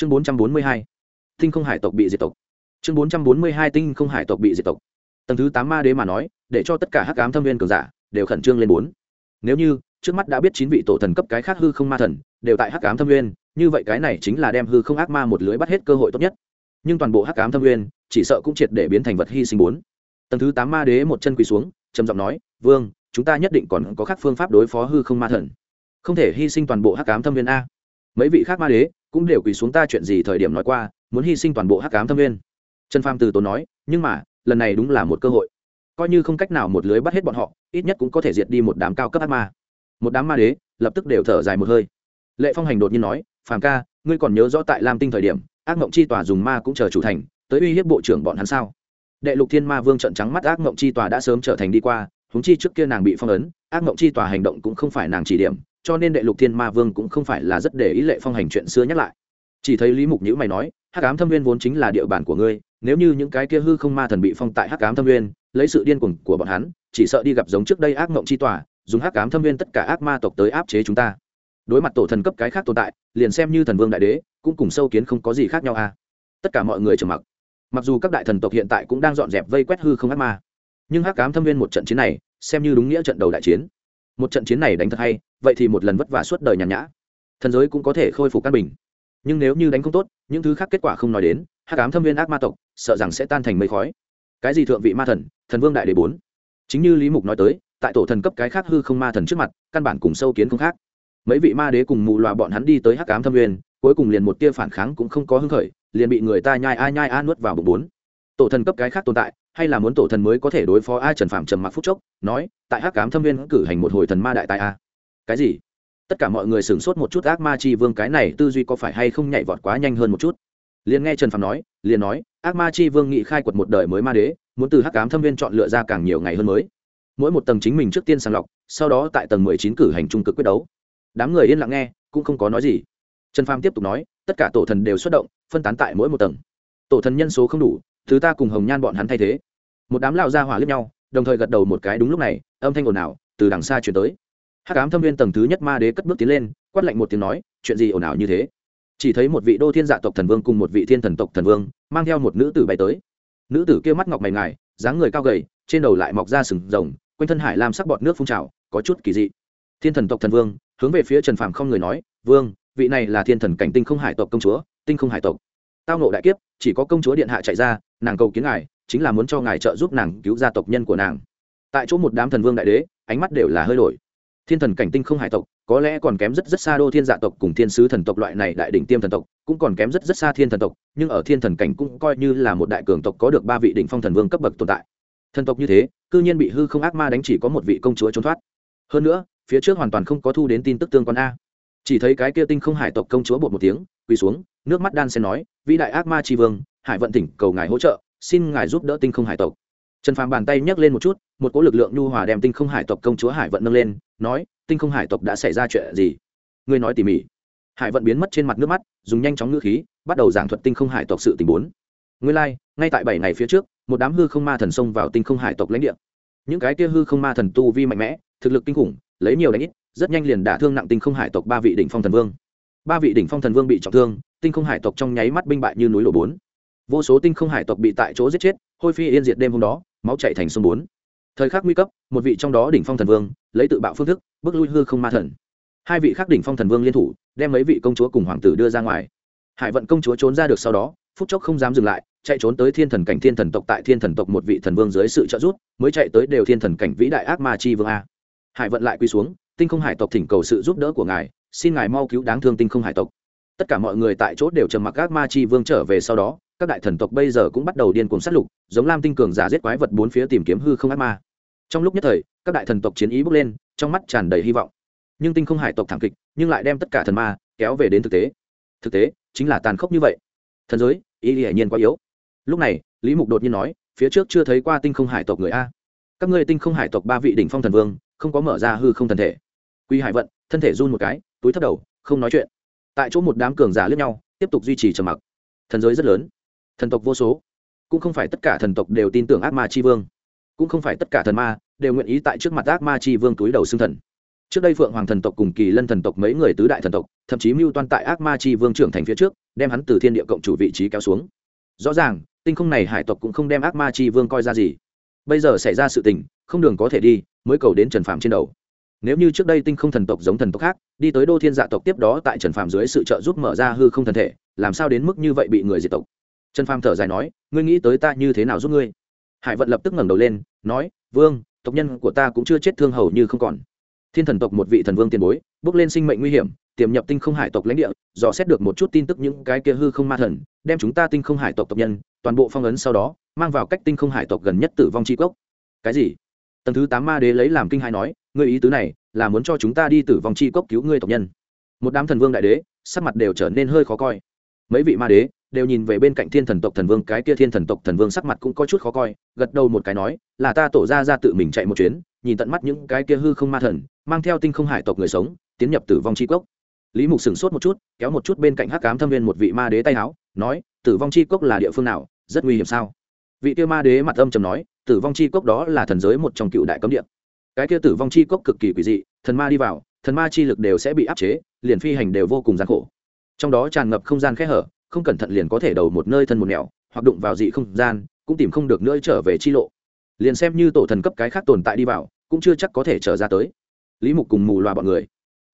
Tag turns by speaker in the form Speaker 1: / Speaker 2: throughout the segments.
Speaker 1: chương bốn trăm bốn mươi hai. Tinh không hải tộc bị diệt tộc. Chương bốn trăm bốn mươi hai tinh không hải tộc bị diệt tộc. Tầng thứ tám ma đế mà nói, để cho tất cả hắc ám thâm viên cường giả đều khẩn trương lên bốn. Nếu như, trước mắt đã biết chín vị tổ thần cấp cái khác hư không ma thần đều tại hắc ám thâm viên, như vậy cái này chính là đem hư không ác ma một lưới bắt hết cơ hội tốt nhất. Nhưng toàn bộ hắc ám thâm viên, chỉ sợ cũng triệt để biến thành vật hy sinh bốn. Tầng thứ tám ma đế một chân quỳ xuống, trầm giọng nói, vương, chúng ta nhất định còn có các phương pháp đối phó hư không ma thần. Không thể hy sinh toàn bộ hắc ám thâm viên a. Mấy vị khác ma đế cũng đều quỳ xuống ta chuyện gì thời điểm nói qua, muốn hy sinh toàn bộ hắc ám thâm viên trần pham từ tốn nói, nhưng mà, lần này đúng là một cơ hội. Coi như không cách nào một lưới bắt hết bọn họ, ít nhất cũng có thể diệt đi một đám cao cấp ác ma. Một đám ma đế lập tức đều thở dài một hơi. Lệ phong hành đột nhiên nói, phàm ca, ngươi còn nhớ rõ tại lam tinh thời điểm, ác mộng chi tòa dùng ma cũng chờ chủ thành, tới uy hiếp bộ trưởng bọn hắn sao? Đệ lục thiên ma vương trận trắng mắt, ác mộng chi tòa đã sớm trở thành đi qua húng chi trước kia nàng bị phong ấn, ác mộng chi tòa hành động cũng không phải nàng chỉ điểm cho nên đệ lục thiên ma vương cũng không phải là rất để ý lệ phong hành chuyện xưa nhắc lại. Chỉ thấy lý mục nhữ mày nói, hắc ám thâm viên vốn chính là địa bàn của ngươi, nếu như những cái kia hư không ma thần bị phong tại hắc ám thâm viên lấy sự điên cuồng của bọn hắn, chỉ sợ đi gặp giống trước đây ác mộng chi tỏa dùng hắc ám thâm viên tất cả ác ma tộc tới áp chế chúng ta. Đối mặt tổ thần cấp cái khác tồn tại, liền xem như thần vương đại đế, cũng cùng sâu kiến không có gì khác nhau à. Tất cả mọi người trầm mặc. Mặc dù các đại thần tộc hiện tại cũng đang dọn dẹp vây quét hư không ác ma, nhưng hắc ám thâm viên một trận chiến này, xem như đúng nghĩa trận đầu đại chiến một trận chiến này đánh thật hay, vậy thì một lần vất vả suốt đời nhàn nhã. Thần giới cũng có thể khôi phục căn bình. Nhưng nếu như đánh không tốt, những thứ khác kết quả không nói đến, hắc ám thâm viên ác ma tộc, sợ rằng sẽ tan thành mây khói. Cái gì thượng vị ma thần thần vương đại đế bốn. Chính như lý mục nói tới, tại tổ thần cấp cái khác hư không ma thần trước mặt, căn bản cùng sâu kiến không khác. Mấy vị ma đế cùng mù loà bọn hắn đi tới hắc ám thâm viên, cuối cùng liền một tia phản kháng cũng không có hứng khởi, liền bị người ta nhai a nhai a nuốt vào bụng bốn. Tổ thần cấp cái khác tồn tại hay là muốn tổ thần mới có thể đối phó a trần phạm trầm mặc phúc chốc, nói, tại hắc cám thâm viên cử hành một hồi thần ma đại tại a. Cái gì? Tất cả mọi người sửng sốt một chút, ác ma chi vương cái này tư duy có phải hay không nhảy vọt quá nhanh hơn một chút? Liền nghe trần phạm nói, liền nói, ác ma chi vương nghị khai quật một đời mới ma đế, muốn từ hắc cám thâm viên chọn lựa ra càng nhiều ngày hơn mới. Mỗi một tầng chính mình trước tiên sàng lọc, sau đó tại tầng mười chín cử hành trung cực quyết đấu. Đám người yên lặng nghe, cũng không có nói gì. Trần pham tiếp tục nói, tất cả tổ thần đều xuất động, phân tán tại mỗi một tầng. Tổ thần nhân số không đủ, thứ ta cùng hồng nhan bọn hắn thay thế một đám lao ra hỏa lướt nhau, đồng thời gật đầu một cái đúng lúc này, âm thanh ồn ào từ đằng xa chuyển tới. Hát cám thâm viên tầng thứ nhất ma đế cất bước tiến lên, quát lạnh một tiếng nói, chuyện gì ồn ào như thế? Chỉ thấy một vị đô thiên dạ tộc thần vương cùng một vị thiên thần tộc thần vương mang theo một nữ tử bay tới. Nữ tử kia mắt ngọc mày ngài, dáng người cao gầy, trên đầu lại mọc ra sừng rồng, quanh thân hải làm sắc bọt nước phun trào, có chút kỳ dị. Thiên thần tộc thần vương hướng về phía trần phàm không người nói, vương, vị này là thiên thần cảnh tinh không hải tộc công chúa, tinh không hải tộc. Tao nộ đại kiếp, chỉ có công chúa điện hạ chạy ra nàng cầu kiến ngài, chính là muốn cho ngài trợ giúp nàng cứu gia tộc nhân của nàng. Tại chỗ một đám thần vương đại đế, ánh mắt đều là hơi đổi. Thiên thần cảnh tinh không hải tộc, có lẽ còn kém rất rất xa đô thiên dạ tộc cùng thiên sứ thần tộc loại này đại đỉnh tiêm thần tộc, cũng còn kém rất rất xa thiên thần tộc, nhưng ở thiên thần cảnh cũng coi như là một đại cường tộc có được ba vị đỉnh phong thần vương cấp bậc tồn tại. Thần tộc như thế, cư nhiên bị hư không ác ma đánh chỉ có một vị công chúa trốn thoát. Hơn nữa, phía trước hoàn toàn không có thu đến tin tức tương quan a. Chỉ thấy cái kia tinh không hải tộc công chúa bột một tiếng, quỳ xuống nước mắt đan xen nói vĩ đại ác ma tri vương hải vận tỉnh cầu ngài hỗ trợ xin ngài giúp đỡ tinh không hải tộc. Trần phàm bàn tay nhấc lên một chút một cỗ lực lượng nhu hòa đem tinh không hải tộc công chúa hải vận nâng lên nói tinh không hải tộc đã xảy ra chuyện gì? Ngươi nói tỉ mỉ. Hải vận biến mất trên mặt nước mắt dùng nhanh chóng ngữ khí bắt đầu giảng thuật tinh không hải tộc sự tình bốn. Ngươi lai、like, ngay tại bảy ngày phía trước một đám hư không ma thần xông vào tinh không hải tộc lãnh địa. Những cái kia hư không ma thần tu vi mạnh mẽ thực lực kinh khủng lấy nhiều đánh ít rất nhanh liền đả thương nặng tinh không hải tộc ba vị đỉnh phong thần vương. Ba vị đỉnh phong thần vương bị trọng thương tinh không hải tộc trong nháy mắt binh bại như núi đổ bốn. Vô số tinh không hải tộc bị tại chỗ giết chết, hôi phi yên diệt đêm hôm đó, máu chạy thành sông bốn. Thời khắc nguy cấp, một vị trong đó đỉnh phong thần vương, lấy tự bạo phương thức, bước lui hư không ma thần. Hai vị khác đỉnh phong thần vương liên thủ, đem mấy vị công chúa cùng hoàng tử đưa ra ngoài. Hải vận công chúa trốn ra được sau đó, phút chốc không dám dừng lại, chạy trốn tới thiên thần cảnh thiên thần tộc tại thiên thần tộc một vị thần vương dưới sự trợ giúp, mới chạy tới đều thiên thần cảnh vĩ đại ác ma chi vương a. Hải vận lại quy xuống, tinh không hải tộc thỉnh cầu sự giúp đỡ của ngài, xin ngài mau cứu đáng thương tinh không hải tộc tất cả mọi người tại chỗ đều trầm mặc ác ma chi vương trở về sau đó, các đại thần tộc bây giờ cũng bắt đầu điên cuồng sát lục, giống lam tinh cường giả giết quái vật bốn phía tìm kiếm hư không ác ma. Trong lúc nhất thời, các đại thần tộc chiến ý bước lên, trong mắt tràn đầy hy vọng. Nhưng tinh không hải tộc thảm kịch, nhưng lại đem tất cả thần ma kéo về đến thực tế. Thực tế, chính là tàn khốc như vậy. Thần giới, ý hiển nhiên quá yếu. Lúc này, lý mục đột nhiên nói, phía trước chưa thấy qua tinh không hải tộc người a. Các ngươi tinh không hải tộc ba vị đỉnh phong thần vương, không có mở ra hư không thần thể. Quy hải vận, thân thể run một cái, túi thấp đầu, không nói chuyện tại chỗ một đám cường giả lướt nhau, tiếp tục duy trì trầm mặc. Thần giới rất lớn, thần tộc vô số, cũng không phải tất cả thần tộc đều tin tưởng ác ma c h i vương, cũng không phải tất cả thần ma đều nguyện ý tại trước mặt ác ma c h i vương túi đầu xưng thần. Trước đây phượng hoàng thần tộc cùng kỳ lân thần tộc mấy người tứ đại thần tộc, thậm chí mưu toan tại ác ma chi vương trưởng thành phía trước, đem hắn từ thiên địa cộng chủ vị trí kéo xuống. Rõ ràng, tinh không này hải tộc cũng không đem ác ma chi vương coi ra gì. Bây giờ xảy ra sự tình, không đường có thể đi, mới cầu đến trần phạm trên đầu nếu như trước đây tinh không thần tộc giống thần tộc khác, đi tới đô thiên dạ tộc tiếp đó tại trần phàm dưới sự trợ giúp mở ra hư không thần thể, làm sao đến mức như vậy bị người diệt tộc? Trần phàm thở dài nói, ngươi nghĩ tới ta như thế nào giúp ngươi? Hải vận lập tức ngẩng đầu lên, nói, vương, tộc nhân của ta cũng chưa chết thương hầu như không còn. Thiên thần tộc một vị thần vương tiền bối, bước lên sinh mệnh nguy hiểm, tiềm nhập tinh không hải tộc lãnh địa, dò xét được một chút tin tức những cái kia hư không ma thần, đem chúng ta tinh không hải tộc tộc nhân, toàn bộ phong ấn sau đó, mang vào cách tinh không hải tộc gần nhất tử vong tri cốc. Cái gì? Tầng thứ tám ma đế lấy làm kinh hai nói ngươi ý tứ này là muốn cho chúng ta đi tử vong chi cốc cứu ngươi tộc nhân. Một đám thần vương đại đế, sắc mặt đều trở nên hơi khó coi. Mấy vị ma đế đều nhìn về bên cạnh thiên thần tộc thần vương, cái kia thiên thần tộc thần vương sắc mặt cũng có chút khó coi, gật đầu một cái nói, là ta tổ ra ra tự mình chạy một chuyến, nhìn tận mắt những cái kia hư không ma thần, mang theo tinh không hải tộc người sống, tiến nhập tử vong chi cốc. Lý mục sửng sốt một chút, kéo một chút bên cạnh hắc cám thâm viên một vị ma đế tay áo, nói, tử vong chi cốc là địa phương nào? Rất nguy hiểm sao? Vị kia ma đế mặt âm trầm nói, tử vong chi cốc đó là thần giới một trong cựu đại cấm địa cái kia tử vong chi cốc cực kỳ quỷ dị, thần ma đi vào, thần ma chi lực đều sẽ bị áp chế, liền phi hành đều vô cùng gian khổ. Trong đó tràn ngập không gian khe hở, không cẩn thận liền có thể đầu một nơi thân một nẻo, hoặc đụng vào dị không gian, cũng tìm không được nữa trở về chi lộ. Liền xem như tổ thần cấp cái khác tồn tại đi vào, cũng chưa chắc có thể trở ra tới. Lý mục cùng mù loà bọn người.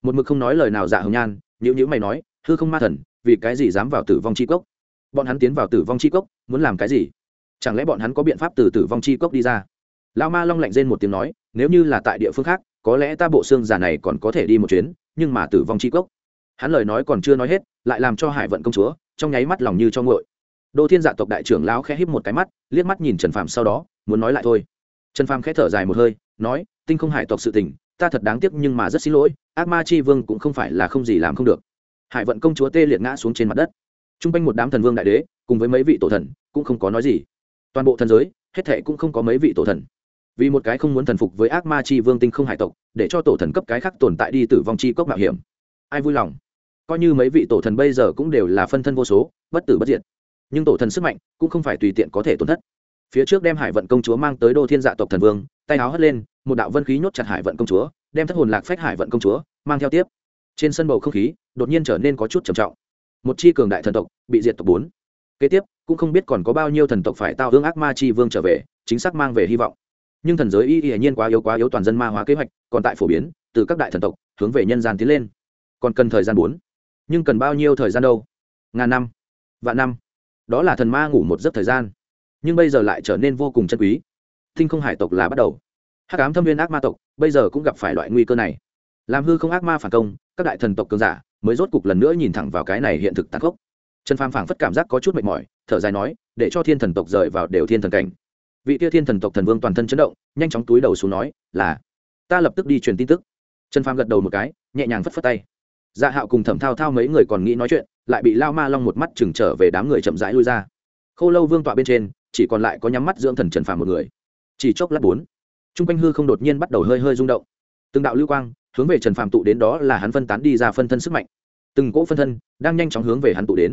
Speaker 1: Một mực không nói lời nào dạ hồng nhan nhữ nhữ mày nói, hư không ma thần, vì cái gì dám vào tử vong chi cốc? Bọn hắn tiến vào tử vong chi cốc, muốn làm cái gì? Chẳng lẽ bọn hắn có biện pháp từ tử vong chi cốc đi ra? Lao ma long lạnh rên một tiếng nói, nếu như là tại địa phương khác, có lẽ ta bộ xương già này còn có thể đi một chuyến, nhưng mà tử vong chi cốc. Hắn lời nói còn chưa nói hết, lại làm cho hải vận công chúa, trong nháy mắt lòng như cho ngội đô thiên dạ tộc đại trưởng lão khẽ híp một cái mắt, liếc mắt nhìn trần phàm sau đó, muốn nói lại thôi. Trần phàm khẽ thở dài một hơi, nói, tinh không hải tộc sự tình, ta thật đáng tiếc nhưng mà rất xin lỗi, ác ma chi vương cũng không phải là không gì làm không được. Hải vận công chúa tê liệt ngã xuống trên mặt đất. T r u n g quanh một đám thần vương đại đế, cùng với mấy vị tổ thần, cũng không có nói gì. Toàn bộ thần giới, hết thệ cũng không có mấy vị tổ thần vì một cái không muốn thần phục với ác ma chi vương tinh không hải tộc, để cho tổ thần cấp cái khác tồn tại đi tử vong chi cốc mạo hiểm. Ai vui lòng. Coi như mấy vị tổ thần bây giờ cũng đều là phân thân vô số, bất tử bất diệt. Nhưng tổ thần sức mạnh cũng không phải tùy tiện có thể tổn thất. Phía trước đem hải vận công chúa mang tới đô thiên dạ tộc thần vương, tay áo hất lên, một đạo vân khí nhốt chặt hải vận công chúa, đem thất hồn lạc phách hải vận công chúa mang theo tiếp. Trên sân bầu không khí đột nhiên trở nên có chút trầm trọng. Một chi cường đại thần tộc bị diệt tộc bốn. Kế tiếp, cũng không biết còn có bao nhiêu thần tộc phải tao hương ác ma chi vương trở về, chính xác mang về hy vọng nhưng thần giới y hiển nhiên quá yếu quá yếu toàn dân ma hóa kế hoạch, còn tại phổ biến, từ các đại thần tộc hướng về nhân gian tiến lên. Còn cần thời gian bốn. Nhưng cần bao nhiêu thời gian đâu? Ngàn năm. Vạn năm. Đó là thần ma ngủ một giấc thời gian. Nhưng bây giờ lại trở nên vô cùng chân quý. Thinh không hải tộc là bắt đầu. Hắc ám thâm viên ác ma tộc, bây giờ cũng gặp phải loại nguy cơ này. Làm hư không ác ma phản công, các đại thần tộc cường giả mới rốt cục lần nữa nhìn thẳng vào cái này hiện thực tàn khốc. Trần phàm phảng phất cảm giác có chút mệt mỏi, thở dài nói, để cho thiên thần tộc rời vào đều thiên thần cảnh vị tia thiên thần tộc thần vương toàn thân chấn động, nhanh chóng túi đầu xuống nói, là, ta lập tức đi truyền tin tức. Trần phàm gật đầu một cái, nhẹ nhàng phất phất tay. Dạ hạo cùng thẩm thao thao mấy người còn nghĩ nói chuyện, lại bị lao ma long một mắt chừng trở về đám người chậm rãi lui ra. Khô lâu vương tọa bên trên, chỉ còn lại có nhắm mắt dưỡng thần trần phàm một người. Chỉ chốc lát bốn t r u n g quanh hư không đột nhiên bắt đầu hơi hơi rung động. Từng đạo lưu quang, hướng về trần phàm tụ đến đó là hắn phân tán đi ra phân thân sức mạnh. Từng cỗ phân thân đang nhanh chóng hướng về hắn tụ đến.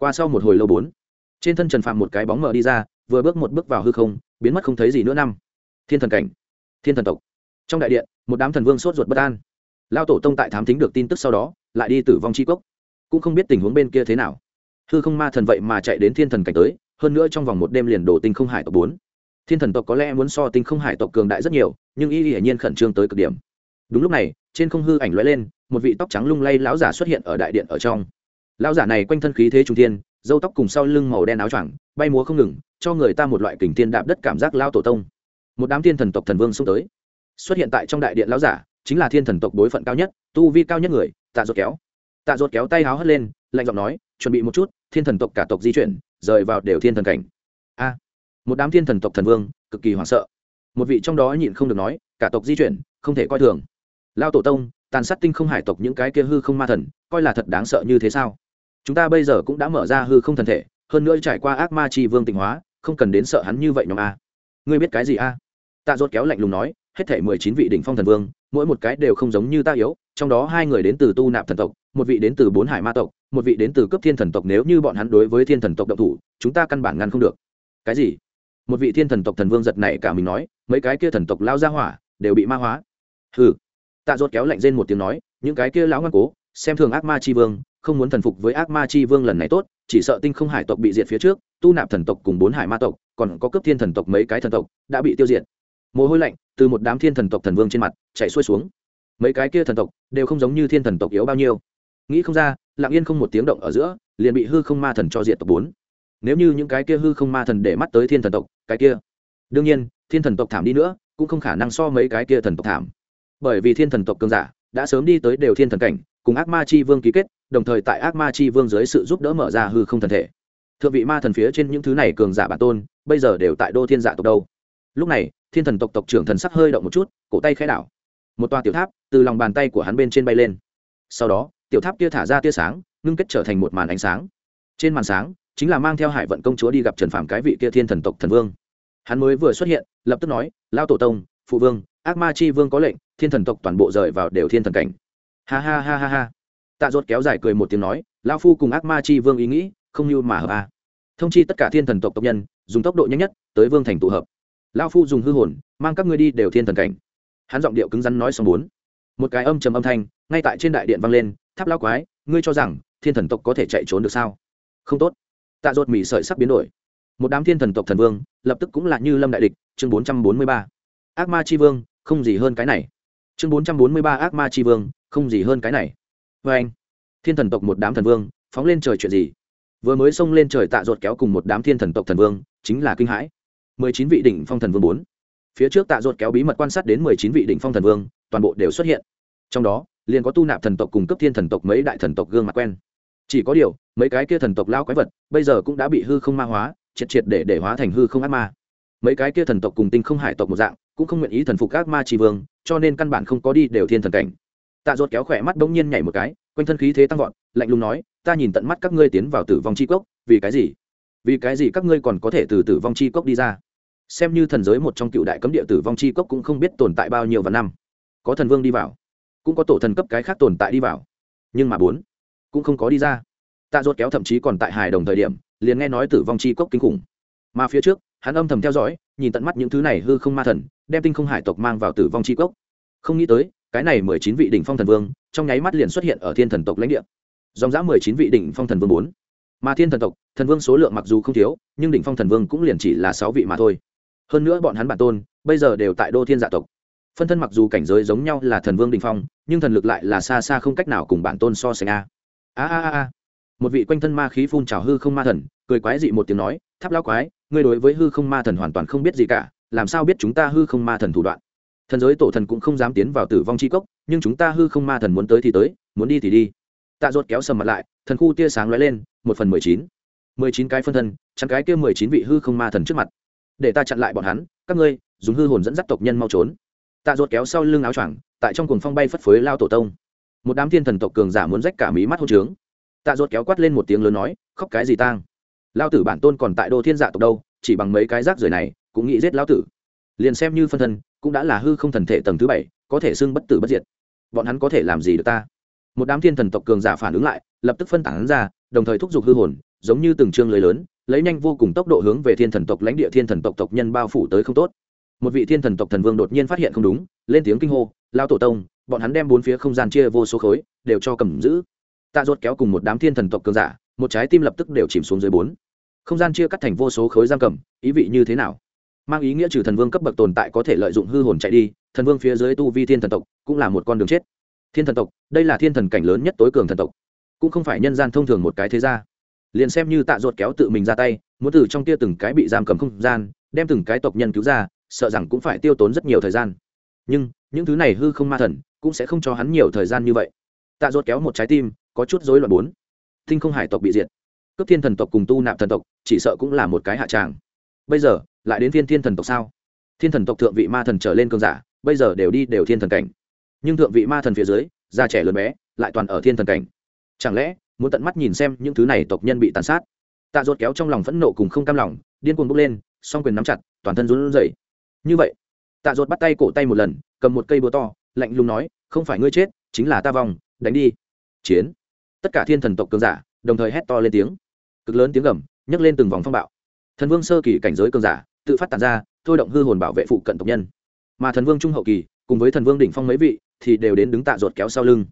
Speaker 1: Qua sau một hồi lâu bốn, trên thân trần phàm một cái bóng mờ đi ra, vừa bước một bước vào hư không biến mất không thấy gì nữa năm. Thiên thần cảnh, thiên thần tộc. Trong đại điện, một đám thần vương sốt ruột bất an. Lao tổ tông tại thám thính được tin tức sau đó, lại đi tử vong c cốc. Cũng không biết tình huống bên kia thế nào. Hư không ma thần vậy mà chạy đến thiên thần cảnh tới, hơn nữa trong vòng một đêm liền đổ tinh không hải tộc bốn. Thiên thần tộc có lẽ muốn so tinh không hải tộc cường đại rất nhiều, nhưng y hiển nhiên khẩn trương tới cực điểm. Đúng lúc này, trên không hư ảnh lóe lên, một vị tóc trắng lung lay lão giả xuất hiện ở đại điện ở trong. Lão giả này quanh thân khí thế trung thiên dâu tóc cùng sau lưng màu đen áo choàng, bay múa không ngừng cho người ta một loại kình thiên đạp đất cảm giác lao tổ tông. Một đám thiên thần tộc thần vương xông tới. Xuất hiện tại trong đại điện lão giả, chính là thiên thần tộc đối phận cao nhất, tu vi cao nhất người, tạ ruột kéo. Tạ ruột kéo tay háo hất lên, lạnh giọng nói, chuẩn bị một chút, thiên thần tộc cả tộc di chuyển, rời vào đều thiên thần cảnh. A. Một đám thiên thần tộc thần vương, cực kỳ hoảng sợ. Một vị trong đó nhịn không được nói, cả tộc di chuyển, không thể coi thường. Lao tổ tông, tàn sát tinh không hải tộc những cái kia hư không ma thần, coi là thật đáng sợ như thế sao? Chúng ta bây giờ cũng đã mở ra hư không thần thể, hơn nữa trải qua ác ma tri vương tịnh hóa không cần đến sợ hắn như vậy nhóm a. Ngươi biết cái gì a? Tạ ruột kéo lạnh lùng nói, hết thể mười chín vị đỉnh phong thần vương, mỗi một cái đều không giống như ta yếu, trong đó hai người đến từ tu nạp thần tộc, một vị đến từ bốn hải ma tộc, một vị đến từ cấp thiên thần tộc, nếu như bọn hắn đối với thiên thần tộc động thủ, chúng ta căn bản ngăn không được. Cái gì? Một vị thiên thần tộc thần vương giật này cả mình nói, mấy cái kia thần tộc lao ra hỏa, đều bị ma hóa. Hừ. Tạ dốt kéo lạnh rên một tiếng nói, những cái kia lão ngoan cố, xem thường ác ma chi vương, không muốn thần phục với ác ma chi vương lần này tốt chỉ sợ tinh không hải tộc bị diệt phía trước, tu nạp thần tộc cùng bốn hải ma tộc, còn có cấp thiên thần tộc mấy cái thần tộc đã bị tiêu diệt. Mồ hôi lạnh từ một đám thiên thần tộc thần vương trên mặt chạy xuôi xuống. Mấy cái kia thần tộc đều không giống như thiên thần tộc yếu bao nhiêu. Nghĩ không ra, lặng yên không một tiếng động ở giữa, liền bị hư không ma thần cho diệt tộc bốn. Nếu như những cái kia hư không ma thần để mắt tới thiên thần tộc, cái kia, đương nhiên, thiên thần tộc thảm đi nữa, cũng không khả năng so mấy cái kia thần tộc thảm. Bởi vì thiên thần tộc cường giả đã sớm đi tới đều thiên thần cảnh cùng ác ma chi vương ký kết, đồng thời tại ác ma chi vương dưới sự giúp đỡ mở ra hư không thần thể. Thượng vị ma thần phía trên những thứ này cường giả bản tôn, bây giờ đều tại đô thiên dạ tộc đâu. Lúc này, thiên thần tộc tộc trưởng thần sắc hơi động một chút, cổ tay khẽ đảo. Một toa tiểu tháp từ lòng bàn tay của hắn bên trên bay lên. Sau đó, tiểu tháp kia thả ra tia sáng, ngưng kết trở thành một màn ánh sáng. Trên màn sáng, chính là mang theo hải vận công chúa đi gặp trần phàm cái vị kia thiên thần tộc thần vương. Hắn mới vừa xuất hiện, lập tức nói lao tổ tông, phụ vương, ác ma chi vương có lệnh, thiên thần tộc toàn bộ rời vào đều thiên thần cảnh ha ha ha ha ha. Tạ dốt kéo dài cười một tiếng nói lao phu cùng ác ma chi vương ý nghĩ, không như mà hợp a thông chi tất cả thiên thần tộc tộc nhân, dùng tốc độ nhanh nhất tới vương thành tụ hợp. Lao phu dùng hư hồn, mang các ngươi đi đều thiên thần cảnh. Hắn giọng điệu cứng rắn nói xong bốn. Một cái âm trầm âm thanh, ngay tại trên đại điện vang lên, tháp lao quái, ngươi cho rằng thiên thần tộc có thể chạy trốn được sao? Không tốt. Tạ dột mỹ sợi sắc biến đổi. Một đám thiên thần tộc thần vương, lập tức cũng là như lâm đại địch, chương bốn trăm bốn mươi ba. Ác ma c vương, không gì hơn cái này. Chương bốn trăm bốn mươi ba ác ma c vương không gì hơn cái này. Vê anh. Thiên thần tộc một đám thần vương, phóng lên trời chuyện gì? Vừa mới xông lên trời tạ ruột kéo cùng một đám thiên thần tộc thần vương, chính là kinh hãi. Mười chín vị đỉnh phong thần vương bốn. Phía trước tạ ruột kéo bí mật quan sát đến mười chín vị đỉnh phong thần vương, toàn bộ đều xuất hiện. Trong đó, liền có tu nạp thần tộc cùng cấp thiên thần tộc mấy đại thần tộc gương mặt quen. Chỉ có điều, mấy cái kia thần tộc lao quái vật, bây giờ cũng đã bị hư không ma hóa, triệt triệt để để hóa thành hư không ác ma. Mấy cái kia thần tộc cùng tinh không hải tộc một dạng, cũng không nguyện ý thần phục ác ma tri vương, cho nên căn bản không có đi đều thiên thần cảnh tạ ruột kéo khỏe mắt bỗng nhiên nhảy một cái, quanh thân khí thế tăng vọt, lạnh lùng nói, ta nhìn tận mắt các ngươi tiến vào tử vong chi cốc, vì cái gì? Vì cái gì các ngươi còn có thể từ tử vong chi cốc đi ra? Xem như thần giới một trong cựu đại cấm địa tử vong chi cốc cũng không biết tồn tại bao nhiêu và năm. Có thần vương đi vào, cũng có tổ thần cấp cái khác tồn tại đi vào. Nhưng mà bốn, cũng không có đi ra. Tạ ruột kéo thậm chí còn tại hài đồng thời điểm, liền nghe nói tử vong chi cốc kinh khủng. Mà phía trước, hắn âm thầm theo dõi, nhìn tận mắt những thứ này hư không ma thần, đem tinh không hải tộc mang vào tử vong chi cốc. Không nghĩ tới cái này mười chín vị đỉnh phong thần vương, trong nháy mắt liền xuất hiện ở thiên thần tộc lãnh địa. Dòng dã mười chín vị đỉnh phong thần vương bốn. Mà thiên thần tộc, thần vương số lượng mặc dù không thiếu, nhưng đỉnh phong thần vương cũng liền chỉ là sáu vị mà thôi. Hơn nữa bọn hắn bản tôn, bây giờ đều tại đô thiên dạ tộc. Phân thân mặc dù cảnh giới giống nhau là thần vương đỉnh phong, nhưng thần lực lại là xa xa không cách nào cùng bản tôn so sánh a. A a a một vị quanh thân ma khí phun trào hư không ma thần, cười quái dị một tiếng nói, tháp lao quái, ngươi đối với hư không ma thần hoàn toàn không biết gì cả, làm sao biết chúng ta hư không ma thần thủ đoạn? Thần giới tổ thần cũng không dám tiến vào tử vong chi cốc, nhưng chúng ta hư không ma thần muốn tới thì tới, muốn đi thì đi. Tạ ruột kéo sầm mặt lại, thần khu tia sáng lóe lên, một phần mười chín. Mười chín cái phân thân chặn cái kia mười chín vị hư không ma thần trước mặt. Để ta chặn lại bọn hắn, các ngươi, dùng hư hồn dẫn dắt tộc nhân mau trốn. Tạ ruột kéo sau lưng áo choàng, tại trong cuồng phong bay phất phới lao tổ tông. Một đám thiên thần tộc cường giả muốn rách cả mí mắt hô trướng. Tạ ruột kéo quát lên một tiếng lớn nói, khóc cái gì tang? Lao tử bản tôn còn tại đô thiên dạ tộc đâu, chỉ bằng mấy cái rác rưởi này, cũng nghĩ giết lao tử. Liền xem như phân thân cũng đã là hư không thần thể tầng thứ bảy, có thể xưng bất tử bất diệt. Bọn hắn có thể làm gì được ta? Một đám thiên thần tộc cường giả phản ứng lại, lập tức phân tán ra, đồng thời thúc giục hư hồn, giống như từng chương lưới lớn, lấy nhanh vô cùng tốc độ hướng về thiên thần tộc lãnh địa thiên thần tộc tộc nhân bao phủ tới không tốt. Một vị thiên thần tộc thần vương đột nhiên phát hiện không đúng, lên tiếng kinh hô lao tổ tông, bọn hắn đem bốn phía không gian chia vô số khối, đều cho cầm giữ. Tạ ruột kéo cùng một đám thiên thần tộc cường giả, một trái tim lập tức đều chìm xuống dưới bốn. Không gian chia cắt thành vô số khối giam cầm, ý vị như thế nào? Mang ý nghĩa trừ thần vương cấp bậc tồn tại có thể lợi dụng hư hồn chạy đi, thần vương phía dưới tu vi thiên thần tộc cũng là một con đường chết. Thiên thần tộc, đây là thiên thần cảnh lớn nhất tối cường thần tộc, cũng không phải nhân gian thông thường một cái thế gia. liền xem như tạ ruột kéo tự mình ra tay, muốn từ trong tia từng cái bị giam cầm không gian, đem từng cái tộc nhân cứu ra, sợ rằng cũng phải tiêu tốn rất nhiều thời gian. Nhưng, những thứ này hư không ma thần, cũng sẽ không cho hắn nhiều thời gian như vậy. Tạ ruột kéo một trái tim, có chút rối loạn bốn. Thinh không hải tộc bị diệt. Cướp thiên thần tộc cùng tu nạp thần tộc, chỉ sợ cũng là một cái hạ tràng bây giờ, lại đến thiên thiên thần tộc sao? Thiên thần tộc thượng vị ma thần trở lên cơn giả, bây giờ đều đi đều thiên thần cảnh. Nhưng thượng vị ma thần phía dưới, già trẻ lớn bé, lại toàn ở thiên thần cảnh. Chẳng lẽ, muốn tận mắt nhìn xem những thứ này tộc nhân bị tàn sát? Tạ ruột kéo trong lòng phẫn nộ cùng không cam lòng, điên cuồng bốc lên, song quyền nắm chặt, toàn thân run rẩy. Như vậy, tạ ruột bắt tay cổ tay một lần, cầm một cây búa to, lạnh lùng nói, không phải ngươi chết, chính là ta vòng đánh đi. Chiến. Tất cả thiên thần tộc cường giả, đồng thời hét to lên tiếng. Cực lớn tiếng gầm, nhấc lên từng vòng phong bạo thần vương sơ kỳ cảnh giới cường giả, tự phát tàn ra, thôi động hư hồn bảo vệ phụ cận tộc nhân. Mà thần vương trung hậu kỳ, cùng với thần vương đỉnh phong mấy vị, thì đều đến đứng tạ ruột kéo sau lưng.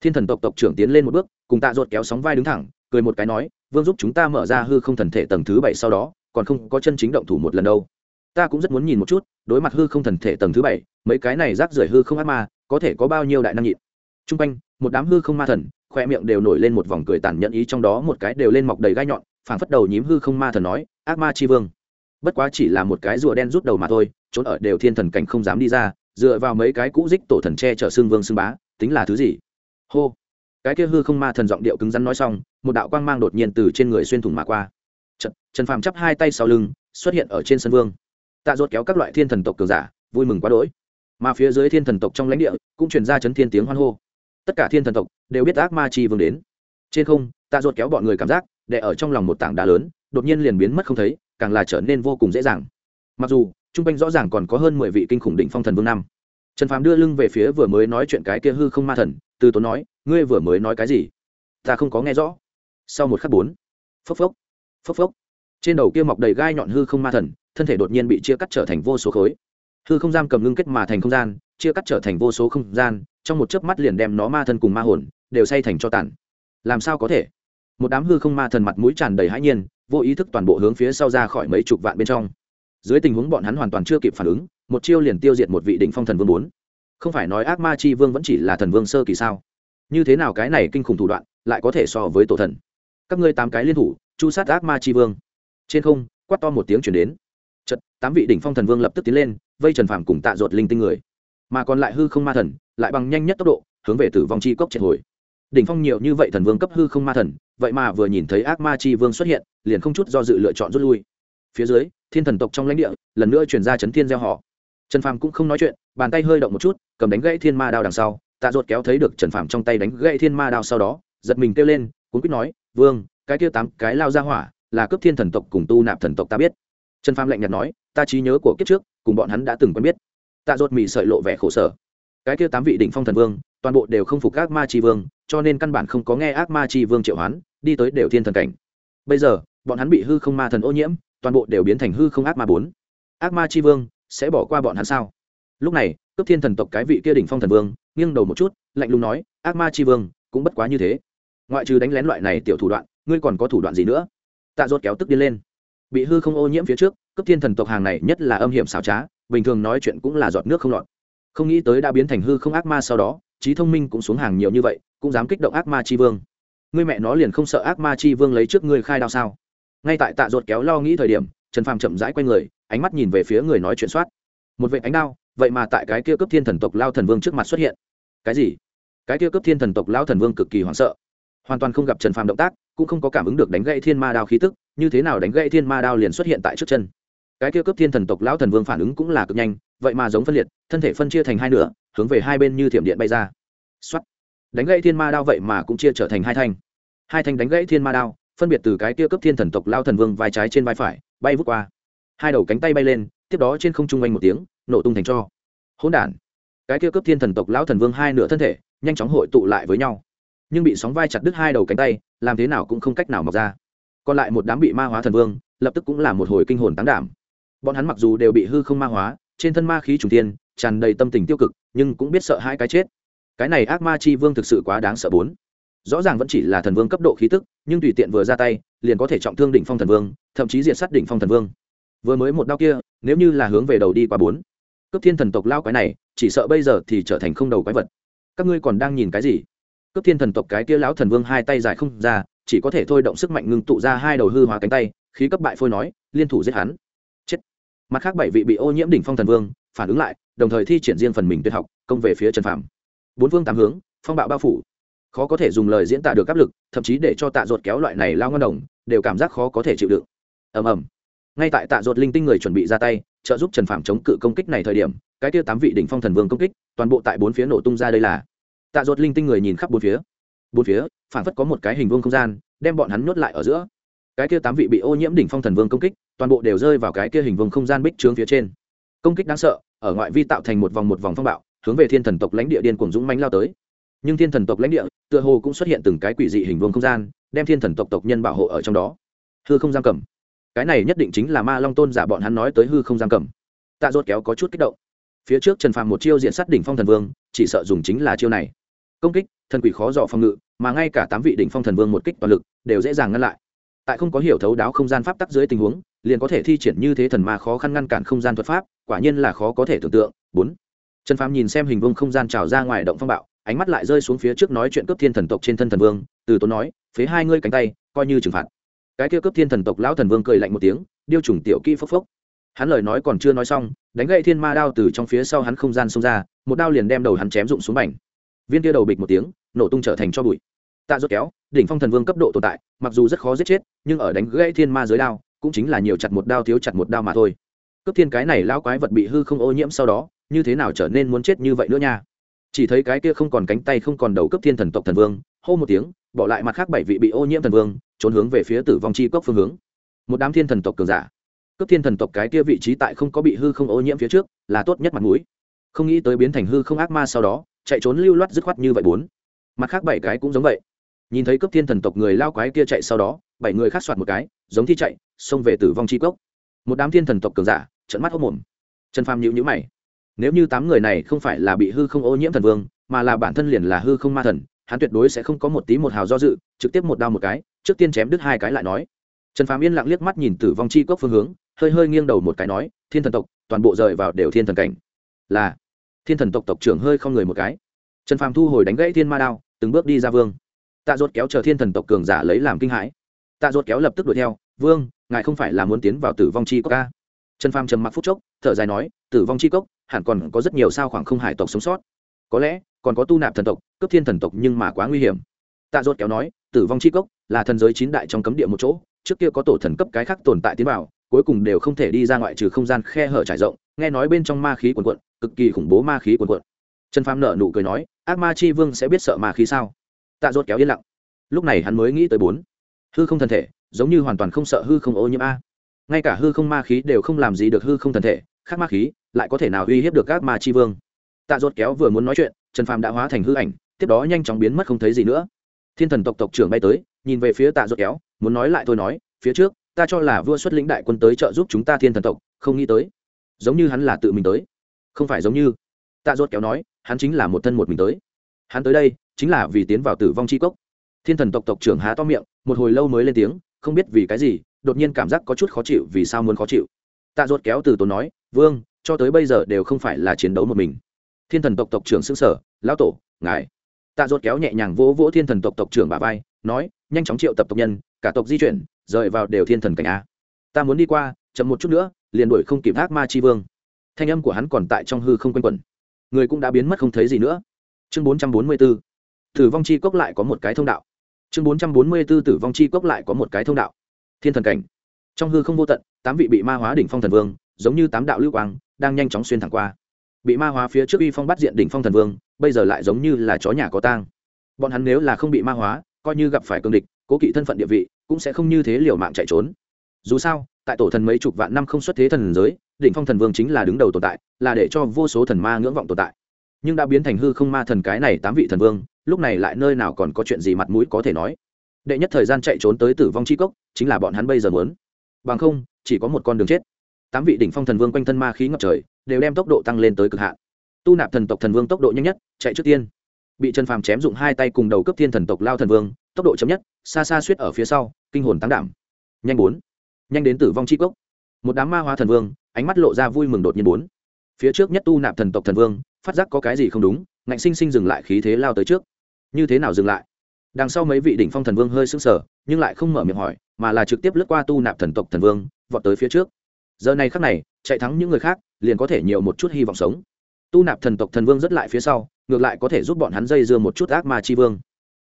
Speaker 1: Thiên thần tộc tộc trưởng tiến lên một bước, cùng tạ ruột kéo sóng vai đứng thẳng, cười một cái nói, vương giúp chúng ta mở ra hư không thần thể tầng thứ bảy sau đó, còn không có chân chính động thủ một lần đâu. Ta cũng rất muốn nhìn một chút, đối mặt hư không thần thể tầng thứ bảy, mấy cái này rác rưởi hư không ác ma, có thể có bao nhiêu đại năng nhịn? T r u n g quanh, một đám hư không ma thần, khoe miệng đều nổi lên một vòng cười tàn nhẫn ý trong đó một cái đều lên mọc đầy gai nhọn, phảng phất đầu nhím hư không ma thần nói ác ma Chi vương. Bất quá chỉ là một cái rùa đen rút đầu mà thôi trốn ở đều thiên thần cảnh không dám đi ra dựa vào mấy cái cũ dích tổ thần tre chở xương vương xương bá tính là thứ gì? Hô. Cái kia hư không ma thần giọng điệu cứng rắn nói xong một đạo quang mang đột nhiên từ trên người xuyên thủng mà qua. Trần, trần phàm chắp hai tay sau lưng xuất hiện ở trên sân vương. Tạ rốt kéo các loại thiên thần tộc cường giả vui mừng quá đỗi. Mà phía dưới thiên thần tộc trong lãnh địa cũng truyền ra chấn thiên tiếng hoan hô. Tất cả thiên thần tộc đều biết ác ma chi vương đến. Trên không tạ rốt kéo bọn người cảm giác để ở trong lòng một tảng đá lớn đột nhiên liền biến mất không thấy, càng là trở nên vô cùng dễ dàng. Mặc dù, trung quanh rõ ràng còn có hơn mười vị kinh khủng định phong thần vương năm. Trần phàm đưa lưng về phía vừa mới nói chuyện cái kia hư không ma thần, từ tốn nói, ngươi vừa mới nói cái gì? Ta không có nghe rõ. Sau một khắc bốn, phốc phốc phốc phốc. Trên đầu kia mọc đầy gai nhọn hư không ma thần, thân thể đột nhiên bị chia cắt trở thành vô số khối. Hư không gian cầm ngưng kết mà thành không gian, chia cắt trở thành vô số không gian, trong một chớp mắt liền đem nó ma thân cùng ma hồn đều say thành cho tản. làm sao có thể? Một đám hư không ma thần mặt mũi tràn đầy hãi nhiên vô ý thức toàn bộ hướng phía sau ra khỏi mấy chục vạn bên trong. Dưới tình huống bọn hắn hoàn toàn chưa kịp phản ứng, một chiêu liền tiêu diệt một vị đỉnh phong thần vương bốn. Không phải nói ác ma chi vương vẫn chỉ là thần vương sơ kỳ sao? Như thế nào cái này kinh khủng thủ đoạn lại có thể so với tổ thần? Các ngươi tám cái liên thủ, chu sát ác ma chi vương. Trên không, quát to một tiếng chuyển đến. Chật tám vị đỉnh phong thần vương lập tức tiến lên, vây trần phàm cùng tạ ruột linh tinh người. Mà còn lại hư không ma thần, lại bằng nhanh nhất tốc độ, hướng về tử vong chi cốc triệt hồi. Đỉnh phong nhiều như vậy thần vương cấp hư không ma thần, vậy mà vừa nhìn thấy ác ma chi vương xuất hiện liền không chút do dự lựa chọn rút lui. Phía dưới, thiên thần tộc trong lãnh địa, lần nữa chuyển ra chấn thiên gieo họ. Trần phàm cũng không nói chuyện, bàn tay hơi động một chút, cầm đánh gãy thiên ma đao đằng sau, tạ ruột kéo thấy được trần phàm trong tay đánh gãy thiên ma đao sau đó, giật mình kêu lên, cuốn quýt nói, vương, cái kia tám cái lao ra hỏa, là cấp thiên thần tộc cùng tu nạp thần tộc ta biết. Trần phàm lạnh nhạt nói, ta trí nhớ của kiếp trước, cùng bọn hắn đã từng quen biết. Tạ ruột mị sợi lộ vẻ khổ sở. Cái kia tám vị đỉnh phong thần vương, toàn bộ đều không phục ác ma tri vương, cho nên căn bản không có nghe ác ma tri vương triệu hoán, đi tới đều thiên thần cảnh. Bây giờ bọn hắn bị hư không ma thần ô nhiễm, toàn bộ đều biến thành hư không ác ma bốn. Ác ma tri vương, sẽ bỏ qua bọn hắn sao? Lúc này, cướp thiên thần tộc cái vị kia đỉnh phong thần vương, nghiêng đầu một chút, lạnh lùng nói, ác ma tri vương, cũng bất quá như thế. Ngoại trừ đánh lén loại này tiểu thủ đoạn, ngươi còn có thủ đoạn gì nữa? Tạ dốt kéo tức đi lên. Bị hư không ô nhiễm phía trước cấp thiên thần tộc hàng này nhất là âm hiểm xảo trá, bình thường nói chuyện cũng là giọt nước không lọt. Không nghĩ tới đã biến thành hư không ác ma sau đó, trí thông minh cũng xuống hàng nhiều như vậy, cũng dám kích động ác ma tri vương. Ngươi mẹ nó liền không sợ ác ma tri vương lấy trước ngươi khai đao sao? Ngay tại tạ ruột kéo lo nghĩ thời điểm, trần phàm chậm rãi q u a y người, ánh mắt nhìn về phía người nói chuyện soát. Một vệ ánh đao, vậy mà tại cái kia cấp thiên thần tộc lao thần vương trước mặt xuất hiện. Cái gì? Cái kia cấp thiên thần tộc lao thần vương cực kỳ hoảng sợ. Hoàn toàn không gặp trần phàm động tác, cũng không có cảm ứng được đánh gãy thiên ma đao khí tức, như thế nào đánh gãy thiên ma đao liền xuất hiện tại trước chân. Cái kia cấp thiên thần tộc lão thần vương phản ứng cũng là cực nhanh, vậy mà giống phân liệt, thân thể phân chia thành hai nửa, hướng về hai bên như thiểm điện bay ra. Xuất đánh gãy thiên ma đao vậy mà cũng chia trở thành hai thanh. Hai thanh đánh gãy thiên ma đao phân biệt từ cái kia cấp thiên thần tộc lao thần vương vai trái trên vai phải, bay vút qua. Hai đầu cánh tay bay lên, tiếp đó trên không trung oanh một tiếng, nổ tung thành cho. Hỗn đản. Cái kia cấp thiên thần tộc lão thần vương hai nửa thân thể, nhanh chóng hội tụ lại với nhau. Nhưng bị sóng vai chặt đứt hai đầu cánh tay, làm thế nào cũng không cách nào mọc ra. Còn lại một đám bị ma hóa thần vương, lập tức cũng là một hồi kinh hồn tán đảm. Bọn hắn mặc dù đều bị hư không ma hóa, trên thân ma khí trùng tiên tràn đầy tâm tình tiêu cực, nhưng cũng biết sợ hai cái chết. Cái này ác ma chi vương thực sự quá đáng sợ bốn rõ ràng vẫn chỉ là thần vương cấp độ khí tức, nhưng tùy tiện vừa ra tay, liền có thể trọng thương đỉnh phong thần vương, thậm chí diệt sát đỉnh phong thần vương. Vừa mới một đau kia, nếu như là hướng về đầu đi qua bốn cấp thiên thần tộc lao quái này, chỉ sợ bây giờ thì trở thành không đầu quái vật. Các ngươi còn đang nhìn cái gì? Cấp thiên thần tộc cái kia lão thần vương hai tay dài không ra, chỉ có thể thôi động sức mạnh ngưng tụ ra hai đầu hư hóa cánh tay, khí cấp bại phôi nói, liên thủ giết hắn. Chết. Mặt khác bảy vị bị ô nhiễm đỉnh phong thần vương, phản ứng lại, đồng thời thi triển riêng phần mình tuyệt học, công về phía trần phạm bốn vương tám hướng, phong bạo bao phủ khó có thể dùng lời diễn tả được áp lực, thậm chí để cho tạ ruột kéo loại này lao ngon đồng, đều cảm giác khó có thể chịu đựng. Ầm ầm. Ngay tại tạ ruột linh tinh người chuẩn bị ra tay, trợ giúp trần phạm chống cự công kích này thời điểm, cái tiêu tám vị đỉnh phong thần vương công kích, toàn bộ tại bốn phía nổ tung ra đây là. Tạ ruột linh tinh người nhìn khắp bốn phía. Bốn phía phản phất có một cái hình vuông không gian, đem bọn hắn nhốt lại ở giữa. Cái kia tám vị bị ô nhiễm đỉnh phong thần vương công kích, toàn bộ đều rơi vào cái kia hình vuông không gian bích trướng phía trên. Công kích đáng sợ, ở ngoại vi tạo thành một vòng một vòng phong bạo, hướng về thiên thần tộc lãnh địa điên cuồng dũng mãnh lao tới nhưng thiên thần tộc lãnh địa tựa hồ cũng xuất hiện từng cái quỷ dị hình vuông không gian, đem thiên thần tộc tộc nhân bảo hộ ở trong đó. Hư không giam cầm. Cái này nhất định chính là ma long tôn giả bọn hắn nói tới hư không giam cầm. Tạ rốt kéo có chút kích động. Phía trước trần phàm một chiêu diện sát đỉnh phong thần vương, chỉ sợ dùng chính là chiêu này. Công kích, thần quỷ khó dò phòng ngự, mà ngay cả tám vị đỉnh phong thần vương một kích toàn lực, đều dễ dàng ngăn lại. Tại không có hiểu thấu đáo không gian pháp tắc dưới tình huống, liền có thể thi triển như thế thần ma khó khăn ngăn cản không gian thuật pháp, quả nhiên là khó có thể tưởng tượng. Bốn. Trần phàm nhìn xem hình vương không gian trào ra ngoài động phong bạo ánh mắt lại rơi xuống phía trước nói chuyện cấp thiên thần tộc trên thân thần vương, từ tốn nói, phế hai ngươi cánh tay, coi như trừng phạt. Cái kia cấp thiên thần tộc lão thần vương cười lạnh một tiếng, điêu trùng tiểu kỹ phốc phốc. Hắn lời nói còn chưa nói xong, đánh gậy thiên ma đao từ trong phía sau hắn không gian xông ra, một đao liền đem đầu hắn chém rụng xuống mảnh viên kia đầu bịch một tiếng, nổ tung trở thành cho bụi. Tạ rốt kéo, đỉnh phong thần vương cấp độ tồn tại, mặc dù rất khó giết chết, nhưng ở đánh gãy thiên ma dưới đao, cũng chính là nhiều chặt một đao thiếu chặt một đao mà thôi. Cấp thiên cái này lão quái vật bị hư không ô nhiễm sau đó, như thế nào trở nên muốn chết như vậy nữa nha? Chỉ thấy cái kia không còn cánh tay không còn đầu cấp thiên thần tộc thần vương, hô một tiếng, bỏ lại mặt khác bảy vị bị ô nhiễm thần vương, trốn hướng về phía tử vong chi cốc phương hướng. Một đám thiên thần tộc cường giả. Cấp thiên thần tộc cái kia vị trí tại không có bị hư không ô nhiễm phía trước, là tốt nhất mặt mũi. Không nghĩ tới biến thành hư không ác ma sau đó, chạy trốn lưu loát dứt khoát như vậy bốn. Mặt khác bảy cái cũng giống vậy. Nhìn thấy cấp thiên thần tộc người lao quái kia chạy sau đó, bảy người khác soạt một cái, giống thi chạy, xông về tử vong chi cốc. Một đám thiên thần tộc cường giả trận mắt hốc mồm. Trần phàm nhịu nhữ mày nếu như tám người này không phải là bị hư không ô nhiễm thần vương, mà là bản thân liền là hư không ma thần, hắn tuyệt đối sẽ không có một tí một hào do dự, trực tiếp một đao một cái, trước tiên chém đứt hai cái lại nói. Trần phàm yên lặng liếc mắt nhìn tử vong chi cốc phương hướng, hơi hơi nghiêng đầu một cái nói, thiên thần tộc, toàn bộ rời vào đều thiên thần cảnh. Là. Thiên thần tộc tộc trưởng hơi không người một cái. Trần phàm thu hồi đánh gãy thiên ma đao, từng bước đi ra vương. Tạ ruột kéo chờ thiên thần tộc cường giả lấy làm kinh hãi. Tạ ruột kéo lập tức đuổi theo, vương, ngài không phải là muốn tiến vào tử vong chi cốc ca? Trần phàm trầm mặc phút chốc, thở dài nói, tử vong chi cốc hẳn còn có rất nhiều sao khoảng không hải tộc sống sót. Có lẽ, còn có tu nạp thần tộc cấp thiên thần tộc nhưng mà quá nguy hiểm. Tạ dốt kéo nói, tử vong chi cốc là thần giới chín đại trong cấm địa một chỗ, trước kia có tổ thần cấp cái khác tồn tại tiến vào, cuối cùng đều không thể đi ra ngoại trừ không gian khe hở trải rộng, nghe nói bên trong ma khí quần quận cực kỳ khủng bố ma khí quần quận trần phàm nợ nụ cười nói, ác ma chi vương sẽ biết sợ ma khí sao? Tạ dốt kéo yên lặng. Lúc này hắn mới nghĩ tới bốn. Hư không thần thể, giống như hoàn toàn không sợ hư không ô nhiễm a. Ngay cả hư không ma khí đều không làm gì được hư không thần thể khắc ma khí, lại có thể nào uy hiếp được các ma chi vương? Tạ ruột kéo vừa muốn nói chuyện, trần phàm đã hóa thành hư ảnh, tiếp đó nhanh chóng biến mất không thấy gì nữa. Thiên thần tộc tộc trưởng bay tới, nhìn về phía tạ ruột kéo, muốn nói lại thôi nói, phía trước, ta cho là vua xuất lĩnh đại quân tới trợ giúp chúng ta thiên thần tộc, không nghĩ tới, giống như hắn là tự mình tới. Không phải giống như, tạ ruột kéo nói, hắn chính là một thân một mình tới. Hắn tới đây, chính là vì tiến vào tử vong chi cốc. Thiên thần tộc tộc trưởng há to miệng, một hồi lâu mới lên tiếng, không biết vì cái gì, đột nhiên cảm giác có chút khó chịu, vì sao muốn khó chịu? Tạ ruột kéo từ tốn nói vương, cho tới bây giờ đều không phải là chiến đấu một mình. Thiên thần tộc tộc trưởng xưng sở, lão tổ, ngài. Tạ ruột kéo nhẹ nhàng vỗ vỗ thiên thần tộc tộc trưởng bà vai, nói, nhanh chóng triệu tập tộc nhân, cả tộc di chuyển, rời vào đều thiên thần cảnh a. Ta muốn đi qua, chậm một chút nữa, liền đuổi không kịp ác ma chi vương. Thanh âm của hắn còn tại trong hư không quanh quẩn. Người cũng đã biến mất không thấy gì nữa. Chương bốn trăm bốn mươi b ố tử vong chi cốc lại có một cái thông đạo. Chương bốn trăm bốn mươi b ố tử vong chi cốc lại có một cái thông đạo. Thiên thần cảnh. Trong hư không vô tận, tám vị bị ma hóa đỉnh phong thần vương giống như tám đạo lưu quang, đang nhanh chóng xuyên thẳng qua. Bị ma hóa phía trước uy phong bắt diện đỉnh phong thần vương, bây giờ lại giống như là chó nhà có tang. Bọn hắn nếu là không bị ma hóa, coi như gặp phải cương địch, cố kỵ thân phận địa vị, cũng sẽ không như thế liều mạng chạy trốn. Dù sao, tại tổ thần mấy chục vạn năm không xuất thế thần giới, đỉnh phong thần vương chính là đứng đầu tồn tại, là để cho vô số thần ma ngưỡng vọng tồn tại. Nhưng đã biến thành hư không ma thần cái này tám vị thần vương, lúc này lại nơi nào còn có chuyện gì mặt mũi có thể nói. Đệ nhất thời gian chạy trốn tới tử vong chi cốc, chính là bọn hắn bây giờ muốn. Bằng không, chỉ có một con đường chết tám vị đỉnh phong thần vương quanh thân ma khí ngập trời, đều đem tốc độ tăng lên tới cực hạn. Tu nạp thần tộc thần vương tốc độ nhanh nhất, chạy trước tiên. Bị chân phàm chém dụng hai tay cùng đầu cấp thiên thần tộc lao thần vương, tốc độ chấm nhất, xa xa suýt ở phía sau, kinh hồn tăng đảm. Nhanh bốn. Nhanh đến tử vong chi cốc. Một đám ma hóa thần vương, ánh mắt lộ ra vui mừng đột nhiên bốn. Phía trước nhất tu nạp thần tộc thần vương, phát giác có cái gì không đúng, ngạnh sinh sinh dừng lại khí thế lao tới trước. Như thế nào dừng lại? Đằng sau mấy vị đỉnh phong thần vương hơi sững sờ, nhưng lại không mở miệng hỏi, mà là trực tiếp lướt qua tu nạp thần tộc thần vương, vọt tới phía trước giờ này khắc này, chạy thắng những người khác, liền có thể nhiều một chút hy vọng sống. Tu nạp thần tộc thần vương rất lại phía sau, ngược lại có thể giúp bọn hắn dây dưa một chút ác ma chi vương.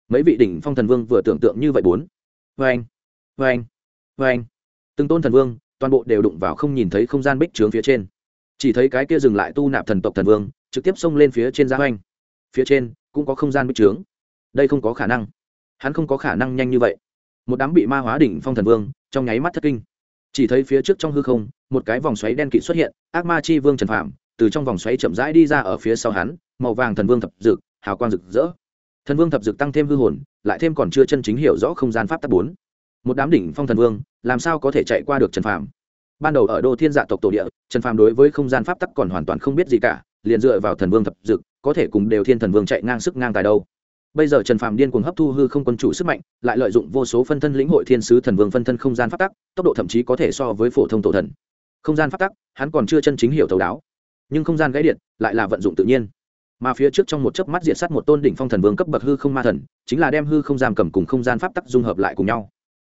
Speaker 1: Mấy vị đỉnh phong thần vương vừa tưởng tượng như vậy bốn. Vê anh vê anh vê anh từng tôn thần vương, toàn bộ đều đụng vào không nhìn thấy không gian bích trướng phía trên. Chỉ thấy cái kia dừng lại tu nạp thần tộc thần vương, trực tiếp xông lên phía trên giá hoành phía trên, cũng có không gian bích trướng. Đây không có khả năng. Hắn không có khả năng nhanh như vậy. Một đám bị ma hóa đỉnh phong thần vương, trong nháy mắt thất kinh chỉ thấy phía trước trong hư không, một cái vòng xoáy đen kịt xuất hiện, ác ma chi vương trần phạm từ trong vòng xoáy chậm rãi đi ra ở phía sau hắn, màu vàng thần vương thập dực, hào quang rực rỡ. Thần vương thập dực tăng thêm hư hồn, lại thêm còn chưa chân chính hiểu rõ không gian pháp tắc bốn. Một đám đỉnh phong thần vương, làm sao có thể chạy qua được trần phạm? ban đầu ở đô thiên dạ tộc tổ địa, trần phạm đối với không gian pháp tắc còn hoàn toàn không biết gì cả, liền dựa vào thần vương thập dực, có thể cùng đều thiên thần vương chạy ngang sức ngang tài đâu bây giờ trần phàm điên cuồng hấp thu hư không quân chủ sức mạnh, lại lợi dụng vô số phân thân lĩnh hội thiên sứ thần vương phân thân không gian phát tắc, tốc độ thậm chí có thể so với phổ thông tổ thần. Không gian phát tắc, hắn còn chưa chân chính hiểu thấu đáo. Nhưng không gian gãy điện lại là vận dụng tự nhiên. Mà phía trước trong một chớp mắt diện sát một tôn đỉnh phong thần vương cấp bậc hư không ma thần, chính là đem hư không giam cầm cùng không gian pháp tắc dung hợp lại cùng nhau.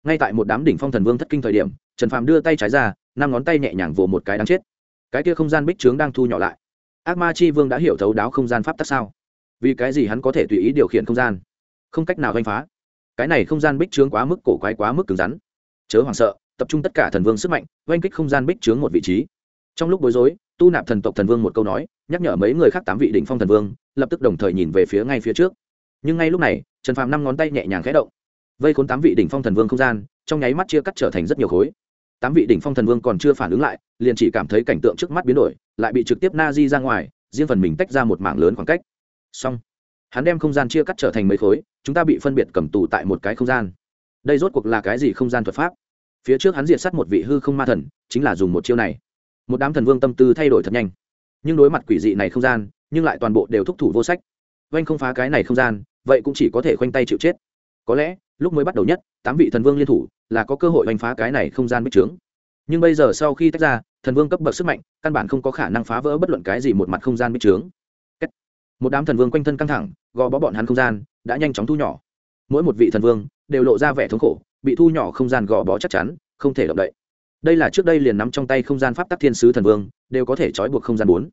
Speaker 1: Ngay tại một đám đỉnh phong thần vương thất kinh thời điểm, trần phàm đưa tay trái ra, năm ngón tay nhẹ nhàng vồ một cái đáng chết. Cái kia không gian bích trướng đang thu nhỏ lại. Ác ma chi vương đã hiểu thấu đáo không gian pháp tắc sao? Vì cái gì hắn có thể tùy ý điều khiển không gian? Không cách nào đánh phá. Cái này không gian bích trướng quá mức cổ quái, quá mức cứng rắn. Chớ hoảng sợ, tập trung tất cả thần vương sức mạnh, oanh kích không gian bích trướng một vị trí. Trong lúc bối rối, tu nạp thần tộc thần vương một câu nói, nhắc nhở mấy người khác tám vị đỉnh phong thần vương, lập tức đồng thời nhìn về phía ngay phía trước. Nhưng ngay lúc này, trần phàm năm ngón tay nhẹ nhàng khẽ động. Vây khốn tám vị đỉnh phong thần vương không gian, trong nháy mắt chia cắt trở thành rất nhiều khối. Tám vị đỉnh phong thần vương còn chưa phản ứng lại, liền chỉ cảm thấy cảnh tượng trước mắt biến đổi, lại bị trực tiếp na di ra ngoài, riêng phần mình tách ra một mảng lớn khoảng cách xong. Hắn đem không gian chia cắt trở thành mấy khối, chúng ta bị phân biệt cầm tù tại một cái không gian. Đây rốt cuộc là cái gì không gian thuật pháp? Phía trước hắn diệt sát một vị hư không ma thần, chính là dùng một chiêu này. Một đám thần vương tâm tư thay đổi thật nhanh. Nhưng đối mặt quỷ dị này không gian, nhưng lại toàn bộ đều thúc thủ vô sách. Oanh không phá cái này không gian, vậy cũng chỉ có thể khoanh tay chịu chết. Có lẽ, lúc mới bắt đầu nhất, tám vị thần vương liên thủ, là có cơ hội oanh phá cái này không gian bích trướng. Nhưng bây giờ sau khi tách ra, thần vương cấp bậc sức mạnh, căn bản không có khả năng phá vỡ bất luận cái gì một mặt không gian bích trướng một đám thần vương quanh thân căng thẳng, gò bó bọn hắn không gian, đã nhanh chóng thu nhỏ. Mỗi một vị thần vương đều lộ ra vẻ thống khổ, bị thu nhỏ không gian gò bó chắc chắn, không thể động đậy. Đây là trước đây liền nắm trong tay không gian pháp tắc thiên sứ thần vương, đều có thể trói buộc không gian bốn.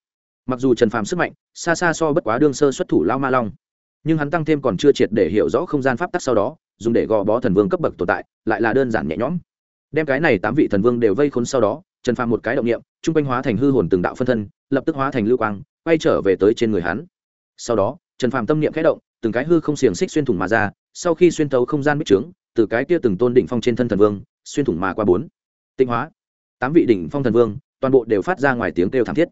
Speaker 1: Mặc dù trần phàm sức mạnh, xa xa so bất quá đương sơ xuất thủ lao ma long, nhưng hắn tăng thêm còn chưa triệt để hiểu rõ không gian pháp tắc sau đó, dùng để gò bó thần vương cấp bậc tồn tại, lại là đơn giản nhẹ nhõm. Đem cái này tám vị thần vương đều vây khốn sau đó, trần phàm một cái động niệm trung quanh hóa thành hư hồn từng đạo phân thân, lập tức hóa thành lưu quang, quay trở về tới trên người hắn sau đó, trần phàm tâm niệm khẽ động, từng cái hư không xiềng xích xuyên thủng mà ra, sau khi xuyên tấu không gian bích trướng, từ cái kia từng tôn đỉnh phong trên thân thần vương, xuyên thủng mà qua bốn. Tinh hóa, tám vị đỉnh phong thần vương, toàn bộ đều phát ra ngoài tiếng kêu thảm thiết.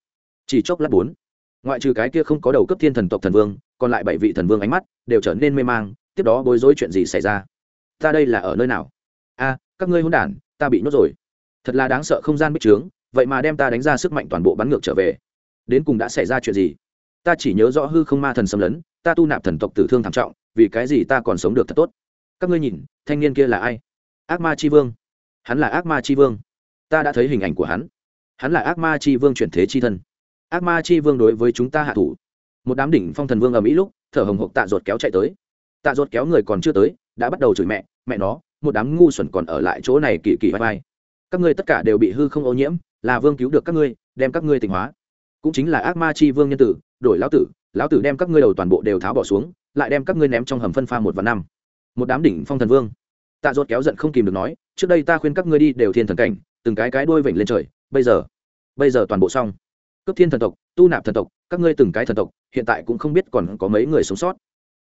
Speaker 1: Chỉ chốc lát bốn. Ngoại trừ cái kia không có đầu cấp thiên thần tộc thần vương, còn lại bảy vị thần vương ánh mắt đều trở nên mê mang, tiếp đó bối rối chuyện gì xảy ra? Ta đây là ở nơi nào? A, các ngươi hôn đản, ta bị nhốt rồi. Thật là đáng sợ không gian bích trướng, vậy mà đem ta đánh ra sức mạnh toàn bộ bắn ngược trở về. Đến cùng đã xảy ra chuyện gì? Ta chỉ nhớ rõ hư không ma thần xâm lấn, ta tu nạp thần tộc tử thương thảm trọng, vì cái gì ta còn sống được thật tốt? Các ngươi nhìn, thanh niên kia là ai? Ác ma c vương. Hắn là ác ma c vương. Ta đã thấy hình ảnh của hắn. Hắn là ác ma c vương chuyển thế c thân. Ác ma c vương đối với chúng ta hạ thủ. Một đám đỉnh phong thần vương ở mỹ lúc, thở hồng hộc tạ ruột kéo chạy tới. Tạ ruột kéo người còn chưa tới, đã bắt đầu chửi mẹ mẹ nó, một đám ngu xuẩn còn ở lại chỗ này kỳ kỳ vai vai. Các ngươi tất cả đều bị hư không ô nhiễm, là vương cứu được các ngươi, đem các ngươi tỉnh hóa cũng chính là ác ma chi vương nhân tử, đổi lão tử lão tử đem các ngươi đầu toàn bộ đều tháo bỏ xuống, lại đem các ngươi ném trong hầm phân pha một và năm. Một đám đỉnh phong thần vương. Tạ ruột kéo giận không kìm được nói, trước đây ta khuyên các ngươi đi đều thiên thần cảnh, từng cái cái đuôi vểnh lên trời, bây giờ bây giờ toàn bộ xong. Cấp thiên thần tộc, tu nạp thần tộc, các ngươi từng cái thần tộc, hiện tại cũng không biết còn có mấy người sống sót.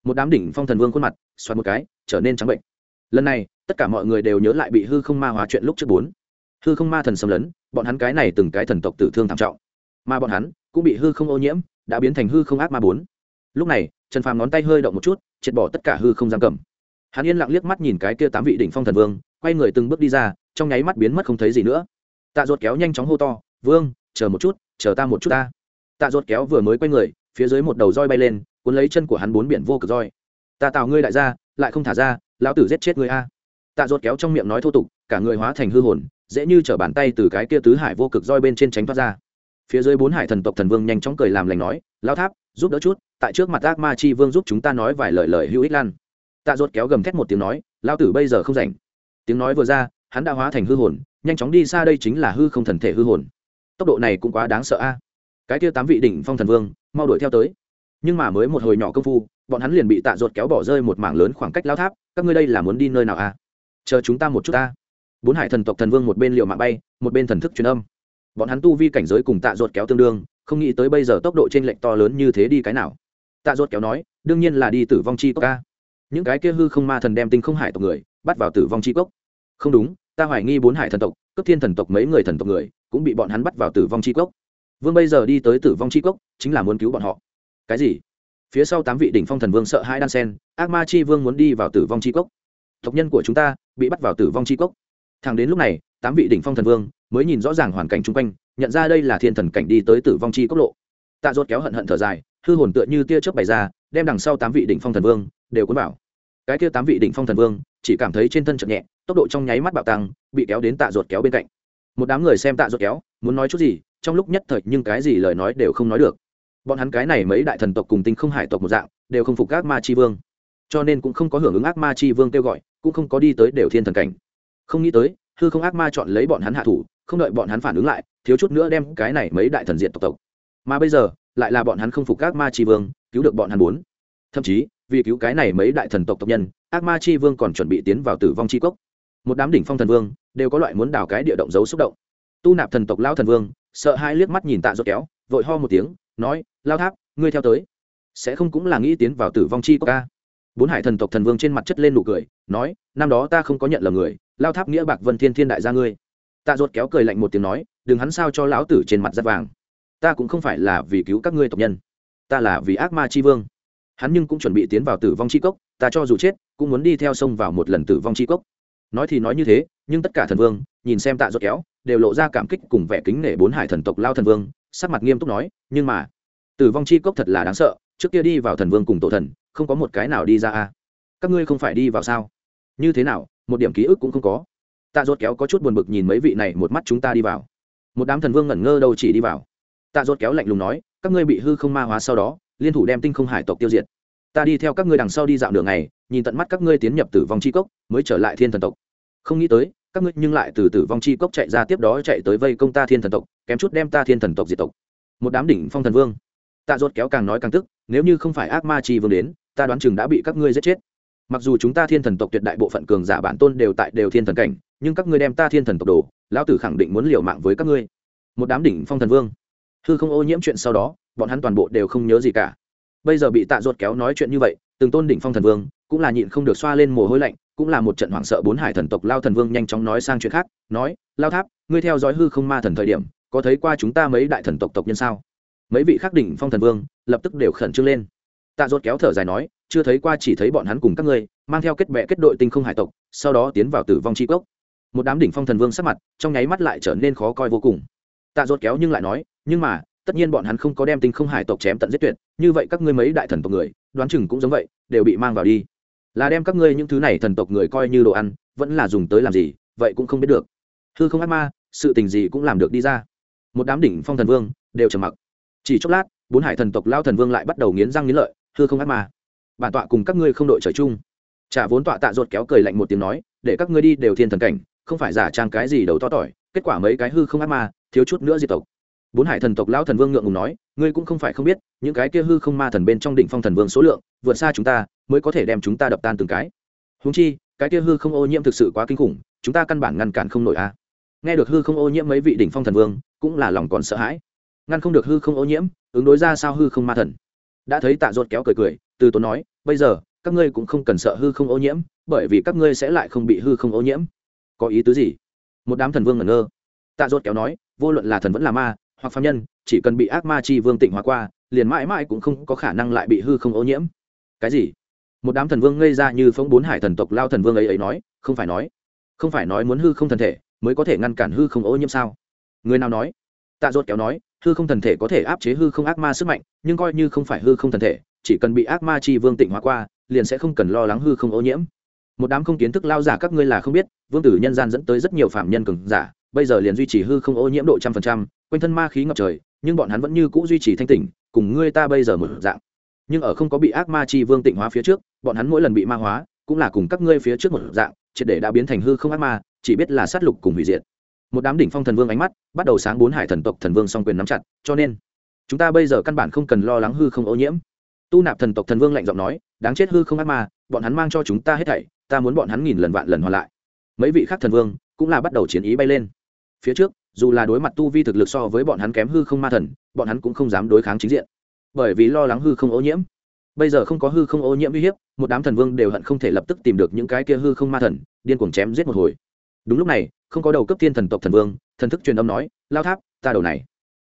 Speaker 1: Một đám đỉnh phong thần vương khuôn mặt, xoắn một cái, trở nên trắng bệnh. Lần này, tất cả mọi người đều nhớ lại bị hư không ma hóa chuyện lúc trước bốn. Hư không ma thần xâm lấn, bọn hắn cái này từng cái thần tộc tử thương thảm trọng mà bọn hắn cũng bị hư không ô nhiễm, đã biến thành hư không ác ma bốn. Lúc này, trần phàm ngón tay hơi động một chút, triệt bỏ tất cả hư không giam cầm. Hắn yên lặng liếc mắt nhìn cái kia tám vị đỉnh phong thần vương, quay người từng bước đi ra, trong nháy mắt biến mất không thấy gì nữa. Tạ ruột kéo nhanh chóng hô to, vương, chờ một chút, chờ ta một chút ta. Tạ ruột kéo vừa mới quay người, phía dưới một đầu roi bay lên, cuốn lấy chân của hắn bốn biển vô cực roi. Ta tạo ngươi đại gia, lại không thả ra, lão tử giết chết ngươi a. Tạ ruột kéo trong miệng nói thô tục, cả người hóa thành hư hồn, dễ như t bàn tay từ cái kia tứ hải vô cực roi bên trên tránh thoát ra phía dưới bốn hải thần tộc thần vương nhanh chóng cười làm lành nói lao tháp, giúp đỡ chút, tại trước mặt ác ma chi vương giúp chúng ta nói vài lời lời hữu ích lan tạ ruột kéo gầm thét một tiếng nói lao tử bây giờ không rảnh. Tiếng nói vừa ra, hắn đã hóa thành hư hồn, nhanh chóng đi xa đây chính là hư không thần thể hư hồn. Tốc độ này cũng quá đáng sợ a. Cái kia tám vị đỉnh phong thần vương, mau đuổi theo tới. Nhưng mà mới một hồi nhỏ công phu, bọn hắn liền bị tạ ruột kéo bỏ rơi một mảng lớn khoảng cách lao tháp, các ngươi đây là muốn đi nơi nào a? Chờ chúng ta một chút ta. Bốn hải thần tộc thần vương một bên liệu mạng bay, một bên thần thức truyền âm bọn hắn tu vi cảnh giới cùng tạ ruột kéo tương đương, không nghĩ tới bây giờ tốc độ t r ê n lệch to lớn như thế đi cái nào. Tạ ruột kéo nói, đương nhiên là đi tử vong chi cốc ca những cái kia hư không ma thần đem tinh không hải tộc người, bắt vào tử vong chi cốc. Không đúng, ta hoài nghi bốn hải thần tộc, cấp thiên thần tộc mấy người thần tộc người, cũng bị bọn hắn bắt vào tử vong chi cốc. Vương bây giờ đi tới tử vong chi cốc, chính là muốn cứu bọn họ. Cái gì? Phía sau tám vị đỉnh phong thần vương sợ hai đan sen, ác ma chi vương muốn đi vào tử vong chi cốc. Tộc nhân của chúng ta bị bắt vào tử vong chi cốc. Thẳng đến lúc này, tám vị đỉnh phong thần vương mới nhìn rõ ràng hoàn cảnh chung quanh, nhận ra đây là thiên thần cảnh đi tới tử vong chi cốc lộ. Tạ ruột kéo hận hận thở dài, hư hồn tựa như tia chớp bày ra, đem đằng sau tám vị đỉnh phong thần vương đều cuốn vào. Cái kia tám vị đỉnh phong thần vương, chỉ cảm thấy trên thân chậm nhẹ, tốc độ trong nháy mắt bạo tăng, bị kéo đến tạ ruột kéo bên cạnh. Một đám người xem tạ ruột kéo, muốn nói chút gì, trong lúc nhất thời nhưng cái gì lời nói đều không nói được. Bọn hắn cái này mấy đại thần tộc cùng tinh không hải tộc một dạng, đều không phục ác ma chi vương. Cho nên cũng không có hưởng ứng ác ma chi vương kêu gọi, cũng không có đi tới đều thiên thần cảnh. Không nghĩ tới, hư không ác ma chọn lấy bọn hắn hạ thủ không đợi bọn hắn phản ứng lại, thiếu chút nữa đem cái này mấy đại thần diện tộc tộc. Mà bây giờ, lại là bọn hắn không phục các ma tri vương, cứu được bọn hắn bốn. Thậm chí, vì cứu cái này mấy đại thần tộc tộc nhân ác ma chi vương còn chuẩn bị tiến vào tử vong chi cốc. Một đám đỉnh phong thần vương đều có loại muốn đào cái địa động giấu xúc động. Tu nạp thần tộc lao thần vương, sợ hai liếc mắt nhìn tạ rốt kéo, vội ho một tiếng, nói lao tháp, ngươi theo tới. Sẽ không cũng là nghĩ tiến vào tử vong chi cốc ca bốn hải thần tộc thần vương trên mặt chất lên nụ cười, nói, năm đó ta không có nhận lầm người lao tháp nghĩa bạc vân thiên thiên đại gia ngươi tạ ruột kéo cười lạnh một tiếng nói, đừng hắn sao cho lão tử trên mặt giáp vàng. Ta cũng không phải là vì cứu các ngươi tộc nhân. Ta là vì ác ma chi vương. Hắn nhưng cũng chuẩn bị tiến vào tử vong chi cốc, ta cho dù chết, cũng muốn đi theo sông vào một lần tử vong chi cốc. Nói thì nói như thế, nhưng tất cả thần vương, nhìn xem tạ ruột kéo, đều lộ ra cảm kích cùng vẻ kính nể bốn hải thần tộc lao thần vương, sắc mặt nghiêm túc nói, nhưng mà, tử vong chi cốc thật là đáng sợ, trước kia đi vào thần vương cùng tổ thần, không có một cái nào đi ra a. Các ngươi không phải đi vào sao? Như thế nào, một điểm ký ức cũng không có tạ ruột kéo có chút buồn bực nhìn mấy vị này, một mắt chúng ta đi vào. Một đám thần vương ngẩn ngơ đâu chỉ đi vào. Tạ ruột kéo lạnh lùng nói, các ngươi bị hư không ma hóa sau đó, liên thủ đem tinh không hải tộc tiêu diệt. Ta đi theo các ngươi đằng sau đi dạo đường này nhìn tận mắt các ngươi tiến nhập tử vong chi cốc, mới trở lại thiên thần tộc. Không nghĩ tới, các ngươi nhưng lại từ tử vong chi cốc chạy ra tiếp đó chạy tới vây công ta thiên thần tộc, kém chút đem ta thiên thần tộc diệt tộc. Một đám đỉnh phong thần vương. Tạ ruột kéo càng nói càng tức, nếu như không phải ác ma chi vương đến, ta đoán chừng đã bị các ngươi giết chết. Mặc dù chúng ta thiên thần tộc tuyệt đại bộ phận cường giả bản tôn đều tại đều thiên thần cảnh nhưng các ngươi đem ta thiên thần tộc đồ, lão tử khẳng định muốn liều mạng với các ngươi. Một đám đỉnh phong thần vương. Hư không ô nhiễm chuyện sau đó, bọn hắn toàn bộ đều không nhớ gì cả. Bây giờ bị tạ ruột kéo nói chuyện như vậy, từng tôn đỉnh phong thần vương, cũng là nhịn không được xoa lên mồ hôi lạnh, cũng là một trận hoảng sợ bốn hải thần tộc lao thần vương nhanh chóng nói sang chuyện khác, nói, lao tháp, ngươi theo dõi hư không ma thần thời điểm, có thấy qua chúng ta mấy đại thần tộc tộc nhân sao? Mấy vị khắc đỉnh phong thần vương lập tức đều khẩn trương lên. Tạ ruột kéo thở dài nói, chưa thấy qua, chỉ thấy bọn hắn cùng các ngươi, mang theo kết bệ kết đội tinh không hải tộc, sau đó tiến vào tử vong tri cốc một đám đỉnh phong thần vương sắc mặt trong nháy mắt lại trở nên khó coi vô cùng. Tạ ruột kéo nhưng lại nói, nhưng mà, tất nhiên bọn hắn không có đem tinh không hải tộc chém tận giết tuyệt, như vậy các ngươi mấy đại thần tộc người, đoán chừng cũng giống vậy, đều bị mang vào đi. Là đem các ngươi những thứ này thần tộc người coi như đồ ăn, vẫn là dùng tới làm gì, vậy cũng không biết được. Hư không ác ma, sự tình gì cũng làm được đi ra. Một đám đỉnh phong thần vương đều trầm mặc. Chỉ chốc lát, bốn hải thần tộc lao thần vương lại bắt đầu nghiến răng nghiến lợi, hư không ác ma, bản tọa cùng các ngươi không đội trời chung. Trả vốn tọa tạ ruột kéo cười lạnh một tiếng nói, để các ngươi đi đều thiên thần cảnh không phải giả trang cái gì đầu to tỏi, kết quả mấy cái hư không ác ma, thiếu chút nữa diệt tộc. Bốn hải thần tộc lão thần vương ngượng ngùng nói, ngươi cũng không phải không biết, những cái kia hư không ma thần bên trong đỉnh phong thần vương số lượng, vượt xa chúng ta, mới có thể đem chúng ta đập tan từng cái. Húng chi, cái kia hư không ô nhiễm thực sự quá kinh khủng, chúng ta căn bản ngăn cản không nổi a. Nghe được hư không ô nhiễm mấy vị đỉnh phong thần vương, cũng là lòng còn sợ hãi. Ngăn không được hư không ô nhiễm, ứng đối ra sao hư không ma thần. Đã thấy tạ ruột kéo cười cười, từ tốn nói, bây giờ, các ngươi cũng không cần sợ hư không ô nhiễm, bởi vì các ngươi sẽ lại không bị hư không ô nhiễm có ý tứ gì? Một đám thần vương ngẩn ngơ. Tạ dốt kéo nói, vô luận là thần vẫn là ma, hoặc phạm nhân, chỉ cần bị ác ma chi vương tịnh hóa qua, liền mãi mãi cũng không có khả năng lại bị hư không ô nhiễm. Cái gì? Một đám thần vương ngây ra như phóng bốn hải thần tộc lao thần vương ấy ấy nói, không phải nói. Không phải nói muốn hư không thần thể, mới có thể ngăn cản hư không ô nhiễm sao? Người nào nói? Tạ dốt kéo nói, hư không thần thể có thể áp chế hư không ác ma sức mạnh, nhưng coi như không phải hư không thần thể, chỉ cần bị ác ma chi vương tịnh hóa qua, liền sẽ không cần lo lắng hư không ô nhiễm một đám không kiến thức lao giả các ngươi là không biết, vương tử nhân gian dẫn tới rất nhiều phạm nhân cường giả, bây giờ liền duy trì hư không ô nhiễm độ trăm phần trăm, quanh thân ma khí ngập trời, nhưng bọn hắn vẫn như c ũ duy trì thanh tỉnh, cùng ngươi ta bây giờ một dạng. Nhưng ở không có bị ác ma chi vương tịnh hóa phía trước, bọn hắn mỗi lần bị ma hóa, cũng là cùng các ngươi phía trước một dạng, triệt để đã biến thành hư không ác ma, chỉ biết là sát lục cùng hủy diệt. Một đám đỉnh phong thần vương ánh mắt, bắt đầu sáng bốn hải thần tộc thần vương song quyền nắm chặt, cho nên, chúng ta bây giờ căn bản không cần lo lắng hư không ô nhiễm. Tu nạp thần tộc thần vương lạnh giọng nói, đáng chết hư không ác ma bọn hắn mang cho chúng ta hết thảy, ta muốn bọn hắn nghìn lần vạn lần hoàn lại. Mấy vị khác thần vương cũng là bắt đầu chiến ý bay lên. Phía trước, dù là đối mặt tu vi thực lực so với bọn hắn kém hư không ma thần, bọn hắn cũng không dám đối kháng chính diện. Bởi vì lo lắng hư không ô nhiễm. Bây giờ không có hư không ô nhiễm uy hiếp, một đám thần vương đều hận không thể lập tức tìm được những cái kia hư không ma thần, điên cuồng chém giết một hồi. Đúng lúc này, không có đầu cấp thiên thần tộc thần vương, thần thức truyền âm nói, lao tháp, ta đầu này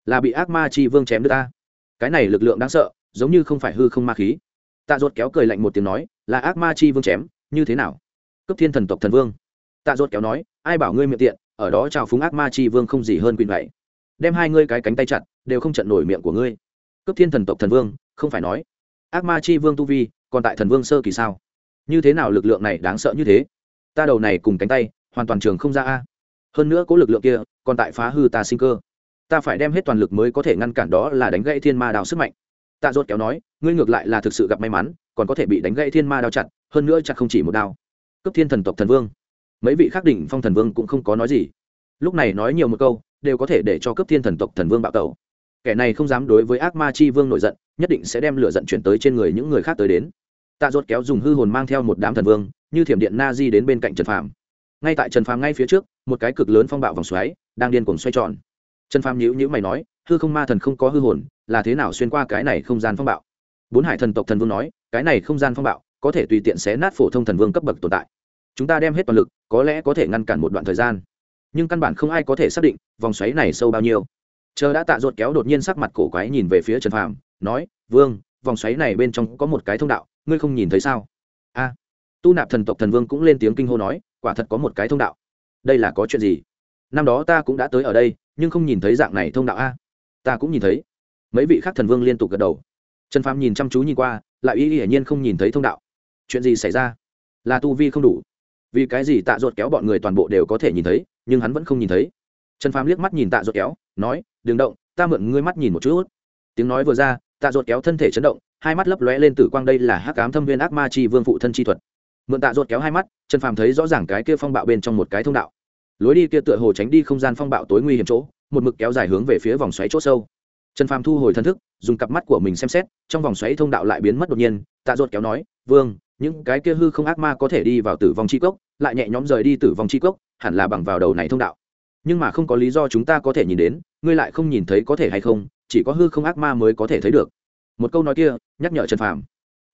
Speaker 1: là bị ác ma chi vương chém đưa ta. Cái này lực lượng đáng sợ, giống như không phải hư không ma khí tạ ruột kéo cười lạnh một tiếng nói, là ác ma chi vương chém, như thế nào? Cấp thiên thần tộc thần vương. Tạ ruột kéo nói, ai bảo ngươi miệng tiện, ở đó chào phúng ác ma chi vương không gì hơn quyền vậy. Đem hai ngươi cái cánh tay chặt, đều không trận nổi miệng của ngươi. Cấp thiên thần tộc thần vương, không phải nói. Ác ma chi vương tu vi, còn tại thần vương sơ kỳ sao? Như thế nào lực lượng này đáng sợ như thế? Ta đầu này cùng cánh tay, hoàn toàn trường không ra a. Hơn nữa có lực lượng kia, còn tại phá hư ta sinh cơ. Ta phải đem hết toàn lực mới có thể ngăn cản đó là đánh gãy thiên ma đào sức mạnh tạ dốt kéo nói, ngươi ngược lại là thực sự gặp may mắn, còn có thể bị đánh gãy thiên ma đao chặt, hơn nữa chặt không chỉ một đao. Cấp thiên thần tộc thần vương. Mấy vị khác đỉnh phong thần vương cũng không có nói gì. Lúc này nói nhiều một câu, đều có thể để cho cấp thiên thần tộc thần vương bạo tẩu. Kẻ này không dám đối với ác ma chi vương nổi giận, nhất định sẽ đem lửa giận chuyển tới trên người những người khác tới đến. Tạ dốt kéo dùng hư hồn mang theo một đám thần vương, như thiểm điện na di đến bên cạnh trần phàm. Ngay tại trần phàm ngay phía trước, một cái cực lớn phong bạo vòng xoáy đang điên cuồng xoay tròn. Trần phàm nhữ nhữ mày nói, hư không ma thần không có hư hồn là thế nào xuyên qua cái này không gian phong bạo? Bốn hải thần tộc thần vương nói, cái này không gian phong bạo, có thể tùy tiện xé nát phổ thông thần vương cấp bậc tồn tại. Chúng ta đem hết toàn lực, có lẽ có thể ngăn cản một đoạn thời gian. Nhưng căn bản không ai có thể xác định, vòng xoáy này sâu bao nhiêu. Chờ đã tạ ruột kéo đột nhiên sắc mặt cổ quái nhìn về phía trần phàm, nói, vương, vòng xoáy này bên trong có một cái thông đạo, ngươi không nhìn thấy sao? A. Tu nạp thần tộc thần vương cũng lên tiếng kinh hô nói, quả thật có một cái thông đạo. Đây là có chuyện gì? Năm đó ta cũng đã tới ở đây, nhưng không nhìn thấy dạng này thông đạo a. Ta cũng nhìn thấy mấy vị khác thần vương liên tục gật đầu. Trần phàm nhìn chăm chú nhìn qua, lại y hiển nhiên không nhìn thấy thông đạo. Chuyện gì xảy ra? Là tu vi không đủ. Vì cái gì tạ ruột kéo bọn người toàn bộ đều có thể nhìn thấy, nhưng hắn vẫn không nhìn thấy. Trần phàm liếc mắt nhìn tạ ruột kéo, nói, đừng động, ta mượn ngươi mắt nhìn một chút. Tiếng nói vừa ra, tạ ruột kéo thân thể chấn động, hai mắt lấp lóe lên tử quang đây là hắc ám thâm viên ác ma chi vương phụ thân chi thuật. Mượn tạ ruột kéo hai mắt, trần phàm thấy rõ ràng cái kia phong bạo bên trong một cái thông đạo. Lối đi kia tựa hồ tránh đi không gian phong bạo tối nguy hiểm chỗ, một mực kéo dài hướng về phía vòng xoáy chỗ sâu trần phàm thu hồi thân thức, dùng cặp mắt của mình xem xét, trong vòng xoáy thông đạo lại biến mất đột nhiên, tạ ruột kéo nói, vương, những cái kia hư không ác ma có thể đi vào tử vong chi cốc, lại nhẹ nhõm rời đi tử vong chi cốc, hẳn là bằng vào đầu này thông đạo. Nhưng mà không có lý do chúng ta có thể nhìn đến, ngươi lại không nhìn thấy có thể hay không, chỉ có hư không ác ma mới có thể thấy được. Một câu nói kia, nhắc nhở trần phàm.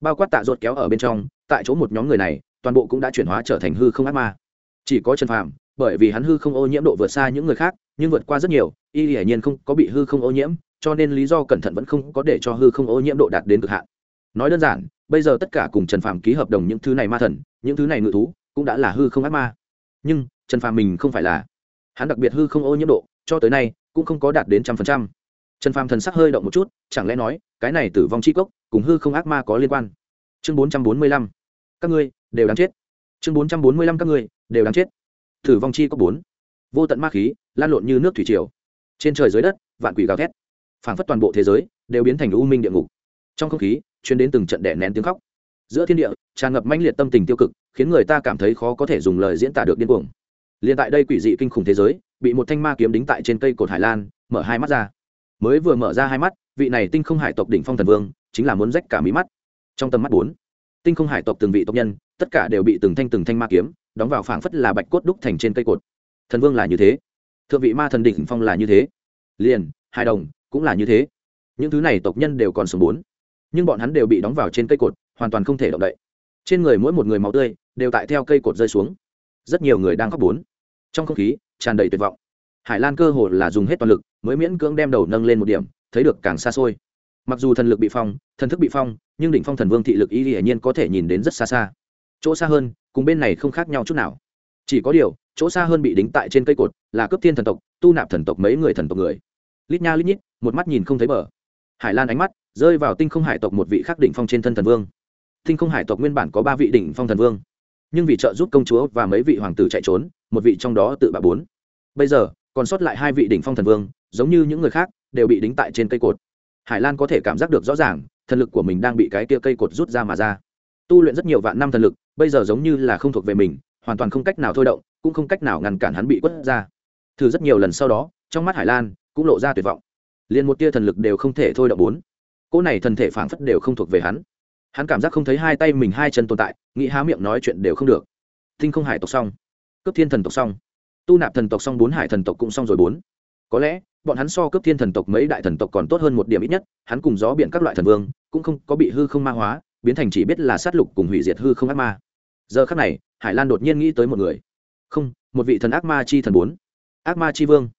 Speaker 1: Bao quát tạ ruột kéo ở bên trong, tại chỗ một nhóm người này, toàn bộ cũng đã chuyển hóa trở thành hư không ác ma. Chỉ có trần phàm, bởi vì hắn hư không ô nhiễm độ vượt xa những người khác, nhưng vượt qua rất nhiều, y hiển nhiên không có bị hư không ô nhiễm cho nên lý do cẩn thận vẫn không có để cho hư không ô nhiễm độ đạt đến cực hạn. Nói đơn giản, bây giờ tất cả cùng trần phàm ký hợp đồng những thứ này ma thần, những thứ này ngự thú, cũng đã là hư không ác ma. Nhưng, trần phàm mình không phải là. Hắn đặc biệt hư không ô nhiễm độ, cho tới nay, cũng không có đạt đến trăm phần trăm. Trần phàm thần sắc hơi động một chút, chẳng lẽ nói, cái này tử vong c h i cốc, cùng hư không ác ma có liên quan? Chương bốn trăm bốn mươi lăm. Các ngươi, đều đáng chết. Chương bốn trăm bốn mươi lăm các ngươi, đều đáng chết. Tử vong chi cốc bốn. Vô tận ma khí, lan lộn như nước thủy triều. Trên trời dưới đất, vạn quỷ gào thét phảng phất toàn bộ thế giới đều biến thành u minh địa ngục. Trong không khí chuyến đến từng trận đẻ nén tiếng khóc. Giữa thiên địa, tràn ngập manh liệt tâm tình tiêu cực, khiến người ta cảm thấy khó có thể dùng lời diễn tả được điên cuồng. Liền tại đây quỷ dị kinh khủng thế giới, bị một thanh ma kiếm đính tại trên cây cột hải lan, mở hai mắt ra. Mới vừa mở ra hai mắt, vị này tinh không hải tộc đỉnh phong thần vương chính là muốn rách cả mí mắt. Trong tầm mắt bốn, tinh không hải tộc từng vị tộc nhân, tất cả đều bị từng thanh từng thanh ma kiếm đóng vào phảng phất là bạch cốt đúc thành trên cây cột. Thần vương là như thế. Thượng vị ma thần đỉnh phong là như thế. Liền, hai đồng cũng là như thế. Những thứ này tộc nhân đều còn sống bốn, nhưng bọn hắn đều bị đóng vào trên cây cột, hoàn toàn không thể động đậy. Trên người mỗi một người máu tươi đều tại theo cây cột rơi xuống. Rất nhiều người đang khóc bốn. Trong không khí tràn đầy tuyệt vọng. Hải lan cơ hồ là dùng hết toàn lực mới miễn cưỡng đem đầu nâng lên một điểm, thấy được càng xa xôi. Mặc dù thần lực bị phong, thần thức bị phong, nhưng đỉnh phong thần vương thị lực y hiển nhiên có thể nhìn đến rất xa xa. Chỗ xa hơn, cùng bên này không khác nhau chút nào. Chỉ có điều, chỗ xa hơn bị đính tại trên cây cột là cấp thiên thần tộc, tu nạp thần tộc mấy người thần tộc người. Lít nha lít nhít một mắt nhìn không thấy bờ. Hải lan ánh mắt rơi vào tinh không hải tộc một vị khắc đỉnh phong trên thân thần vương. Tinh không hải tộc nguyên bản có ba vị đỉnh phong thần vương, nhưng vì trợ giúp công chúa và mấy vị hoàng tử chạy trốn, một vị trong đó tự bạo bốn. Bây giờ, còn sót lại hai vị đỉnh phong thần vương, giống như những người khác, đều bị đính tại trên cây cột. Hải lan có thể cảm giác được rõ ràng, thần lực của mình đang bị cái kia cây cột rút ra mà ra. Tu luyện rất nhiều vạn năm thần lực, bây giờ giống như là không thuộc về mình, hoàn toàn không cách nào thôi động, cũng không cách nào ngăn cản hắn bị quất ra. Thử rất nhiều lần sau đó, trong mắt hải lan cũng lộ ra tuyệt vọng liền một tia thần lực đều không thể thôi động bốn. Cỗ này thần thể phảng phất đều không thuộc về hắn. Hắn cảm giác không thấy hai tay mình hai chân tồn tại, nghĩ há miệng nói chuyện đều không được. Tinh không hải tộc xong. Cướp thiên thần tộc xong. Tu nạp thần tộc xong bốn hải thần tộc cũng xong rồi bốn. Có lẽ, bọn hắn so cướp thiên thần tộc mấy đại thần tộc còn tốt hơn một điểm ít nhất, hắn cùng gió biện các loại thần vương, cũng không có bị hư không ma hóa, biến thành chỉ biết là sát lục cùng hủy diệt hư không ác ma. Giờ khắc này, hải lan đột nhiên nghĩ tới một người. Không, một vị thần ác ma chi thần bốn. Ác ma chi vương.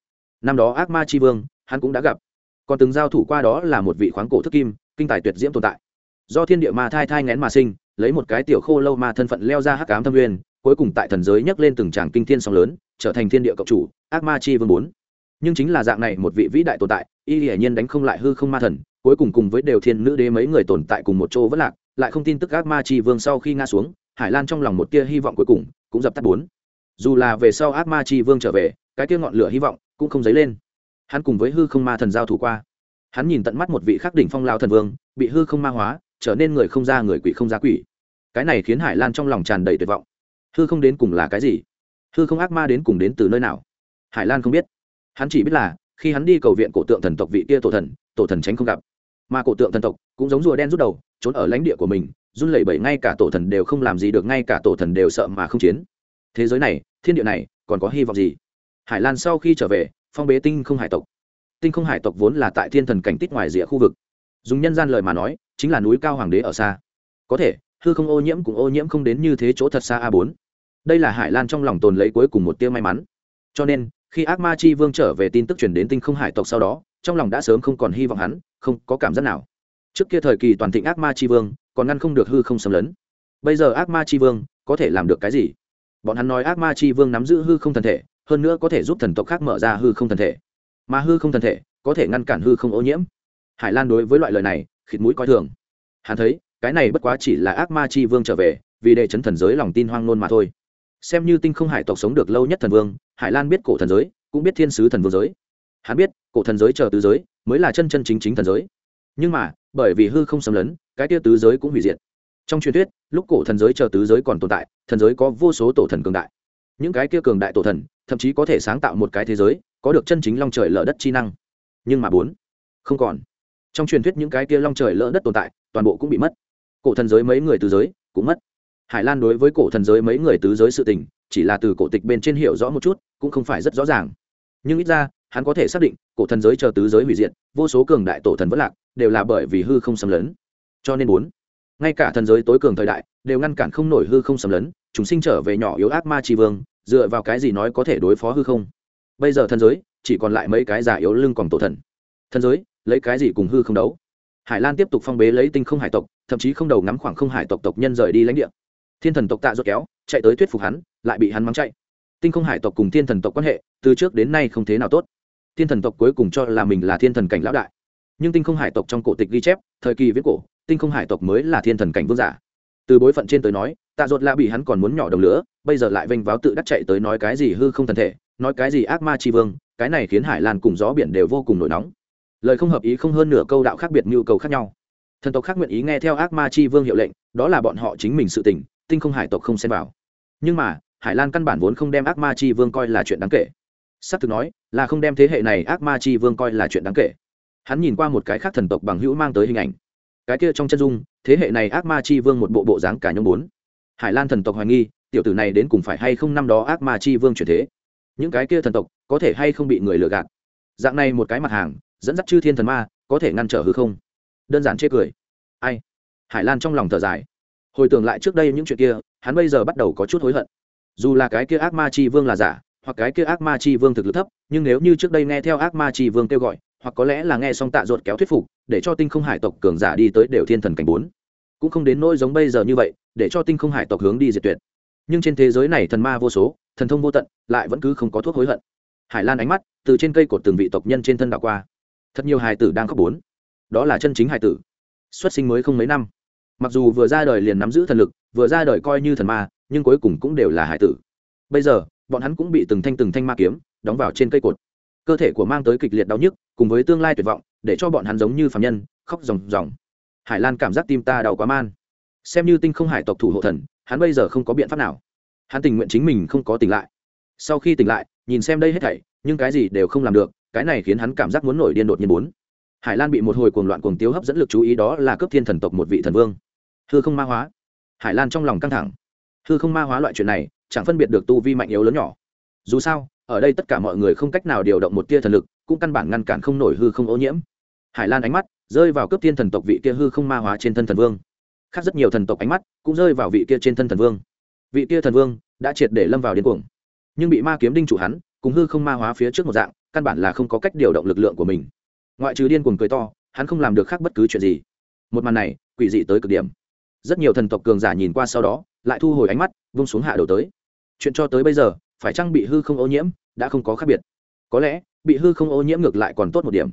Speaker 1: Năm đó ác ma chi vương, hắn cũng đã gặp còn từng giao thủ qua đó là một vị khoáng cổ thức kim, kinh tài tuyệt diễm tồn tại. Do thiên địa ma thai thai ngén mà sinh, lấy một cái tiểu khô lâu ma thân phận leo ra hắc ám thâm nguyên, cuối cùng tại thần giới nhấc lên từng tràng kinh thiên song lớn, trở thành thiên địa cộng chủ, ác ma chi vương bốn. Nhưng chính là dạng này một vị vĩ đại tồn tại, y hiển nhiên đánh không lại hư không ma thần, cuối cùng cùng với đều thiên nữ đế mấy người tồn tại cùng một chỗ vất lạc, lại không tin tức ác ma chi vương sau khi ngã xuống, hải lan trong lòng một tia hy vọng cuối cùng cũng dập tắt bốn. Dù là về sau ác ma chi vương trở về, cái tia ngọn lửa hy vọng cũng không dấy lên hắn cùng với hư không ma thần giao thủ qua. Hắn nhìn tận mắt một vị khắc đỉnh phong lao thần vương, bị hư không ma hóa, trở nên người không ra người quỷ không ra quỷ. Cái này khiến hải lan trong lòng tràn đầy tuyệt vọng. Hư không đến cùng là cái gì? Hư không ác ma đến cùng đến từ nơi nào? Hải lan không biết. Hắn chỉ biết là, khi hắn đi cầu viện cổ tượng thần tộc vị kia tổ thần tổ thần tránh không gặp. Mà cổ tượng thần tộc cũng giống rùa đen rút đầu, trốn ở lãnh địa của mình, run lẩy bẩy ngay cả tổ thần đều không làm gì được, ngay cả tổ thần đều sợ mà không chiến. Thế giới này, thiên địa này, còn có hy vọng gì? Hải lan sau khi trở về phong bế tinh không hải tộc. Tinh không hải tộc vốn là tại thiên thần cảnh tích ngoài rìa khu vực. Dùng nhân gian lời mà nói, chính là núi cao hoàng đế ở xa. Có thể, hư không ô nhiễm cũng ô nhiễm không đến như thế chỗ thật xa a bốn. Đây là hải lan trong lòng tồn lấy cuối cùng một tia may mắn. Cho nên, khi ác ma chi vương trở về tin tức chuyển đến tinh không hải tộc sau đó, trong lòng đã sớm không còn hy vọng hắn, không có cảm giác nào. Trước kia thời kỳ toàn thịnh ác ma chi vương, còn ngăn không được hư không xâm lấn. Bây giờ ác ma chi vương, có thể làm được cái gì? Bọn hắn nói ác ma chi vương nắm giữ hư không thần thể hơn nữa có thể giúp thần tộc khác mở ra hư không thần thể. Mà hư không thần thể có thể ngăn cản hư không ô nhiễm. Hải lan đối với loại lời này, khịt mũi coi thường. Hắn thấy, cái này bất quá chỉ là ác ma chi vương trở về, vì để chấn thần giới lòng tin hoang nôn mà thôi. Xem như tinh không hải tộc sống được lâu nhất thần vương, hải lan biết cổ thần giới, cũng biết thiên sứ thần vương giới. Hắn biết, cổ thần giới chờ tứ giới mới là chân chân chính chính thần giới. Nhưng mà, bởi vì hư không xâm lấn, cái tia tứ giới cũng hủy diệt. Trong truyền thuyết, lúc cổ thần giới chờ tứ giới còn tồn tại, thần giới có vô số tổ thần cường đại những cái kia cường đại tổ thần, thậm chí có thể sáng tạo một cái thế giới, có được chân chính long trời lở đất chi năng. Nhưng mà bốn, không còn. Trong truyền thuyết những cái kia long trời lỡ đất tồn tại, toàn bộ cũng bị mất. Cổ thần giới mấy người tứ giới cũng mất. Hải lan đối với cổ thần giới mấy người tứ giới sự tình, chỉ là từ cổ tịch bên trên hiểu rõ một chút, cũng không phải rất rõ ràng. Nhưng ít ra, hắn có thể xác định, cổ thần giới chờ tứ giới hủy diệt, vô số cường đại tổ thần vất lạc, đều là bởi vì hư không xâm lấn. Cho nên bốn, ngay cả thần giới tối cường thời đại, đều ngăn cản không nổi hư không xâm lấn, chúng sinh trở về nhỏ yếu ác ma tri vương dựa vào cái gì nói có thể đối phó hư không? Bây giờ thần giới, chỉ còn lại mấy cái giả yếu lưng còn tổ thần. Thần giới, lấy cái gì cùng hư không đấu? Hải lan tiếp tục phong bế lấy tinh không hải tộc, thậm chí không đầu ngắm khoảng không hải tộc tộc nhân rời đi lãnh địa. Thiên thần tộc tạ rốt kéo, chạy tới thuyết phục hắn, lại bị hắn mắng chạy. Tinh không hải tộc cùng thiên thần tộc quan hệ, từ trước đến nay không thế nào tốt. Thiên thần tộc cuối cùng cho là mình là thiên thần cảnh lão đại. Nhưng tinh không hải tộc trong cổ tịch ghi chép, thời kỳ viết cổ, tinh không hải tộc mới là thiên thần cảnh vương giả. Từ bối phận trên tới nói tạ ruột lạ bị hắn còn muốn nhỏ đồng lửa, bây giờ lại vênh váo tự đắc chạy tới nói cái gì hư không thần thể, nói cái gì ác ma tri vương, cái này khiến hải lan cùng gió biển đều vô cùng nổi nóng. Lời không hợp ý không hơn nửa câu đạo khác biệt nhu cầu khác nhau. Thần tộc khác nguyện ý nghe theo ác ma chi vương hiệu lệnh, đó là bọn họ chính mình sự tình, tinh không hải tộc không xem vào. Nhưng mà, hải lan căn bản vốn không đem ác ma chi vương coi là chuyện đáng kể. S ắ c thực nói, là không đem thế hệ này ác ma chi vương coi là chuyện đáng kể. Hắn nhìn qua một cái khác thần tộc bằng hữu mang tới hình ảnh. Cái kia trong chân dung, thế hệ này ác ma chi vương một bộ bộ dáng cả nhóm bốn hải lan thần tộc hoài nghi, tiểu tử này đến cùng phải hay không năm đó ác ma chi vương chuyển thế? Những cái kia thần tộc, có thể hay không bị người lừa gạt? Dạng này một cái mặt hàng, dẫn dắt chư thiên thần ma, có thể ngăn trở hư không? Đơn giản chê cười. Ai? Hải lan trong lòng thở dài. Hồi tưởng lại trước đây những chuyện kia, hắn bây giờ bắt đầu có chút hối hận. Dù là cái kia ác ma chi vương là giả, hoặc cái kia ác ma chi vương thực lực thấp, nhưng nếu như trước đây nghe theo ác ma chi vương kêu gọi, hoặc có lẽ là nghe xong tạ ruột kéo thuyết phục, để cho tinh không hải tộc cường giả đi tới đều thiên thần cảnh bốn cũng không đến nỗi giống bây giờ như vậy, để cho tinh không hải tộc hướng đi diệt tuyệt. Nhưng trên thế giới này thần ma vô số, thần thông vô tận, lại vẫn cứ không có thuốc hối hận. Hải lan ánh mắt từ trên cây cột từng vị tộc nhân trên thân đạo qua. Thật nhiều hải tử đang khóc bốn. Đó là chân chính hải tử. Xuất sinh mới không mấy năm. Mặc dù vừa ra đời liền nắm giữ thần lực, vừa ra đời coi như thần ma, nhưng cuối cùng cũng đều là hải tử. Bây giờ, bọn hắn cũng bị từng thanh từng thanh ma kiếm đóng vào trên cây cột. Cơ thể của mang tới kịch liệt đau nhức, cùng với tương lai tuyệt vọng, để cho bọn hắn giống như phạm nhân, khóc ròng ròng hải lan cảm giác tim ta đau quá man. Xem như tinh không hải tộc thủ hộ thần, hắn bây giờ không có biện pháp nào. Hắn tình nguyện chính mình không có tỉnh lại. Sau khi tỉnh lại, nhìn xem đây hết thảy, nhưng cái gì đều không làm được, cái này khiến hắn cảm giác muốn nổi điên đột nhiên bốn. Hải lan bị một hồi cuồng loạn cuồng tiếu hấp dẫn lực chú ý đó là cấp thiên thần tộc một vị thần vương. Hư không ma hóa. Hải lan trong lòng căng thẳng. Hư không ma hóa loại chuyện này, chẳng phân biệt được tu vi mạnh yếu lớn nhỏ. Dù sao, ở đây tất cả mọi người không cách nào điều động một tia thần lực, cũng căn bản ngăn cản không nổi hư không ô nhiễm. Hải lan ánh mắt rơi vào cấp thiên thần tộc vị kia hư không ma hóa trên thân thần vương. Khác rất nhiều thần tộc ánh mắt cũng rơi vào vị kia trên thân thần vương. Vị kia thần vương đã triệt để lâm vào điên cuồng. Nhưng bị ma kiếm đinh chủ hắn, cùng hư không ma hóa phía trước một dạng, căn bản là không có cách điều động lực lượng của mình. Ngoại trừ điên cuồng cười to, hắn không làm được khác bất cứ chuyện gì. Một màn này, quỷ dị tới cực điểm. Rất nhiều thần tộc cường giả nhìn qua sau đó, lại thu hồi ánh mắt, vung xuống hạ đầu tới. Chuyện cho tới bây giờ, phải chăng bị hư không ô nhiễm, đã không có khác biệt. Có lẽ, bị hư không ô nhiễm ngược lại còn tốt một điểm.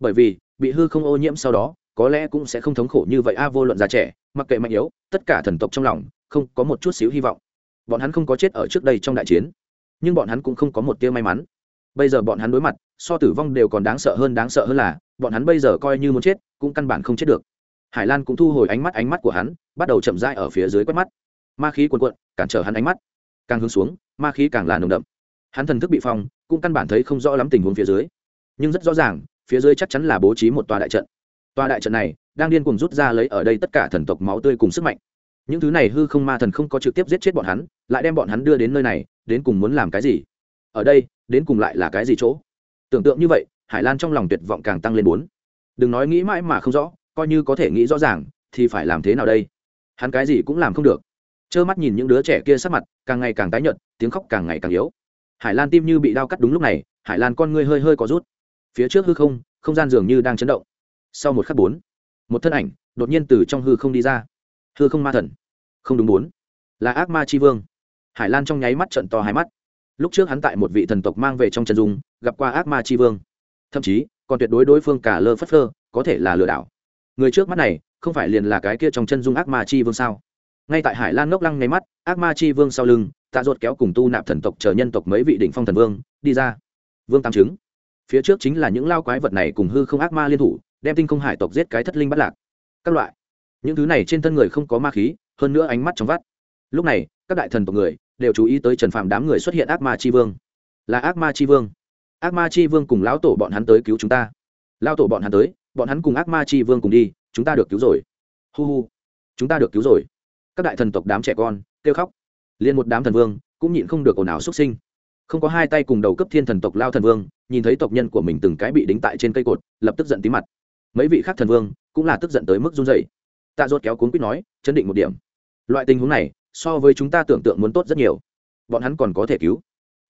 Speaker 1: Bởi vì bị hư không ô nhiễm sau đó, có lẽ cũng sẽ không thống khổ như vậy. A, vô luận già trẻ, mặc kệ mạnh yếu, tất cả thần tộc trong lòng, không có một chút xíu hy vọng. Bọn hắn không có chết ở trước đây trong đại chiến, nhưng bọn hắn cũng không có một tia may mắn. Bây giờ bọn hắn đối mặt, so tử vong đều còn đáng sợ hơn, đáng sợ hơn là, bọn hắn bây giờ coi như muốn chết, cũng căn bản không chết được. Hải lan cũng thu hồi ánh mắt ánh mắt của hắn, bắt đầu chậm rãi ở phía dưới quét mắt. Ma khí cuồn cuộn, cản trở hắn ánh mắt. Càng hướng xuống, ma khí càng là nồng đậm. Hắn thần thức bị phong, cũng căn bản thấy không rõ lắm tình huống phía dưới. Nhưng rất rõ ràng phía dưới chắc chắn là bố trí một tòa đại trận. Tòa đại trận này đang điên cuồng rút ra lấy ở đây tất cả thần tộc máu tươi cùng sức mạnh. Những thứ này hư không ma thần không có trực tiếp giết chết bọn hắn, lại đem bọn hắn đưa đến nơi này, đến cùng muốn làm cái gì? Ở đây, đến cùng lại là cái gì chỗ? Tưởng tượng như vậy, hải lan trong lòng tuyệt vọng càng tăng lên bốn. Đừng nói nghĩ mãi mà không rõ, coi như có thể nghĩ rõ ràng, thì phải làm thế nào đây? Hắn cái gì cũng làm không được. Trơ mắt nhìn những đứa trẻ kia sắc mặt, càng ngày càng tái nhợt, tiếng khóc càng ngày càng yếu. Hải lan tim như bị đau cắt đúng lúc này, hải lan con ngươi hơi hơi có rút phía trước hư không không gian dường như đang chấn động. Sau một khắc bốn, một thân ảnh đột nhiên từ trong hư không đi ra. Hư không ma thần. Không đúng bốn, là ác ma c vương. Hải lan trong nháy mắt trận to hai mắt. Lúc trước hắn tại một vị thần tộc mang về trong chân dung, gặp qua ác ma c vương. Thậm chí, còn tuyệt đối đối phương cả lơ phất phơ, có thể là lừa đảo. Người trước mắt này, không phải liền là cái kia trong chân dung ác ma chi vương sao? Ngay tại hải lan ngốc lăng nháy mắt, ác ma chi vương sau lưng, tạ ruột kéo cùng tu nạp thần tộc chờ nhân tộc mấy vị đỉnh phong thần vương, đi ra. Vương tam chứng phía trước chính là những lao quái vật này cùng hư không ác ma liên thủ, đem tinh không hải tộc giết cái thất linh bắt lạc. Các loại. Những thứ này trên thân người không có ma khí, hơn nữa ánh mắt trong vắt. Lúc này, các đại thần tộc người đều chú ý tới trần phạm đám người xuất hiện ác ma tri vương. Là ác ma tri vương. Ác ma tri vương cùng lão tổ bọn hắn tới cứu chúng ta. Lao tổ bọn hắn tới, bọn hắn cùng ác ma tri vương cùng đi, chúng ta được cứu rồi. Hu hu. Chúng ta được cứu rồi. Các đại thần tộc đám trẻ con kêu khóc. Liền một đám thần vương cũng nhịn không được ồn ào xuất sinh không có hai tay cùng đầu cấp thiên thần tộc lao thần vương, nhìn thấy tộc nhân của mình từng cái bị đính tại trên cây cột, lập tức giận tí mặt. Mấy vị khác thần vương cũng là tức giận tới mức run dày tạ dốt kéo cuốn quýt nói, chấn định một điểm. Loại tình huống này, so với chúng ta tưởng tượng muốn tốt rất nhiều. Bọn hắn còn có thể cứu.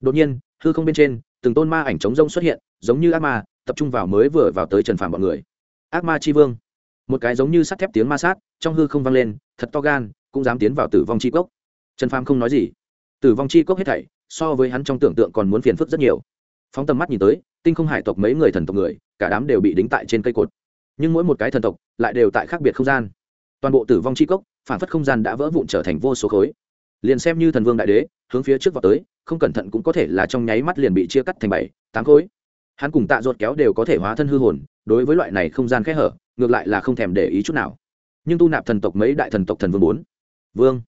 Speaker 1: Đột nhiên, hư không bên trên, từng tôn ma ảnh trống rông xuất hiện, giống như ác ma, tập trung vào mới vừa vào tới trần phàm bọn người. Ác ma chi vương. Một cái giống như sắt thép tiếng ma sát, trong hư không vang lên, thật to gan, cũng dám tiến vào tử vong chi cốc. Trần phàm không nói gì. Tử vong chi cốc hết thảy so với hắn trong tưởng tượng còn muốn phiền phức rất nhiều. Phóng tầm mắt nhìn tới, tinh không hải tộc mấy người thần tộc người, cả đám đều bị đính tại trên cây cột. Nhưng mỗi một cái thần tộc lại đều tại khác biệt không gian. Toàn bộ tử vong chi cốc, phản phất không gian đã vỡ vụn trở thành vô số khối. Liền xem như thần vương đại đế, hướng phía trước vào tới, không cẩn thận cũng có thể là trong nháy mắt liền bị chia cắt thành bảy, tám khối. Hắn cùng tạ ruột kéo đều có thể hóa thân hư hồn, đối với loại này không gian khẽ hở, ngược lại là không thèm để ý chút nào. Nhưng tu nạp thần tộc mấy đại thần tộc thần vương bốn. Vương.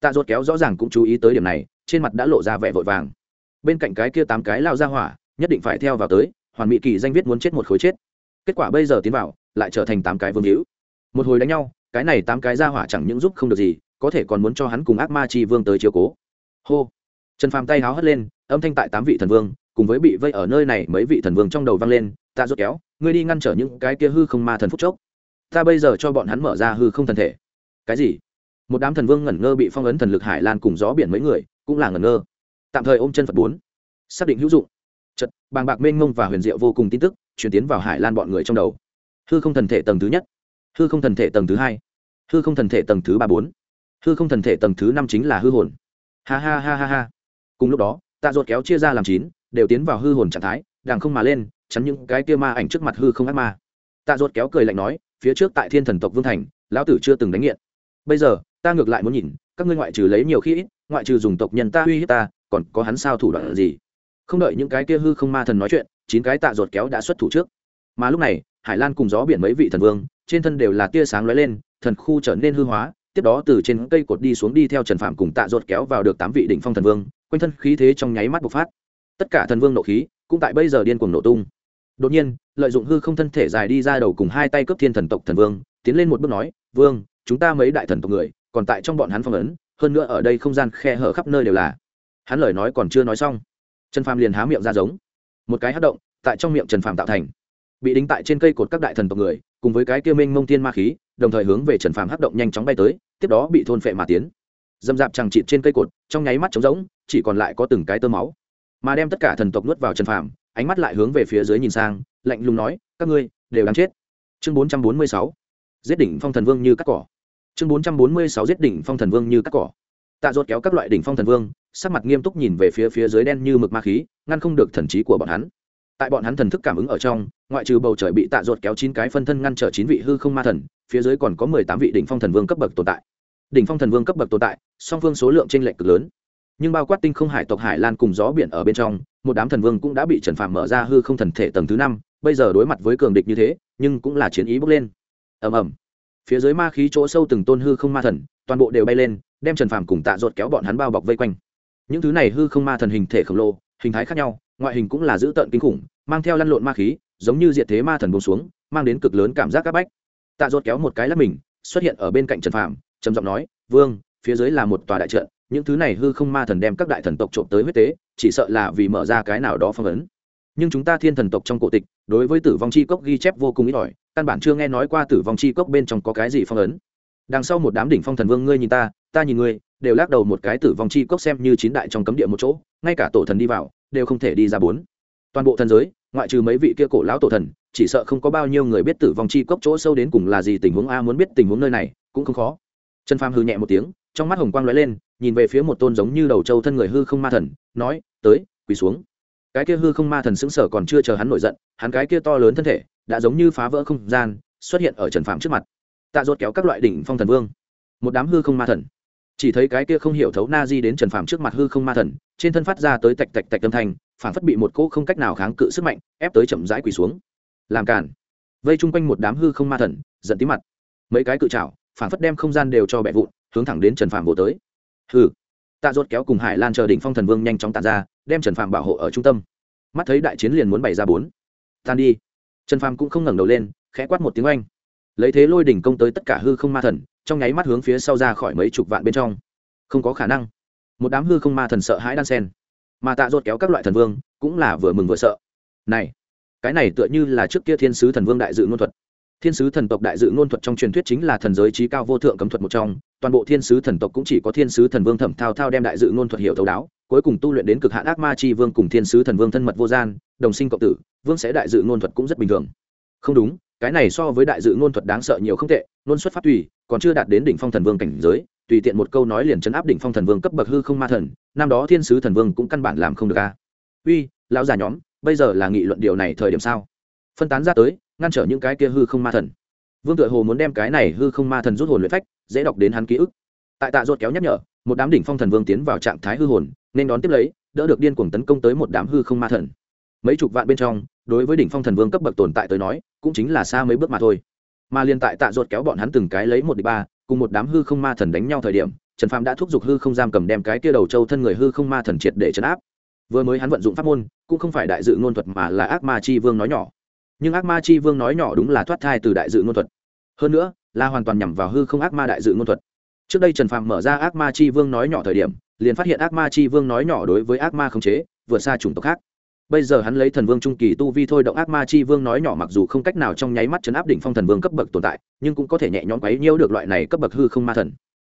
Speaker 1: Tạ ruột kéo rõ ràng cũng chú ý tới điểm này trên mặt đã lộ ra vẻ vội vàng. Bên cạnh cái kia tám cái lao ra hỏa, nhất định phải theo vào tới, hoàn mỹ kỳ danh viết muốn chết một khối chết. Kết quả bây giờ tiến vào, lại trở thành tám cái vương hữu. Một hồi đánh nhau, cái này tám cái ra hỏa chẳng những giúp không được gì, có thể còn muốn cho hắn cùng ác ma chi vương tới chiếu cố. Hô! Trần phàm tay háo hất lên, âm thanh tại tám vị thần vương, cùng với bị vây ở nơi này mấy vị thần vương trong đầu vang lên, ta rút kéo, ngươi đi ngăn trở những cái kia hư không ma thần phúc chốc. Ta bây giờ cho bọn hắn mở ra hư không thần thể. Cái gì? Một đám thần vương ngẩn ngơ bị phong ấn thần lực hải lan cùng gió biển mấy người cũng là ngẩn ngơ. Tạm thời ôm chân phật bốn. Xác định hữu dụng. Chật bàng bạc mênh mông và huyền diệu vô cùng tin tức chuyển tiến vào hải lan bọn người trong đầu. Hư không thần thể tầng thứ nhất, hư không thần thể tầng thứ hai, hư không thần thể tầng thứ ba bốn, hư không thần thể tầng thứ năm chính là hư hồn. Ha ha ha ha ha. Cùng lúc đó, tạ ruột kéo chia ra làm chín, đều tiến vào hư hồn trạng thái đàng không mà lên, chắn những cái kia ma ảnh trước mặt hư không ác ma. Tạ ruột kéo cười lạnh nói, phía trước tại thiên thần tộc vương thành, lão tử chưa từng đánh nghiện. Bây giờ, ta ngược lại muốn nhìn, các ngươi ngoại trừ lấy nhiều khi ít ngoại trừ dùng tộc nhân ta uy hiếp ta, còn có hắn sao thủ đoạn gì? Không đợi những cái kia hư không ma thần nói chuyện, chín cái tạ ruột kéo đã xuất thủ trước. Mà lúc này, hải lan cùng gió biển mấy vị thần vương, trên thân đều là tia sáng lóe lên, thần khu trở nên hư hóa, tiếp đó từ trên cây cột đi xuống đi theo trần phạm cùng tạ ruột kéo vào được tám vị đỉnh phong thần vương, quanh thân khí thế trong nháy mắt bộc phát. Tất cả thần vương nộ khí cũng tại bây giờ điên cuồng nổ tung. Đột nhiên, lợi dụng hư không thân thể dài đi ra đầu cùng hai tay cướp thiên thần tộc thần vương, tiến lên một bước nói, vương, chúng ta mấy đại thần tộc người, còn tại trong bọn hắn phong ấn hơn nữa ở đây không gian khe hở khắp nơi đều là. Hắn lời nói còn chưa nói xong, trần phàm liền há miệng ra giống. Một cái hát động tại trong miệng trần phàm tạo thành, bị đính tại trên cây cột các đại thần tộc người, cùng với cái kia minh mông tiên ma khí, đồng thời hướng về trần phàm hát động nhanh chóng bay tới, tiếp đó bị thôn phệ mà tiến. Dâm dạp chẳng chịt trên cây cột, trong nháy mắt trống rỗng, chỉ còn lại có từng cái tơ máu. Mà đem tất cả thần tộc nuốt vào trần phàm, ánh mắt lại hướng về phía dưới nhìn sang, lạnh lùng nói, các ngươi đều đáng chết. Chương bốn trăm bốn mươi sáu. Giết đỉnh phong thần vương như cắt cỏ chương bốn trăm bốn mươi sáu giết đỉnh phong thần vương như cắt cỏ. Tạ ruột kéo các loại đỉnh phong thần vương, sắc mặt nghiêm túc nhìn về phía phía dưới đen như mực ma khí, ngăn không được thần trí của bọn hắn. Tại bọn hắn thần thức cảm ứng ở trong, ngoại trừ bầu trời bị tạ ruột kéo chín cái phân thân ngăn trở chín vị hư không ma thần, phía dưới còn có mười tám vị đỉnh phong thần vương cấp bậc tồn tại. Đỉnh phong thần vương cấp bậc tồn tại, song phương số lượng t r ê n lệch cực lớn. Nhưng bao quát tinh không hải tộc hải lan cùng gió biển ở bên trong, một đám thần vương cũng đã bị trần phạm mở ra hư không thần thể tầng thứ năm, bây giờ đối mặt với cường địch như thế, nhưng cũng là chiến ý bốc lên. Ầm ầm phía dưới ma khí chỗ sâu từng tôn hư không ma thần, toàn bộ đều bay lên, đem trần phàm cùng tạ ruột kéo bọn hắn bao bọc vây quanh. Những thứ này hư không ma thần hình thể khổng lồ, hình thái khác nhau, ngoại hình cũng là dữ tợn kinh khủng, mang theo lăn lộn ma khí, giống như diệt thế ma thần bông xuống, mang đến cực lớn cảm giác áp bách. Tạ ruột kéo một cái lắp mình, xuất hiện ở bên cạnh trần phàm, trầm giọng nói, vương, phía dưới là một tòa đại trận, những thứ này hư không ma thần đem các đại thần tộc trộm tới huyết tế, chỉ sợ là vì mở ra cái nào đó phong ấn. Nhưng chúng ta thiên thần tộc trong cổ tịch, đối với tử vong chi cốc ghi chép vô cùng ít ỏi căn bản chưa nghe nói qua tử vong chi cốc bên trong có cái gì phong ấn. Đằng sau một đám đỉnh phong thần vương ngươi nhìn ta ta nhìn ngươi, đều lắc đầu một cái tử vong chi cốc xem như chín đại trong cấm địa một chỗ, ngay cả tổ thần đi vào, đều không thể đi ra bốn. Toàn bộ thần giới, ngoại trừ mấy vị kia cổ lão tổ thần, chỉ sợ không có bao nhiêu người biết tử vong chi cốc chỗ sâu đến cùng là gì tình huống a muốn biết tình huống nơi này, cũng không khó. Trần phàm hư nhẹ một tiếng, trong mắt hồng quang lóe lên, nhìn về phía một tôn giống như đầu trâu thân người hư không ma thần, nói, tới, quỳ xuống. Cái kia hư không ma thần sững sờ còn chưa chờ hắn nổi giận, hắn cái kia to lớn thân thể đã giống như phá vỡ không gian, xuất hiện ở trần phàm trước mặt. Tạ rốt kéo các loại đỉnh phong thần vương. Một đám hư không ma thần. Chỉ thấy cái kia không hiểu thấu na di đến trần phàm trước mặt hư không ma thần, trên thân phát ra tới tạch tạch tạch âm thanh, phản phất bị một cỗ không cách nào kháng cự sức mạnh, ép tới chậm rãi quỳ xuống. Làm cản vây chung quanh một đám hư không ma thần, giận tí mặt. Mấy cái cự trào phản phất đem không gian đều cho bẹ vụn, hướng thẳng đến trần phàm vô tới. Hư tạ rốt kéo cùng hải lan chờ đỉnh phong thần vương nhanh chóng tàn ra, đem trần phàm bảo hộ ở trung tâm. Mắt thấy đại chiến liền muốn bày ra bốn. Tan đi trần phàm cũng không ngẩng đầu lên, khẽ quát một tiếng oanh. Lấy thế lôi đỉnh công tới tất cả hư không ma thần, trong nháy mắt hướng phía sau ra khỏi mấy chục vạn bên trong. Không có khả năng. Một đám hư không ma thần sợ hãi đan sen. Mà tạ rốt kéo các loại thần vương, cũng là vừa mừng vừa sợ. Này, cái này tựa như là trước kia thiên sứ thần vương đại dự ngôn thuật. Thiên sứ thần tộc đại dự ngôn thuật trong truyền thuyết chính là thần giới trí cao vô thượng cấm thuật một trong, toàn bộ thiên sứ thần tộc cũng chỉ có thiên sứ thần vương thẩm thao thao đem đại dự ngôn thuật hiểu thấu đáo cuối cùng tu luyện đến cực hạn ác ma chi vương cùng thiên sứ thần vương thân mật vô gian, đồng sinh cộng tử, vương sẽ đại dự ngôn thuật cũng rất bình thường. Không đúng, cái này so với đại dự ngôn thuật đáng sợ nhiều không tệ, ngôn xuất phát tùy, còn chưa đạt đến đỉnh phong thần vương cảnh giới, tùy tiện một câu nói liền chấn áp đỉnh phong thần vương cấp bậc hư không ma thần, năm đó thiên sứ thần vương cũng căn bản làm không được a. Uy, lão già nhóm, bây giờ là nghị luận điều này thời điểm sao? Phân tán ra tới, ngăn trở những cái kia hư không ma thần. Vương tựa hồ muốn đem cái này hư không ma thần rút hồn luyện phách, dễ đọc đến hắn ký ức. Tại tạ ruột kéo nhắc nhở, một đám đỉnh phong thần vương tiến vào trạng thái hư hồn nên đón tiếp lấy, đỡ được điên cuồng tấn công tới một đám hư không ma thần. Mấy chục vạn bên trong, đối với đỉnh phong thần vương cấp bậc tồn tại tới nói, cũng chính là xa mấy bước mà thôi. Mà liên tại tạ ruột kéo bọn hắn từng cái lấy một đi ba, cùng một đám hư không ma thần đánh nhau thời điểm, trần phạm đã thúc giục hư không giam cầm đem cái kia đầu châu thân người hư không ma thần triệt để chấn áp. Vừa mới hắn vận dụng pháp môn, cũng không phải đại dự ngôn thuật mà là ác ma chi vương nói nhỏ. Nhưng ác ma chi vương nói nhỏ đúng là thoát thai từ đại dự ngôn thuật. Hơn nữa, là hoàn toàn nhằm vào hư không ác ma đại dự ngôn thuật. Trước đây trần phạm mở ra ác ma chi vương nói nhỏ thời điểm liền phát hiện ác ma chi vương nói nhỏ đối với ác ma khống chế, vượt xa chủng tộc khác. Bây giờ hắn lấy thần vương trung kỳ tu vi thôi động ác ma chi vương nói nhỏ mặc dù không cách nào trong nháy mắt chấn áp đỉnh phong thần vương cấp bậc tồn tại, nhưng cũng có thể nhẹ nhõm quấy nhiễu được loại này cấp bậc hư không ma thần.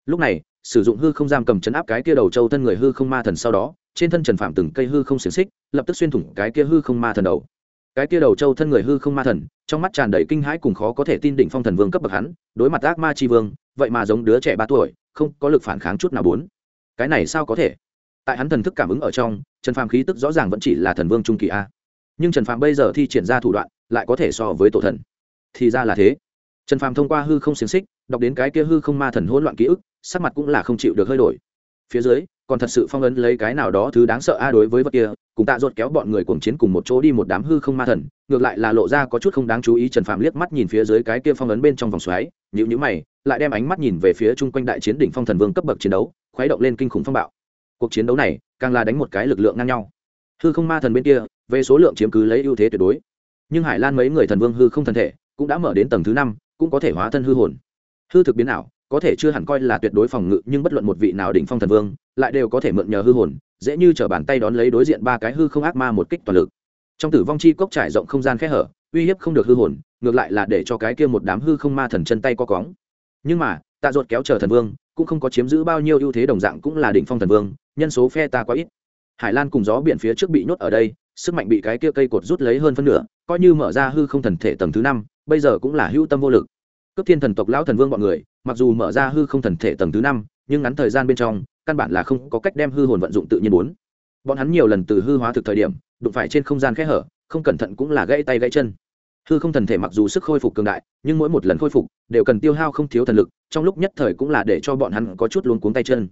Speaker 1: Lúc này, sử dụng hư không giam cầm chấn áp cái kia đầu châu thân người hư không ma thần sau đó, trên thân trần phạm từng cây hư không xiềng xích, lập tức xuyên thủng cái kia hư không ma thần đầu. Cái kia đầu châu thân người hư không ma thần, trong mắt tràn đầy kinh hãi cùng khó có thể tin đỉnh phong thần vương cấp bậc hắn, đối mặt ác ma chi vương, vậy mà giống đứa trẻ ba tuổi, không có lực phản kháng chút nào bốn cái này sao có thể? Tại hắn thần thức cảm ứng ở trong, trần phàm khí tức rõ ràng vẫn chỉ là thần vương trung kỳ a. Nhưng trần phàm bây giờ thi triển ra thủ đoạn, lại có thể so với tổ thần. Thì ra là thế. Trần phàm thông qua hư không xiềng xích, đọc đến cái kia hư không ma thần hỗn loạn ký ức, sắc mặt cũng là không chịu được hơi đổi. Phía dưới, còn thật sự phong ấn lấy cái nào đó thứ đáng sợ a đối với vật kia, cùng tạ ruột kéo bọn người cuồng chiến cùng một chỗ đi một đám hư không ma thần, ngược lại là lộ ra có chút không đáng chú ý trần phàm liếc mắt nhìn phía dưới cái kia phong ấn bên trong vòng xoáy nhữ nhữ mày, lại đem ánh mắt nhìn về phía chung quanh đại chiến đỉnh phong thần vương cấp bậc chiến đấu khuấy động lên kinh khủng phong bạo. Cuộc chiến đấu này, càng là đánh một cái lực lượng ngang nhau. Hư không ma thần bên kia, về số lượng chiếm cứ lấy ưu thế tuyệt đối. Nhưng hải lan mấy người thần vương hư không thần thể, cũng đã mở đến tầng thứ năm, cũng có thể hóa thân hư hồn. Hư thực biến ảo, có thể chưa hẳn coi là tuyệt đối phòng ngự, nhưng bất luận một vị nào đỉnh phong thần vương, lại đều có thể mượn nhờ hư hồn, dễ như t bàn tay đón lấy đối diện ba cái hư không ác ma một kích toàn lực. Trong tử vong chi cốc trải rộng không gian khẽ hở, uy hiếp không được hư hồn, ngược lại là để cho cái kia một đám hư không ma thần chân tay co cóng. Nhưng mà tạ ruột kéo chờ thần vương, cũng không có chiếm giữ bao nhiêu ưu thế đồng dạng cũng là đỉnh phong thần vương, nhân số phe ta quá ít. Hải lan cùng gió biển phía trước bị nhốt ở đây, sức mạnh bị cái kia cây cột rút lấy hơn phân nửa, coi như mở ra hư không thần thể tầng thứ năm, bây giờ cũng là hữu tâm vô lực. Cấp thiên thần tộc lão thần vương bọn người, mặc dù mở ra hư không thần thể tầng thứ năm, nhưng ngắn thời gian bên trong, căn bản là không có cách đem hư hồn vận dụng tự nhiên bốn. Bọn hắn nhiều lần từ hư hóa thực thời điểm, đụng phải trên không gian khẽ hở, không cẩn thận cũng là gãy tay gãy chân hư không thần thể mặc dù sức khôi phục cường đại, nhưng mỗi một lần khôi phục đều cần tiêu hao không thiếu thần lực, trong lúc nhất thời cũng là để cho bọn hắn có chút luống cuống tay chân.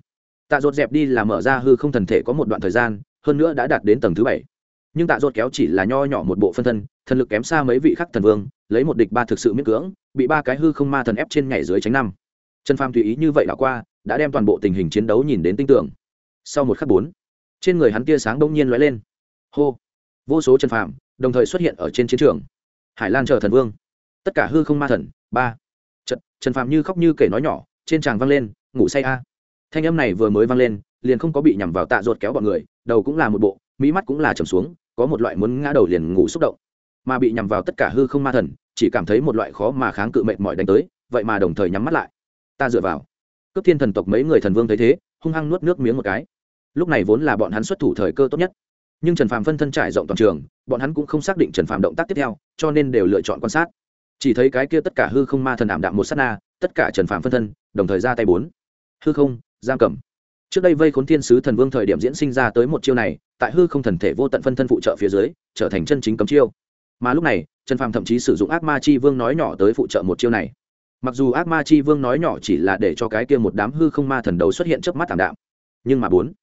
Speaker 1: Tạ dột dẹp đi là mở ra hư không thần thể có một đoạn thời gian, hơn nữa đã đạt đến tầng thứ bảy. Nhưng tạ dột kéo chỉ là nho nhỏ một bộ phân thân, thần lực kém xa mấy vị khắc thần vương, lấy một địch ba thực sự miễn cưỡng, bị ba cái hư không ma thần ép trên nhảy dưới tránh năm. Trần phàm tùy ý như vậy đã qua, đã đem toàn bộ tình hình chiến đấu nhìn đến tinh tưởng sau một khắc bốn, trên người hắn tia sáng đông nhiên lóe lên. Hô! Vô số trần phàm đồng thời xuất hiện ở trên chiến trường hải lan chờ thần vương. Tất cả hư không ma thần, ba. Trận trần phàm như khóc như kể nói nhỏ, trên tràng vang lên, ngủ say a. Thanh âm này vừa mới vang lên, liền không có bị nhằm vào tạ ruột kéo bọn người, đầu cũng là một bộ, mỹ mắt cũng là trầm xuống, có một loại muốn ngã đầu liền ngủ xúc động. Mà bị nhằm vào tất cả hư không ma thần, chỉ cảm thấy một loại khó mà kháng cự mệt mỏi đánh tới, vậy mà đồng thời nhắm mắt lại. Ta dựa vào. Cướp thiên thần tộc mấy người thần vương thấy thế, hung hăng nuốt nước miếng một cái. Lúc này vốn là bọn hắn xuất thủ thời cơ tốt nhất nhưng trần phàm phân thân trải rộng toàn trường, bọn hắn cũng không xác định trần phàm động tác tiếp theo, cho nên đều lựa chọn quan sát. Chỉ thấy cái kia tất cả hư không ma thần ảm đạm một s á t na, tất cả trần phàm phân thân, đồng thời ra tay bốn. Hư không, giam cầm. Trước đây vây khốn thiên sứ thần vương thời điểm diễn sinh ra tới một chiêu này, tại hư không thần thể vô tận phân thân phụ trợ phía dưới, trở thành chân chính cấm chiêu. Mà lúc này, trần phàm thậm chí sử dụng ác ma chi vương nói nhỏ tới phụ trợ một chiêu này. Mặc dù ác ma chi vương nói nhỏ chỉ là để cho cái kia một đám hư không ma thần đầu xuất hiện trước mắt thảm đạm, nhưng mà bốn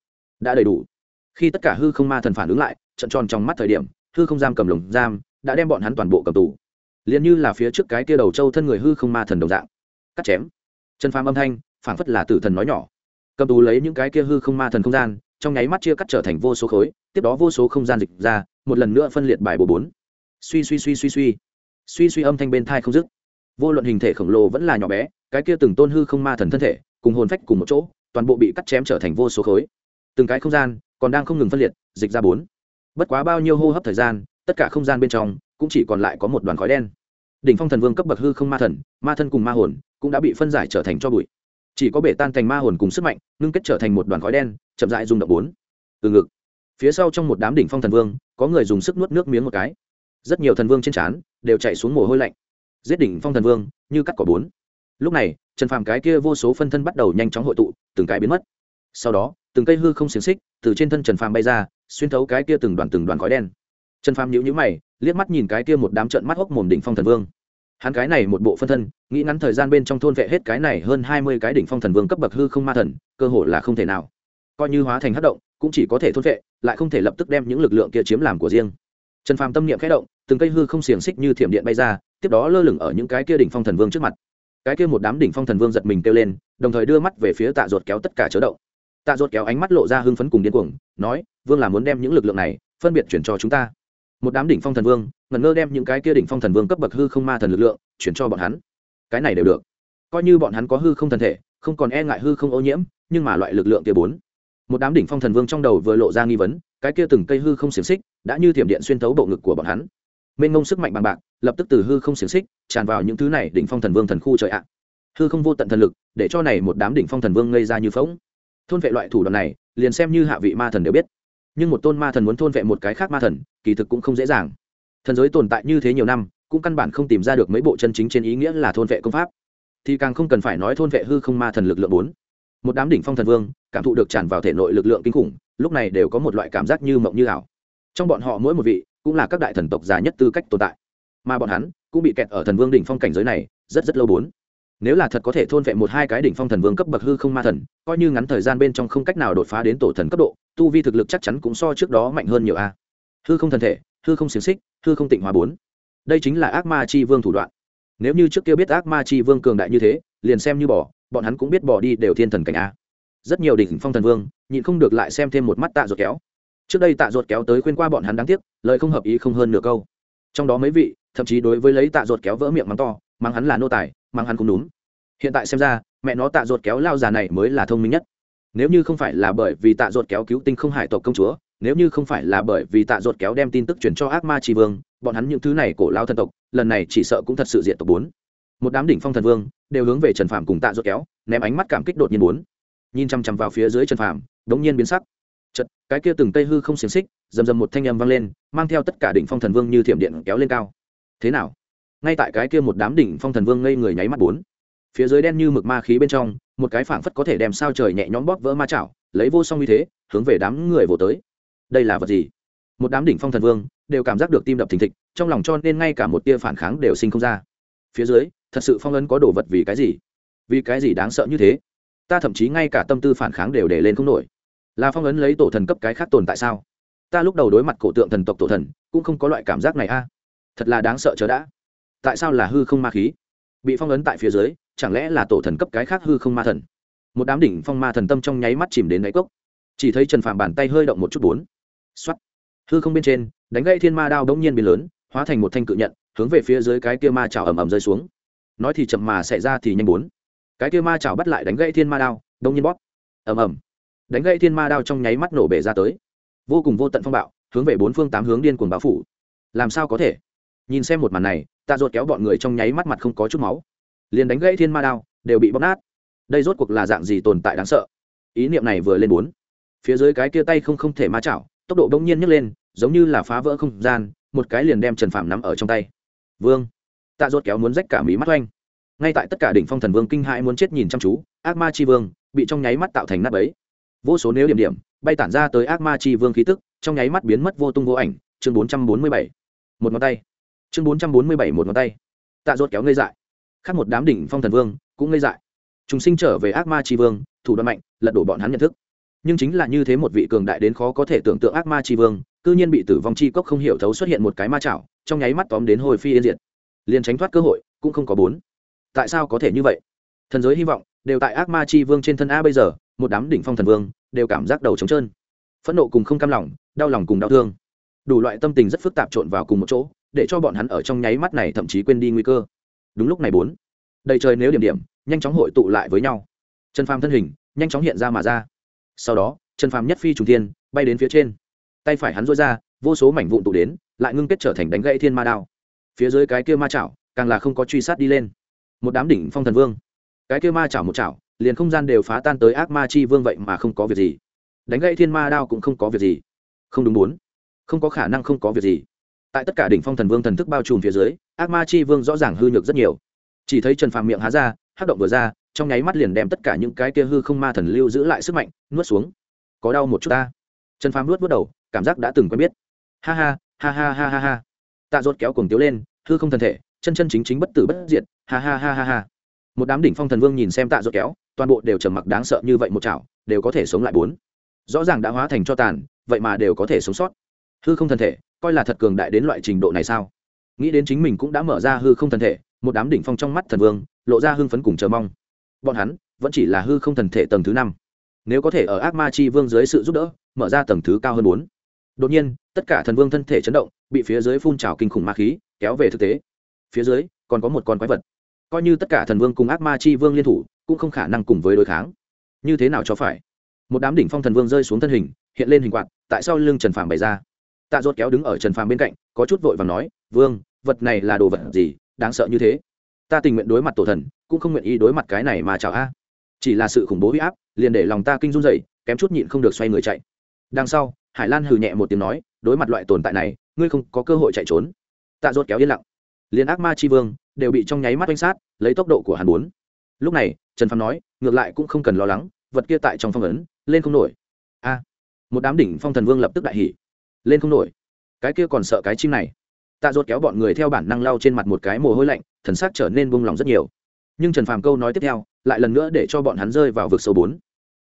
Speaker 1: đã đầy đủ khi tất cả hư không ma thần phản ứng lại, trận tròn trong mắt thời điểm, hư không giam cầm lồng giam, đã đem bọn hắn toàn bộ cầm tù. Liền như là phía trước cái kia đầu trâu thân người hư không ma thần đồng dạng. Cắt chém. Chân phàm âm thanh phản phất là tử thần nói nhỏ. Cầm tù lấy những cái kia hư không ma thần không gian, trong nháy mắt chia cắt trở thành vô số khối, tiếp đó vô số không gian dịch ra, một lần nữa phân liệt bài bộ bốn. Suy suy suy suy suy. Suy suy âm thanh bên thai không dứt. Vô luận hình thể khổng lồ vẫn là nhỏ bé, cái kia từng tôn hư không ma thần thân thể, cùng hồn phách cùng một chỗ, toàn bộ bị cắt chém trở thành vô số khối. Từng cái không gian còn đang không ngừng phân liệt, dịch ra bốn. Bất quá bao nhiêu hô hấp thời gian, tất cả không gian bên trong cũng chỉ còn lại có một đoàn khói đen. Đỉnh phong thần vương cấp bậc hư không ma thần, ma thân cùng ma hồn cũng đã bị phân giải trở thành cho bụi. Chỉ có bể tan thành ma hồn cùng sức mạnh, ngưng kết trở thành một đoàn khói đen, chậm dại rung động bốn. Từ ngực, phía sau trong một đám đỉnh phong thần vương, có người dùng sức nuốt nước miếng một cái. Rất nhiều thần vương trên trán đều chạy xuống mồ hôi lạnh. Giết đỉnh phong thần vương, như cắt cỏ bốn. Lúc này, trần phàm cái kia vô số phân thân bắt đầu nhanh chóng hội tụ, từng cái biến mất. Sau đó từng cây hư không xiềng xích từ trên thân trần phàm bay ra, xuyên thấu cái kia từng đoàn từng đoàn khói đen. Trần phàm nhíu nhíu mày, liếc mắt nhìn cái kia một đám trận mắt hốc mồm đỉnh phong thần vương. Hắn cái này một bộ phân thân, nghĩ ngắn thời gian bên trong thôn vệ hết cái này hơn hai mươi cái đỉnh phong thần vương cấp bậc hư không ma thần, cơ hội là không thể nào. Coi như hóa thành hất động, cũng chỉ có thể thôn vệ, lại không thể lập tức đem những lực lượng kia chiếm làm của riêng. Trần phàm tâm niệm khẽ động, từng cây hư không xiềng xích như thiểm điện bay ra, tiếp đó lơ lửng ở những cái kia đỉnh phong thần vương trước mặt. Cái kia một đám đỉnh phong thần vương giật mình kêu lên, đồng thời đưa mắt về phía tạ ruột kéo tất cả chớ động tạ Dột kéo ánh mắt lộ ra hưng phấn cùng điên cuồng, nói, vương là muốn đem những lực lượng này phân biệt chuyển cho chúng ta. Một đám đỉnh phong thần vương, ngẩn ngơ đem những cái kia đỉnh phong thần vương cấp bậc hư không ma thần lực lượng chuyển cho bọn hắn. Cái này đều được. Coi như bọn hắn có hư không thần thể, không còn e ngại hư không ô nhiễm, nhưng mà loại lực lượng kia bốn. Một đám đỉnh phong thần vương trong đầu vừa lộ ra nghi vấn, cái kia từng cây hư không xiềng xích đã như thiểm điện xuyên thấu bộ ngực của bọn hắn. Mênh ngông sức mạnh bằng bạc, lập tức từ hư không xiềng xích tràn vào những thứ này đỉnh phong thần vương thần khu trời ạ. Hư không vô tận thần lực, để cho này một đám đỉnh phong thần vương ngây ra như phóng thôn vệ loại thủ đoạn này, liền xem như hạ vị ma thần đều biết. Nhưng một tôn ma thần muốn thôn vệ một cái khác ma thần, kỳ thực cũng không dễ dàng. Thần giới tồn tại như thế nhiều năm, cũng căn bản không tìm ra được mấy bộ chân chính trên ý nghĩa là thôn vệ công pháp. Thì càng không cần phải nói thôn vệ hư không ma thần lực lượng bốn. Một đám đỉnh phong thần vương, cảm thụ được tràn vào thể nội lực lượng kinh khủng, lúc này đều có một loại cảm giác như mộng như ảo. Trong bọn họ mỗi một vị, cũng là các đại thần tộc già nhất tư cách tồn tại. Mà bọn hắn, cũng bị kẹt ở thần vương đỉnh phong cảnh giới này, rất rất lâu bốn nếu là thật có thể thôn vệ một hai cái đỉnh phong thần vương cấp bậc hư không ma thần, coi như ngắn thời gian bên trong không cách nào đột phá đến tổ thần cấp độ, tu vi thực lực chắc chắn cũng so trước đó mạnh hơn nhiều a. Hư không thần thể, hư không xiềng xích, hư không tịnh hóa bốn. Đây chính là ác ma chi vương thủ đoạn. Nếu như trước kia biết ác ma chi vương cường đại như thế, liền xem như bỏ, bọn hắn cũng biết bỏ đi đều thiên thần cảnh a. Rất nhiều đỉnh phong thần vương, nhịn không được lại xem thêm một mắt tạ ruột kéo. Trước đây tạ ruột kéo tới khuyên qua bọn hắn đáng tiếc, lời không hợp ý không hơn nửa câu. Trong đó mấy vị, thậm chí đối với lấy tạ ruột kéo vỡ miệng mắng to, mắng hắn là nô tài mang hắn cũng đúng. Hiện tại xem ra, mẹ nó tạ ruột kéo lao già này mới là thông minh nhất. Nếu như không phải là bởi vì tạ ruột kéo cứu tinh không hải tộc công chúa, nếu như không phải là bởi vì tạ ruột kéo đem tin tức truyền cho ác ma tri vương, bọn hắn những thứ này cổ lao thần tộc, lần này chỉ sợ cũng thật sự diện tộc bốn. Một đám đỉnh phong thần vương đều hướng về trần phàm cùng tạ ruột kéo, ném ánh mắt cảm kích đột nhiên bốn. Nhìn chăm chăm vào phía dưới trần phàm, đống nhiên biến sắc. Chật cái kia từng tây hư không xiềng xích, rầm rầm một thanh âm vang lên, mang theo tất cả đỉnh phong thần vương như thiểm điện kéo lên cao. Thế nào? Ngay tại cái kia một đám đỉnh phong thần vương ngây người nháy mắt bốn. Phía dưới đen như mực ma khí bên trong, một cái phảng phất có thể đem sao trời nhẹ nhõm bóp vỡ ma chảo, lấy vô song như thế, hướng về đám người vồ tới. Đây là vật gì? Một đám đỉnh phong thần vương đều cảm giác được tim đập thình thịch, trong lòng cho nên ngay cả một tia phản kháng đều sinh không ra. Phía dưới, thật sự phong ấn có đồ vật vì cái gì? Vì cái gì đáng sợ như thế? Ta thậm chí ngay cả tâm tư phản kháng đều để lên không nổi. Là phong ấn lấy tổ thần cấp cái khác tồn tại sao? Ta lúc đầu đối mặt cổ tượng thần tộc tổ thần, cũng không có loại cảm giác này a. Thật là đáng sợ chớ đã tại sao là hư không ma khí? Bị phong ấn tại phía dưới, chẳng lẽ là tổ thần cấp cái khác hư không ma thần? Một đám đỉnh phong ma thần tâm trong nháy mắt chìm đến đáy cốc. Chỉ thấy trần phạm bàn tay hơi động một chút bốn. X hư không bên trên, đánh gãy thiên ma đao đống nhiên biến lớn, hóa thành một thanh cự nhận, hướng về phía dưới cái kia ma chảo ầm ầm rơi xuống. Nói thì chậm mà xảy ra thì nhanh bốn. Cái kia ma chảo bắt lại đánh gãy thiên ma đao đông nhiên bóp. Ầm ầm. Đánh gãy thiên ma đao trong nháy mắt nổ bể ra tới. Vô cùng vô tận phong bạo, hướng về bốn phương tám hướng điên cuồng báo phủ. Làm sao có thể? Nhìn xem một màn này ta ruột kéo bọn người trong nháy mắt mặt không có chút máu. Liền đánh gãy thiên ma đao, đều bị bóp nát. Đây rốt cuộc là dạng gì tồn tại đáng sợ? Ý niệm này vừa lên bốn. Phía dưới cái kia tay không không thể ma chảo, tốc độ bỗng nhiên nhấc lên, giống như là phá vỡ không gian, một cái liền đem trần phạm nắm ở trong tay. Vương. Tạ ruột kéo muốn rách cả mí mắt oanh. Ngay tại tất cả đỉnh phong thần vương kinh hãi muốn chết nhìn chăm chú, ác ma chi vương bị trong nháy mắt tạo thành nắp ấy vô số nếu điểm điểm bay tản ra tới ác ma chi vương khí tức, trong nháy mắt biến mất vô tung vô ảnh, chương bốn trăm bốn mươi bảy. Một ngón tay chương bốn trăm bốn mươi bảy một ngón tay. Tạ ruột kéo ngây dại. Khác một đám đỉnh phong thần vương cũng ngây dại. Chúng sinh trở về ác ma tri vương, thủ đoạn mạnh, lật đổ bọn hắn nhận thức. Nhưng chính là như thế một vị cường đại đến khó có thể tưởng tượng ác ma tri vương, cư nhiên bị tử vong chi cốc không hiểu thấu xuất hiện một cái ma chảo, trong nháy mắt tóm đến hồi phi yên diệt. Liền tránh thoát cơ hội, cũng không có bốn. Tại sao có thể như vậy? Thần giới hy vọng, đều tại ác ma chi vương trên thân a bây giờ, một đám đỉnh phong thần vương, đều cảm giác đầu trống trơn. Phẫn nộ cùng không cam lòng, đau lòng cùng đau thương. Đủ loại tâm tình rất phức tạp trộn vào cùng một chỗ để cho bọn hắn ở trong nháy mắt này thậm chí quên đi nguy cơ. Đúng lúc này bốn, đầy trời nếu điểm điểm, nhanh chóng hội tụ lại với nhau. Trần phàm thân hình nhanh chóng hiện ra mà ra. Sau đó, trần phàm nhất phi trùng thiên, bay đến phía trên. Tay phải hắn rối ra, vô số mảnh vụn tụ đến, lại ngưng kết trở thành đánh gãy thiên ma đao. Phía dưới cái kia ma chảo, càng là không có truy sát đi lên. Một đám đỉnh phong thần vương. Cái kia ma chảo một chảo, liền không gian đều phá tan tới ác ma chi vương vậy mà không có việc gì. Đánh gãy thiên ma đao cũng không có việc gì. Không đúng bốn, không có khả năng không có việc gì tại tất cả đỉnh phong thần vương thần thức bao trùm phía dưới, ác ma chi vương rõ ràng hư nhược rất nhiều. Chỉ thấy trần phàm miệng há ra hát động vừa ra, trong nháy mắt liền đem tất cả những cái kia hư không ma thần lưu giữ lại sức mạnh, nuốt xuống. Có đau một chút ta. Trần phàm nuốt vớt đầu, cảm giác đã từng quen biết. Ha ha ha ha ha ha ha. Tạ rốt kéo cuồng tiếu lên, hư không thần thể, chân chân chính chính bất tử bất diệt, ha ha ha ha ha. Một đám đỉnh phong thần vương nhìn xem tạ rốt kéo, toàn bộ đều trầm mặc đáng sợ như vậy một chảo, đều có thể sống lại bốn. Rõ ràng đã hóa thành cho tàn, vậy mà đều có thể sống sót. Hư không thần thể coi là thật cường đại đến loại trình độ này sao? Nghĩ đến chính mình cũng đã mở ra hư không thần thể, một đám đỉnh phong trong mắt thần vương, lộ ra hưng phấn cùng chờ mong. Bọn hắn, vẫn chỉ là hư không thần thể tầng thứ năm. Nếu có thể ở ác ma chi vương dưới sự giúp đỡ, mở ra tầng thứ cao hơn bốn. Đột nhiên, tất cả thần vương thân thể chấn động, bị phía dưới phun trào kinh khủng ma khí, kéo về thực tế. Phía dưới, còn có một con quái vật. Coi như tất cả thần vương cùng ác ma chi vương liên thủ, cũng không khả năng cùng với đối kháng. Như thế nào cho phải? Một đám đỉnh phong thần vương rơi xuống thân hình, hiện lên hình quạt, tại sao lưng trần phàm bày ra tạ dốt kéo đứng ở trần phàm bên cạnh, có chút vội và nói, vương, vật này là đồ vật gì, đáng sợ như thế? Ta tình nguyện đối mặt tổ thần, cũng không nguyện ý đối mặt cái này mà chào a. Chỉ là sự khủng bố huy áp, liền để lòng ta kinh run dậy kém chút nhịn không được xoay người chạy. Đằng sau, hải lan hừ nhẹ một tiếng nói, đối mặt loại tồn tại này, ngươi không có cơ hội chạy trốn. Tạ dốt kéo yên lặng. Liền ác ma c h i vương, đều bị trong nháy mắt oanh sát, lấy tốc độ của hàn bốn. Lúc này, trần phàm nói, ngược lại cũng không cần lo lắng, vật kia tại trong phong ấn, lên không nổi. A. Một đám đỉnh phong thần vương lập tức đại hỉ lên không nổi. Cái kia còn sợ cái chim này. Tạ dốt kéo bọn người theo bản năng lau trên mặt một cái mồ hôi lạnh, thần sắc trở nên buông lỏng rất nhiều. Nhưng trần phàm câu nói tiếp theo, lại lần nữa để cho bọn hắn rơi vào vực sâu bốn.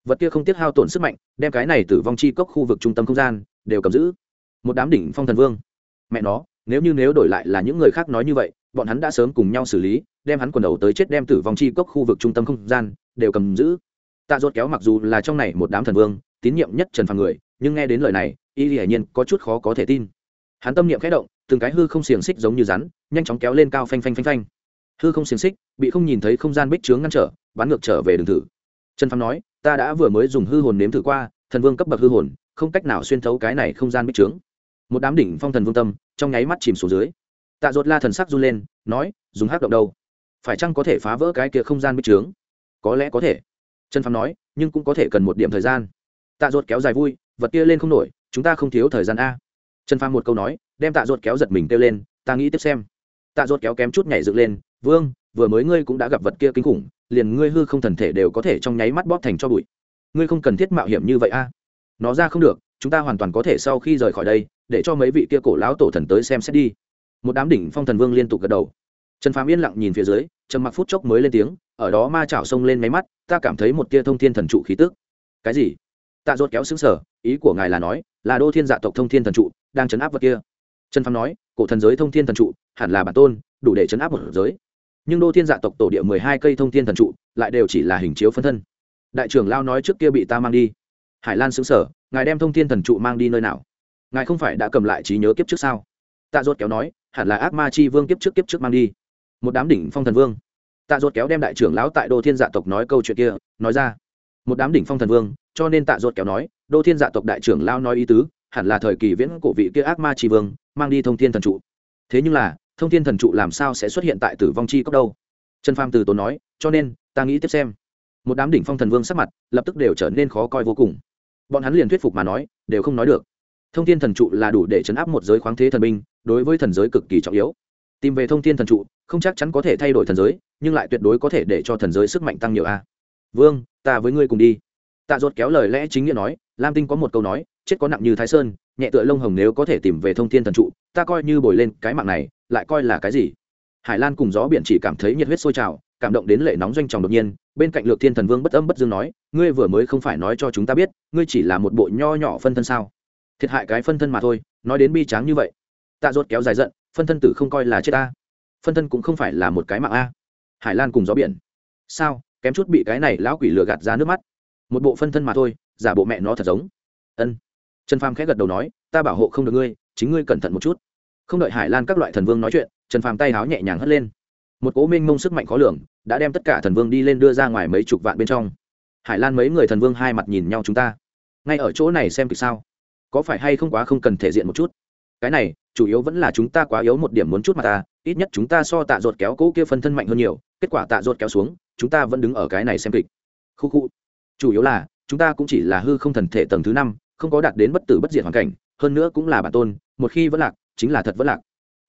Speaker 1: Vật kia không tiếc hao tổn sức mạnh, đem cái này tử vong chi cốc khu vực trung tâm không gian, đều cầm giữ. Một đám đỉnh phong thần vương. Mẹ nó, nếu như nếu đổi lại là những người khác nói như vậy, bọn hắn đã sớm cùng nhau xử lý, đem hắn quần đầu tới chết đem tử vong chi cốc khu vực trung tâm không gian, đều cầm giữ. Tạ dốt kéo mặc dù là trong này một đám thần vương, tín nhiệm nhất trần phàm người, nhưng nghe đến lời này y hiển nhiên có chút khó có thể tin. Hắn tâm niệm khẽ động, từng cái hư không xiềng xích giống như rắn, nhanh chóng kéo lên cao phanh phanh phanh phanh. Hư không xiềng xích, bị không nhìn thấy không gian bích trướng ngăn trở, bắn ngược trở về đường thử. Trần phàm nói, ta đã vừa mới dùng hư hồn nếm thử qua, thần vương cấp bậc hư hồn, không cách nào xuyên thấu cái này không gian bích trướng. Một đám đỉnh phong thần vương tâm, trong nháy mắt chìm xuống dưới. Tạ dột la thần sắc run lên, nói, dùng hắc động đâu? Phải chăng có thể phá vỡ cái kia không gian bích trướng? Có lẽ có thể. Trần phàm nói, nhưng cũng có thể cần một điểm thời gian. Tạ dột kéo dài vui, vật kia lên không nổi chúng ta không thiếu thời gian a. Trần phàm một câu nói, đem tạ ruột kéo giật mình kêu lên, ta nghĩ tiếp xem. Tạ ruột kéo kém chút nhảy dựng lên, vương, vừa mới ngươi cũng đã gặp vật kia kinh khủng, liền ngươi hư không thần thể đều có thể trong nháy mắt bóp thành cho bụi. Ngươi không cần thiết mạo hiểm như vậy a. Nó ra không được, chúng ta hoàn toàn có thể sau khi rời khỏi đây, để cho mấy vị kia cổ lão tổ thần tới xem xét đi. Một đám đỉnh phong thần vương liên tục gật đầu. Trần phàm yên lặng nhìn phía dưới, trầm mặc phút chốc mới lên tiếng, ở đó ma chảo sông lên máy mắt, ta cảm thấy một tia thông thiên thần trụ khí tức. Cái gì? Tạ dốt kéo xứng sở ý của ngài là nói là đô thiên dạ tộc thông thiên thần trụ, đang chấn áp vật kia. Trần phàm nói, cổ thần giới thông thiên thần trụ, hẳn là bản tôn, đủ để chấn áp một giới. Nhưng đô thiên dạ tộc tổ địa mười hai cây thông thiên thần trụ, lại đều chỉ là hình chiếu phân thân. Đại trưởng lao nói trước kia bị ta mang đi. Hải lan xứng sở ngài đem thông thiên thần trụ mang đi nơi nào? Ngài không phải đã cầm lại trí nhớ kiếp trước sao? Tạ dốt kéo nói, hẳn là ác ma chi vương kiếp trước kiếp trước mang đi. Một đám đỉnh phong thần vương. Tạ dốt kéo đem đại trưởng lão tại đô thiên dạ tộc nói câu chuyện kia, nói ra. Một đám đỉnh phong thần vương cho nên tạ ruột kéo nói, đô thiên dạ tộc đại trưởng lao nói ý tứ, hẳn là thời kỳ viễn cổ vị kia ác ma tri vương, mang đi thông thiên thần trụ. Thế nhưng là, thông thiên thần trụ làm sao sẽ xuất hiện tại tử vong chi cốc đâu? Trần pham từ tốn nói, cho nên, ta nghĩ tiếp xem. Một đám đỉnh phong thần vương sắc mặt lập tức đều trở nên khó coi vô cùng. Bọn hắn liền thuyết phục mà nói, đều không nói được. Thông thiên thần trụ là đủ để chấn áp một giới khoáng thế thần binh, đối với thần giới cực kỳ trọng yếu. Tìm về thông thiên thần trụ, không chắc chắn có thể thay đổi thần giới, nhưng lại tuyệt đối có thể để cho thần giới sức mạnh tăng nhiều a. Vương, ta với ngươi cùng đi tạ ruột kéo lời lẽ chính nghĩa nói, lam tinh có một câu nói, chết có nặng như thái sơn, nhẹ tựa lông hồng nếu có thể tìm về thông thiên thần trụ, ta coi như bồi lên cái mạng này, lại coi là cái gì? Hải lan cùng gió biển chỉ cảm thấy nhiệt huyết sôi trào, cảm động đến lệ nóng doanh tròng đột nhiên, bên cạnh lược thiên thần vương bất âm bất dương nói, ngươi vừa mới không phải nói cho chúng ta biết, ngươi chỉ là một bộ nho nhỏ phân thân sao? Thiệt hại cái phân thân mà thôi, nói đến bi tráng như vậy. Tạ ruột kéo dài giận, phân thân tử không coi là chết ta, phân thân cũng không phải là một cái mạng a. Hải lan cùng gió biển, sao, kém chút bị cái này lão quỷ lừa gạt ra nước mắt? Một bộ phân thân mà thôi, giả bộ mẹ nó thật giống. Ân. Trần phàm khẽ gật đầu nói, ta bảo hộ không được ngươi, chính ngươi cẩn thận một chút. Không đợi hải lan các loại thần vương nói chuyện, trần phàm tay háo nhẹ nhàng hất lên. Một cố minh mông sức mạnh khó lường đã đem tất cả thần vương đi lên đưa ra ngoài mấy chục vạn bên trong. Hải lan mấy người thần vương hai mặt nhìn nhau chúng ta. Ngay ở chỗ này xem kịch sao? Có phải hay không quá không cần thể diện một chút? Cái này, chủ yếu vẫn là chúng ta quá yếu một điểm muốn chút mà ta, ít nhất chúng ta so tạ ruột kéo cỗ kia phân thân mạnh hơn nhiều, kết quả tạ ruột kéo xuống, chúng ta vẫn đứng ở cái này xem kịch. Khu khu chủ yếu là, chúng ta cũng chỉ là hư không thần thể tầng thứ năm, không có đạt đến bất tử bất diệt hoàn cảnh, hơn nữa cũng là bản tôn, một khi vẫn lạc, chính là thật vẫn lạc.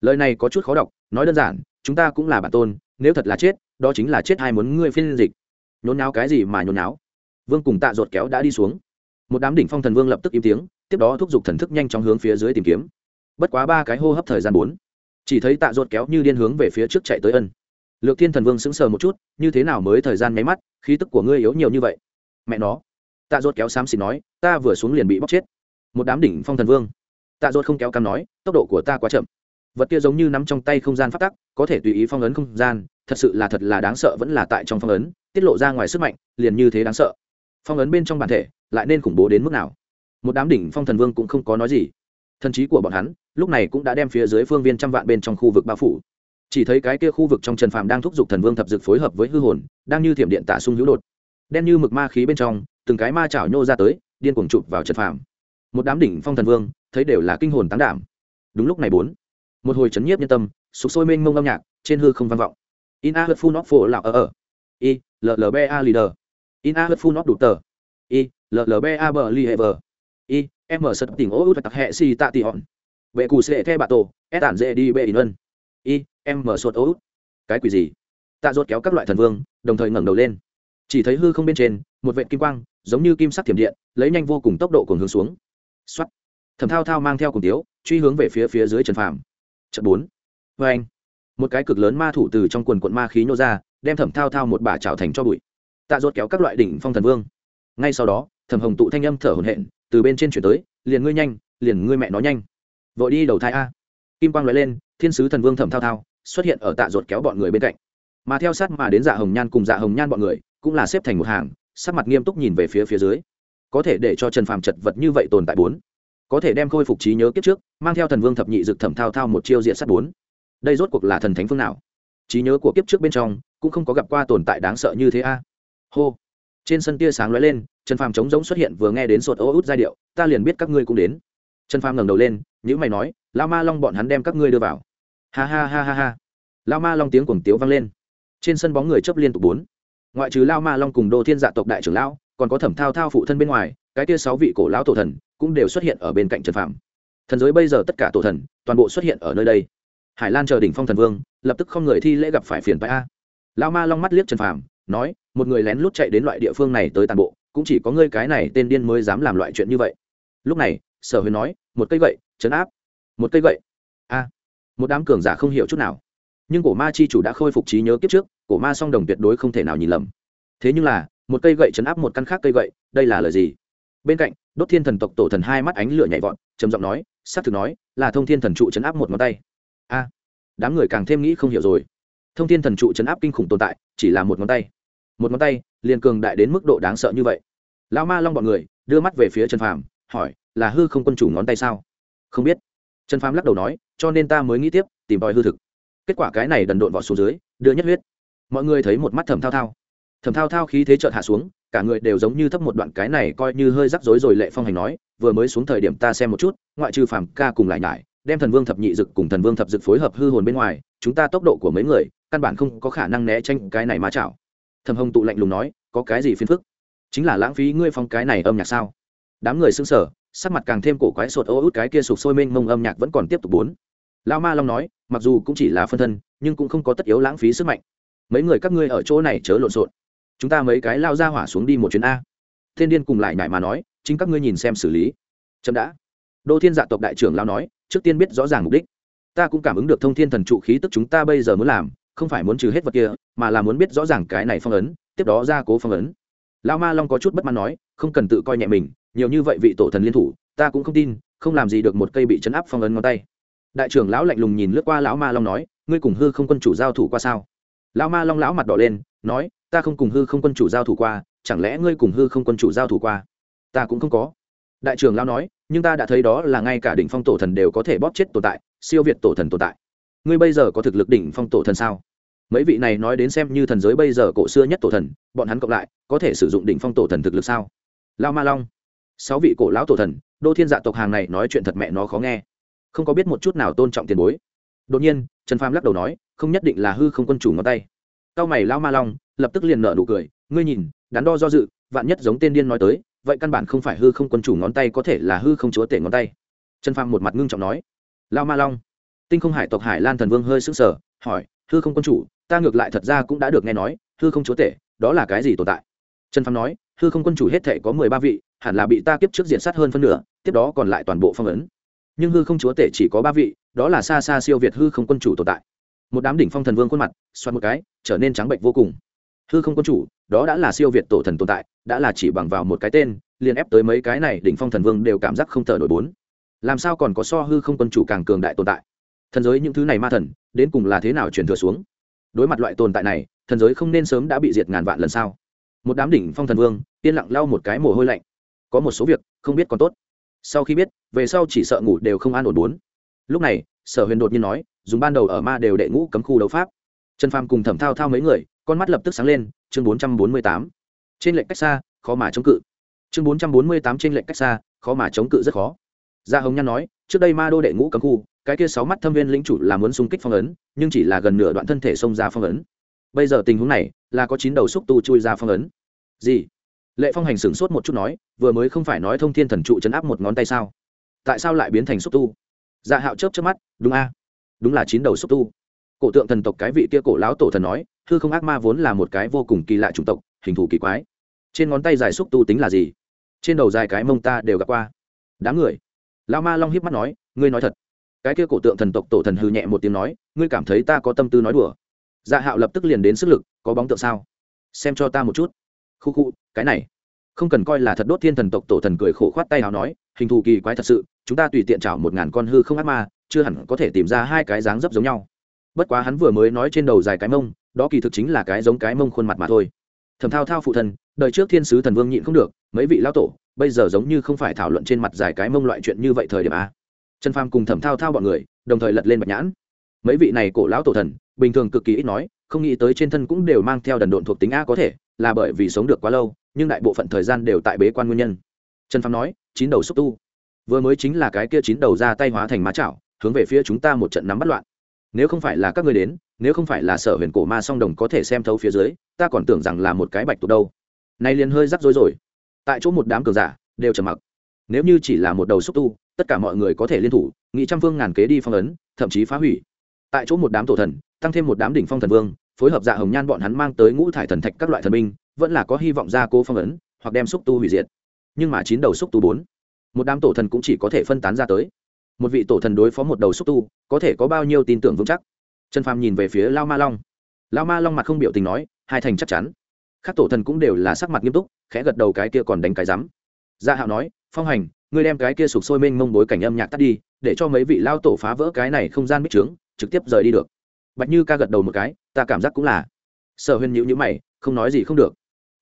Speaker 1: Lời này có chút khó đọc, nói đơn giản, chúng ta cũng là bản tôn, nếu thật là chết, đó chính là chết hai muốn ngươi phiên dịch. Nhốn náo cái gì mà nhốn náo vương cùng tạ ruột kéo đã đi xuống. Một đám đỉnh phong thần vương lập tức im tiếng, tiếp đó thúc giục thần thức nhanh chóng hướng phía dưới tìm kiếm. Bất quá ba cái hô hấp thời gian bốn. Chỉ thấy tạ ruột kéo như điên hướng về phía trước chạy tới ân. Lược thiên thần vương sững sờ một chút, như thế nào mới thời gian nháy mắt, khí tức của ngươi yếu nhiều như vậy? Mẹ nó. Tạ dốt kéo xám xịt nói, ta vừa xuống liền bị bóc chết. Một đám đỉnh phong thần vương. Tạ dốt không kéo cam nói, tốc độ của ta quá chậm. Vật kia giống như nắm trong tay không gian phát tắc, có thể tùy ý phong ấn không gian, thật sự là thật là đáng sợ vẫn là tại trong phong ấn, tiết lộ ra ngoài sức mạnh, liền như thế đáng sợ. Phong ấn bên trong bản thể lại nên khủng bố đến mức nào? Một đám đỉnh phong thần vương cũng không có nói gì. Thần trí của bọn hắn lúc này cũng đã đem phía dưới phương viên trăm vạn bên trong khu vực bao phủ. Chỉ thấy cái kia khu vực trong trần phàm đang thúc giục thần vương thập dực phối hợp với hư hồn, đang như thiểm điện tạ sung hữu đột đen như mực ma khí bên trong, từng cái ma chảo nhô ra tới, điên cuồng chụp vào trần phàm. Một đám đỉnh phong thần vương, thấy đều là kinh hồn tán đảm. Đúng lúc này bốn, một hồi chấn nhiếp nhân tâm, sục sôi mênh mông âm nhạc, trên hư không vang vọng. In a hớt phun óc phổ lạo ở ở i llba leader in a hớt phun óc đủ tờ. I llba bờ li hever i m sật tỉnh ô út tặc hệ si tạ tị hòn vệ cù sệ the bạ tổ ép tản dễ đi bệ in ân i, m sột ô út cái quỷ gì? Tạ rốt kéo các loại thần vương, đồng thời ngẩng đầu lên chỉ thấy hư không bên trên, một vệ kim quang, giống như kim sắc thiểm điện, lấy nhanh vô cùng tốc độ cùng hướng xuống. Xuất thẩm thao thao mang theo cùng tiếu, truy hướng về phía phía dưới trần phàm. Trận bốn. Vê anh. Một cái cực lớn ma thủ từ trong quần quận ma khí nhô ra, đem thẩm thao thao một bả trào thành cho bụi. Tạ rốt kéo các loại đỉnh phong thần vương. Ngay sau đó, thẩm hồng tụ thanh âm thở hổn hển, từ bên trên chuyển tới, liền ngươi nhanh, liền ngươi mẹ nó nhanh. Vội đi đầu thai a. Kim quang l lên, thiên sứ thần vương thẩm thao thao xuất hiện ở tạ ruột kéo bọn người bên cạnh. Mà theo sát mà đến dạ hồng nhan cùng dạ hồng nhan bọn người cũng là xếp thành một hàng, sắc mặt nghiêm túc nhìn về phía phía dưới. Có thể để cho trần phàm chật vật như vậy tồn tại bốn. Có thể đem khôi phục trí nhớ kiếp trước, mang theo thần vương thập nhị dực thẩm thao thao một chiêu diện sắt bốn. Đây rốt cuộc là thần thánh phương nào? Trí nhớ của kiếp trước bên trong, cũng không có gặp qua tồn tại đáng sợ như thế a. Hô. Trên sân tia sáng lóe lên, trần phàm trống rỗng xuất hiện vừa nghe đến sột ô út giai điệu, ta liền biết các ngươi cũng đến. Trần phàm ngẩng đầu lên nhữ mày nói lao ma long bọn hắn đem các ngươi đưa vào. Ha ha ha ha ha. Lao ma long tiếng cuồng tiếu vang lên. Trên sân bóng người chấp liên tục bốn ngoại trừ lao ma long cùng đô thiên dạ tộc đại trưởng lão, còn có thẩm thao thao phụ thân bên ngoài, cái tia sáu vị cổ lão tổ thần cũng đều xuất hiện ở bên cạnh trần Phạm thần giới bây giờ tất cả tổ thần toàn bộ xuất hiện ở nơi đây. Hải lan chờ đỉnh phong thần vương, lập tức không người thi lễ gặp phải phiền bãi a. Lao ma long mắt liếc trần phàm, nói, một người lén lút chạy đến loại địa phương này tới toàn bộ, cũng chỉ có ngươi cái này tên điên mới dám làm loại chuyện như vậy. Lúc này, sở huyền nói, một cây gậy chấn áp. Một cây gậy? A. Một đám cường giả không hiểu chút nào. Nhưng cổ ma chi chủ đã khôi phục trí nhớ kiếp trước cổ ma song đồng tuyệt đối không thể nào nhìn lầm. Thế nhưng là, một cây gậy chấn áp một căn khác cây gậy, đây là lời gì? Bên cạnh, đốt thiên thần tộc tổ thần hai mắt ánh lửa nhảy vọt, trầm giọng nói s á c thực nói, là thông thiên thần trụ chấn áp một ngón tay. A, đám người càng thêm nghĩ không hiểu rồi. Thông thiên thần trụ chấn áp kinh khủng tồn tại, chỉ là một ngón tay. Một ngón tay, liền cường đại đến mức độ đáng sợ như vậy. Lão ma long b ọ n người, đưa mắt về phía trần phàm, hỏi, là hư không quân chủ ngón tay sao? Không biết. Trần phàm lắc đầu nói, cho nên ta mới nghĩ tiếp, tìm tòi hư thực. Kết quả cái này đần độn vọt xuống dưới, đưa nhất huyết mọi người thấy một mắt thầm thao thao. Thầm thao thao khí thế trợt hạ xuống, cả người đều giống như thấp một đoạn cái này coi như hơi rắc rối rồi lệ phong hành nói, vừa mới xuống thời điểm ta xem một chút, ngoại trừ phàm ca cùng lại nhải, đem thần vương thập nhị dực cùng thần vương thập dực phối hợp hư hồn bên ngoài, chúng ta tốc độ của mấy người, căn bản không có khả năng né tranh cái này mà chảo. Thầm hồng tụ lạnh lùng nói, có cái gì phiền phức? Chính là lãng phí ngươi phong cái này âm nhạc sao? Đám người xưng sở sắc mặt càng thêm cổ quái sột ô út cái kia sụp sôi mênh mông âm nhạc vẫn còn tiếp tục bốn. Lao ma long nói, mặc dù cũng chỉ là phân thân, nhưng cũng không có tất yếu lãng phí sức mạnh mấy người các ngươi ở chỗ này chớ lộn xộn. Chúng ta mấy cái lao ra hỏa xuống đi một chuyến a. Thiên điên cùng lại nhải mà nói, chính các ngươi nhìn xem xử lý. Chậm đã. Đô thiên dạ tộc đại trưởng lao nói, trước tiên biết rõ ràng mục đích. Ta cũng cảm ứng được thông thiên thần trụ khí tức chúng ta bây giờ muốn làm, không phải muốn trừ hết vật kia, mà là muốn biết rõ ràng cái này phong ấn, tiếp đó ra cố phong ấn. Lao ma long có chút bất mãn nói, không cần tự coi nhẹ mình, nhiều như vậy vị tổ thần liên thủ, ta cũng không tin, không làm gì được một cây bị chấn áp phong ấn ngón tay. Đại trưởng lão lạnh lùng nhìn lướt qua lão ma long nói, ngươi cùng hư không quân chủ giao thủ qua sao? Lão ma long lão mặt đỏ lên, nói, ta không cùng hư không quân chủ giao thủ qua, chẳng lẽ ngươi cùng hư không quân chủ giao thủ qua? Ta cũng không có. Đại trưởng lão nói, nhưng ta đã thấy đó là ngay cả đỉnh phong tổ thần đều có thể bóp chết tồn tại, siêu việt tổ thần tồn tại. Ngươi bây giờ có thực lực đỉnh phong tổ thần sao? Mấy vị này nói đến xem như thần giới bây giờ cổ xưa nhất tổ thần, bọn hắn cộng lại, có thể sử dụng đỉnh phong tổ thần thực lực sao? Lao ma long. Sáu vị cổ lão tổ thần, đô thiên dạ tộc hàng này nói chuyện thật mẹ nó khó nghe, không có biết một chút nào tôn trọng tiền bối. Đột nhiên, trần pham lắc đầu nói không nhất định là hư không quân chủ ngón tay. Cao mày lao ma long, lập tức liền nở nụ cười, ngươi nhìn, đắn đo do dự, vạn nhất giống tên điên nói tới, vậy căn bản không phải hư không quân chủ ngón tay có thể là hư không chúa tể ngón tay. Trần pham một mặt ngưng trọng nói. Lao ma long, tinh không hải tộc hải lan thần vương hơi sững sờ, hỏi, hư không quân chủ, ta ngược lại thật ra cũng đã được nghe nói, hư không chúa tể, đó là cái gì tồn tại? Trần pham nói, hư không quân chủ hết thể có mười ba vị, hẳn là bị ta kiếp trước diện sát hơn phân nửa, tiếp đó còn lại toàn bộ phong ấn. Nhưng hư không chúa tể chỉ có ba vị, đó là xa xa siêu việt hư không quân chủ tồn tại một đám đỉnh phong thần vương khuôn mặt xoắn một cái, trở nên trắng bệnh vô cùng. Hư không quân chủ, đó đã là siêu việt tổ thần tồn tại, đã là chỉ bằng vào một cái tên, liền ép tới mấy cái này đỉnh phong thần vương đều cảm giác không thở nổi bốn. Làm sao còn có so hư không quân chủ càng cường đại tồn tại? Thần giới những thứ này ma thần, đến cùng là thế nào truyền thừa xuống? Đối mặt loại tồn tại này, thần giới không nên sớm đã bị diệt ngàn vạn lần sao? Một đám đỉnh phong thần vương, yên lặng lau một cái mồ hôi lạnh. Có một số việc, không biết còn tốt. Sau khi biết, về sau chỉ sợ ngủ đều không an ổn bốn. Lúc này, sở huyền đột nhiên nói dùng ban đầu ở ma đều đệ ngũ cấm khu đấu pháp. Trần phàm cùng thẩm thao thao mấy người, con mắt lập tức sáng lên, chương bốn trăm bốn mươi tám. Trên lệnh cách xa, khó mà chống cự. Chương bốn trăm bốn mươi tám trên lệnh cách xa, khó mà chống cự rất khó. Gia hồng nhan nói, trước đây ma đô đệ ngũ cấm khu, cái kia sáu mắt thâm viên lĩnh chủ là muốn xung kích phong ấn, nhưng chỉ là gần nửa đoạn thân thể xông ra phong ấn. Bây giờ tình huống này, là có chín đầu xúc tu chui ra phong ấn. Gì? Lệ phong hành sửng sốt một chút nói, vừa mới không phải nói thông thiên thần trụ chấn áp một ngón tay sao? Tại sao lại biến thành xúc tu? Dạ hạo chớp chớp mắt, đúng a đúng là chín đầu xúc tu. Cổ tượng thần tộc cái vị kia cổ lão tổ thần nói, hư không ác ma vốn là một cái vô cùng kỳ lạ chủng tộc, hình thù kỳ quái. Trên ngón tay dài xúc tu tính là gì? Trên đầu dài cái mông ta đều gặp qua. Đám người. Lão ma long hiếp mắt nói, ngươi nói thật. Cái kia cổ tượng thần tộc tổ thần hư nhẹ một tiếng nói, ngươi cảm thấy ta có tâm tư nói đùa. Dạ hạo lập tức liền đến sức lực, có bóng tượng sao? Xem cho ta một chút. Khu khu, cái này. Không cần coi là thật đốt thiên thần tộc tổ thần cười khổ khoát tay nào nói, hình thù kỳ quái thật sự, chúng ta tùy tiện chảo một ngàn con hư không ác ma chưa hẳn có thể tìm ra hai cái dáng dấp giống nhau. Bất quá hắn vừa mới nói trên đầu dài cái mông, đó kỳ thực chính là cái giống cái mông khuôn mặt mà thôi. Thầm thao thao phụ thần đời trước thiên sứ thần vương nhịn không được, mấy vị lao tổ, bây giờ giống như không phải thảo luận trên mặt dài cái mông loại chuyện như vậy thời điểm a. Trần pham cùng thẩm thao thao bọn người, đồng thời lật lên bạch nhãn. Mấy vị này cổ lão tổ thần, bình thường cực kỳ ít nói, không nghĩ tới trên thân cũng đều mang theo đần độn thuộc tính a có thể, là bởi vì sống được quá lâu, nhưng đại bộ phận thời gian đều tại bế quan nguyên nhân. Trần phàm nói, chín đầu xúc tu. Vừa mới chính là cái kia chín đầu ra tay hóa thành má chảo hướng về phía chúng ta một trận nắm bắt loạn. Nếu không phải là các người đến, nếu không phải là sở huyền cổ ma song đồng có thể xem thấu phía dưới, ta còn tưởng rằng là một cái bạch tuộc đâu. Nay liền hơi rắc rối rồi. Tại chỗ một đám cường giả đều trầm mặc. Nếu như chỉ là một đầu xúc tu, tất cả mọi người có thể liên thủ nghị trăm phương ngàn kế đi phong ấn, thậm chí phá hủy. Tại chỗ một đám tổ thần, tăng thêm một đám đỉnh phong thần vương, phối hợp dạ hồng nhan bọn hắn mang tới ngũ thải thần thạch các loại thần binh, vẫn là có hy vọng ra cố phong ấn, hoặc đem xúc tu hủy diệt. Nhưng mà chín đầu xúc tu bốn, một đám tổ thần cũng chỉ có thể phân tán ra tới một vị tổ thần đối phó một đầu xúc tu, có thể có bao nhiêu tin tưởng vững chắc? Trần phàm nhìn về phía lao ma long. Lao ma long mặt không biểu tình nói, hai thành chắc chắn. Các tổ thần cũng đều là sắc mặt nghiêm túc, khẽ gật đầu cái kia còn đánh cái rắm. Gia hạo nói, phong hành, ngươi đem cái kia sụp sôi mênh mông bối cảnh âm nhạc tắt đi, để cho mấy vị lao tổ phá vỡ cái này không gian bích trướng, trực tiếp rời đi được. Bạch như ca gật đầu một cái, ta cảm giác cũng là. Sở huyền nhữ nhữ mày, không nói gì không được.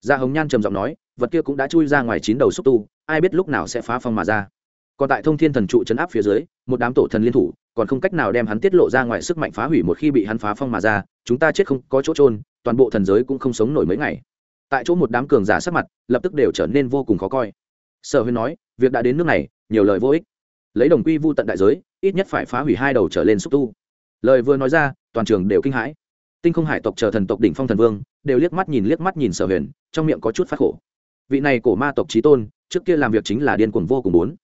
Speaker 1: Gia hồng nhan trầm giọng nói, vật kia cũng đã chui ra ngoài chín đầu xúc tu, ai biết lúc nào sẽ phá phong mà ra còn tại thông thiên thần trụ chấn áp phía dưới, một đám tổ thần liên thủ, còn không cách nào đem hắn tiết lộ ra ngoài sức mạnh phá hủy một khi bị hắn phá phong mà ra, chúng ta chết không có chỗ trôn toàn bộ thần giới cũng không sống nổi mấy ngày. Tại chỗ một đám cường giả sắc mặt, lập tức đều trở nên vô cùng khó coi. Sở huyền nói, việc đã đến nước này, nhiều lời vô ích. Lấy đồng quy vu tận đại giới, ít nhất phải phá hủy hai đầu trở lên xúc tu. Lời vừa nói ra, toàn trường đều kinh hãi. Tinh không hải tộc chờ thần tộc đỉnh phong thần vương, đều liếc mắt nhìn liếc mắt nhìn sở huyền, trong miệng có chút phát khổ. Vị này cổ ma tộc trí tôn, trước kia làm việc chính là điên cuồng vô cùng bốn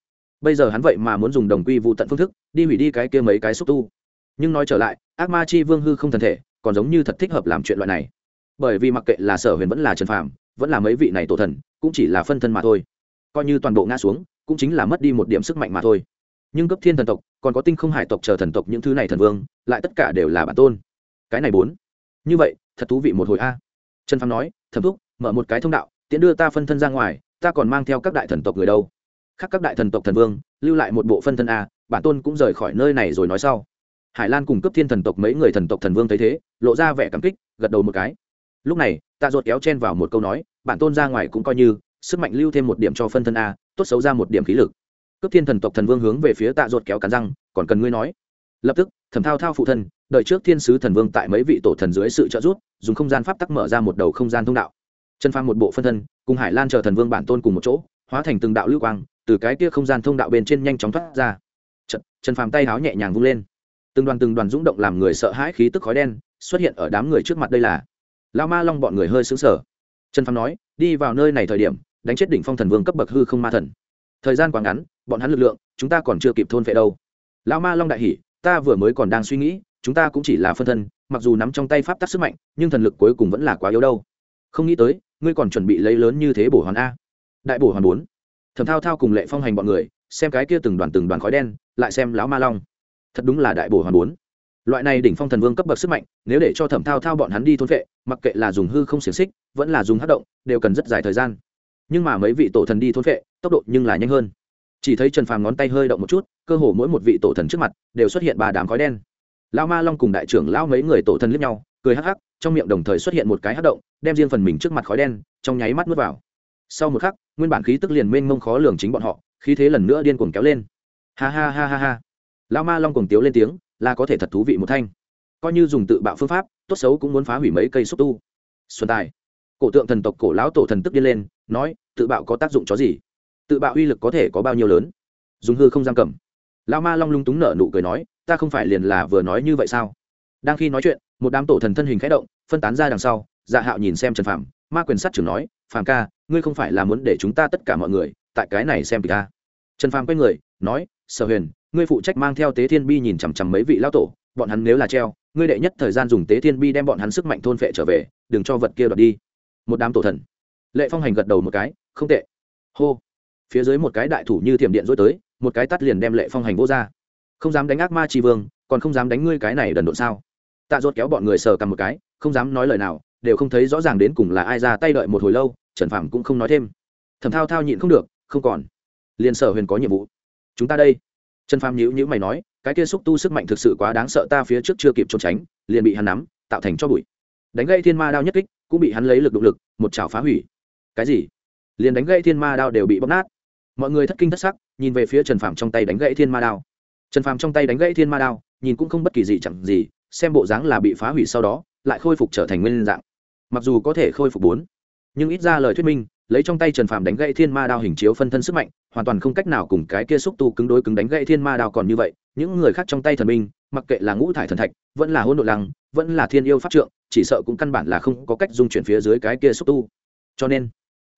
Speaker 1: bây giờ hắn vậy mà muốn dùng đồng quy vụ tận phương thức, đi hủy đi cái kia mấy cái xúc tu. Nhưng nói trở lại, ác ma chi vương hư không thần thể, còn giống như thật thích hợp làm chuyện loại này. Bởi vì mặc kệ là sở huyền vẫn là trần phàm, vẫn là mấy vị này tổ thần, cũng chỉ là phân thân mà thôi. Coi như toàn bộ ngã xuống, cũng chính là mất đi một điểm sức mạnh mà thôi. Nhưng cấp thiên thần tộc, còn có tinh không hải tộc chờ thần tộc những thứ này thần vương, lại tất cả đều là bản tôn. Cái này bốn. Như vậy, thật thú vị một hồi a. Trần phàm nói, thẩm thúc, mở một cái thông đạo tiễn đưa ta phân thân ra ngoài, ta còn mang theo các đại thần tộc người đâu? Khác các đại thần tộc thần vương, lưu lại một bộ phân thân a, bản tôn cũng rời khỏi nơi này rồi nói sau. Hải lan cùng cấp thiên thần tộc mấy người thần tộc thần vương thấy thế, lộ ra vẻ cảm kích, gật đầu một cái. Lúc này, tạ ruột kéo chen vào một câu nói, bản tôn ra ngoài cũng coi như, sức mạnh lưu thêm một điểm cho phân thân a, tốt xấu ra một điểm khí lực. Cấp thiên thần tộc thần vương hướng về phía tạ ruột kéo cắn răng, còn cần ngươi nói. Lập tức thẩm thao thao phụ thân, đợi trước thiên sứ thần vương tại mấy vị tổ thần dưới sự trợ giúp, dùng không gian pháp tắc mở ra một đầu không gian thông đạo. Chân phang một bộ phân thân, cùng hải lan chờ thần vương bản tôn cùng một chỗ, hóa thành từng đạo lưu quang từ cái kia không gian thông đạo bên trên nhanh chóng thoát ra Trần, Trần Phàm tay háo nhẹ nhàng vung lên. Từng đoàn từng đoàn rung động làm người sợ hãi khí tức khói đen xuất hiện ở đám người trước mặt đây là. Lão Ma Long bọn người hơi sững sờ. Trần Phàm nói, đi vào nơi này thời điểm, đánh chết đỉnh phong thần vương cấp bậc hư không ma thần. Thời gian quá ngắn, bọn hắn lực lượng, chúng ta còn chưa kịp thôn vệ đâu. Lão Ma Long đại hỉ, ta vừa mới còn đang suy nghĩ, chúng ta cũng chỉ là phân thân, mặc dù nắm trong tay pháp tắc sức mạnh, nhưng thần lực cuối cùng vẫn là quá yếu đâu. Không nghĩ tới, ngươi còn chuẩn bị lấy lớn như thế bổ hoàn a. Đại bổ hoàn bốn thẩm thao thao cùng lệ phong hành bọn người, xem cái kia từng đoàn từng đoàn khói đen, lại xem lão ma long. Thật đúng là đại bổ hoàn bốn. Loại này đỉnh phong thần vương cấp bậc sức mạnh, nếu để cho thẩm thao thao bọn hắn đi thôn vệ, mặc kệ là dùng hư không xiềng xích, vẫn là dùng hát động, đều cần rất dài thời gian. Nhưng mà mấy vị tổ thần đi thôn vệ, tốc độ nhưng là nhanh hơn. Chỉ thấy trần phàm ngón tay hơi động một chút, cơ hồ mỗi một vị tổ thần trước mặt, đều xuất hiện ba đám khói đen. Lão ma long cùng đại trưởng lão mấy người tổ thần liếc nhau, cười hắc hắc, trong miệng đồng thời xuất hiện một cái hát động, đem riêng phần mình trước mặt khói đen, trong nháy mắt nuốt vào. Sau một khắc nguyên bản khí tức liền mênh mông khó lường chính bọn họ, khí thế lần nữa điên cuồng kéo lên. Ha ha ha ha ha. Lao ma long cuồng tiếu lên tiếng, là có thể thật thú vị một thanh. Coi như dùng tự bạo phương pháp, tốt xấu cũng muốn phá hủy mấy cây xúc tu. Xuân tài. Cổ tượng thần tộc cổ lão tổ thần tức điên lên, nói, tự bạo có tác dụng chó gì? Tự bạo uy lực có thể có bao nhiêu lớn? Dùng hư không giam cầm. Lao ma long lung túng nở nụ cười nói, ta không phải liền là vừa nói như vậy sao? Đang khi nói chuyện, một đám tổ thần thân hình khẽ động, phân tán ra đằng sau dạ hạo nhìn xem trần phạm ma quyền sát trưởng nói, phàm ca ngươi không phải là muốn để chúng ta tất cả mọi người tại cái này xem kịch ta trần phàm quay người, nói, sở huyền, ngươi phụ trách mang theo tế thiên bi nhìn chằm chằm mấy vị lao tổ, bọn hắn nếu là treo, ngươi đệ nhất thời gian dùng tế thiên bi đem bọn hắn sức mạnh thôn phệ trở về, đừng cho vật kia đoạt đi. Một đám tổ thần. Lệ phong hành gật đầu một cái, không tệ. Hô. Phía dưới một cái đại thủ như thiểm điện dối tới, một cái tắt liền đem lệ phong hành vô ra. Không dám đánh ác ma tri vương, còn không dám đánh ngươi cái này đần độn sao? Tạ rốt kéo bọn người sờ cầm một cái, không dám nói lời nào, đều không thấy rõ ràng đến cùng là ai ra tay đợi một hồi lâu trần phạm cũng không nói thêm. Thẩm thao thao nhịn không được, không còn. Liền sở huyền có nhiệm vụ. Chúng ta đây. Trần phạm nhữ nhữ mày nói, cái kia xúc tu sức mạnh thực sự quá đáng sợ, ta phía trước chưa kịp trốn tránh, liền bị hắn nắm, tạo thành cho bụi. Đánh gây thiên ma đao nhất kích, cũng bị hắn lấy lực động lực, một chảo phá hủy. Cái gì? Liền đánh gãy thiên ma đao đều bị bóc nát. Mọi người thất kinh thất sắc, nhìn về phía trần phạm trong tay đánh gãy thiên ma đao. Trần phạm trong tay đánh gãy thiên ma đao, nhìn cũng không bất kỳ gì chẳng gì, xem bộ dáng là bị phá hủy sau đó, lại khôi phục trở thành nguyên dạng. Mặc dù có thể khôi phục bốn nhưng ít ra lời thuyết minh, lấy trong tay trần phàm đánh gãy thiên ma đao hình chiếu phân thân sức mạnh, hoàn toàn không cách nào cùng cái kia xúc tu cứng đối cứng đánh gãy thiên ma đao còn như vậy, những người khác trong tay thần minh, mặc kệ là ngũ thải thần thạch, vẫn là hôn nội lăng, vẫn là thiên yêu pháp trượng, chỉ sợ cũng căn bản là không có cách dung chuyển phía dưới cái kia xúc tu. Cho nên,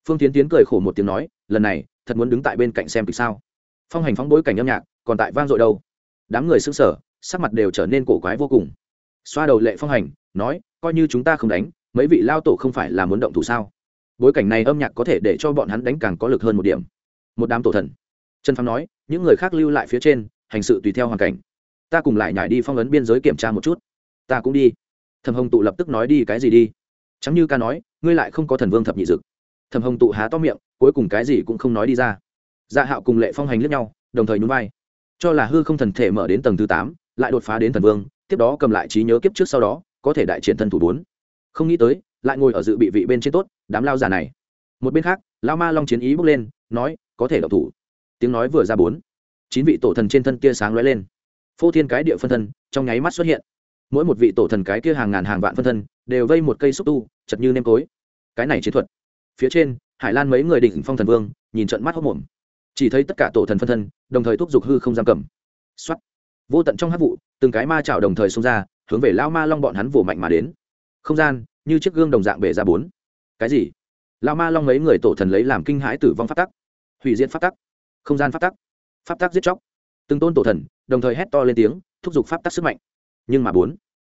Speaker 1: phương tiến tiến cười khổ một tiếng nói, lần này, thật muốn đứng tại bên cạnh xem kịch sao? Phong hành phóng bối cảnh âm nhạc, còn tại vang dội đâu? Đám người xứng sở sắc mặt đều trở nên cổ quái vô cùng. Xoa đầu lệ phong hành, nói, coi như chúng ta không đánh, mấy vị lao tổ không phải là muốn động thủ sao? Bối cảnh này âm nhạc có thể để cho bọn hắn đánh càng có lực hơn một điểm. Một đám tổ thần. Trần phàm nói, những người khác lưu lại phía trên, hành sự tùy theo hoàn cảnh. Ta cùng lại nhảy đi phong ấn biên giới kiểm tra một chút. Ta cũng đi. Thầm hồng tụ lập tức nói đi cái gì đi? Chẳng như ca nói, ngươi lại không có thần vương thập nhị dực. Thầm hồng tụ há to miệng, cuối cùng cái gì cũng không nói đi ra. Dạ hạo cùng lệ phong hành lướt nhau, đồng thời nhún vai. Cho là hư không thần thể mở đến tầng thứ tám, lại đột phá đến thần vương, tiếp đó cầm lại trí nhớ kiếp trước sau đó, có thể đại triển thân thủ bốn. Không nghĩ tới lại ngồi ở dự bị vị bên trên tốt, đám lao giả này. Một bên khác lao ma long chiến ý bước lên, nói, có thể đậu thủ. Tiếng nói vừa ra bốn, chín vị tổ thần trên thân kia sáng lóe lên. Phô thiên cái địa phân thân, trong nháy mắt xuất hiện. Mỗi một vị tổ thần cái kia hàng ngàn hàng vạn phân thân, đều vây một cây xúc tu, chật như nêm tối cái này chiến thuật. Phía trên, hải lan mấy người đỉnh phong thần vương, nhìn trận mắt hốc mồm chỉ thấy tất cả tổ thần phân thân, đồng thời thúc giục hư không giam cầm. Xuất vô tận trong hát vụ, từng cái ma chảo đồng thời xông ra, hướng về lao ma long bọn hắn vồ mạnh mà đến. Không gian như chiếc gương đồng dạng bể ra bốn. Cái gì? Lao ma long mấy người tổ thần lấy làm kinh hãi tử vong phát tắc. Hủy diệt phát tắc. Không gian phát tắc. Pháp tắc giết chóc. Từng tôn tổ thần, đồng thời hét to lên tiếng, thúc giục pháp tắc sức mạnh. Nhưng mà bốn,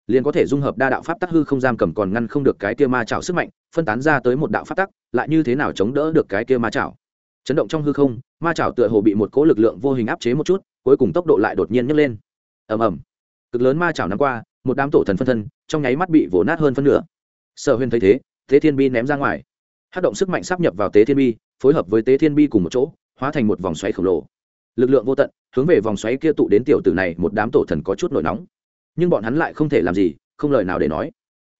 Speaker 1: liền có thể dung hợp đa đạo pháp tắc hư không giam cầm còn ngăn không được cái kia ma chảo sức mạnh, phân tán ra tới một đạo pháp tắc, lại như thế nào chống đỡ được cái kia ma chảo? Chấn động trong hư không, ma chảo tựa hồ bị một cỗ lực lượng vô hình áp chế một chút, cuối cùng tốc độ lại đột nhiên nhấc lên. Ầm ầm. Cực lớn ma chảo năm qua, một đám tổ thần phân thân, trong nháy mắt bị vồ nát hơn phân nửa sở huyền thấy thế thế thiên bi ném ra ngoài. Hát động sức mạnh sắp nhập vào tế thiên bi, phối hợp với tế thiên bi cùng một chỗ, hóa thành một vòng xoáy khổng lồ. Lực lượng vô tận, hướng về vòng xoáy kia tụ đến tiểu tử này, một đám tổ thần có chút nổi nóng. Nhưng bọn hắn lại không thể làm gì, không lời nào để nói.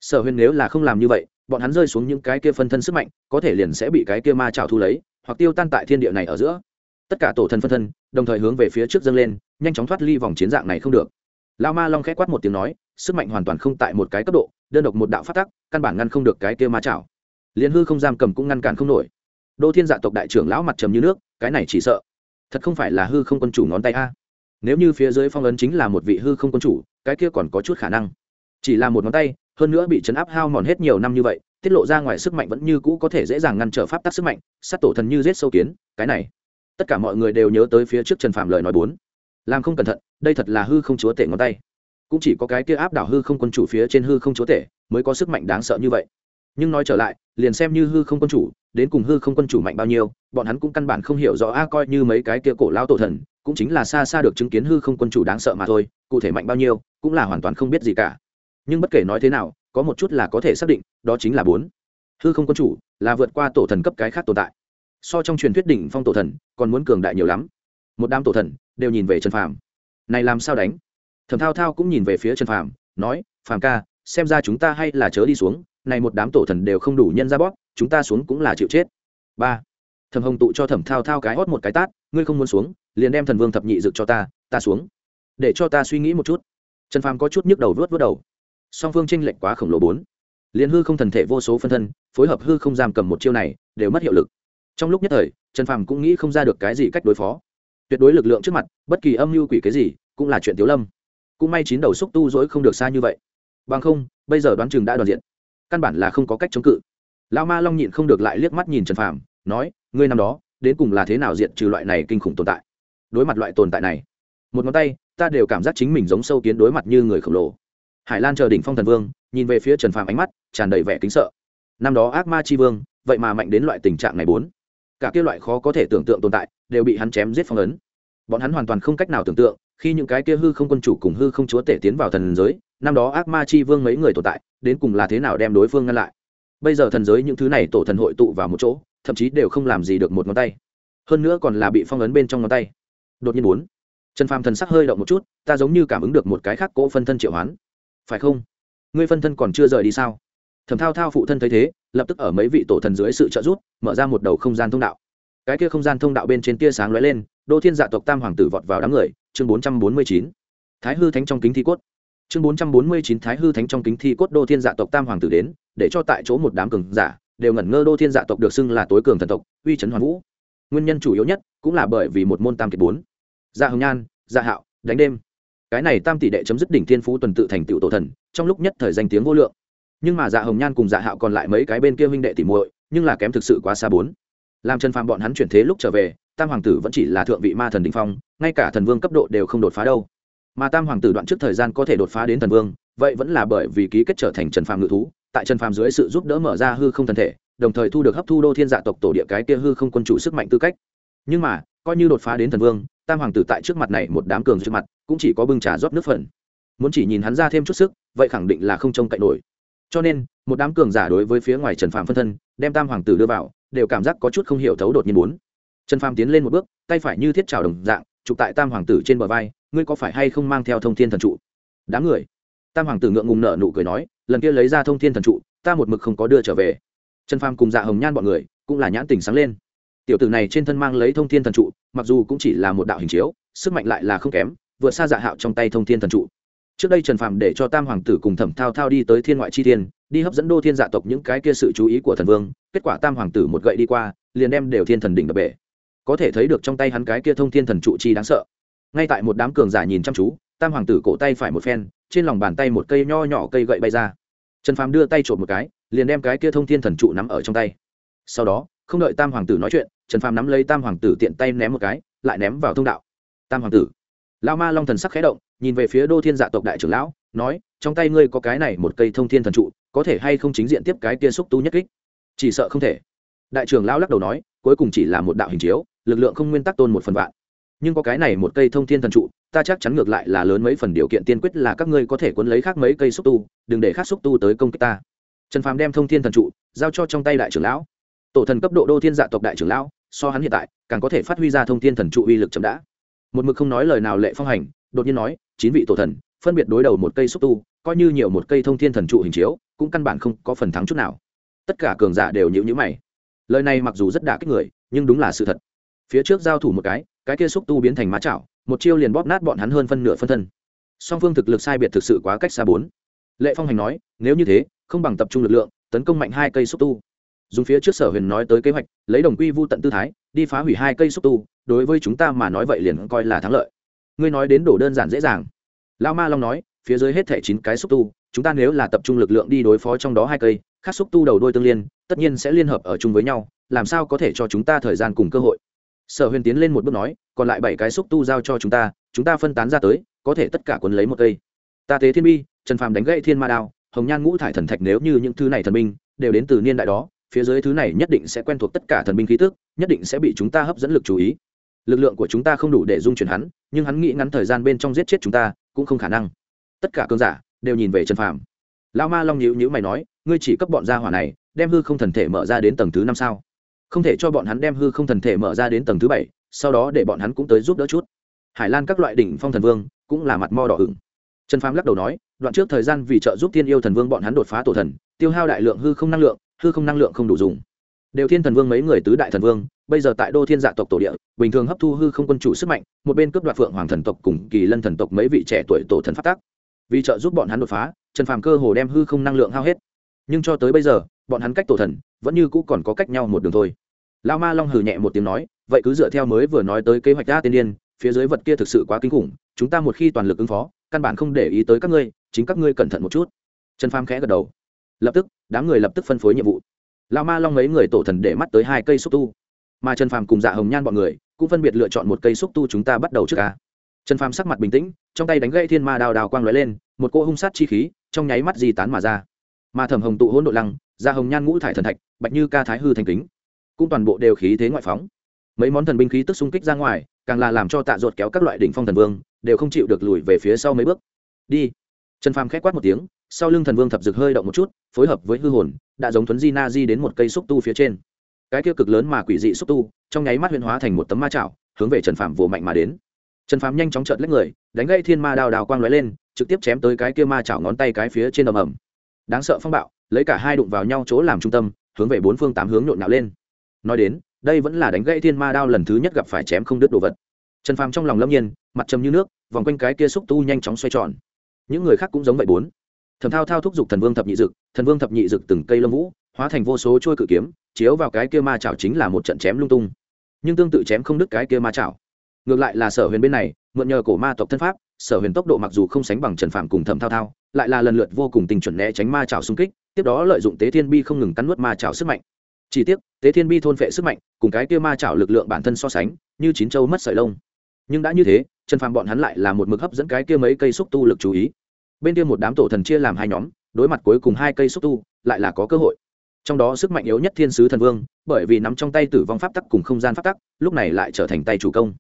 Speaker 1: Sở huyền nếu là không làm như vậy, bọn hắn rơi xuống những cái kia phân thân sức mạnh, có thể liền sẽ bị cái kia ma trào thu lấy, hoặc tiêu tan tại thiên địa này ở giữa. Tất cả tổ thần phân thân, đồng thời hướng về phía trước dâng lên, nhanh chóng thoát ly vòng chiến dạng này không được. Lao ma long k h quát một tiếng nói sức mạnh hoàn toàn không tại một cái cấp độ, đơn độc một đạo phát tắc, căn bản ngăn không được cái kia ma chảo. liền hư không giam cầm cũng ngăn cản không nổi. Đô thiên dạ tộc đại trưởng lão mặt trầm như nước, cái này chỉ sợ. Thật không phải là hư không quân chủ ngón tay a. Nếu như phía dưới phong ấn chính là một vị hư không quân chủ, cái kia còn có chút khả năng. Chỉ là một ngón tay, hơn nữa bị chấn áp hao mòn hết nhiều năm như vậy, tiết lộ ra ngoài sức mạnh vẫn như cũ có thể dễ dàng ngăn trở pháp tắc sức mạnh, sát tổ thần như giết sâu kiến, cái này. Tất cả mọi người đều nhớ tới phía trước trần phạm lời nói bốn. Làm không cẩn thận, đây thật là hư không chúa tể ngón tay cũng chỉ có cái kia áp đảo hư không quân chủ phía trên hư không chúa tể mới có sức mạnh đáng sợ như vậy. Nhưng nói trở lại, liền xem như hư không quân chủ, đến cùng hư không quân chủ mạnh bao nhiêu, bọn hắn cũng căn bản không hiểu rõ, a, coi như mấy cái kia cổ lao tổ thần, cũng chính là xa xa được chứng kiến hư không quân chủ đáng sợ mà thôi, cụ thể mạnh bao nhiêu, cũng là hoàn toàn không biết gì cả. Nhưng bất kể nói thế nào, có một chút là có thể xác định, đó chính là bốn. Hư không quân chủ là vượt qua tổ thần cấp cái khác tồn tại. So trong truyền thuyết đỉnh phong tổ thần, còn muốn cường đại nhiều lắm. Một đám tổ thần đều nhìn về trần phàm. Này làm sao đánh? Thẩm thao thao cũng nhìn về phía trần phàm, nói, phàm ca, xem ra chúng ta hay là chớ đi xuống, này một đám tổ thần đều không đủ nhân ra bóp, chúng ta xuống cũng là chịu chết. Ba. Thẩm hồng tụ cho thẩm thao thao cái hót một cái tát, ngươi không muốn xuống, liền đem thần vương thập nhị dực cho ta ta xuống. Để cho ta suy nghĩ một chút. Trần phàm có chút nhức đầu vớt vớt đầu. Song phương tranh lệch quá khổng lồ bốn. Liền hư không thần thể vô số phân thân, phối hợp hư không giam cầm một chiêu này, đều mất hiệu lực. Trong lúc nhất thời, trần phàm cũng nghĩ không ra được cái gì cách đối phó. Tuyệt đối lực lượng trước mặt, bất kỳ âm mưu quỷ cái gì, cũng là chuyện tiếu lâm cũng may chín đầu xúc tu dỗi không được xa như vậy. Bằng không, bây giờ đoán chừng đã đoàn diện căn bản là không có cách chống cự. Lao ma long nhịn không được lại liếc mắt nhìn trần phàm, nói, ngươi năm đó, đến cùng là thế nào diện trừ loại này kinh khủng tồn tại? Đối mặt loại tồn tại này, một ngón tay, ta đều cảm giác chính mình giống sâu kiến đối mặt như người khổng lồ. Hải lan chờ đỉnh phong thần vương, nhìn về phía trần phàm ánh mắt, tràn đầy vẻ kính sợ. Năm đó ác ma chi vương, vậy mà mạnh đến loại tình trạng này bốn. Cả kia loại khó có thể tưởng tượng tồn tại, đều bị hắn chém giết phong ấn. Bọn hắn hoàn toàn không cách nào tưởng tượng khi những cái kia hư không quân chủ cùng hư không chúa tể tiến vào thần giới, năm đó ác ma chi vương mấy người tồn tại, đến cùng là thế nào đem đối phương ngăn lại? Bây giờ thần giới những thứ này tổ thần hội tụ vào một chỗ, thậm chí đều không làm gì được một ngón tay. Hơn nữa còn là bị phong ấn bên trong ngón tay. Đột nhiên bốn trần phàm thần sắc hơi động một chút, ta giống như cảm ứng được một cái khác cỗ phân thân triệu hoán. Phải không? Ngươi phân thân còn chưa rời đi sao? Thẩm thao thao phụ thân thấy thế, lập tức ở mấy vị tổ thần dưới sự trợ giúp, mở ra một đầu không gian thông đạo. Cái kia không gian thông đạo bên trên tia sáng lóe lên, đô thiên dạ tộc tam hoàng tử vọt vào đám người chương bốn trăm bốn mươi chín. Thái hư thánh trong kính thi cốt. Chương bốn trăm bốn mươi chín thái hư thánh trong kính thi cốt đô thiên dạ tộc tam hoàng tử đến, để cho tại chỗ một đám cường giả, đều ngẩn ngơ đô thiên dạ tộc được xưng là tối cường thần tộc, uy trấn hoàn vũ. Nguyên nhân chủ yếu nhất cũng là bởi vì một môn tam kiệt bốn. Dạ hồng nhan dạ hạo, đánh đêm. Cái này tam tỷ đệ chấm dứt đỉnh thiên phú tuần tự thành tựu tổ thần, trong lúc nhất thời danh tiếng vô lượng. Nhưng mà dạ hồng nhan cùng dạ hạo còn lại mấy cái bên kia huynh đệ tỉ muội, nhưng là kém thực sự quá xa bốn. Làm chân phàm bọn hắn chuyển thế lúc trở về tam hoàng tử vẫn chỉ là thượng vị ma thần đình phong, ngay cả thần vương cấp độ đều không đột phá đâu. Mà tam hoàng tử đoạn trước thời gian có thể đột phá đến thần vương, vậy vẫn là bởi vì ký kết trở thành trần phàm ngự thú, tại trần phàm dưới sự giúp đỡ mở ra hư không thần thể, đồng thời thu được hấp thu đô thiên dạ tộc tổ địa cái kia hư không quân chủ sức mạnh tư cách. Nhưng mà, coi như đột phá đến thần vương, tam hoàng tử tại trước mặt này một đám cường trước mặt, cũng chỉ có bưng trà rót nước phần. Muốn chỉ nhìn hắn ra thêm chút sức, vậy khẳng định là không trông cậy nổi. Cho nên, một đám cường giả đối với phía ngoài trần phạm phân thân, đem tam hoàng tử đưa vào, đều cảm giác có chút không hiểu thấu đột nhiên muốn trần Phàm tiến lên một bước, tay phải như thiết trào đồng dạng, chụp tại tam hoàng tử trên bờ vai, ngươi có phải hay không mang theo thông thiên thần trụ? Đám người. Tam hoàng tử ngượng ngùng nở nụ cười nói, lần kia lấy ra thông thiên thần trụ, ta một mực không có đưa trở về. Trần phàm cùng dạ hồng nhan bọn người cũng là nhãn tình sáng lên. Tiểu tử này trên thân mang lấy thông thiên thần trụ, mặc dù cũng chỉ là một đạo hình chiếu, sức mạnh lại là không kém vượt xa dạ hạo trong tay thông thiên thần trụ. Trước đây trần phàm để cho tam hoàng tử cùng thẩm thao thao đi tới thiên ngoại chi thiên, đi hấp dẫn đô thiên dạ tộc những cái kia sự chú ý của thần vương, kết quả tam hoàng tử một gậy đi qua, liền đem đều thiên thần đỉnh đập bể có thể thấy được trong tay hắn cái kia thông thiên thần trụ chi đáng sợ. Ngay tại một đám cường giả nhìn chăm chú, tam hoàng tử cổ tay phải một phen, trên lòng bàn tay một cây nho nhỏ cây gậy bay ra. Trần phàm đưa tay trộm một cái, liền đem cái kia thông thiên thần trụ nắm ở trong tay. Sau đó, không đợi tam hoàng tử nói chuyện, trần phàm nắm lấy tam hoàng tử tiện tay ném một cái, lại ném vào thông đạo. Tam hoàng tử lao ma long thần sắc khẽ động, nhìn về phía đô thiên dạ tộc đại trưởng lão, nói, trong tay ngươi có cái này một cây thông thiên thần trụ, có thể hay không chính diện tiếp cái kia xúc tu nhất kích? Chỉ sợ không thể. Đại trưởng lão lắc đầu nói, cuối cùng chỉ là một đạo hình chiếu lực lượng không nguyên tắc tôn một phần vạn. Nhưng có cái này một cây thông thiên thần trụ, ta chắc chắn ngược lại là lớn mấy phần điều kiện tiên quyết là các ngươi có thể cuốn lấy khác mấy cây xúc tu, đừng để khác xúc tu tới công kích ta. Trần phàm đem thông thiên thần trụ giao cho trong tay đại trưởng lão. Tổ thần cấp độ đô thiên dạ tộc đại trưởng lão, so hắn hiện tại, càng có thể phát huy ra thông thiên thần trụ uy lực chậm đã. Một mực không nói lời nào lệ phong hành, đột nhiên nói, chín vị tổ thần, phân biệt đối đầu một cây xúc tu, coi như nhiều một cây thông thiên thần trụ hình chiếu, cũng căn bản không có phần thắng chút nào. Tất cả cường giả đều nhịu nhữ mày. Lời này mặc dù rất đả kích người, nhưng đúng là sự thật phía trước giao thủ một cái cái kia xúc tu biến thành má chảo, một chiêu liền bóp nát bọn hắn hơn phân nửa phân thân. Song phương thực lực sai biệt thực sự quá cách xa bốn. Lệ phong hành nói, nếu như thế, không bằng tập trung lực lượng, tấn công mạnh hai cây xúc tu. Dùng phía trước sở huyền nói tới kế hoạch, lấy đồng quy vu tận tư thái, đi phá hủy hai cây xúc tu, đối với chúng ta mà nói vậy liền coi là thắng lợi. Ngươi nói đến đổ đơn giản dễ dàng. Lao ma long nói, phía dưới hết thẻ chín cái xúc tu, chúng ta nếu là tập trung lực lượng đi đối phó trong đó hai cây, khác xúc tu đầu đôi tương liên, tất nhiên sẽ liên hợp ở chung với nhau, làm sao có thể cho chúng ta thời gian cùng cơ hội? Sở huyền tiến lên một bước nói, còn lại bảy cái xúc tu giao cho chúng ta chúng ta phân tán ra tới, có thể tất cả quấn lấy một cây. Ta tế thiên bi, trần phàm đánh gãy thiên ma đao, hồng nhan ngũ thải thần thạch nếu như những thứ này thần binh đều đến từ niên đại đó, phía dưới thứ này nhất định sẽ quen thuộc tất cả thần binh khí tức, nhất định sẽ bị chúng ta hấp dẫn lực chú ý. Lực lượng của chúng ta không đủ để dung chuyển hắn, nhưng hắn nghĩ ngắn thời gian bên trong giết chết chúng ta cũng không khả năng. Tất cả cơn giả đều nhìn về trần phàm. Lao ma long nhữ nhữ mày nói, ngươi chỉ cấp bọn gia hỏa này, đem hư không thần thể mở ra đến tầng thứ năm sao? Không thể cho bọn hắn đem hư không thần thể mở ra đến tầng thứ bảy, sau đó để bọn hắn cũng tới giúp đỡ chút. Hải lan các loại đỉnh phong thần vương cũng là mặt mo đỏ hửng. trần phàm lắc đầu nói, đoạn trước thời gian vì trợ giúp Thiên yêu thần vương bọn hắn đột phá tổ thần, tiêu hao đại lượng hư không năng lượng, hư không năng lượng không đủ dùng. Đều thiên thần vương mấy người tứ đại thần vương, bây giờ tại đô thiên dạ tộc tổ địa, bình thường hấp thu hư không quân chủ sức mạnh, một bên cướp đoạt phượng hoàng thần tộc cùng kỳ lân thần tộc mấy vị trẻ tuổi tổ thần phát tác. Vì trợ giúp bọn hắn đột phá, trần phàm cơ hồ đem hư không năng lượng hao hết. Nhưng cho tới bây giờ bọn hắn cách tổ thần, vẫn như cũ còn có cách nhau một đường thôi. Lao ma long hừ nhẹ một tiếng nói, vậy cứ dựa theo mới vừa nói tới kế hoạch đa tiên điên phía dưới vật kia thực sự quá kinh khủng, chúng ta một khi toàn lực ứng phó, căn bản không để ý tới các ngươi, chính các ngươi cẩn thận một chút. Trần phàm khẽ gật đầu. Lập tức, đám người lập tức phân phối nhiệm vụ. Lao ma long mấy người tổ thần để mắt tới hai cây xúc tu. Mà trần phàm cùng dạ hồng nhan bọn người cũng phân biệt lựa chọn một cây xúc tu chúng ta bắt đầu trước ca. Trần phàm sắc mặt bình tĩnh, trong tay đánh gậy thiên ma đào đào quang lóe lên, một cô hung sát chi khí trong nháy mắt di tán mà ra. Mà thẩm hồng tụ hỗn độ lăng da hồng nhan ngũ thải thần thạch, bạch như ca thái hư thành kính, cũng toàn bộ đều khí thế ngoại phóng. Mấy món thần binh khí tức xung kích ra ngoài, càng là làm cho tạ ruột kéo các loại đỉnh phong thần vương, đều không chịu được lùi về phía sau mấy bước. Đi. Trần phàm khét quát một tiếng, sau lưng thần vương thập dực hơi động một chút, phối hợp với hư hồn, đã giống thuấn di na di đến một cây xúc tu phía trên. Cái kia cực lớn mà quỷ dị xúc tu, trong nháy mắt huyền hóa thành một tấm ma chảo, hướng về trần phàm vồ mạnh mà đến. Trần phàm nhanh chóng trợt lấy người, đánh gây thiên ma đào đào quang lóe lên, trực tiếp chém tới cái kia ma chảo ngón tay cái phía trên ầm ầm. Đáng sợ phong bạo lấy cả hai đụng vào nhau chỗ làm trung tâm, hướng về bốn phương tám hướng nhộn nhạo lên. Nói đến, đây vẫn là đánh gãy thiên ma đao lần thứ nhất gặp phải chém không đứt đồ vật. Trần phàm trong lòng lâm nhiên, mặt trầm như nước, vòng quanh cái kia xúc tu nhanh chóng xoay tròn. Những người khác cũng giống vậy bốn. Thầm thao thao thúc giục thần vương thập nhị dực, thần vương thập nhị dực từng cây lâm vũ, hóa thành vô số trôi cự kiếm, chiếu vào cái kia ma chảo chính là một trận chém lung tung. Nhưng tương tự chém không đứt cái kia ma chảo. Ngược lại là sở huyền bên này, mượn nhờ cổ ma tộc thân pháp, sở huyền tốc độ mặc dù không sánh bằng trần phạm cùng thầm thao thao, lại là lần lượt vô cùng tình chuẩn né tránh ma chảo xung kích tiếp đó lợi dụng tế thiên bi không ngừng cắn nuốt ma chảo sức mạnh. Chỉ tiếc, tế thiên bi thôn phệ sức mạnh, cùng cái kia ma chảo lực lượng bản thân so sánh, như chín châu mất sợi lông. Nhưng đã như thế, trần phàm bọn hắn lại là một mực hấp dẫn cái kia mấy cây xúc tu lực chú ý. Bên kia một đám tổ thần chia làm hai nhóm, đối mặt cuối cùng hai cây xúc tu, lại là có cơ hội. Trong đó sức mạnh yếu nhất thiên sứ thần vương, bởi vì nắm trong tay tử vong pháp tắc cùng không gian pháp tắc, lúc này lại trở thành tay chủ công.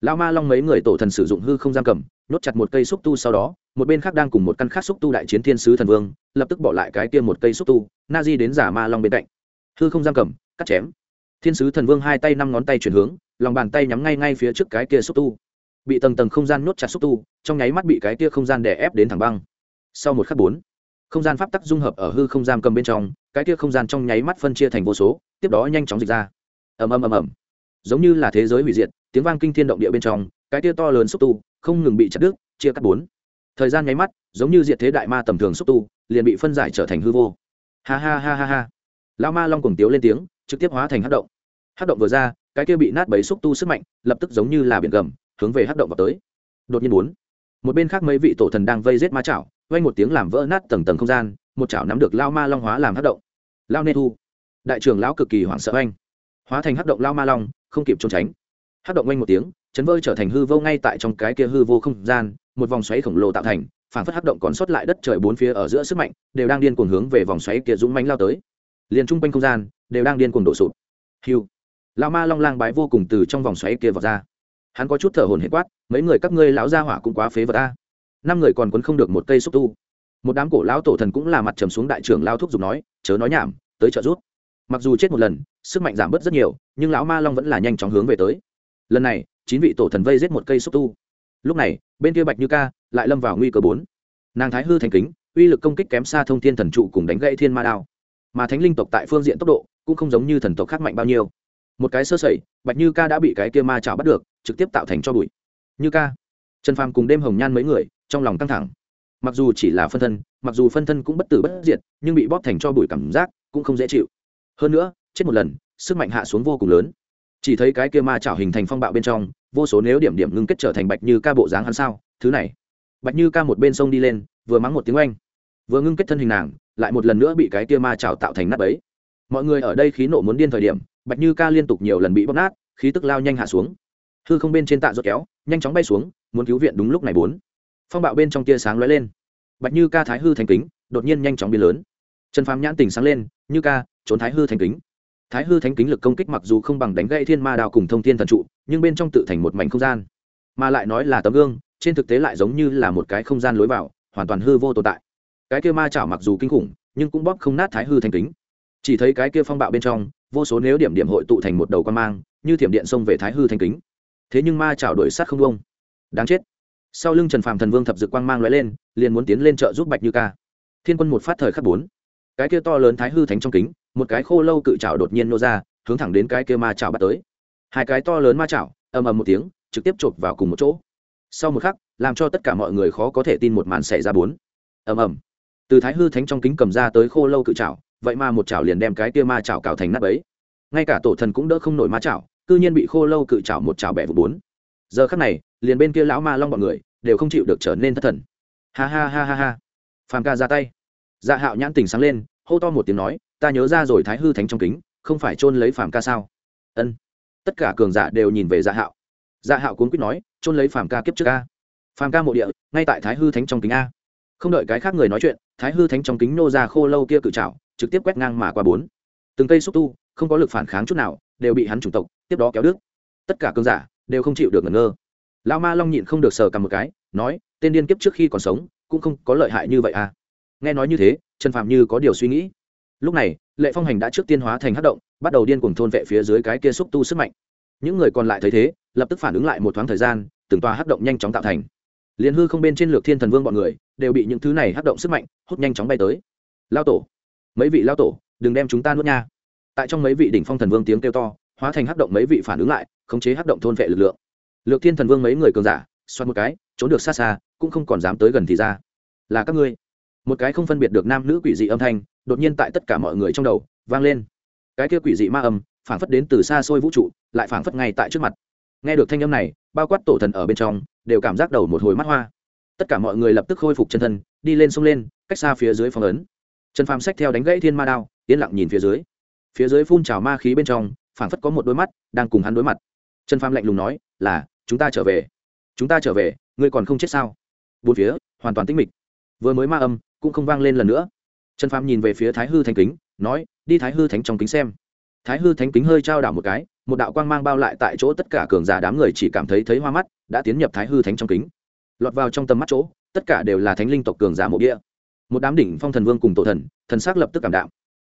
Speaker 1: Lao ma long mấy người tổ thần sử dụng hư không giam cầm, nhốt chặt một cây xúc tu sau đó một bên khác đang cùng một căn khác xúc tu đại chiến thiên sứ thần vương, lập tức bỏ lại cái kia một cây xúc tu, na di đến giả ma long bên cạnh. Hư không giam cầm, cắt chém. Thiên sứ thần vương hai tay năm ngón tay chuyển hướng, lòng bàn tay nhắm ngay ngay phía trước cái kia xúc tu. Bị tầng tầng không gian nhốt chặt xúc tu, trong nháy mắt bị cái kia không gian đè ép đến thẳng băng. Sau một khắc bốn, không gian pháp tắc dung hợp ở hư không giam cầm bên trong, cái kia không gian trong nháy mắt phân chia thành vô số, tiếp đó nhanh chóng dịch ra. Ầm ầm ầm ầm. Giống như là thế giới hủy diệt, tiếng vang kinh thiên động địa bên trong, cái kia to lớn xúc tu, không ngừng bị chặt đứt, chia cắt bốn thời gian nháy mắt, giống như diệt thế đại ma tầm thường xúc tu, liền bị phân giải trở thành hư vô. Ha ha ha ha ha. Lao ma long cùng tiếu lên tiếng, trực tiếp hóa thành hát động. Hát động vừa ra, cái kia bị nát bấy xúc tu sức mạnh, lập tức giống như là biển gầm, hướng về hát động vào tới. Đột nhiên bốn, một bên khác mấy vị tổ thần đang vây giết ma chảo vây một tiếng làm vỡ nát tầng tầng không gian, một chảo nắm được lao ma long hóa làm hát động. Lao nê thu, đại trưởng lão cực kỳ hoảng sợ anh hóa thành hát động lao ma long, không kịp trốn tránh. Hát động oanh một tiếng, chấn vơi trở thành hư vô ngay tại trong cái kia hư vô không gian một vòng xoáy khổng lồ tạo thành phản phất hấp động còn sót lại đất trời bốn phía ở giữa sức mạnh, đều đang điên cuồng hướng về vòng xoáy kia dũng mánh lao tới. Liền trung quanh không gian, đều đang điên cuồng đổ sụp. Hiu lao ma long lang bái vô cùng từ trong vòng xoáy kia vào ra. Hắn có chút thở hồn hệ quát, mấy người các ngươi lão gia hỏa cũng quá phế vật ta năm người còn quấn không được một cây xúc tu. Một đám cổ lão tổ thần cũng là mặt trầm xuống đại trưởng lao thúc giục nói, chớ nói nhảm, tới trợ rút mặc dù chết một lần, sức mạnh giảm bớt rất nhiều, nhưng lão ma long vẫn là nhanh chóng hướng về tới. Lần này, chín vị tổ thần vây giết một cây xúc tu lúc này, bên kia bạch như ca lại lâm vào nguy cơ bốn. Nàng thái hư thành kính, uy lực công kích kém xa thông thiên thần trụ cùng đánh gãy thiên ma đao. Mà thánh linh tộc tại phương diện tốc độ cũng không giống như thần tộc khác mạnh bao nhiêu. Một cái sơ sẩy, bạch như ca đã bị cái kia ma chảo bắt được, trực tiếp tạo thành cho bụi. Như ca, trần phàm cùng đêm hồng nhan mấy người, trong lòng căng thẳng. Mặc dù chỉ là phân thân, mặc dù phân thân cũng bất tử bất diệt, nhưng bị bóp thành cho bụi cảm giác cũng không dễ chịu. Hơn nữa, chết một lần, sức mạnh hạ xuống vô cùng lớn. Chỉ thấy cái kia ma chảo hình thành phong bạo bên trong vô số nếu điểm điểm ngưng kết trở thành bạch như ca bộ dáng hắn sao, thứ này. Bạch như ca một bên sông đi lên, vừa mắng một tiếng oanh. Vừa ngưng kết thân hình nàng, lại một lần nữa bị cái kia ma chảo tạo thành nát ấy mọi người ở đây khí nộ muốn điên thời điểm, bạch như ca liên tục nhiều lần bị bóp nát, khí tức lao nhanh hạ xuống. Hư không bên trên tạ rốt kéo, nhanh chóng bay xuống, muốn cứu viện đúng lúc này bốn. Phong bạo bên trong tia sáng lóe lên. Bạch như ca thái hư thành kính, đột nhiên nhanh chóng biến lớn. Trần phám nhãn tình sáng lên, như ca, trốn thái hư thành kính thái hư thánh kính lực công kích mặc dù không bằng đánh gây thiên ma đao cùng thông thiên thần trụ, nhưng bên trong tự thành một mảnh không gian. Mà lại nói là tấm gương, trên thực tế lại giống như là một cái không gian lối vào, hoàn toàn hư vô tồn tại. Cái kia ma chảo mặc dù kinh khủng, nhưng cũng bóp không nát thái hư thánh kính. Chỉ thấy cái kia phong bạo bên trong, vô số nếu điểm điểm hội tụ thành một đầu quan mang, như thiểm điện xông về thái hư thánh kính. Thế nhưng ma chảo đổi sát không đông đáng chết. Sau lưng trần phàm thần vương thập dự quang mang lóe lên, liền muốn tiến lên trợ giúp bạch như ca. Thiên quân một phát thời khắc bốn cái kia to lớn thái hư thánh trong kính, một cái khô lâu cự trào đột nhiên nô ra, hướng thẳng đến cái kia ma chảo bắt tới. Hai cái to lớn ma chảo, ầm ầm một tiếng, trực tiếp chộp vào cùng một chỗ. Sau một khắc, làm cho tất cả mọi người khó có thể tin một màn xảy ra bốn. Ầm ầm. Từ thái hư thánh trong kính cầm ra tới khô lâu cự trào vậy mà một chảo liền đem cái kia ma chảo cào thành nắp ấy ngay cả tổ thần cũng đỡ không nổi ma chảo, cư nhiên bị khô lâu cự chảo một chảo bẻ vụ bốn. Giờ khắc này, liền bên kia lão ma long bọn người đều không chịu được trở nên thất thần. Ha ha ha ha ha. Phàm ca ra tay dạ hạo nhãn tình sáng lên, hô to một tiếng nói, ta nhớ ra rồi thái hư thánh trong kính, không phải chôn lấy phàm ca sao? Ân. Tất cả cường giả đều nhìn về dạ hạo. Dạ hạo cuốn quýt nói, chôn lấy phàm ca kiếp trước ca phàm ca mộ địa, ngay tại thái hư thánh trong kính a. Không đợi cái khác người nói chuyện, thái hư thánh trong kính nô ra khô lâu kia cự trào trực tiếp quét ngang mà qua bốn. Từng cây xúc tu, không có lực phản kháng chút nào, đều bị hắn chủng tộc, tiếp đó kéo đứt. Tất cả cường giả đều không chịu được ngẩn ngơ. Lao ma long nhịn không được sờ cầm một cái, nói, tên điên kiếp trước khi còn sống, cũng không có lợi hại như vậy à nghe nói như thế, trần phạm như có điều suy nghĩ. Lúc này, lệ phong hành đã trước tiên hóa thành hát động, bắt đầu điên cuồng thôn vệ phía dưới cái kia xúc tu sức mạnh. Những người còn lại thấy thế, lập tức phản ứng lại một thoáng thời gian, từng tòa hát động nhanh chóng tạo thành. Liền hư không bên trên lược thiên thần vương bọn người, đều bị những thứ này hát động sức mạnh, hút nhanh chóng bay tới. Lao tổ, mấy vị lao tổ, đừng đem chúng ta nuốt nha. Tại trong mấy vị đỉnh phong thần vương tiếng kêu to, hóa thành hát động mấy vị phản ứng lại, khống chế hát động thôn vệ lực lượng. Lược thiên thần vương mấy người cường giả, xoát một cái, trốn được xa xa, cũng không còn dám tới gần thì ra. Là các ngươi một cái không phân biệt được nam nữ quỷ dị âm thanh đột nhiên tại tất cả mọi người trong đầu vang lên. Cái kia quỷ dị ma âm phảng phất đến từ xa xôi vũ trụ, lại phảng phất ngay tại trước mặt. Nghe được thanh âm này, bao quát tổ thần ở bên trong, đều cảm giác đầu một hồi mắt hoa. Tất cả mọi người lập tức khôi phục chân thân, đi lên sông lên, cách xa phía dưới phong ấn. Trần phàm sách theo đánh gãy thiên ma đao, yên lặng nhìn phía dưới. Phía dưới phun trào ma khí bên trong, phảng phất có một đôi mắt đang cùng hắn đối mặt. Trần phàm lạnh lùng nói, là, chúng ta trở về. Chúng ta trở về, ngươi còn không chết sao? Bốn phía, hoàn toàn tĩnh mịch. Vừa mới ma âm cũng không vang lên lần nữa. Trần phàm nhìn về phía thái hư Thánh kính, nói, đi thái hư thánh trong kính xem. Thái hư thánh kính hơi trao đảo một cái, một đạo quang mang bao lại tại chỗ tất cả cường giả đám người chỉ cảm thấy thấy hoa mắt, đã tiến nhập thái hư thánh trong kính. Lọt vào trong tầm mắt chỗ, tất cả đều là thánh linh tộc cường giả mộ bia một đám đỉnh phong thần vương cùng tổ thần thần sắc lập tức cảm đạm.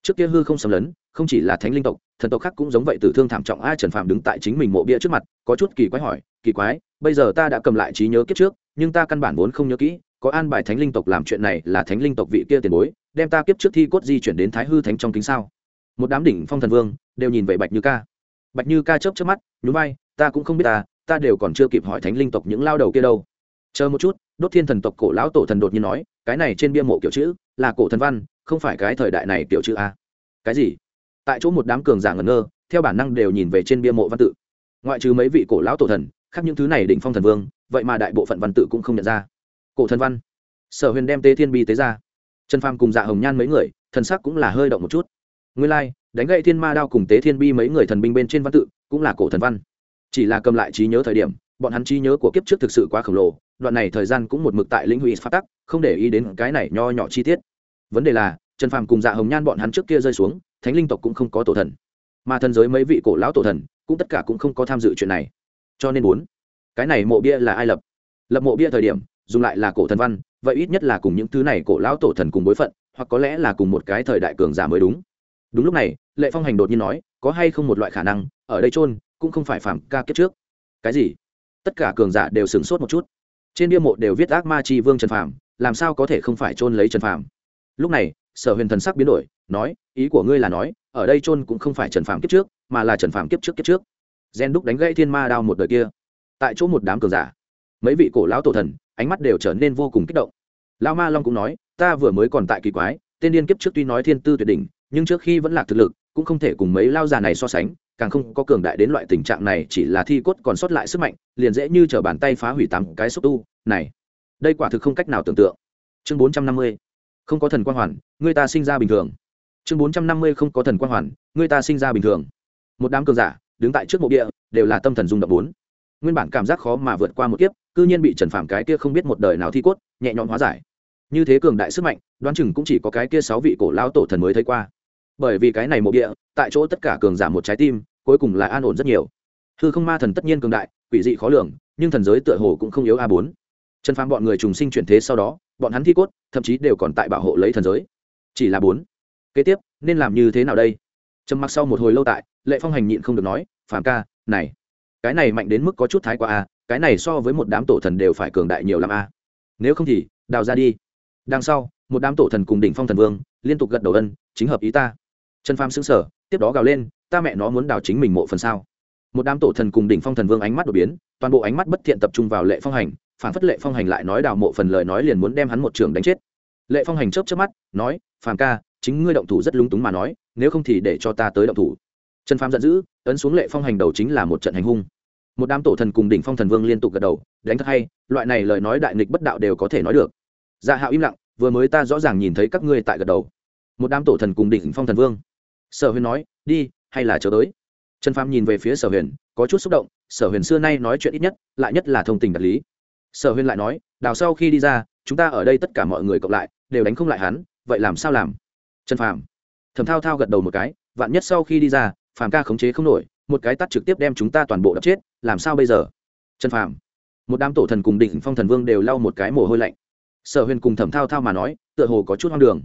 Speaker 1: Trước kia hư không xâm lấn, không chỉ là thánh linh tộc, thần tộc khác cũng giống vậy tử thương thảm trọng. A trần phạm đứng tại chính mình mộ bia trước mặt, có chút kỳ quái hỏi, kỳ quái, bây giờ ta đã cầm lại trí nhớ kiếp trước, nhưng ta căn bản vốn không nhớ kỹ có an bài thánh linh tộc làm chuyện này là thánh linh tộc vị kia tiền bối, đem ta kiếp trước thi cốt di chuyển đến thái hư thánh trong kính sao? Một đám đỉnh phong thần vương đều nhìn về bạch như ca. Bạch như ca chớp chớp mắt, nhún vai, ta cũng không biết ta ta đều còn chưa kịp hỏi thánh linh tộc những lao đầu kia đâu. Chờ một chút, đốt thiên thần tộc cổ lão tổ thần đột nhiên nói, cái này trên bia mộ kiểu chữ là cổ thần văn, không phải cái thời đại này kiểu chữ a. Cái gì? Tại chỗ một đám cường giả ngẩn ngơ, theo bản năng đều nhìn về trên bia mộ văn tự. Ngoại trừ mấy vị cổ lão tổ thần, khác những thứ này định phong thần vương, vậy mà đại bộ phận văn tự cũng không nhận ra cổ thần văn. Sở huyền đem tế thiên bi tế ra. Trần phàm cùng dạ hồng nhan mấy người thần sắc cũng là hơi động một chút. Nguyên lai、like, đánh gậy thiên ma đao cùng tế thiên bi mấy người thần binh bên trên văn tự cũng là cổ thần văn. Chỉ là cầm lại trí nhớ thời điểm bọn hắn trí nhớ của kiếp trước thực sự quá khổng lồ đoạn này thời gian cũng một mực tại lĩnh hủy phát tắc không để ý đến cái này nho nhỏ chi tiết. Vấn đề là trần phàm cùng dạ hồng nhan bọn hắn trước kia rơi xuống thánh linh tộc cũng không có tổ thần. Mà thần giới mấy vị cổ lão tổ thần cũng tất cả cũng không có tham dự chuyện này. Cho nên bốn cái này mộ bia là ai lập? Lập mộ bia thời điểm dùng lại là cổ thần văn, vậy ít nhất là cùng những thứ này cổ lão tổ thần cùng bối phận, hoặc có lẽ là cùng một cái thời đại cường giả mới đúng. Đúng lúc này, lệ phong hành đột nhiên nói, có hay không một loại khả năng, ở đây trôn cũng không phải phàm ca kiếp trước. Cái gì? Tất cả cường giả đều sửng sốt một chút. Trên bia mộ đều viết ác ma chi vương trần phàm, làm sao có thể không phải trôn lấy trần phàm? Lúc này, sở huyền thần sắc biến đổi, nói, ý của ngươi là nói, ở đây trôn cũng không phải trần phàm kiếp trước, mà là trần phàm kiếp trước kiếp trước. Gen đúc đánh gãy thiên ma đao một đời kia. Tại chỗ một đám cường giả, mấy vị cổ lão tổ thần ánh mắt đều trở nên vô cùng kích động. Lao ma long cũng nói, ta vừa mới còn tại kỳ quái, tên điên kiếp trước tuy nói thiên tư tuyệt đỉnh, nhưng trước khi vẫn là thực lực, cũng không thể cùng mấy lao già này so sánh, càng không có cường đại đến loại tình trạng này, chỉ là thi cốt còn sót lại sức mạnh, liền dễ như t bàn tay phá hủy tám cái xúc tu, này, đây quả thực không cách nào tưởng tượng. Chương bốn trăm năm mươi, không có thần quang hoàn, người ta sinh ra bình thường. Chương bốn trăm năm mươi, không có thần quang hoàn, người ta sinh ra bình thường. Một đám cường giả, đứng tại trước mộ địa, đều là tâm thần dung động bốn. Nguyên bản cảm giác khó mà vượt qua một kiếp cư nhiên bị trần phạm cái kia không biết một đời nào thi cốt, nhẹ nhõm hóa giải. Như thế cường đại sức mạnh, đoán chừng cũng chỉ có cái kia sáu vị cổ lao tổ thần mới thấy qua. Bởi vì cái này mộ địa, tại chỗ tất cả cường giảm một trái tim, cuối cùng là an ổn rất nhiều. Hư không ma thần tất nhiên cường đại, quỷ dị khó lường, nhưng thần giới tựa hồ cũng không yếu a bốn. Trần phàm bọn người trùng sinh chuyển thế sau đó, bọn hắn thi cốt, thậm chí đều còn tại bảo hộ lấy thần giới. Chỉ là bốn. Kế tiếp, nên làm như thế nào đây? Trầm mặc sau một hồi lâu tại, lệ phong hành nhịn không được nói, phàm ca, này, cái này mạnh đến mức có chút thái quá a cái này so với một đám tổ thần đều phải cường đại nhiều l a. Nếu không thì, đào ra đi. Đằng sau, một đám tổ thần cùng đỉnh phong thần vương liên tục gật đầu ân, chính hợp ý ta. Trần phàm xứng sở tiếp đó gào lên, ta mẹ nó muốn đào chính mình mộ phần sao? Một đám tổ thần cùng đỉnh phong thần vương ánh mắt đột biến, toàn bộ ánh mắt bất thiện tập trung vào lệ phong hành, phản phất lệ phong hành lại nói đào mộ phần lời nói liền muốn đem hắn một trường đánh chết. Lệ phong hành chớp chớp mắt, nói, phàm ca, chính ngươi động thủ rất lúng túng mà nói, nếu không thì để cho ta tới động thủ. Trần phàm giận dữ, ấn xuống lệ phong hành đầu chính là một trận hành hung một đám tổ thần cùng đỉnh phong thần vương liên tục gật đầu, đánh thật hay, loại này lời nói đại nghịch bất đạo đều có thể nói được. Dạ hạo im lặng, vừa mới ta rõ ràng nhìn thấy các ngươi tại gật đầu. Một đám tổ thần cùng đỉnh phong thần vương. Sở huyền nói, đi, hay là chờ tới? Trần phàm nhìn về phía sở huyền, có chút xúc động, sở huyền xưa nay nói chuyện ít nhất, lại nhất là thông tình đạt lý. Sở huyền lại nói, đào sau khi đi ra, chúng ta ở đây tất cả mọi người cộng lại, đều đánh không lại hắn, vậy làm sao làm? Trần phàm thầm thao thao gật đầu một cái, vạn nhất sau khi đi ra, phàm ca khống chế không nổi một cái tắt trực tiếp đem chúng ta toàn bộ đập chết, làm sao bây giờ? Trần phàm, một đám tổ thần cùng định phong thần vương đều lau một cái mồ hôi lạnh. Sở huyền cùng thẩm thao thao mà nói, tựa hồ có chút hoang đường.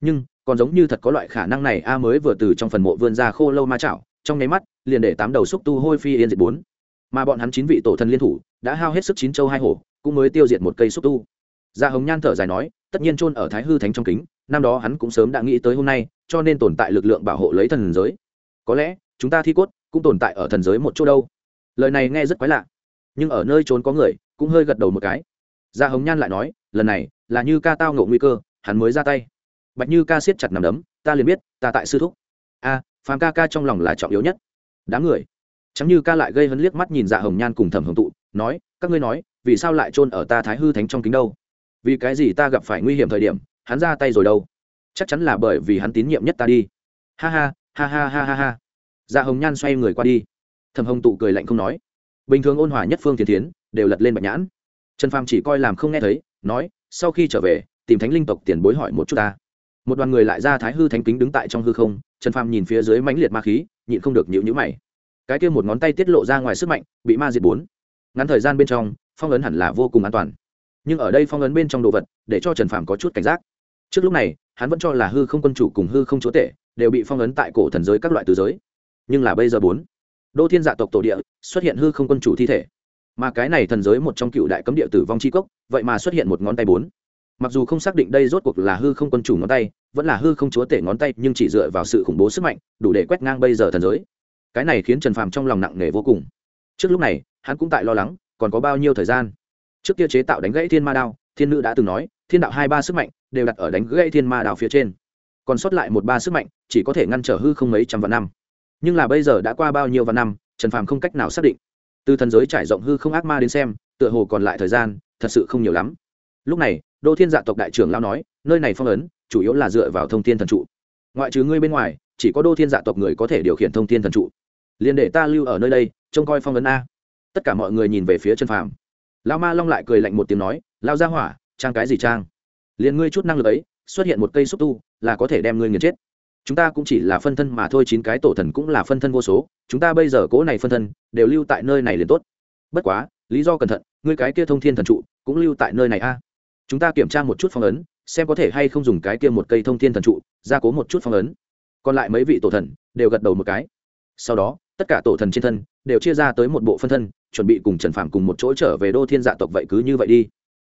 Speaker 1: Nhưng, còn giống như thật có loại khả năng này, a mới vừa từ trong phần mộ vươn ra khô lâu ma chảo, trong nháy mắt, liền để tám đầu xúc tu hôi phi yên diệt bốn. Mà bọn hắn chín vị tổ thần liên thủ, đã hao hết sức chín châu hai hổ, cũng mới tiêu diệt một cây xúc tu. Gia hồng nhan thở dài nói, tất nhiên chôn ở thái hư thánh trong kính, năm đó hắn cũng sớm đã nghĩ tới hôm nay, cho nên tồn tại lực lượng bảo hộ lấy thần giới. Có lẽ, chúng ta thi cốt cũng tồn tại ở thần giới một chỗ đâu. Lời này nghe rất quái lạ nhưng ở nơi trốn có người cũng hơi gật đầu một cái. Gia hồng nhan lại nói lần này là như ca tao ngộ nguy cơ hắn mới ra tay. Bạch như ca siết chặt nằm đấm ta liền biết ta tại sư thúc. A à, phàm ca ca trong lòng là trọng yếu nhất. Đám người. Chẳng như ca lại gây hấn liếc mắt nhìn dạ hồng nhan cùng thẩm hồng tụ nói các ngươi nói vì sao lại chôn ở ta thái hư thánh trong kính đâu? Vì cái gì ta gặp phải nguy hiểm thời điểm hắn ra tay rồi đâu? Chắc chắn là bởi vì hắn tín nhiệm nhất ta đi. Ha ha ha ha ha ha ha dạ hồng nhan xoay người qua đi. Thẩm hồng tụ cười lạnh không nói. Bình thường ôn hòa nhất phương thiên tiến đều lật lên bạch nhãn. Trần phàm chỉ coi làm không nghe thấy, nói, sau khi trở về, tìm thánh linh tộc tiền bối hỏi một chút ta. Một đoàn người lại ra thái hư thánh kính đứng tại trong hư không, trần phàm nhìn phía dưới mãnh liệt ma khí, nhịn không được nhịu nhữ mày. Cái kia một ngón tay tiết lộ ra ngoài sức mạnh, bị ma diệt bốn. Ngắn thời gian bên trong, phong ấn hẳn là vô cùng an toàn. Nhưng ở đây phong ấn bên trong đồ vật, để cho trần phàm có chút cảnh giác. Trước lúc này, hắn vẫn cho là hư không quân chủ cùng hư không chúa tể đều bị phong ấn tại cổ thần giới các loại từ giới nhưng là bây giờ bốn. Đô thiên dạ tộc tổ địa, xuất hiện hư không quân chủ thi thể. Mà cái này thần giới một trong cựu đại cấm địa tử vong c h i cốc, vậy mà xuất hiện một ngón tay bốn. Mặc dù không xác định đây rốt cuộc là hư không quân chủ ngón tay, vẫn là hư không chúa tể ngón tay, nhưng chỉ dựa vào sự khủng bố sức mạnh, đủ để quét ngang bây giờ thần giới. Cái này khiến trần phàm trong lòng nặng nề vô cùng. Trước lúc này, hắn cũng tại lo lắng, còn có bao nhiêu thời gian? Trước kia chế tạo đánh gãy thiên ma đao, thiên nữ đã từng nói, thiên đạo hai ba sức mạnh đều đặt ở đánh gãy thiên ma đao phía trên. Còn sót lại một ba sức mạnh, chỉ có thể ngăn trở hư không mấy trăm vạn năm nhưng là bây giờ đã qua bao nhiêu vạn năm, trần phàm không cách nào xác định. Từ thần giới trải rộng hư không ác ma đến xem, tựa hồ còn lại thời gian, thật sự không nhiều lắm. Lúc này, đô thiên dạ tộc đại trưởng lao nói, nơi này phong ấn, chủ yếu là dựa vào thông thiên thần trụ. Ngoại trừ ngươi bên ngoài, chỉ có đô thiên dạ tộc người có thể điều khiển thông thiên thần trụ. Liền để ta lưu ở nơi đây, trông coi phong ấn a. Tất cả mọi người nhìn về phía trần phàm. Lao ma long lại cười lạnh một tiếng nói lao ra hỏa, trang cái gì trang? Liền ngươi chút năng lực ấy, xuất hiện một cây xúc tu, là có thể đem ngươi nghiền chết chúng ta cũng chỉ là phân thân mà thôi, chín cái tổ thần cũng là phân thân vô số. Chúng ta bây giờ cố này phân thân, đều lưu tại nơi này liền tốt. Bất quá, lý do cẩn thận, ngươi cái kia thông thiên thần trụ, cũng lưu tại nơi này a. Chúng ta kiểm tra một chút phong ấn, xem có thể hay không dùng cái kia một cây thông thiên thần trụ, gia cố một chút phong ấn. Còn lại mấy vị tổ thần, đều gật đầu một cái. Sau đó, tất cả tổ thần trên thân, đều chia ra tới một bộ phân thân, chuẩn bị cùng trần phàm cùng một chỗ trở về đô thiên dạ tộc vậy cứ như vậy đi.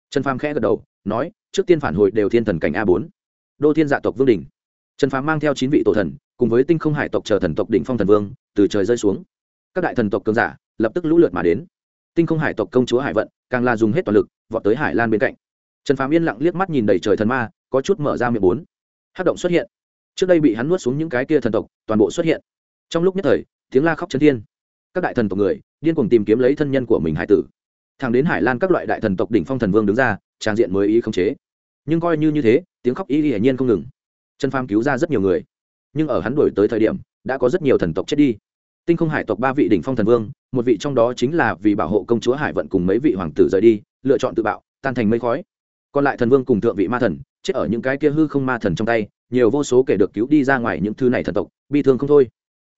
Speaker 1: Trần phàm khẽ gật đầu, nói, trước tiên phản hồi đều thiên thần cảnh a bốn. Đô thiên dạ tộc vương đình trần phàm mang theo chín vị tổ thần, cùng với tinh không hải tộc chờ thần tộc đỉnh phong thần vương, từ trời rơi xuống. Các đại thần tộc cường giả lập tức lũ lượt mà đến. Tinh không hải tộc công chúa hải vận càng là dùng hết toàn lực, vọt tới hải lan bên cạnh. Trần phàm yên lặng liếc mắt nhìn đầy trời thần ma, có chút mở ra miệng bốn. Hát động xuất hiện. Trước đây bị hắn nuốt xuống những cái kia thần tộc, toàn bộ xuất hiện. Trong lúc nhất thời, tiếng la khóc chân thiên. Các đại thần tộc người điên cuồng tìm kiếm lấy thân nhân của mình hải tử. Thằng đến hải lan các loại đại thần tộc đỉnh phong thần vương đứng ra, trang diện mới ý không chế. Nhưng coi như như thế, tiếng khóc ý hiển nhiên không ngừng trần phàm cứu ra rất nhiều người. Nhưng ở hắn đổi tới thời điểm, đã có rất nhiều thần tộc chết đi. Tinh không hải tộc ba vị đỉnh phong thần vương, một vị trong đó chính là vì bảo hộ công chúa hải vận cùng mấy vị hoàng tử rời đi, lựa chọn tự bạo, tan thành mây khói. Còn lại thần vương cùng thượng vị ma thần, chết ở những cái kia hư không ma thần trong tay, nhiều vô số kể được cứu đi ra ngoài những thứ này thần tộc, bi thương không thôi.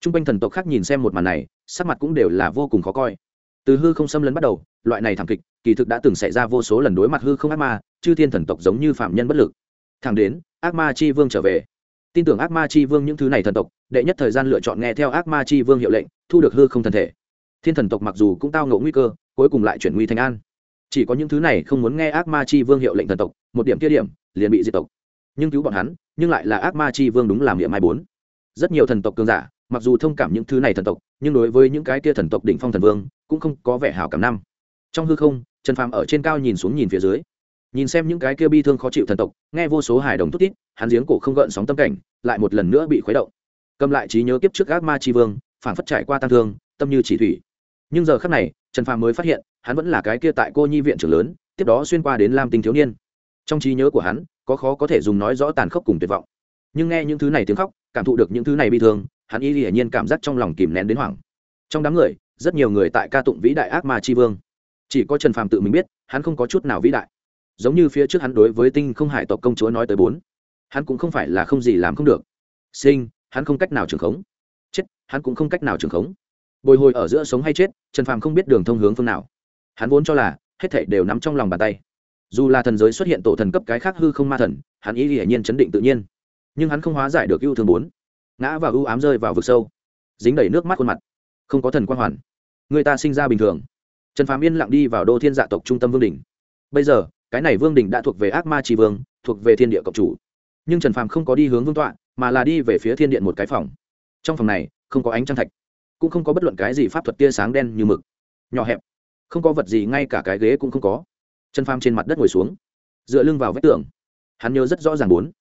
Speaker 1: T r u n g quanh thần tộc khác nhìn xem một màn này, sắc mặt cũng đều là vô cùng khó coi. Từ hư không xâm lấn bắt đầu, loại này thảm kịch, kỳ thực đã từng xảy ra vô số lần đối mặt hư không ác ma, chư thiên thần tộc giống như phạm nhân bất lực. Thẳng đến ác ma chi vương trở về. Tin tưởng ác ma chi vương những thứ này thần tộc, đệ nhất thời gian lựa chọn nghe theo ác ma chi vương hiệu lệnh, thu được hư không thần thể. Thiên thần tộc mặc dù cũng tao ngộ nguy cơ, cuối cùng lại chuyển nguy thành an. Chỉ có những thứ này không muốn nghe ác ma chi vương hiệu lệnh thần tộc, một điểm kia điểm, liền bị diệt tộc. Nhưng cứu bọn hắn, nhưng lại là ác ma chi vương đúng làm địa mai bốn. Rất nhiều thần tộc cường giả, mặc dù thông cảm những thứ này thần tộc, nhưng đối với những cái kia thần tộc đỉnh phong thần vương, cũng không có vẻ hảo cảm năm. Trong hư không, trần phàm ở trên cao nhìn xuống nhìn phía dưới nhìn xem những cái kia bi thương khó chịu thần tộc, nghe vô số hài đồng thút tít hắn giếng cổ không gợn sóng tâm cảnh, lại một lần nữa bị khuấy động. Cầm lại trí nhớ kiếp trước ác ma tri vương phản phất trải qua tăng thương, tâm như chỉ thủy. Nhưng giờ khắc này, trần phàm mới phát hiện, hắn vẫn là cái kia tại cô nhi viện trưởng lớn, tiếp đó xuyên qua đến lam tinh thiếu niên. Trong trí nhớ của hắn, có khó có thể dùng nói rõ tàn khốc cùng tuyệt vọng. Nhưng nghe những thứ này tiếng khóc, cảm thụ được những thứ này bi thương, hắn y hiển nhiên cảm giác trong lòng kìm nén đến hoảng. Trong đám người, rất nhiều người tại ca tụng vĩ đại ác ma tri vương. Chỉ có trần phàm tự mình biết, hắn không có chút nào vĩ đại giống như phía trước hắn đối với tinh không hải tộc công chúa nói tới bốn. Hắn cũng không phải là không gì làm không được. Sinh, hắn không cách nào trường khống. Chết, hắn cũng không cách nào trường khống. Bồi hồi ở giữa sống hay chết, trần phàm không biết đường thông hướng phương nào. Hắn vốn cho là, hết thảy đều nắm trong lòng bàn tay. Dù là thần giới xuất hiện tổ thần cấp cái khác hư không ma thần, hắn ý hiển nhiên chấn định tự nhiên. Nhưng hắn không hóa giải được yêu thương bốn. Ngã và ưu ám rơi vào vực sâu. Dính đầy nước mắt khuôn mặt. Không có thần quan hoàn. Người ta sinh ra bình thường. Trần phàm yên lặng đi vào đô thiên dạ tộc trung tâm vương đình bây giờ cái này vương đình đã thuộc về ác ma tri vương, thuộc về thiên địa cộng chủ. Nhưng trần phàm không có đi hướng vương tọa, mà là đi về phía thiên điện một cái phòng. Trong phòng này, không có ánh trăng thạch, cũng không có bất luận cái gì pháp thuật tia sáng đen như mực. Nhỏ hẹp, không có vật gì, ngay cả cái ghế cũng không có. Trần phàm trên mặt đất ngồi xuống, dựa lưng vào vách tường. Hắn nhớ rất rõ ràng bốn.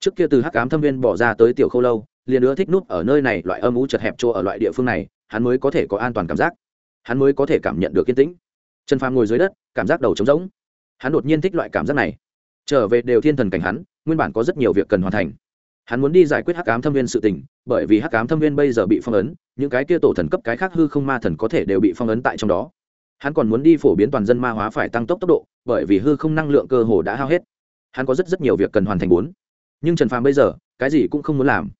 Speaker 1: Trước kia từ hắc ám thâm viên bỏ ra tới tiểu khâu lâu, liền nữa thích nút ở nơi này, loại âm ú chật hẹp chỗ ở loại địa phương này, hắn mới có thể có an toàn cảm giác. Hắn mới có thể cảm nhận được kiên tĩnh. Trần phàm ngồi dưới đất, cảm giác đầu trống rỗng hắn đột nhiên thích loại cảm giác này. Trở về đều thiên thần cảnh hắn, nguyên bản có rất nhiều việc cần hoàn thành. Hắn muốn đi giải quyết hắc ám thâm viên sự tình, bởi vì hắc ám thâm viên bây giờ bị phong ấn, những cái kia tổ thần cấp cái khác hư không ma thần có thể đều bị phong ấn tại trong đó. Hắn còn muốn đi phổ biến toàn dân ma hóa phải tăng tốc tốc độ, bởi vì hư không năng lượng cơ hồ đã hao hết. Hắn có rất rất nhiều việc cần hoàn thành bốn. Nhưng trần phàm bây giờ, cái gì cũng không muốn làm.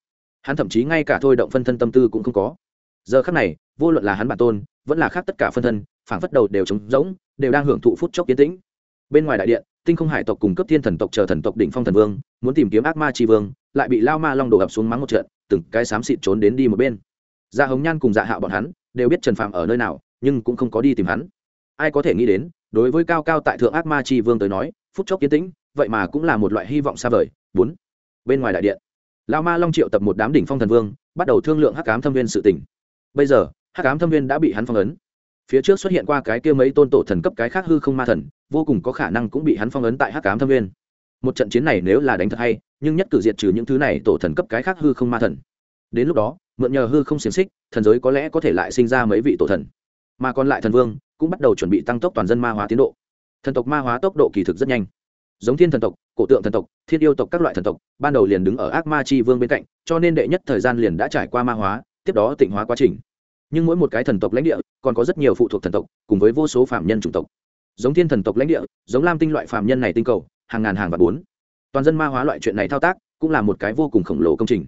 Speaker 1: Hắn thậm chí ngay cả thôi động phân thân tâm tư cũng không có. Giờ khác này, vô luận là hắn bản tôn, vẫn là khác tất cả phân thân, phảng phất đầu đều trống rỗng, đều đang hưởng thụ phút chốc kiến tĩnh bên ngoài đại điện, tinh không hải tộc cùng cấp thiên thần tộc chờ thần tộc đỉnh phong thần vương, muốn tìm kiếm ác ma tri vương, lại bị lao ma long đổ ập xuống mắng một trận, từng cái xám xịt trốn đến đi một bên. Dạ hồng nhan cùng dạ hạo bọn hắn đều biết trần phạm ở nơi nào, nhưng cũng không có đi tìm hắn. Ai có thể nghĩ đến, đối với cao cao tại thượng ác ma tri vương tới nói, phút chốc kiến tĩnh, vậy mà cũng là một loại hy vọng xa vời. Bốn, bên ngoài đại điện, lao ma long triệu tập một đám đỉnh phong thần vương, bắt đầu thương lượng hắc cám thâm viên sự tỉnh bây giờ, hắc cám thâm viên đã bị hắn phong ấn phía trước xuất hiện qua cái kia mấy tôn tổ thần cấp cái khác hư không ma thần, vô cùng có khả năng cũng bị hắn phong ấn tại hắc cám thâm viên một trận chiến này nếu là đánh thật hay, nhưng nhất cử diệt trừ những thứ này tổ thần cấp cái khác hư không ma thần. Đến lúc đó, mượn nhờ hư không xiềng xích, thần giới có lẽ có thể lại sinh ra mấy vị tổ thần. Mà còn lại thần vương cũng bắt đầu chuẩn bị tăng tốc toàn dân ma hóa tiến độ. Thần tộc ma hóa tốc độ kỳ thực rất nhanh. Giống thiên thần tộc, cổ tượng thần tộc, thiên yêu tộc các loại thần tộc, ban đầu liền đứng ở ác ma chi vương bên cạnh, cho nên đệ nhất thời gian liền đã trải qua ma hóa, tiếp đó tịnh hóa quá trình nhưng mỗi một cái thần tộc lãnh địa còn có rất nhiều phụ thuộc thần tộc cùng với vô số phạm nhân chủng tộc. Giống thiên thần tộc lãnh địa, giống lam tinh loại phạm nhân này tinh cầu, hàng ngàn hàng và bốn. Toàn dân ma hóa loại chuyện này thao tác cũng là một cái vô cùng khổng lồ công trình.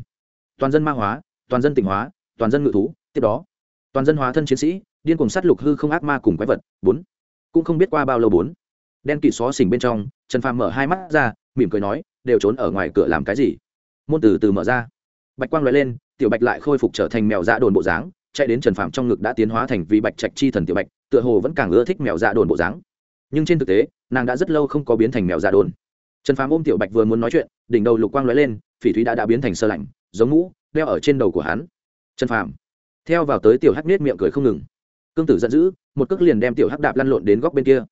Speaker 1: Toàn dân ma hóa, toàn dân tỉnh hóa, toàn dân ngự thú, tiếp đó, toàn dân hóa thân chiến sĩ, điên cùng sát lục hư không ác ma cùng quái vật, bốn. Cũng không biết qua bao lâu bốn. Đen kịt xó xỉnh bên trong, trần phàm mở hai mắt ra, mỉm cười nói, đều trốn ở ngoài cửa làm cái gì? Môn từ từ mở ra. Bạch quang loại lên, tiểu bạch lại khôi phục trở thành mèo dạ đồn bộ dáng chạy đến trần phàm trong ngực đã tiến hóa thành vì bạch trạch chi thần tiểu bạch, tựa hồ vẫn càng ưa thích mèo dạ đồn bộ dáng. Nhưng trên thực tế, nàng đã rất lâu không có biến thành mèo dạ đồn. Trần phàm ôm tiểu bạch vừa muốn nói chuyện, đỉnh đầu lục quang lóe lên, phỉ thúy đã đã biến thành sơ lạnh, giống mũ, đeo ở trên đầu của hắn. Trần phàm, theo vào tới tiểu hắc nết miệng cười không ngừng. Cương tử giận dữ, một cước liền đem tiểu hắc đạp lăn lộn đến góc bên kia. Da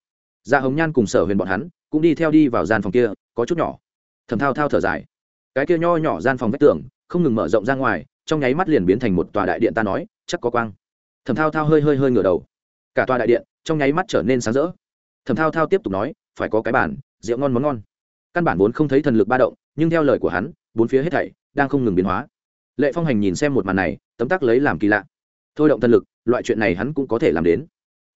Speaker 1: dạ hồng nhan cùng sở huyền bọn hắn cũng đi theo đi vào gian phòng kia, có chút nhỏ. Thầm thao thao thở dài. Cái kia nho nhỏ gian phòng vách tường, không ngừng mở rộng ra ngoài, trong nháy mắt liền biến thành một tòa đại điện ta nói chắc có quang. Thầm thao thao hơi hơi hơi ngửa đầu. Cả tòa đại điện trong nháy mắt trở nên sáng rỡ. Thầm thao thao tiếp tục nói, phải có cái bản rượu ngon món ngon. Căn bản vốn không thấy thần lực ba động, nhưng theo lời của hắn, bốn phía hết thảy đang không ngừng biến hóa. Lệ phong hành nhìn xem một màn này, tấm tắc lấy làm kỳ lạ. Thôi động thần lực, loại chuyện này hắn cũng có thể làm đến.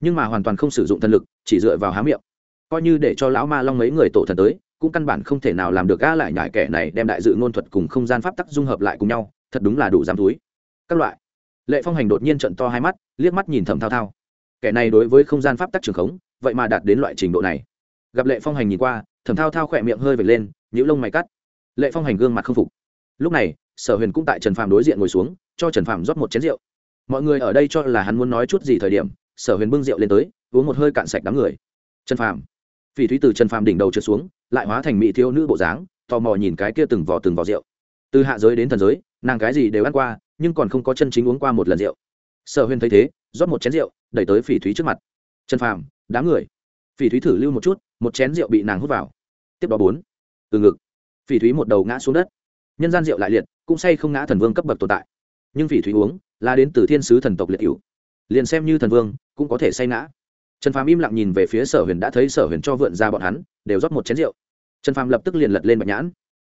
Speaker 1: Nhưng mà hoàn toàn không sử dụng thần lực, chỉ dựa vào há miệng. Coi như để cho lão ma long mấy người tổ thần tới, cũng căn bản không thể nào làm được ga lại nhải kẻ này đem đại dự ngôn thuật cùng không gian pháp tắc dung hợp lại cùng nhau, thật đúng là đủ dám túi. Các loại lệ phong hành đột nhiên trận to hai mắt, liếc mắt nhìn thầm thao thao. Kẻ này đối với không gian pháp tắc trường khống, vậy mà đạt đến loại trình độ này. Gặp lệ phong hành nhìn qua, thầm thao thao khỏe miệng hơi vệt lên nhũ lông mày cắt. Lệ phong hành gương mặt không phục. Lúc này, sở huyền cũng tại trần phàm đối diện ngồi xuống, cho trần phàm rót một chén rượu. Mọi người ở đây cho là hắn muốn nói chút gì thời điểm, sở huyền bưng rượu lên tới, uống một hơi cạn sạch đám người. Trần phàm. Phỉ thúy từ trần phàm đỉnh đầu trượt xuống, lại hóa thành mỹ thiếu nữ bộ dáng, tò mò nhìn cái kia từng vò từng vò rượu. Từ hạ giới đến thần giới, nàng cái gì đều ăn qua nhưng còn không có chân chính uống qua một lần rượu. Sở huyền thấy thế, rót một chén rượu, đẩy tới phỉ thúy trước mặt. Trần phàm, đám người. Phỉ thúy thử lưu một chút, một chén rượu bị nàng hút vào. Tiếp đó bốn. Từ ngực. Phỉ thúy một đầu ngã xuống đất. Nhân gian rượu lại liệt, cũng say không ngã thần vương cấp bậc tồn tại. Nhưng phỉ thúy uống, là đến từ thiên sứ thần tộc liệt cựu liền xem như thần vương, cũng có thể say ngã. Trần phàm im lặng nhìn về phía sở huyền đã thấy sở huyền cho vượn ra bọn hắn, đều rót một chén rượu. Trần phàm lập tức liền lật lên bạch nhãn.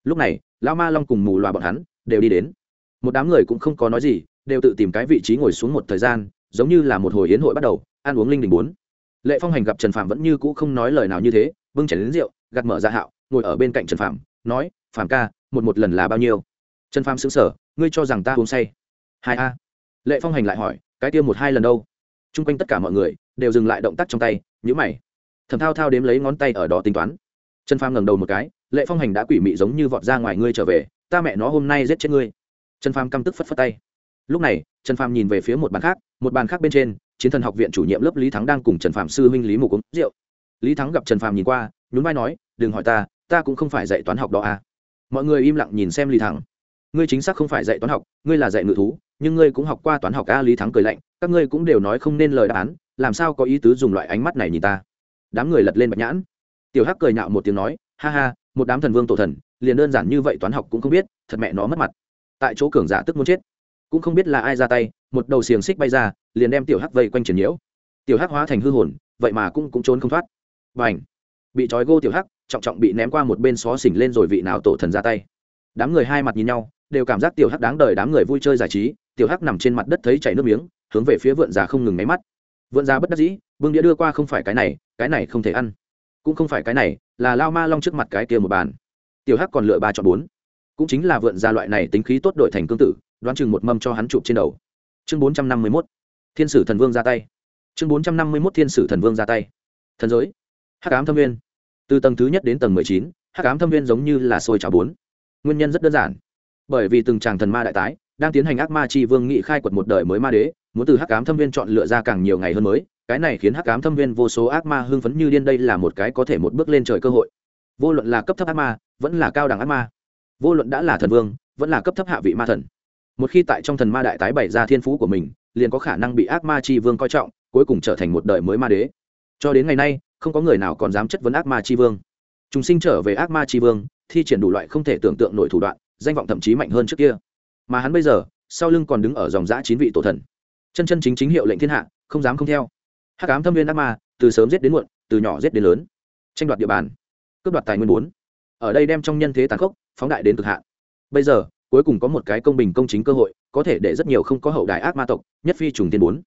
Speaker 1: Lúc này, lao ma long cùng mù loà bọn hắn, đều đi đến một đám người cũng không có nói gì, đều tự tìm cái vị trí ngồi xuống một thời gian, giống như là một hồi hiến hội bắt đầu, ăn uống linh đình bốn. Lệ phong hành gặp trần phạm vẫn như cũ không nói lời nào như thế, bưng chảy đến rượu gặt mở ra hạo, ngồi ở bên cạnh trần phạm nói phạm ca, một một lần là bao nhiêu? Trần phạm xứng sở ngươi cho rằng ta uống say? Hai a. Lệ phong hành lại hỏi, cái tiêm một hai lần đâu? T r u n g quanh tất cả mọi người đều dừng lại động tác trong tay nhữ mày. Thầm thao thao đếm lấy ngón tay ở đó tính toán. Trần phàm ngẩng đầu một cái, lệ phong hành đã quỷ mị giống như vọt ra ngoài ngươi trở về, ta mẹ nó hôm nay giết chết ngươi trần phàm căm tức phất phất tay. Lúc này, trần phàm nhìn về phía một bàn khác, một bàn khác bên trên, chiến thần học viện chủ nhiệm lớp lý thắng đang cùng trần phàm sư huynh lý mục uống rượu. Lý thắng gặp trần phàm nhìn qua, nhún vai nói, đừng hỏi ta ta cũng không phải dạy toán học đó à. Mọi người im lặng nhìn xem lý thắng. Ngươi chính xác không phải dạy toán học, ngươi là dạy ngự thú, nhưng ngươi cũng học qua toán học a lý thắng cười lạnh, các ngươi cũng đều nói không nên lời đáp án, làm sao có ý tứ dùng loại ánh mắt này nhìn ta? Đám người lật lên bạch nhãn. Tiểu hắc cười nhạo một tiếng nói, ha ha, một đám thần vương tổ thần, liền đơn giản như vậy toán học cũng không biết, thật mẹ nó mất mặt tại chỗ cường giả tức muốn chết. Cũng không biết là ai ra tay, một đầu xiềng xích bay ra, liền đem tiểu hắc vây quanh triển nhiễu. Tiểu hắc hóa thành hư hồn, vậy mà cũng cũng trốn không thoát. Và ảnh bị trói gô tiểu hắc, trọng trọng bị ném qua một bên xó xỉnh lên rồi vị nào tổ thần ra tay. Đám người hai mặt nhìn nhau, đều cảm giác tiểu hắc đáng đời đám người vui chơi giải trí, tiểu hắc nằm trên mặt đất thấy chảy nước miếng, hướng về phía vượn già không ngừng máy mắt. Vượn già bất đắc dĩ bưng đĩa đưa qua không phải cái này cái này không thể ăn. Cũng không phải cái này, là lao ma long trước mặt cái kia một bàn. Tiểu hắc còn lựa ba chọn bốn cũng chính là vượn ra loại này tính khí tốt đổi thành cương tử, đoán chừng một mâm cho hắn chụp trên đầu. Chương bốn trăm năm mươi mốt. Thiên sử thần vương ra tay. Chương bốn trăm năm mươi mốt thiên sử thần vương ra tay. Thần giới. Hắc ám thâm viên từ tầng thứ nhất đến tầng mười chín, hắc ám thâm viên giống như là sôi trào bốn. Nguyên nhân rất đơn giản. Bởi vì từng tràng thần ma đại tái đang tiến hành ác ma chi vương nghị khai quật một đời mới ma đế, muốn từ hắc ám thâm viên chọn lựa ra càng nhiều ngày hơn mới, cái này khiến hắc ám thâm viên vô số ác ma hưng phấn như điên đây là một cái có thể một bước lên trời cơ hội. Vô luận là cấp thấp ác ma, vẫn là cao đẳng ác ma vô luận đã là thần vương, vẫn là cấp thấp hạ vị ma thần. Một khi tại trong thần ma đại tái bày ra thiên phú của mình, liền có khả năng bị ác ma chi vương coi trọng, cuối cùng trở thành một đời mới ma đế. Cho đến ngày nay, không có người nào còn dám chất vấn ác ma chi vương. Chúng sinh trở về ác ma chi vương, thi triển đủ loại không thể tưởng tượng nổi thủ đoạn, danh vọng thậm chí mạnh hơn trước kia. Mà hắn bây giờ, sau lưng còn đứng ở dòng giã chín vị tổ thần. Chân chân chính chính hiệu lệnh thiên hạ, không dám không theo. Hát cám thâm viên ác ma, từ sớm giết đến muộn, từ nhỏ giết đến lớn. Tranh đoạt địa bàn. Cướp đoạt tài nguyên bốn. Ở đây đem trong nhân thế tàn khốc phóng đại đến cực hạn. Bây giờ, cuối cùng có một cái công bình công chính cơ hội, có thể để rất nhiều không có hậu đại ác ma tộc, nhất phi trùng tiên bốn.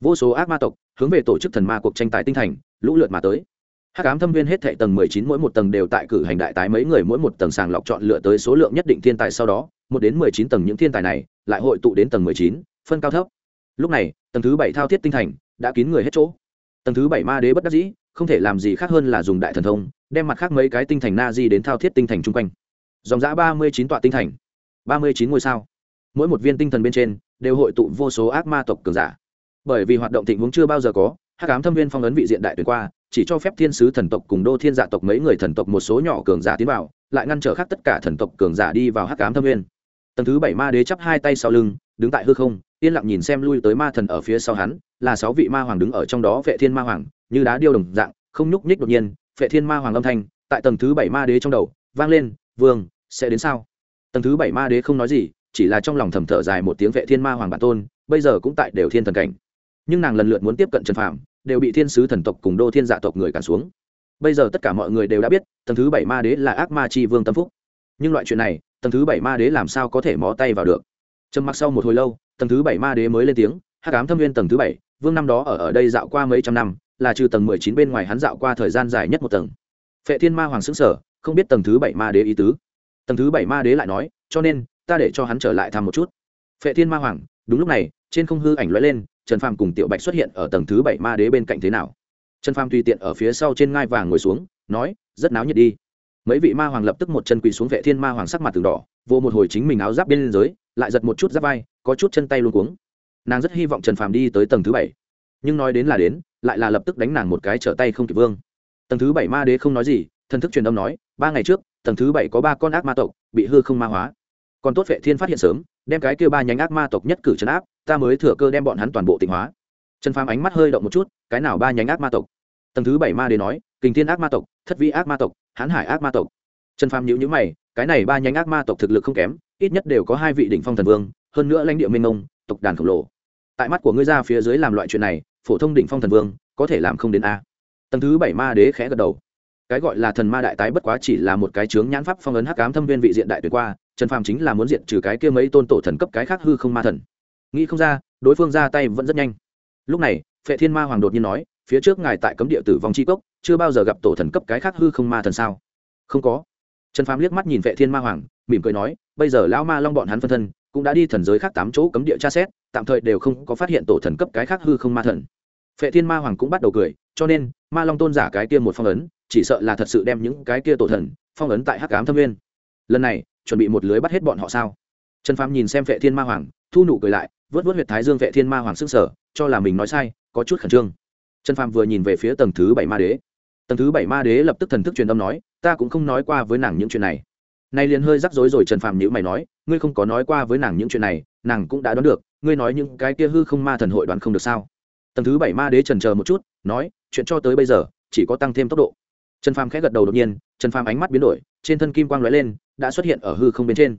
Speaker 1: Vô số ác ma tộc, hướng về tổ chức thần ma cuộc tranh tài tinh thành, lũ lượt mà tới. Hắc ám thâm viên hết thệ tầng mười chín mỗi một tầng đều tại cử hành đại tái mấy người mỗi một tầng sàng lọc chọn lựa tới số lượng nhất định thiên tài sau đó, một đến mười chín tầng những thiên tài này, lại hội tụ đến tầng mười chín, phân cao thấp. Lúc này, tầng thứ bảy thao thiết tinh thành đã kín người hết chỗ. Tầng thứ bảy ma đế bất đắc dĩ, không thể làm gì khác hơn là dùng đại thần thông, đem mặt khác mấy cái tinh thành na di đến thao thiết tinh thành chung quanh dòng giã ba mươi chín tọa tinh thành. ba mươi chín ngôi sao. Mỗi một viên tinh thần bên trên đều hội tụ vô số ác ma tộc cường giả. Bởi vì hoạt động thịnh vượng chưa bao giờ có, hắc ám thâm viên phong ấn vị diện đại tuyển qua, chỉ cho phép thiên sứ thần tộc cùng đô thiên dạ tộc mấy người thần tộc một số nhỏ cường giả tiến vào, lại ngăn trở khác tất cả thần tộc cường giả đi vào hắc ám thâm viên. Tầng thứ bảy ma đế chắp hai tay sau lưng, đứng tại hư không, yên lặng nhìn xem lui tới ma thần ở phía sau hắn, là sáu vị ma hoàng đứng ở trong đó vệ thiên ma hoàng, như đá điêu đồng dạng, không nhúc nhích đột nhiên, vệ thiên ma hoàng âm thanh tại tầng thứ bảy ma đế trong đầu vang lên, vương sẽ đến sao? Tầng thứ bảy ma đế không nói gì, chỉ là trong lòng thầm thở dài một tiếng vệ thiên ma hoàng bản tôn, bây giờ cũng tại đều thiên thần cảnh. Nhưng nàng lần lượt muốn tiếp cận trần phạm đều bị thiên sứ thần tộc cùng đô thiên dạ tộc người cản xuống. Bây giờ tất cả mọi người đều đã biết, tầng thứ bảy ma đế là ác ma chi vương tâm phúc. Nhưng loại chuyện này, tầng thứ bảy ma đế làm sao có thể mó tay vào được? Trầm mặc sau một hồi lâu, tầng thứ bảy ma đế mới lên tiếng, hắc ám thâm viên tầng thứ bảy, vương năm đó ở ở đây dạo qua mấy trăm năm, là trừ tầng mười chín bên ngoài hắn dạo qua thời gian dài nhất một tầng. Phệ thiên ma hoàng xứng sở không biết tầng thứ bảy ma đế ý tứ tầng thứ bảy ma đế lại nói, cho nên, ta để cho hắn trở lại thăm một chút. Phệ thiên ma hoàng, đúng lúc này, trên không hư ảnh lóe lên, trần phàm cùng tiểu bạch xuất hiện ở tầng thứ bảy ma đế bên cạnh thế nào? Trần phàm tùy tiện ở phía sau trên ngai vàng ngồi xuống, nói, rất náo nhiệt đi. Mấy vị ma hoàng lập tức một chân quỳ xuống vệ thiên ma hoàng sắc mặt từng đỏ vô một hồi chính mình áo giáp bên dưới, lại giật một chút giáp vai, có chút chân tay luôn cuống. Nàng rất hy vọng trần phàm đi tới tầng thứ bảy, nhưng nói đến là đến, lại là lập tức đánh nàng một cái trở tay không kịp vương. Tầng thứ bảy ma đế không nói gì, thần thức truyền âm nói, ba ngày trước tầng thứ bảy có ba con ác ma tộc, bị hư không ma hóa. Còn tốt vệ thiên phát hiện sớm, đem cái kia ba nhánh ác ma tộc nhất cử chấn áp, ta mới thừa cơ đem bọn hắn toàn bộ tịnh hóa. Trần phàm ánh mắt hơi động một chút, cái nào ba nhánh ác ma tộc? Tầng thứ bảy ma đế nói, kình thiên ác ma tộc, thất vi ác ma tộc, hán hải ác ma tộc. Trần phàm nhữ nhữ mày, cái này ba nhánh ác ma tộc thực lực không kém, ít nhất đều có hai vị đỉnh phong thần vương, hơn nữa lãnh địa minh ông tộc đàn khổng lồ. Tại mắt của ngươi ra phía dưới làm loại chuyện này, phổ thông đỉnh phong thần vương, có thể làm không đến a. Tầng thứ bảy ma đế khẽ gật đầu cái gọi là thần ma đại tái bất quá chỉ là một cái chướng nhãn pháp phong ấn hắc ám thâm viên vị diện đại tuyệt qua, trần phàm chính là muốn diện trừ cái kia mấy tôn tổ thần cấp cái khác hư không ma thần. Nghĩ không ra, đối phương ra tay vẫn rất nhanh. Lúc này, phệ thiên ma hoàng đột nhiên nói, phía trước ngài tại cấm địa tử vong c h i cốc, chưa bao giờ gặp tổ thần cấp cái khác hư không ma thần sao? Không có. Trần phàm liếc mắt nhìn phệ thiên ma hoàng, mỉm cười nói, bây giờ lão ma long bọn hắn phân thân, cũng đã đi thần giới khác tám chỗ cấm địa tra xét, tạm thời đều không có phát hiện tổ thần cấp cái khác hư không ma thần phệ thiên ma hoàng cũng bắt đầu cười, cho nên, ma long tôn giả cái kia một phong ấn, chỉ sợ là thật sự đem những cái kia tổ thần, phong ấn tại hắc cám thâm Nguyên. lần này, chuẩn bị một lưới bắt hết bọn họ sao? Trần phàm nhìn xem phệ thiên ma hoàng, thu nụ cười lại, vớt vớt huyệt thái dương Phệ thiên ma hoàng sức sở cho là mình nói sai, có chút khẩn trương. Trần phàm vừa nhìn về phía tầng thứ bảy ma đế. Tầng thứ bảy ma đế lập tức thần thức truyền âm nói, ta cũng không nói qua với nàng những chuyện này. Nay liền hơi rắc rối rồi trần phàm nhữ mày nói, ngươi không có nói qua với nàng những chuyện này, nàng cũng đã đoán được, ngươi nói những cái kia hư không ma thần hội đoán không được sao? Tầng thứ bảy ma đế trần chờ một chút, nói, chuyện cho tới bây giờ, chỉ có tăng thêm tốc độ. Trần phàm khẽ gật đầu đột nhiên, trần phàm ánh mắt biến đổi, trên thân kim quang lóe lên, đã xuất hiện ở hư không bên trên.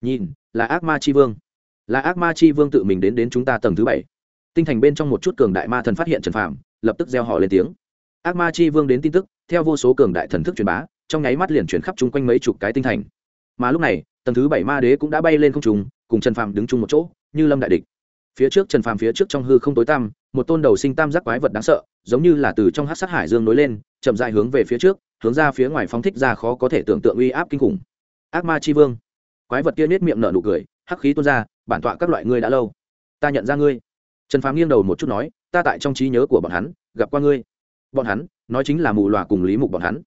Speaker 1: Nhìn, là ác ma chi vương. Là ác ma chi vương tự mình đến đến chúng ta tầng thứ bảy. Tinh thành bên trong một chút cường đại ma thần phát hiện trần phàm, lập tức gieo họ lên tiếng. Ác ma chi vương đến tin tức, theo vô số cường đại thần thức truyền bá, trong nháy mắt liền chuyển khắp chung quanh mấy chục cái tinh thành. Mà lúc này, tầng thứ bảy ma đế cũng đã bay lên không trùng cùng trần phàm đứng chung một chỗ, như lâm đại địch phía trước trần phàm phía trước trong hư không tối tăm, một tôn đầu sinh tam giác quái vật đáng sợ, giống như là từ trong hát sát hải dương nối lên, chậm dại hướng về phía trước, hướng ra phía ngoài phóng thích ra khó có thể tưởng tượng uy áp kinh khủng. Ác ma chi vương. Quái vật kia nết miệng nở nụ cười, hắc khí tuôn ra, bản tọa các loại ngươi đã lâu. Ta nhận ra ngươi. Trần phàm nghiêng đầu một chút nói, ta tại trong trí nhớ của bọn hắn, gặp qua ngươi. Bọn hắn, nói chính là mù loà cùng lý mục bọn hắn.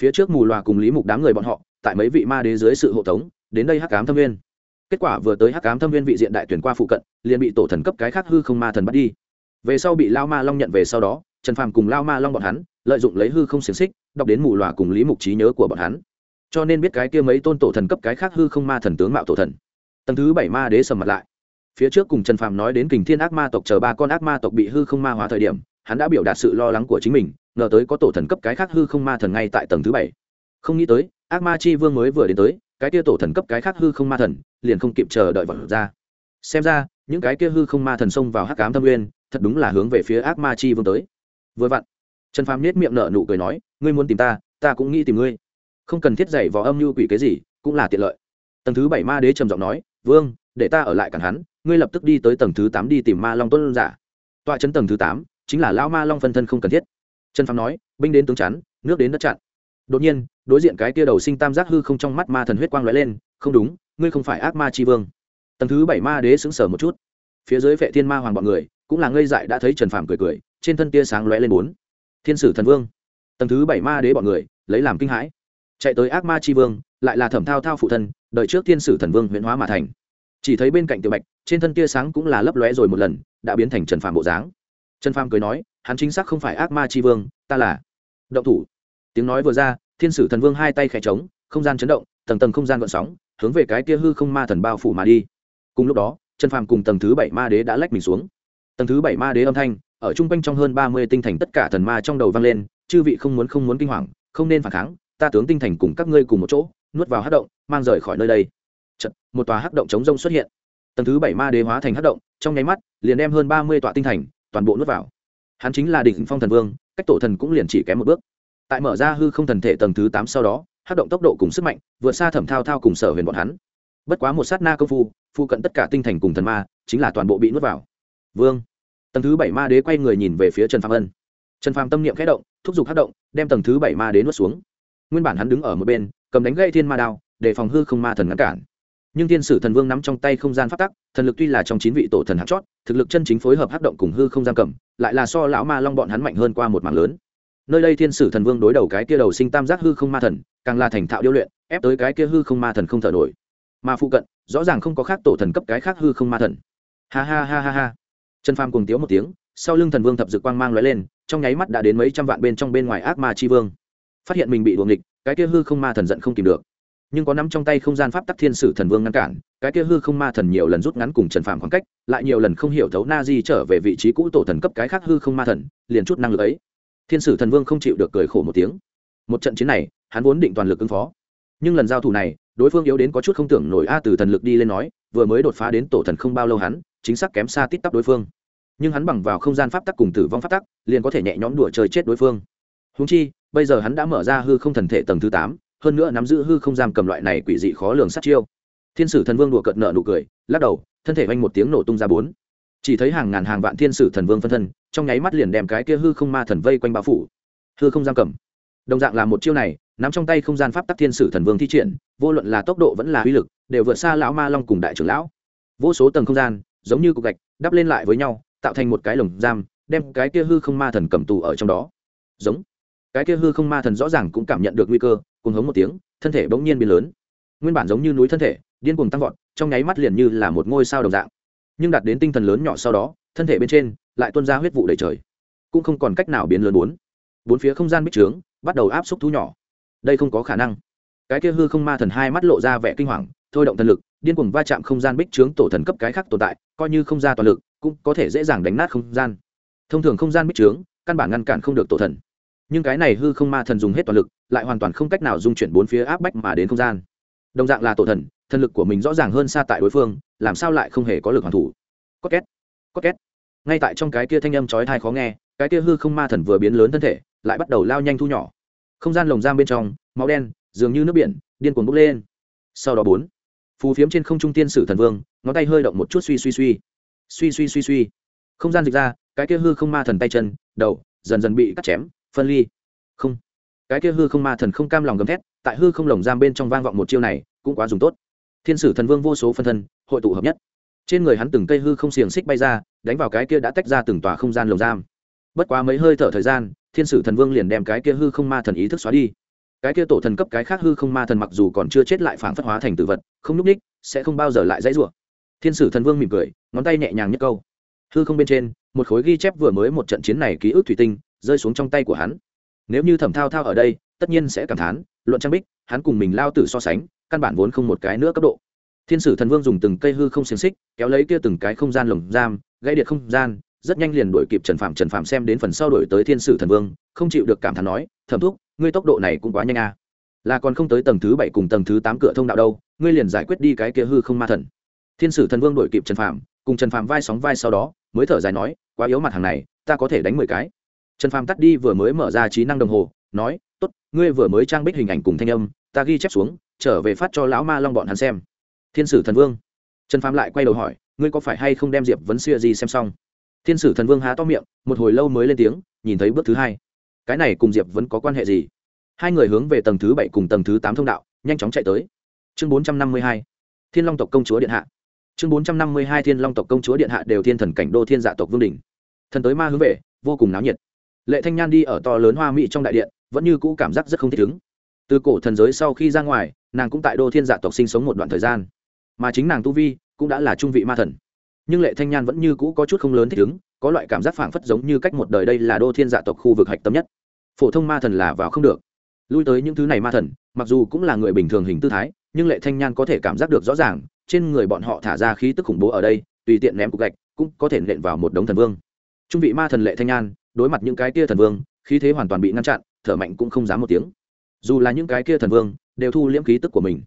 Speaker 1: Phía trước mù loà cùng lý mục đám người bọn họ, tại mấy vị ma đế dưới sự hộ tống, đến đây hắc cám thâm viên kết quả vừa tới hắc ám thâm viên vị diện đại tuyển qua phụ cận, liền bị tổ thần cấp cái khác hư không ma thần bắt đi. Về sau bị lao ma long nhận về sau đó, trần phàm cùng lao ma long bọn hắn lợi dụng lấy hư không xiềng xích, đọc đến mù loà cùng lý mục trí nhớ của bọn hắn. Cho nên biết cái kia mấy tôn tổ thần cấp cái khác hư không ma thần tướng mạo tổ thần. Tầng thứ bảy ma đế sầm mặt lại. Phía trước cùng trần phàm nói đến kình thiên ác ma tộc chờ ba con ác ma tộc bị hư không ma hóa thời điểm, hắn đã biểu đạt sự lo lắng của chính mình, ngờ tới có tổ thần cấp cái khác hư không ma thần ngay tại tầng thứ bảy. Không nghĩ tới, ác ma chi vương mới vừa đến tới cái kia tổ thần cấp cái khác hư không ma thần, liền không kịp chờ đợi vật ra. Xem ra, những cái kia hư không ma thần xông vào hắc cám thâm nguyên, thật đúng là hướng về phía ác ma chi vương tới. Vừa vặn, trần phàm nết miệng nở nụ cười nói, ngươi muốn tìm ta ta cũng nghĩ tìm ngươi. Không cần thiết dạy vò âm mưu quỷ cái gì, cũng là tiện lợi. Tầng thứ bảy ma đế trầm giọng nói, vương, để ta ở lại cản hắn, ngươi lập tức đi tới tầng thứ tám đi tìm ma long tuân giả. Tọa chấn tầng thứ tám, chính là lão ma long phân thân không cần thiết. Trần phàm nói, binh đến tướng chắn, nước đến đất chặn. Đột nhiên đối diện cái tia đầu sinh tam giác hư không trong mắt ma thần huyết quang lóe lên, không đúng, ngươi không phải ác ma tri vương. Tầng thứ bảy ma đế sững sờ một chút. Phía dưới vệ thiên ma hoàng bọn người, cũng là ngây dại đã thấy trần phàm cười cười, trên thân tia sáng lóe lên bốn. Thiên sử thần vương. Tầng thứ bảy ma đế bọn người, lấy làm kinh hãi. Chạy tới ác ma tri vương, lại là thẩm thao thao phụ thân, đợi trước thiên sử thần vương huyện hóa mà thành. Chỉ thấy bên cạnh tiểu bạch, trên thân tia sáng cũng là lấp lóe rồi một lần, đã biến thành trần phàm bộ dáng. Trần phàm cười nói, hắn chính xác không phải ác ma tri vương, ta là động thủ. Tiếng nói vừa ra thiên sử thần vương hai tay khẽ trống không gian chấn động tầng tầng không gian gợn sóng hướng về cái kia hư không ma thần bao phủ mà đi. Cùng lúc đó trần phàm cùng tầng thứ bảy ma đế đã lách mình xuống. Tầng thứ bảy ma đế âm thanh ở chung quanh trong hơn ba mươi tinh thành tất cả thần ma trong đầu vang lên chư vị không muốn không muốn kinh hoàng không nên phản kháng ta tướng tinh thành cùng các ngươi cùng một chỗ nuốt vào hát động mang rời khỏi nơi đây. Chật, một tòa hát động chống rông xuất hiện. Tầng thứ bảy ma đế hóa thành hát động trong nháy mắt liền đem hơn ba mươi tọa tinh thành toàn bộ nuốt vào. Hắn chính là đỉnh phong thần vương cách tổ thần cũng liền chỉ kém một bước tại mở ra hư không thần thể tầng thứ tám sau đó hát động tốc độ cùng sức mạnh vượt xa thẩm thao thao cùng sở huyền bọn hắn. Bất quá một sát na công phu phụ cận tất cả tinh thành cùng thần ma chính là toàn bộ bị nuốt vào. Vương. Tầng thứ bảy ma đế quay người nhìn về phía trần phạm ân. Trần phạm tâm niệm khẽ động, thúc giục hát động, đem tầng thứ bảy ma đế nuốt xuống. Nguyên bản hắn đứng ở một bên, cầm đánh gậy thiên ma đao, để phòng hư không ma thần ngăn cản. Nhưng thiên sử thần vương nắm trong tay không gian phát tắc, thần lực tuy là trong chín vị tổ thần hạt chót, thực lực chân chính phối hợp hát động cùng hư không giam cầm, lại là so lão ma long bọn hắn mạnh hơn qua một mảng lớn nơi đây thiên sử thần vương đối đầu cái kia đầu sinh tam giác hư không ma thần, càng là thành thạo điêu luyện, ép tới cái kia hư không ma thần không thở nổi. Mà phụ cận, rõ ràng không có khác tổ thần cấp cái khác hư không ma thần. Ha ha ha ha ha. Trần phàm cùng tiếu một tiếng, sau lưng thần vương thập dự quang mang lóe lên, trong nháy mắt đã đến mấy trăm vạn bên trong bên ngoài ác ma chi vương. Phát hiện mình bị đuồng địch cái kia hư không ma thần giận không tìm được. Nhưng có nắm trong tay không gian pháp tắc thiên sử thần vương ngăn cản, cái kia hư không ma thần nhiều lần rút ngắn cùng trần phàm khoảng cách, lại nhiều lần không hiểu thấu na di trở về vị trí cũ tổ thần cấp cái khác hư không ma thần, liền chút năng lực ấy thiên sử thần vương không chịu được cười khổ một tiếng. Một trận chiến này, hắn vốn định toàn lực ứng phó. Nhưng lần giao thủ này, đối phương yếu đến có chút không tưởng nổi a từ thần lực đi lên nói, vừa mới đột phá đến tổ thần không bao lâu hắn, chính xác kém xa tít tắp đối phương. Nhưng hắn bằng vào không gian pháp tắc cùng tử vong pháp tắc, liền có thể nhẹ nhõm đùa chơi chết đối phương. Húng chi, bây giờ hắn đã mở ra hư không thần thể tầng thứ tám, hơn nữa nắm giữ hư không giam cầm loại này quỷ dị khó lường sát chiêu. Thiên sử thần vương đùa cợt nợ nụ cười, lắc đầu, thân thể oanh một tiếng nổ tung ra bốn chỉ thấy hàng ngàn hàng vạn thiên sử thần vương phân thân, trong nháy mắt liền đem cái kia hư không ma thần vây quanh bao phủ. Hư không giam cầm. Đồng dạng là một chiêu này, nắm trong tay không gian pháp tắc thiên sử thần vương thi triển, vô luận là tốc độ vẫn là uy lực, đều vượt xa lão ma long cùng đại trưởng lão. Vô số tầng không gian, giống như cục gạch, đắp lên lại với nhau, tạo thành một cái lồng giam, đem cái kia hư không ma thần cầm tù ở trong đó. Giống. Cái kia hư không ma thần rõ ràng cũng cảm nhận được nguy cơ cùng hống một tiếng, thân thể bỗng nhiên biến lớn. Nguyên bản giống như núi thân thể, điên cuồng tăng vọt, trong nháy mắt liền như là một ngôi sao đồng dạng nhưng đạt đến tinh thần lớn nhỏ sau đó, thân thể bên trên lại tuôn ra huyết vụ đầy trời. Cũng không còn cách nào biến lớn bốn. Bốn phía không gian bích trướng bắt đầu áp xúc thú nhỏ. Đây không có khả năng. Cái kia hư không ma thần hai mắt lộ ra vẻ kinh hoàng, thôi động thần lực, điên cuồng va chạm không gian bích trướng tổ thần cấp cái khác tồn tại, coi như không ra toàn lực, cũng có thể dễ dàng đánh nát không gian. Thông thường không gian bích trướng, căn bản ngăn cản không được tổ thần. Nhưng cái này hư không ma thần dùng hết toàn lực, lại hoàn toàn không cách nào dung chuyển bốn phía áp bách mà đến không gian. Đồng dạng là tổ thần thần lực của mình rõ ràng hơn xa tại đối phương làm sao lại không hề có lực hoàn thủ? Có két có két. Ngay tại trong cái kia thanh âm chói thai khó nghe, cái kia hư không ma thần vừa biến lớn thân thể, lại bắt đầu lao nhanh thu nhỏ. Không gian lồng giam bên trong, máu đen, dường như nước biển, điên cuồng bốc lên. Sau đó bốn, phù phiếm trên không trung tiên sử thần vương, ngón tay hơi động một chút suy suy suy. Suy suy suy suy. Không gian dịch ra, cái kia hư không ma thần tay chân, đầu, dần dần bị cắt chém, phân ly. Không. Cái kia hư không ma thần không cam lòng gầm thét, tại hư không lồng giam bên trong vang vọng một chiêu này, cũng quá dùng tốt thiên sử thần vương vô số phân thân, hội tụ hợp nhất. Trên người hắn từng cây hư không xiềng xích bay ra, đánh vào cái kia đã tách ra từng tòa không gian lồng giam. Bất quá mấy hơi thở thời gian, thiên sử thần vương liền đem cái kia hư không ma thần ý thức xóa đi. Cái kia tổ thần cấp cái khác hư không ma thần mặc dù còn chưa chết lại phản phất hóa thành tự vật, không núp ních sẽ không bao giờ lại dãy rủa. Thiên sử thần vương mỉm cười, ngón tay nhẹ nhàng nhất câu. Hư không bên trên, một khối ghi chép vừa mới một trận chiến này ký ức thủy tinh, rơi xuống trong tay của hắn. Nếu như thẩm thao thao ở đây, tất nhiên sẽ cảm thán, luận trang bích, hắn cùng mình lao tử so sánh căn bản vốn không một cái nữa cấp độ. Thiên sử thần vương dùng từng cây hư không xiềng xích, kéo lấy kia từng cái không gian lồng giam gây điện không gian, rất nhanh liền đuổi kịp trần phạm trần phạm xem đến phần sau đổi tới thiên sử thần vương, không chịu được cảm thán nói, thẩm thúc, ngươi tốc độ này cũng quá nhanh à. là còn không tới tầng thứ bảy cùng tầng thứ tám cửa thông đạo đâu, ngươi liền giải quyết đi cái kia hư không ma thần. Thiên sử thần vương đuổi kịp trần phạm cùng trần phạm vai sóng vai sau đó, mới thở dài nói, quá yếu mặt hàng này, ta có thể đánh mười cái. Trần phạm tắt đi vừa mới mở ra trí năng đồng hồ, nói, tốt, ngươi vừa mới trang bích hình ảnh cùng thanh âm, ta ghi chép xuống trở về phát cho lão ma long bọn hắn xem. Thiên sử thần vương. Trần phạm lại quay đầu hỏi, ngươi có phải hay không đem diệp vấn xưa gì xem xong? Thiên sử thần vương há to miệng, một hồi lâu mới lên tiếng, nhìn thấy bước thứ hai. Cái này cùng diệp vẫn có quan hệ gì? Hai người hướng về tầng thứ bảy cùng tầng thứ tám thông đạo, nhanh chóng chạy tới. Chương bốn trăm năm mươi hai, thiên long tộc công chúa điện hạ. Chương bốn trăm năm mươi hai, thiên long tộc công chúa điện hạ đều thiên thần cảnh đô thiên dạ tộc vương đình thần tới ma hướng về, vô cùng náo nhiệt. Lệ thanh nhan đi ở to lớn hoa mỹ trong đại điện, vẫn như cũ cảm giác rất không thích ứng từ cổ thần giới sau khi ra ngoài, nàng cũng tại đô thiên dạ tộc sinh sống một đoạn thời gian. Mà chính nàng tu vi cũng đã là trung vị ma thần. Nhưng lệ thanh nhan vẫn như cũ có chút không lớn thích ứng, có loại cảm giác phảng phất giống như cách một đời đây là đô thiên dạ tộc khu vực hạch tâm nhất. Phổ thông ma thần là vào không được. Lui tới những thứ này ma thần, mặc dù cũng là người bình thường hình tư thái, nhưng lệ thanh nhan có thể cảm giác được rõ ràng, trên người bọn họ thả ra khí tức khủng bố ở đây, tùy tiện ném cục gạch, cũng có thể nện vào một đống thần vương. Trung vị ma thần lệ thanh nhan, đối mặt những cái tia thần vương, khí thế hoàn toàn bị ngăn chặn, thở mạnh cũng không dám một tiếng dù là những cái kia thần vương, đều thu liễm khí tức của mình.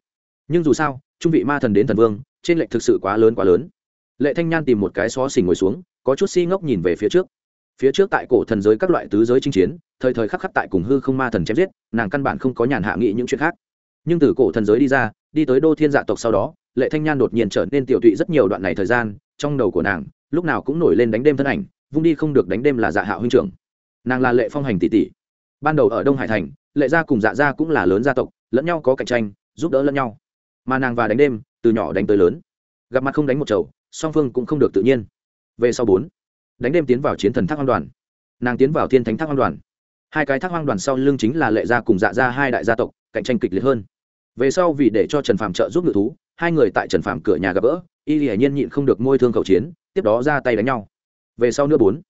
Speaker 1: Nhưng dù sao, trung vị ma thần đến thần vương, trên lệnh thực sự quá lớn quá lớn. Lệ thanh nhan tìm một cái xó xỉnh ngồi xuống, có chút si ngốc nhìn về phía trước. Phía trước tại cổ thần giới các loại tứ giới chinh chiến, thời thời khắc khắc tại cùng hư không ma thần chém giết, nàng căn bản không có nhàn hạ nghị những chuyện khác. Nhưng từ cổ thần giới đi ra, đi tới đô thiên dạ tộc sau đó, lệ thanh nhan đột nhiên trở nên tiểu tụy rất nhiều đoạn này thời gian, trong đầu của nàng, lúc nào cũng nổi lên đánh đêm thân ảnh, vung đi không được đánh đêm là dạ hạo huynh trưởng. Nàng là lệ phong hành tỷ tỷ, ban đầu ở đông hải thành lệ gia cùng dạ gia cũng là lớn gia tộc, lẫn nhau có cạnh tranh, giúp đỡ lẫn nhau. Mà nàng và đánh đêm, từ nhỏ đánh tới lớn. Gặp mặt không đánh một chầu, song phương cũng không được tự nhiên. Về sau bốn, đánh đêm tiến vào chiến thần thác hoang đoàn. Nàng tiến vào thiên thánh thác hoang đoàn. Hai cái thác hoang đoàn sau lưng chính là lệ gia cùng dạ gia hai đại gia tộc, cạnh tranh kịch liệt hơn. Về sau vì để cho trần phạm trợ giúp ngự thú, hai người tại trần phạm cửa nhà gặp gỡ, y hiển nhiên nhịn không được môi thương khẩu chiến, tiếp đó ra tay đánh nhau. Về sau nữa bốn,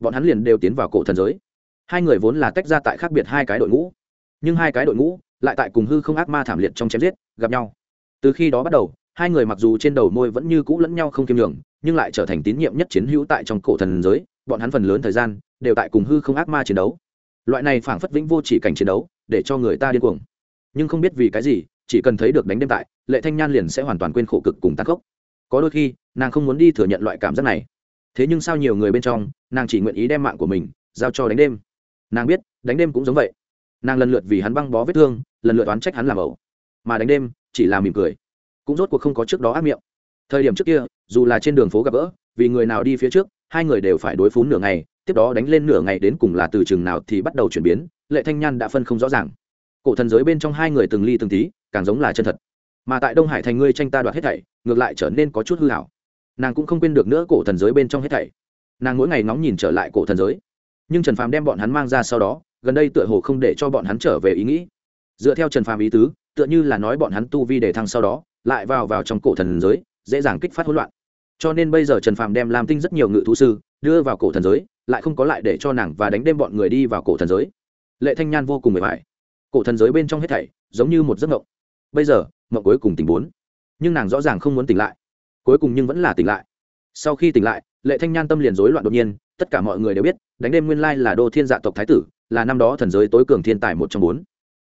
Speaker 1: bọn hắn liền đều tiến vào cổ thần giới. Hai người vốn là tách ra tại khác biệt hai cái đội ngũ nhưng hai cái đội ngũ lại tại cùng hư không ác ma thảm liệt trong chém giết, gặp nhau. Từ khi đó bắt đầu, hai người mặc dù trên đầu môi vẫn như cũ lẫn nhau không kiêm nhường, nhưng lại trở thành tín nhiệm nhất chiến hữu tại trong cổ thần giới, bọn hắn phần lớn thời gian đều tại cùng hư không ác ma chiến đấu. Loại này phảng phất vĩnh vô chỉ cảnh chiến đấu, để cho người ta điên cuồng. Nhưng không biết vì cái gì, chỉ cần thấy được đánh đêm tại, lệ thanh nhan liền sẽ hoàn toàn quên khổ cực cùng tăng gốc có đôi khi, nàng không muốn đi thừa nhận loại cảm giác này. Thế nhưng sao nhiều người bên trong, nàng chỉ nguyện ý đem mạng của mình giao cho đánh đêm. Nàng biết, đánh đêm cũng giống vậy nàng lần lượt vì hắn băng bó vết thương, lần lượt oán trách hắn làm ẩu. Mà đánh đêm, chỉ là mỉm cười. Cũng rốt cuộc không có trước đó ác miệng. Thời điểm trước kia, dù là trên đường phố gặp gỡ, vì người nào đi phía trước, hai người đều phải đối phú nửa ngày, tiếp đó đánh lên nửa ngày đến cùng là từ chừng nào thì bắt đầu chuyển biến, lệ thanh nhan đã phân không rõ ràng. Cổ thần giới bên trong hai người từng ly từng tí, càng giống là chân thật. Mà tại đông hải thành ngươi tranh ta đoạt hết thảy, ngược lại trở nên có chút hư hảo nàng cũng không quên được nữa cổ thần giới bên trong hết thảy. Nàng mỗi ngày ngóng nhìn trở lại cổ thần giới. Nhưng trần phàm đem bọn hắn mang ra sau đó gần đây tựa hồ không để cho bọn hắn trở về ý nghĩ. Dựa theo trần phàm ý tứ, tựa như là nói bọn hắn tu vi để thăng sau đó, lại vào vào trong cổ thần giới, dễ dàng kích phát hỗn loạn. Cho nên bây giờ trần phàm đem làm tinh rất nhiều ngự thú sư đưa vào cổ thần giới, lại không có lại để cho nàng và đánh đêm bọn người đi vào cổ thần giới. Lệ thanh nhan vô cùng mệt mỏi. Cổ thần giới bên trong hết thảy giống như một giấc mộng. Bây giờ, mộng cuối cùng tỉnh bốn. Nhưng nàng rõ ràng không muốn tỉnh lại. Cuối cùng nhưng vẫn là tỉnh lại. Sau khi tỉnh lại, lệ thanh nhan tâm liền rối loạn đột nhiên, tất cả mọi người đều biết, đánh đêm nguyên lai là đô thiên dạ tộc thái tử là năm đó thần giới tối cường thiên tài một trong bốn.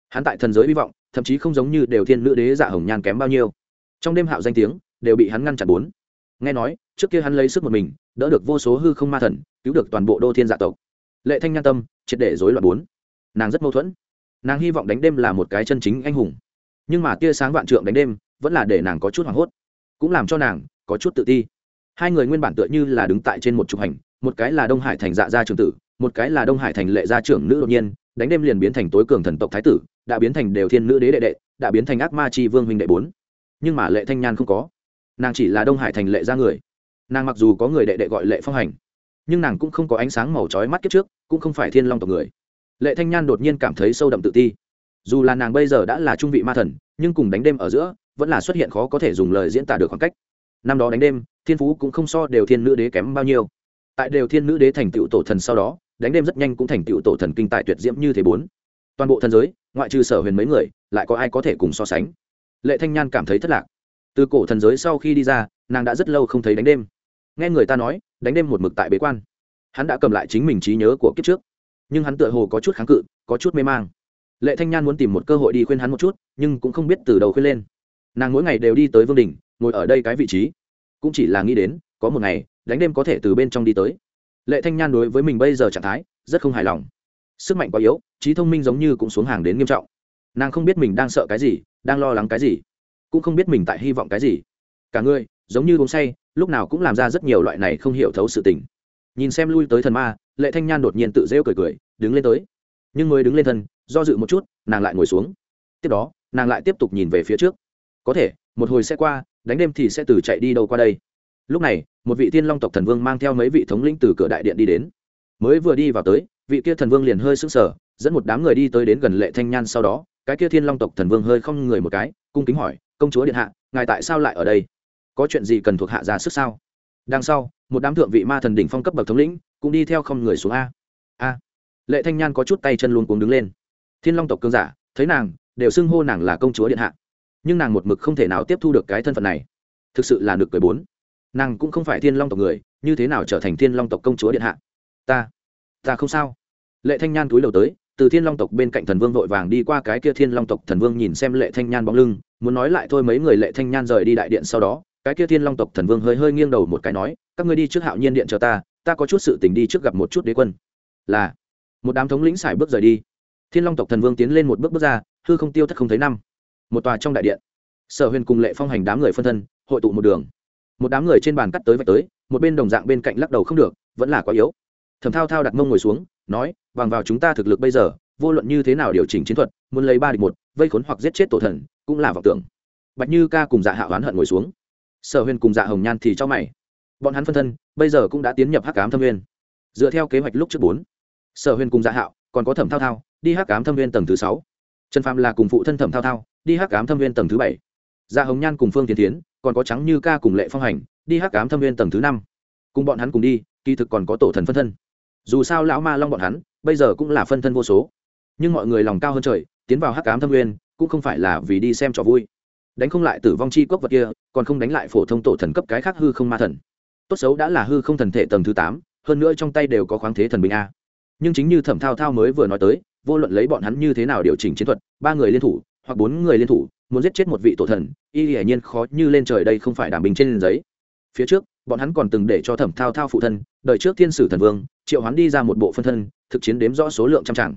Speaker 1: Hắn tại thần giới hy vọng, thậm chí không giống như đều thiên nữ đế dạ hồng nhan kém bao nhiêu. Trong đêm hạo danh tiếng, đều bị hắn ngăn chặn bốn. Nghe nói, trước kia hắn lấy sức một mình, đỡ được vô số hư không ma thần, cứu được toàn bộ đô thiên dạ tộc. Lệ thanh nhan tâm, triệt để rối loạn bốn. Nàng rất mâu thuẫn. Nàng hy vọng đánh đêm là một cái chân chính anh hùng. Nhưng mà tia sáng vạn trượng đánh đêm, vẫn là để nàng có chút hoảng hốt. Cũng làm cho nàng có chút tự ti. Hai người nguyên bản tựa như là đứng tại trên một trục hành, một cái là đông hải thành dạ gia trường tử một cái là đông hải thành lệ gia trưởng nữ đột nhiên, đánh đêm liền biến thành tối cường thần tộc thái tử, đã biến thành đều thiên nữ đế đệ đệ, đã biến thành ác ma chi vương huynh đệ bốn. Nhưng mà lệ thanh nhan không có. Nàng chỉ là đông hải thành lệ gia người. Nàng mặc dù có người đệ đệ gọi lệ phong hành, nhưng nàng cũng không có ánh sáng màu trói mắt kiếp trước, cũng không phải thiên long tộc người. Lệ thanh nhan đột nhiên cảm thấy sâu đậm tự ti. Dù là nàng bây giờ đã là trung vị ma thần, nhưng cùng đánh đêm ở giữa, vẫn là xuất hiện khó có thể dùng lời diễn tả được khoảng cách. Năm đó đánh đêm, thiên phú cũng không so đều thiên nữ đế kém bao nhiêu. Tại đều thiên nữ đế thành tựu tổ thần sau đó đánh đêm rất nhanh cũng thành tựu tổ thần kinh tài tuyệt diễm như thế bốn. Toàn bộ thần giới, ngoại trừ sở huyền mấy người, lại có ai có thể cùng so sánh? Lệ thanh nhan cảm thấy thất lạc. Từ cổ thần giới sau khi đi ra, nàng đã rất lâu không thấy đánh đêm. Nghe người ta nói, đánh đêm một mực tại bế quan. Hắn đã cầm lại chính mình trí nhớ của kiếp trước. Nhưng hắn tựa hồ có chút kháng cự, có chút mê mang. Lệ thanh nhan muốn tìm một cơ hội đi khuyên hắn một chút, nhưng cũng không biết từ đầu khuyên lên. Nàng mỗi ngày đều đi tới vương đình ngồi ở đây cái vị trí. Cũng chỉ là nghĩ đến, có một ngày, đánh đêm có thể từ bên trong đi tới lệ thanh nhan đối với mình bây giờ trạng thái rất không hài lòng. Sức mạnh quá yếu, trí thông minh giống như cũng xuống hàng đến nghiêm trọng. Nàng không biết mình đang sợ cái gì, đang lo lắng cái gì, cũng không biết mình tại hy vọng cái gì. Cả người, giống như uống say, lúc nào cũng làm ra rất nhiều loại này không hiểu thấu sự tình. Nhìn xem lui tới thần ma, lệ thanh nhan đột nhiên tự rêu cười cười, đứng lên tới. Nhưng mới đứng lên thân, do dự một chút, nàng lại ngồi xuống. Tiếp đó, nàng lại tiếp tục nhìn về phía trước. Có thể, một hồi sẽ qua, đánh đêm thì sẽ từ chạy đi đâu qua đây. Lúc này một vị thiên long tộc thần vương mang theo mấy vị thống lĩnh từ cửa đại điện đi đến. Mới vừa đi vào tới, vị kia thần vương liền hơi sững sờ, dẫn một đám người đi tới đến gần lệ thanh nhan sau đó, cái kia thiên long tộc thần vương hơi không người một cái, cung kính hỏi, công chúa điện hạ, ngài tại sao lại ở đây? Có chuyện gì cần thuộc hạ ra sức sao? Đằng sau, một đám thượng vị ma thần đỉnh phong cấp bậc thống lĩnh cũng đi theo không người xuống a. A. Lệ thanh nhan có chút tay chân luôn cuống đứng lên. Thiên long tộc cương giả, thấy nàng, đều xưng hô nàng là công chúa điện hạ. Nhưng nàng một mực không thể nào tiếp thu được cái thân phận này. Thực sự là được cười bốn nàng cũng không phải thiên long tộc người, như thế nào trở thành thiên long tộc công chúa điện hạ? Ta ta không sao. Lệ thanh nhan túi đầu tới, từ thiên long tộc bên cạnh thần vương vội vàng đi qua cái kia thiên long tộc, thần vương nhìn xem lệ thanh nhan bóng lưng, muốn nói lại thôi mấy người lệ thanh nhan rời đi đại điện sau đó, cái kia thiên long tộc thần vương hơi hơi nghiêng đầu một cái nói, các ngươi đi trước hạo nhiên điện chờ ta ta có chút sự tình đi trước gặp một chút đế quân. Là, một đám thống lĩnh xài bước rời đi. Thiên long tộc thần vương tiến lên một bước bước ra, hư không tiêu thất không thấy năm. Một tòa trong đại điện, sở huyền cùng lệ phong hành đám người phân thân, hội tụ một đường một đám người trên bàn cắt tới vạch tới, một bên đồng dạng bên cạnh lắc đầu không được, vẫn là quá yếu. Thẩm thao thao đặt mông ngồi xuống, nói, bằng vào chúng ta thực lực bây giờ, vô luận như thế nào điều chỉnh chiến thuật, muốn lấy ba địch một, vây khốn hoặc giết chết tổ thần, cũng là vọng tưởng. Bạch như ca cùng dạ hạ oán hận ngồi xuống. Sở huyền cùng dạ hồng nhan thì cho mày. Bọn hắn phân thân, bây giờ cũng đã tiến nhập hắc cám thâm nguyên. Dựa theo kế hoạch lúc trước bốn, sở huyền cùng dạ hạo còn có thẩm thao thao, đi hắc cám thâm nguyên tầng thứ sáu. Trần phạm là cùng phụ thân thẩm thao thao, đi hắc cám thâm nguyên tầng thứ bảy. Dạ hồng nhan cùng phương tiến tiến còn có trắng như ca cùng lệ phong hành, đi hắc cám thâm nguyên tầng thứ năm. Cùng bọn hắn cùng đi, kỳ thực còn có tổ thần phân thân. Dù sao lão ma long bọn hắn, bây giờ cũng là phân thân vô số. Nhưng mọi người lòng cao hơn trời, tiến vào hắc cám thâm nguyên, cũng không phải là vì đi xem trò vui. Đánh không lại tử vong chi cốc vật kia, còn không đánh lại phổ thông tổ thần cấp cái khác hư không ma thần. Tốt xấu đã là hư không thần thể tầng thứ tám, hơn nữa trong tay đều có khoáng thế thần bình a. Nhưng chính như thẩm thao thao mới vừa nói tới, vô luận lấy bọn hắn như thế nào điều chỉnh chiến thuật, ba người liên thủ, hoặc bốn người liên thủ muốn giết chết một vị tổ thần, y hiển nhiên khó như lên trời đây không phải đảm bình trên giấy. Phía trước, bọn hắn còn từng để cho thẩm thao thao phụ thân, đời trước thiên sử thần vương, triệu hoán đi ra một bộ phân thân, thực chiến đếm rõ số lượng trăm tràng.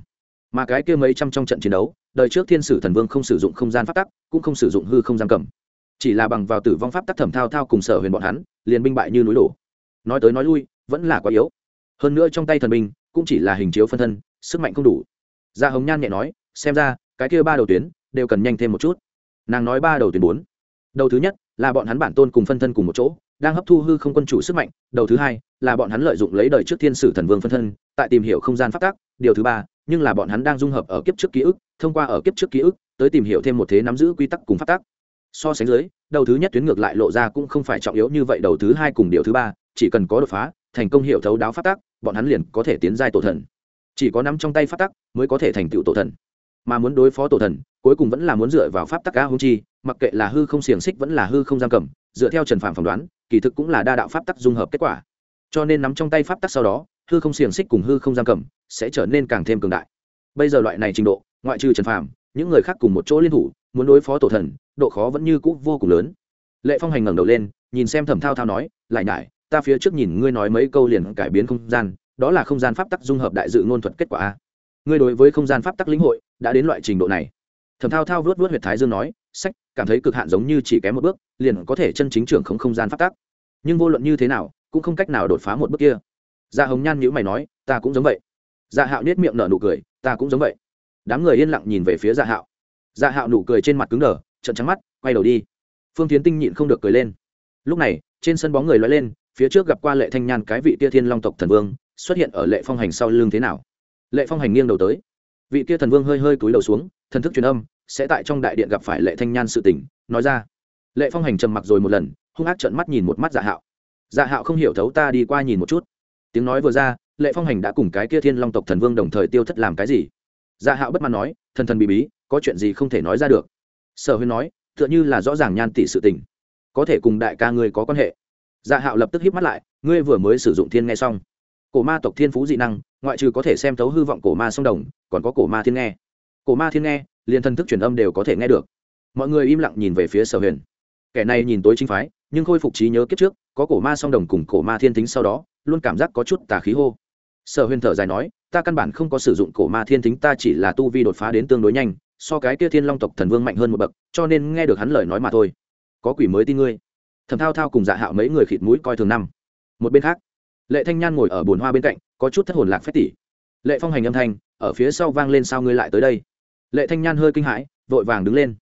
Speaker 1: Mà cái kia mấy trăm trong trận chiến đấu, đời trước thiên sử thần vương không sử dụng không gian pháp tắc, cũng không sử dụng hư không giam cầm. Chỉ là bằng vào tử vong pháp tắc thẩm thao thao cùng sở huyền bọn hắn, liền binh bại như núi đổ. Nói tới nói lui, vẫn là quá yếu. Hơn nữa trong tay thần binh, cũng chỉ là hình chiếu phân thân, sức mạnh không đủ. Gia hồng nhan nhẹ nói, xem ra, cái kia ba đầu tuyến, đều cần nhanh thêm một chút nàng nói ba đầu tuyến bốn. Đầu thứ nhất là bọn hắn bản tôn cùng phân thân cùng một chỗ, đang hấp thu hư không quân chủ sức mạnh. Đầu thứ hai là bọn hắn lợi dụng lấy đời trước thiên sử thần vương phân thân, tại tìm hiểu không gian phát tác điều thứ ba, nhưng là bọn hắn đang dung hợp ở kiếp trước ký ức, thông qua ở kiếp trước ký ức tới tìm hiểu thêm một thế nắm giữ quy tắc cùng phát tác so sánh dưới, đầu thứ nhất tuyến ngược lại lộ ra cũng không phải trọng yếu như vậy. Đầu thứ hai cùng điều thứ ba, chỉ cần có đột phá, thành công hiệu thấu đáo phát tác bọn hắn liền có thể tiến giai tổ thần. Chỉ có nắm trong tay phát tác mới có thể thành tựu tổ thần mà muốn đối phó tổ thần, cuối cùng vẫn là muốn dựa vào pháp tắc ca hung chi, mặc kệ là hư không xiềng xích vẫn là hư không giam cầm, dựa theo trần phạm phỏng đoán, kỳ thực cũng là đa đạo pháp tắc dung hợp kết quả. Cho nên nắm trong tay pháp tắc sau đó, hư không xiềng xích cùng hư không giam cầm sẽ trở nên càng thêm cường đại. Bây giờ loại này trình độ, ngoại trừ trần phạm những người khác cùng một chỗ liên thủ, muốn đối phó tổ thần, độ khó vẫn như cũ vô cùng lớn. Lệ phong hành ngẩng đầu lên, nhìn xem thẩm thao thao nói, lại nhải, ta phía trước nhìn ngươi nói mấy câu liền cải biến không gian, đó là không gian pháp tắc dung hợp đại dự ngôn thuật kết quả a. Ngươi đối với không gian pháp tắc lĩnh hội đã đến loại trình độ này. Thẩm thao thao vớt vớt huyệt thái dương nói, sách, cảm thấy cực hạn giống như chỉ kém một bước, liền có thể chân chính trưởng không không gian pháp tắc. Nhưng vô luận như thế nào, cũng không cách nào đột phá một bước kia. Dạ hồng nhan nhữ mày nói, ta cũng giống vậy. Dạ hạo nết miệng nở nụ cười, ta cũng giống vậy. Đám người yên lặng nhìn về phía dạ hạo. Dạ hạo nụ cười trên mặt cứng đờ trận trắng mắt, quay đầu đi. Phương tiến tinh nhịn không được cười lên. Lúc này, trên sân bóng người loay lên, phía trước gặp qua lệ thanh nhan cái vị tia thiên long tộc thần vương, xuất hiện ở lệ phong hành sau lưng thế nào? Lệ phong hành nghiêng đầu tới vị kia thần vương hơi hơi cúi đầu xuống, thần thức truyền âm, sẽ tại trong đại điện gặp phải lệ thanh nhan sự tỉnh nói ra. Lệ phong hành trầm mặc rồi một lần, hung ác trợn mắt nhìn một mắt dạ hạo. Dạ hạo không hiểu thấu ta đi qua nhìn một chút. Tiếng nói vừa ra, lệ phong hành đã cùng cái kia thiên long tộc thần vương đồng thời tiêu thất làm cái gì? Dạ hạo bất mãn nói, thần thần bị bí, có chuyện gì không thể nói ra được. Sở huyên nói, tựa như là rõ ràng nhan tỷ sự tình. Có thể cùng đại ca ngươi có quan hệ. Dạ hạo lập tức híp mắt lại, ngươi vừa mới sử dụng thiên nghe xong cổ ma tộc thiên phú dị năng, ngoại trừ có thể xem thấu hư vọng cổ ma song đồng, còn có cổ ma thiên nghe. Cổ ma thiên nghe, liền thân thức truyền âm đều có thể nghe được. Mọi người im lặng nhìn về phía sở huyền. Kẻ này nhìn tối chính phái, nhưng khôi phục trí nhớ kiếp trước, có cổ ma song đồng cùng cổ ma thiên tính sau đó, luôn cảm giác có chút tà khí hô. Sở huyền thở dài nói, ta căn bản không có sử dụng cổ ma thiên tính ta chỉ là tu vi đột phá đến tương đối nhanh, so cái kia thiên long tộc thần vương mạnh hơn một bậc, cho nên nghe được hắn lời nói mà thôi. Có quỷ mới tin ngươi. Thầm thao thao cùng dạ hạo mấy người khịt mũi coi thường năm. Một bên khác lệ thanh nhan ngồi ở bồn hoa bên cạnh, có chút thất hồn lạc phép tỉ. Lệ phong hành âm thanh, ở phía sau vang lên sao ngươi lại tới đây? Lệ thanh nhan hơi kinh hãi, vội vàng đứng lên.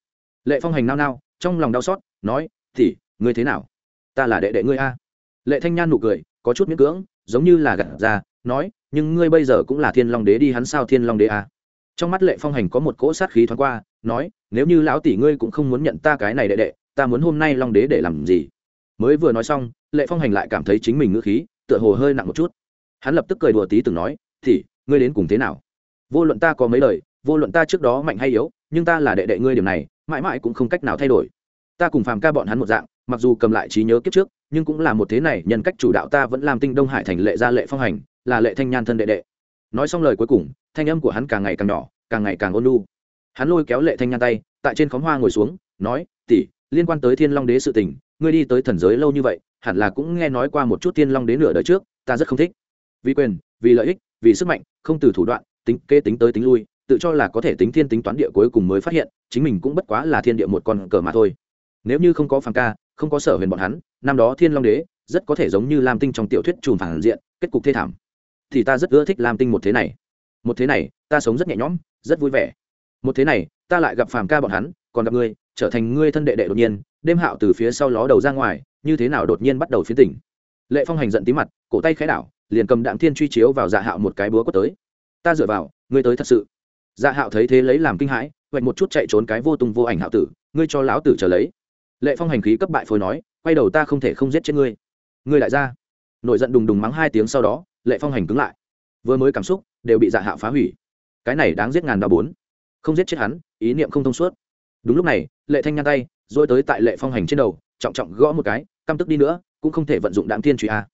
Speaker 1: Lệ phong hành nao nao, trong lòng đau xót, nói, tỉ, ngươi thế nào? Ta là đệ đệ ngươi a. Lệ thanh nhan nụ cười, có chút miễn cưỡng, giống như là gặt ra, nói, nhưng ngươi bây giờ cũng là thiên long đế đi, hắn sao thiên long đế a? Trong mắt lệ phong hành có một cỗ sát khí thoáng qua, nói, nếu như lão tỷ ngươi cũng không muốn nhận ta cái này đệ đệ, ta muốn hôm nay long đế để làm gì? Mới vừa nói xong, lệ phong hành lại cảm thấy chính mình ngữ khí tựa hồ hơi nặng một chút. Hắn lập tức cười đùa tí từng nói, thì, ngươi đến cùng thế nào? Vô luận ta có mấy lời, vô luận ta trước đó mạnh hay yếu, nhưng ta là đệ đệ ngươi điểm này, mãi mãi cũng không cách nào thay đổi. Ta cùng phàm ca bọn hắn một dạng, mặc dù cầm lại trí nhớ kiếp trước, nhưng cũng là một thế này, nhân cách chủ đạo ta vẫn làm tinh đông hải thành lệ gia lệ phong hành, là lệ thanh nhan thân đệ đệ. Nói xong lời cuối cùng, thanh âm của hắn càng ngày càng nhỏ, càng ngày càng ôn lu hắn lôi kéo lệ thanh nhan tay, tại trên khóm hoa ngồi xuống, nói, tỷ, liên quan tới thiên long đế sự tình ngươi đi tới thần giới lâu như vậy, hẳn là cũng nghe nói qua một chút tiên long đế nửa đời trước, ta rất không thích. Vì quyền, vì lợi ích, vì sức mạnh, không từ thủ đoạn, tính kê tính tới tính lui, tự cho là có thể tính thiên tính toán địa cuối cùng mới phát hiện, chính mình cũng bất quá là thiên địa một con cờ mà thôi. Nếu như không có phàng ca, không có sở huyền bọn hắn, năm đó thiên long đế rất có thể giống như lam tinh trong tiểu thuyết trùm phản diện, kết cục thê thảm. Thì ta rất ưa thích lam tinh một thế này. Một thế này, ta sống rất nhẹ nhõm, rất vui vẻ. Một thế này, ta lại gặp phàm ca bọn hắn, còn gặp ngươi trở thành ngươi thân đệ đệ đột nhiên, đêm hạo từ phía sau ló đầu ra ngoài, như thế nào đột nhiên bắt đầu phiến tỉnh. Lệ phong hành giận tí mặt, cổ tay khẽ đảo, liền cầm đạm thiên truy chiếu vào dạ hạo một cái búa quất tới. Ta dựa vào, ngươi tới thật sự. Dạ hạo thấy thế lấy làm kinh hãi vạch một chút chạy trốn cái vô tung vô ảnh hạo tử, ngươi cho lão tử trở lấy. Lệ phong hành khí cấp bại phối nói, quay đầu ta không thể không giết chết ngươi. Ngươi lại ra. Nổi giận đùng đùng mắng hai tiếng sau đó, lệ phong hành cứng lại. Vừa mới cảm xúc, đều bị dạ hạo phá hủy. Cái này đáng giết ngàn ba bốn. Không giết chết hắn, ý niệm không thông suốt đúng lúc này, lệ thanh nhăn tay dôi tới tại lệ phong hành trên đầu, trọng trọng gõ một cái, căm tức đi nữa, cũng không thể vận dụng đáng tiên truy a.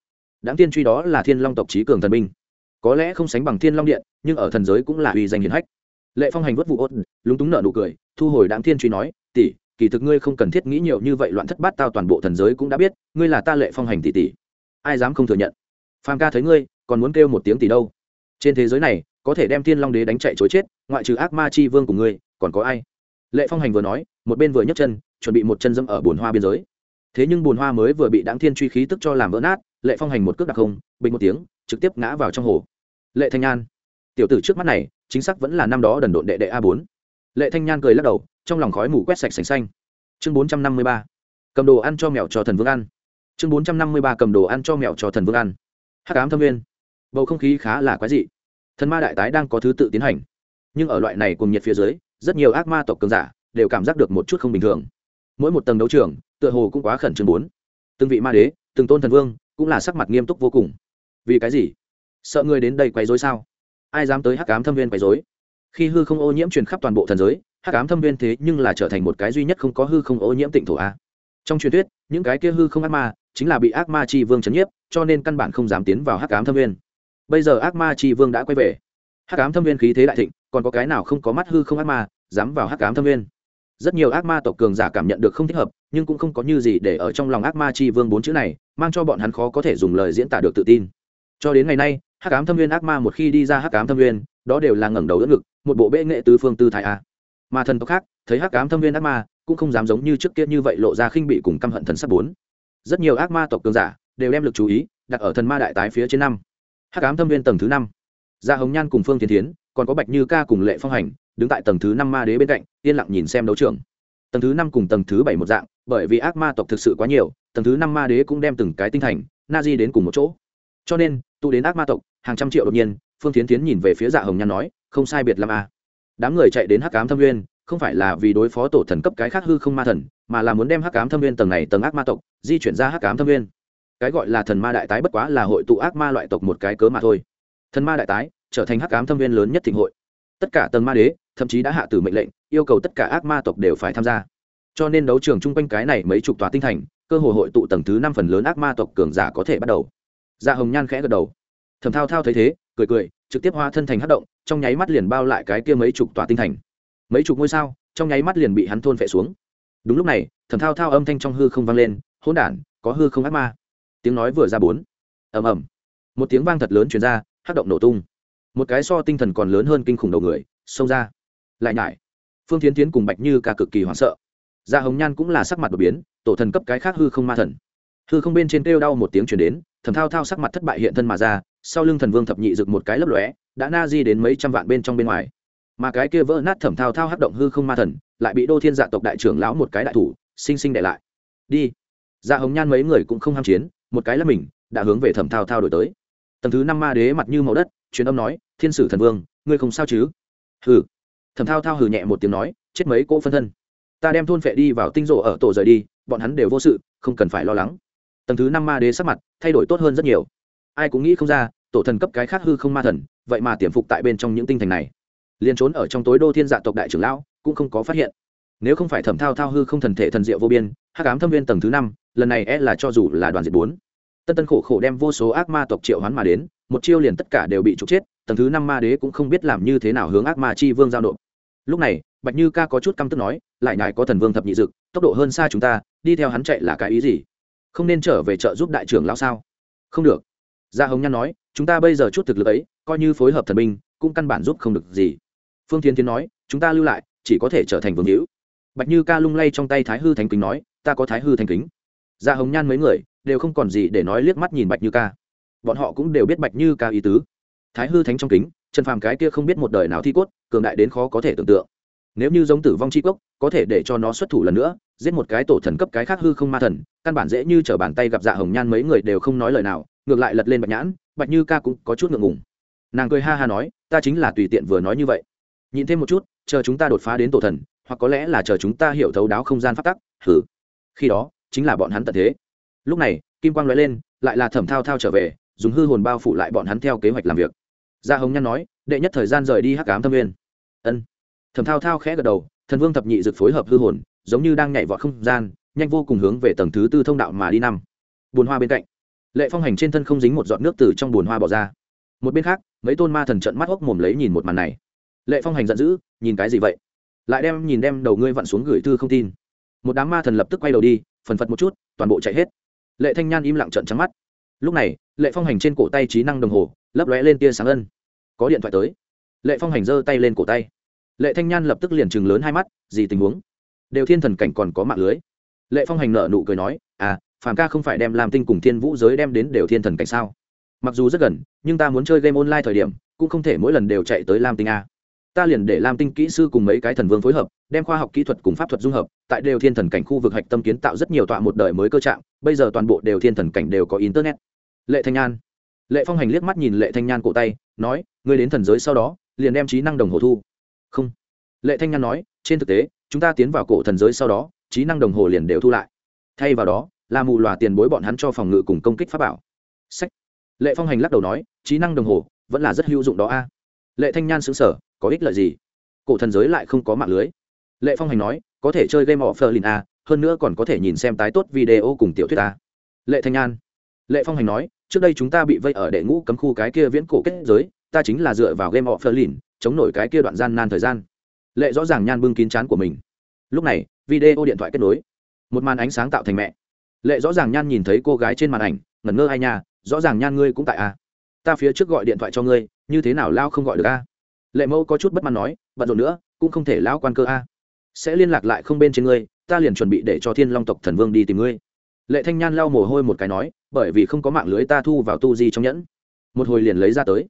Speaker 1: Đáng tiên truy đó là thiên long tộc trí cường thần binh. Có lẽ không sánh bằng thiên long điện, nhưng ở thần giới cũng là uy danh hiền hách. Lệ phong hành vất vụ ốt lúng túng nợ nụ cười, thu hồi đáng tiên truy nói, tỷ, kỳ thực ngươi không cần thiết nghĩ nhiều như vậy loạn thất bát tao toàn bộ thần giới cũng đã biết, ngươi là ta lệ phong hành tỷ tỷ. Ai dám không thừa nhận? Phàm ca thấy ngươi, còn muốn kêu một tiếng tỷ đâu? Trên thế giới này, có thể đem thiên long đế đánh chạy chối chết, ngoại trừ ác ma chi vương của ngươi, còn có ai? Lệ phong hành vừa nói, một bên vừa nhấc chân, chuẩn bị một chân dẫm ở bồn hoa biên giới. Thế nhưng bồn hoa mới vừa bị đáng thiên truy khí tức cho làm vỡ nát, lệ phong hành một cước đặc không, bình một tiếng, trực tiếp ngã vào trong hồ. Lệ thanh nhan, tiểu tử trước mắt này, chính xác vẫn là năm đó đần độn đệ đệ a bốn. Lệ thanh nhan cười lắc đầu, trong lòng khói mù quét sạch sành xanh. Chương bốn trăm năm mươi ba, cầm đồ ăn cho mèo cho thần vương ăn. Chương bốn trăm năm mươi ba, cầm đồ ăn cho mèo cho thần vương ăn. Hắc ám thâm viên bầu không khí khá là quái dị. Thần ma đại tái đang có thứ tự tiến hành. Nhưng ở loại này cùng nhiệt phía dưới rất nhiều ác ma tộc cường giả đều cảm giác được một chút không bình thường. Mỗi một tầng đấu trường, tựa hồ cũng quá khẩn trương bốn. Từng vị ma đế, từng tôn thần vương, cũng là sắc mặt nghiêm túc vô cùng. Vì cái gì? Sợ người đến đây quấy rối sao? Ai dám tới hắc ám thâm viên quấy rối? Khi hư không ô nhiễm truyền khắp toàn bộ thần giới, hắc ám thâm viên thế nhưng là trở thành một cái duy nhất không có hư không ô nhiễm tịnh thổ a. Trong truyền thuyết, những cái kia hư không ác ma chính là bị ác ma chi vương chấn nhiếp, cho nên căn bản không dám tiến vào hắc ám thâm viên. Bây giờ ác ma chi vương đã quay về. Hắc ám thâm viên khí thế đại thịnh còn có cái nào không có mắt hư không ác ma, dám vào hắc ám thâm viên rất nhiều ác ma tộc cường giả cảm nhận được không thích hợp, nhưng cũng không có như gì để ở trong lòng ác ma chi vương bốn chữ này, mang cho bọn hắn khó có thể dùng lời diễn tả được tự tin. Cho đến ngày nay, hắc ám thâm viên ác ma một khi đi ra hắc ám thâm viên đó đều là ngẩng đầu đỡ ngực, một bộ bệ nghệ tứ phương tư thái a. Mà thần tộc khác, thấy hắc ám thâm viên ác ma, cũng không dám giống như trước kia như vậy lộ ra khinh bị cùng căm hận thần sắp bốn. Rất nhiều ác ma tộc cường giả đều đem lực chú ý đặt ở thần ma đại tái phía trên năm. Hắc ám thâm viên tầng thứ năm. Gia hồng nhan cùng phương thiên thiến còn có bạch như ca cùng lệ phong hành, đứng tại tầng thứ năm ma đế bên cạnh, yên lặng nhìn xem đấu trường. Tầng thứ năm cùng tầng thứ bảy một dạng, bởi vì ác ma tộc thực sự quá nhiều, tầng thứ năm ma đế cũng đem từng cái tinh thành, na di đến cùng một chỗ. Cho nên, tụ đến ác ma tộc, hàng trăm triệu đột nhiên, phương tiến tiến nhìn về phía dạ hồng nhan nói, không sai biệt làm a à. đám người chạy đến hắc cám thâm nguyên, không phải là vì đối phó tổ thần cấp cái khác hư không ma thần, mà là muốn đem hắc cám thâm nguyên tầng này tầng ác ma tộc, di chuyển ra hắc cám thâm nguyên. Cái gọi là thần ma đại tái bất quá là hội tụ ác ma loại tộc một cái cớ mà thôi. Thần ma đại tái trở thành hắc ám thâm viên lớn nhất thịnh hội. Tất cả tầng ma đế, thậm chí đã hạ tử mệnh lệnh, yêu cầu tất cả ác ma tộc đều phải tham gia. Cho nên đấu trường chung quanh cái này mấy chục tòa tinh thành, cơ hội hội tụ tầng thứ năm phần lớn ác ma tộc cường giả có thể bắt đầu. Dạ hồng nhan khẽ gật đầu. Thầm thao thao thấy thế, cười cười, trực tiếp hoa thân thành hát động, trong nháy mắt liền bao lại cái kia mấy chục tòa tinh thành. Mấy chục ngôi sao, trong nháy mắt liền bị hắn thôn phệ xuống. Đúng lúc này thầm thao thao âm thanh trong hư không vang lên, hỗn đản, có hư không ác ma? Tiếng nói vừa ra bốn. Ầm ầm. Một tiếng vang thật lớn truyền ra hát động nổ tung một cái so tinh thần còn lớn hơn kinh khủng đầu người, xông ra. Lại nhải. Phương tiến tiến cùng bạch như ca cực kỳ hoảng sợ. Da hồng nhan cũng là sắc mặt đột biến, tổ thần cấp cái khác hư không ma thần. Hư không bên trên kêu đau một tiếng chuyển đến, thầm thao thao sắc mặt thất bại hiện thân mà ra, sau lưng thần vương thập nhị rực một cái lấp lóe, đã na di đến mấy trăm vạn bên trong bên ngoài. Mà cái kia vỡ nát thẩm thao thao hắc động hư không ma thần, lại bị đô thiên dạ tộc đại trưởng lão một cái đại thủ, sinh sinh để lại. Đi. Dạ hồng nhan mấy người cũng không ham chiến, một cái là mình, đã hướng về thẩm thao thao đổi tới. Tầng thứ năm ma đế mặt như màu đất truyền âm nói, thiên sử thần vương, ngươi không sao chứ? Hừ. Thẩm thao thao hừ nhẹ một tiếng nói, chết mấy cỗ phân thân. Ta đem thôn phệ đi vào tinh rộ ở tổ rời đi, bọn hắn đều vô sự, không cần phải lo lắng. Tầng thứ năm ma đế sắc mặt thay đổi tốt hơn rất nhiều. Ai cũng nghĩ không ra, tổ thần cấp cái khác hư không ma thần, vậy mà tiềm phục tại bên trong những tinh thành này. Liền trốn ở trong tối đô thiên dạ tộc đại trưởng lão, cũng không có phát hiện. Nếu không phải thẩm thao thao hư không thần thể thần diệu vô biên, hắc ám thâm viên tầng thứ năm, lần này e là cho dù là đoàn diệt bốn. Tân tân khổ khổ đem vô số ác ma tộc triệu hoán mà đến một chiêu liền tất cả đều bị trục chết, tầng thứ năm ma đế cũng không biết làm như thế nào hướng ác ma chi vương giao nộp. Lúc này, bạch như ca có chút căm tức nói, lại nhải có thần vương thập nhị dực, tốc độ hơn xa chúng ta, đi theo hắn chạy là cái ý gì? Không nên trở về chợ giúp đại trưởng lão sao? Không được. Gia hồng nhan nói, chúng ta bây giờ chút thực lực ấy, coi như phối hợp thần binh, cũng căn bản giúp không được gì. Phương thiên tiến nói, chúng ta lưu lại, chỉ có thể trở thành vương hữu. Bạch như ca lung lay trong tay thái hư thành kính nói, ta có thái hư thành kính. Gia hồng nhan mấy người, đều không còn gì để nói liếc mắt nhìn bạch như ca bọn họ cũng đều biết bạch như ca ý tứ. Thái hư thánh trong kính, trần phàm cái kia không biết một đời nào thi cốt, cường đại đến khó có thể tưởng tượng. Nếu như giống tử vong c h i cốc có thể để cho nó xuất thủ lần nữa, giết một cái tổ thần cấp cái khác hư không ma thần, căn bản dễ như t r ở bàn tay gặp dạ hồng nhan mấy người đều không nói lời nào, ngược lại lật lên bạch nhãn, bạch như ca cũng có chút ngượng ngùng. Nàng cười ha ha nói, ta chính là tùy tiện vừa nói như vậy. Nhìn thêm một chút, chờ chúng ta đột phá đến tổ thần, hoặc có lẽ là chờ chúng ta hiểu thấu đáo không gian phát tắc hử khi đó, chính là bọn hắn tận thế. Lúc này, kim quang nói lên, lại là thẩm thao thao trở về dùng hư hồn bao phủ lại bọn hắn theo kế hoạch làm việc. Gia hồng nhan nói, đệ nhất thời gian rời đi hắc cám thâm viên ân. Thầm thao thao khẽ gật đầu, thần vương thập nhị dực phối hợp hư hồn, giống như đang nhảy vọt không gian, nhanh vô cùng hướng về tầng thứ tư thông đạo mà đi năm. Bùn hoa bên cạnh, lệ phong hành trên thân không dính một giọt nước từ trong bùn hoa bỏ ra. Một bên khác, mấy tôn ma thần trận mắt hốc mồm lấy nhìn một màn này. Lệ phong hành giận dữ, nhìn cái gì vậy? Lại đem, nhìn đem đầu ngươi vặn xuống gửi thư không tin. Một đám ma thần lập tức quay đầu đi, phần phật một chút, toàn bộ chạy hết. Lệ thanh nhan im lặng trận trắng mắt. Lúc này lệ phong hành trên cổ tay trí năng đồng hồ, lấp lóe lên tia sáng ân. Có điện thoại tới. Lệ phong hành giơ tay lên cổ tay. Lệ thanh nhan lập tức liền chừng lớn hai mắt, gì tình huống? Đều thiên thần cảnh còn có mạng lưới. Lệ phong hành nợ nụ cười nói à phàm ca không phải đem làm tinh cùng thiên vũ giới đem đến đều thiên thần cảnh sao? Mặc dù rất gần, nhưng ta muốn chơi game online thời điểm, cũng không thể mỗi lần đều chạy tới lam tinh a. Ta liền để lam tinh kỹ sư cùng mấy cái thần vương phối hợp, đem khoa học kỹ thuật cùng pháp thuật dung hợp, tại đều thiên thần cảnh khu vực hạch tâm kiến tạo rất nhiều tọa một đời mới cơ trạng, bây giờ toàn bộ đều thiên thần cảnh đều có internet lệ thanh nhan. Lệ phong hành liếc mắt nhìn lệ thanh nhan cổ tay, nói, ngươi đến thần giới sau đó, liền đem trí năng đồng hồ thu. Không. Lệ thanh nhan nói, trên thực tế, chúng ta tiến vào cổ thần giới sau đó, trí năng đồng hồ liền đều thu lại. Thay vào đó, là mù loà tiền bối bọn hắn cho phòng ngự cùng công kích pháp bảo. Sách. Lệ phong hành lắc đầu nói, trí năng đồng hồ vẫn là rất hữu dụng đó a. Lệ thanh nhan xứng sở có ích lợi gì? Cổ thần giới lại không có mạng lưới. Lệ phong hành nói, có thể chơi game offline a à, hơn nữa còn có thể nhìn xem tái tốt video cùng tiểu thuyết a lệ thanh nhan lệ phong hành nói, trước đây chúng ta bị vây ở đệ ngũ cấm khu cái kia viễn cổ kết giới, ta chính là dựa vào game offline chống nổi cái kia đoạn gian nan thời gian. Lệ rõ ràng nhan bưng kín chán của mình. Lúc này, video điện thoại kết nối. Một màn ánh sáng tạo thành mẹ. Lệ rõ ràng nhan nhìn thấy cô gái trên màn ảnh, ngẩn ngơ ai nha, rõ ràng nhan ngươi cũng tại à. ta phía trước gọi điện thoại cho ngươi, như thế nào lao không gọi được a lệ mẫu có chút bất mãn nói, bận rộn nữa, cũng không thể lao quan cơ a sẽ liên lạc lại không bên trên ngươi, ta liền chuẩn bị để cho thiên long tộc thần vương đi tìm ngươi. Lệ thanh nhan lau mồ hôi một cái nói bởi vì không có mạng lưới ta thu vào tu di trong nhẫn. Một hồi liền lấy ra tới.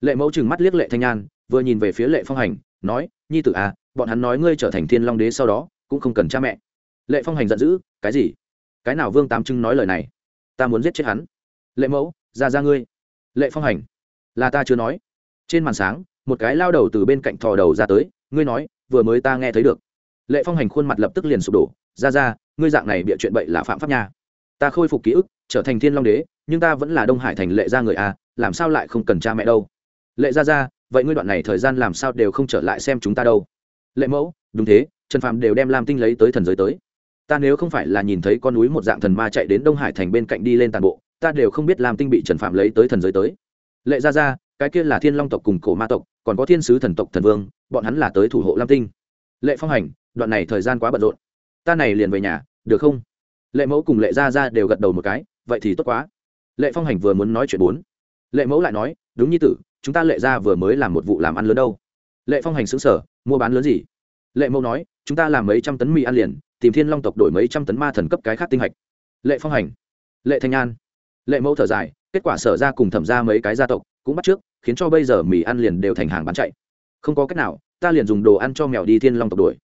Speaker 1: Lệ mẫu chừng mắt liếc lệ thanh nhan vừa nhìn về phía lệ phong hành, nói, nhi tử à bọn hắn nói ngươi trở thành thiên long đế sau đó, cũng không cần cha mẹ. Lệ phong hành giận dữ, cái gì? Cái nào vương tám trưng nói lời này? Ta muốn giết chết hắn. Lệ mẫu, ra ra ngươi. Lệ phong hành, là ta chưa nói. Trên màn sáng, một cái lao đầu từ bên cạnh thò đầu ra tới, ngươi nói, vừa mới ta nghe thấy được. Lệ phong hành khuôn mặt lập tức liền sụp đổ, ra ra, ngươi dạng này bịa chuyện bậy là phạm pháp nha. Ta khôi phục ký ức trở thành thiên long đế, nhưng ta vẫn là đông hải thành lệ gia người a làm sao lại không cần cha mẹ đâu? Lệ gia gia, vậy ngươi đoạn này thời gian làm sao đều không trở lại xem chúng ta đâu? Lệ mẫu, đúng thế, trần phạm đều đem lam tinh lấy tới thần giới tới. Ta nếu không phải là nhìn thấy con núi một dạng thần ma chạy đến đông hải thành bên cạnh đi lên tàn bộ, ta đều không biết lam tinh bị trần phạm lấy tới thần giới tới. Lệ gia gia, cái kia là thiên long tộc cùng cổ ma tộc, còn có thiên sứ thần tộc thần vương, bọn hắn là tới thủ hộ lam tinh. Lệ phong hành, đoạn này thời gian quá bận rộn. Ta này liền về nhà, được không? Lệ mẫu cùng lệ gia gia đều gật đầu một cái vậy thì tốt quá. Lệ phong hành vừa muốn nói chuyện bốn. Lệ mẫu lại nói, đúng như tử, chúng ta lệ gia vừa mới làm một vụ làm ăn lớn đâu. Lệ phong hành xứng sở mua bán lớn gì? Lệ mẫu nói, chúng ta làm mấy trăm tấn mì ăn liền, tìm thiên long tộc đổi mấy trăm tấn ma thần cấp cái khác tinh hạch. Lệ phong hành, lệ thanh an. Lệ mẫu thở dài, kết quả sở ra cùng thẩm ra mấy cái gia tộc, cũng bắt trước, khiến cho bây giờ mì ăn liền đều thành hàng bán chạy. Không có cách nào, ta liền dùng đồ ăn cho mèo đi thiên long tộc đuổi